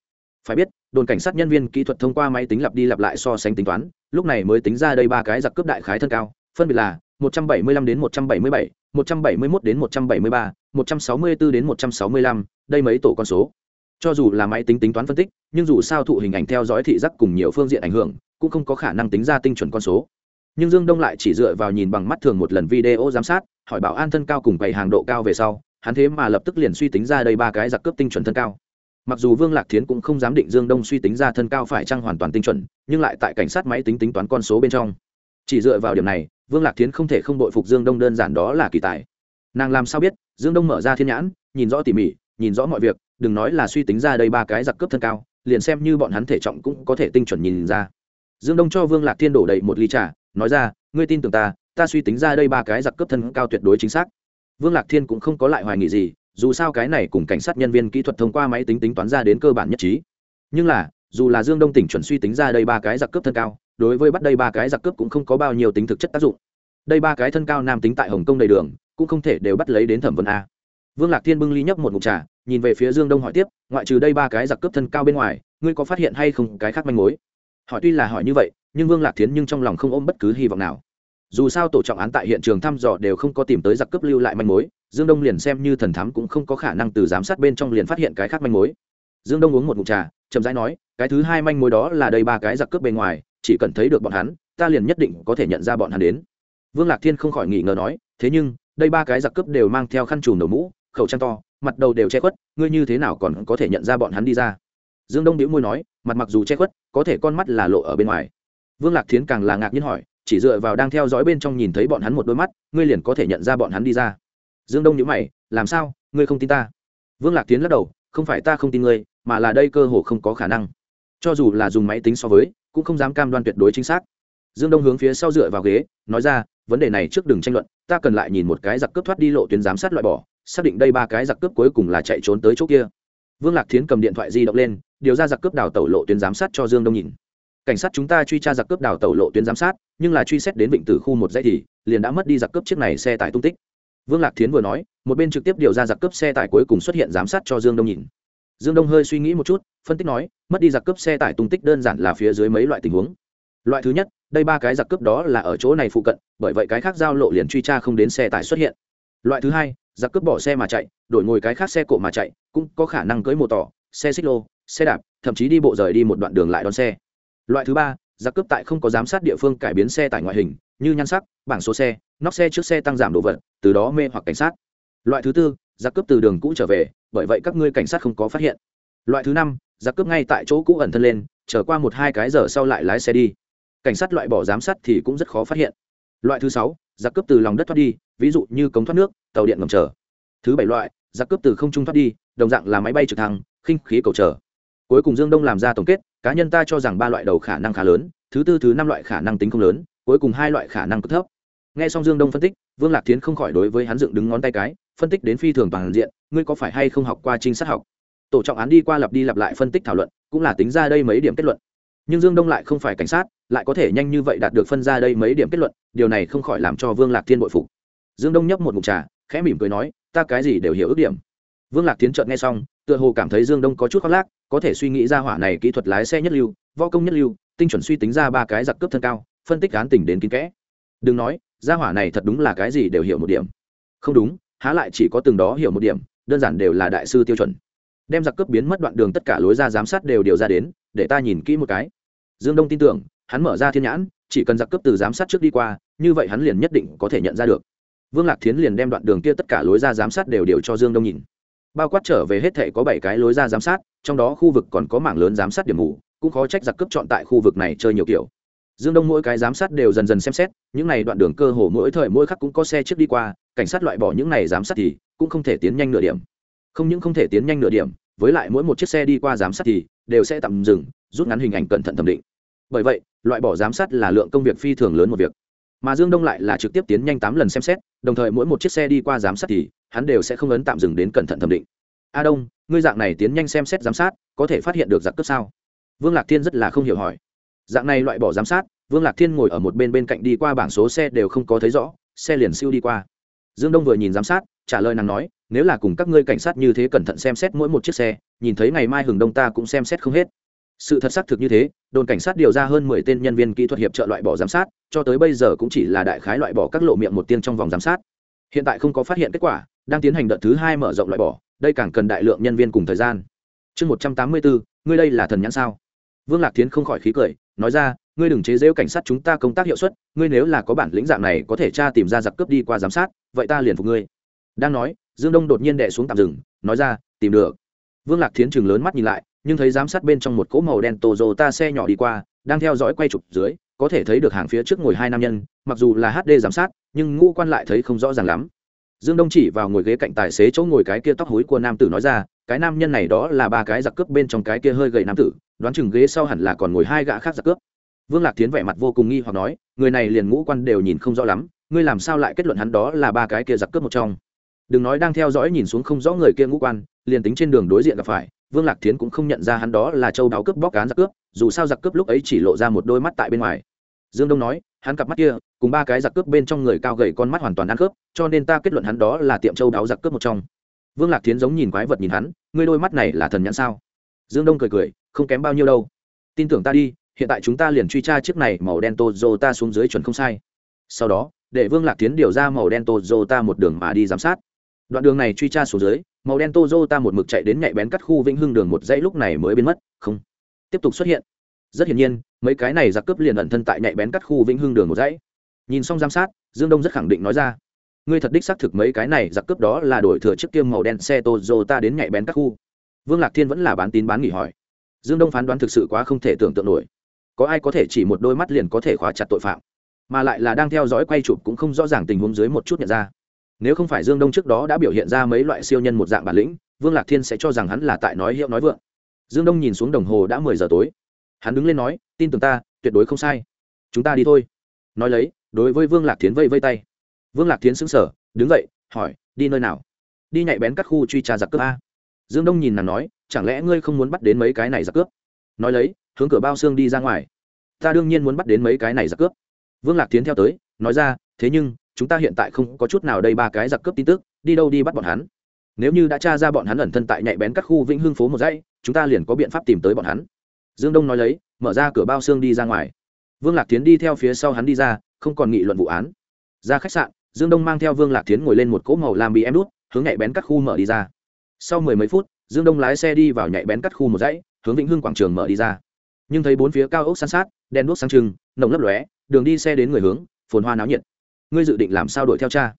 Phải biết đồn cảnh sát nhân viên kỹ thuật thông qua máy tính lặp đi lặp lại so sánh tính toán lúc này mới tính ra đây ba cái giặc cướp đại khái thân cao phân biệt là 175 đến 177, 171 đến 173, 164 đến 165, đây mấy tổ con số. Cho dù là máy tính tính toán phân tích, nhưng dù sao thụ hình ảnh theo dõi thị giác cùng nhiều phương diện ảnh hưởng, cũng không có khả năng tính ra tinh chuẩn con số. Nhưng Dương Đông lại chỉ dựa vào nhìn bằng mắt thường một lần video giám sát, hỏi bảo an thân cao cùng bày hàng độ cao về sau, hắn thế mà lập tức liền suy tính ra đây ba cái giặc cướp tinh chuẩn thân cao. Mặc dù Vương Lạc Thiến cũng không dám định Dương Đông suy tính ra thân cao phải chăng hoàn toàn tinh chuẩn, nhưng lại tại cảnh sát máy tính tính toán con số bên trong. Chỉ dựa vào điểm này, Vương Lạc Thiến không thể không đội phục Dương Đông đơn giản đó là kỳ tài nàng làm sao biết dương đông mở ra thiên nhãn, nhìn rõ tỉ mỉ, nhìn rõ mọi việc, đừng nói là suy tính ra đây ba cái giặc cướp thân cao, liền xem như bọn hắn thể trọng cũng có thể tinh chuẩn nhìn ra. Dương đông cho vương lạc thiên đổ đầy một ly trà, nói ra, ngươi tin tưởng ta ta suy tính ra đây ba cái giặc cướp thân cao tuyệt đối chính xác. Vương lạc thiên cũng không có lại hoài nghị gì, dù sao cái này cùng cảnh sát nhân viên kỹ thuật thông qua máy tính tính toán ra đến cơ bản nhất trí. Nhưng là, dù là dương đông tỉnh chuẩn suy tính ra đây ba cái giặc cướp thân cao, đối với bắt đây ba cái giặc cướp cũng không có bao nhiêu tính thực chất tác dụng. Đây ba cái thân cao nam tính tại hồng kông đầy đường cũng không thể đều bắt lấy đến thẩm vấn a. Vương lạc thiên bưng ly nhấp một mục trà, nhìn về phía dương đông hỏi tiếp, ngoại trừ đây ba cái giặc cướp thân cao bên ngoài, ngươi có phát hiện hay không cái khác manh mối? Hỏi tuy là hỏi như vậy, nhưng vương lạc Thiên nhưng trong lòng không ôm bất cứ hy vọng nào. Dù sao tổ trọng án tại hiện trường thăm dò đều không có tìm tới giặc cướp lưu lại manh mối, dương đông liền xem như thần thám cũng không có khả năng từ giám sát bên trong liền phát hiện cái khác manh mối. Dương đông uống một mục trà, chậm rãi nói, cái thứ hai manh mối đó là đây ba cái giặc cướp bên ngoài, chỉ cần thấy được bọn hắn, ta liền nhất định có thể nhận ra bọn hắn đến. Vương lạc thiên không khỏi nghỉ ngờ nói, thế nhưng đây ba cái giặc cướp đều mang theo khăn trùm đầu mũ, khẩu trang to, mặt đầu đều che khuất, ngươi như thế nào còn có thể nhận ra bọn hắn đi ra? Dương đông đĩu môi nói, mặt mặc dù che khuất, có thể con mắt là lộ ở bên ngoài. Vương lạc thiến càng là ngạc nhiên hỏi, chỉ dựa vào đang theo dõi bên trong nhìn thấy bọn hắn một đôi mắt, ngươi liền có thể nhận ra bọn hắn đi ra? Dương đông nhữ mày, làm sao, ngươi không tin ta? Vương lạc tiến lắc đầu, không phải ta không tin ngươi, mà là đây cơ hồ không có khả năng. Cho dù là dùng máy tính so với, cũng không dám cam đoan tuyệt đối chính xác. Dương đông hướng phía sau dựa vào ghế, nói ra vấn đề này trước đừng tranh luận, ta cần lại nhìn một cái giặc cướp thoát đi lộ tuyến giám sát loại bỏ, xác định đây ba cái giặc cướp cuối cùng là chạy trốn tới chỗ kia. Vương lạc thiến cầm điện thoại di động lên, điều ra giặc cướp đào tẩu lộ tuyến giám sát cho dương đông nhìn. Cảnh sát chúng ta truy tra giặc cướp đào tẩu lộ tuyến giám sát, nhưng là truy xét đến vịnh tử khu một dãy thì, liền đã mất đi giặc cướp chiếc này xe tải tung tích. Vương lạc thiến vừa nói, một bên trực tiếp điều ra giặc cướp xe tải cuối cùng xuất hiện giám sát cho dương đông nhìn. Dương đông hơi suy nghĩ một chút, phân tích nói, mất đi giặc cướp xe tải tung tích đơn giản là phía dưới mấy loại tình huống. Loại thứ nhất đây ba cái giặc cướp đó là ở chỗ này phụ cận, bởi vậy cái khác giao lộ liền truy tra không đến xe tải xuất hiện. Loại thứ hai, giặc cướp bỏ xe mà chạy, đổi ngồi cái khác xe cộ mà chạy, cũng có khả năng cưới mô tỏ xe xích lô, xe đạp, thậm chí đi bộ rời đi một đoạn đường lại đón xe. Loại thứ ba, giặc cướp tại không có giám sát địa phương cải biến xe tải ngoại hình, như nhan sắc, bảng số xe, nóc xe trước xe tăng giảm đồ vật, từ đó mê hoặc cảnh sát. Loại thứ tư, giặc cướp từ đường cũ trở về, bởi vậy các ngươi cảnh sát không có phát hiện. Loại thứ năm, giặc cướp ngay tại chỗ cũ ẩn thân lên trở qua một hai cái giờ sau lại lái xe đi cảnh sát loại bỏ giám sát thì cũng rất khó phát hiện. Loại thứ sáu, giặc cướp từ lòng đất thoát đi, ví dụ như cống thoát nước, tàu điện ngầm chờ thứ bảy loại, giặc cướp từ không trung thoát đi, đồng dạng là máy bay trực thăng, khinh khí cầu chờ cuối cùng dương đông làm ra tổng kết, cá nhân ta cho rằng ba loại đầu khả năng khá lớn, thứ tư, thứ năm loại khả năng tính không lớn, cuối cùng hai loại khả năng cực thấp. Nghe xong dương đông phân tích, vương lạc tiến không khỏi đối với hắn dựng đứng ngón tay cái, phân tích đến phi thường toàn diện, ngươi có phải hay không học qua trinh sát học? Tổ trọng án đi qua lặp đi lặp lại phân tích thảo luận, cũng là tính ra đây mấy điểm kết luận. Nhưng dương đông lại không phải cảnh sát lại có thể nhanh như vậy đạt được phân ra đây mấy điểm kết luận, điều này không khỏi làm cho vương lạc thiên bội phục. Dương đông nhấp một mục trà, khẽ mỉm cười nói, ta cái gì đều hiểu ước điểm. Vương lạc tiến trợn nghe xong, tựa hồ cảm thấy dương đông có chút khoác lác, có thể suy nghĩ ra hỏa này kỹ thuật lái xe nhất lưu, võ công nhất lưu, tinh chuẩn suy tính ra ba cái giặc cướp thân cao, phân tích án tình đến kín kẽ. Đừng nói, ra hỏa này thật đúng là cái gì đều hiểu một điểm. Không đúng, há lại chỉ có từng đó hiểu một điểm, đơn giản đều là đại sư tiêu chuẩn. Đem giặc cướp biến mất đoạn đường tất cả lối ra giám sát đều điều ra đến, để ta nhìn kỹ một cái. Dương đông tin tưởng hắn mở ra thiên nhãn, chỉ cần giặc cướp từ giám sát trước đi qua, như vậy hắn liền nhất định có thể nhận ra được. Vương lạc thiến liền đem đoạn đường kia tất cả lối ra giám sát đều điều cho dương đông nhìn. Bao quát trở về hết thể có bảy cái lối ra giám sát, trong đó khu vực còn có mảng lớn giám sát điểm mù, cũng khó trách giặc cướp chọn tại khu vực này chơi nhiều kiểu. Dương đông mỗi cái giám sát đều dần dần xem xét, những này đoạn đường cơ hồ mỗi thời mỗi khắc cũng có xe trước đi qua, cảnh sát loại bỏ những này giám sát thì cũng không thể tiến nhanh nửa điểm. Không những không thể tiến nhanh nửa điểm, với lại mỗi một chiếc xe đi qua giám sát thì đều sẽ tạm dừng, rút ngắn hình ảnh cẩn thận thẩm định bởi vậy, loại bỏ giám sát là lượng công việc phi thường lớn một việc. Mà dương đông lại là trực tiếp tiến nhanh tám lần xem xét, đồng thời mỗi một chiếc xe đi qua giám sát thì, hắn đều sẽ không ấn tạm dừng đến cẩn thận thẩm định. A đông, ngươi dạng này tiến nhanh xem xét giám sát, có thể phát hiện được giặc cướp sao? Vương lạc thiên rất là không hiểu hỏi. Dạng này loại bỏ giám sát, vương lạc thiên ngồi ở một bên bên cạnh đi qua bảng số xe đều không có thấy rõ, xe liền siêu đi qua. Dương đông vừa nhìn giám sát, trả lời nàng nói, nếu là cùng các ngươi cảnh sát như thế cẩn thận xem xét mỗi một chiếc xe, nhìn thấy ngày mai hừng đông ta cũng xem xét không hết sự thật xác thực như thế, đồn cảnh sát điều ra hơn mười tên nhân viên kỹ thuật hiệp trợ loại bỏ giám sát, cho tới bây giờ cũng chỉ là đại khái loại bỏ các lộ miệng một tiên trong vòng giám sát. Hiện tại không có phát hiện kết quả, đang tiến hành đợt thứ hai mở rộng loại bỏ, đây càng cần đại lượng nhân viên cùng thời gian. Chương một trăm tám mươi bốn, ngươi đây là thần nhãn sao? Vương lạc tiến không khỏi khí cười, nói ra, ngươi đừng chế giễu cảnh sát chúng ta công tác hiệu suất, ngươi nếu là có bản lĩnh dạng này có thể tra tìm ra giặc cướp đi qua giám sát, vậy ta liền phục ngươi. Đang nói, dương đông đột nhiên đẻ xuống tạm rừng nói ra, tìm được vương lạc thiến chừng lớn mắt nhìn lại, nhưng thấy giám sát bên trong một cỗ màu đen tô dồ ta xe nhỏ đi qua, đang theo dõi quay chụp dưới, có thể thấy được hàng phía trước ngồi hai nam nhân, mặc dù là hd giám sát, nhưng ngũ quan lại thấy không rõ ràng lắm. Dương đông chỉ vào ngồi ghế cạnh tài xế chỗ ngồi cái kia tóc hối của nam tử nói ra, cái nam nhân này đó là ba cái giặc cướp bên trong cái kia hơi gầy nam tử, đoán chừng ghế sau hẳn là còn ngồi hai gã khác giặc cướp. Vương lạc tiến vẻ mặt vô cùng nghi hoặc nói, người này liền ngũ quan đều nhìn không rõ lắm, ngươi làm sao lại kết luận hắn đó là ba cái kia giặc cướp một trong? Đừng nói đang theo dõi nhìn xuống không rõ người kia ngũ quan liền tính trên đường đối diện gặp phải vương lạc thiến cũng không nhận ra hắn đó là châu đáo cướp bóc cán giặc cướp dù sao giặc cướp lúc ấy chỉ lộ ra một đôi mắt tại bên ngoài dương đông nói hắn cặp mắt kia cùng ba cái giặc cướp bên trong người cao gầy con mắt hoàn toàn ăn cướp cho nên ta kết luận hắn đó là tiệm châu đáo giặc cướp một trong vương lạc thiến giống nhìn quái vật nhìn hắn ngươi đôi mắt này là thần nhãn sao dương đông cười cười không kém bao nhiêu đâu tin tưởng ta đi hiện tại chúng ta liền truy tra chiếc này màu đen Toyota xuống dưới chuẩn không sai. Sau đó, để Vương Lạc Tiến điều ra màu đen Toyota một đường mà đi giám sát. Đoạn đường này truy tra xuống dưới, màu đen Toyota một mực chạy đến nhạy bén cắt khu Vĩnh Hưng đường một dãy lúc này mới biến mất, không. Tiếp tục xuất hiện. Rất hiển nhiên, mấy cái này giặc cướp liền ẩn thân tại nhạy bén cắt khu Vĩnh Hưng đường một dãy. Nhìn xong giám sát, Dương Đông rất khẳng định nói ra, ngươi thật đích xác thực mấy cái này giặc cướp đó là đổi thừa chiếc kiêm màu đen xe Toyota đến nhạy bén cắt khu. Vương Lạc Thiên vẫn là bán tín bán nghỉ hỏi. Dương Đông phán đoán thực sự quá không thể tưởng tượng nổi có ai có thể chỉ một đôi mắt liền có thể khóa chặt tội phạm mà lại là đang theo dõi quay chụp cũng không rõ ràng tình huống dưới một chút nhận ra nếu không phải dương đông trước đó đã biểu hiện ra mấy loại siêu nhân một dạng bản lĩnh, vương lạc thiên sẽ cho rằng hắn là tại nói hiệu nói vượng. Dương đông nhìn xuống đồng hồ đã mười giờ tối. Hắn đứng lên nói, tin tưởng ta, tuyệt đối không sai. Chúng ta đi thôi. Nói lấy, đối với vương lạc thiến vây vây tay. Vương lạc thiến xứng sở đứng dậy, hỏi, đi nơi nào? Đi nhạy bén các khu truy tra giặc cướp a. Dương đông nhìn nàng nói, chẳng lẽ ngươi không muốn bắt đến mấy cái này giặc cướp? Nói lấy, hướng cửa bao xương đi ra ngoài. Ta đương nhiên muốn bắt đến mấy cái này giặc cướp. Vương lạc tiến theo tới, nói ra, thế nhưng chúng ta hiện tại không có chút nào đây ba cái giặc cướp tin tức, đi đâu đi bắt bọn hắn. Nếu như đã tra ra bọn hắn ẩn thân tại nhạy bén các khu vĩnh hưng phố một dãy, chúng ta liền có biện pháp tìm tới bọn hắn. Dương đông nói lấy, mở ra cửa bao xương đi ra ngoài. Vương lạc tiến đi theo phía sau hắn đi ra, không còn nghị luận vụ án. Ra khách sạn, dương đông mang theo vương lạc tiến ngồi lên một cỗ màu làm bị em đút, hướng nhạy bén các khu mở đi ra. Sau mười mấy phút, dương đông lái xe đi vào nhạy bén cắt khu một dãy, hướng vĩnh hưng quảng trường mở đi ra. Nhưng thấy bốn phía cao ốc san sát đen đuốc sang trưng, nồng lấp lóe, đường đi xe đến người hướng, phồn hoa náo nhiệt ngươi dự định làm sao đuổi theo cha?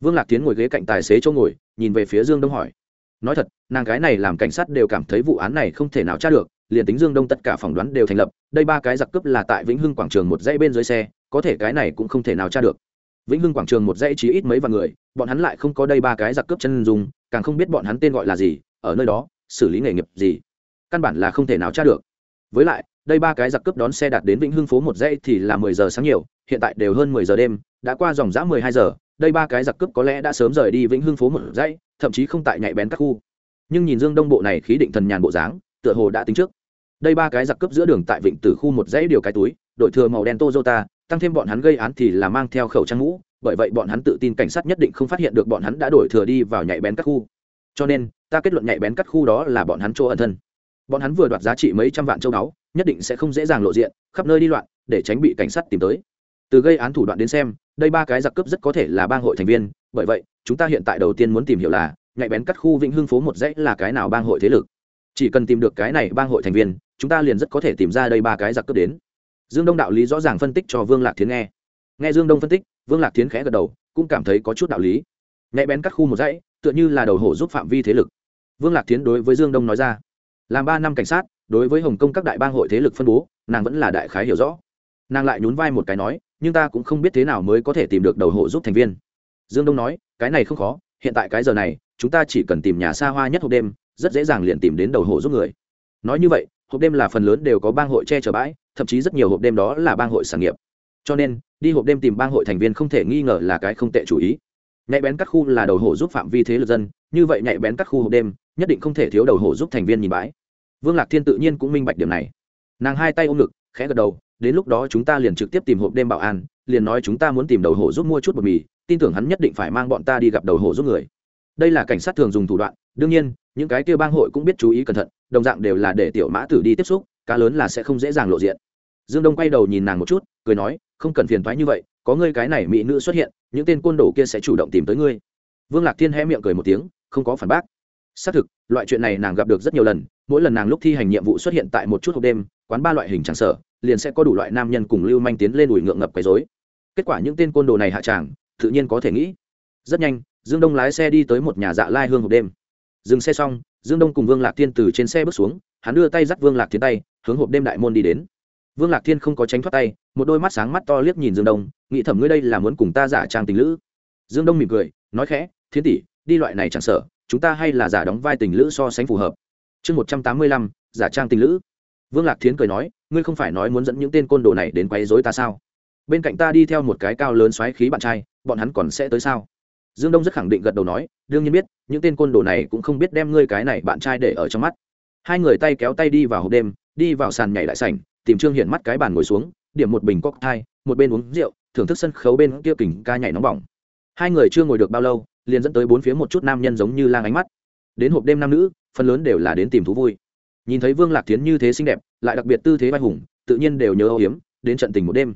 Vương lạc tiến ngồi ghế cạnh tài xế chỗ ngồi, nhìn về phía dương đông hỏi. Nói thật, nàng gái này làm cảnh sát đều cảm thấy vụ án này không thể nào tra được, liền tính dương đông tất cả phỏng đoán đều thành lập, đây ba cái giặc cướp là tại vĩnh hưng quảng trường một dãy bên dưới xe, có thể cái này cũng không thể nào tra được. Vĩnh hưng quảng trường một dãy chỉ ít mấy vạn người, bọn hắn lại không có đây ba cái giặc cướp chân dùng càng không biết bọn hắn tên gọi là gì, ở nơi đó, xử lý nghề nghiệp gì, căn bản là không thể nào tra được. Với lại, đây ba cái giặc cướp đón xe đạt đến vĩnh hưng phố một dãy thì là mười giờ sáng nhiều, hiện tại đều hơn mười giờ đêm đã qua dòng dã mười hai giờ đây ba cái giặc cướp có lẽ đã sớm rời đi vĩnh hưng phố một dãy thậm chí không tại nhạy bén các khu nhưng nhìn dương đông bộ này khí định thần nhàn bộ dáng tựa hồ đã tính trước đây ba cái giặc cướp giữa đường tại vịnh tử khu một dãy điều cái túi đội thừa màu đen Toyota, tăng thêm bọn hắn gây án thì là mang theo khẩu trang mũ, bởi vậy bọn hắn tự tin cảnh sát nhất định không phát hiện được bọn hắn đã đổi thừa đi vào nhạy bén các khu. Cho nên, ta kết luận nhạy bén các khu đó là bọn hắn chỗ ẩn thân. Bọn hắn vừa đoạt giá trị mấy trăm vạn châu báu, nhất định sẽ không dễ dàng lộ diện, khắp nơi đi loạn, để tránh bị cảnh sát tìm tới. Từ gây án thủ đoạn đến xem, đây ba cái giặc cướp rất có thể là bang hội thành viên, bởi vậy, chúng ta hiện tại đầu tiên muốn tìm hiểu là, nhạy bén cắt khu Vĩnh Hưng phố một dãy là cái nào bang hội thế lực. Chỉ cần tìm được cái này bang hội thành viên, chúng ta liền rất có thể tìm ra đây ba cái giặc cướp đến. Dương đông đạo lý rõ ràng phân tích cho vương lạc thiến nghe. Nghe dương đông phân tích vương lạc thiến khẽ gật đầu cũng cảm thấy có chút đạo lý. Nhạy bén cắt khu một dãy tựa như là đầu hổ giúp phạm vi thế lực. Vương lạc thiến đối với dương đông nói ra làm ba năm cảnh sát đối với hồng kông các đại bang hội thế lực phân bố nàng vẫn là đại khái hiểu rõ nàng lại nhún vai một cái nói, nhưng ta cũng không biết thế nào mới có thể tìm được đầu hộ giúp thành viên. Dương đông nói, cái này không khó, hiện tại cái giờ này, chúng ta chỉ cần tìm nhà xa hoa nhất hộp đêm, rất dễ dàng liền tìm đến đầu hộ giúp người. Nói như vậy, hộp đêm là phần lớn đều có bang hội che chở bãi, thậm chí rất nhiều hộp đêm đó là bang hội sản nghiệp. Cho nên, đi hộp đêm tìm bang hội thành viên không thể nghi ngờ là cái không tệ chủ ý. Nhạy bén cắt khu là đầu hổ giúp phạm vi thế lực dân, như vậy nhạy bén cắt khu hộp đêm, nhất định không thể thiếu đầu hổ giúp thành viên nhìn bãi. Vương lạc thiên tự nhiên cũng minh bạch điểm này. Nàng hai tay ôm ngực, khẽ gật đầu đến lúc đó chúng ta liền trực tiếp tìm hộp đêm bảo an, liền nói chúng ta muốn tìm đầu hổ giúp mua chút bột mì, tin tưởng hắn nhất định phải mang bọn ta đi gặp đầu hổ giúp người. Đây là cảnh sát thường dùng thủ đoạn, đương nhiên, những cái kia bang hội cũng biết chú ý cẩn thận, đồng dạng đều là để tiểu mã tử đi tiếp xúc, cá lớn là sẽ không dễ dàng lộ diện. Dương đông quay đầu nhìn nàng một chút, cười nói, không cần phiền thoái như vậy, có ngươi cái này mỹ nữ xuất hiện, những tên côn đồ kia sẽ chủ động tìm tới ngươi. Vương lạc thiên hé miệng cười một tiếng, không có phản bác. Xác thực, loại chuyện này nàng gặp được rất nhiều lần, mỗi lần nàng lúc thi hành nhiệm vụ xuất hiện tại một chút hộp đêm, quán ba loại hình tràng sở liền sẽ có đủ loại nam nhân cùng lưu manh tiến lên ủi ngượng ngập quấy dối kết quả những tên côn đồ này hạ tràng, tự nhiên có thể nghĩ. Rất nhanh, dương đông lái xe đi tới một nhà dạ lai hương hộp đêm. Dừng xe xong, dương đông cùng vương lạc thiên từ trên xe bước xuống, hắn đưa tay dắt vương lạc thiên tay, hướng hộp đêm đại môn đi đến. Vương lạc thiên không có tránh thoát tay, một đôi mắt sáng mắt to liếc nhìn dương đông, nghĩ thầm ngươi đây là muốn cùng ta giả trang tình lữ. Dương đông mỉm cười, nói khẽ, thiên tỷ, đi loại này chẳng sợ, chúng ta hay là giả đóng vai tình lữ so sánh phù hợp. Chương một trăm tám mươi lăm, giả trang tình lữ. Vương lạc Thiên cười nói ngươi không phải nói muốn dẫn những tên côn đồ này đến quấy rối ta sao? Bên cạnh ta đi theo một cái cao lớn xoáy khí bạn trai, bọn hắn còn sẽ tới sao? Dương đông rất khẳng định gật đầu nói, đương nhiên biết, những tên côn đồ này cũng không biết đem ngươi cái này bạn trai để ở trong mắt. Hai người tay kéo tay đi vào hộp đêm, đi vào sàn nhảy đại sảnh, tìm trương hiển mắt cái bàn ngồi xuống, điểm một bình cocktail, một bên uống rượu, thưởng thức sân khấu bên kia kình ca nhảy nóng bỏng. Hai người chưa ngồi được bao lâu, liền dẫn tới bốn phía một chút nam nhân giống như lang ánh mắt. Đến hộp đêm nam nữ, phần lớn đều là đến tìm thú vui nhìn thấy vương lạc tiến như thế xinh đẹp, lại đặc biệt tư thế vai hùng, tự nhiên đều nhớ âu hiếm đến trận tình một đêm.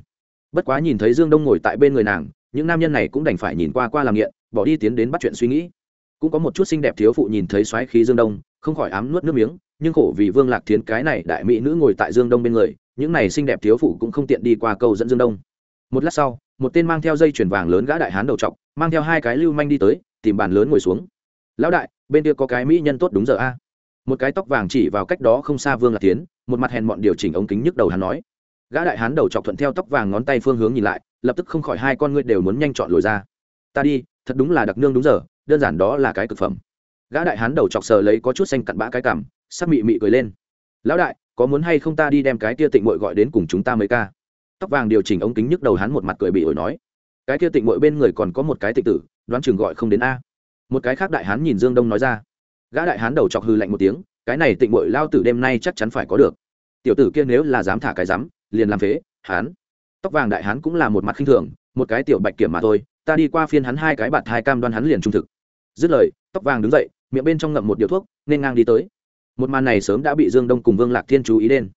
Bất quá nhìn thấy dương đông ngồi tại bên người nàng, những nam nhân này cũng đành phải nhìn qua qua làm nghiện, bỏ đi tiến đến bắt chuyện suy nghĩ. Cũng có một chút xinh đẹp thiếu phụ nhìn thấy xoáy khí dương đông, không khỏi ám nuốt nước miếng, nhưng khổ vì vương lạc thiến cái này đại mỹ nữ ngồi tại dương đông bên người, những này xinh đẹp thiếu phụ cũng không tiện đi qua câu dẫn dương đông. Một lát sau, một tên mang theo dây chuyền vàng lớn gã đại hán đầu t mang theo hai cái lưu manh đi tới, tìm bàn lớn ngồi xuống. Lão đại, bên kia có cái mỹ nhân tốt đúng giờ a? Một cái tóc vàng chỉ vào cách đó không xa vương lạc tiến một mặt hèn mọn điều chỉnh ống kính nhức đầu hắn nói. Gã đại hán đầu chọc thuận theo tóc vàng ngón tay phương hướng nhìn lại, lập tức không khỏi hai con ngươi đều muốn nhanh chọn lồi ra. Ta đi, thật đúng là đặc nương đúng giờ, đơn giản đó là cái cực phẩm. Gã đại hán đầu chọc sờ lấy có chút xanh cặn bã cái cảm sắc mị mị cười lên. Lão đại, có muốn hay không ta đi đem cái kia tịnh mội gọi đến cùng chúng ta mới ca? Tóc vàng điều chỉnh ống kính nhức đầu hắn một mặt cười bị ổi nói. Cái kia tịnh mội bên người còn có một cái tịnh tử, đoán chừng gọi không đến a. Một cái khác đại hán nhìn dương đông nói ra gã đại hán đầu chọc hư lạnh một tiếng, cái này tịnh bội lao tử đêm nay chắc chắn phải có được. Tiểu tử kia nếu là dám thả cái rắm, liền làm phế, hán. Tóc vàng đại hán cũng là một mặt khinh thường, một cái tiểu bạch kiểm mà thôi, ta đi qua phiên hắn hai cái bạt hai cam đoan hắn liền trung thực. Dứt lời, tóc vàng đứng dậy, miệng bên trong ngậm một điếu thuốc, nên ngang đi tới. Một màn này sớm đã bị dương đông cùng vương lạc thiên chú ý đến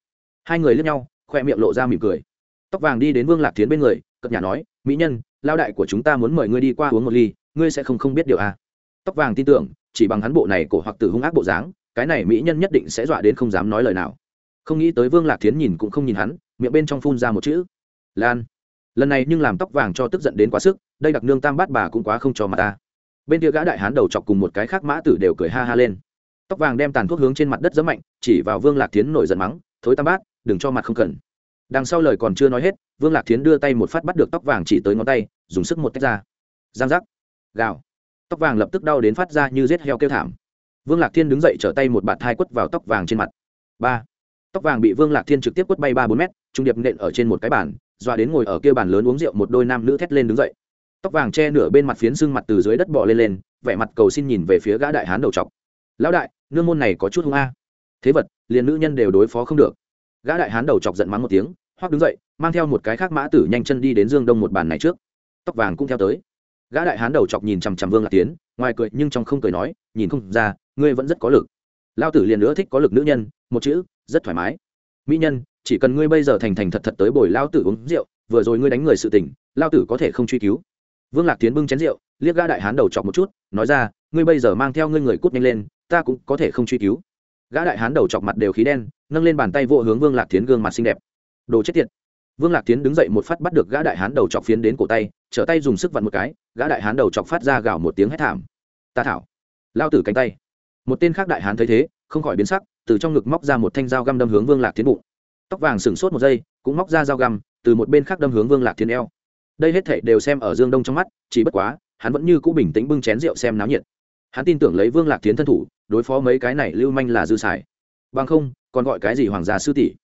hai người lướt nhau, khoe miệng lộ ra mỉm cười. Tóc vàng đi đến vương lạc thiến bên người cập nhà nói, mỹ nhân, lao đại của chúng ta muốn mời ngươi đi qua uống một ly, ngươi sẽ không không biết điều à. tóc vàng tin tưởng chỉ bằng hắn bộ này cổ hoặc tử hung ác bộ dáng, cái này mỹ nhân nhất định sẽ dọa đến không dám nói lời nào. Không nghĩ tới vương lạc thiến nhìn cũng không nhìn hắn, miệng bên trong phun ra một chữ. Lan. Lần này nhưng làm tóc vàng cho tức giận đến quá sức, đây đặc nương tam bát bà cũng quá không cho mà ta. Bên kia gã đại hán đầu chọc cùng một cái khác mã tử đều cười ha ha lên. Tóc vàng đem tàn thuốc hướng trên mặt đất rất mạnh, chỉ vào vương lạc tiến nổi giận mắng, thối tam bát, đừng cho mặt không cần. Đằng sau lời còn chưa nói hết, vương lạc thiến đưa tay một phát bắt được tóc vàng chỉ tới ngón tay, dùng sức một tách ra. Giang giác. Gào tóc vàng lập tức đau đến phát ra như rết heo kêu thảm. Vương lạc thiên đứng dậy trở tay một bạt thai quất vào tóc vàng trên mặt. Ba. Tóc vàng bị vương lạc thiên trực tiếp quất bay ba bốn mét, trung điệp nện ở trên một cái bàn, dọa đến ngồi ở kia bàn lớn uống rượu một đôi nam nữ thét lên đứng dậy. Tóc vàng che nửa bên mặt phiến xương mặt từ dưới đất bò lên lên, vẻ mặt cầu xin nhìn về phía gã đại hán đầu chọc. Lão đại, nương môn này có chút hung a. Thế vật, liền nữ nhân đều đối phó không được. Gã đại hán đầu chọc giận mắng một tiếng, hoắc đứng dậy, mang theo một cái khác mã tử nhanh chân đi đến dương đông một bàn này trước. Tóc vàng cũng theo tới gã đại hán đầu chọc nhìn chằm chằm vương lạc tiến, ngoài cười nhưng trong không cười nói, nhìn không ra, ngươi vẫn rất có lực. Lao tử liền nữa thích có lực nữ nhân, một chữ, rất thoải mái. Mỹ nhân, chỉ cần ngươi bây giờ thành thành thật thật tới bồi lao tử uống rượu, vừa rồi ngươi đánh người sự tình lao tử có thể không truy cứu. Vương lạc tiến bưng chén rượu, liếc gã đại hán đầu chọc một chút, nói ra, ngươi bây giờ mang theo ngươi người cút nhanh lên, ta cũng có thể không truy cứu. Gã đại hán đầu chọc mặt đều khí đen, nâng lên bàn tay vô hướng vương lạc tiến gương mặt xinh đẹp. Đồ chết tiệt. Vương lạc tiến đứng dậy một phát bắt được gã đại hán đầu chọc phiến đến cổ tay trở tay dùng sức vặn một cái, gã đại hán đầu chọc phát ra gào một tiếng hét thảm. Ta thảo. Lao tử cánh tay. Một tên khác đại hán thấy thế, không khỏi biến sắc, từ trong ngực móc ra một thanh dao găm đâm hướng vương lạc tiến bụng. Tóc vàng sửng sốt một giây, cũng móc ra dao găm, từ một bên khác đâm hướng vương lạc tiến eo. Đây hết thảy đều xem ở dương đông trong mắt, chỉ bất quá, hắn vẫn như cũ bình tĩnh bưng chén rượu xem náo nhiệt. Hắn tin tưởng lấy vương lạc tiến thân thủ, đối phó mấy cái này lưu manh là dư xài. Bằng không, còn gọi cái gì hoàng gia sư tỷ?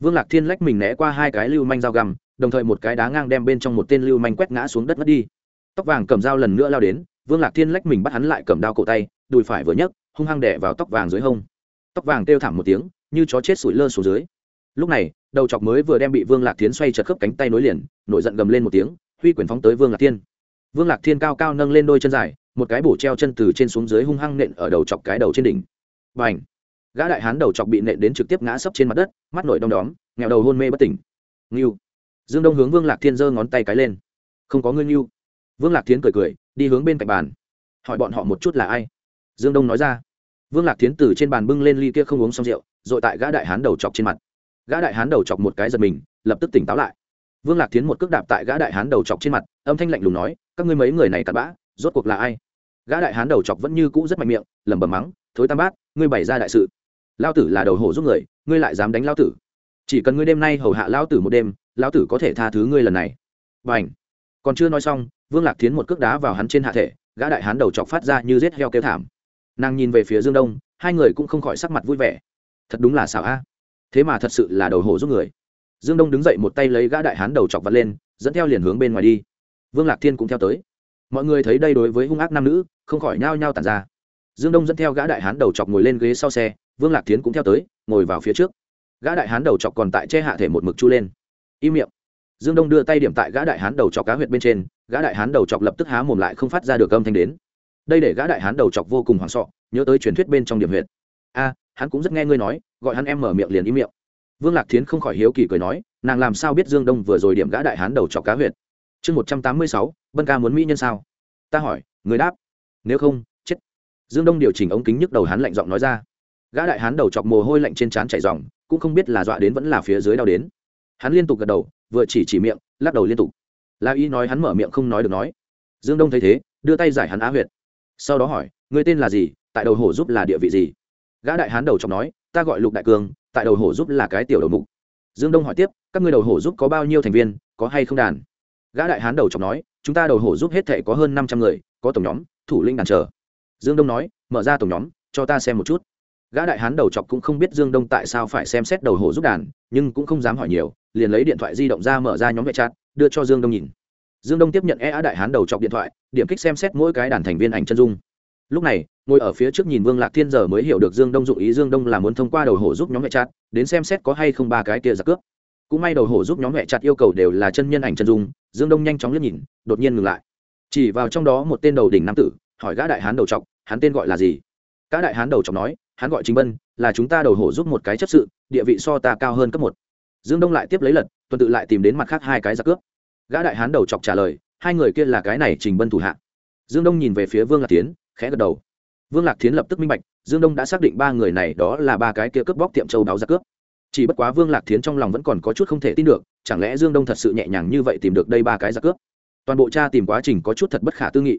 Vương lạc thiên lách mình né qua hai cái lưu manh dao găm đồng thời một cái đá ngang đem bên trong một tên lưu manh quét ngã xuống đất mất đi. Tóc vàng cầm dao lần nữa lao đến, vương lạc thiên lách mình bắt hắn lại cầm đao cổ tay, đùi phải vừa nhấc, hung hăng đẻ vào tóc vàng dưới hông. Tóc vàng kêu thảm một tiếng, như chó chết sủi lơ xuống dưới. Lúc này, đầu chọc mới vừa đem bị vương lạc thiên xoay chật khớp cánh tay nối liền, nổi giận gầm lên một tiếng, huy quyền phóng tới vương lạc thiên. Vương lạc thiên cao cao nâng lên đôi chân dài, một cái bổ treo chân từ trên xuống dưới hung hăng nện ở đầu chọc cái đầu trên đỉnh. Và ảnh gã đại hán đầu chọc bị nện đến trực tiếp ngã sấp trên mặt đất, mắt nổi đom đóm nghèo đầu hôn mê bất tỉnh. Nghiêu dương đông hướng vương lạc thiên giơ ngón tay cái lên. Không có ngươi nghiêu vương lạc thiên cười cười, đi hướng bên cạnh bàn. Hỏi bọn họ một chút là ai. Dương đông nói ra. Vương lạc thiên từ trên bàn bưng lên ly kia không uống xong rượu r ồ i tại gã đại hán đầu chọc trên mặt. Gã đại hán đầu chọc một cái giật mình, lập tức tỉnh táo lại. Vương lạc tiến một cước đạp tại gã đại hán đầu chọc trên mặt, âm thanh lạnh lùng nói, các ngươi mấy người này cặn bã, rốt cuộc là ai? Gã đại hán đầu chọc vẫn như cũ rất mạnh miệng, lẩm bẩm mắng, thối tam bát, ngươi bày ra đại sự. Lao tử là đầu hổ giúp người, ngươi lại dám đánh lao tử. Chỉ cần ngươi đêm nay hầu hạ lao tử một đêm Lão tử có thể tha thứ ngươi lần này. B à n h còn chưa nói xong, vương lạc tiến một cước đá vào hắn trên hạ thể, gã đại hán đầu chọc phát ra như rết heo kêu thảm. Nàng nhìn về phía dương đông, hai người cũng không khỏi sắc mặt vui vẻ. Thật đúng là xảo a. Thế mà thật sự là đầu hổ giúp người. Dương đông đứng dậy một tay lấy gã đại hán đầu chọc vật lên, dẫn theo liền hướng bên ngoài đi. Vương lạc thiên cũng theo tới. Mọi người thấy đây đối với hung ác nam nữ, không khỏi nhao nhao tàn ra. Dương đông dẫn theo gã đại hán đầu chọc ngồi lên ghế sau xe, vương lạc tiến cũng theo tới, ngồi vào phía trước. Gã đại hán đầu chọc còn tại che hạ thể một mực chu lên im miệng. Dương đông đưa tay điểm tại gã đại hán đầu chọc cá huyệt bên trên, gã đại hán đầu chọc lập tức há mồm lại không phát ra được âm thanh đến. Đây để gã đại hán đầu chọc vô cùng hoảng sọ nhớ tới truyền thuyết bên trong điểm huyệt. A, hắn cũng rất nghe ngươi nói, gọi hắn em mở miệng liền im miệng. Vương lạc thiến không khỏi hiếu kỳ cười nói, nàng làm sao biết dương đông vừa rồi điểm gã đại hán đầu chọc cá huyệt? Chương một trăm tám mươi sáu, bân ca muốn mỹ nhân sao? Ta hỏi, người đáp. Nếu không, chết. Dương đông điều chỉnh ống kính nhức đầu hắn lạnh giọng nói ra. Gã đại hán đầu chọc mồ hôi lạnh trên trán chảy dòng cũng không biết là dọa đến vẫn là phía dưới đau đến hắn liên tục gật đầu vừa chỉ chỉ miệng lắc đầu liên tục. La y nói hắn mở miệng không nói được nói. Dương đông thấy thế đưa tay giải hắn á huyệt. Sau đó hỏi người tên là gì? Tại đầu hổ giúp là địa vị gì? Gã đại hán đầu chọc nói ta gọi lục đại cường, tại đầu hổ giúp là cái tiểu đầu mục. Dương đông hỏi tiếp các người đầu hổ giúp có bao nhiêu thành viên có hay không đàn? Gã đại hán đầu chọc nói chúng ta đầu hổ giúp hết thể có hơn năm trăm người có tổng nhóm thủ linh đàn chờ. Dương đông nói mở ra tổng nhóm cho ta xem một chút gã đại hán đầu chọc cũng không biết dương đông tại sao phải xem xét đầu hổ giúp đàn, nhưng cũng không dám hỏi nhiều, liền lấy điện thoại di động ra mở ra nhóm vệ chat, đưa cho dương đông nhìn. Dương đông tiếp nhận e á đại hán đầu chọc điện thoại, điểm kích xem xét mỗi cái đàn thành viên ảnh chân dung. Lúc này, ngồi ở phía trước nhìn vương lạc thiên giờ mới hiểu được dương đông dụng ý dương đông là muốn thông qua đầu hổ giúp nhóm vệ chặt đến xem xét có hay không ba cái kia giặc cướp. Cũng may đầu hổ giúp nhóm vệ chặt yêu cầu đều là chân nhân ảnh chân dung, dương đông nhanh chóng liếc nhìn, đột nhiên ngừng lại. Chỉ vào trong đó một tên đầu đỉnh nam tử, hỏi gã đại hán đầu chọc, hắn tên gọi là gì? Gã đại hán đầu chọc nói hắn gọi chính bân, là chúng ta đầu hổ giúp một cái chấp sự, địa vị so ta cao hơn cấp một. Dương đông lại tiếp lấy lật, tuần tự lại tìm đến mặt khác hai cái giặc cướp. Gã đại hán đầu chọc trả lời, hai người kia là cái này trình bân thủ hạ. Dương đông nhìn về phía vương lạc tiến khẽ gật đầu. Vương lạc tiến lập tức minh bạch, dương đông đã xác định ba người này đó là ba cái kia cướp bóc tiệm châu đáo ra cướp. Chỉ bất quá vương lạc tiến trong lòng vẫn còn có chút không thể tin được, chẳng lẽ dương đông thật sự nhẹ nhàng như vậy tìm được đây ba cái ra cướp? Toàn bộ cha tìm quá trình có chút thật bất khả tư nghị.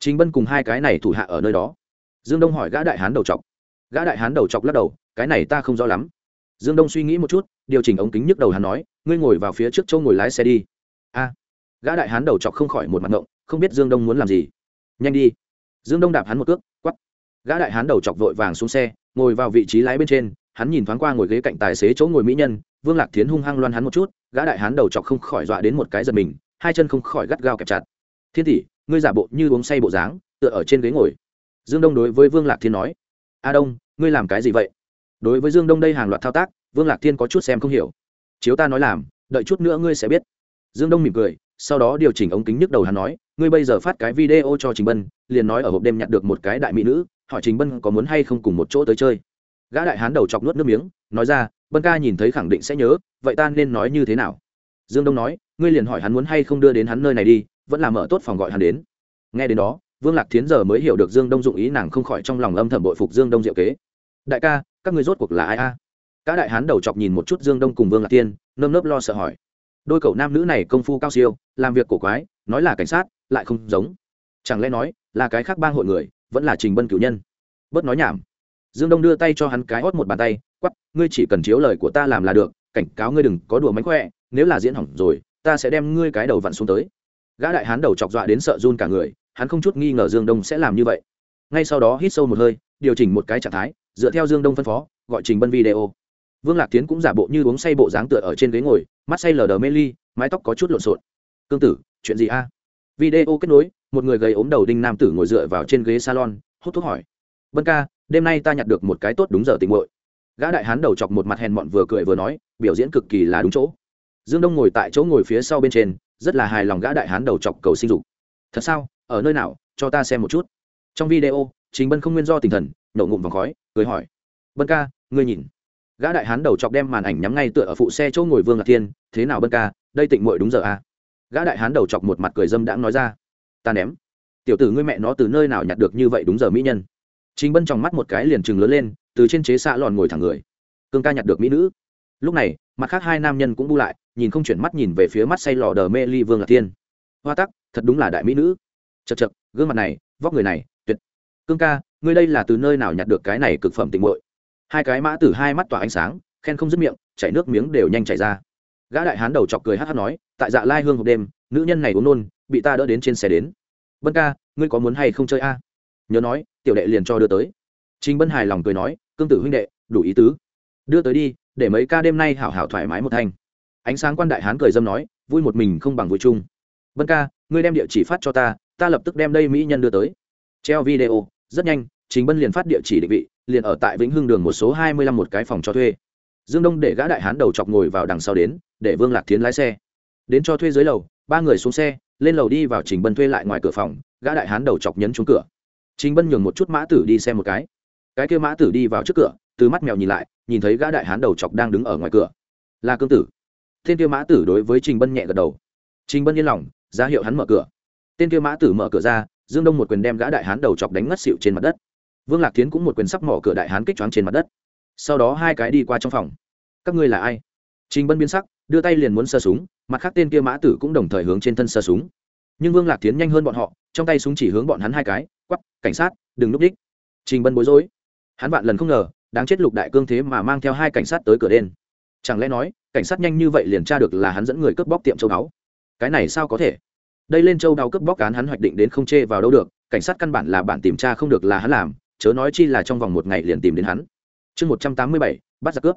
Trình bân cùng hai cái này thủ hạ ở nơi đó. Dương đông hỏi gã đại hán đầu chọc gã đại hán đầu chọc lắc đầu, cái này ta không rõ lắm. Dương đông suy nghĩ một chút, điều chỉnh ống kính nhức đầu hắn nói, ngươi ngồi vào phía trước châu ngồi lái xe đi. A. Gã đại hán đầu chọc không khỏi một mặt ngộng, không biết dương đông muốn làm gì. Nhanh đi. Dương đông đạp hắn một cước quắp gã đại hán đầu chọc vội vàng xuống xe, ngồi vào vị trí lái bên trên, hắn nhìn thoáng qua ngồi ghế cạnh tài xế chỗ ngồi mỹ nhân, vương lạc thiến hung hăng loan hắn một chút, gã đại hán đầu chọc không khỏi dọa đến một cái giật mình, hai chân không khỏi gắt gao kẹp chặt. Thiên tỷ, ngươi giả bộ như uống say bộ dáng, tựa ở trên ghế ngồi. Dương đông đối với vương lạc thiên nói a đông, ngươi làm cái gì vậy? Đối với dương đông đây hàng loạt thao tác, vương lạc thiên có chút xem không hiểu. Chiếu ta nói làm, đợi chút nữa ngươi sẽ biết. Dương đông mỉm cười, sau đó điều chỉnh ống kính nhức đầu hắn nói, ngươi bây giờ phát cái video cho trình bân, liền nói ở hộp đêm nhặt được một cái đại mỹ nữ, hỏi trình bân có muốn hay không cùng một chỗ tới chơi. Gã đại hán đầu chọc nuốt nước miếng, nói ra, bân ca nhìn thấy khẳng định sẽ nhớ, vậy ta nên nói như thế nào? Dương đông nói, ngươi liền hỏi hắn muốn hay không đưa đến hắn nơi này đi, vẫn là mở tốt phòng gọi hắn đến. Nghe đến đó vương lạc thiến giờ mới hiểu được dương đông dụng ý nàng không khỏi trong lòng âm thầm bội phục dương đông diệu kế. Đại ca, các ngươi rốt cuộc là ai a? Các đại hán đầu chọc nhìn một chút dương đông cùng vương lạc tiên nơm nớp lo sợ hỏi. Đôi cậu nam nữ này công phu cao siêu, làm việc cổ quái, nói là cảnh sát, lại không giống. Chẳng lẽ nói, là cái khác bang hội người, vẫn là trình bân cử nhân? Bớt nói nhảm. Dương đông đưa tay cho hắn cái hót một bàn tay quắp ngươi chỉ cần chiếu lời của ta làm là được, cảnh cáo ngươi đừng có đùa mánh khỏe, nếu là diễn hỏng rồi, ta sẽ đem ngươi cái đầu vặn xuống tới. Gã đại hán đầu chọc dọa đến sợ run cả người hắn không chút nghi ngờ dương đông sẽ làm như vậy. Ngay sau đó hít sâu một hơi, điều chỉnh một cái trạng thái, dựa theo dương đông phân phó, gọi trình bân video. Vương lạc tiến cũng giả bộ như uống say bộ dáng tựa ở trên ghế ngồi, mắt say lờ đờ mê ly, mái tóc có chút lộn xộn. Cương tử, chuyện gì a? Video kết nối, một người gầy ốm đầu đinh nam tử ngồi dựa vào trên ghế salon, hút thuốc hỏi. Bân ca, đêm nay ta nhặt được một cái tốt đúng giờ tình ngội gã đại hán đầu chọc một mặt hèn mọn vừa cười vừa nói, biểu diễn cực kỳ là đúng chỗ. Dương đông ngồi tại chỗ ngồi phía sau bên trên, rất là hài lòng gã đại hán đầu chọc cầu sinh dục. Thật sao? Ở nơi nào, cho ta xem một chút. Trong video chính bân không nguyên do tinh thần nổ ngụm vòng khói, cười hỏi. Bân ca, ngươi nhìn. Gã đại hán đầu chọc đem màn ảnh nhắm ngay tựa ở phụ xe chỗ ngồi vương ngạc thiên, thế nào bân ca, đây tịnh mội đúng giờ à? gã đại hán đầu chọc một mặt cười dâm đãng nói ra. Ta ném. Tiểu tử ngươi mẹ nó từ nơi nào nhặt được như vậy đúng giờ mỹ nhân? Chính bân trong mắt một cái liền chừng lớn lên, từ trên chế xạ lòn ngồi thẳng người. Cương ca nhặt được mỹ nữ. Lúc này, mặt khác hai nam nhân cũng bu lại, nhìn không chuyển mắt nhìn về phía mắt say lò đờ mê ly vương ngạc thiên. Hoa tắc, thật đúng là đại mỹ nữ chật chật gương mặt này, vóc người này, tuyệt. Cương ca, ngươi đây là từ nơi nào nhặt được cái này cực phẩm tình muội? Hai cái mã tử hai mắt tỏa ánh sáng, khen không dứt miệng, chảy nước miếng đều nhanh chảy ra. Gã đại hán đầu chọc cười hát hát nói, tại dạ lai hương hộp đêm, nữ nhân này uống nôn, bị ta đỡ đến trên xe đến. Bân ca, ngươi có muốn hay không chơi a? Nhớ nói, tiểu đệ liền cho đưa tới. Trình bân hài lòng cười nói, cương tử huynh đệ, đủ ý tứ. Đưa tới đi, để mấy ca đêm nay hảo hảo thoải mái một thanh. Ánh sáng quan đại hán cười dâm nói, vui một mình không bằng vui chung. Bân ca, ngươi đem địa chỉ phát cho ta ta lập tức đem đây mỹ nhân đưa tới. Treo video, rất nhanh chính bân liền phát địa chỉ định vị, liền ở tại vĩnh hưng đường một số hai mươi lăm một cái phòng cho thuê. Dương đông để gã đại hán đầu chọc ngồi vào đằng sau đến, để vương lạc tiến lái xe. Đến cho thuê dưới lầu, ba người xuống xe, lên lầu đi vào trình bân thuê lại ngoài cửa phòng, gã đại hán đầu chọc nhấn trúng cửa. Trình bân nhường một chút mã tử đi xem một cái. Cái kia mã tử đi vào trước cửa, từ mắt mèo nhìn lại, nhìn thấy gã đại hán đầu chọc đang đứng ở ngoài cửa. Là cương tử. Thiên kia mã tử đối với trình bân nhẹ gật đầu. Trình bân yên lòng, ra hiệu hắn mở cửa tên kia mã tử mở cửa ra, dương đông một quyền đem gã đại hán đầu chọc đánh ngất xịu trên mặt đất. Vương lạc tiến cũng một quyền sắp mỏ cửa đại hán kích choáng trên mặt đất. Sau đó hai cái đi qua trong phòng. Các ngươi là ai? Trình bân biến sắc, đưa tay liền muốn sơ súng, mặt khác tên kia mã tử cũng đồng thời hướng trên thân sơ súng. Nhưng vương lạc tiến nhanh hơn bọn họ, trong tay súng chỉ hướng bọn hắn hai cái, quắp, cảnh sát, đừng núp đích. Trình bân bối rối. Hắn vạn lần không ngờ, đáng chết lục đại cương thế mà mang theo hai cảnh sát tới cửa đen chẳng lẽ nói, cảnh sát nhanh như vậy liền tra được là hắn dẫn người cướp bóc tiệm châu đáo cái này sao có thể? Đây lên châu đáo cướp bóc cán hắn hoạch định đến không chê vào đâu được, cảnh sát căn bản là bạn tìm tra không được là hắn làm, chớ nói chi là trong vòng một ngày liền tìm đến hắn. Chương một trăm tám mươi bảy, bắt giặc cướp.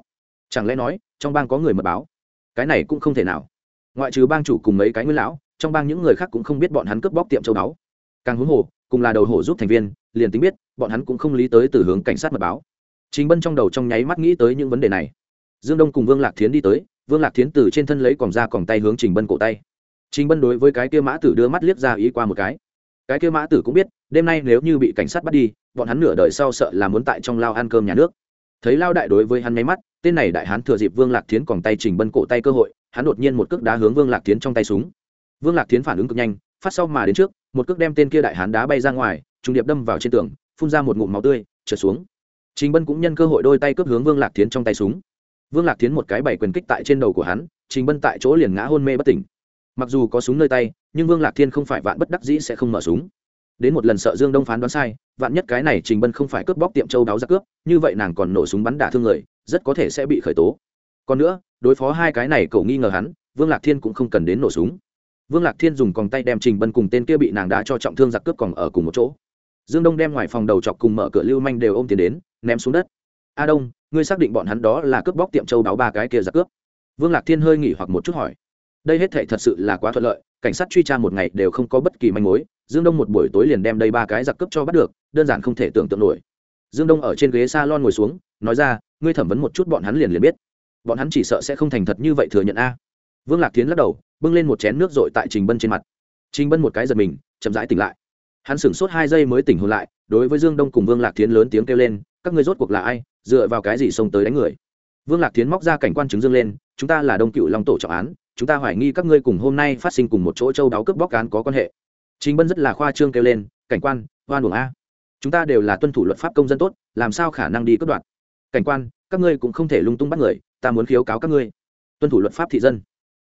Chẳng lẽ nói, trong bang có người mật báo? Cái này cũng không thể nào. Ngoại trừ bang chủ cùng mấy cái nguyên lão, trong bang những người khác cũng không biết bọn hắn cướp bóc tiệm châu đáo. Càng huống hồ, cùng là đầu hổ giúp thành viên, liền tính biết, bọn hắn cũng không lý tới từ hướng cảnh sát mật báo. Chính bân trong đầu trong nháy mắt nghĩ tới những vấn đề này. Dương đông cùng vương lạc thiến đi tới, vương lạc thiến từ trên thân lấy còng ra còng tay hướng trình bân cổ tay trình bân đối với cái kia mã tử đưa mắt liếc ra ý qua một cái. Cái kia mã tử cũng biết, đêm nay nếu như bị cảnh sát bắt đi, bọn hắn nửa đời sau sợ là muốn tại trong lao ăn cơm nhà nước. Thấy lao đại đối với hắn nháy mắt, tên này đại hán thừa dịp vương lạc thiến còn tay trình bân cổ tay cơ hội, hắn đột nhiên một cước đá hướng vương lạc thiến trong tay súng. Vương lạc thiến phản ứng cực nhanh, phát sau mà đến trước, một cước đem tên kia đại hán đá bay ra ngoài, trùng điệp đâm vào trên tường, phun ra một ngụm máu tươi, trượt xuống. Trình bân cũng nhân cơ hội đôi tay cướp hướng vương lạc thiến trong tay súng. Vương lạc thiến một cái bảy quyền kích tại trên đầu của hắn, trình bân tại chỗ liền ngã hôn mê bất tỉnh mặc dù có súng nơi tay, nhưng vương lạc thiên không phải vạn bất đắc dĩ sẽ không mở súng. Đến một lần sợ dương đông phán đoán sai, vạn nhất cái này trình bân không phải cướp bóc tiệm châu đáo ra cướp, như vậy nàng còn nổ súng bắn đả thương người, rất có thể sẽ bị khởi tố. Còn nữa, đối phó hai cái này cậu nghi ngờ hắn, vương lạc thiên cũng không cần đến nổ súng. Vương lạc thiên dùng còng tay đem trình bân cùng tên kia bị nàng đã cho trọng thương giặc cướp còn ở cùng một chỗ. Dương đông đem ngoài phòng đầu chọc cùng mở cửa lưu manh đều ôm tiền đến, ném xuống đất. A đông, ngươi xác định bọn hắn đó là cướp bóc tiệm châu đáo ba cái kia giặc cướp? Vương lạc thiên hơi nghỉ hoặc một chút hỏi đây hết thảy thật sự là quá thuận lợi, cảnh sát truy tra một ngày đều không có bất kỳ manh mối, dương đông một buổi tối liền đem đây ba cái giặc cướp cho bắt được, đơn giản không thể tưởng tượng nổi. Dương đông ở trên ghế s a lon ngồi xuống, nói ra, ngươi thẩm vấn một chút bọn hắn liền liền biết. Bọn hắn chỉ sợ sẽ không thành thật như vậy thừa nhận a. Vương lạc tiến lắc đầu, bưng lên một chén nước r ộ i tại trình bân trên mặt. Trình bân một cái giật mình, chậm rãi tỉnh lại. Hắn sửng sốt hai giây mới tỉnh hồn lại, đối với dương đông cùng vương lạc tiến lớn tiếng kêu lên, các ngươi rốt cuộc là ai? Dựa vào cái gì xông tới đánh người? Vương lạc tiến móc ra cảnh quan chứng dương lên, chúng ta là đông cựu long tổ trọng án chúng ta hoài nghi các ngươi cùng hôm nay phát sinh cùng một chỗ châu đáo cướp bóc án có quan hệ. Chính bân rất là khoa trương kêu lên, cảnh quan hoan uổng a. Chúng ta đều là tuân thủ luật pháp công dân tốt, làm sao khả năng đi cướp đoạt? Cảnh quan, các ngươi cũng không thể lung tung bắt người, ta muốn khiếu cáo các ngươi. Tuân thủ luật pháp thị dân.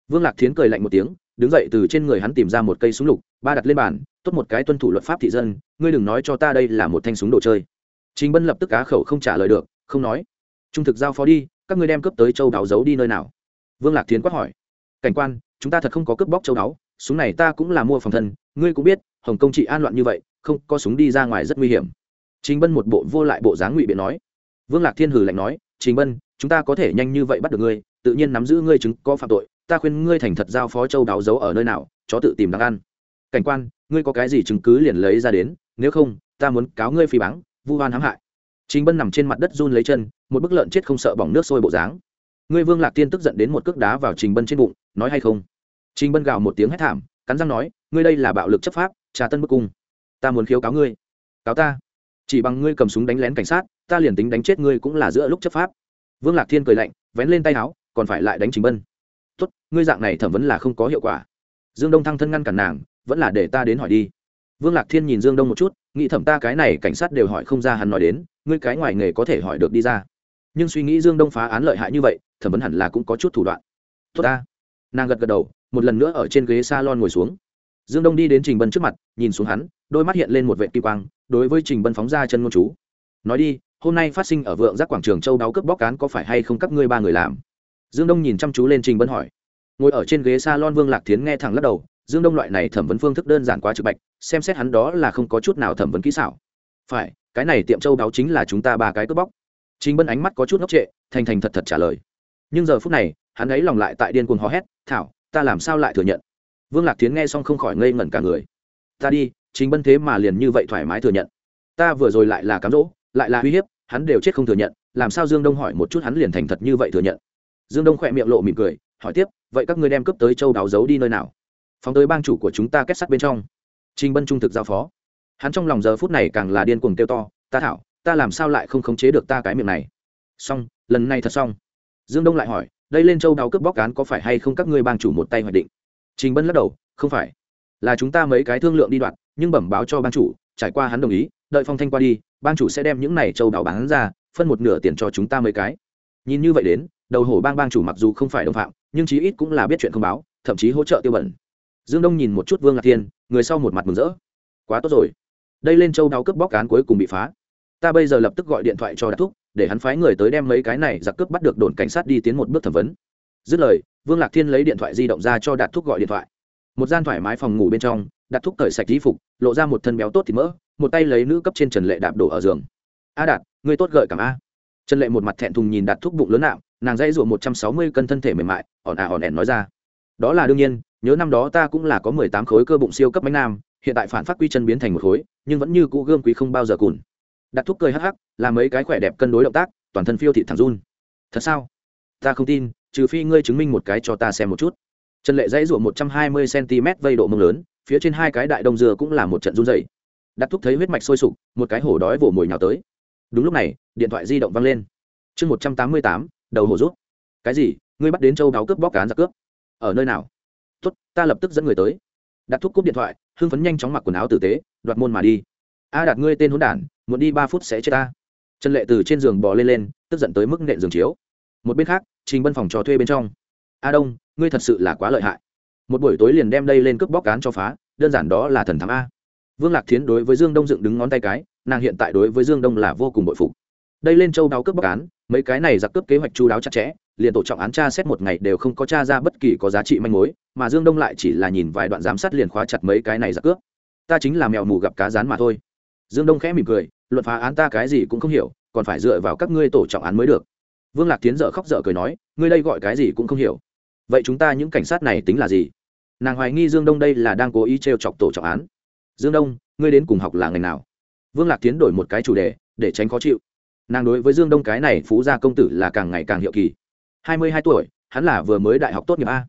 Vương lạc thiến cười lạnh một tiếng, đứng dậy từ trên người hắn tìm ra một cây súng lục, ba đặt lên bàn, tốt một cái tuân thủ luật pháp thị dân, ngươi đừng nói cho ta đây là một thanh súng đồ chơi. Chính bân lập tức cá khẩu không trả lời được, không nói. Trung thực giao phó đi, các ngươi đem cướp tới châu đào giấu đi nơi nào? Vương lạc thiến quát hỏi cảnh quan, chúng ta thật không có cướp bóc châu đáo súng này ta cũng là mua phòng thân, ngươi cũng biết, hồng công trị an loạn như vậy, không có súng đi ra ngoài rất nguy hiểm. Chính bân một bộ vô lại bộ dáng ngụy biện nói. Vương lạc thiên hử lạnh nói chính bân, chúng ta có thể nhanh như vậy bắt được ngươi, tự nhiên nắm giữ ngươi chứng có phạm tội, ta khuyên ngươi thành thật giao phó châu đáo giấu ở nơi nào, chó tự tìm đáng ăn. Cảnh quan, ngươi có cái gì chứng cứ liền lấy ra đến, nếu không, ta muốn cáo ngươi phi báng, vu hoan hãm hại. Chính bân nằm trên mặt đất run lấy chân, một bức lợn chết không sợ bỏng nước sôi bộ dáng ngươi vương lạc tiên tức giận đến một cước đá vào trình bân trên bụng, nói hay không? Trình bân gào một tiếng hét thảm, cắn răng nói, ngươi đây là bạo lực chấp pháp, trà tân bức cung. Ta muốn khiếu cáo ngươi. Cáo ta. Chỉ bằng ngươi cầm súng đánh lén cảnh sát, ta liền tính đánh chết ngươi cũng là giữa lúc chấp pháp. Vương lạc thiên cười lạnh, vén lên tay áo, còn phải lại đánh trình bân. Tốt, ngươi dạng này thẩm vấn là không có hiệu quả. Dương đông thăng thân ngăn cản nàng, vẫn là để ta đến hỏi đi. Vương lạc thiên nhìn dương đông một chút, nghĩ thẩm ta cái này cảnh sát đều hỏi không ra hắn nói đến, ngươi cái ngoài nghề có thể hỏi được đi ra nhưng suy nghĩ dương đông phá án lợi hại như vậy, thẩm vấn hẳn là cũng có chút thủ đoạn. Tốt ta. Nàng gật gật đầu, một lần nữa ở trên ghế s a lon ngồi xuống. Dương đông đi đến trình bân trước mặt, nhìn xuống hắn, đôi mắt hiện lên một vệ kỳ quang, đối với trình bân phóng ra chân ngôn chú. Nói đi, hôm nay phát sinh ở vượng giác quảng trường châu đáo cướp bóc cán có phải hay không các ngươi ba người làm? Dương đông nhìn chăm chú lên trình bân hỏi. Ngồi ở trên ghế s a lon vương lạc tiến nghe thẳng lắc đầu, dương đông loại này thẩm vấn phương thức đơn giản quá trực bạch, xem xét hắn đó là không có chút nào thẩm vấn kỹ xảo. Phải, cái này tiệm châu đáo chính là chúng ta ba cái cướp bóc trình bân ánh mắt có chút ngốc trệ, thành thành thật thật trả lời. Nhưng giờ phút này, hắn ấy lòng lại tại điên cuồng hò hét, thảo, ta làm sao lại thừa nhận? Vương lạc tiến nghe xong không khỏi ngây ngẩn cả người. Ta đi, Trình bân thế mà liền như vậy thoải mái thừa nhận. Ta vừa rồi lại là cám dỗ, lại là uy hiếp, hắn đều chết không thừa nhận, làm sao dương đông hỏi một chút hắn liền thành thật như vậy thừa nhận? Dương đông khẽ miệng lộ mỉm cười, hỏi tiếp, vậy các ngươi đem cướp tới châu đào giấu đi nơi nào? Phóng tới bang chủ của chúng ta kết sắt bên trong. Trình bân trung thực giao phó. Hắn trong lòng giờ phút này càng là điên cuồng kêu to, ta thảo ta làm sao lại không khống chế được ta cái miệng này? Xong, lần này thật xong. Dương đông lại hỏi, đây lên châu đào cướp bóc cán có phải hay không các ngươi bang chủ một tay hoạch định? Trình bân lắc đầu, không phải. Là chúng ta mấy cái thương lượng đi đoạn, nhưng bẩm báo cho bang chủ, trải qua hắn đồng ý, đợi phong thanh qua đi, bang chủ sẽ đem những này châu đào bán ra, phân một nửa tiền cho chúng ta mấy cái. Nhìn như vậy đến, đầu hổ bang bang chủ mặc dù không phải đồng phạm, nhưng chí ít cũng là biết chuyện không báo, thậm chí hỗ trợ tiêu bẩn. Dương đông nhìn một chút vương lạc thiên, người sau một mặt mừng rỡ. Quá tốt rồi. Đây lên châu đào cướp bóc cán cuối cùng bị phá ta bây giờ lập tức gọi điện thoại cho đạt thúc, để hắn phái người tới đem mấy cái này giặc cướp bắt được đồn cảnh sát đi tiến một bước thẩm vấn. Dứt lời, vương lạc thiên lấy điện thoại di động ra cho đạt thúc gọi điện thoại. Một gian thoải mái phòng ngủ bên trong, đạt thúc cởi sạch y phục, lộ ra một thân béo tốt thì mỡ, một tay lấy nữ cấp trên trần lệ đạp đổ ở giường. A đạt người tốt gợi cảm a. Trần lệ một mặt thẹn thùng nhìn đạt thúc bụng lớn nạo, nàng dãy ruộng một trăm sáu mươi cân thân thể mềm mại ỏn à ỏn ẻn nói ra. Đó là đương nhiên, nhớ năm đó ta cũng là có mười tám khối cơ bụng siêu cấp bánh nam, hiện tại phản phát quy chân biến thành một khối, nhưng vẫn như cũ gương quý không bao giờ cùn đặt thúc cười hắc hắc làm mấy cái khỏe đẹp cân đối động tác, toàn thân phiêu thị thẳng run. Thật sao? Ta không tin, trừ phi ngươi chứng minh một cái cho ta xem một chút. Trần lệ dãy ruộng một trăm hai mươi cm vây độ mông lớn, phía trên hai cái đại đông dừa cũng là một trận run dày đặt thúc thấy huyết mạch sôi sục, một cái hổ đói vỗ mồi nhào tới. Đúng lúc này, điện thoại di động văng lên. Chương một trăm tám mươi tám, đầu hổ rút. Cái gì? Ngươi bắt đến châu đáo cướp bóc cán ra cướp. Ở nơi nào? Tốt, ta lập tức dẫn người tới. Đặt thúc cúp điện thoại, hưng phấn nhanh chóng mặc quần áo tử tế, đoạt môn mà đi a đặt ngươi tên hôn đản, muốn đi ba phút sẽ chết ta. Trần lệ từ trên giường bò lên lên, tức giận tới mức nện giường chiếu. Một bên khác, trình bân phòng trò thuê bên trong. A đông, ngươi thật sự là quá lợi hại. Một buổi tối liền đem đây lên cướp bóc cán cho phá, đơn giản đó là thần thám a. Vương lạc thiến đối với dương đông dựng đứng ngón tay cái, nàng hiện tại đối với dương đông là vô cùng bội phục. Đây lên châu đáo cướp bóc án mấy cái này giặc cướp kế hoạch chú đáo chặt chẽ, liền tổ trọng án tra xét một ngày đều không có tra ra bất kỳ có giá trị manh mối, mà dương đông lại chỉ là nhìn vài đoạn giám sát liền khóa chặt mấy cái này giặc cướp. Ta chính là mèo mù gặp cá rán mà thôi dương đông khẽ mỉm cười, luận phá án ta cái gì cũng không hiểu, còn phải dựa vào các ngươi tổ trọng án mới được. Vương lạc tiến dở khóc dở cười nói, ngươi đây gọi cái gì cũng không hiểu. Vậy chúng ta những cảnh sát này tính là gì? Nàng hoài nghi dương đông đây là đang cố ý t r e o chọc tổ trọng án. Dương đông, ngươi đến cùng học là ngành nào? Vương lạc tiến đổi một cái chủ đề, để tránh khó chịu. Nàng đối với dương đông cái này phú gia công tử là càng ngày càng hiệu kỳ. Hai mươi hai tuổi, hắn là vừa mới đại học tốt nghiệp a.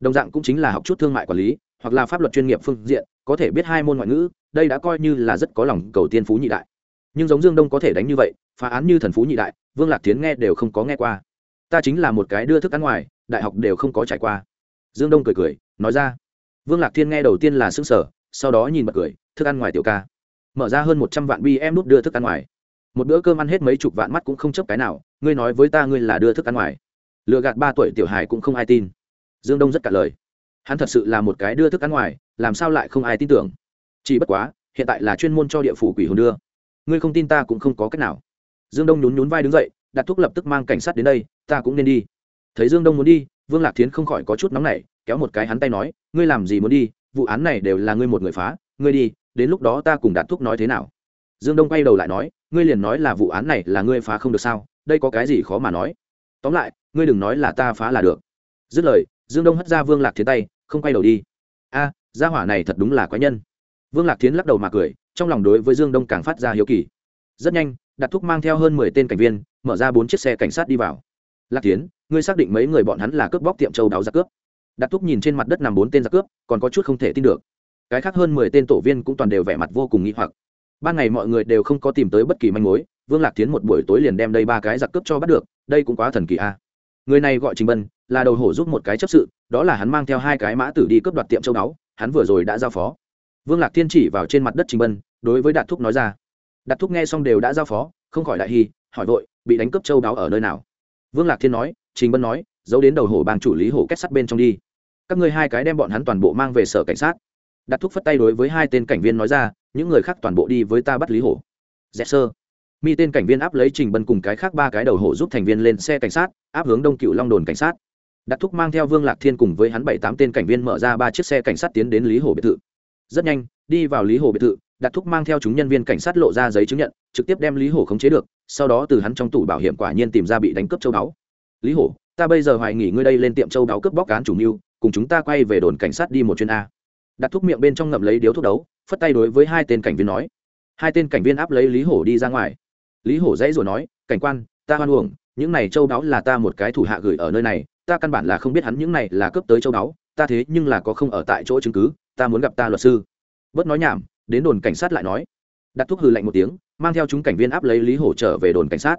Đồng dạng cũng chính là học chút thương mại quản lý, hoặc là pháp luật chuyên nghiệp phương diện có thể biết hai môn ngoại ngữ, đây đã coi như là rất có lòng cầu tiên phú nhị đại. Nhưng giống dương đông có thể đánh như vậy, phá án như thần phú nhị đại, vương lạc tiến nghe đều không có nghe qua. Ta chính là một cái đưa thức ăn ngoài, đại học đều không có trải qua. Dương đông cười cười, nói ra. Vương lạc thiên nghe đầu tiên là xương sở sau đó nhìn bật cười, thức ăn ngoài tiểu ca. Mở ra hơn một trăm vạn bi em nút đưa thức ăn ngoài. Một bữa cơm ăn hết mấy chục vạn mắt cũng không chấp cái nào, ngươi nói với ta ngươi là đưa thức ăn ngoài. Lừa gạt ba tuổi tiểu hải cũng không ai tin. Dương đông rất cả lời hắn thật sự là một cái đưa thức ăn ngoài, làm sao lại không ai tin tưởng? Chỉ bất quá, hiện tại là chuyên môn cho địa phủ quỷ hồn đưa. Ngươi không tin ta cũng không có cách nào. Dương đông nhún nhún vai đứng dậy, đặt thuốc lập tức mang cảnh sát đến đây, ta cũng nên đi. Thấy dương đông muốn đi, vương lạc thiến không khỏi có chút nóng nảy, kéo một cái hắn tay nói, ngươi làm gì muốn đi, vụ án này đều là ngươi một người phá, ngươi đi, đến lúc đó ta cùng đặt thuốc nói thế nào? Dương đông quay đầu lại nói, ngươi liền nói là vụ án này là ngươi phá không được sao, đây có cái gì khó mà nói? Tóm lại, ngươi đừng nói là ta phá là được. Dứt lời, dương đông hất ra vương lạc thiến tay không quay đầu đi. A, gia hỏa này thật đúng là quái nhân. Vương lạc thiến lắc đầu mà cười, trong lòng đối với dương đông càng phát ra hiếu kỳ. Rất nhanh đặt thúc mang theo hơn mười tên cảnh viên, mở ra bốn chiếc xe cảnh sát đi vào. Lạc tiến ngươi xác định mấy người bọn hắn là cướp bóc tiệm châu đáo ra cướp? Đặt thúc nhìn trên mặt đất nằm bốn tên ra cướp, còn có chút không thể tin được. Cái khác hơn mười tên tổ viên cũng toàn đều vẻ mặt vô cùng nghĩ hoặc. Ban ngày mọi người đều không có tìm tới bất kỳ manh mối, vương lạc tiến một buổi tối liền đem đây ba cái giặc cướp cho bắt được, đây cũng quá thần kỳ a người này gọi trình bân, là đầu hổ giúp một cái chấp sự, đó là hắn mang theo hai cái mã tử đi cướp đoạt tiệm châu đáo hắn vừa rồi đã giao phó. Vương lạc thiên chỉ vào trên mặt đất trình bân, đối với đạt thúc nói ra. Đạt thúc nghe xong đều đã giao phó, không khỏi đại hy hỏi vội, bị đánh cướp châu đáo ở nơi nào? Vương lạc thiên nói, trình bân nói, giấu đến đầu hổ bang chủ lý hổ kết sắt bên trong đi. Các ngươi hai cái đem bọn hắn toàn bộ mang về sở cảnh sát. Đặt thúc phất tay đối với hai tên cảnh viên nói ra, những người khác toàn bộ đi với ta bắt lý hổ. Dẹp sơ mi tên cảnh viên áp lấy trình bân cùng cái khác ba cái đầu hổ giúp thành viên lên xe cảnh sát, áp hướng đông cựu long đồn cảnh sát. Đặt thúc mang theo vương lạc thiên cùng với hắn bảy tám tên cảnh viên mở ra ba chiếc xe cảnh sát tiến đến lý hồ biệt thự. Rất nhanh, đi vào lý hồ biệt thự, đặt thúc mang theo chúng nhân viên cảnh sát lộ ra giấy chứng nhận, trực tiếp đem lý hồ khống chế được, sau đó từ hắn trong tủ bảo hiểm quả nhiên tìm ra bị đánh cướp châu báu. Lý hồ, ta bây giờ hoài nghỉ ngươi đây lên tiệm châu báu cướp bóc cán chủ mưu, cùng chúng ta quay về đồn cảnh sát đi một chuyến a. Đặt thúc miệng bên trong ngậm lấy điếu thuốc đấu, phất tay đối với hai tên cảnh viên nói. Hai tên cảnh viên áp lấy lý hổ đi ra ngoài lý hổ dãy rồi nói, cảnh quan, ta hoan uổng, những này châu đáo là ta một cái thủ hạ gửi ở nơi này, ta căn bản là không biết hắn những này là cướp tới châu đáo, ta thế nhưng là có không ở tại chỗ chứng cứ, ta muốn gặp ta luật sư. Bớt nói nhảm, đến đồn cảnh sát lại nói. Đặt thuốc hư lạnh một tiếng, mang theo chúng cảnh viên áp lấy lý hổ trở về đồn cảnh sát.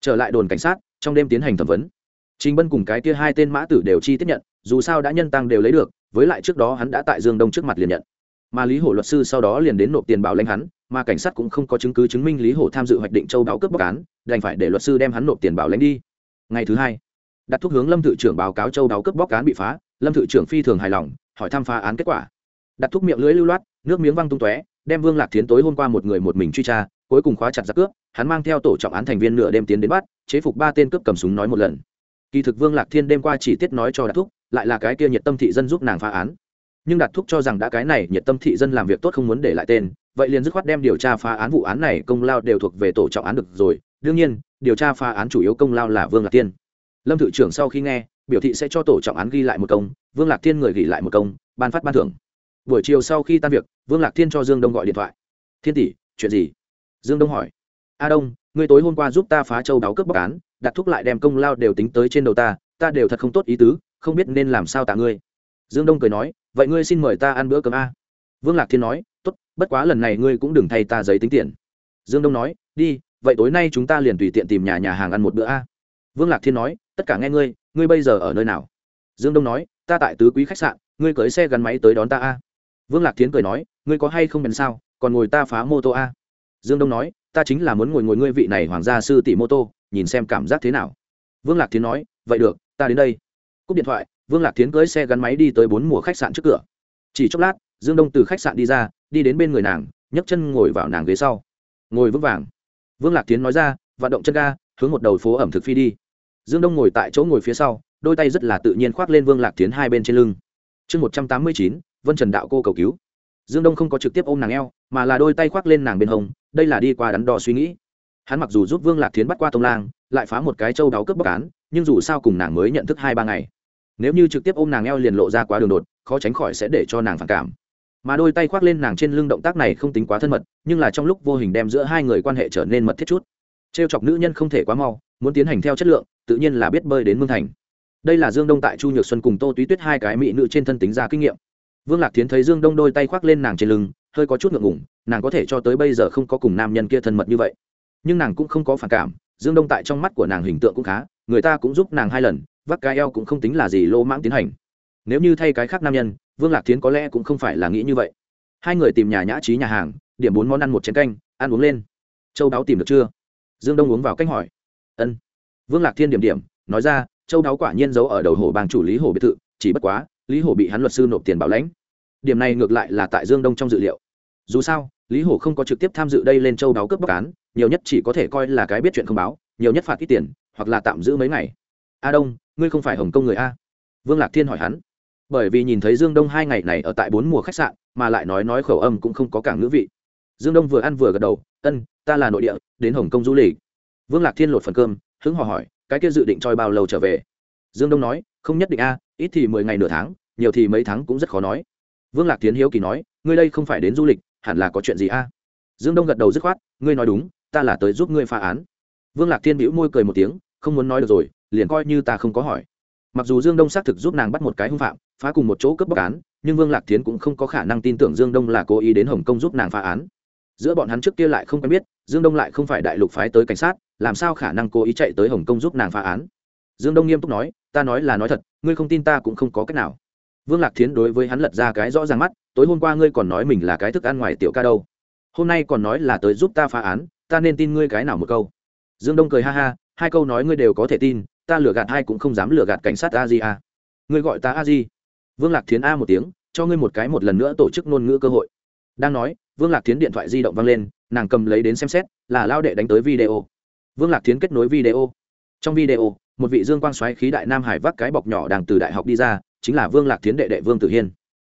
Trở lại đồn cảnh sát, trong đêm tiến hành thẩm vấn. Trình bân cùng cái kia hai tên mã tử đều chi tiếp nhận, dù sao đã nhân tăng đều lấy được, với lại trước đó hắn đã tại dương đông trước mặt liền nhận. Mà lý hổ luật sư sau đó liền đến nộp tiền bảo lãnh hắn mà cảnh sát cũng không có chứng cứ chứng minh lý hổ tham dự hoạch định châu đáo cướp bóc án đành phải để luật sư đem hắn nộp tiền bảo lãnh đi. Ngày thứ hai đặt thuốc hướng lâm thự trưởng báo cáo châu đáo cướp bóc án bị phá lâm thự trưởng phi thường hài lòng hỏi thăm phá án kết quả. Đặt thuốc miệng lưới lưu loát nước miếng văng tung tóe đem vương lạc tiến tối hôm qua một người một mình truy tra cuối cùng khóa chặt giặc cướp hắn mang theo tổ trọng án thành viên nửa đêm tiến đến bắt chế phục ba tên cướp cầm súng nói một lần. Kỳ thực vương lạc thiên đêm qua chỉ tiết nói cho Đạt Thúc, lại là cái kia nhiệt tâm thị dân giúp nàng phá án. Nhưng Đạt Thúc cho rằng đã cái này nhiệt tâm thị dân làm việc tốt không muốn để lại tên vậy liền dứt khoát đem điều tra phá án vụ án này công lao đều thuộc về tổ trọng án được rồi. Đương nhiên, điều tra phá án chủ yếu công lao là vương lạc tiên lâm thự trưởng sau khi nghe, biểu thị sẽ cho tổ trọng án ghi lại một công, vương lạc thiên người ghi lại một công, ban phát ban thưởng. Buổi chiều sau khi tan việc, vương lạc thiên cho dương đông gọi điện thoại. Thiên tỷ, chuyện gì? Dương đông hỏi. A đông, ngươi tối hôm qua giúp ta phá châu đáo cướp bóc án, đặt thuốc lại đem công lao đều tính tới trên đầu ta ta đều thật không tốt ý tứ, không biết nên làm sao tạ ngươi. Dương đông cười nói, vậy ngươi xin mời ta ăn bữa cơm a vương lạc thiên nói, tốt, bất quá lần này ngươi cũng đừng thay ta giấy tính tiền. Dương đông nói, đi, vậy tối nay chúng ta liền tùy tiện tìm nhà nhà hàng ăn một bữa a. Vương lạc thiên nói, tất cả nghe ngươi ngươi bây giờ ở nơi nào? Dương đông nói, ta tại tứ quý khách sạn, ngươi cưới xe gắn máy tới đón ta a. Vương lạc Thiên cười nói, ngươi có hay không bèn sao, còn ngồi ta phá mô tô a? Dương đông nói, ta chính là muốn ngồi ngồi ngươi vị này hoàng gia sư tỷ mô tô, nhìn xem cảm giác thế nào. Vương lạc Thiên nói, vậy được, ta đến đây. Cúp điện thoại, vương lạc Thiên cưới xe gắn máy đi tới bốn mùa khách sạn trước cửa. Chỉ chốc lát dương đông từ khách sạn đi ra, đi đến bên người nàng, nhấc chân ngồi vào nàng ghế sau. Ngồi vững vàng. Vương lạc thiến nói ra, vận động chân ga, hướng một đầu phố ẩm thực phi đi. Dương đông ngồi tại chỗ ngồi phía sau, đôi tay rất là tự nhiên khoác lên vương lạc tiến hai bên trên lưng. Chương một trăm tám mươi chín, vân trần đạo cô cầu cứu. Dương đông không có trực tiếp ôm nàng eo, mà là đôi tay khoác lên nàng bên hông, đây là đi qua đắn đo suy nghĩ. Hắn mặc dù giúp vương lạc tiến bắt qua tông lang, lại phá một cái châu đáo cướp bóc án, nhưng dù sao cùng nàng mới nhận thức hai ba ngày. Nếu như trực tiếp ôm nàng eo liền lộ ra quá đường đột, khó tránh khỏi sẽ để cho nàng phản cảm mà đôi tay khoác lên nàng trên lưng động tác này không tính quá thân mật, nhưng là trong lúc vô hình đem giữa hai người quan hệ trở nên mật thiết chút. T r e o chọc nữ nhân không thể quá mau, muốn tiến hành theo chất lượng, tự nhiên là biết bơi đến mương thành. Đây là dương đông tại chu nhược xuân cùng tô túy tuyết hai cái mỹ nữ trên thân tính ra kinh nghiệm. Vương lạc tiến thấy dương đông đôi tay khoác lên nàng trên lưng, hơi có chút ngượng ngủng nàng có thể cho tới bây giờ không có cùng nam nhân kia thân mật như vậy. Nhưng nàng cũng không có phản cảm, dương đông tại trong mắt của nàng hình tượng cũng khá, người ta cũng giúp nàng hai lần, vác cái eo cũng không tính là gì lô mãng tiến hành. Nếu như thay cái khác nam nhân vương lạc thiến có lẽ cũng không phải là nghĩ như vậy. Hai người tìm nhà nhã trí nhà hàng, điểm bốn món ăn một chén canh, ăn uống lên. Châu đáo tìm được chưa? Dương đông uống vào canh hỏi. Ân. Vương lạc thiên điểm điểm, nói ra, châu đáo quả nhiên giấu ở đầu hồ bang chủ lý hồ biệt thự, chỉ bất quá, lý hồ bị hắn luật sư nộp tiền bảo lãnh. Điểm này ngược lại là tại dương đông trong dự liệu. Dù sao, lý hồ không có trực tiếp tham dự đây lên châu đáo cướp bóc án, nhiều nhất chỉ có thể coi là cái biết chuyện không báo, nhiều nhất phạt ít tiền, hoặc là tạm giữ mấy ngày. A đông, ngươi không phải hồng kông người a? Vương lạc thiên hỏi hắn bởi vì nhìn thấy dương đông hai ngày này ở tại bốn mùa khách sạn, mà lại nói nói khẩu âm cũng không có cảng ngữ vị. Dương đông vừa ăn vừa gật đầu, ân, ta là nội địa, đến hồng kông du lịch. Vương lạc thiên lột phần cơm, hứng hò hỏi, cái kia dự định trôi bao lâu trở về? Dương đông nói, không nhất định a, ít thì mười ngày nửa tháng, nhiều thì mấy tháng cũng rất khó nói. Vương lạc tiến hiếu kỳ nói, ngươi đây không phải đến du lịch, hẳn là có chuyện gì a? Dương đông gật đầu dứt khoát, ngươi nói đúng, ta là tới giúp ngươi phá án. Vương lạc thiên bĩu môi cười một tiếng, không muốn nói được rồi, liền coi như ta không có hỏi mặc dù dương đông xác thực giúp nàng bắt một cái hung phạm, phá cùng một chỗ cướp bóc án, nhưng vương lạc thiến cũng không có khả năng tin tưởng dương đông là cố ý đến hồng kông giúp nàng phá án. Giữa bọn hắn trước kia lại không quen biết, dương đông lại không phải đại lục phái tới cảnh sát, làm sao khả năng cố ý chạy tới hồng kông giúp nàng phá án? Dương đông nghiêm túc nói, ta nói là nói thật, ngươi không tin ta cũng không có cách nào. Vương lạc thiến đối với hắn lật ra cái rõ ràng mắt, tối hôm qua ngươi còn nói mình là cái thức ăn ngoài tiểu ca đâu. Hôm nay còn nói là tới giúp ta phá án, ta nên tin ngươi cái nào một câu? Dương đông cười ha ha, hai câu nói ngươi đều có thể tin ta lừa gạt ai cũng không dám lừa gạt cảnh sát a di a. Ngươi gọi ta a di. Vương lạc thiến a một tiếng, cho ngươi một cái một lần nữa tổ chức ngôn ngữ cơ hội. Đang nói, vương lạc thiến điện thoại di động văng lên, nàng cầm lấy đến xem xét, là lao đệ đánh tới video. Vương lạc thiến kết nối video. Trong video, một vị dương quang xoáy khí đại nam hải vác cái bọc nhỏ đang từ đại học đi ra, chính là vương lạc thiến đệ đệ vương tử hiên.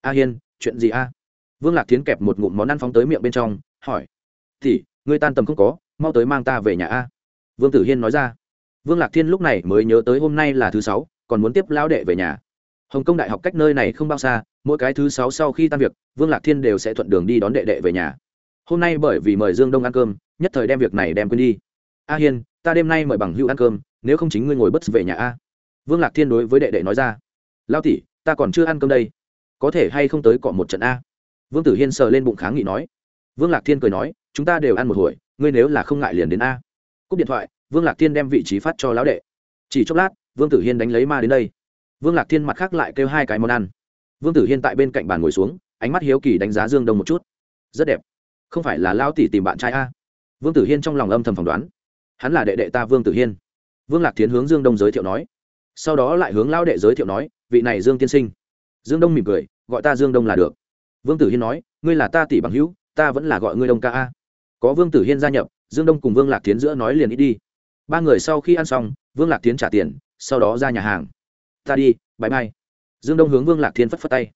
A hiên, chuyện gì a? Vương lạc thiến kẹp một ngụm món ăn phóng tới miệng bên trong, hỏi. Thì ngươi tan tầm không có, mau tới mang ta về nhà a. Vương tử hiên nói ra vương lạc thiên lúc này mới nhớ tới hôm nay là thứ sáu, còn muốn tiếp lão đệ về nhà. Hồng kông đại học cách nơi này không bao xa, mỗi cái thứ sáu sau khi tan việc, vương lạc thiên đều sẽ thuận đường đi đón đệ đệ về nhà. Hôm nay bởi vì mời dương đông ăn cơm, nhất thời đem việc này đem quên đi. A hiên, ta đêm nay mời bằng hữu ăn cơm, nếu không chính ngươi ngồi bất về nhà a. Vương lạc thiên đối với đệ đệ nói ra. Lao tỷ, ta còn chưa ăn cơm đây. Có thể hay không tới cọ một trận a? Vương tử hiên sờ lên bụng kháng nghị nói. Vương lạc thiên cười nói, chúng ta đều ăn một hồi, ngươi nếu là không ngại liền đến a. Cúp điện thoại vương lạc thiên đem vị trí phát cho lão đệ. Chỉ chốc lát, vương tử hiên đánh lấy ma đến đây. Vương lạc thiên mặt khác lại kêu hai cái món ăn. Vương tử hiên tại bên cạnh bàn ngồi xuống, ánh mắt hiếu kỳ đánh giá dương đông một chút. Rất đẹp. Không phải là lao tỷ tìm bạn trai a? Vương tử hiên trong lòng âm thầm phỏng đoán. Hắn là đệ đệ ta vương tử hiên. Vương lạc Thiên hướng dương đông giới thiệu nói. Sau đó lại hướng lao đệ giới thiệu nói, vị này dương tiên sinh. Dương đông mỉm cười, gọi ta dương đông là được. Vương tử hiên nói, ngươi là ta tỷ bằng hữu, ta vẫn là gọi ngươi đông ca a. Có vương tử hiên gia nhập, dương đông cùng vương lạc tiến giữa nói liền ít đi ba người sau khi ăn xong vương lạc tiến trả tiền sau đó ra nhà hàng. Ta đi bãi mai. Dương đông hướng vương lạc thiên phất phất tay.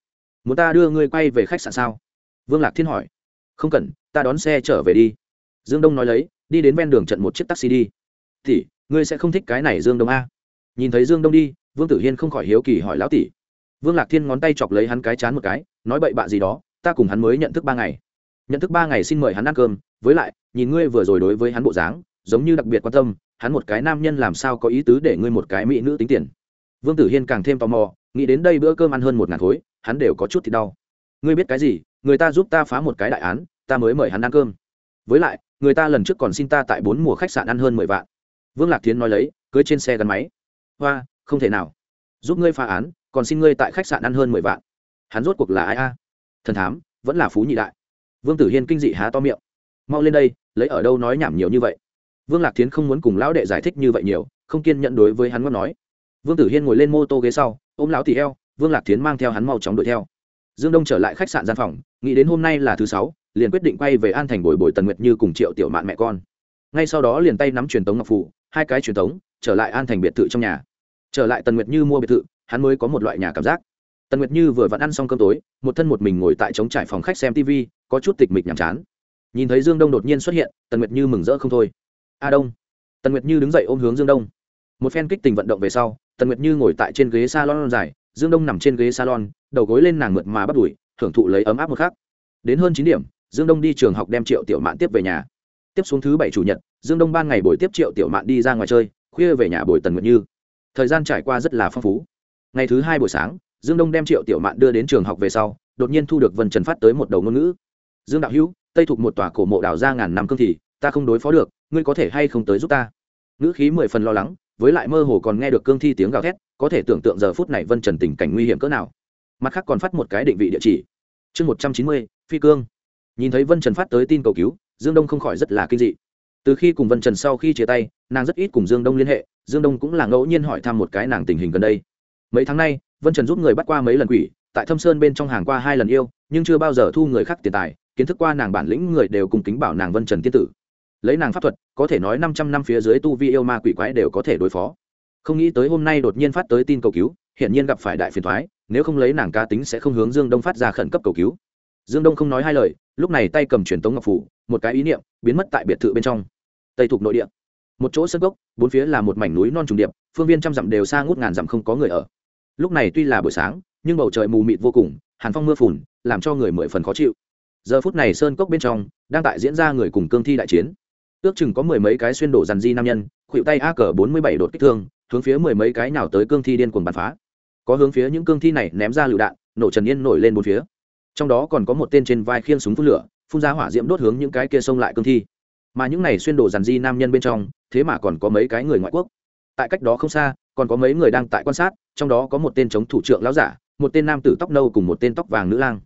Muốn ta đưa ngươi quay về khách sạn sao? Vương lạc thiên hỏi. Không cần ta đón xe trở về đi. Dương đông nói lấy đi đến ven đường trận một chiếc taxi đi. Tỷ, ngươi sẽ không thích cái này dương đông a? Nhìn thấy dương đông đi vương tử hiên không khỏi hiếu kỳ hỏi lão tỷ. Vương lạc thiên ngón tay chọc lấy hắn cái chán một cái nói bậy bạ gì đó ta cùng hắn mới nhận thức ba ngày. Nhận thức ba ngày xin mời hắn ăn cơm với lại nhìn ngươi vừa rồi đối với hắn bộ dáng giống như đặc biệt quan tâm, hắn một cái nam nhân làm sao có ý tứ để ngươi một cái mỹ nữ tính tiền. Vương tử hiên càng thêm tò mò, nghĩ đến đây bữa cơm ăn hơn một ngàn khối, hắn đều có chút thì đau. Ngươi biết cái gì, người ta giúp ta phá một cái đại án, ta mới mời hắn ăn cơm. Với lại, người ta lần trước còn xin ta tại bốn mùa khách sạn ăn hơn mười vạn. Vương lạc thiến nói lấy, cưới trên xe gắn máy. Hoa, không thể nào. Giúp ngươi phá án, còn xin ngươi tại khách sạn ăn hơn mười vạn. Hắn rốt cuộc là ai a? Thần thám, vẫn là phú nhị đại. Vương tử hiên kinh dị há to miệng. Mau lên đây, lấy ở đâu nói nhảm nhiều như vậy? Vương lạc tiến không muốn cùng lão đệ giải thích như vậy nhiều, không kiên nhận đối với hắn ngót nói. Vương tử hiên ngồi lên mô tô ghế sau, ôm lão tỷ eo, vương lạc tiến mang theo hắn mau chóng đuổi theo. Dương đông trở lại khách sạn gian phòng, nghĩ đến hôm nay là thứ sáu, liền quyết định quay về an thành bồi bồi tần nguyệt như cùng triệu tiểu mạn mẹ con. Ngay sau đó liền tay nắm truyền tống ngọc phủ, hai cái truyền tống, trở lại an thành biệt thự trong nhà. Trở lại tần nguyệt như mua biệt thự, hắn mới có một loại nhà cảm giác. Tần nguyệt như vừa vặn ăn xong cơm tối, một thân một mình ngồi tại trống trải phòng khách xem tv có chút tịch mịch nhàm chán. Nhìn thấy dương đông đột nhiên xuất hiện, tần nguyệt như mừng rỡ không thôi a đông. Tần nguyệt như đứng dậy ôm hướng dương đông. Một phen kích tình vận động về sau tần nguyệt như ngồi tại trên ghế salon dài dương đông nằm trên ghế salon đầu gối lên nàng mượt mà bắt đuổi, thưởng thụ lấy ấm áp một khắc. Đến hơn chín điểm dương đông đi trường học đem triệu tiểu mạn tiếp về nhà. Tiếp xuống thứ bảy chủ nhật dương đông ban ngày buổi tiếp triệu tiểu mạn đi ra ngoài chơi khuya về nhà buổi tần nguyệt như. Thời gian trải qua rất là phong phú. Ngày thứ hai buổi sáng dương đông đem triệu tiểu mạn đưa đến trường học về sau đột nhiên thu được vân trần phát tới một đầu ngôn ngữ. Dương đạo hữu tây thuộc một tòa cổ mộ đào ra ngàn năm cương thì ta không đối phó được ngươi có thể hay không tới giúp ta? Ngữ khí mười phần lo lắng, với lại mơ hồ còn nghe được cương thi tiếng gào thét, có thể tưởng tượng giờ phút này vân trần tình cảnh nguy hiểm cỡ nào. Mặt khác còn phát một cái định vị địa chỉ. Chương một trăm chín mươi, phi cương. Nhìn thấy vân trần phát tới tin cầu cứu, dương đông không khỏi rất là kinh dị. Từ khi cùng vân trần sau khi chia tay, nàng rất ít cùng dương đông liên hệ, dương đông cũng là ngẫu nhiên hỏi thăm một cái nàng tình hình gần đây. Mấy tháng nay, vân trần giúp người bắt qua mấy lần quỷ, tại thâm sơn bên trong hàng qua hai lần yêu, nhưng chưa bao giờ thu người khác tiền tài, kiến thức qua nàng bản lĩnh người đều cùng kính bảo nàng vân trần tiên tử lấy nàng pháp thuật, có thể nói năm trăm năm phía dưới tu vi yêu ma quỷ quái đều có thể đối phó. Không nghĩ tới hôm nay đột nhiên phát tới tin cầu cứu hiện nhiên gặp phải đại phiền thoái nếu không lấy nàng cá tính sẽ không hướng dương đông phát ra khẩn cấp cầu cứu. Dương đông không nói hai lời, lúc này tay cầm truyền tống ngọc phủ, một cái ý niệm biến mất tại biệt thự bên trong. Tây thuộc nội địa. Một chỗ sân gốc, bốn phía là một mảnh núi non trùng điệp, phương viên trăm dặm đều xa ngút ngàn dặm không có người ở. Lúc này tuy là buổi sáng, nhưng bầu trời mù mịt vô cùng, hàn phong mưa phùn, làm cho người mười phần khó chịu. Giờ phút này sơn cốc bên trong, đang tại diễn ra người cùng cương thi đại chiến ước chừng có mười mấy cái xuyên đổ dàn di nam nhân, khuỵu tay a cờ bốn mươi bảy đột kích thương, hướng phía mười mấy cái nào tới cương thi điên cuồng bắn phá. Có hướng phía những cương thi này ném ra lựu đạn, nổ trần yên nổi lên bốn phía. Trong đó còn có một tên trên vai khiên súng phun lửa, phun ra hỏa diễm đốt hướng những cái kia xông lại cương thi. Mà những này xuyên đổ dàn di nam nhân bên trong, thế mà còn có mấy cái người ngoại quốc. Tại cách đó không xa, còn có mấy người đang tại quan sát, trong đó có một tên chống thủ trưởng lão giả, một tên nam tử tóc nâu cùng một tên tóc vàng nữ lang.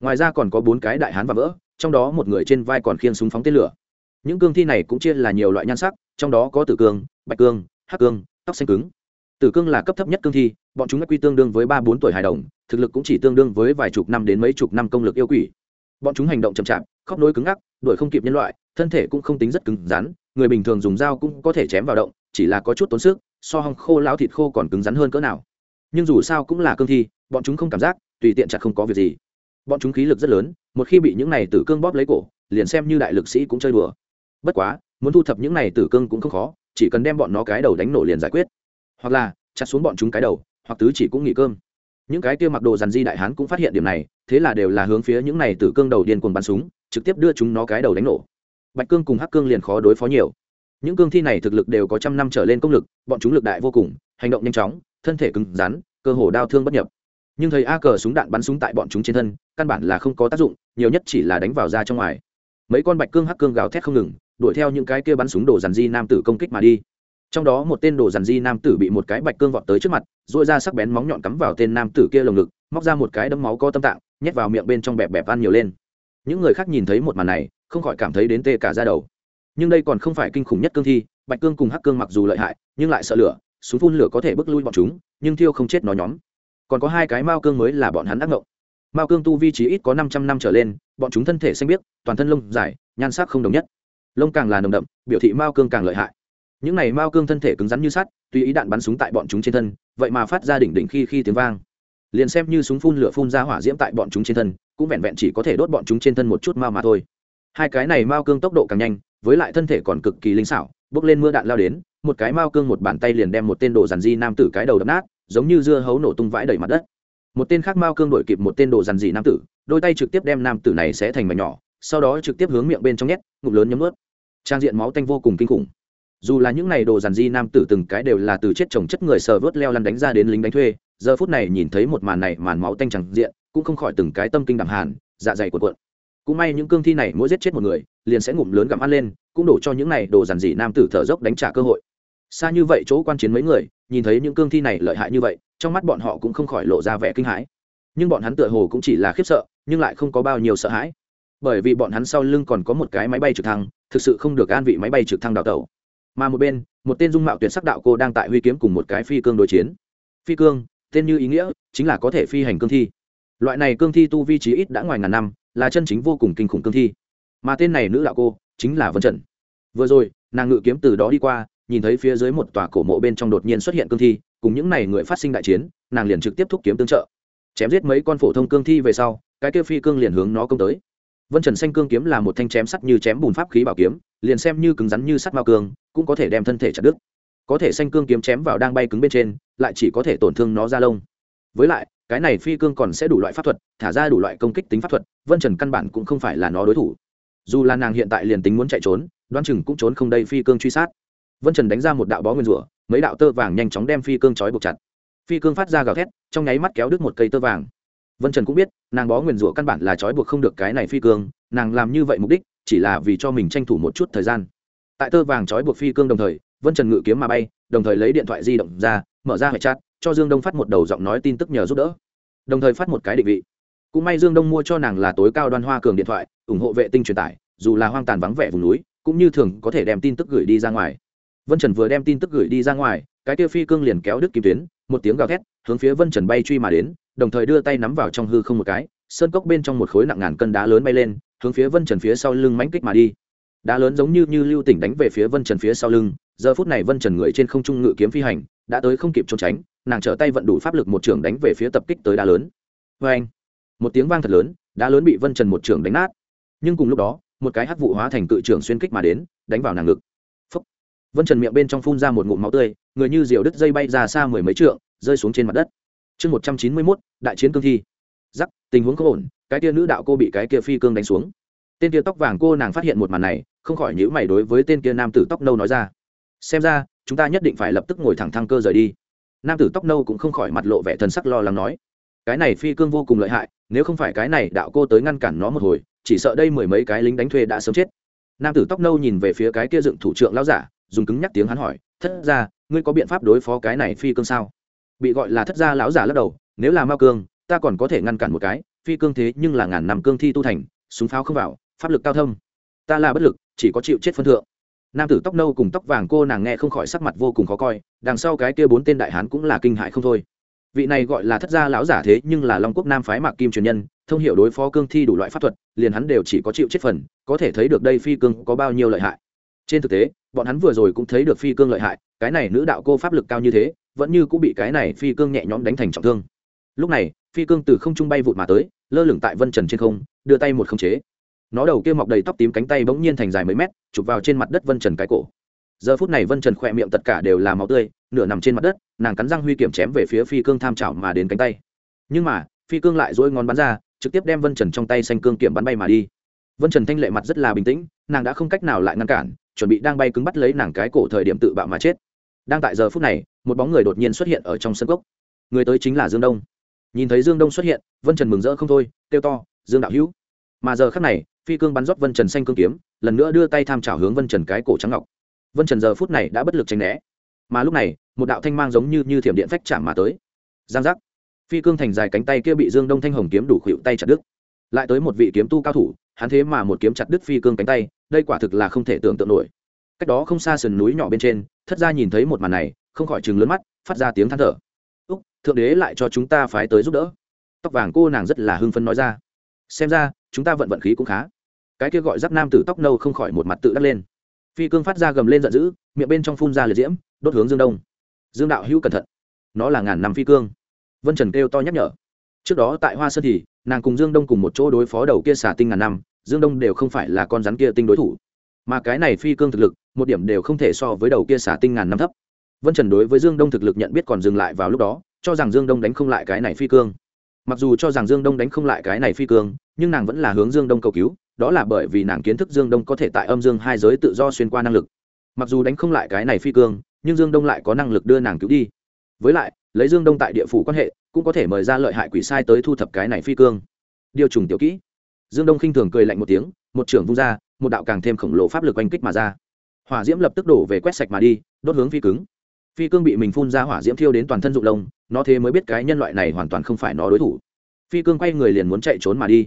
Ngoài ra còn có bốn cái đại hán và vỡ, trong đó một người trên vai còn khiên súng phóng tên lửa những cương thi này cũng chia là nhiều loại nhan sắc, trong đó có tử cương, bạch cương, hắc cương, tóc xanh cứng. Tử cương là cấp thấp nhất cương thi, bọn chúng quy tương đương với ba bốn tuổi hài đồng, thực lực cũng chỉ tương đương với vài chục năm đến mấy chục năm công lực yêu quỷ. Bọn chúng hành động chậm chạp, khóc nối cứng ngắc, đuổi không kịp nhân loại, thân thể cũng không tính rất cứng rắn, người bình thường dùng dao cũng có thể chém vào động, chỉ là có chút tốn sức, so hong khô lao thịt khô còn cứng rắn hơn cỡ nào. Nhưng dù sao cũng là cương thi, bọn chúng không cảm giác, tùy tiện chặt không có việc gì. Bọn chúng khí lực rất lớn, một khi bị những này tử cương bóp lấy cổ, liền xem như đại lực sĩ cũng chơi đùa bất quá, muốn thu thập những này tử cương cũng không khó, chỉ cần đem bọn nó cái đầu đánh nổ liền giải quyết. Hoặc là, chặt xuống bọn chúng cái đầu, hoặc tứ chỉ cũng nghỉ cơm. Những cái kia mặc đồ dàn di đại hán cũng phát hiện điểm này, thế là đều là hướng phía những này tử cương đầu điên cuồng bắn súng, trực tiếp đưa chúng nó cái đầu đánh nổ. Bạch cương cùng hắc cương liền khó đối phó nhiều. Những cương thi này thực lực đều có trăm năm trở lên công lực, bọn chúng lực đại vô cùng, hành động nhanh chóng, thân thể cứng rắn, cơ hồ đau thương bất nhập. Nhưng thầy a cờ súng đạn bắn súng tại bọn chúng trên thân, căn bản là không có tác dụng, nhiều nhất chỉ là đánh vào ra trong ngoài. Mấy con bạch cương hắc cương gào thét không ngừng đuổi theo những cái kia bắn súng đồ dàn di nam tử công kích mà đi. Trong đó một tên đồ dàn di nam tử bị một cái bạch cương vọt tới trước mặt dội ra sắc bén móng nhọn cắm vào tên nam tử kia lồng ngực, móc ra một cái đấm máu có tâm tạng, nhét vào miệng bên trong bẹp bẹp ăn nhiều lên. Những người khác nhìn thấy một màn này, không khỏi cảm thấy đến tê cả ra đầu. Nhưng đây còn không phải kinh khủng nhất cương thi, bạch cương cùng hắc cương mặc dù lợi hại, nhưng lại sợ lửa, súng phun lửa có thể bước lui bọn chúng, nhưng thiêu không chết nó nhóm. Còn có hai cái mao cương mới là bọn hắn ác ngộng. Mao cương tu vi trí ít có năm trăm năm trở lên, bọn chúng thân thể xanh biếc, toàn thân lông dài, nhan sắc không đồng nhất lông càng là nồng đậm, biểu thị mao cương càng lợi hại. Những này mao cương thân thể cứng rắn như sắt tuy ý đạn bắn súng tại bọn chúng trên thân, vậy mà phát ra đỉnh đỉnh khi khi tiếng vang. Liền xem như súng phun lửa phun ra hỏa diễm tại bọn chúng trên thân, cũng vẹn vẹn chỉ có thể đốt bọn chúng trên thân một chút mao mà thôi. Hai cái này mao cương tốc độ càng nhanh, với lại thân thể còn cực kỳ linh xảo, bước lên mưa đạn lao đến, một cái mao cương một bàn tay liền đem một tên đồ dàn di nam tử cái đầu đập nát, giống như dưa hấu nổ tung vãi đầy mặt đất. Một tên khác mao cương đổi kịp một tên đồ dàn di nam tử, đôi tay trực tiếp đem nam tử này sẽ thành mảnh nhỏ, sau đó trực tiếp hướng miệng bên trong nhét, ngụm lớn nhấm ướt trang diện máu tanh vô cùng kinh khủng. Dù là những này đồ dàn di nam tử từng cái đều là từ chết chồng chất người sờ vớt leo lăn đánh ra đến lính đánh thuê, giờ phút này nhìn thấy một màn này, màn máu tanh tràng diện, cũng không khỏi từng cái tâm kinh đẳng hàn dạ dày cuộn cuộn. Cũng may những cương thi này mỗi giết chết một người, liền sẽ ngụm lớn gặm ăn lên, cũng đổ cho những này đồ dàn dị nam tử thở dốc đánh trả cơ hội. Xa như vậy chỗ quan chiến mấy người, nhìn thấy những cương thi này lợi hại như vậy, trong mắt bọn họ cũng không khỏi lộ ra vẻ kinh hãi. Nhưng bọn hắn tựa hồ cũng chỉ là khiếp sợ, nhưng lại không có bao nhiêu sợ hãi. Bởi vì bọn hắn sau lưng còn có một cái máy bay trực thăng thực sự không được an vị máy bay trực thăng đào tẩu. Mà một bên, một tên dung mạo tuyệt sắc đạo cô đang tại huy kiếm cùng một cái phi cương đối chiến. Phi cương, tên như ý nghĩa, chính là có thể phi hành cương thi. Loại này cương thi tu vi trí ít đã ngoài ngàn năm, là chân chính vô cùng kinh khủng cương thi. Mà tên này nữ đạo cô, chính là vân trần. Vừa rồi, nàng ngự kiếm từ đó đi qua, nhìn thấy phía dưới một tòa cổ mộ bên trong đột nhiên xuất hiện cương thi, cùng những n à y người phát sinh đại chiến, nàng liền trực tiếp thúc kiếm tương trợ. Chém giết mấy con phổ thông cương thi về sau, cái kia phi cương liền hướng nó công tới vân trần xanh cương kiếm là một thanh chém sắt như chém bùn pháp khí bảo kiếm, liền xem như cứng rắn như sắt mao cương, cũng có thể đem thân thể chặt đứt. Có thể xanh cương kiếm chém vào đang bay cứng bên trên, lại chỉ có thể tổn thương nó ra lông. Với lại, cái này phi cương còn sẽ đủ loại pháp thuật, thả ra đủ loại công kích tính pháp thuật, vân trần căn bản cũng không phải là nó đối thủ. Dù là nàng hiện tại liền tính muốn chạy trốn đoan chừng cũng trốn không đây phi cương truy sát. Vân trần đánh ra một đạo bó nguyên rủa, mấy đạo tơ vàng nhanh chóng đem phi cương trói buộc chặt. Phi cương phát ra gào thét, trong nháy mắt kéo đứt một cây tơ vàng. Vân trần cũng biết nàng bó nguyên rủa căn bản là trói buộc không được cái này phi cương, nàng làm như vậy mục đích chỉ là vì cho mình tranh thủ một chút thời gian. Tại tơ vàng trói buộc phi cương đồng thời, vân trần ngự kiếm mà bay, đồng thời lấy điện thoại di động ra, mở ra hệ chat, cho dương đông phát một đầu giọng nói tin tức nhờ giúp đỡ. Đồng thời phát một cái định vị. Cũng may dương đông mua cho nàng là tối cao đoan hoa cường điện thoại, ủng hộ vệ tinh truyền tải, dù là hoang tàn vắng vẻ vùng núi, cũng như thường có thể đem tin tức gửi đi ra ngoài. Vân trần vừa đem tin tức gửi đi ra ngoài, cái kia phi cương liền kéo đứt kim tuyến, một tiếng gào thét, hướng phía vân trần bay truy mà đến đồng thời đưa tay nắm vào trong hư không một cái, sơn cốc bên trong một khối nặng ngàn cân đá lớn bay lên, hướng phía vân trần phía sau lưng mãnh kích mà đi. Đá lớn giống như như lưu tỉnh đánh về phía vân trần phía sau lưng, giờ phút này vân trần người trên không trung ngự kiếm phi hành, đã tới không kịp trốn tránh, nàng trở tay vận đủ pháp lực một trường đánh về phía tập kích tới đá lớn. Vê anh một tiếng vang thật lớn, đá lớn bị vân trần một trường đánh nát. Nhưng cùng lúc đó, một cái hắc vụ hóa thành cự trường xuyên kích mà đến, đánh vào nàng ngực. Phúc. vân trần miệng bên trong phun ra một ngụm máu tươi, người như diều đứt dây bay ra xa mười mấy trượng, rơi xuống trên mặt đất chương một trăm chín mươi mốt, đại chiến cương thi. Giắc tình huống có ổn, cái kia nữ đạo cô bị cái kia phi cương đánh xuống. Tên kia tóc vàng cô nàng phát hiện một màn này, không khỏi nhữ mày đối với tên kia nam tử tóc nâu nói ra. Xem ra, chúng ta nhất định phải lập tức ngồi thẳng thăng cơ rời đi. Nam tử tóc nâu cũng không khỏi mặt lộ vẻ thần sắc lo lắng nói. Cái này phi cương vô cùng lợi hại, nếu không phải cái này đạo cô tới ngăn cản nó một hồi, chỉ sợ đây mười mấy cái lính đánh thuê đã sớm chết. Nam tử tóc nâu nhìn về phía cái kia dựng thủ trưởng lão giả, dùng cứng nhắc tiếng hắn hỏi, thất ra ngươi có biện pháp đối phó cái này phi cương sao? Bị gọi là thất gia lão giả lắc đầu, nếu là mao cương, ta còn có thể ngăn cản một cái, phi cương thế nhưng là ngàn năm cương thi tu thành, súng pháo không vào, pháp lực cao thâm. Ta là bất lực, chỉ có chịu chết phân thượng. Nam tử tóc nâu cùng tóc vàng cô nàng nghe không khỏi sắc mặt vô cùng khó coi, đằng sau cái kia bốn tên đại hán cũng là kinh hại không thôi. Vị này gọi là thất gia lão giả thế nhưng là long quốc nam phái mạc kim truyền nhân, thông hiểu đối phó cương thi đủ loại pháp thuật, liền hắn đều chỉ có chịu chết phần, có thể thấy được đây phi cương có bao nhiêu lợi hại. Trên thực tế, bọn hắn vừa rồi cũng thấy được phi cương lợi hại, cái này nữ đạo cô pháp lực cao như thế vẫn như cũng bị cái này phi cương nhẹ nhõm đánh thành trọng thương. Lúc này, phi cương từ không trung bay vụt mà tới, lơ lửng tại vân trần trên không, đưa tay một khống chế. Nó đầu kia mọc đầy tóc tím cánh tay bỗng nhiên thành dài mấy mét, chụp vào trên mặt đất vân trần cái cổ. Giờ phút này vân trần khỏe miệng tất cả đều là máu tươi, nửa nằm trên mặt đất, nàng cắn răng huy kiểm chém về phía phi cương tham chảo mà đến cánh tay. Nhưng mà, phi cương lại dỗi ngón bắn ra, trực tiếp đem vân trần trong tay xanh cương kiểm bắn bay mà đi. Vân trần thanh lệ mặt rất là bình tĩnh, nàng đã không cách nào lại ngăn cản, chuẩn bị đang bay cứng bắt lấy nàng cái cổ thời điểm tự bạo mà chết đang tại giờ phút này, một bóng người đột nhiên xuất hiện ở trong sân cốc. Người tới chính là dương đông. Nhìn thấy dương đông xuất hiện, vân trần mừng rỡ không thôi, kêu to, dương đạo hữu. Mà giờ khắc này, phi cương bắn rót vân trần xanh cương kiếm, lần nữa đưa tay tham trào hướng vân trần cái cổ trắng ngọc. Vân trần giờ phút này đã bất lực tránh né. Mà lúc này, một đạo thanh mang giống như như thiểm điện phách chạm mà tới. Giang giác. Phi cương thành dài cánh tay kia bị dương đông thanh hồng kiếm đủ khuỵu tay chặt đứt. Lại tới một vị kiếm tu cao thủ, hắn thế mà một kiếm chặt đứt phi cương cánh tay, đây quả thực là không thể tưởng tượng nổi cách đó không xa sườn núi nhỏ bên trên, thất ra nhìn thấy một màn này, không khỏi chừng lớn mắt, phát ra tiếng than thở. Úc, thượng đế lại cho chúng ta phái tới giúp đỡ. Tóc vàng cô nàng rất là hưng phấn nói ra. Xem ra, chúng ta vận vận khí cũng khá. Cái kia gọi giáp nam tử tóc nâu không khỏi một mặt tự đắc lên. Phi cương phát ra gầm lên giận dữ, miệng bên trong phun ra liệt diễm, đốt hướng dương đông. Dương đạo hữu cẩn thận. Nó là ngàn năm phi cương. Vân trần kêu to nhắc nhở. Trước đó tại hoa sơn thì, nàng cùng dương đông cùng một chỗ đối phó đầu kia xả tinh ngàn năm, dương đông đều không phải là con rắn kia tinh đối thủ mà cái này phi cương thực lực, một điểm đều không thể so với đầu kia xả tinh ngàn năm thấp. Vân trần đối với dương đông thực lực nhận biết còn dừng lại vào lúc đó, cho rằng dương đông đánh không lại cái này phi cương. Mặc dù cho rằng dương đông đánh không lại cái này phi cương, nhưng nàng vẫn là hướng dương đông cầu cứu, đó là bởi vì nàng kiến thức dương đông có thể tại âm dương hai giới tự do xuyên qua năng lực. Mặc dù đánh không lại cái này phi cương, nhưng dương đông lại có năng lực đưa nàng cứu đi. Với lại, lấy dương đông tại địa phủ quan hệ, cũng có thể mời ra lợi hại quỷ sai tới thu thập cái này phi cương. Điều trùng tiểu kỹ. Dương đông khinh thường cười lạnh một tiếng, một trưởng vung ra một đạo càng thêm khổng lồ pháp lực oanh kích mà ra. Hỏa diễm lập tức đổ về quét sạch mà đi, đốt hướng phi cứng. Phi cương bị mình phun ra hỏa diễm thiêu đến toàn thân dụng lông, nó thế mới biết cái nhân loại này hoàn toàn không phải nó đối thủ. Phi cương quay người liền muốn chạy trốn mà đi.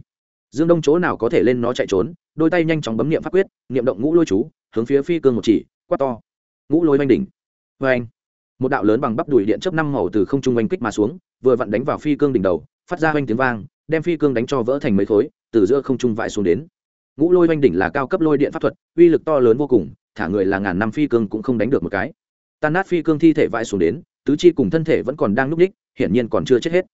Dương đông chỗ nào có thể lên nó chạy trốn, đôi tay nhanh chóng bấm niệm pháp quyết, niệm động ngũ lôi chú, hướng phía phi cương một chỉ, quát to. Ngũ lôi oanh đỉnh. Vê anh một đạo lớn bằng bắp đùi điện chớp năm màu từ không trung oanh kích mà xuống, vừa vặn đánh vào phi cương đỉnh đầu, phát ra oanh tiếng vang, đem phi cương đánh cho vỡ thành mấy khối, từ giữa không trung vãi xuống đến ngũ lôi oanh đỉnh là cao cấp lôi điện pháp thuật, uy lực to lớn vô cùng, thả người là ngàn năm phi cương cũng không đánh được một cái. Tan nát phi cương thi thể vãi xuống đến, tứ chi cùng thân thể vẫn còn đang núp ních hiển nhiên còn chưa chết hết.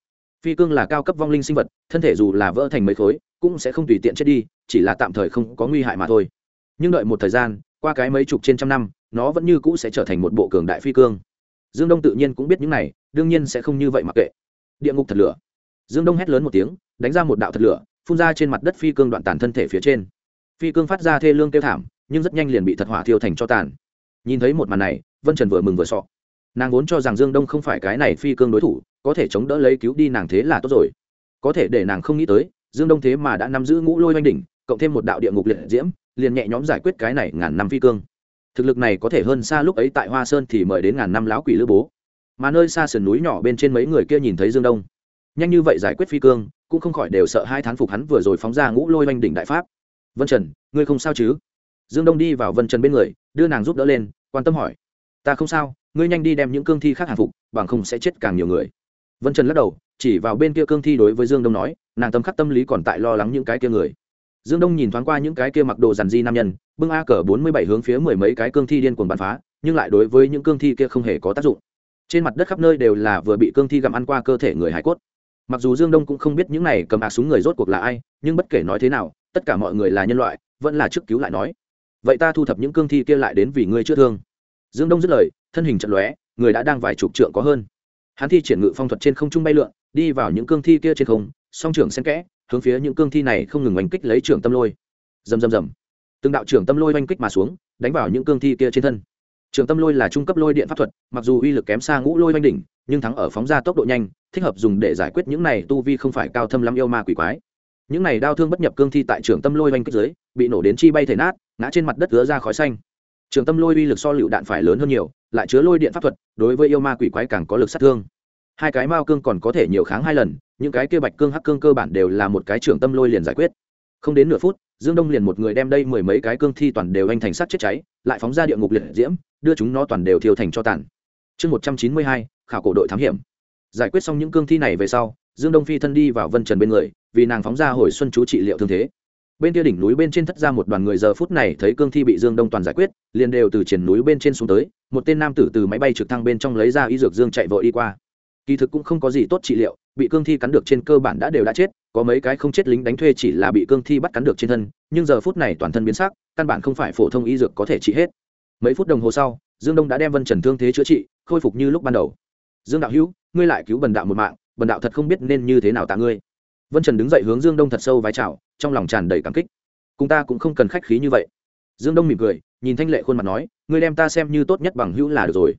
Phi cương là cao cấp vong linh sinh vật, thân thể dù là vỡ thành mấy khối, cũng sẽ không tùy tiện chết đi, chỉ là tạm thời không có nguy hại mà thôi. Nhưng đợi một thời gian, qua cái mấy chục trên trăm năm, nó vẫn như cũ sẽ trở thành một bộ cường đại phi cương. Dương đông tự nhiên cũng biết những này, đương nhiên sẽ không như vậy mặc kệ. Địa ngục thật lửa. Dương đông hét lớn một tiếng, đánh ra một đạo thật lửa phun ra trên mặt đất phi cương đoạn tàn thân thể phía trên. Phi cương phát ra thê lương kêu thảm, nhưng rất nhanh liền bị thật hỏa thiêu thành cho tàn. Nhìn thấy một màn này, vân trần vừa mừng vừa sọ. Nàng vốn cho rằng dương đông không phải cái này phi cương đối thủ, có thể chống đỡ lấy cứu đi nàng thế là tốt rồi. Có thể để nàng không nghĩ tới, dương đông thế mà đã nắm giữ ngũ lôi oanh đỉnh, cộng thêm một đạo địa ngục liệt diễm, liền nhẹ nhõm giải quyết cái này ngàn năm phi cương. Thực lực này có thể hơn xa lúc ấy tại hoa sơn thì mời đến ngàn năm láo quỷ lữ bố. Mà nơi xa sườn núi nhỏ bên trên mấy người kia nhìn thấy dương đông. Nhanh như vậy giải quyết phi cương cũng không khỏi đều sợ hai thán phục hắn vừa rồi phóng ra ngũ lôi oanh đỉnh đại pháp. Vân trần, ngươi không sao chứ? Dương đông đi vào vân trần bên người, đưa nàng giúp đỡ lên, quan tâm hỏi. Ta không sao, ngươi nhanh đi đem những cương thi khác hàng phục, bằng không sẽ chết càng nhiều người. Vân trần lắc đầu, chỉ vào bên kia cương thi đối với dương đông nói, nàng tâm khắc tâm lý còn tại lo lắng những cái kia người. Dương đông nhìn thoáng qua những cái kia mặc đồ dàn di nam nhân, bưng a cờ bốn mươi bảy hướng phía mười mấy cái cương thi điên cuồng bắn phá, nhưng lại đối với những cương thi kia không hề có tác dụng. Trên mặt đất khắp nơi đều là vừa bị cương thi gặm ăn qua cơ thể người hải cốt mặc dù dương đông cũng không biết những này cầm ạc súng người rốt cuộc là ai, nhưng bất kể nói thế nào, tất cả mọi người là nhân loại, vẫn là trước cứu lại nói. Vậy ta thu thập những cương thi kia lại đến vì ngươi chưa thương. Dương đông dứt lời, thân hình trận lóe, người đã đang vài chục trượng có hơn. Hắn thi triển ngự phong thuật trên không trung bay lượn, đi vào những cương thi kia trên không, song trưởng xen kẽ, hướng phía những cương thi này không ngừng oanh kích lấy trưởng tâm lôi. Rầm rầm rầm. Từng đạo trưởng tâm lôi oanh kích mà xuống, đánh vào những cương thi kia trên thân. Trưởng tâm lôi là trung cấp lôi điện pháp thuật, mặc dù uy lực kém xa ngũ lôi oanh đỉnh nhưng thắng ở phóng ra tốc độ nhanh, thích hợp dùng để giải quyết những này tu vi không phải cao thâm lắm yêu ma quỷ quái. Những này đau thương bất nhập cương thi tại trường tâm lôi oanh kích dưới, bị nổ đến chi bay thể nát, ngã trên mặt đất ứa ra khói xanh. Trường tâm lôi uy lực so lựu đạn phải lớn hơn nhiều, lại chứa lôi điện pháp thuật, đối với yêu ma quỷ quái càng có lực sát thương. Hai cái mao cương còn có thể nhiều kháng hai lần, những cái kia bạch cương hắc cương cơ bản đều là một cái trường tâm lôi liền giải quyết. Không đến nửa phút, dương đông liền một người đem đây mười mấy cái cương thi toàn đều anh thành sát chết cháy, lại phóng ra địa ngục liệt diễm, đưa chúng nó toàn đều thiêu thành cho tàn. Chương một trăm chín mươi hai khảo cổ đội thám hiểm. Giải quyết xong những cương thi này về sau, dương đông phi thân đi vào vân trần bên người, vì nàng phóng ra hồi xuân chú trị liệu thương thế. Bên kia đỉnh núi bên trên thất ra một đoàn người giờ phút này thấy cương thi bị dương đông toàn giải quyết, liền đều từ triển núi bên trên xuống tới, một tên nam tử từ máy bay trực thăng bên trong lấy ra y dược dương chạy vội đi qua. Kỳ thực cũng không có gì tốt trị liệu, bị cương thi cắn được trên cơ bản đã đều đã chết, có mấy cái không chết lính đánh thuê chỉ là bị cương thi bắt cắn được trên thân, nhưng giờ phút này toàn thân biến sắc, căn bản không phải phổ thông y dược có thể trị hết. Mấy phút đồng hồ sau, dương đông đã đem vân trần thương thế chữa trị, khôi phục như lúc ban đầu dương đạo hữu, ngươi lại cứu bần đạo một mạng, bần đạo thật không biết nên như thế nào tạ ngươi. Vân trần đứng dậy hướng dương đông thật sâu vái chào, trong lòng tràn đầy cảm kích. Cùng ta cũng không cần khách khí như vậy. Dương đông mỉm cười, nhìn thanh lệ khuôn mặt nói, ngươi đem ta xem như tốt nhất bằng hữu là được rồi.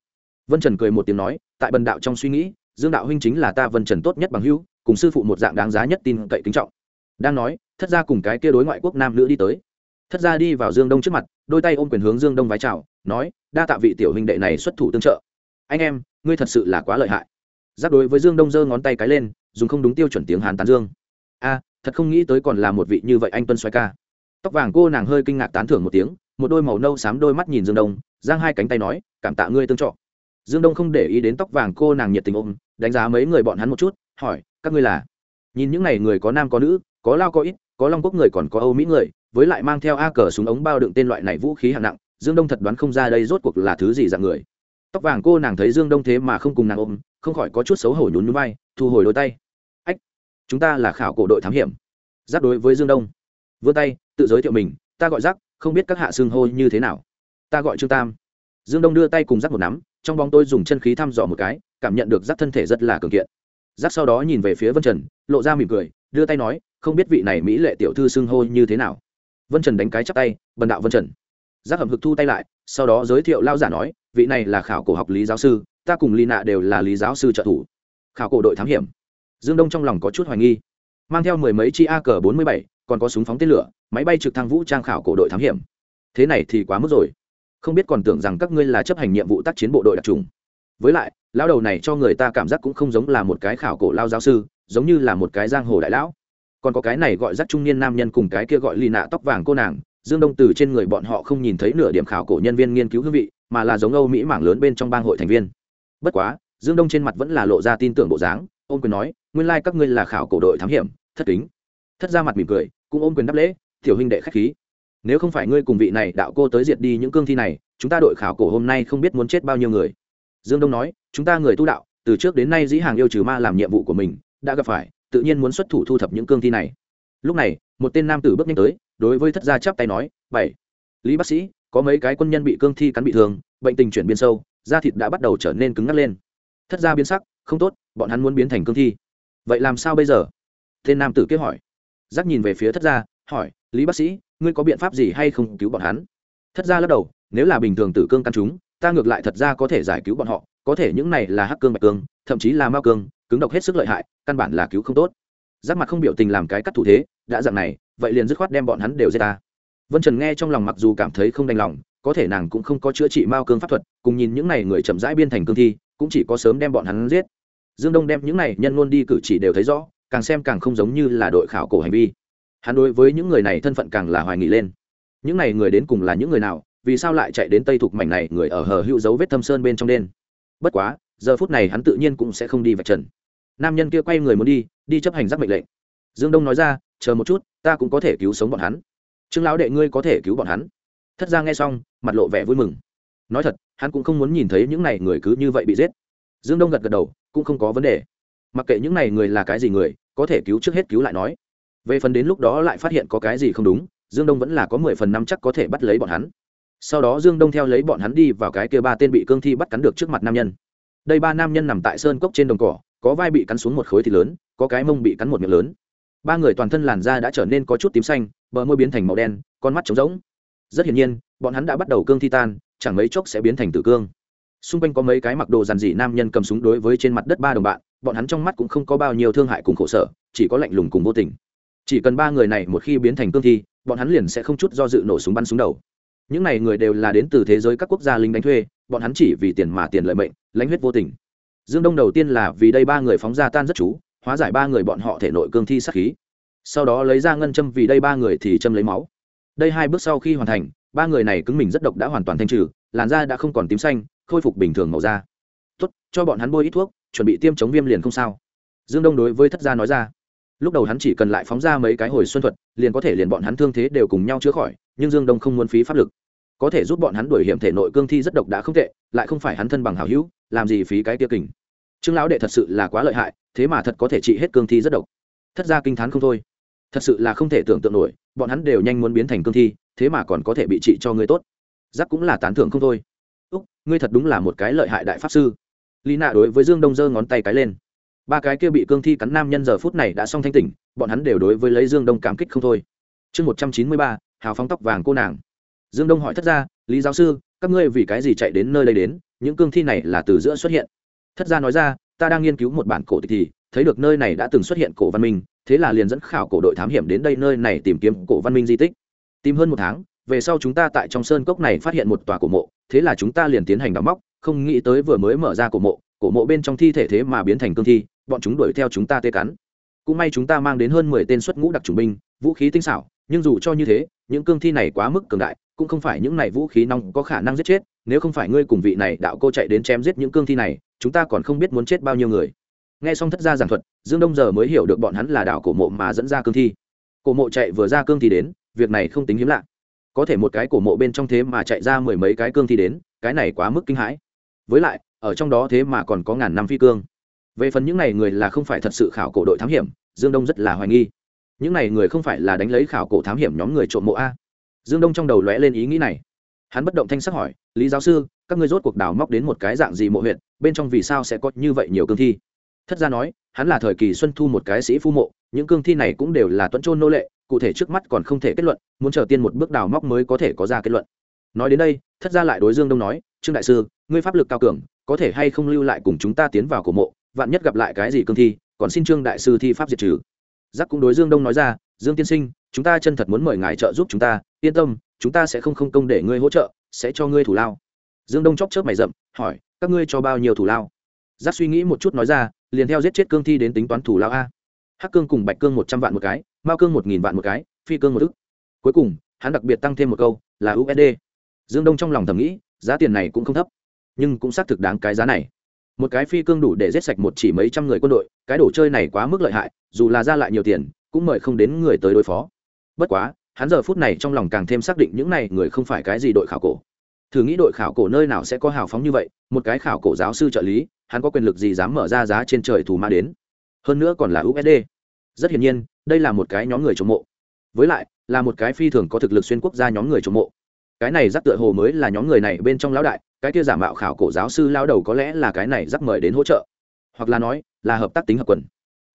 Vân trần cười một tiếng nói, tại bần đạo trong suy nghĩ, dương đạo huynh chính là ta vân trần tốt nhất bằng hữu, cùng sư phụ một dạng đáng giá nhất tin cậy kính trọng. Đang nói, thất gia cùng cái kia đối ngoại quốc nam nữ đi tới. Thất gia đi vào dương đông trước mặt, đôi tay ôm quyền hướng dương đông vái chào, nói, đa tạ vị tiểu huynh đệ này xuất thủ tương trợ. Anh em ngươi thật sự là quá lợi hại. Giáp đối với dương đông giơ ngón tay cái lên, dùng không đúng tiêu chuẩn tiếng hàn tán dương. A, thật không nghĩ tới còn là một vị như vậy anh tuân xoay ca. Tóc vàng cô nàng hơi kinh ngạc tán thưởng một tiếng, một đôi màu nâu xám đôi mắt nhìn dương đông, giang hai cánh tay nói, cảm tạ ngươi tương trọ dương đông không để ý đến tóc vàng cô nàng nhiệt tình ôm, đánh giá mấy người bọn hắn một chút, hỏi, các ngươi là? Nhìn những n à y người có nam có nữ, có lao có ít, có long quốc người còn có âu mỹ người, với lại mang theo a cờ súng ống bao đựng tên loại này vũ khí hạng nặng, dương đông thật đoán không ra đây rốt cuộc là thứ gì dạng người tóc vàng cô nàng thấy dương đông thế mà không cùng nàng ôm, không khỏi có chút xấu hổ nhún nhún vai, thu hồi đôi tay. Ách, chúng ta là khảo cổ đội thám hiểm. Giáp đối với dương đông. Vươn tay, tự giới thiệu mình, ta gọi giáp, không biết các hạ xương hô như thế nào. Ta gọi trương tam. Dương đông đưa tay cùng giáp một nắm, trong bóng tôi dùng chân khí thăm dò một cái, cảm nhận được giáp thân thể rất là cường kiện. Giáp sau đó nhìn về phía vân trần, lộ ra mỉm cười, đưa tay nói, không biết vị này mỹ lệ tiểu thư xưng hô như thế nào? Vân trần đánh cái chắp tay, bần đạo vân trần. Giác hầm hực thu tay lại, sau đó giới thiệu lao giả nói vị này là khảo cổ học lý giáo sư, ta cùng ly nạ đều là lý giáo sư trợ thủ. Khảo cổ đội thám hiểm. Dương đông trong lòng có chút hoài nghi. Mang theo mười mấy chi a cờ bốn mươi bảy, còn có súng phóng tên lửa, máy bay trực thăng vũ trang khảo cổ đội thám hiểm. Thế này thì quá mức rồi. Không biết còn tưởng rằng các ngươi là chấp hành nhiệm vụ tác chiến bộ đội đặc trùng. Với lại, lão đầu này cho người ta cảm giác cũng không giống là một cái khảo cổ lao giáo sư, giống như là một cái giang hồ đại lão. Còn có cái này gọi rắc trung niên nam nhân cùng cái kia gọi lì nạ tóc vàng cô nàng, dương đông từ trên người bọn họ không nhìn thấy nửa điểm khảo cổ nhân viên nghiên cứu hương vị mà là giống âu mỹ mảng lớn bên trong bang hội thành viên. Bất quá, dương đông trên mặt vẫn là lộ ra tin tưởng bộ dáng ôm quyền nói, nguyên lai、like、các ngươi là khảo cổ đội thám hiểm, thất kính. Thất ra mặt mỉm cười, cũng ôm quyền đáp lễ, tiểu huynh đệ k h á c h khí. Nếu không phải ngươi cùng vị này đạo cô tới diệt đi những cương thi này, chúng ta đội khảo cổ hôm nay không biết muốn chết bao nhiêu người. Dương đông nói, chúng ta người tu đạo, từ trước đến nay dĩ hàng yêu trừ ma làm nhiệm vụ của mình, đã gặp phải, tự nhiên muốn xuất thủ thu thập những cương thi này. Lúc này, một tên nam tử bước nhanh tới, đối với thất gia chắp tay nói, bảy, lý bác sĩ có mấy cái quân nhân bị cương thi cắn bị thương, bệnh tình chuyển biến sâu, da thịt đã bắt đầu trở nên cứng ngắc lên. Thất gia biến sắc, không tốt, bọn hắn muốn biến thành cương thi. Vậy làm sao bây giờ? Tên nam tử kia hỏi. Giác nhìn về phía thất gia, hỏi, lý bác sĩ, ngươi có biện pháp gì hay không cứu bọn hắn? Thất gia lắc đầu, nếu là bình thường tử cương căn chúng, ta ngược lại thật ra có thể giải cứu bọn họ, có thể những này là hắc cương bạch cương, thậm chí là mao cương, cứng độc hết sức lợi hại, căn bản là cứu không tốt. Giác mặt không biểu tình làm cái cắt thủ thế, đã dạng này, vậy liền dứt khoát đem bọn hắn đều giết ta vân trần nghe trong lòng mặc dù cảm thấy không đành lòng, có thể nàng cũng không có chữa trị mao cương pháp thuật, cùng nhìn những n à y người chậm rãi biên thành cương thi, cũng chỉ có sớm đem bọn hắn giết. Dương đông đem những n à y nhân luôn đi cử chỉ đều thấy rõ, càng xem càng không giống như là đội khảo cổ hành vi. Hắn đối với những người này thân phận càng là hoài nghị lên. Những n à y người đến cùng là những người nào, vì sao lại chạy đến tây thuộc mảnh này, người ở hờ hữu dấu vết thâm sơn bên trong đen? Bất quá, giờ phút này hắn tự nhiên cũng sẽ không đi vạch trần. Nam nhân kia quay người muốn đi đi chấp hành giác mệnh lệnh. Dương đông nói ra, chờ một chút, ta cũng có thể cứu sống bọn hắn trương lão đệ ngươi có thể cứu bọn hắn. Thất ra nghe xong, mặt lộ vẻ vui mừng. Nói thật, hắn cũng không muốn nhìn thấy những n à y người cứ như vậy bị giết. Dương đông gật gật đầu, cũng không có vấn đề. Mặc kệ những n à y người là cái gì người, có thể cứu trước hết cứu lại nói. Về phần đến lúc đó lại phát hiện có cái gì không đúng, dương đông vẫn là có mười phần năm chắc có thể bắt lấy bọn hắn. Sau đó dương đông theo lấy bọn hắn đi vào cái kia ba tên bị cương thi bắt cắn được trước mặt nam nhân. Đây ba nam nhân nằm tại sơn cốc trên đồng cỏ, có vai bị cắn xuống một khối thì lớn, có cái mông bị cắn một miệng lớn. Ba người toàn thân làn da đã trở nên có chút tím xanh bờ môi biến thành màu đen, con mắt trống rỗng. Rất hiển nhiên, bọn hắn đã bắt đầu cương thi tan, chẳng mấy chốc sẽ biến thành tử cương. Xung quanh có mấy cái mặc đồ dàn dị nam nhân cầm súng đối với trên mặt đất ba đồng bạn, bọn hắn trong mắt cũng không có bao nhiêu thương hại cùng khổ sở, chỉ có lạnh lùng cùng vô tình. Chỉ cần ba người này một khi biến thành cương thi, bọn hắn liền sẽ không chút do dự nổ súng bắn súng đầu. Những này người đều là đến từ thế giới các quốc gia lính đánh thuê, bọn hắn chỉ vì tiền mà tiền lợi mệnh, lãnh huyết vô tình. Dương đông đầu tiên là vì đây ba người phóng ra tan rất chú, hóa giải ba người bọn họ thể nội cương thi sát khí sau đó lấy ra ngân châm vì đây ba người thì châm lấy máu. Đây hai bước sau khi hoàn thành, ba người này cứng mình rất độc đã hoàn toàn thanh trừ, làn da đã không còn tím xanh, khôi phục bình thường màu da. Tốt, cho bọn hắn bôi ít thuốc, chuẩn bị tiêm chống viêm liền không sao. Dương đông đối với thất gia nói ra. Lúc đầu hắn chỉ cần lại phóng ra mấy cái hồi xuân thuật, liền có thể liền bọn hắn thương thế đều cùng nhau chữa khỏi, nhưng dương đông không muốn phí pháp lực. Có thể giúp bọn hắn đuổi hiểm thể nội cương thi rất độc đã không tệ, lại không phải hắn thân bằng hảo hữu, làm gì phí cái tiêu kình. Trương lão đệ thật sự là quá lợi hại, thế mà thật có thể trị hết cương thi rất độc. Thất gia kinh t h á n không thôi thật sự là không thể tưởng tượng nổi, bọn hắn đều nhanh muốn biến thành cương thi, thế mà còn có thể bị trị cho ngươi tốt. Giác cũng là tán thưởng không thôi. Úc, ngươi thật đúng là một cái lợi hại đại pháp sư. Lý nạ đối với dương đông giơ ngón tay cái lên. Ba cái kia bị cương thi cắn nam nhân giờ phút này đã xong thanh tỉnh, bọn hắn đều đối với lấy dương đông cảm kích không thôi. Chương một trăm chín mươi ba, hào phóng tóc vàng cô nàng. Dương đông hỏi thất gia, lý giáo sư, các ngươi vì cái gì chạy đến nơi đây đến? Những cương thi này là từ giữa xuất hiện. Thất gia nói ra ta đang nghiên cứu một bản cổ tịch thì, thấy được nơi này đã từng xuất hiện cổ văn minh, thế là liền dẫn khảo cổ đội thám hiểm đến đây nơi này tìm kiếm cổ văn minh di tích. Tìm hơn một tháng, về sau chúng ta tại trong sơn cốc này phát hiện một tòa cổ mộ, thế là chúng ta liền tiến hành đào móc, không nghĩ tới vừa mới mở ra cổ mộ cổ mộ bên trong thi thể thế mà biến thành cương thi, bọn chúng đuổi theo chúng ta tê cắn. Cũng may chúng ta mang đến hơn mười tên xuất ngũ đặc chủng binh, vũ khí tinh xảo, nhưng dù cho như thế, những cương thi này quá mức cường đại, cũng không phải những này vũ khí nóng có khả năng giết chết, nếu không phải ngươi cùng vị này đạo cô chạy đến chém giết những cương thi này chúng ta còn không biết muốn chết bao nhiêu người. Nghe xong thất gia giảng thuật, dương đông giờ mới hiểu được bọn hắn là đảo cổ mộ mà dẫn ra cương thi. Cổ mộ chạy vừa ra cương thi đến, việc này không tính hiếm lạ. Có thể một cái cổ mộ bên trong thế mà chạy ra mười mấy cái cương thi đến, cái này quá mức kinh hãi. Với lại, ở trong đó thế mà còn có ngàn năm phi cương. Về phần những này người là không phải thật sự khảo cổ đội thám hiểm, dương đông rất là hoài nghi. Những này người không phải là đánh lấy khảo cổ thám hiểm nhóm người trộm mộ a. Dương đông trong đầu lóe lên ý nghĩ này. Hắn bất động thanh sắc hỏi, lý giáo sư các ngươi rốt cuộc đào móc đến một cái dạng gì mộ huyện bên trong vì sao sẽ có như vậy nhiều cương thi? Thất gia nói, hắn là thời kỳ xuân thu một cái sĩ phu mộ, những cương thi này cũng đều là tuấn trôn nô lệ, cụ thể trước mắt còn không thể kết luận, muốn chờ tiên một bước đào móc mới có thể có ra kết luận. Nói đến đây, thất gia lại đối dương đông nói, trương đại sư, ngươi pháp lực cao cường, có thể hay không lưu lại cùng chúng ta tiến vào cổ mộ, vạn nhất gặp lại cái gì cương thi, còn xin trương đại sư thi pháp diệt trừ. Giác cũng đối dương đông nói ra, dương tiên sinh, chúng ta chân thật muốn mời ngài trợ giúp chúng ta, yên tâm, chúng ta sẽ không không công để ngươi hỗ trợ, sẽ cho ngươi thủ lao dương đông chóc chớp mày rậm, hỏi, các ngươi cho bao nhiêu thủ lao? Giác suy nghĩ một chút nói ra, liền theo giết chết cương thi đến tính toán thủ lao a. Hắc cương cùng bạch cương một trăm vạn một cái, mao cương một nghìn vạn một cái, phi cương một ức. Cuối cùng, hắn đặc biệt tăng thêm một câu, là usd dương đông trong lòng thầm nghĩ, giá tiền này cũng không thấp, nhưng cũng xác thực đáng cái giá này. Một cái phi cương đủ để giết sạch một chỉ mấy trăm người quân đội, cái đồ chơi này quá mức lợi hại, dù là ra lại nhiều tiền, cũng mời không đến người tới đối phó. Bất quá, hắn giờ phút này trong lòng càng thêm xác định những này người không phải cái gì đội khảo cổ thử nghĩ đội khảo cổ nơi nào sẽ có hào phóng như vậy, một cái khảo cổ giáo sư trợ lý, hắn có quyền lực gì dám mở ra giá trên trời thù ma đến? Hơn nữa còn là usd rất hiển nhiên, đây là một cái nhóm người chống mộ. Với lại, là một cái phi thường có thực lực xuyên quốc gia nhóm người chống mộ. Cái này rắc tựa hồ mới là nhóm người này bên trong lão đại, cái kia giả mạo khảo cổ giáo sư lao đầu có lẽ là cái này rắc mời đến hỗ trợ. Hoặc là nói, là hợp tác tính hợp quần.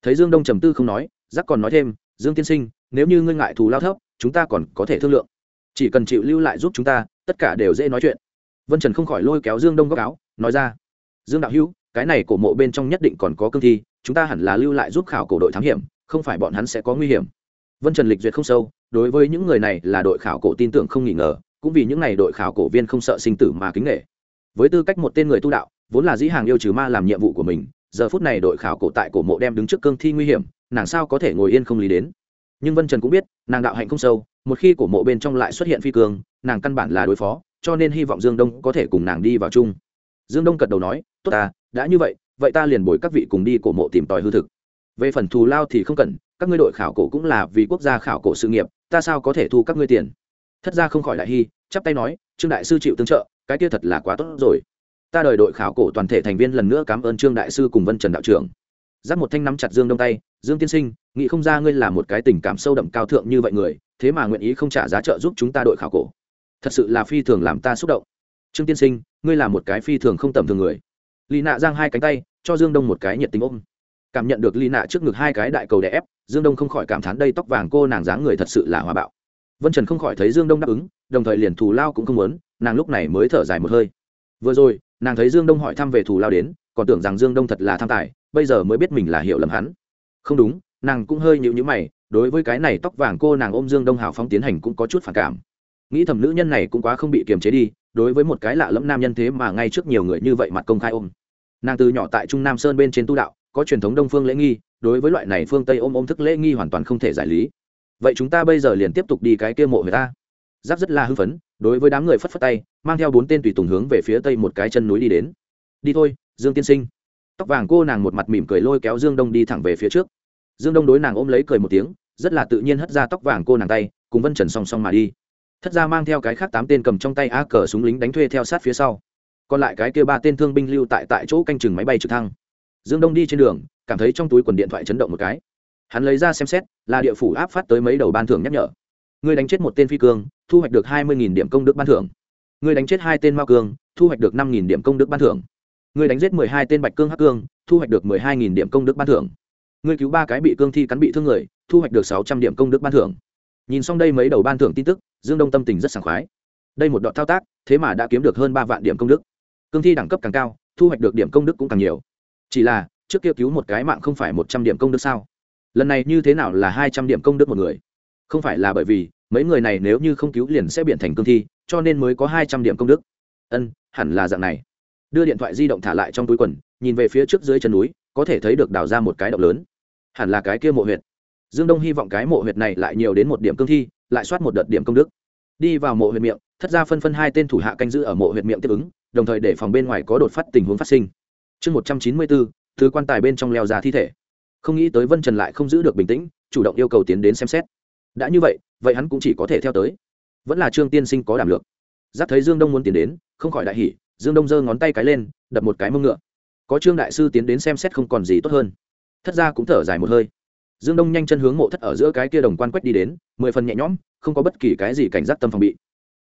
Thấy dương đông trầm tư không nói, rắc còn nói thêm, dương tiên sinh, nếu như ngươi ngại thù lao thấp, chúng ta còn có thể thương lượng. Chỉ cần chịu lưu lại giúp chúng ta tất cả đều dễ nói chuyện. Vân trần không khỏi lôi kéo dương đông góc áo, nói ra, dương đạo hữu, cái này cổ mộ bên trong nhất định còn có cương thi, chúng ta hẳn là lưu lại giúp khảo cổ đội thám hiểm, không phải bọn hắn sẽ có nguy hiểm. Vân trần lịch duyệt không sâu, đối với những người này là đội khảo cổ tin tưởng không nghi ngờ, cũng vì những n à y đội khảo cổ viên không sợ sinh tử mà kính nghệ với tư cách một tên người tu đạo, vốn là dĩ hàng yêu trừ ma làm nhiệm vụ của mình, giờ phút này đội khảo cổ tại cổ mộ đem đứng trước cương thi nguy hiểm, nàng sao có thể ngồi yên không lý đến? Nhưng vân trần cũng biết, nàng đạo hạnh không sâu một khi cổ mộ bên trong lại xuất hiện phi cường, nàng căn bản là đối phó cho nên hy vọng dương đông có thể cùng nàng đi vào chung. Dương đông cật đầu nói tốt ta đã như vậy vậy ta liền bồi các vị cùng đi cổ mộ tìm tòi hư thực. Về phần thù lao thì không cần các ngươi đội khảo cổ cũng là vì quốc gia khảo cổ sự nghiệp ta sao có thể thu các ngươi tiền? Thất ra không khỏi đại hy chắp tay nói trương đại sư chịu tương trợ cái kia thật là quá tốt rồi. Ta đời đội khảo cổ toàn thể thành viên lần nữa cảm ơn trương đại sư cùng vân trần đạo trưởng. Giáp một thanh nắm chặt dương đông tay dương tiên sinh, nghĩ không ra ngươi là một cái tình cảm sâu đậm cao thượng như vậy người, thế mà nguyện ý không trả giá trợ giúp chúng ta đội khảo cổ. Thật sự là phi thường làm ta xúc động. Trương tiên sinh, ngươi là một cái phi thường không tầm thường người. Lì nạ giang hai cánh tay, cho dương đông một cái nhiệt tình ôm. Cảm nhận được lì nạ trước ngực hai cái đại cầu đè ép, dương đông không khỏi cảm thán đây tóc vàng cô nàng dáng người thật sự là hòa bạo. Vân trần không khỏi thấy dương đông đáp ứng, đồng thời liền thù lao cũng không muốn, nàng lúc này mới thở dài một hơi. Vừa rồi, nàng thấy dương đông hỏi thăm về thù lao đến, còn tưởng rằng dương đông thật là tham tài, bây giờ mới biết mình là hiểu lầm hắn không đúng, nàng cũng hơi nhịu nhữ mày, đối với cái này tóc vàng cô nàng ôm dương đông hào phóng tiến hành cũng có chút phản cảm. Nghĩ thầm nữ nhân này cũng quá không bị kiềm chế đi, đối với một cái lạ lẫm nam nhân thế mà ngay trước nhiều người như vậy mặt công khai ôm. Nàng từ nhỏ tại trung nam sơn bên trên tu đạo, có truyền thống đông phương lễ nghi, đối với loại này phương tây ôm ôm thức lễ nghi hoàn toàn không thể giải lý. Vậy chúng ta bây giờ liền tiếp tục đi cái kia mộ người ta. Giáp rất là hưng phấn, đối với đám người phất phất tay, mang theo bốn tên tùy tùng hướng về phía tây một cái chân núi đi đến. Đi thôi, dương tiên sinh tóc vàng cô nàng một mặt mỉm cười lôi kéo dương đông đi thẳng về phía trước. Dương đông đối nàng ôm lấy cười một tiếng, rất là tự nhiên hất ra tóc vàng cô nàng tay, cùng vân trần song song mà đi. Thất ra mang theo cái khác tám tên cầm trong tay a cờ súng lính đánh thuê theo sát phía sau. Còn lại cái kia ba tên thương binh lưu tại tại chỗ canh chừng máy bay trực thăng. Dương đông đi trên đường, cảm thấy trong túi quần điện thoại chấn động một cái. Hắn lấy ra xem xét, là địa phủ áp phát tới mấy đầu ban thưởng nhắc nhở. Ngươi đánh chết một tên phi cương, thu hoạch được hai mươi điểm công đức ban thưởng. Ngươi đánh chết hai tên mao cương, thu hoạch được năm điểm công đức ban thưởng ngươi đánh giết mười hai tên bạch cương hắc cương, thu hoạch được mười hai điểm công đức ban thưởng. Ngươi cứu ba cái bị cương thi cắn bị thương người, thu hoạch được sáu trăm điểm công đức ban thưởng. Nhìn xong đây mấy đầu ban thưởng tin tức, dương đông tâm tình rất sảng khoái. Đây một đoạn thao tác, thế mà đã kiếm được hơn ba vạn điểm công đức. Cương thi đẳng cấp càng cao, thu hoạch được điểm công đức cũng càng nhiều. Chỉ là, trước kia cứu một cái mạng không phải một trăm điểm công đức sao? Lần này như thế nào là hai trăm điểm công đức một người? Không phải là bởi vì, mấy người này nếu như không cứu liền sẽ biến thành cương thi, cho nên mới có hai trăm điểm công đức. Ân, hẳn là dạng này đưa điện thoại di động thả lại trong túi quần, nhìn về phía trước dưới chân núi, có thể thấy được đào ra một cái động lớn. Hẳn là cái kia mộ huyệt. Dương đông hy vọng cái mộ huyệt này lại nhiều đến một điểm cương thi, lại soát một đợt điểm công đức. Đi vào mộ huyệt miệng, thất ra phân phân hai tên thủ hạ canh giữ ở mộ huyệt miệng tiếp ứng, đồng thời để phòng bên ngoài có đột phát tình huống phát sinh. Chương một trăm chín mươi bốn, thứ quan tài bên trong leo ra thi thể. Không nghĩ tới vân trần lại không giữ được bình tĩnh, chủ động yêu cầu tiến đến xem xét. Đã như vậy vậy hắn cũng chỉ có thể theo tới. Vẫn là trương tiên sinh có đảm lược giáp thấy dương đông muốn tiến đến, không khỏi đại hỉ dương đông giơ ngón tay cái lên, đập một cái mông ngựa. Có trương đại sư tiến đến xem xét không còn gì tốt hơn. Thất ra cũng thở dài một hơi. Dương đông nhanh chân hướng mộ thất ở giữa cái kia đồng quan quách đi đến, mười phần nhẹ nhõm, không có bất kỳ cái gì cảnh giác tâm phòng bị.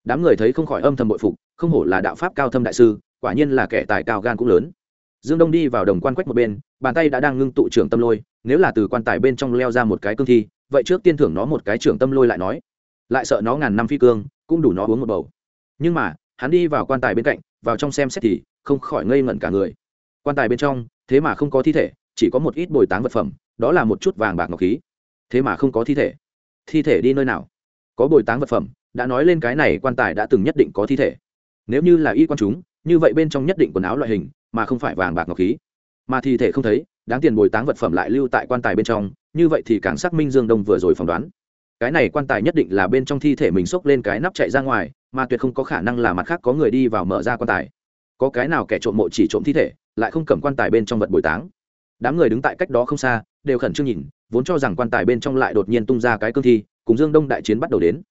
Đám người thấy không khỏi âm thầm bội phục, không hổ là đạo pháp cao thâm đại sư, quả nhiên là kẻ tài cao gan cũng lớn. Dương đông đi vào đồng quan quách một bên, bàn tay đã đang ngưng tụ trưởng tâm lôi, nếu là từ quan tài bên trong leo ra một cái cương thi, vậy trước tiên thưởng nó một cái trưởng tâm lôi lại nói. Lại sợ nó ngàn năm phi cương, cũng đủ nó uống một bầu. Nhưng mà, hắn đi vào quan tài bên cạnh vào trong xem xét thì không khỏi ngây ngẩn cả người. Quan tài bên trong, thế mà không có thi thể, chỉ có một ít bồi táng vật phẩm, đó là một chút vàng bạc ngọc khí. Thế mà không có thi thể. Thi thể đi nơi nào? Có bồi táng vật phẩm, đã nói lên cái này quan tài đã từng nhất định có thi thể. Nếu như là y quan chúng, như vậy bên trong nhất định quần áo loại hình, mà không phải vàng bạc ngọc khí. Mà thi thể không thấy, đáng tiền bồi táng vật phẩm lại lưu tại quan tài bên trong, như vậy thì càng xác minh dương đông vừa rồi phỏng đoán cái này quan tài nhất định là bên trong thi thể mình xốc lên cái nắp chạy ra ngoài, mà tuyệt không có khả năng là mặt khác có người đi vào mở ra quan tài. Có cái nào kẻ trộm mộ chỉ trộm thi thể, lại không cầm quan tài bên trong vật bồi táng. Đám người đứng tại cách đó không xa, đều khẩn trương nhìn, vốn cho rằng quan tài bên trong lại đột nhiên tung ra cái cương thi, cùng dương đông đại chiến bắt đầu đến.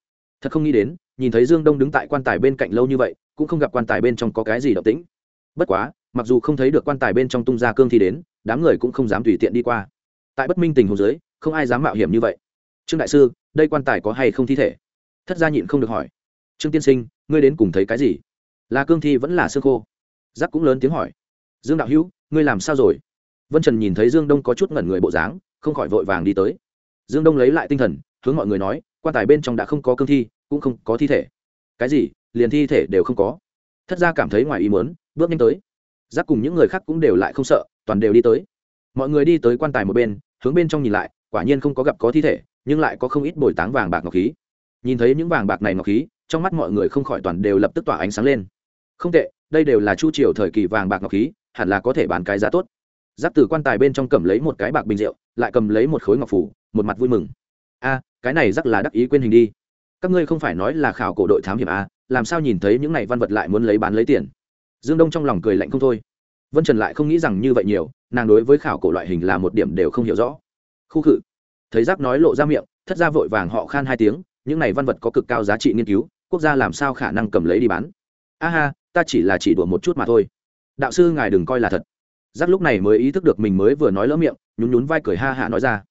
Thật không nghĩ đến, nhìn thấy dương đông đứng tại quan tài bên cạnh lâu như vậy, cũng không gặp quan tài bên trong có cái gì động tĩnh. Bất quá, mặc dù không thấy được quan tài bên trong tung ra cương thi đến, đám người cũng không dám tùy tiện đi qua. Tại bất minh tình hồ dưới, không ai dám mạo hiểm như vậy trương đại sư, đây quan tài có hay không thi thể? Thất gia nhịn không được hỏi. Trương tiên sinh, ngươi đến cùng thấy cái gì? Là cương thi vẫn là xương khô? Giác cũng lớn tiếng hỏi. Dương đạo hữu, ngươi làm sao rồi? Vân trần nhìn thấy dương đông có chút ngẩn người bộ dáng, không khỏi vội vàng đi tới. Dương đông lấy lại tinh thần, hướng mọi người nói, quan tài bên trong đã không có cương thi, cũng không có thi thể. Cái gì? Liền thi thể đều không có. Thất gia cảm thấy ngoài ý muốn, bước nhanh tới. Giác cùng những người khác cũng đều lại không sợ, toàn đều đi tới. Mọi người đi tới quan tài một bên, hướng bên trong nhìn lại, quả nhiên không có gặp có thi thể nhưng lại có không ít bồi táng vàng bạc ngọc khí. Nhìn thấy những vàng bạc này ngọc khí, trong mắt mọi người không khỏi toàn đều lập tức tỏa ánh sáng lên. Không tệ, đây đều là chu triều thời kỳ vàng bạc ngọc khí, hẳn là có thể bán cái giá tốt. Giáp từ quan tài bên trong cầm lấy một cái bạc bình rượu, lại cầm lấy một khối ngọc phủ, một mặt vui mừng. A, cái này rắc là đắc ý quên hình đi. Các ngươi không phải nói là khảo cổ đội thám hiểm a, làm sao nhìn thấy những này văn vật lại muốn lấy bán lấy tiền? Dương đông trong lòng cười lạnh không thôi. Vân trần lại không nghĩ rằng như vậy nhiều, nàng đối với khảo cổ loại hình là một điểm đều không hiểu rõ. Khu khự thấy giác nói lộ ra miệng, thất ra vội vàng họ khan hai tiếng, những này văn vật có cực cao giá trị nghiên cứu, quốc gia làm sao khả năng cầm lấy đi bán? A ha, ta chỉ là chỉ đùa một chút mà thôi. Đạo sư ngài đừng coi là thật. Giác lúc này mới ý thức được mình mới vừa nói lỡ miệng, nhún nhún vai cười ha hạ nói ra.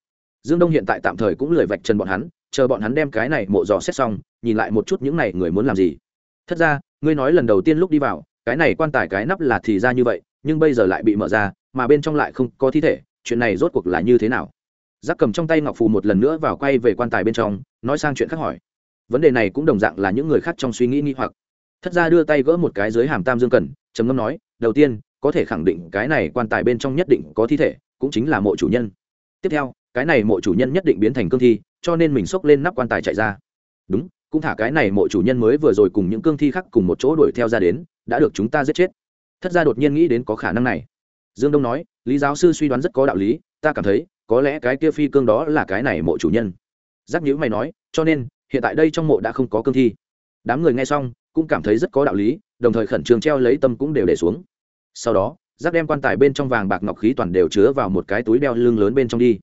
Dương đông hiện tại tạm thời cũng lười vạch trần bọn hắn, chờ bọn hắn đem cái này mộ dò xét xong, nhìn lại một chút những này người muốn làm gì. Thật ra ngươi nói lần đầu tiên lúc đi vào, cái này quan tài cái nắp là thì ra như vậy, nhưng bây giờ lại bị mở ra, mà bên trong lại không có thi thể, chuyện này rốt cuộc là như thế nào? Giác cầm trong tay ngọc phù một lần nữa vào quay về quan tài bên trong, nói sang chuyện khác hỏi. Vấn đề này cũng đồng dạng là những người khác trong suy nghĩ nghi hoặc. Thất ra đưa tay gỡ một cái dưới hàm tam dương cần, trầm ngâm nói, đầu tiên, có thể khẳng định cái này quan tài bên trong nhất định có thi thể, cũng chính là mộ chủ nhân. Tiếp theo, cái này mộ chủ nhân nhất định biến thành cương thi, cho nên mình xốc lên nắp quan tài chạy ra. Đúng, cũng thả cái này mộ chủ nhân mới vừa rồi cùng những cương thi khác cùng một chỗ đuổi theo ra đến, đã được chúng ta giết chết. Thất gia đột nhiên nghĩ đến có khả năng này. Dương đông nói, lý giáo sư suy đoán rất có đạo lý, ta cảm thấy có lẽ cái kia phi cương đó là cái này mộ chủ nhân. Giác nhữ mày nói, cho nên, hiện tại đây trong mộ đã không có cương thi. Đám người nghe xong, cũng cảm thấy rất có đạo lý, đồng thời khẩn trương treo lấy tâm cũng đều để xuống. Sau đó, giác đem quan tài bên trong vàng bạc ngọc khí toàn đều chứa vào một cái túi đeo lưng lớn bên trong đi.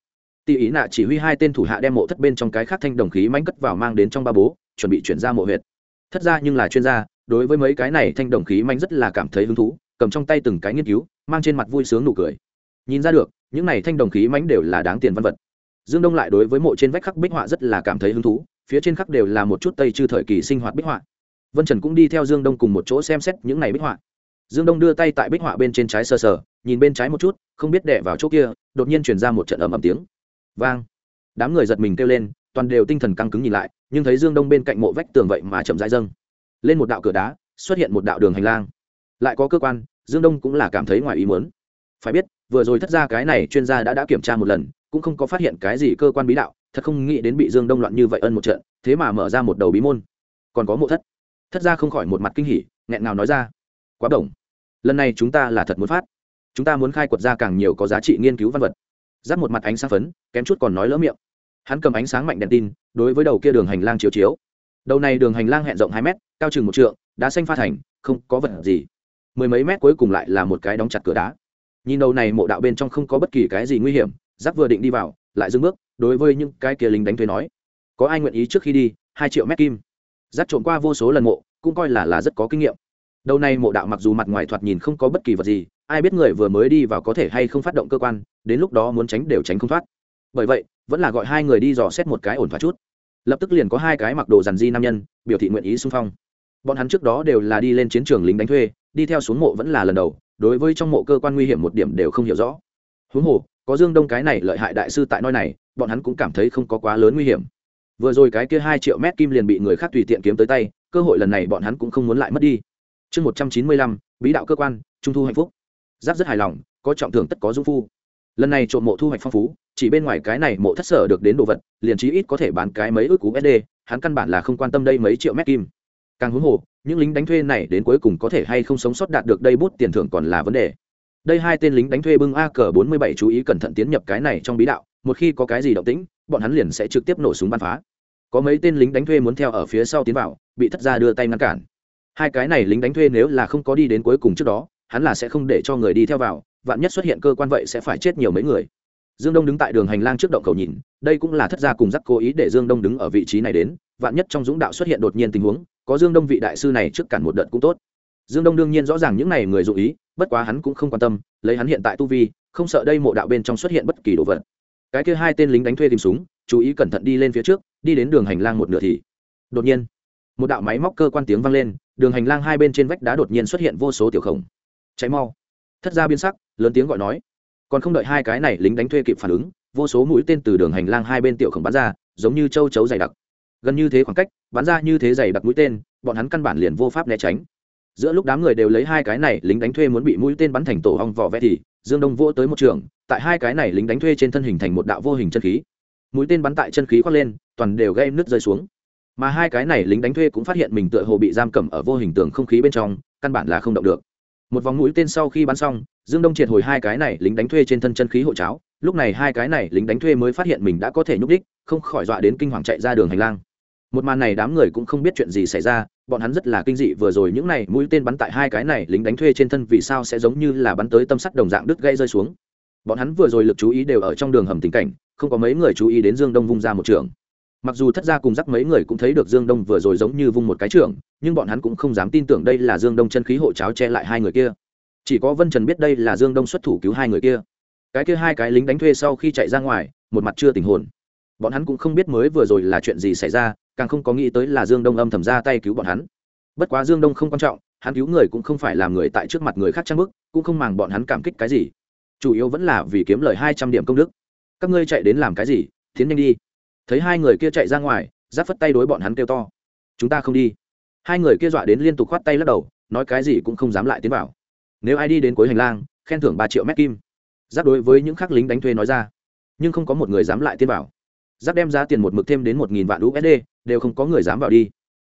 Tỷ ý nạ chỉ huy hai tên thủ hạ đem mộ thất bên trong cái khác thanh đồng khí mánh cất vào mang đến trong ba bố, chuẩn bị chuyển ra mộ huyệt. Thất ra nhưng là chuyên gia, đối với mấy cái này thanh đồng khí manh rất là cảm thấy hứng thú, cầm trong tay từng cái nghiên cứu, mang trên mặt vui sướng nụ cười. Nhìn ra được những này thanh đồng khí mánh đều là đáng tiền văn vật. Dương đông lại đối với mộ trên vách khắc bích họa rất là cảm thấy hứng thú, phía trên khắc đều là một chút tây chư thời kỳ sinh hoạt bích họa. Vân trần cũng đi theo dương đông cùng một chỗ xem xét những này bích họa. Dương đông đưa tay tại bích họa bên trên trái sờ sờ, nhìn bên trái một chút, không biết đẻ vào chỗ kia, đột nhiên truyền ra một trận ầm ầm tiếng. Vang! Đám người giật mình kêu lên, toàn đều tinh thần căng cứng nhìn lại, nhưng thấy dương đông bên cạnh mộ vách tường vậy mà chậm rãi dâng. Lên một đạo cửa đá, xuất hiện một đạo đường hành lang. Lại có cơ quan, dương đông cũng là cảm thấy ngoài ý muốn. Phải biết vừa rồi thất ra cái này chuyên gia đã đã kiểm tra một lần, cũng không có phát hiện cái gì cơ quan bí đạo, thật không nghĩ đến bị dương đông loạn như vậy ân một trận, thế mà mở ra một đầu bí môn. Còn có mộ thất. Thất ra không khỏi một mặt kinh hỉ, nghẹn ngào nói ra. Quá đồng lần này chúng ta là thật muốn phát. Chúng ta muốn khai quật ra càng nhiều có giá trị nghiên cứu văn vật. Giáp một mặt ánh sáng phấn, kém chút còn nói lỡ miệng. Hắn cầm ánh sáng mạnh đèn tin, đối với đầu kia đường hành lang chiếu chiếu. Đầu này đường hành lang hẹn rộng hai mét, cao chừng một trượng, đá xanh pha thành, không có vật gì. Mười mấy mét cuối cùng lại là một cái đóng chặt cửa đá nhìn đầu này mộ đạo bên trong không có bất kỳ cái gì nguy hiểm, giáp vừa định đi vào, lại dưng bước, đối với những cái kia lính đánh thuê nói. Có ai nguyện ý trước khi đi, hai triệu mét kim? Giáp trộm qua vô số lần mộ, cũng coi là là rất có kinh nghiệm. Đầu này mộ đạo mặc dù mặt ngoài thoạt nhìn không có bất kỳ vật gì, ai biết người vừa mới đi vào có thể hay không phát động cơ quan, đến lúc đó muốn tránh đều tránh không thoát. Bởi vậy, vẫn là gọi hai người đi dò xét một cái ổn thoát chút. Lập tức liền có hai cái mặc đồ dàn di nam nhân, biểu thị nguyện ý xung phong. Bọn hắn trước đó đều là đi lên chiến trường lính đánh thuê, đi theo xuống mộ vẫn là lần đầu đối với trong mộ cơ quan nguy hiểm một điểm đều không hiểu rõ. Huống hồ, có dương đông cái này lợi hại đại sư tại nơi này, bọn hắn cũng cảm thấy không có quá lớn nguy hiểm. Vừa rồi cái kia hai triệu mét kim liền bị người khác tùy tiện kiếm tới tay, cơ hội lần này bọn hắn cũng không muốn lại mất đi. Chương một trăm chín mươi lăm, bí đạo cơ quan, trung thu hạnh phúc. Giáp rất hài lòng, có trọng thưởng tất có dung phu. Lần này trộm mộ thu hoạch phong phú, chỉ bên ngoài cái này mộ thất sở được đến đồ vật, liền chí ít có thể bán cái mấy ước cú sd hắn căn bản là không quan tâm đây mấy triệu mét kim. Càng huống hồ những lính đánh thuê này đến cuối cùng có thể hay không sống sót đạt được đây bút tiền thưởng còn là vấn đề. Đây hai tên lính đánh thuê bưng a cờ bốn mươi bảy chú ý cẩn thận tiến nhập cái này trong bí đạo, một khi có cái gì động tĩnh, bọn hắn liền sẽ trực tiếp nổ súng bắn phá. Có mấy tên lính đánh thuê muốn theo ở phía sau tiến vào, bị thất gia đưa tay ngăn cản. Hai cái này lính đánh thuê nếu là không có đi đến cuối cùng trước đó, hắn là sẽ không để cho người đi theo vào, vạn nhất xuất hiện cơ quan vậy sẽ phải chết nhiều mấy người. Dương đông đứng tại đường hành lang trước động cầu nhìn, đây cũng là thất gia cùng giắc cố ý để dương đông đứng ở vị trí này đến, vạn nhất trong dũng đạo xuất hiện đột nhiên tình huống có dương đông vị đại sư này trước cản một đợt cũng tốt. Dương đông đương nhiên rõ ràng những này người dụ ý, bất quá hắn cũng không quan tâm, lấy hắn hiện tại tu vi, không sợ đây mộ đạo bên trong xuất hiện bất kỳ đồ vật. Cái kia hai tên lính đánh thuê tìm súng, chú ý cẩn thận đi lên phía trước, đi đến đường hành lang một nửa thì, đột nhiên, một đạo máy móc cơ quan tiếng vang lên, đường hành lang hai bên trên vách đá đột nhiên xuất hiện vô số tiểu khổng. Cháy mau. Thất ra biên sắc, lớn tiếng gọi nói. Còn không đợi hai cái này lính đánh thuê kịp phản ứng, vô số mũi tên từ đường hành lang hai bên tiểu khổng bắn ra, giống như châu chấu dày đặc gần như thế khoảng cách, bắn ra như thế dày đặc mũi tên, bọn hắn căn bản liền vô pháp né tránh. Giữa lúc đám người đều lấy hai cái này lính đánh thuê muốn bị mũi tên bắn thành tổ hong vỏ vẽ thì, dương đông vỗ tới một trường, tại hai cái này lính đánh thuê trên thân hình thành một đạo vô hình chân khí. Mũi tên bắn tại chân khí khoác lên, toàn đều gây nước rơi xuống. Mà hai cái này lính đánh thuê cũng phát hiện mình tựa hồ bị giam cầm ở vô hình tường không khí bên trong, căn bản là không động được. Một vòng mũi tên sau khi bắn xong, dương đông triệt hồi hai cái này lính đánh thuê trên thân chân khí hộ cháo. Lúc này hai cái này lính đánh thuê mới phát hiện mình đã có thể nhúc đích không khỏi dọa đến kinh hoàng chạy ra đường hành lang một màn này đám người cũng không biết chuyện gì xảy ra, bọn hắn rất là kinh dị, vừa rồi những này mũi tên bắn tại hai cái này lính đánh thuê trên thân vì sao sẽ giống như là bắn tới tâm sắt đồng dạng đứt gây rơi xuống. Bọn hắn vừa rồi lực chú ý đều ở trong đường hầm tình cảnh, không có mấy người chú ý đến dương đông vung ra một trường. Mặc dù thất gia cùng dắt mấy người cũng thấy được dương đông vừa rồi giống như vung một cái trường, nhưng bọn hắn cũng không dám tin tưởng đây là dương đông chân khí hộ cháo che lại hai người kia. Chỉ có vân trần biết đây là dương đông xuất thủ cứu hai người kia. Cái kia hai cái lính đánh thuê sau khi chạy ra ngoài, một mặt chưa tình hồn. Bọn hắn cũng không biết mới vừa rồi là chuyện gì xảy ra càng không có nghĩ tới là dương đông âm thầm ra tay cứu bọn hắn. Bất quá dương đông không quan trọng, hắn cứu người cũng không phải làm người tại trước mặt người khác trang bức, cũng không màng bọn hắn cảm kích cái gì. Chủ yếu vẫn là vì kiếm lời hai trăm điểm công đức. Các ngươi chạy đến làm cái gì? Tiến nhanh đi. Thấy hai người kia chạy ra ngoài, giáp phất tay đối bọn hắn kêu to. Chúng ta không đi. Hai người kia dọa đến liên tục khoát tay lắc đầu, nói cái gì cũng không dám lại tiến vào. Nếu ai đi đến cuối hành lang, khen thưởng ba triệu mét kim. Giáp đối với những khắc lính đánh thuê nói ra. Nhưng không có một người dám lại tiến vào. Giáp đem giá tiền một mực thêm đến một nghìn vạn usd đều không có người dám vào đi.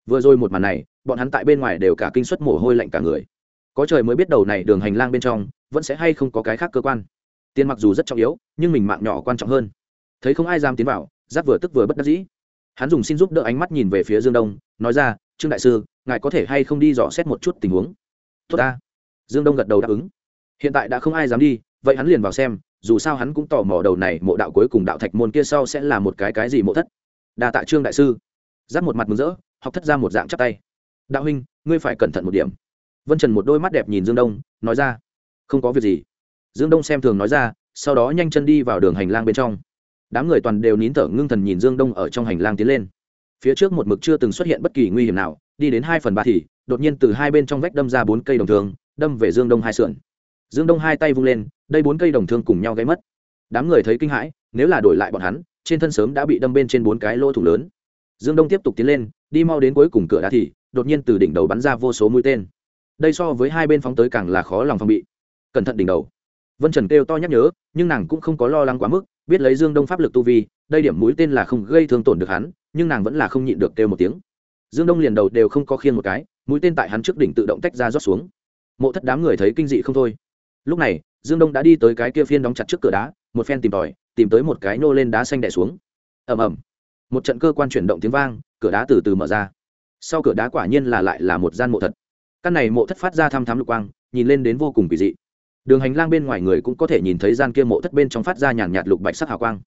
Vừa rồi một màn này, bọn hắn tại bên ngoài đều cả kinh suất mồ hôi lạnh cả người. Có trời mới biết đầu này đường hành lang bên trong, vẫn sẽ hay không có cái khác cơ quan. Tiền mặc dù rất trọng yếu, nhưng mình mạng nhỏ quan trọng hơn. Thấy không ai dám tiến vào, giáp vừa tức vừa bất đắc dĩ. Hắn dùng xin giúp đỡ ánh mắt nhìn về phía dương đông, nói ra, trương đại sư, ngài có thể hay không đi dò xét một chút tình huống? Tốt ta. Dương đông gật đầu đáp ứng. Hiện tại đã không ai dám đi, vậy hắn liền vào xem, dù sao hắn cũng tò mò đầu này mộ đạo cuối cùng đạo thạch môn kia sau sẽ là một cái cái gì mộ thất. Đa tạ trương đại sư giáp một mặt mừng rỡ, học thất ra một dạng chắp tay. Đạo huynh, ngươi phải cẩn thận một điểm. Vân trần một đôi mắt đẹp nhìn dương đông, nói ra, không có việc gì. Dương đông xem thường nói ra, sau đó nhanh chân đi vào đường hành lang bên trong. Đám người toàn đều nín thở ngưng thần nhìn dương đông ở trong hành lang tiến lên. Phía trước một mực chưa từng xuất hiện bất kỳ nguy hiểm nào, đi đến hai phần ba thì, đột nhiên từ hai bên trong vách đâm ra bốn cây đồng thường, đâm về dương đông hai sườn. Dương đông hai tay vung lên, đây bốn cây đồng thương cùng nhau gáy mất. Đám người thấy kinh hãi, nếu là đổi lại bọn hắn, trên thân sớm đã bị đâm bên trên bốn cái lỗ thủ lớn dương đông tiếp tục tiến lên, đi mau đến cuối cùng cửa đá thì, đột nhiên từ đỉnh đầu bắn ra vô số mũi tên. Đây so với hai bên phóng tới càng là khó lòng phòng bị. Cẩn thận đỉnh đầu. Vân trần kêu to nhắc nhớ nhưng nàng cũng không có lo lắng quá mức, biết lấy dương đông pháp lực tu vi, đây điểm mũi tên là không gây thương tổn được hắn, nhưng nàng vẫn là không nhịn được kêu một tiếng. Dương đông liền đầu đều không có khiên một cái, mũi tên tại hắn trước đỉnh tự động tách ra rót xuống. Mộ thất đám người thấy kinh dị không thôi. Lúc này, dương đông đã đi tới cái kia phiên đóng chặt trước cửa đá, một phen tìm tòi, tìm tới một cái nô lên đá xanh đẻ xuống. Ầm ầm một trận cơ quan chuyển động tiếng vang, cửa đá từ từ mở ra. Sau cửa đá quả nhiên là lại là một gian mộ thật. Căn này mộ thất phát ra thăm thám lục quang, nhìn lên đến vô cùng kỳ dị. Đường hành lang bên ngoài người cũng có thể nhìn thấy gian kia mộ thất bên trong phát ra nhàn nhạt lục bạch sắc hào quang.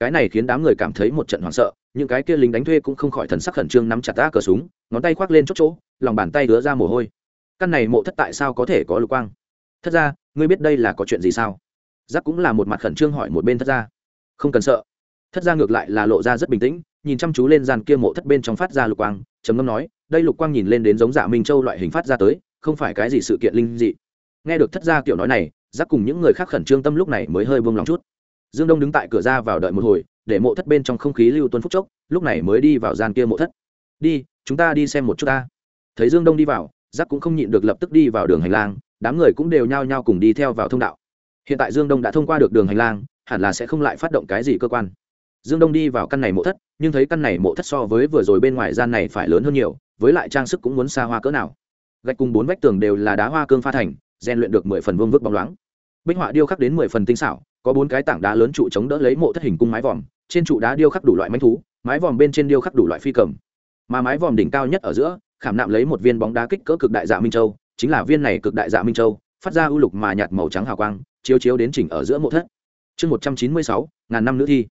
Cái này khiến đám người cảm thấy một trận hoảng sợ, những cái kia lính đánh thuê cũng không khỏi thần sắc khẩn trương nắm chặt ta cờ súng, ngón tay khoác lên chốt chỗ, lòng bàn tay đứa ra mồ hôi. Căn này mộ thất tại sao có thể có lục quang? Thất ra ngươi biết đây là có chuyện gì sao? Giác cũng là một mặt khẩn trương hỏi một bên thất ra không cần sợ thất gia ngược lại là lộ ra rất bình tĩnh, nhìn chăm chú lên gian kia mộ thất bên trong phát ra lục quang, trầm ngâm nói, đây lục quang nhìn lên đến giống dạ minh châu loại hình phát ra tới, không phải cái gì sự kiện linh dị. Nghe được thất gia kiểu nói này, giác cùng những người khác khẩn trương tâm lúc này mới hơi buông lòng chút. Dương đông đứng tại cửa ra vào đợi một hồi, để mộ thất bên trong không khí lưu tuân phúc chốc, lúc này mới đi vào gian kia mộ thất. Đi, chúng ta đi xem một chút ta. Thấy dương đông đi vào, giác cũng không nhịn được lập tức đi vào đường hành lang, đám người cũng đều nhao nhao cùng đi theo vào thông đạo. Hiện tại dương đông đã thông qua được đường hành lang, hẳn là sẽ không lại phát động cái gì cơ quan dương đông đi vào căn này mộ thất, nhưng thấy căn này mộ thất so với vừa rồi bên ngoài gian này phải lớn hơn nhiều, với lại trang sức cũng muốn xa hoa cỡ nào. Gạch cùng bốn vách tường đều là đá hoa cương pha thành, rèn luyện được mười phần vương vức bóng loáng. Bích họa điêu khắc đến mười phần tinh xảo, có bốn cái tảng đá lớn trụ chống đỡ lấy mộ thất hình cung mái vòm, trên trụ đá điêu khắc đủ loại mánh thú, mái vòm bên trên điêu khắc đủ loại phi cầm. Mà mái vòm đỉnh cao nhất ở giữa, khảm nạm lấy một viên bóng đá kích cỡ cực đại dạ minh châu, chính là viên này cực đại dạ minh châu, phát ra ưu lục mà nhạt màu trắng hào quang, chiếu chiếu đến chỉnh ở giữa mộ thất. Chương một trăm chín mươi sáu, ngàn năm nữ thi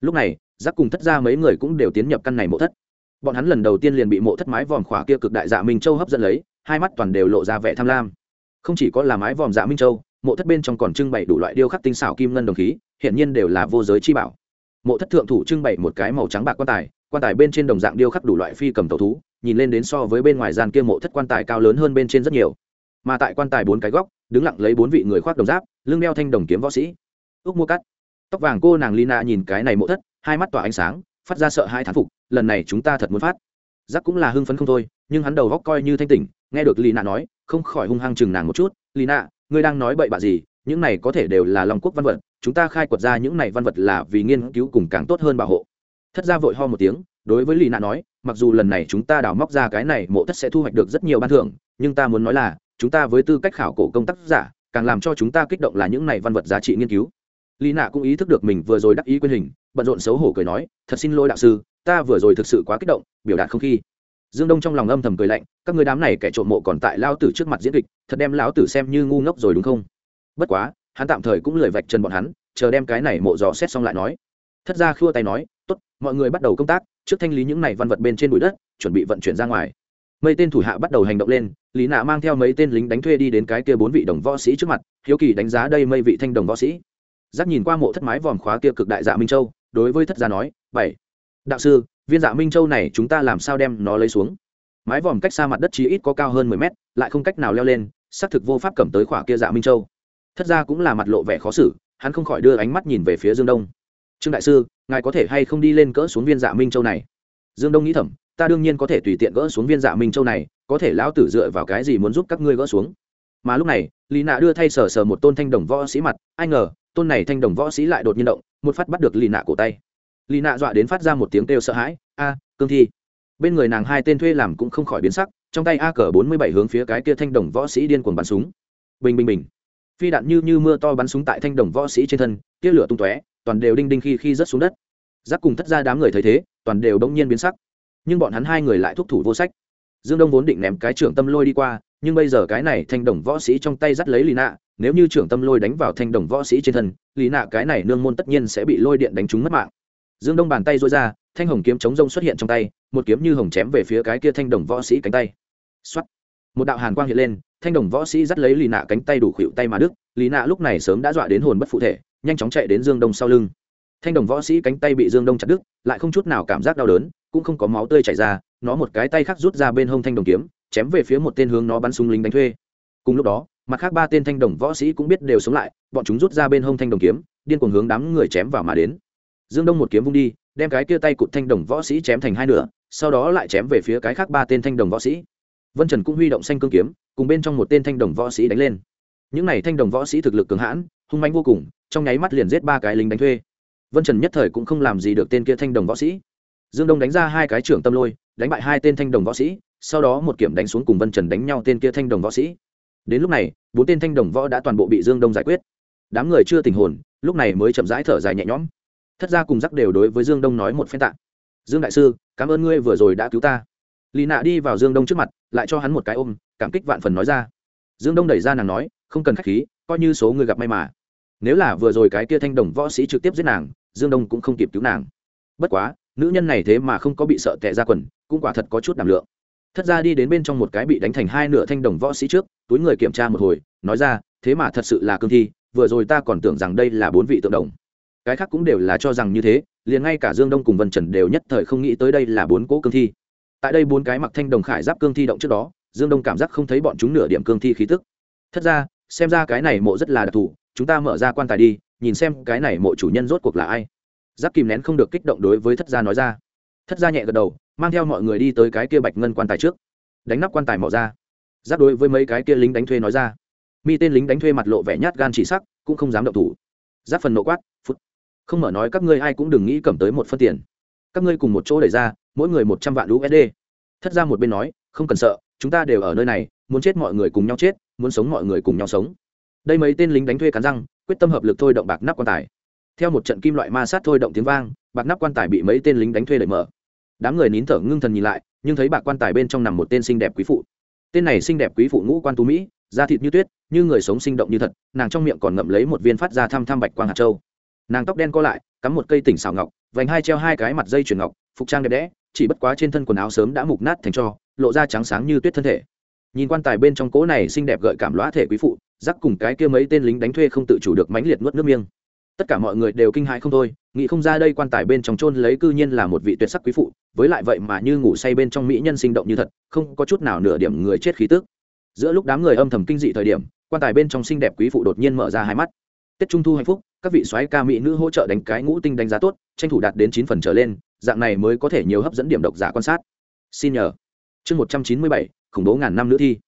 lúc này, giác cùng thất ra mấy người cũng đều tiến nhập căn này mộ thất. Bọn hắn lần đầu tiên liền bị mộ thất mái vòm khỏa kia cực đại dạ minh châu hấp dẫn lấy, hai mắt toàn đều lộ ra vẻ tham lam. Không chỉ có là mái vòm dạ minh châu, mộ thất bên trong còn trưng bày đủ loại điêu khắc tinh xảo kim ngân đồng khí hiện nhiên đều là vô giới chi bảo. Mộ thất thượng thủ trưng bày một cái màu trắng bạc quan tài quan tài bên trên đồng dạng điêu khắc đủ loại phi cầm tàu thú, nhìn lên đến so với bên ngoài gian kia mộ thất quan tài cao lớn hơn bên trên rất nhiều. Mà tại quan tài bốn cái góc, đứng lặng lấy bốn vị người khoác đồng giáp, lưng đeo thanh đồng kiếm võ sĩ. Ước mua cắt tóc vàng cô nàng lina nhìn cái này mộ thất, hai mắt tỏa ánh sáng, phát ra sợ hai thán phục, lần này chúng ta thật muốn phát. Giác cũng là hưng phấn không thôi, nhưng hắn đầu góc coi như thanh tỉnh, nghe được lina nói, không khỏi hung hăng chừng nàng một chút, lina, ngươi đang nói bậy bạ gì? Những này có thể đều là long quốc văn vật, chúng ta khai quật ra những này văn vật là vì nghiên cứu cùng càng tốt hơn bảo hộ. Thất ra vội ho một tiếng, đối với lì nạ nói, mặc dù lần này chúng ta đào móc ra cái này mộ thất sẽ thu hoạch được rất nhiều ban thưởng, nhưng ta muốn nói là, chúng ta với tư cách khảo cổ công tác giả, càng làm cho chúng ta kích động là những này văn vật giá trị nghiên cứu. Lý nạ cũng ý thức được mình vừa rồi đắc ý quyền hình, bận rộn xấu hổ cười nói, thật xin lỗi đạo sư, ta vừa rồi thực sự quá kích động, biểu đạt không khí dương đông trong lòng âm thầm cười lạnh, các người đám này kẻ trộm mộ còn tại lao tử trước mặt diễn kịch, thật đem lão tử xem như ngu ngốc rồi đúng không? Bất quá, hắn tạm thời cũng lười vạch chân bọn hắn, chờ đem cái này mộ dò xét xong lại nói. Thất ra khua tay nói, tốt, mọi người bắt đầu công tác, trước thanh lý những này văn vật bên trên bụi đất, chuẩn bị vận chuyển ra ngoài. Mấy tên thủ hạ bắt đầu hành động lên, lý nạ mang theo mấy tên lính đánh thuê đi đến cái kia bốn vị đồng võ sĩ trước mặt, hiếu kỳ đánh giá đây mấy vị thanh đồng võ sĩ giác nhìn qua mộ thất mái vòm khóa kia cực đại dạ minh châu, đối với thất gia nói, bảy, đạo sư, viên dạ minh châu này chúng ta làm sao đem nó lấy xuống? Mái vòm cách xa mặt đất chí ít có cao hơn mười mét, lại không cách nào leo lên, xác thực vô pháp cầm tới khỏa kia dạ minh châu. Thất gia cũng là mặt lộ vẻ khó xử, hắn không khỏi đưa ánh mắt nhìn về phía dương đông. Trương đại sư, ngài có thể hay không đi lên cỡ xuống viên dạ minh châu này? Dương đông nghĩ thầm, ta đương nhiên có thể tùy tiện gỡ xuống viên dạ minh châu này, có thể lão tử dựa vào cái gì muốn giúp các ngươi gỡ xuống? Mà lúc này, lý nạ đưa thay sờ sờ một tôn thanh đồng võ sĩ mặt, ai ngờ tôn này thanh đồng võ sĩ lại đột nhiên động, một phát bắt được lì nạ cổ tay. Lì nạ dọa đến phát ra một tiếng kêu sợ hãi, a, cương thi! Bên người nàng hai tên thuê làm cũng không khỏi biến sắc, trong tay a cờ bốn mươi bảy hướng phía cái kia thanh đồng võ sĩ điên cuồng bắn súng. Bình bình bình. Phi đạn như như mưa to bắn súng tại thanh đồng võ sĩ trên thân, tia lửa tung tóe, toàn đều đinh đinh khi khi rớt xuống đất. Giác cùng thất ra đám người thấy thế, toàn đều đông nhiên biến sắc. Nhưng bọn hắn hai người lại thúc thủ vô sách. Dương đông vốn định ném cái trưởng tâm lôi đi qua nhưng bây giờ cái này thanh đồng võ sĩ trong tay dắt lấy lì nạ nếu như trưởng tâm lôi đánh vào thanh đồng võ sĩ trên thân lì nạ cái này nương môn tất nhiên sẽ bị lôi điện đánh trúng mất mạng. Dương đông bàn tay dối ra, thanh hồng kiếm chống rông xuất hiện trong tay, một kiếm như hồng chém về phía cái kia thanh đồng võ sĩ cánh tay. X một đạo hàn quang hiện lên, thanh đồng võ sĩ dắt lấy lì nạ cánh tay đủ khuỵu tay mà đức lì nạ lúc này sớm đã dọa đến hồn bất phụ thể, nhanh chóng chạy đến dương đông sau lưng. Thanh đồng võ sĩ cánh tay bị dương đông chặt đứt, lại không chút nào cảm giác đau đớn, cũng không có máu tươi chảy ra, nó một cái tay khác rút ra bên hông thanh đồng kiếm chém về phía một tên hướng nó bắn súng lính đánh thuê. Cùng lúc đó, mặt khác ba tên thanh đồng võ sĩ cũng biết đều sống lại, bọn chúng rút ra bên hông thanh đồng kiếm, điên cuồng hướng đám người chém vào mà đến. Dương đông một kiếm vung đi, đem cái kia tay cụt thanh đồng võ sĩ chém thành hai nửa, sau đó lại chém về phía cái khác ba tên thanh đồng võ sĩ. Vân trần cũng huy động xanh cương kiếm, cùng bên trong một tên thanh đồng võ sĩ đánh lên. Những n à y thanh đồng võ sĩ thực lực cường hãn, hung manh vô cùng, trong nháy mắt liền giết ba cái lính đánh thuê. Vân trần nhất thời cũng không làm gì được tên kia thanh đồng võ sĩ. Dương đông đánh ra hai cái trưởng tâm lôi, đánh bại hai tên thanh đồng võ sĩ sau đó một kiểm đánh xuống cùng vân trần đánh nhau tên kia thanh đồng võ sĩ. Đến lúc này, bốn tên thanh đồng võ đã toàn bộ bị dương đông giải quyết. Đám người chưa tình hồn, lúc này mới chậm rãi thở dài nhẹ nhõm. Thất ra cùng rắc đều đối với dương đông nói một phen tạ. Dương đại sư, cảm ơn ngươi vừa rồi đã cứu ta. Lì nạ đi vào dương đông trước mặt, lại cho hắn một cái ôm, cảm kích vạn phần nói ra. Dương đông đẩy ra nàng nói, không cần k h á c h khí, coi như số người gặp may mà. Nếu là vừa rồi cái kia thanh đồng võ sĩ trực tiếp giết nàng, dương đông cũng không kịp cứu nàng. Bất quá, nữ nhân này thế mà không có bị sợ tệ ra quần, cũng quả thật có chút đảm lượng thất ra đi đến bên trong một cái bị đánh thành hai nửa thanh đồng võ sĩ trước, túi người kiểm tra một hồi, nói ra, thế mà thật sự là cương thi, vừa rồi ta còn tưởng rằng đây là bốn vị tượng đồng. Cái khác cũng đều là cho rằng như thế, liền ngay cả dương đông cùng vân trần đều nhất thời không nghĩ tới đây là bốn cỗ cương thi. Tại đây bốn cái mặc thanh đồng khải giáp cương thi động trước đó, dương đông cảm giác không thấy bọn chúng nửa điểm cương thi khí tức. Thất ra, xem ra cái này mộ rất là đặc thù, chúng ta mở ra quan tài đi, nhìn xem cái này mộ chủ nhân rốt cuộc là ai. Giáp kìm nén không được kích động đối với thất gia nói ra thất gia nhẹ gật đầu, mang theo mọi người đi tới cái kia bạch ngân quan tài trước. Đánh nắp quan tài mỏ ra. Giáp đối với mấy cái kia lính đánh thuê nói ra. Mi tên lính đánh thuê mặt lộ vẻ nhát gan chỉ sắc, cũng không dám động thủ. Giáp phần nộ quát, phút. Không mở nói các ngươi ai cũng đừng nghĩ cầm tới một phân tiền. Các ngươi cùng một chỗ đẩy ra, mỗi người một trăm vạn usd thất ra một bên nói, không cần sợ, chúng ta đều ở nơi này, muốn chết mọi người cùng nhau chết, muốn sống mọi người cùng nhau sống. Đây mấy tên lính đánh thuê cắn răng, quyết tâm hợp lực thôi động bạc nắp quan tài. Theo một trận kim loại ma sát thôi động tiếng vang, bạc nắp quan tài bị mấy tên lính đánh thuê đẩy mở đám người nín thở ngưng thần nhìn lại, nhưng thấy bạc quan tài bên trong nằm một tên xinh đẹp quý phụ. Tên này xinh đẹp quý phụ ngũ quan tú mỹ, da thịt như tuyết, như người sống sinh động như thật, nàng trong miệng còn ngậm lấy một viên phát ra thăm thăm bạch quang hạt châu. Nàng tóc đen co lại, cắm một cây tỉnh xào ngọc, vành hai treo hai cái mặt dây chuyền ngọc, phục trang đẹp đẽ, chỉ bất quá trên thân quần áo sớm đã mục nát thành cho, lộ ra trắng sáng như tuyết thân thể. Nhìn quan tài bên trong cỗ này xinh đẹp gợi cảm lõa thể quý phụ giắc cùng cái kia mấy tên lính đánh thuê không tự chủ được mãnh liệt nuốt nước miêng tất cả mọi người đều kinh hãi không thôi, nghĩ không ra đây quan tài bên trong chôn lấy cư nhiên là một vị tuyệt sắc quý phụ, với lại vậy mà như ngủ say bên trong mỹ nhân sinh động như thật, không có chút nào nửa điểm người chết khí tức. Giữa lúc đám người âm thầm kinh dị thời điểm, quan tài bên trong xinh đẹp quý phụ đột nhiên mở ra hai mắt. Tết trung thu hạnh phúc, các vị soái ca mỹ nữ hỗ trợ đánh cái ngũ tinh đánh giá tốt, tranh thủ đạt đến chín phần trở lên, dạng này mới có thể nhiều hấp dẫn điểm độc giả quan sát. Xin nhờ. Chương một trăm chín mươi bảy, khủng bố ngàn năm nữ thi.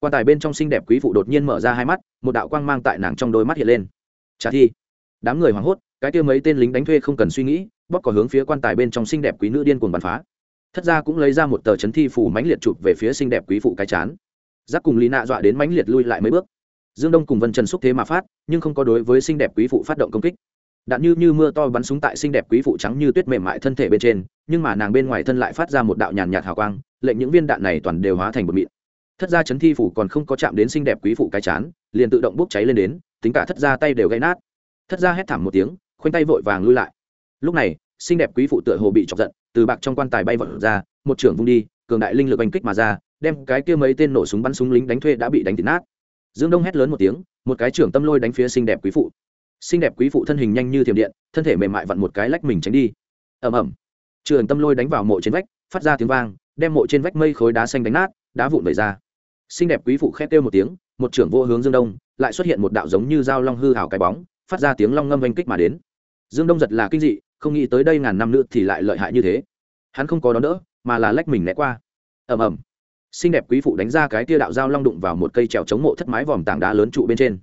Quan tài bên trong xinh đẹp quý phụ đột nhiên mở ra hai mắt, một đạo quang mang tại nàng trong đôi mắt hiện lên. Trả thi đám người hoảng hốt, cái kia mấy tên lính đánh thuê không cần suy nghĩ bóc cỏ hướng phía quan tài bên trong xinh đẹp quý nữ điên cuồng bắn phá. Thất gia cũng lấy ra một tờ chấn thi phủ mãnh liệt chụp về phía xinh đẹp quý phụ cái chán. Giác cùng lý nạ dọa đến mãnh liệt lui lại mấy bước. Dương đông cùng vân trần xúc thế mà phát, nhưng không có đối với xinh đẹp quý phụ phát động công kích. Đạn như như mưa to bắn súng tại xinh đẹp quý phụ trắng như tuyết mềm mại thân thể bên trên, nhưng mà nàng bên ngoài thân lại phát ra một đạo nhàn nhạt hào quang, lệnh những viên đạn này toàn đều hóa thành bột mịn. Thất gia chấn thi phủ còn không có chạm đến xinh đẹp quý phụ cái chán, liền tự động bốc cháy lên đến, tính cả thất gia tay đều gãy nát thất gia hét thảm một tiếng, khoanh tay vội vàng lui lại. Lúc này, xinh đẹp quý phụ tựa hồ bị chọc giận, từ bạc trong quan tài bay vọt ra, một trưởng vung đi, cường đại linh lực oanh kích mà ra, đem cái kia mấy tên nổ súng bắn súng lính đánh thuê đã bị đánh tịt nát. Dương đông hét lớn một tiếng, một cái trưởng tâm lôi đánh phía xinh đẹp quý phụ. Xinh đẹp quý phụ thân hình nhanh như thiểm điện, thân thể mềm mại vặn một cái lách mình tránh đi. Ầm ầm. Trường tâm lôi đánh vào mộ trên vách, phát ra tiếng vang, đem mộ trên vách mây khối đá xanh đánh nát, đá vụn vẩy ra. Xinh đẹp quý phụ khét kêu một tiếng, một trưởng vô hướng dương đông, lại xuất hiện một đạo giống như dao long hư hào cái bóng phát ra tiếng long ngâm oanh kích mà đến. Dương đông giật là kinh dị, không nghĩ tới đây ngàn năm nữa thì lại lợi hại như thế. Hắn không có đón đỡ, mà là lách mình né qua. Ầm ầm. Xinh đẹp quý phụ đánh ra cái tia đạo dao long đụng vào một cây trèo chống mộ thất mái vòm tảng đá lớn trụ bên trên.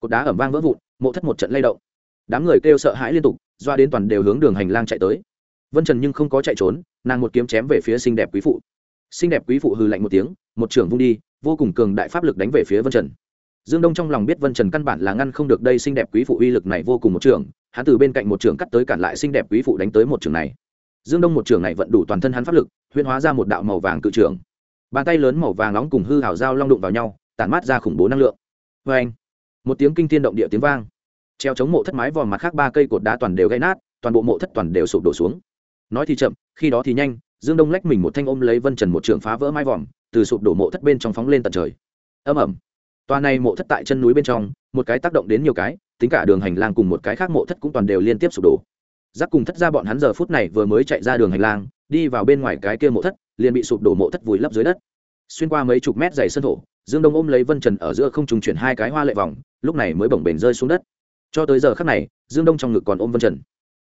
Cột đá ẩm vang vỡ vụn, mộ thất một trận lay động. Đám người kêu sợ hãi liên tục, doa đến toàn đều hướng đường hành lang chạy tới. Vân trần nhưng không có chạy trốn, nàng một kiếm chém về phía xinh đẹp quý phụ. Xinh đẹp quý phụ hừ lạnh một tiếng, một trưởng vung đi, vô cùng cường đại pháp lực đánh về phía vân trần dương đông trong lòng biết vân trần căn bản là ngăn không được đây xinh đẹp quý phụ uy lực này vô cùng một trường, hắn từ bên cạnh một trường cắt tới cản lại xinh đẹp quý phụ đánh tới một trường này. Dương đông một trường này vận đủ toàn thân hắn pháp lực huyên hóa ra một đạo màu vàng cự trường. Bàn tay lớn màu vàng nóng cùng hư hào dao long đụng vào nhau, tản mát ra khủng bố năng lượng. Vê anh, một tiếng kinh thiên động địa tiếng vang. Treo chống mộ thất mái vòm mặt khác ba cây cột đá toàn đều gãy nát, toàn bộ mộ thất toàn đều sụp đổ xuống. Nói thì chậm, khi đó thì nhanh, dương đông lách mình một thanh ôm lấy vân trần một trường phá vỡ mái vòm, từ sụp đổ mộ thất bên trong phóng lên tận trời. Âm ẩm toa này mộ thất tại chân núi bên trong, một cái tác động đến nhiều cái, tính cả đường hành lang cùng một cái khác mộ thất cũng toàn đều liên tiếp sụp đổ. Giác cùng thất ra bọn hắn giờ phút này vừa mới chạy ra đường hành lang, đi vào bên ngoài cái kia mộ thất, liền bị sụp đổ mộ thất vùi lấp dưới đất. Xuyên qua mấy chục mét dày sân thổ, dương đông ôm lấy vân trần ở giữa không trùng chuyển hai cái hoa lệ vòng, lúc này mới bồng bềnh rơi xuống đất. Cho tới giờ khắc này, dương đông trong ngực còn ôm vân trần.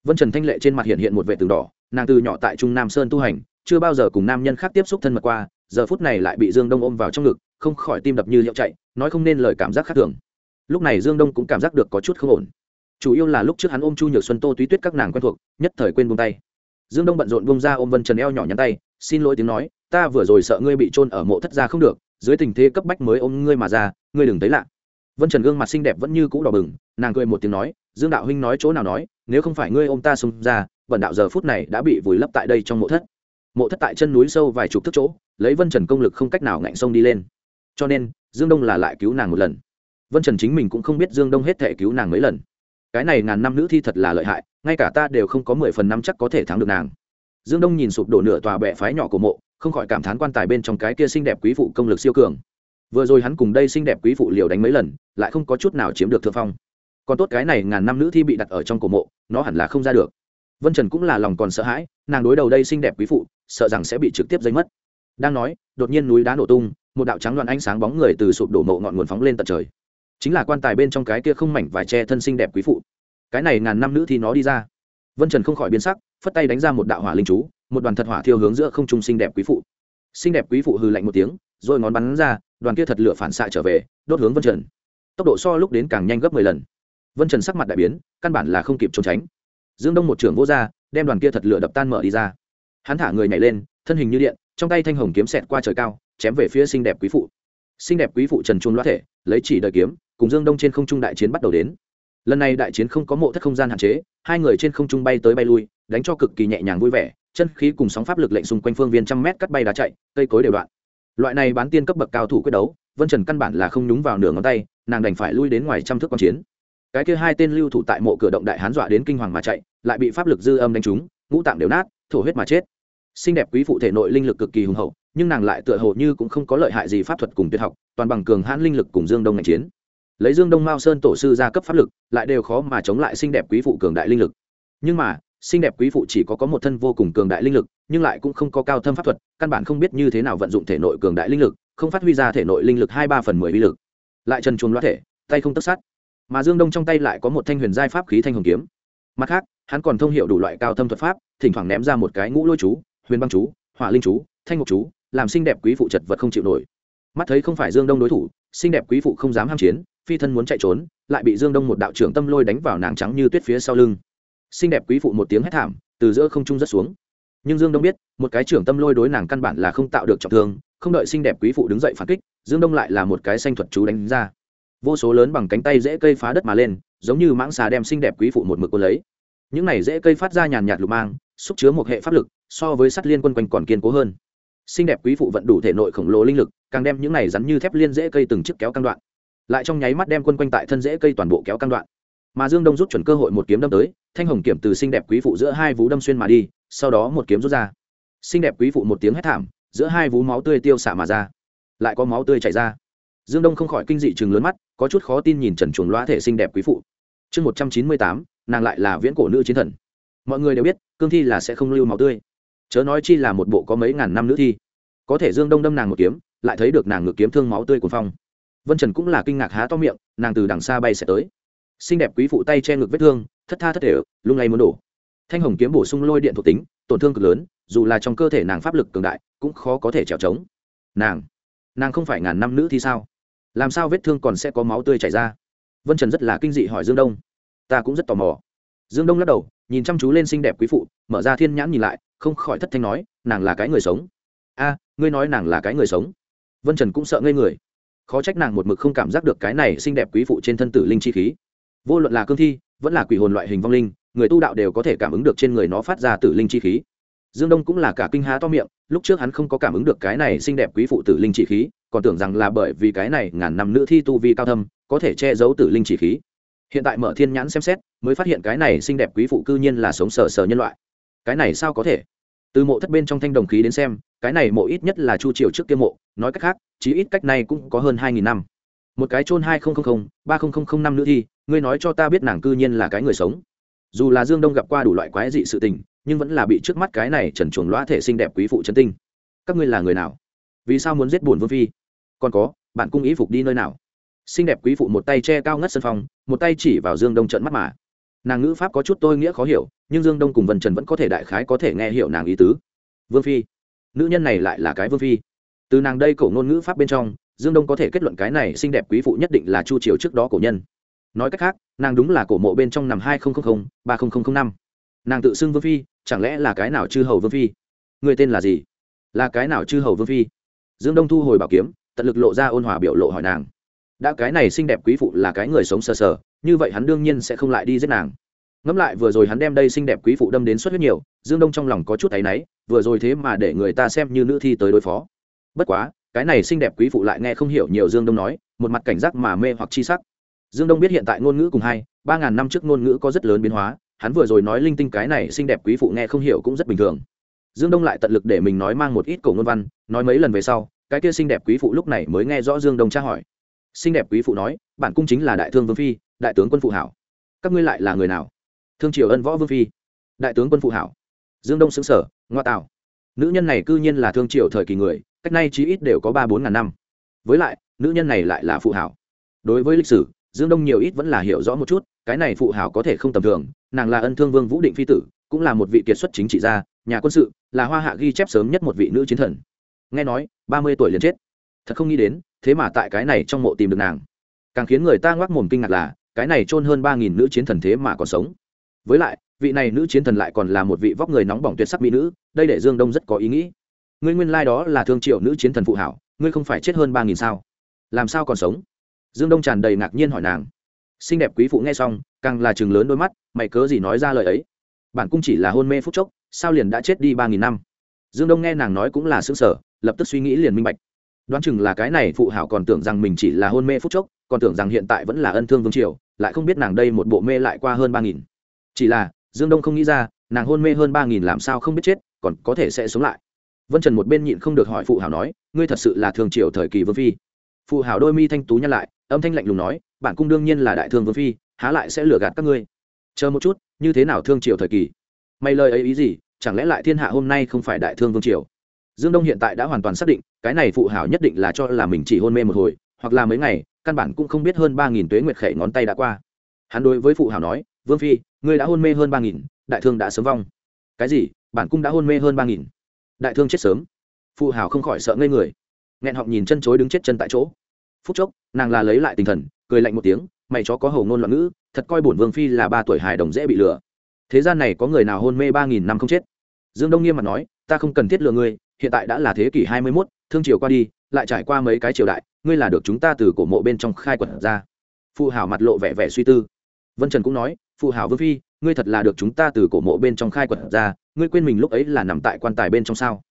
Vân trần thanh lệ trên mặt hiện hiện một vẻ từng đỏ, nàng từ nhỏ tại trung nam sơn tu hành, chưa bao giờ cùng nam nhân khác tiếp xúc thân mật qua, giờ phút này lại bị dương đông ôm vào trong ngực không khỏi tim đập như hiệu chạy, nói không nên lời cảm giác khác thường. Lúc này dương đông cũng cảm giác được có chút không ổn. Chủ yếu là lúc trước hắn ôm chu nhược xuân tô túy tuyết các nàng quen thuộc, nhất thời quên buông tay. Dương đông bận rộn buông ra ôm vân trần eo nhỏ nhắn tay, xin lỗi tiếng nói, ta vừa rồi sợ ngươi bị trôn ở mộ thất ra không được, dưới tình thế cấp bách mới ôm ngươi mà ra, ngươi đừng thấy lạ. Vân trần gương mặt xinh đẹp vẫn như cũ đỏ bừng, nàng cười một tiếng nói, dương đạo huynh nói chỗ nào nói, nếu không phải ngươi ôm ta xông ra vần đạo giờ phút này đã bị vùi lấp tại đây trong mộ thất. Mộ thất tại chân núi sâu vài chục thước chỗ, lấy vân trần công lực không cách nào ngạnh sông đi lên cho nên dương đông là lại cứu nàng một lần vân trần chính mình cũng không biết dương đông hết thể cứu nàng mấy lần cái này ngàn năm nữ thi thật là lợi hại ngay cả ta đều không có mười phần năm chắc có thể thắng được nàng dương đông nhìn sụp đổ nửa tòa bệ phái nhỏ của mộ không khỏi cảm thán quan tài bên trong cái kia xinh đẹp quý phụ công lực siêu cường vừa rồi hắn cùng đây xinh đẹp quý phụ liều đánh mấy lần lại không có chút nào chiếm được thượng phong còn tốt cái này ngàn năm nữ thi bị đặt ở trong cổ mộ nó hẳn là không ra được vân trần cũng là lòng còn sợ hãi nàng đối đầu đây xinh đẹp quý phụ sợ rằng sẽ bị trực tiếp dây mất đang nói đột nhiên núi đá nổ tung một đạo trắng loạn ánh sáng bóng người từ sụp đổ mộ ngọn nguồn phóng lên tận trời. Chính là quan tài bên trong cái kia không mảnh vải tre thân xinh đẹp quý phụ. Cái này ngàn năm nữ thì nó đi ra. Vân trần không khỏi biến sắc, phất tay đánh ra một đạo hỏa linh chú, một đoàn thật hỏa thiêu hướng giữa không trung xinh đẹp quý phụ. Xinh đẹp quý phụ hừ lạnh một tiếng, rồi ngón bắn ra, đoàn kia thật lửa phản xạ trở về, đốt hướng vân trần. Tốc độ so lúc đến càng nhanh gấp mười lần. Vân trần sắc mặt đại biến, căn bản là không kịp trốn tránh. Dương đông một trưởng vô r đem đoàn kia thật lửa đập tan mở đi ra. Hắn thả người nhảy lên, thân hình như điện, trong tay thanh hồng kiếm xẹt qua trời cao chém về phía xinh đẹp quý phụ. Xinh đẹp quý phụ trần chuông loát thể, lấy chỉ đời kiếm, cùng dương đông trên không trung đại chiến bắt đầu đến. Lần này đại chiến không có mộ thất không gian hạn chế, hai người trên không trung bay tới bay lui, đánh cho cực kỳ nhẹ nhàng vui vẻ, chân khí cùng sóng pháp lực lệnh xung quanh phương viên trăm mét cắt bay đá chạy, cây cối đều đoạn. Loại này bán tiên cấp bậc cao thủ quyết đấu, vân trần căn bản là không nhúng vào nửa ngón tay, nàng đành phải lui đến ngoài trăm thước q chiến. Cái kia hai tên lưu thủ tại mộ cửa động đại hán dọa đến kinh hoàng mà chạy, lại bị pháp lực dư âm đánh trúng, ngũ tạng đều nát, thổ huyết mà chết. Xinh đẹp quý phụ thể nội linh lực cực kỳ hùng hậu nhưng nàng lại tựa hồ như cũng không có lợi hại gì pháp thuật cùng tuyệt học, toàn bằng cường hãn linh lực cùng dương đông ngành chiến. Lấy dương đông mao sơn tổ sư ra cấp pháp lực, lại đều khó mà chống lại xinh đẹp quý phụ cường đại linh lực. Nhưng mà, xinh đẹp quý phụ chỉ có có một thân vô cùng cường đại linh lực, nhưng lại cũng không có cao thâm pháp thuật, căn bản không biết như thế nào vận dụng thể nội cường đại linh lực, không phát huy ra thể nội linh lực hai ba phần mười vi lực. Lại trần chuồng loát thể, tay không tất sát. Mà dương đông trong tay lại có một thanh huyền giai pháp khí thanh hồng kiếm. Mặt khác, hắn còn thông h i ể u đủ loại cao thâm thuật pháp, thỉnh thoảng ném ra một cái ngũ lôi chú, huyền băng chú, hỏa linh chú, thanh ngọc chú làm xinh đẹp quý phụ chật vật không chịu nổi. Mắt thấy không phải dương đông đối thủ, xinh đẹp quý phụ không dám ham chiến, phi thân muốn chạy trốn, lại bị dương đông một đạo trưởng tâm lôi đánh vào nàng trắng như tuyết phía sau lưng. Xinh đẹp quý phụ một tiếng hét thảm, từ giữa không trung rất xuống. Nhưng dương đông biết, một cái trưởng tâm lôi đối nàng căn bản là không tạo được trọng thương, không đợi xinh đẹp quý phụ đứng dậy phản kích, dương đông lại là một cái xanh thuật chú đánh ra. Vô số lớn bằng cánh tay dễ cây phá đất mà lên, giống như mãng xà đem xinh đẹp quý phụ một mực quân lấy. Những này dễ cây phát ra nhàn nhạt lục mang, xúc chứa một hệ pháp lực, so với sắt liên quân quanh còn kiên cố hơn xinh đẹp quý phụ vận đủ thể nội khổng lồ linh lực, càng đem những này rắn như thép liên dễ cây từng chiếc kéo căng đoạn. Lại trong nháy mắt đem quân quanh tại thân dễ cây toàn bộ kéo căng đoạn. Mà dương đông rút chuẩn cơ hội một kiếm đâm tới, thanh hồng kiểm từ xinh đẹp quý phụ giữa hai vú đâm xuyên mà đi, sau đó một kiếm rút ra. Xinh đẹp quý phụ một tiếng hét thảm, giữa hai vú máu tươi tiêu xả mà ra. Lại có máu tươi chảy ra. Dương đông không khỏi kinh dị chừng lớn mắt, có chút khó tin nhìn trần chuồng loa thể xinh đẹp quý phụ. Chương một trăm chín mươi tám, nàng lại là viễn cổ nữ chiến thần. Mọi người đều biết, cương thi là sẽ không lưu máu tươi chớ nói chi là một bộ có mấy ngàn năm nữ thi. Có thể dương đông đâm nàng một kiếm, lại thấy được nàng ngược kiếm thương máu tươi của phong. Vân trần cũng là kinh ngạc há to miệng, nàng từ đằng xa bay sẽ tới. Xinh đẹp quý phụ tay che ngực vết thương, thất tha thất thể, lung lay muốn đổ. Thanh hồng kiếm bổ sung lôi điện thuộc tính, tổn thương cực lớn, dù là trong cơ thể nàng pháp lực cường đại, cũng khó có thể trèo trống. Nàng nàng không phải ngàn năm nữ thi sao? Làm sao vết thương còn sẽ có máu tươi chảy ra? Vân trần rất là kinh dị hỏi dương đông. Ta cũng rất tò mò. Dương đông lắc đầu, nhìn chăm chú lên xinh đẹp quý phụ, mở ra thiên nhãn nhìn lại không khỏi thất thanh nói, nàng là cái người sống. A, ngươi nói nàng là cái người sống? Vân trần cũng sợ ngây người. Khó trách nàng một mực không cảm giác được cái này xinh đẹp quý phụ trên thân tử linh chi khí. Vô luận là cương thi, vẫn là quỷ hồn loại hình vong linh, người tu đạo đều có thể cảm ứng được trên người nó phát ra tử linh chi khí. Dương đông cũng là cả kinh há to miệng, lúc trước hắn không có cảm ứng được cái này xinh đẹp quý phụ tử linh chi khí, còn tưởng rằng là bởi vì cái này ngàn năm nữ thi tu vi cao thâm, có thể che giấu tử linh chi khí. Hiện tại mở thiên nhãn xem xét, mới phát hiện cái này xinh đẹp quý phụ cư nhiên là sống sờ sờ nhân loại cái này sao có thể? Từ mộ thất bên trong thanh đồng khí đến xem, cái này mộ ít nhất là chu triều trước kia mộ, nói cách khác, chí ít cách này cũng có hơn hai nghìn năm. Một cái chôn hai nghìn ba nghìn năm nữ thi ngươi nói cho ta biết nàng cư nhiên là cái người sống. Dù là dương đông gặp qua đủ loại quái dị sự tình, nhưng vẫn là bị trước mắt cái này trần chuồng loa thể xinh đẹp quý phụ chân tinh. Các ngươi là người nào? Vì sao muốn giết bổn vương phi? Còn có bạn cung ý phục đi nơi nào? Xinh đẹp quý phụ một tay che cao ngất sân phòng, một tay chỉ vào dương đông trận mắt mà nàng ngữ pháp có chút tôi nghĩa khó hiểu, nhưng dương đông cùng vân trần vẫn có thể đại khái có thể nghe hiểu nàng ý tứ. Vương phi. Nữ nhân này lại là cái vương phi. Từ nàng đây cổ ngôn ngữ pháp bên trong, dương đông có thể kết luận cái này xinh đẹp quý phụ nhất định là chu triều trước đó cổ nhân. Nói cách khác, nàng đúng là cổ mộ bên trong nằm hai nghìn ba nghìn năm. Nàng tự xưng vương phi, chẳng lẽ là cái nào chư hầu vương phi? Người tên là gì? Là cái nào chư hầu vương phi? Dương đông thu hồi bảo kiếm, tận lực lộ ra ôn hòa biểu lộ hỏi nàng. Đã cái này xinh đẹp quý phụ là cái người sống sờ sờ như vậy hắn đương nhiên sẽ không lại đi giết nàng. Ngẫm lại vừa rồi hắn đem đây xinh đẹp quý phụ đâm đến suất huyết nhiều, dương đông trong lòng có chút thấy náy, vừa rồi thế mà để người ta xem như nữ thi tới đối phó. Bất quá, cái này xinh đẹp quý phụ lại nghe không hiểu nhiều dương đông nói, một mặt cảnh giác mà mê hoặc chi sắc. Dương đông biết hiện tại ngôn ngữ cùng hai, ba ngàn năm trước ngôn ngữ có rất lớn biến hóa, hắn vừa rồi nói linh tinh cái này xinh đẹp quý phụ nghe không hiểu cũng rất bình thường. Dương đông lại tận lực để mình nói mang một ít cổ ngôn văn, nói mấy lần về sau, cái kia xinh đẹp quý phụ lúc này mới nghe rõ dương đông tra hỏi. Xinh đẹp quý phụ nói, bản cung chính là đại thương vương phi đại tướng quân phụ hảo. Các ngươi lại là người nào? Thương triều ân võ vương phi. Đại tướng quân phụ hảo. Dương đông xứng sở, ngoa tạo. Nữ nhân này cư nhiên là thương triều thời kỳ người, cách nay chí ít đều có ba bốn ngàn năm. Với lại, nữ nhân này lại là phụ hảo. Đối với lịch sử, dương đông nhiều ít vẫn là hiểu rõ một chút, cái này phụ hảo có thể không tầm thường, nàng là ân thương vương vũ định phi tử, cũng là một vị kiệt xuất chính trị gia, nhà quân sự, là hoa hạ ghi chép sớm nhất một vị nữ chiến thần. Nghe nói, ba mươi tuổi liền chết. Thật không nghĩ đến, thế mà tại cái này trong mộ tìm được nàng. Càng khiến người ta ngoác mồm kinh ngạc là cái này chôn hơn ba nghìn nữ chiến thần thế mà còn sống. Với lại, vị này nữ chiến thần lại còn là một vị vóc người nóng bỏng tuyệt sắc mỹ nữ, đây để dương đông rất có ý nghĩ. Ngươi nguyên lai、like、đó là thương triệu nữ chiến thần phụ hảo, ngươi không phải chết hơn ba nghìn sao? Làm sao còn sống? Dương đông tràn đầy ngạc nhiên hỏi nàng. Xinh đẹp quý phụ nghe xong, càng là chừng lớn đôi mắt, mày cớ gì nói ra lời ấy? Bản cung chỉ là hôn mê phút chốc, sao liền đã chết đi ba nghìn năm? Dương đông nghe nàng nói cũng là xứng sở lập tức suy nghĩ liền minh bạch. Đoán chừng là cái này phụ hảo còn tưởng rằng mình chỉ là hôn mê phút chốc, còn tưởng rằng hiện tại vẫn là ân thương vương triều lại không biết nàng đây một bộ mê lại qua hơn ba nghìn. Chỉ là, dương đông không nghĩ ra, nàng hôn mê hơn ba nghìn làm sao không biết chết, còn có thể sẽ sống lại. Vân trần một bên nhịn không được hỏi phụ hảo nói, ngươi thật sự là thường triều thời kỳ vương phi. Phụ hảo đôi mi thanh tú nhăn lại, âm thanh lạnh lùng nói bản cung đương nhiên là đại thương vương phi, há lại sẽ lừa gạt các ngươi. Chờ một chút, như thế nào thương triều thời kỳ? Mày lời ấy ý gì, chẳng lẽ lại thiên hạ hôm nay không phải đại thương vương triều? Dương đông hiện tại đã hoàn toàn xác định, cái này phụ hảo nhất định là cho là mình chỉ hôn mê một hồi, hoặc là mấy ngày căn bản cũng không biết hơn ba nghìn tuế nguyệt khẩy ngón tay đã qua. Hắn đối với phụ hảo nói, vương phi, ngươi đã hôn mê hơn ba nghìn, đại thương đã sớm vong. Cái gì? Bản cung đã hôn mê hơn ba nghìn? Đại thương chết sớm? Phụ hảo không khỏi sợ ngây người. Nghẹn họng nhìn chân chối đứng chết chân tại chỗ. Phút chốc, nàng là lấy lại tinh thần, cười lạnh một tiếng, mày chó có hầu ngôn loạn ngữ, thật coi bổn vương phi là ba tuổi hài đồng dễ bị lừa. Thế gian này có người nào hôn mê ba nghìn năm không chết? Dương đông nghiêm mặt nói, ta không cần thiết lừa ngươi, hiện tại đã là thế kỷ hai mươi mốt, thương triều qua đi, lại trải qua mấy cái triều đại ngươi là được chúng ta từ cổ mộ bên trong khai quật ra. Phụ hảo mặt lộ vẻ vẻ suy tư. Vân trần cũng nói phụ hảo vương phi, ngươi thật là được chúng ta từ cổ mộ bên trong khai quật ra, ngươi quên mình lúc ấy là nằm tại quan tài bên trong sao?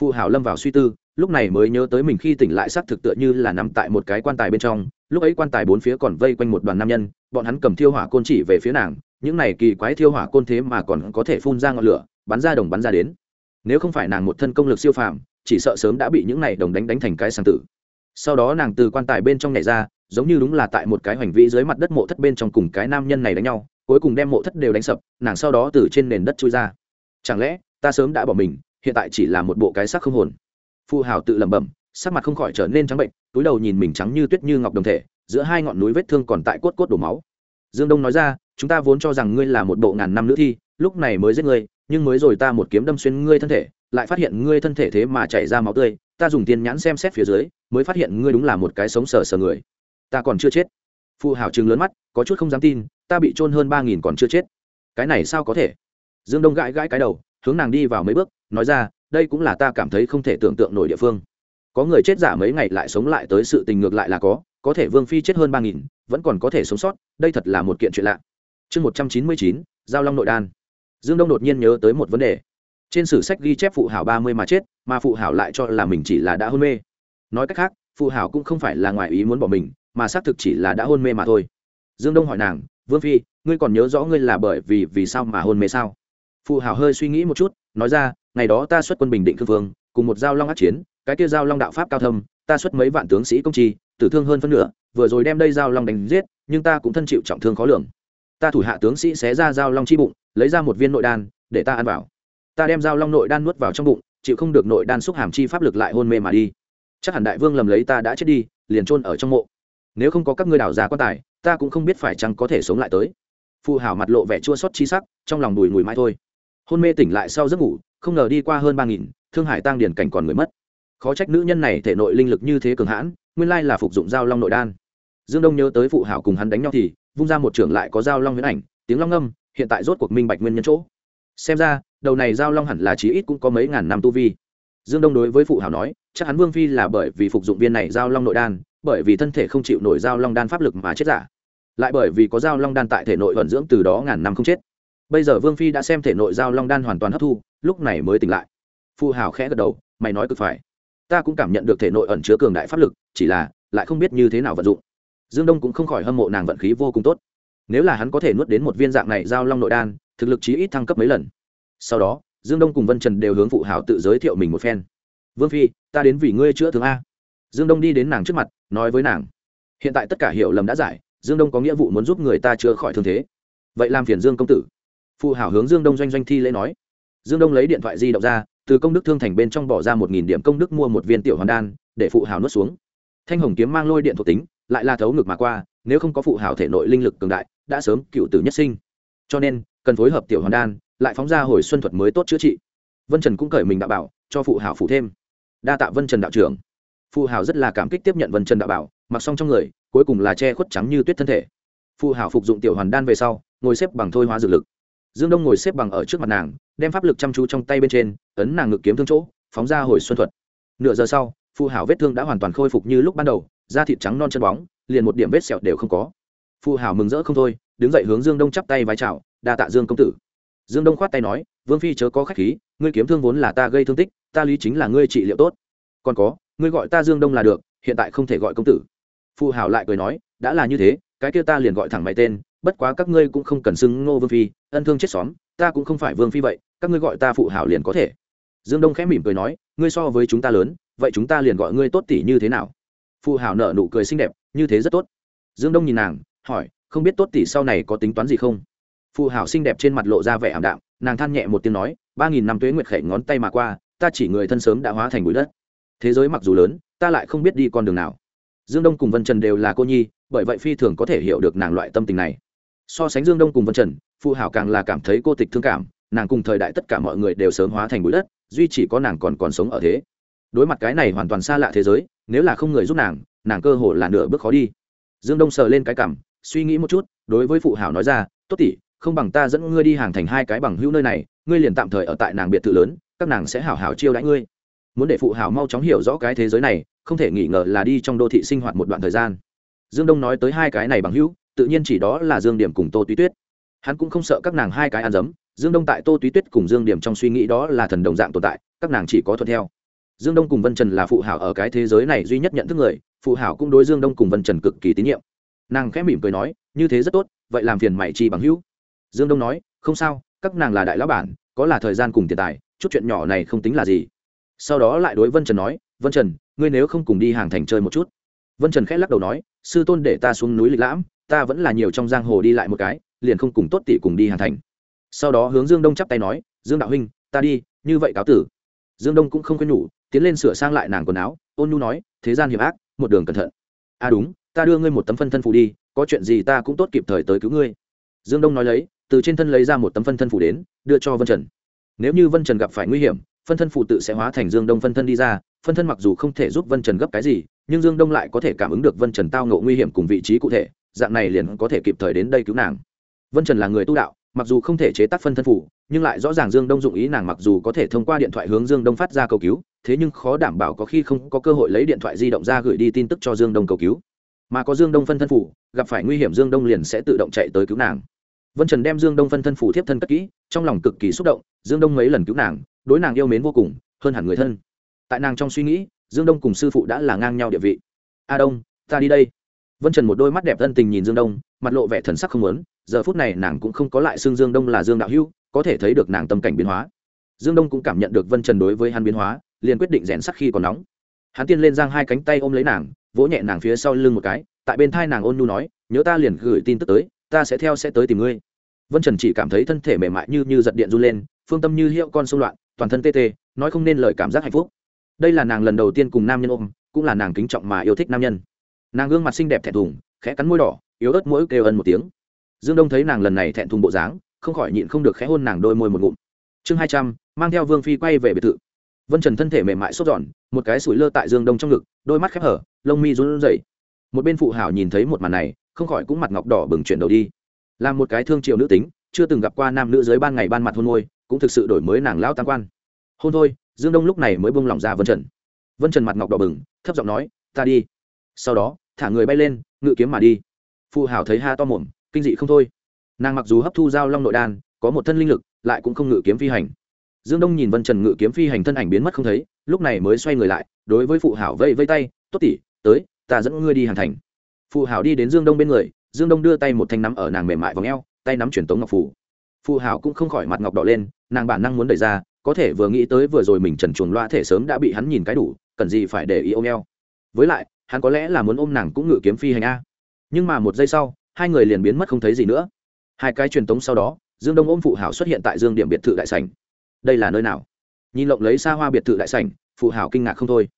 Phụ hảo lâm vào suy tư, lúc này mới nhớ tới mình khi tỉnh lại xác thực tựa như là nằm tại một cái quan tài bên trong, lúc ấy quan tài bốn phía còn vây quanh một đoàn nam nhân, bọn hắn cầm thiêu hỏa côn chỉ về phía nàng, những này kỳ quái thiêu hỏa côn thế mà còn có thể phun ra ngọn lửa, bắn ra đồng bắn ra đến. Nếu không phải nàng một thân công lực siêu phàm, chỉ sợ sớm đã bị những này đồng đánh đánh thành cái sàng tử sau đó nàng từ quan tài bên trong nhảy ra, giống như đúng là tại một cái hoành vĩ dưới mặt đất mộ thất bên trong cùng cái nam nhân này đánh nhau, cuối cùng đem mộ thất đều đánh sập, nàng sau đó từ trên nền đất trôi ra. Chẳng lẽ, ta sớm đã bỏ mình, hiện tại chỉ là một bộ cái xác không hồn? Phu hào tự lẩm bẩm, sắc mặt không khỏi trở nên trắng bệnh, túi đầu nhìn mình trắng như tuyết như ngọc đồng thể, giữa hai ngọn núi vết thương còn tại cốt cốt đổ máu. Dương đông nói ra, chúng ta vốn cho rằng ngươi là một bộ ngàn năm nữ thi, lúc này mới giết ngươi, nhưng mới rồi ta một kiếm đâm xuyên ngươi thân thể, lại phát hiện ngươi thân thể thế mà chảy ra máu tươi ta dùng tiền nhãn xem xét phía dưới, mới phát hiện ngươi đúng là một cái sống sờ sờ người. Ta còn chưa chết. Phu hảo trừng lớn mắt, có chút không dám tin, ta bị trôn hơn ba nghìn còn chưa chết. Cái này sao có thể? Dương đông gãi gãi cái đầu, hướng nàng đi vào mấy bước, nói ra, đây cũng là ta cảm thấy không thể tưởng tượng nổi địa phương. Có người chết giả mấy ngày lại sống lại tới sự tình ngược lại là có có thể vương phi chết hơn ba nghìn, vẫn còn có thể sống sót, đây thật là một kiện chuyện lạ. Chương một trăm chín mươi chín, giao long nội đan. Dương đông đột nhiên nhớ tới một vấn đề trên sử sách ghi chép phụ hảo ba mươi mà chết, mà phụ hảo lại cho là mình chỉ là đã hôn mê. Nói cách khác, phụ hảo cũng không phải là ngoài ý muốn bỏ mình, mà xác thực chỉ là đã hôn mê mà thôi. Dương đông hỏi nàng, vương phi, ngươi còn nhớ rõ ngươi là bởi vì vì sao mà hôn mê sao? Phụ hảo hơi suy nghĩ một chút, nói ra, ngày đó ta xuất quân bình định cương vương, cùng một giao long át chiến, cái kia giao long đạo pháp cao thâm, ta xuất mấy vạn tướng sĩ công trì tử thương hơn phân nửa, vừa rồi đem đây giao long đánh giết, nhưng ta cũng thân chịu trọng thương khó lường. Ta thủ hạ tướng sĩ xé ra giao long chi bụng, lấy ra một viên nội đan, để ta ăn vào ta đem dao long nội đan nuốt vào trong bụng, chịu không được nội đan xúc hàm chi pháp lực lại hôn mê mà đi. Chắc hẳn đại vương lầm lấy ta đã chết đi, liền trôn ở trong mộ. Nếu không có các ngươi đảo già quan tài, ta cũng không biết phải chăng có thể sống lại tới. Phù hảo mặt lộ vẻ chua xót chi sắc, trong lòng đùi mùi mãi thôi. Hôn mê tỉnh lại sau giấc ngủ, không ngờ đi qua hơn ba nghìn, thương hải tăng điển cảnh còn người mất. Khó trách nữ nhân này thể nội linh lực như thế cường hãn, nguyên lai là phục dụng dao long nội đan. Dương đông nhớ tới phụ hảo cùng hắn đánh nhau thì, vung ra một trưởng lại có dao long huyễn ảnh, tiếng long âm hiện tại rốt cuộc minh bạch nguyên nhân chỗ xem ra, đầu này giao long hẳn là chí ít cũng có mấy ngàn năm tu vi. Dương đông đối với phụ hảo nói, chắc hắn vương phi là bởi vì phục dụng viên này giao long nội đan, bởi vì thân thể không chịu nổi giao long đan pháp lực mà chết giả. Lại bởi vì có giao long đan tại thể nội vận dưỡng từ đó ngàn năm không chết. Bây giờ vương phi đã xem thể nội giao long đan hoàn toàn hấp thu, lúc này mới tỉnh lại. Phụ hảo khẽ gật đầu, mày nói cực phải. Ta cũng cảm nhận được thể nội ẩn chứa cường đại pháp lực, chỉ là, lại không biết như thế nào vận dụng. Dương đông cũng không khỏi hâm mộ nàng vận khí vô cùng tốt. Nếu là hắn có thể nuốt đến một viên dạng này giao long nội đan thực lực chí ít thăng cấp mấy lần. Sau đó, dương đông cùng vân trần đều hướng phụ hảo tự giới thiệu mình một phen. Vương phi, ta đến vì ngươi chữa thương a. Dương đông đi đến nàng trước mặt, nói với nàng. Hiện tại tất cả hiểu lầm đã giải, dương đông có nghĩa vụ muốn giúp người ta chữa khỏi thương thế. Vậy làm phiền dương công tử. Phụ hảo hướng dương đông doanh doanh thi lễ nói. Dương đông lấy điện thoại di động ra, từ công đức thương thành bên trong bỏ ra một nghìn điểm công đức mua một viên tiểu hoàn đan, để phụ hảo nuốt xuống. Thanh hồng kiếm mang lôi điện thuộc tính, lại là thấu ngực mà qua, nếu không có phụ hảo thể nội linh lực cường đại, đã sớm cựu tử nhất sinh. Cho nên cần phối hợp tiểu hoàn đan, lại phóng ra hồi xuân thuật mới tốt chữa trị. Vân trần cũng cởi mình đạo bảo, cho phụ hảo phụ thêm. Đa tạ vân trần đạo trưởng. Phụ hảo rất là cảm kích tiếp nhận vân trần đạo bảo, mặc xong trong người, cuối cùng là che khuất trắng như tuyết thân thể. Phụ hảo phục dụng tiểu hoàn đan về sau, ngồi xếp bằng thôi hóa dược lực. Dương đông ngồi xếp bằng ở trước mặt nàng, đem pháp lực chăm chú trong tay bên trên, ấn nàng ngực kiếm thương chỗ, phóng ra hồi xuân thuật. Nửa giờ sau, phụ hảo vết thương đã hoàn toàn khôi phục như lúc ban đầu, da thịt trắng non chân bóng, liền một điểm vết sẹo đều không có. Phụ hảo mừng rỡ không thôi, đứng dậy hướng dương đông chắp tay vai chào đa tạ dương công tử. Dương đông khoát tay nói, vương phi chớ có khách khí, ngươi kiếm thương vốn là ta gây thương tích, ta lý chính là ngươi trị liệu tốt. Còn có, ngươi gọi ta dương đông là được, hiện tại không thể gọi công tử. Phụ hảo lại cười nói, đã là như thế, cái kia ta liền gọi thẳng mày tên, bất quá các ngươi cũng không cần xưng ngô vương phi, ân thương chết xóm, ta cũng không phải vương phi vậy, các ngươi gọi ta phụ hảo liền có thể. Dương đông khẽ mỉm cười nói, ngươi so với chúng ta lớn, vậy chúng ta liền gọi ngươi tốt tỷ như thế nào? Phụ hảo nở nụ cười xinh đẹp, như thế rất tốt. Dương đông nhìn nàng, hỏi, không biết tốt tỷ sau này có tính toán gì không? Phụ hảo xinh đẹp trên mặt lộ ra vẻ ảm đạm, nàng than nhẹ một tiếng nói, ba nghìn năm tuế nguyệt khẩy ngón tay mà qua, ta chỉ người thân sớm đã hóa thành bụi đất. Thế giới mặc dù lớn, ta lại không biết đi con đường nào. Dương đông cùng vân trần đều là cô nhi, bởi vậy phi thường có thể hiểu được nàng loại tâm tình này. So sánh dương đông cùng vân trần phụ hảo càng là cảm thấy cô tịch thương cảm, nàng cùng thời đại tất cả mọi người đều sớm hóa thành bụi đất, duy chỉ có nàng còn còn sống ở thế. Đối mặt cái này hoàn toàn xa lạ thế giới, nếu là không người giúp nàng nàng cơ hồ là nửa bước khó đi. Dương đông sờ lên cái cảm suy nghĩ một chút, đối với phụ hảo nói ra, tốt tỷ không bằng ta dẫn ngươi đi hàng thành hai cái bằng hữu nơi này, ngươi liền tạm thời ở tại nàng biệt thự lớn, các nàng sẽ hảo hảo chiêu đãi ngươi. Muốn để phụ hảo mau chóng hiểu rõ cái thế giới này, không thể nghi ngờ là đi trong đô thị sinh hoạt một đoạn thời gian. Dương đông nói tới hai cái này bằng hữu, tự nhiên chỉ đó là dương điểm cùng tô túy tuyết. Hắn cũng không sợ các nàng hai cái ăn dấm, dương đông tại tô túy tuyết cùng dương điểm trong suy nghĩ đó là thần đồng dạng tồn tại, các nàng chỉ có thuận theo. Dương đông cùng vân trần là phụ hảo ở cái thế giới này duy nhất nhận thức người, phụ hảo cũng đối dương đông cùng vân trần cực kỳ tín nhiệm. Nàng khẽ mỉm cười nói, như thế rất tốt, vậy làm phiền mày chi bằng hữu dương đông nói, không sao, các nàng là đại lão bản, có là thời gian cùng tiền tài, chút chuyện nhỏ này không tính là gì. Sau đó lại đối vân trần nói, vân trần, ngươi nếu không cùng đi hàng thành chơi một chút. Vân trần khẽ lắc đầu nói, sư tôn để ta xuống núi lịch lãm, ta vẫn là nhiều trong giang hồ đi lại một cái, liền không cùng tốt tỷ cùng đi hàng thành. Sau đó hướng dương đông chắp tay nói, dương đạo huynh, ta đi, như vậy cáo tử. Dương đông cũng không quên nhủ, tiến lên sửa sang lại nàng quần áo, ôn nhu nói, thế gian hiểm ác, một đường cẩn thận. À đúng, ta đưa ngươi một tấm phân thân phù đi, có chuyện gì ta cũng tốt kịp thời tới cứu ngươi. Dương đông nói lấy từ trên thân lấy ra một tấm phân thân phủ đến, đưa cho vân trần. Nếu như vân trần gặp phải nguy hiểm, phân thân phụ tự sẽ hóa thành dương đông phân thân đi ra, phân thân mặc dù không thể giúp vân trần gấp cái gì, nhưng dương đông lại có thể cảm ứng được vân trần tao ngộ nguy hiểm cùng vị trí cụ thể, dạng này liền có thể kịp thời đến đây cứu nàng. Vân trần là người tu đạo, mặc dù không thể chế tác phân thân phủ, nhưng lại rõ ràng dương đông dụng ý nàng mặc dù có thể thông qua điện thoại hướng dương đông phát ra cầu cứu, thế nhưng khó đảm bảo có khi không có cơ hội lấy điện thoại di động ra gửi đi tin tức cho dương đông cầu cứu. Mà có dương đông phân thân phủ, gặp phải nguy hiểm dương đông liền sẽ tự động chạy tới cứu nàng vân trần đem dương đông phân thân phủ thiếp thân cất kỹ, trong lòng cực kỳ xúc động, dương đông mấy lần cứu nàng, đối nàng yêu mến vô cùng, hơn hẳn người thân. Tại nàng trong suy nghĩ, dương đông cùng sư phụ đã là ngang nhau địa vị. A đông, ta đi đây. Vân trần một đôi mắt đẹp thân tình nhìn dương đông, mặt lộ vẻ thần sắc không lớn giờ phút này nàng cũng không có lại xương dương đông là dương đạo hữu, có thể thấy được nàng tâm cảnh biến hóa. Dương đông cũng cảm nhận được vân trần đối với hắn biến hóa, liền quyết định rèn sắc khi còn nóng. Hắn tiên lên giang hai cánh tay ôm lấy nàng, vỗ nhẹ nàng phía sau lưng một cái, tại bên thai nàng ôn nhu nói, nhớ ta liền gửi tin tức tới ta sẽ theo sẽ tới tìm ngươi. Vân trần chỉ cảm thấy thân thể mềm mại như như giật điện run lên, phương tâm như hiệu con sông loạn, toàn thân tê tê, nói không nên lời cảm giác hạnh phúc. Đây là nàng lần đầu tiên cùng nam nhân ôm, cũng là nàng kính trọng mà yêu thích nam nhân. Nàng gương mặt xinh đẹp thẹn thùng, khẽ cắn môi đỏ, yếu ớt mỗi kêu ân một tiếng. Dương đông thấy nàng lần này thẹn thùng bộ dáng, không khỏi nhịn không được khẽ hôn nàng đôi môi một ngụm. Chương hai trăm, mang theo vương phi quay về biệt thự. Vân trần thân thể mềm mại sốt giòn một cái sủi lơ tại dương đông trong ngực, đôi mắt khép hở, lông mi run rẩy. Một bên phụ hảo nhìn thấy một màn này không khỏi cũng mặt ngọc đỏ bừng chuyển đầu đi. Là một cái thương triều nữ tính, chưa từng gặp qua nam nữ dưới ban ngày ban mặt hôn môi, cũng thực sự đổi mới nàng lão tam quan. Hôn thôi, dương đông lúc này mới bông lỏng ra vân trần. Vân trần mặt ngọc đỏ bừng, thấp giọng nói, ta đi. Sau đó, thả người bay lên, ngự kiếm mà đi. Phụ hảo thấy ha to mồm, kinh dị không thôi. Nàng mặc dù hấp thu giao long nội đan, có một thân linh lực, lại cũng không ngự kiếm phi hành. Dương đông nhìn vân trần ngự kiếm phi hành thân ảnh biến mất không thấy, lúc này mới xoay người lại, đối với phụ hảo vây vây tay, tốt tỉ tới, ta dẫn ngươi đi hàng thành phụ hảo đi đến dương đông bên người, dương đông đưa tay một thanh nắm ở nàng mềm mại v ò tay nắm truyền tống ngọc phủ phụ hảo cũng không khỏi mặt ngọc đỏ lên, nàng bản năng muốn đẩy ra, có thể vừa nghĩ tới vừa rồi mình trần chuồng loa thể sớm đã bị hắn nhìn cái đủ, cần gì phải để ý ôm eo. Với lại, hắn có lẽ là muốn ôm nàng cũng ngự kiếm phi hành a. Nhưng mà một giây sau, hai người liền biến mất không thấy gì nữa. Hai cái truyền tống sau đó, dương đông ôm phụ hảo xuất hiện tại dương điểm biệt thự đại sảnh. Đây là nơi nào? Nhìn lộng lấy xa hoa biệt thự đại sảnh phụ hảo kinh ngạc không thôi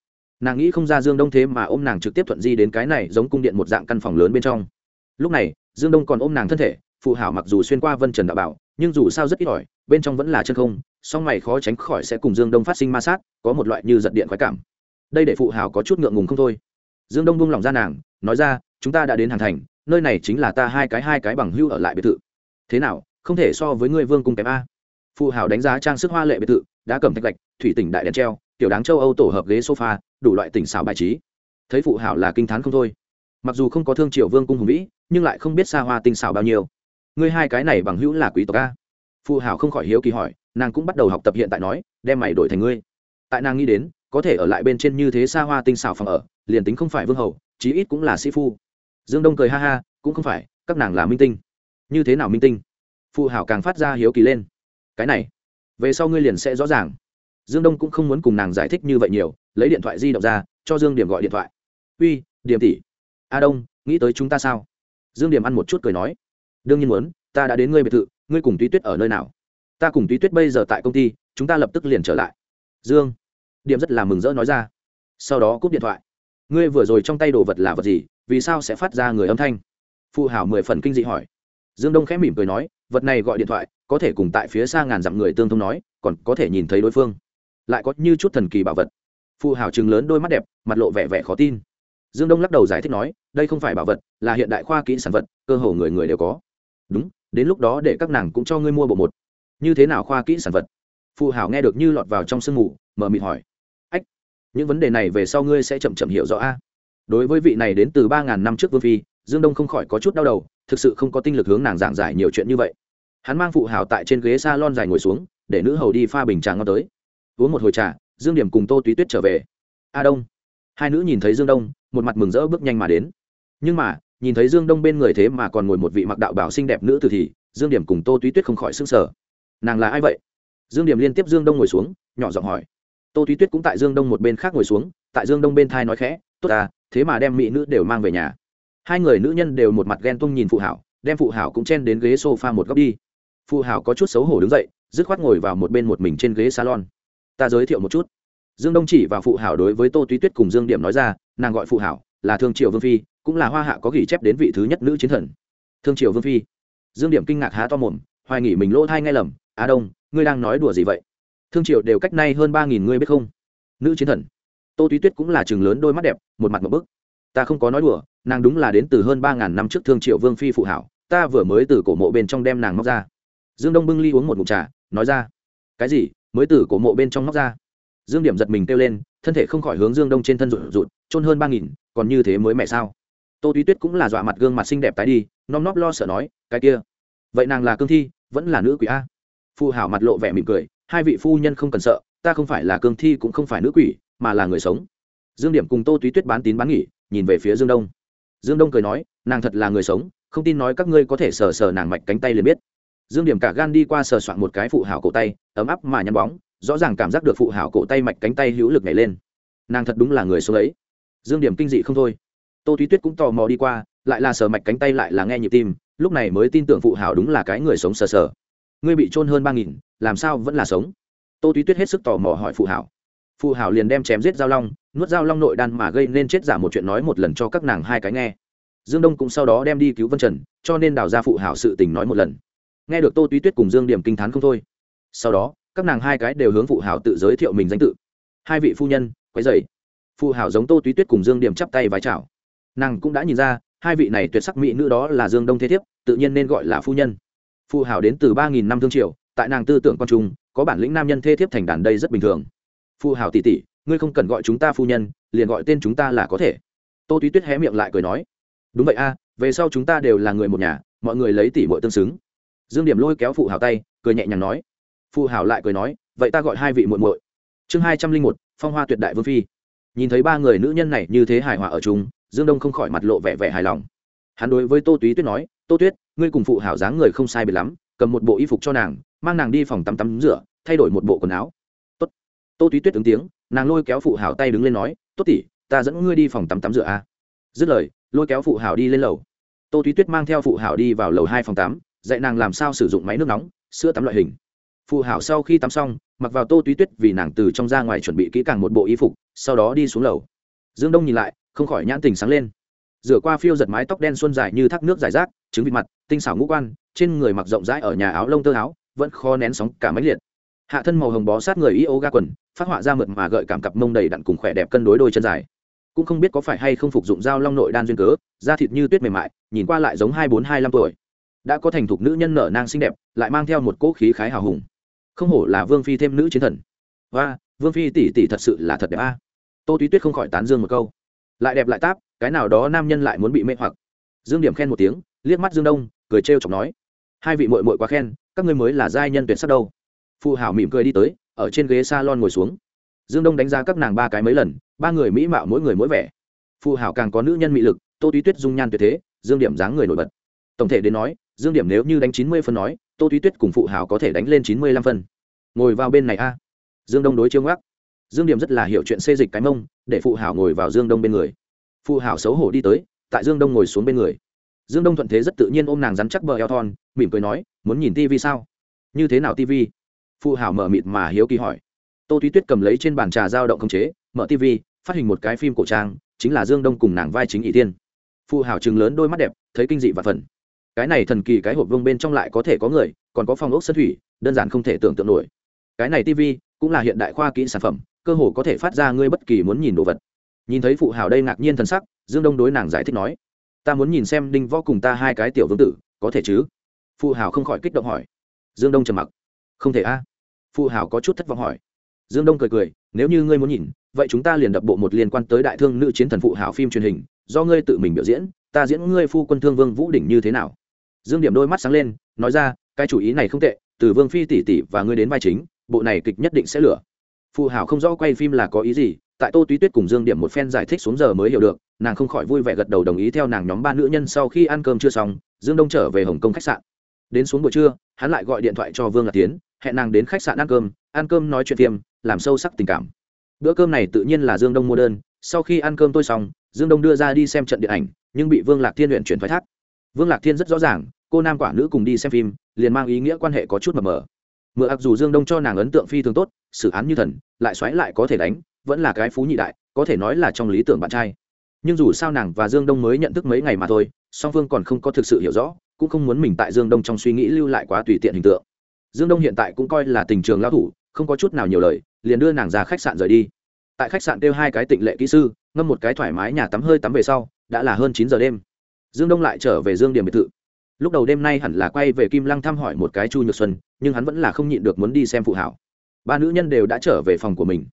nàng nghĩ không ra dương đông thế mà ôm nàng trực tiếp thuận di đến cái này giống cung điện một dạng căn phòng lớn bên trong. Lúc này, dương đông còn ôm nàng thân thể, phụ hảo mặc dù xuyên qua vân trần đạo bảo, nhưng dù sao rất ít ỏi, bên trong vẫn là chân không, song mày khó tránh khỏi sẽ cùng dương đông phát sinh ma sát, có một loại như giật điện khoái cảm. Đây để phụ hảo có chút ngượng ngùng không thôi. Dương đông buông lỏng ra nàng, nói ra, chúng ta đã đến hàng thành, nơi này chính là ta hai cái hai cái bằng hưu ở lại biệt thự. Thế nào, không thể so với ngươi vương cung kém a? Phụ hảo đánh giá trang sức hoa lệ biệt thự, đã cầm thạch lạch thủy tỉnh đại đèn treo tiểu đáng châu âu tổ hợp ghế sofa, đủ loại tỉnh xảo bài trí. Thấy phụ hảo là kinh t h á n không thôi. Mặc dù không có thương triệu vương cung hùng vĩ, nhưng lại không biết xa hoa tinh xảo bao nhiêu. Ngươi hai cái này bằng hữu là quý tộc a. Phụ hảo không khỏi hiếu kỳ hỏi, nàng cũng bắt đầu học tập hiện tại nói, đem mày đổi thành ngươi. Tại nàng nghĩ đến, có thể ở lại bên trên như thế xa hoa tinh xảo phòng ở, liền tính không phải vương hầu, chí ít cũng là sĩ phu. Dương đông cười ha ha, cũng không phải, các nàng là minh tinh. Như thế nào minh tinh? Phụ hảo càng phát ra hiếu kỳ lên. Cái này, về sau ngươi liền sẽ rõ ràng dương đông cũng không muốn cùng nàng giải thích như vậy nhiều, lấy điện thoại di động ra, cho dương điểm gọi điện thoại. Uy, điểm tỷ. A đông, nghĩ tới chúng ta sao? Dương điểm ăn một chút cười nói. Đương nhiên muốn, ta đã đến ngươi biệt thự, ngươi cùng túy tuyết ở nơi nào? Ta cùng túy tuyết bây giờ tại công ty, chúng ta lập tức liền trở lại. Dương điểm rất là mừng rỡ nói ra. Sau đó cúp điện thoại. Ngươi vừa rồi trong tay đồ vật là vật gì, vì sao sẽ phát ra người âm thanh? Phụ hảo mười phần kinh dị hỏi. Dương đông khẽ mỉm cười nói, vật này gọi điện thoại, có thể cùng tại phía xa ngàn dặm người tương thông nói, còn có thể nhìn thấy đối phương lại có như chút thần kỳ bảo vật. Phụ hảo chừng lớn đôi mắt đẹp, mặt lộ vẻ vẻ khó tin. Dương đông lắc đầu giải thích nói, đây không phải bảo vật, là hiện đại khoa kỹ sản vật, cơ hồ người người đều có. Đúng, đến lúc đó để các nàng cũng cho ngươi mua bộ một. Như thế nào khoa kỹ sản vật? Phụ hảo nghe được như lọt vào trong sương mù, mở mịt hỏi. Ách, những vấn đề này về sau ngươi sẽ chậm chậm hiểu rõ a. Đối với vị này đến từ ba ngàn năm trước vương phi, dương đông không khỏi có chút đau đầu, thực sự không có tinh lực hướng nàng giảng giải nhiều chuyện như vậy. Hắn mang phụ hảo tại trên ghế s a lon dài ngồi xuống, để nữ hầu đi pha bình trà ngon tới uống một hồi trà, dương điểm cùng tô túy tuyết trở về. A đông. Hai nữ nhìn thấy dương đông, một mặt mừng rỡ bước nhanh mà đến. Nhưng mà, nhìn thấy dương đông bên người thế mà còn ngồi một vị mặc đạo bảo xinh đẹp nữ tử thì, dương điểm cùng tô túy tuyết không khỏi s ư n g sở nàng là ai vậy? Dương điểm liên tiếp dương đông ngồi xuống, nhỏ giọng hỏi. Tô túy tuyết cũng tại dương đông một bên khác ngồi xuống, tại dương đông bên thai nói khẽ, tốt à thế mà đem mỹ nữ đều mang về nhà. Hai người nữ nhân đều một mặt ghen tung nhìn phụ hảo, đem phụ hảo cũng chen đến ghế s o f a một góc đi. Phụ hảo có chút xấu hổ đứng dậy, dứt khoát ngồi vào một bên một mình trên ghế salon ta giới thiệu một chút. Dương đông chỉ và phụ hảo đối với tô túy tuyết cùng dương điểm nói ra, nàng gọi phụ hảo, là thương triều vương phi, cũng là hoa hạ có ghi chép đến vị thứ nhất nữ chiến thần. Thương triều vương phi. Dương điểm kinh ngạc há to mồm, hoài nghỉ mình lỗ thai ngay lầm. Á đông, ngươi đang nói đùa gì vậy? Thương triều đều cách nay hơn ba nghìn ngươi biết không? Nữ chiến thần. Tô túy tuyết cũng là chừng lớn đôi mắt đẹp, một mặt một bức. Ta không có nói đùa, nàng đúng là đến từ hơn ba ngàn năm trước thương triệu vương phi phụ hảo, ta vừa mới từ cổ mộ bên trong đem nàng móc ra. Dương đông bưng ly uống một mục trà, nói ra. Cái gì? Mới từ cổ mộ bên trong móc ra. Dương điểm giật mình kêu lên, thân thể không khỏi hướng dương đông trên thân rụt rụt trôn hơn ba nghìn, còn như thế mới mẹ sao? Tô túy tuyết cũng là dọa mặt gương mặt xinh đẹp tái đi, nom nóp lo sợ nói, cái kia, vậy nàng là cương thi, vẫn là nữ quỷ a? Phu hảo mặt lộ vẻ mỉm cười, hai vị phu nhân không cần sợ, ta không phải là cương thi cũng không phải nữ quỷ, mà là người sống. Dương điểm cùng tô túy tuyết bán tín bán nghỉ, nhìn về phía dương đông. Dương đông cười nói, nàng thật là người sống, không tin nói các ngươi có thể sờ sờ nàng mạch cánh tay liền biết dương điểm cả gan đi qua sờ soạn một cái phụ hảo cổ tay, ấm áp mà nhăn bóng, rõ ràng cảm giác được phụ hảo cổ tay mạch cánh tay hữu lực nhảy lên. Nàng thật đúng là người số ấy. Dương điểm kinh dị không thôi. Tô thúy tuyết cũng tò mò đi qua, lại là sờ mạch cánh tay lại là nghe nhịp tim, lúc này mới tin tưởng phụ hảo đúng là cái người sống sờ sờ. Ngươi bị trôn hơn ba nghìn, làm sao vẫn là sống? Tô thúy tuyết hết sức tò mò hỏi phụ hảo. Phụ hảo liền đem chém giết giao long, nuốt giao long nội đan mà gây nên chết giả một chuyện nói một lần cho các nàng hai cái nghe. Dương đông cũng sau đó đem đi cứu vân trần, cho nên đào ra phụ hảo sự tình nói một lần nghe được tô túy tuyết cùng dương điểm kinh t h á n không thôi. Sau đó, các nàng hai cái đều hướng phụ hảo tự giới thiệu mình danh tự. Hai vị phu nhân, quấy dày phụ hảo giống tô túy tuyết cùng dương điểm chắp tay vái chào. Nàng cũng đã nhìn ra, hai vị này tuyệt sắc mỹ nữ đó là dương đông thế thiếp, tự nhiên nên gọi là phu nhân. Phụ hảo đến từ ba nghìn năm thương triệu tại nàng tư tưởng quan trung, có bản lĩnh nam nhân thế thiếp thành đàn đây rất bình thường. Phụ hảo tỷ tỷ ngươi không cần gọi chúng ta phu nhân, liền gọi tên chúng ta là có thể. Tô túy tuyết hé miệng lại cười nói. Đúng vậy a, về sau chúng ta đều là người một nhà, mọi người lấy tỷ mọi tương xứng dương điểm lôi kéo phụ hảo tay, cười nhẹ nhàng nói. Phụ hảo lại cười nói, vậy ta gọi hai vị muội muội. Chương hai trăm linh một, phong hoa tuyệt đại vương phi. Nhìn thấy ba người nữ nhân này như thế hài hòa ở chung, dương đông không khỏi mặt lộ vẻ vẻ hài lòng. Hắn đối với tô túy tuyết nói, tô tuyết, ngươi cùng phụ hảo dáng người không sai biệt lắm, cầm một bộ y phục cho nàng, mang nàng đi phòng tắm tắm rửa, thay đổi một bộ quần áo. Tốt. Tô túy tuyết ứng tiếng, nàng lôi kéo phụ hảo tay đứng lên nói, tốt tỉ ta dẫn ngươi đi phòng tắm tắm rửa a dứt lời, lôi kéo phụ hảo đi lên lầu. Tô túy tuyết mang theo phụ hảo đi vào lầu hai phòng tắm dạy nàng làm sao sử dụng máy nước nóng, sữa tắm loại hình. Phù hảo sau khi tắm xong, mặc vào tô túy tuyết vì nàng từ trong ra ngoài chuẩn bị kỹ càng một bộ y phục, sau đó đi xuống lầu. Dương đông nhìn lại, không khỏi nhãn tình sáng lên. Rửa qua phiêu giật mái tóc đen xuân dài như thác nước dài rác, trứng vịt mặt, tinh xảo ngũ quan, trên người mặc rộng rãi ở nhà áo lông tơ áo, vẫn khó nén sóng cả máy liệt. Hạ thân màu hồng bó sát người y ô ga quần, phát họa ra mượt mà gợi cảm cặp mông đầy đặn cùng khỏe đẹp cân đối đôi chân dài. Cũng không biết có phải hay không phục dụng dao long nội đan duyên cớ, da thịt như tuyết mềm mại, nhìn qua lại giống hai bốn hai năm tuổi đã có thành thục nữ nhân nở nang xinh đẹp, lại mang theo một cỗ khí khái hào hùng. Không hổ là vương phi thêm nữ chiến thần. Và vương phi tỷ tỷ thật sự là thật đẹp a. Tô túy tuyết không khỏi tán dương một câu. Lại đẹp lại táp, cái nào đó nam nhân lại muốn bị mê hoặc. Dương điểm khen một tiếng, liếc mắt dương đông, cười trêu chọc nói. Hai vị mội mội quá khen, các ngươi mới là giai nhân tuyệt sắc đâu. Phụ hảo mỉm cười đi tới, ở trên ghế s a lon ngồi xuống. Dương đông đánh giá các nàng ba cái mấy lần, ba người mỹ mạo mỗi người mỗi vẻ. Phụ hảo càng có nữ nhân mị lực, tô túy tuyết dung nhan tuyệt thế, dương điểm dáng người nổi bật. Tổng thể đến nói dương điểm nếu như đánh chín mươi phân nói, tô Thúy tuyết cùng phụ hảo có thể đánh lên chín mươi lăm phân. Ngồi vào bên này a. Dương đông đối chiêu ngoắc dương điểm rất là hiểu chuyện xê dịch cái mông, để phụ hảo ngồi vào dương đông bên người. Phụ hảo xấu hổ đi tới, tại dương đông ngồi xuống bên người. Dương đông thuận thế rất tự nhiên ôm nàng rắn chắc bờ eo thon, mỉm cười nói, muốn nhìn tivi sao? Như thế nào tivi phụ hảo mở mịt mà hiếu kỳ hỏi. Tô Thúy tuyết cầm lấy trên bàn trà dao động không chế, mở tivi phát hình một cái phim cổ trang, chính là dương đông cùng nàng vai chính ỷ tiên. Phụ hảo chừng lớn đôi mắt đẹp, thấy kinh dị và phần cái này thần kỳ cái hộp vương bên trong lại có thể có người, còn có phòng ốc sân thủy, đơn giản không thể tưởng tượng nổi. Cái này tv cũng là hiện đại khoa kỹ sản phẩm, cơ hồ có thể phát ra ngươi bất kỳ muốn nhìn đồ vật. Nhìn thấy phụ hào đây ngạc nhiên thần sắc, dương đông đối nàng giải thích nói, ta muốn nhìn xem đinh võ cùng ta hai cái tiểu vương tử, có thể chứ? Phụ hào không khỏi kích động hỏi. Dương đông trầm mặc. Không thể a. Phụ hào có chút thất vọng hỏi. Dương đông cười cười, nếu như ngươi muốn nhìn, vậy chúng ta liền đập bộ một liên quan tới đại thương nữ chiến thần phụ hào phim truyền hình, do ngươi tự mình biểu diễn, ta diễn ngươi phu quân thương vương vũ đỉnh như thế nào? Dương điểm đôi mắt sáng lên, nói ra, cái chủ ý này không tệ, từ vương phi tỷ tỷ và ngươi đến vai chính, bộ này kịch nhất định sẽ lửa phụ hảo không rõ quay phim là có ý gì, tại tô túy tuyết cùng dương điểm một phen giải thích xuống giờ mới hiểu được, nàng không khỏi vui vẻ gật đầu đồng ý theo nàng nhóm ba nữ nhân sau khi ăn cơm chưa xong, dương đông trở về hồng kông khách sạn. Đến xuống buổi trưa, hắn lại gọi điện thoại cho vương lạc tiến, hẹn nàng đến khách sạn ăn cơm ăn cơm nói chuyện phim làm sâu sắc tình cảm. Bữa cơm này tự nhiên là dương đông mua đơn, sau khi ăn cơm tôi xong, dương đông đưa ra đi xem trận điện ảnh, nhưng bị vương lạc thiên luyện chuyển thoái thác. Vương lạc thiên rất rõ ràng cô nam quả nữ cùng đi xem phim, liền mang ý nghĩa quan hệ có chút mờ. Mờ mượn ặc dù dương đông cho nàng ấn tượng phi thường tốt, xử án như thần, lại xoáy lại có thể đánh, vẫn là cái phú nhị đại, có thể nói là trong lý tưởng bạn trai. Nhưng dù sao nàng và dương đông mới nhận thức mấy ngày mà thôi, song phương còn không có thực sự hiểu rõ, cũng không muốn mình tại dương đông trong suy nghĩ lưu lại quá tùy tiện hình tượng. Dương đông hiện tại cũng coi là tình trường lao thủ, không có chút nào nhiều lời, liền đưa nàng ra khách sạn rời đi. Tại khách sạn kêu hai cái tịnh lệ kỹ sư, ngâm một cái thoải mái nhà tắm hơi tắm về sau, đã là hơn chín giờ đêm. Dương đông lại trở về dương điểm biệt thự lúc đầu đêm nay hẳn là quay về kim lăng thăm hỏi một cái chu nhược xuân, nhưng hắn vẫn là không nhịn được muốn đi xem phụ hảo. Ba nữ nhân đều đã trở về phòng của mình.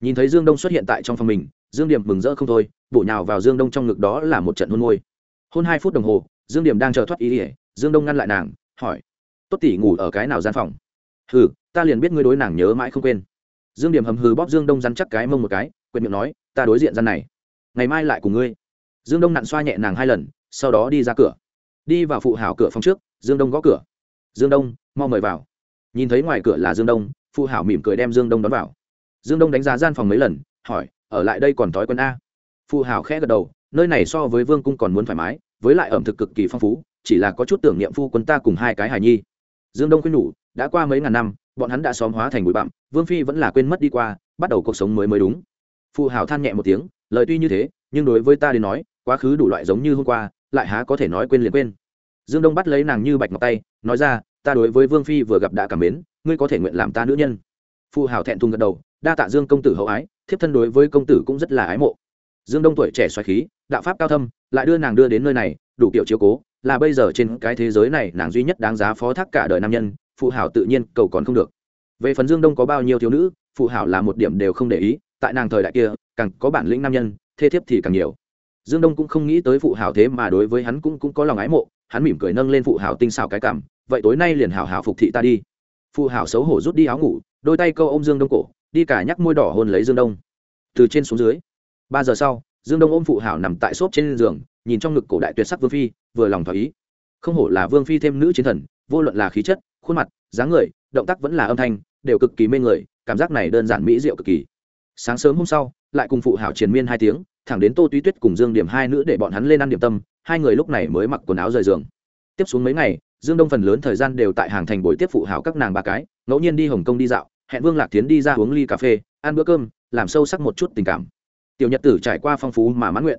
Nhìn thấy dương đông xuất hiện tại trong phòng mình, dương điểm mừng rỡ không thôi, bổ nhào vào dương đông trong ngực đó là một trận hôn môi. Hôn hai phút đồng hồ, dương điểm đang chờ thoát ý ỉa dương đông ngăn lại nàng, hỏi, tốt tỷ ngủ ở cái nào gian phòng? Hừ, ta liền biết ngươi đối nàng nhớ mãi không quên. Dương điểm hầm hừ bóp dương đông rắn chắc cái mông một cái quên miệng nói, ta đối diện gian này, ngày mai lại cùng ngươi. Dương đông nặn xoa nhẹ nàng hai lần, sau đó đi ra cửa đi vào phụ hảo cửa phòng trước, dương đông gõ cửa. Dương đông, mau mời vào. Nhìn thấy ngoài cửa là dương đông, phụ hảo mỉm cười đem dương đông đón vào. Dương đông đánh giá gian phòng mấy lần, hỏi, ở lại đây còn thói quen a? Phụ hảo khẽ gật đầu, nơi này so với vương cung còn muốn thoải mái, với lại ẩm thực cực kỳ phong phú, chỉ là có chút tưởng niệm phu quân ta cùng hai cái hài nhi. Dương đông khuyên nhủ, đã qua mấy ngàn năm, bọn hắn đã xóm hóa thành bụi bặm, vương phi vẫn là quên mất đi qua, bắt đầu cuộc sống mới mới đúng. Phụ hảo than nhẹ một tiếng, lời tuy như thế, nhưng đối với ta đến nói, quá khứ đủ loại giống như hôm qua lại há có thể nói quên liền quên. Dương đông bắt lấy nàng như bạch ngọc tay, nói ra, ta đối với vương phi vừa gặp đã cảm mến, ngươi có thể nguyện làm ta nữ nhân. Phụ hảo thẹn thùng gật đầu, đa tạ dương công tử hậu ái, thiếp thân đối với công tử cũng rất là ái mộ. Dương đông tuổi trẻ xoài khí, đạo pháp cao thâm, lại đưa nàng đưa đến nơi này, đủ kiểu chiếu cố, là bây giờ trên cái thế giới này nàng duy nhất đáng giá phó thác cả đời nam nhân phụ hảo tự nhiên cầu còn không được. Về phần dương đông có bao nhiêu thiếu nữ phụ hảo là một điểm đều không để ý, tại nàng thời đại kia, càng có bản lĩnh nam nhân, thê thiếp thì càng nhiều dương đông cũng không nghĩ tới phụ hảo thế mà đối với hắn cũng cũng có lòng ái mộ, hắn mỉm cười nâng lên phụ hảo tinh xào cái cảm, vậy tối nay liền hảo hảo phục thị ta đi. Phụ hảo xấu hổ rút đi áo ngủ, đôi tay câu ôm dương đông cổ, đi cả nhắc môi đỏ hôn lấy dương đông. Từ trên xuống dưới, ba giờ sau, dương đông ôm phụ hảo nằm tại xốp trên giường, nhìn trong ngực cổ đại tuyệt sắc vương phi, vừa lòng thỏa ý. Không hổ là vương phi thêm nữ chiến thần, vô luận là khí chất, khuôn mặt, dáng người, động tác vẫn là âm thanh, đều cực kỳ mê người, cảm giác này đơn giản mỹ diệu cực kỳ. Sáng sớm hôm sau, lại cùng phụ hảo triền miên hai tiếng thẳng đến tô túy tuyết cùng dương điểm hai nữ để bọn hắn lên ăn điểm tâm, hai người lúc này mới mặc quần áo rời giường. Tiếp xuống mấy ngày, dương đông phần lớn thời gian đều tại hàng thành buổi tiếp phụ hảo các nàng ba cái, ngẫu nhiên đi hồng kông đi dạo, hẹn vương lạc tiến đi ra uống ly cà phê, ăn bữa cơm, làm sâu sắc một chút tình cảm. Tiểu nhật tử trải qua phong phú mà mãn nguyện.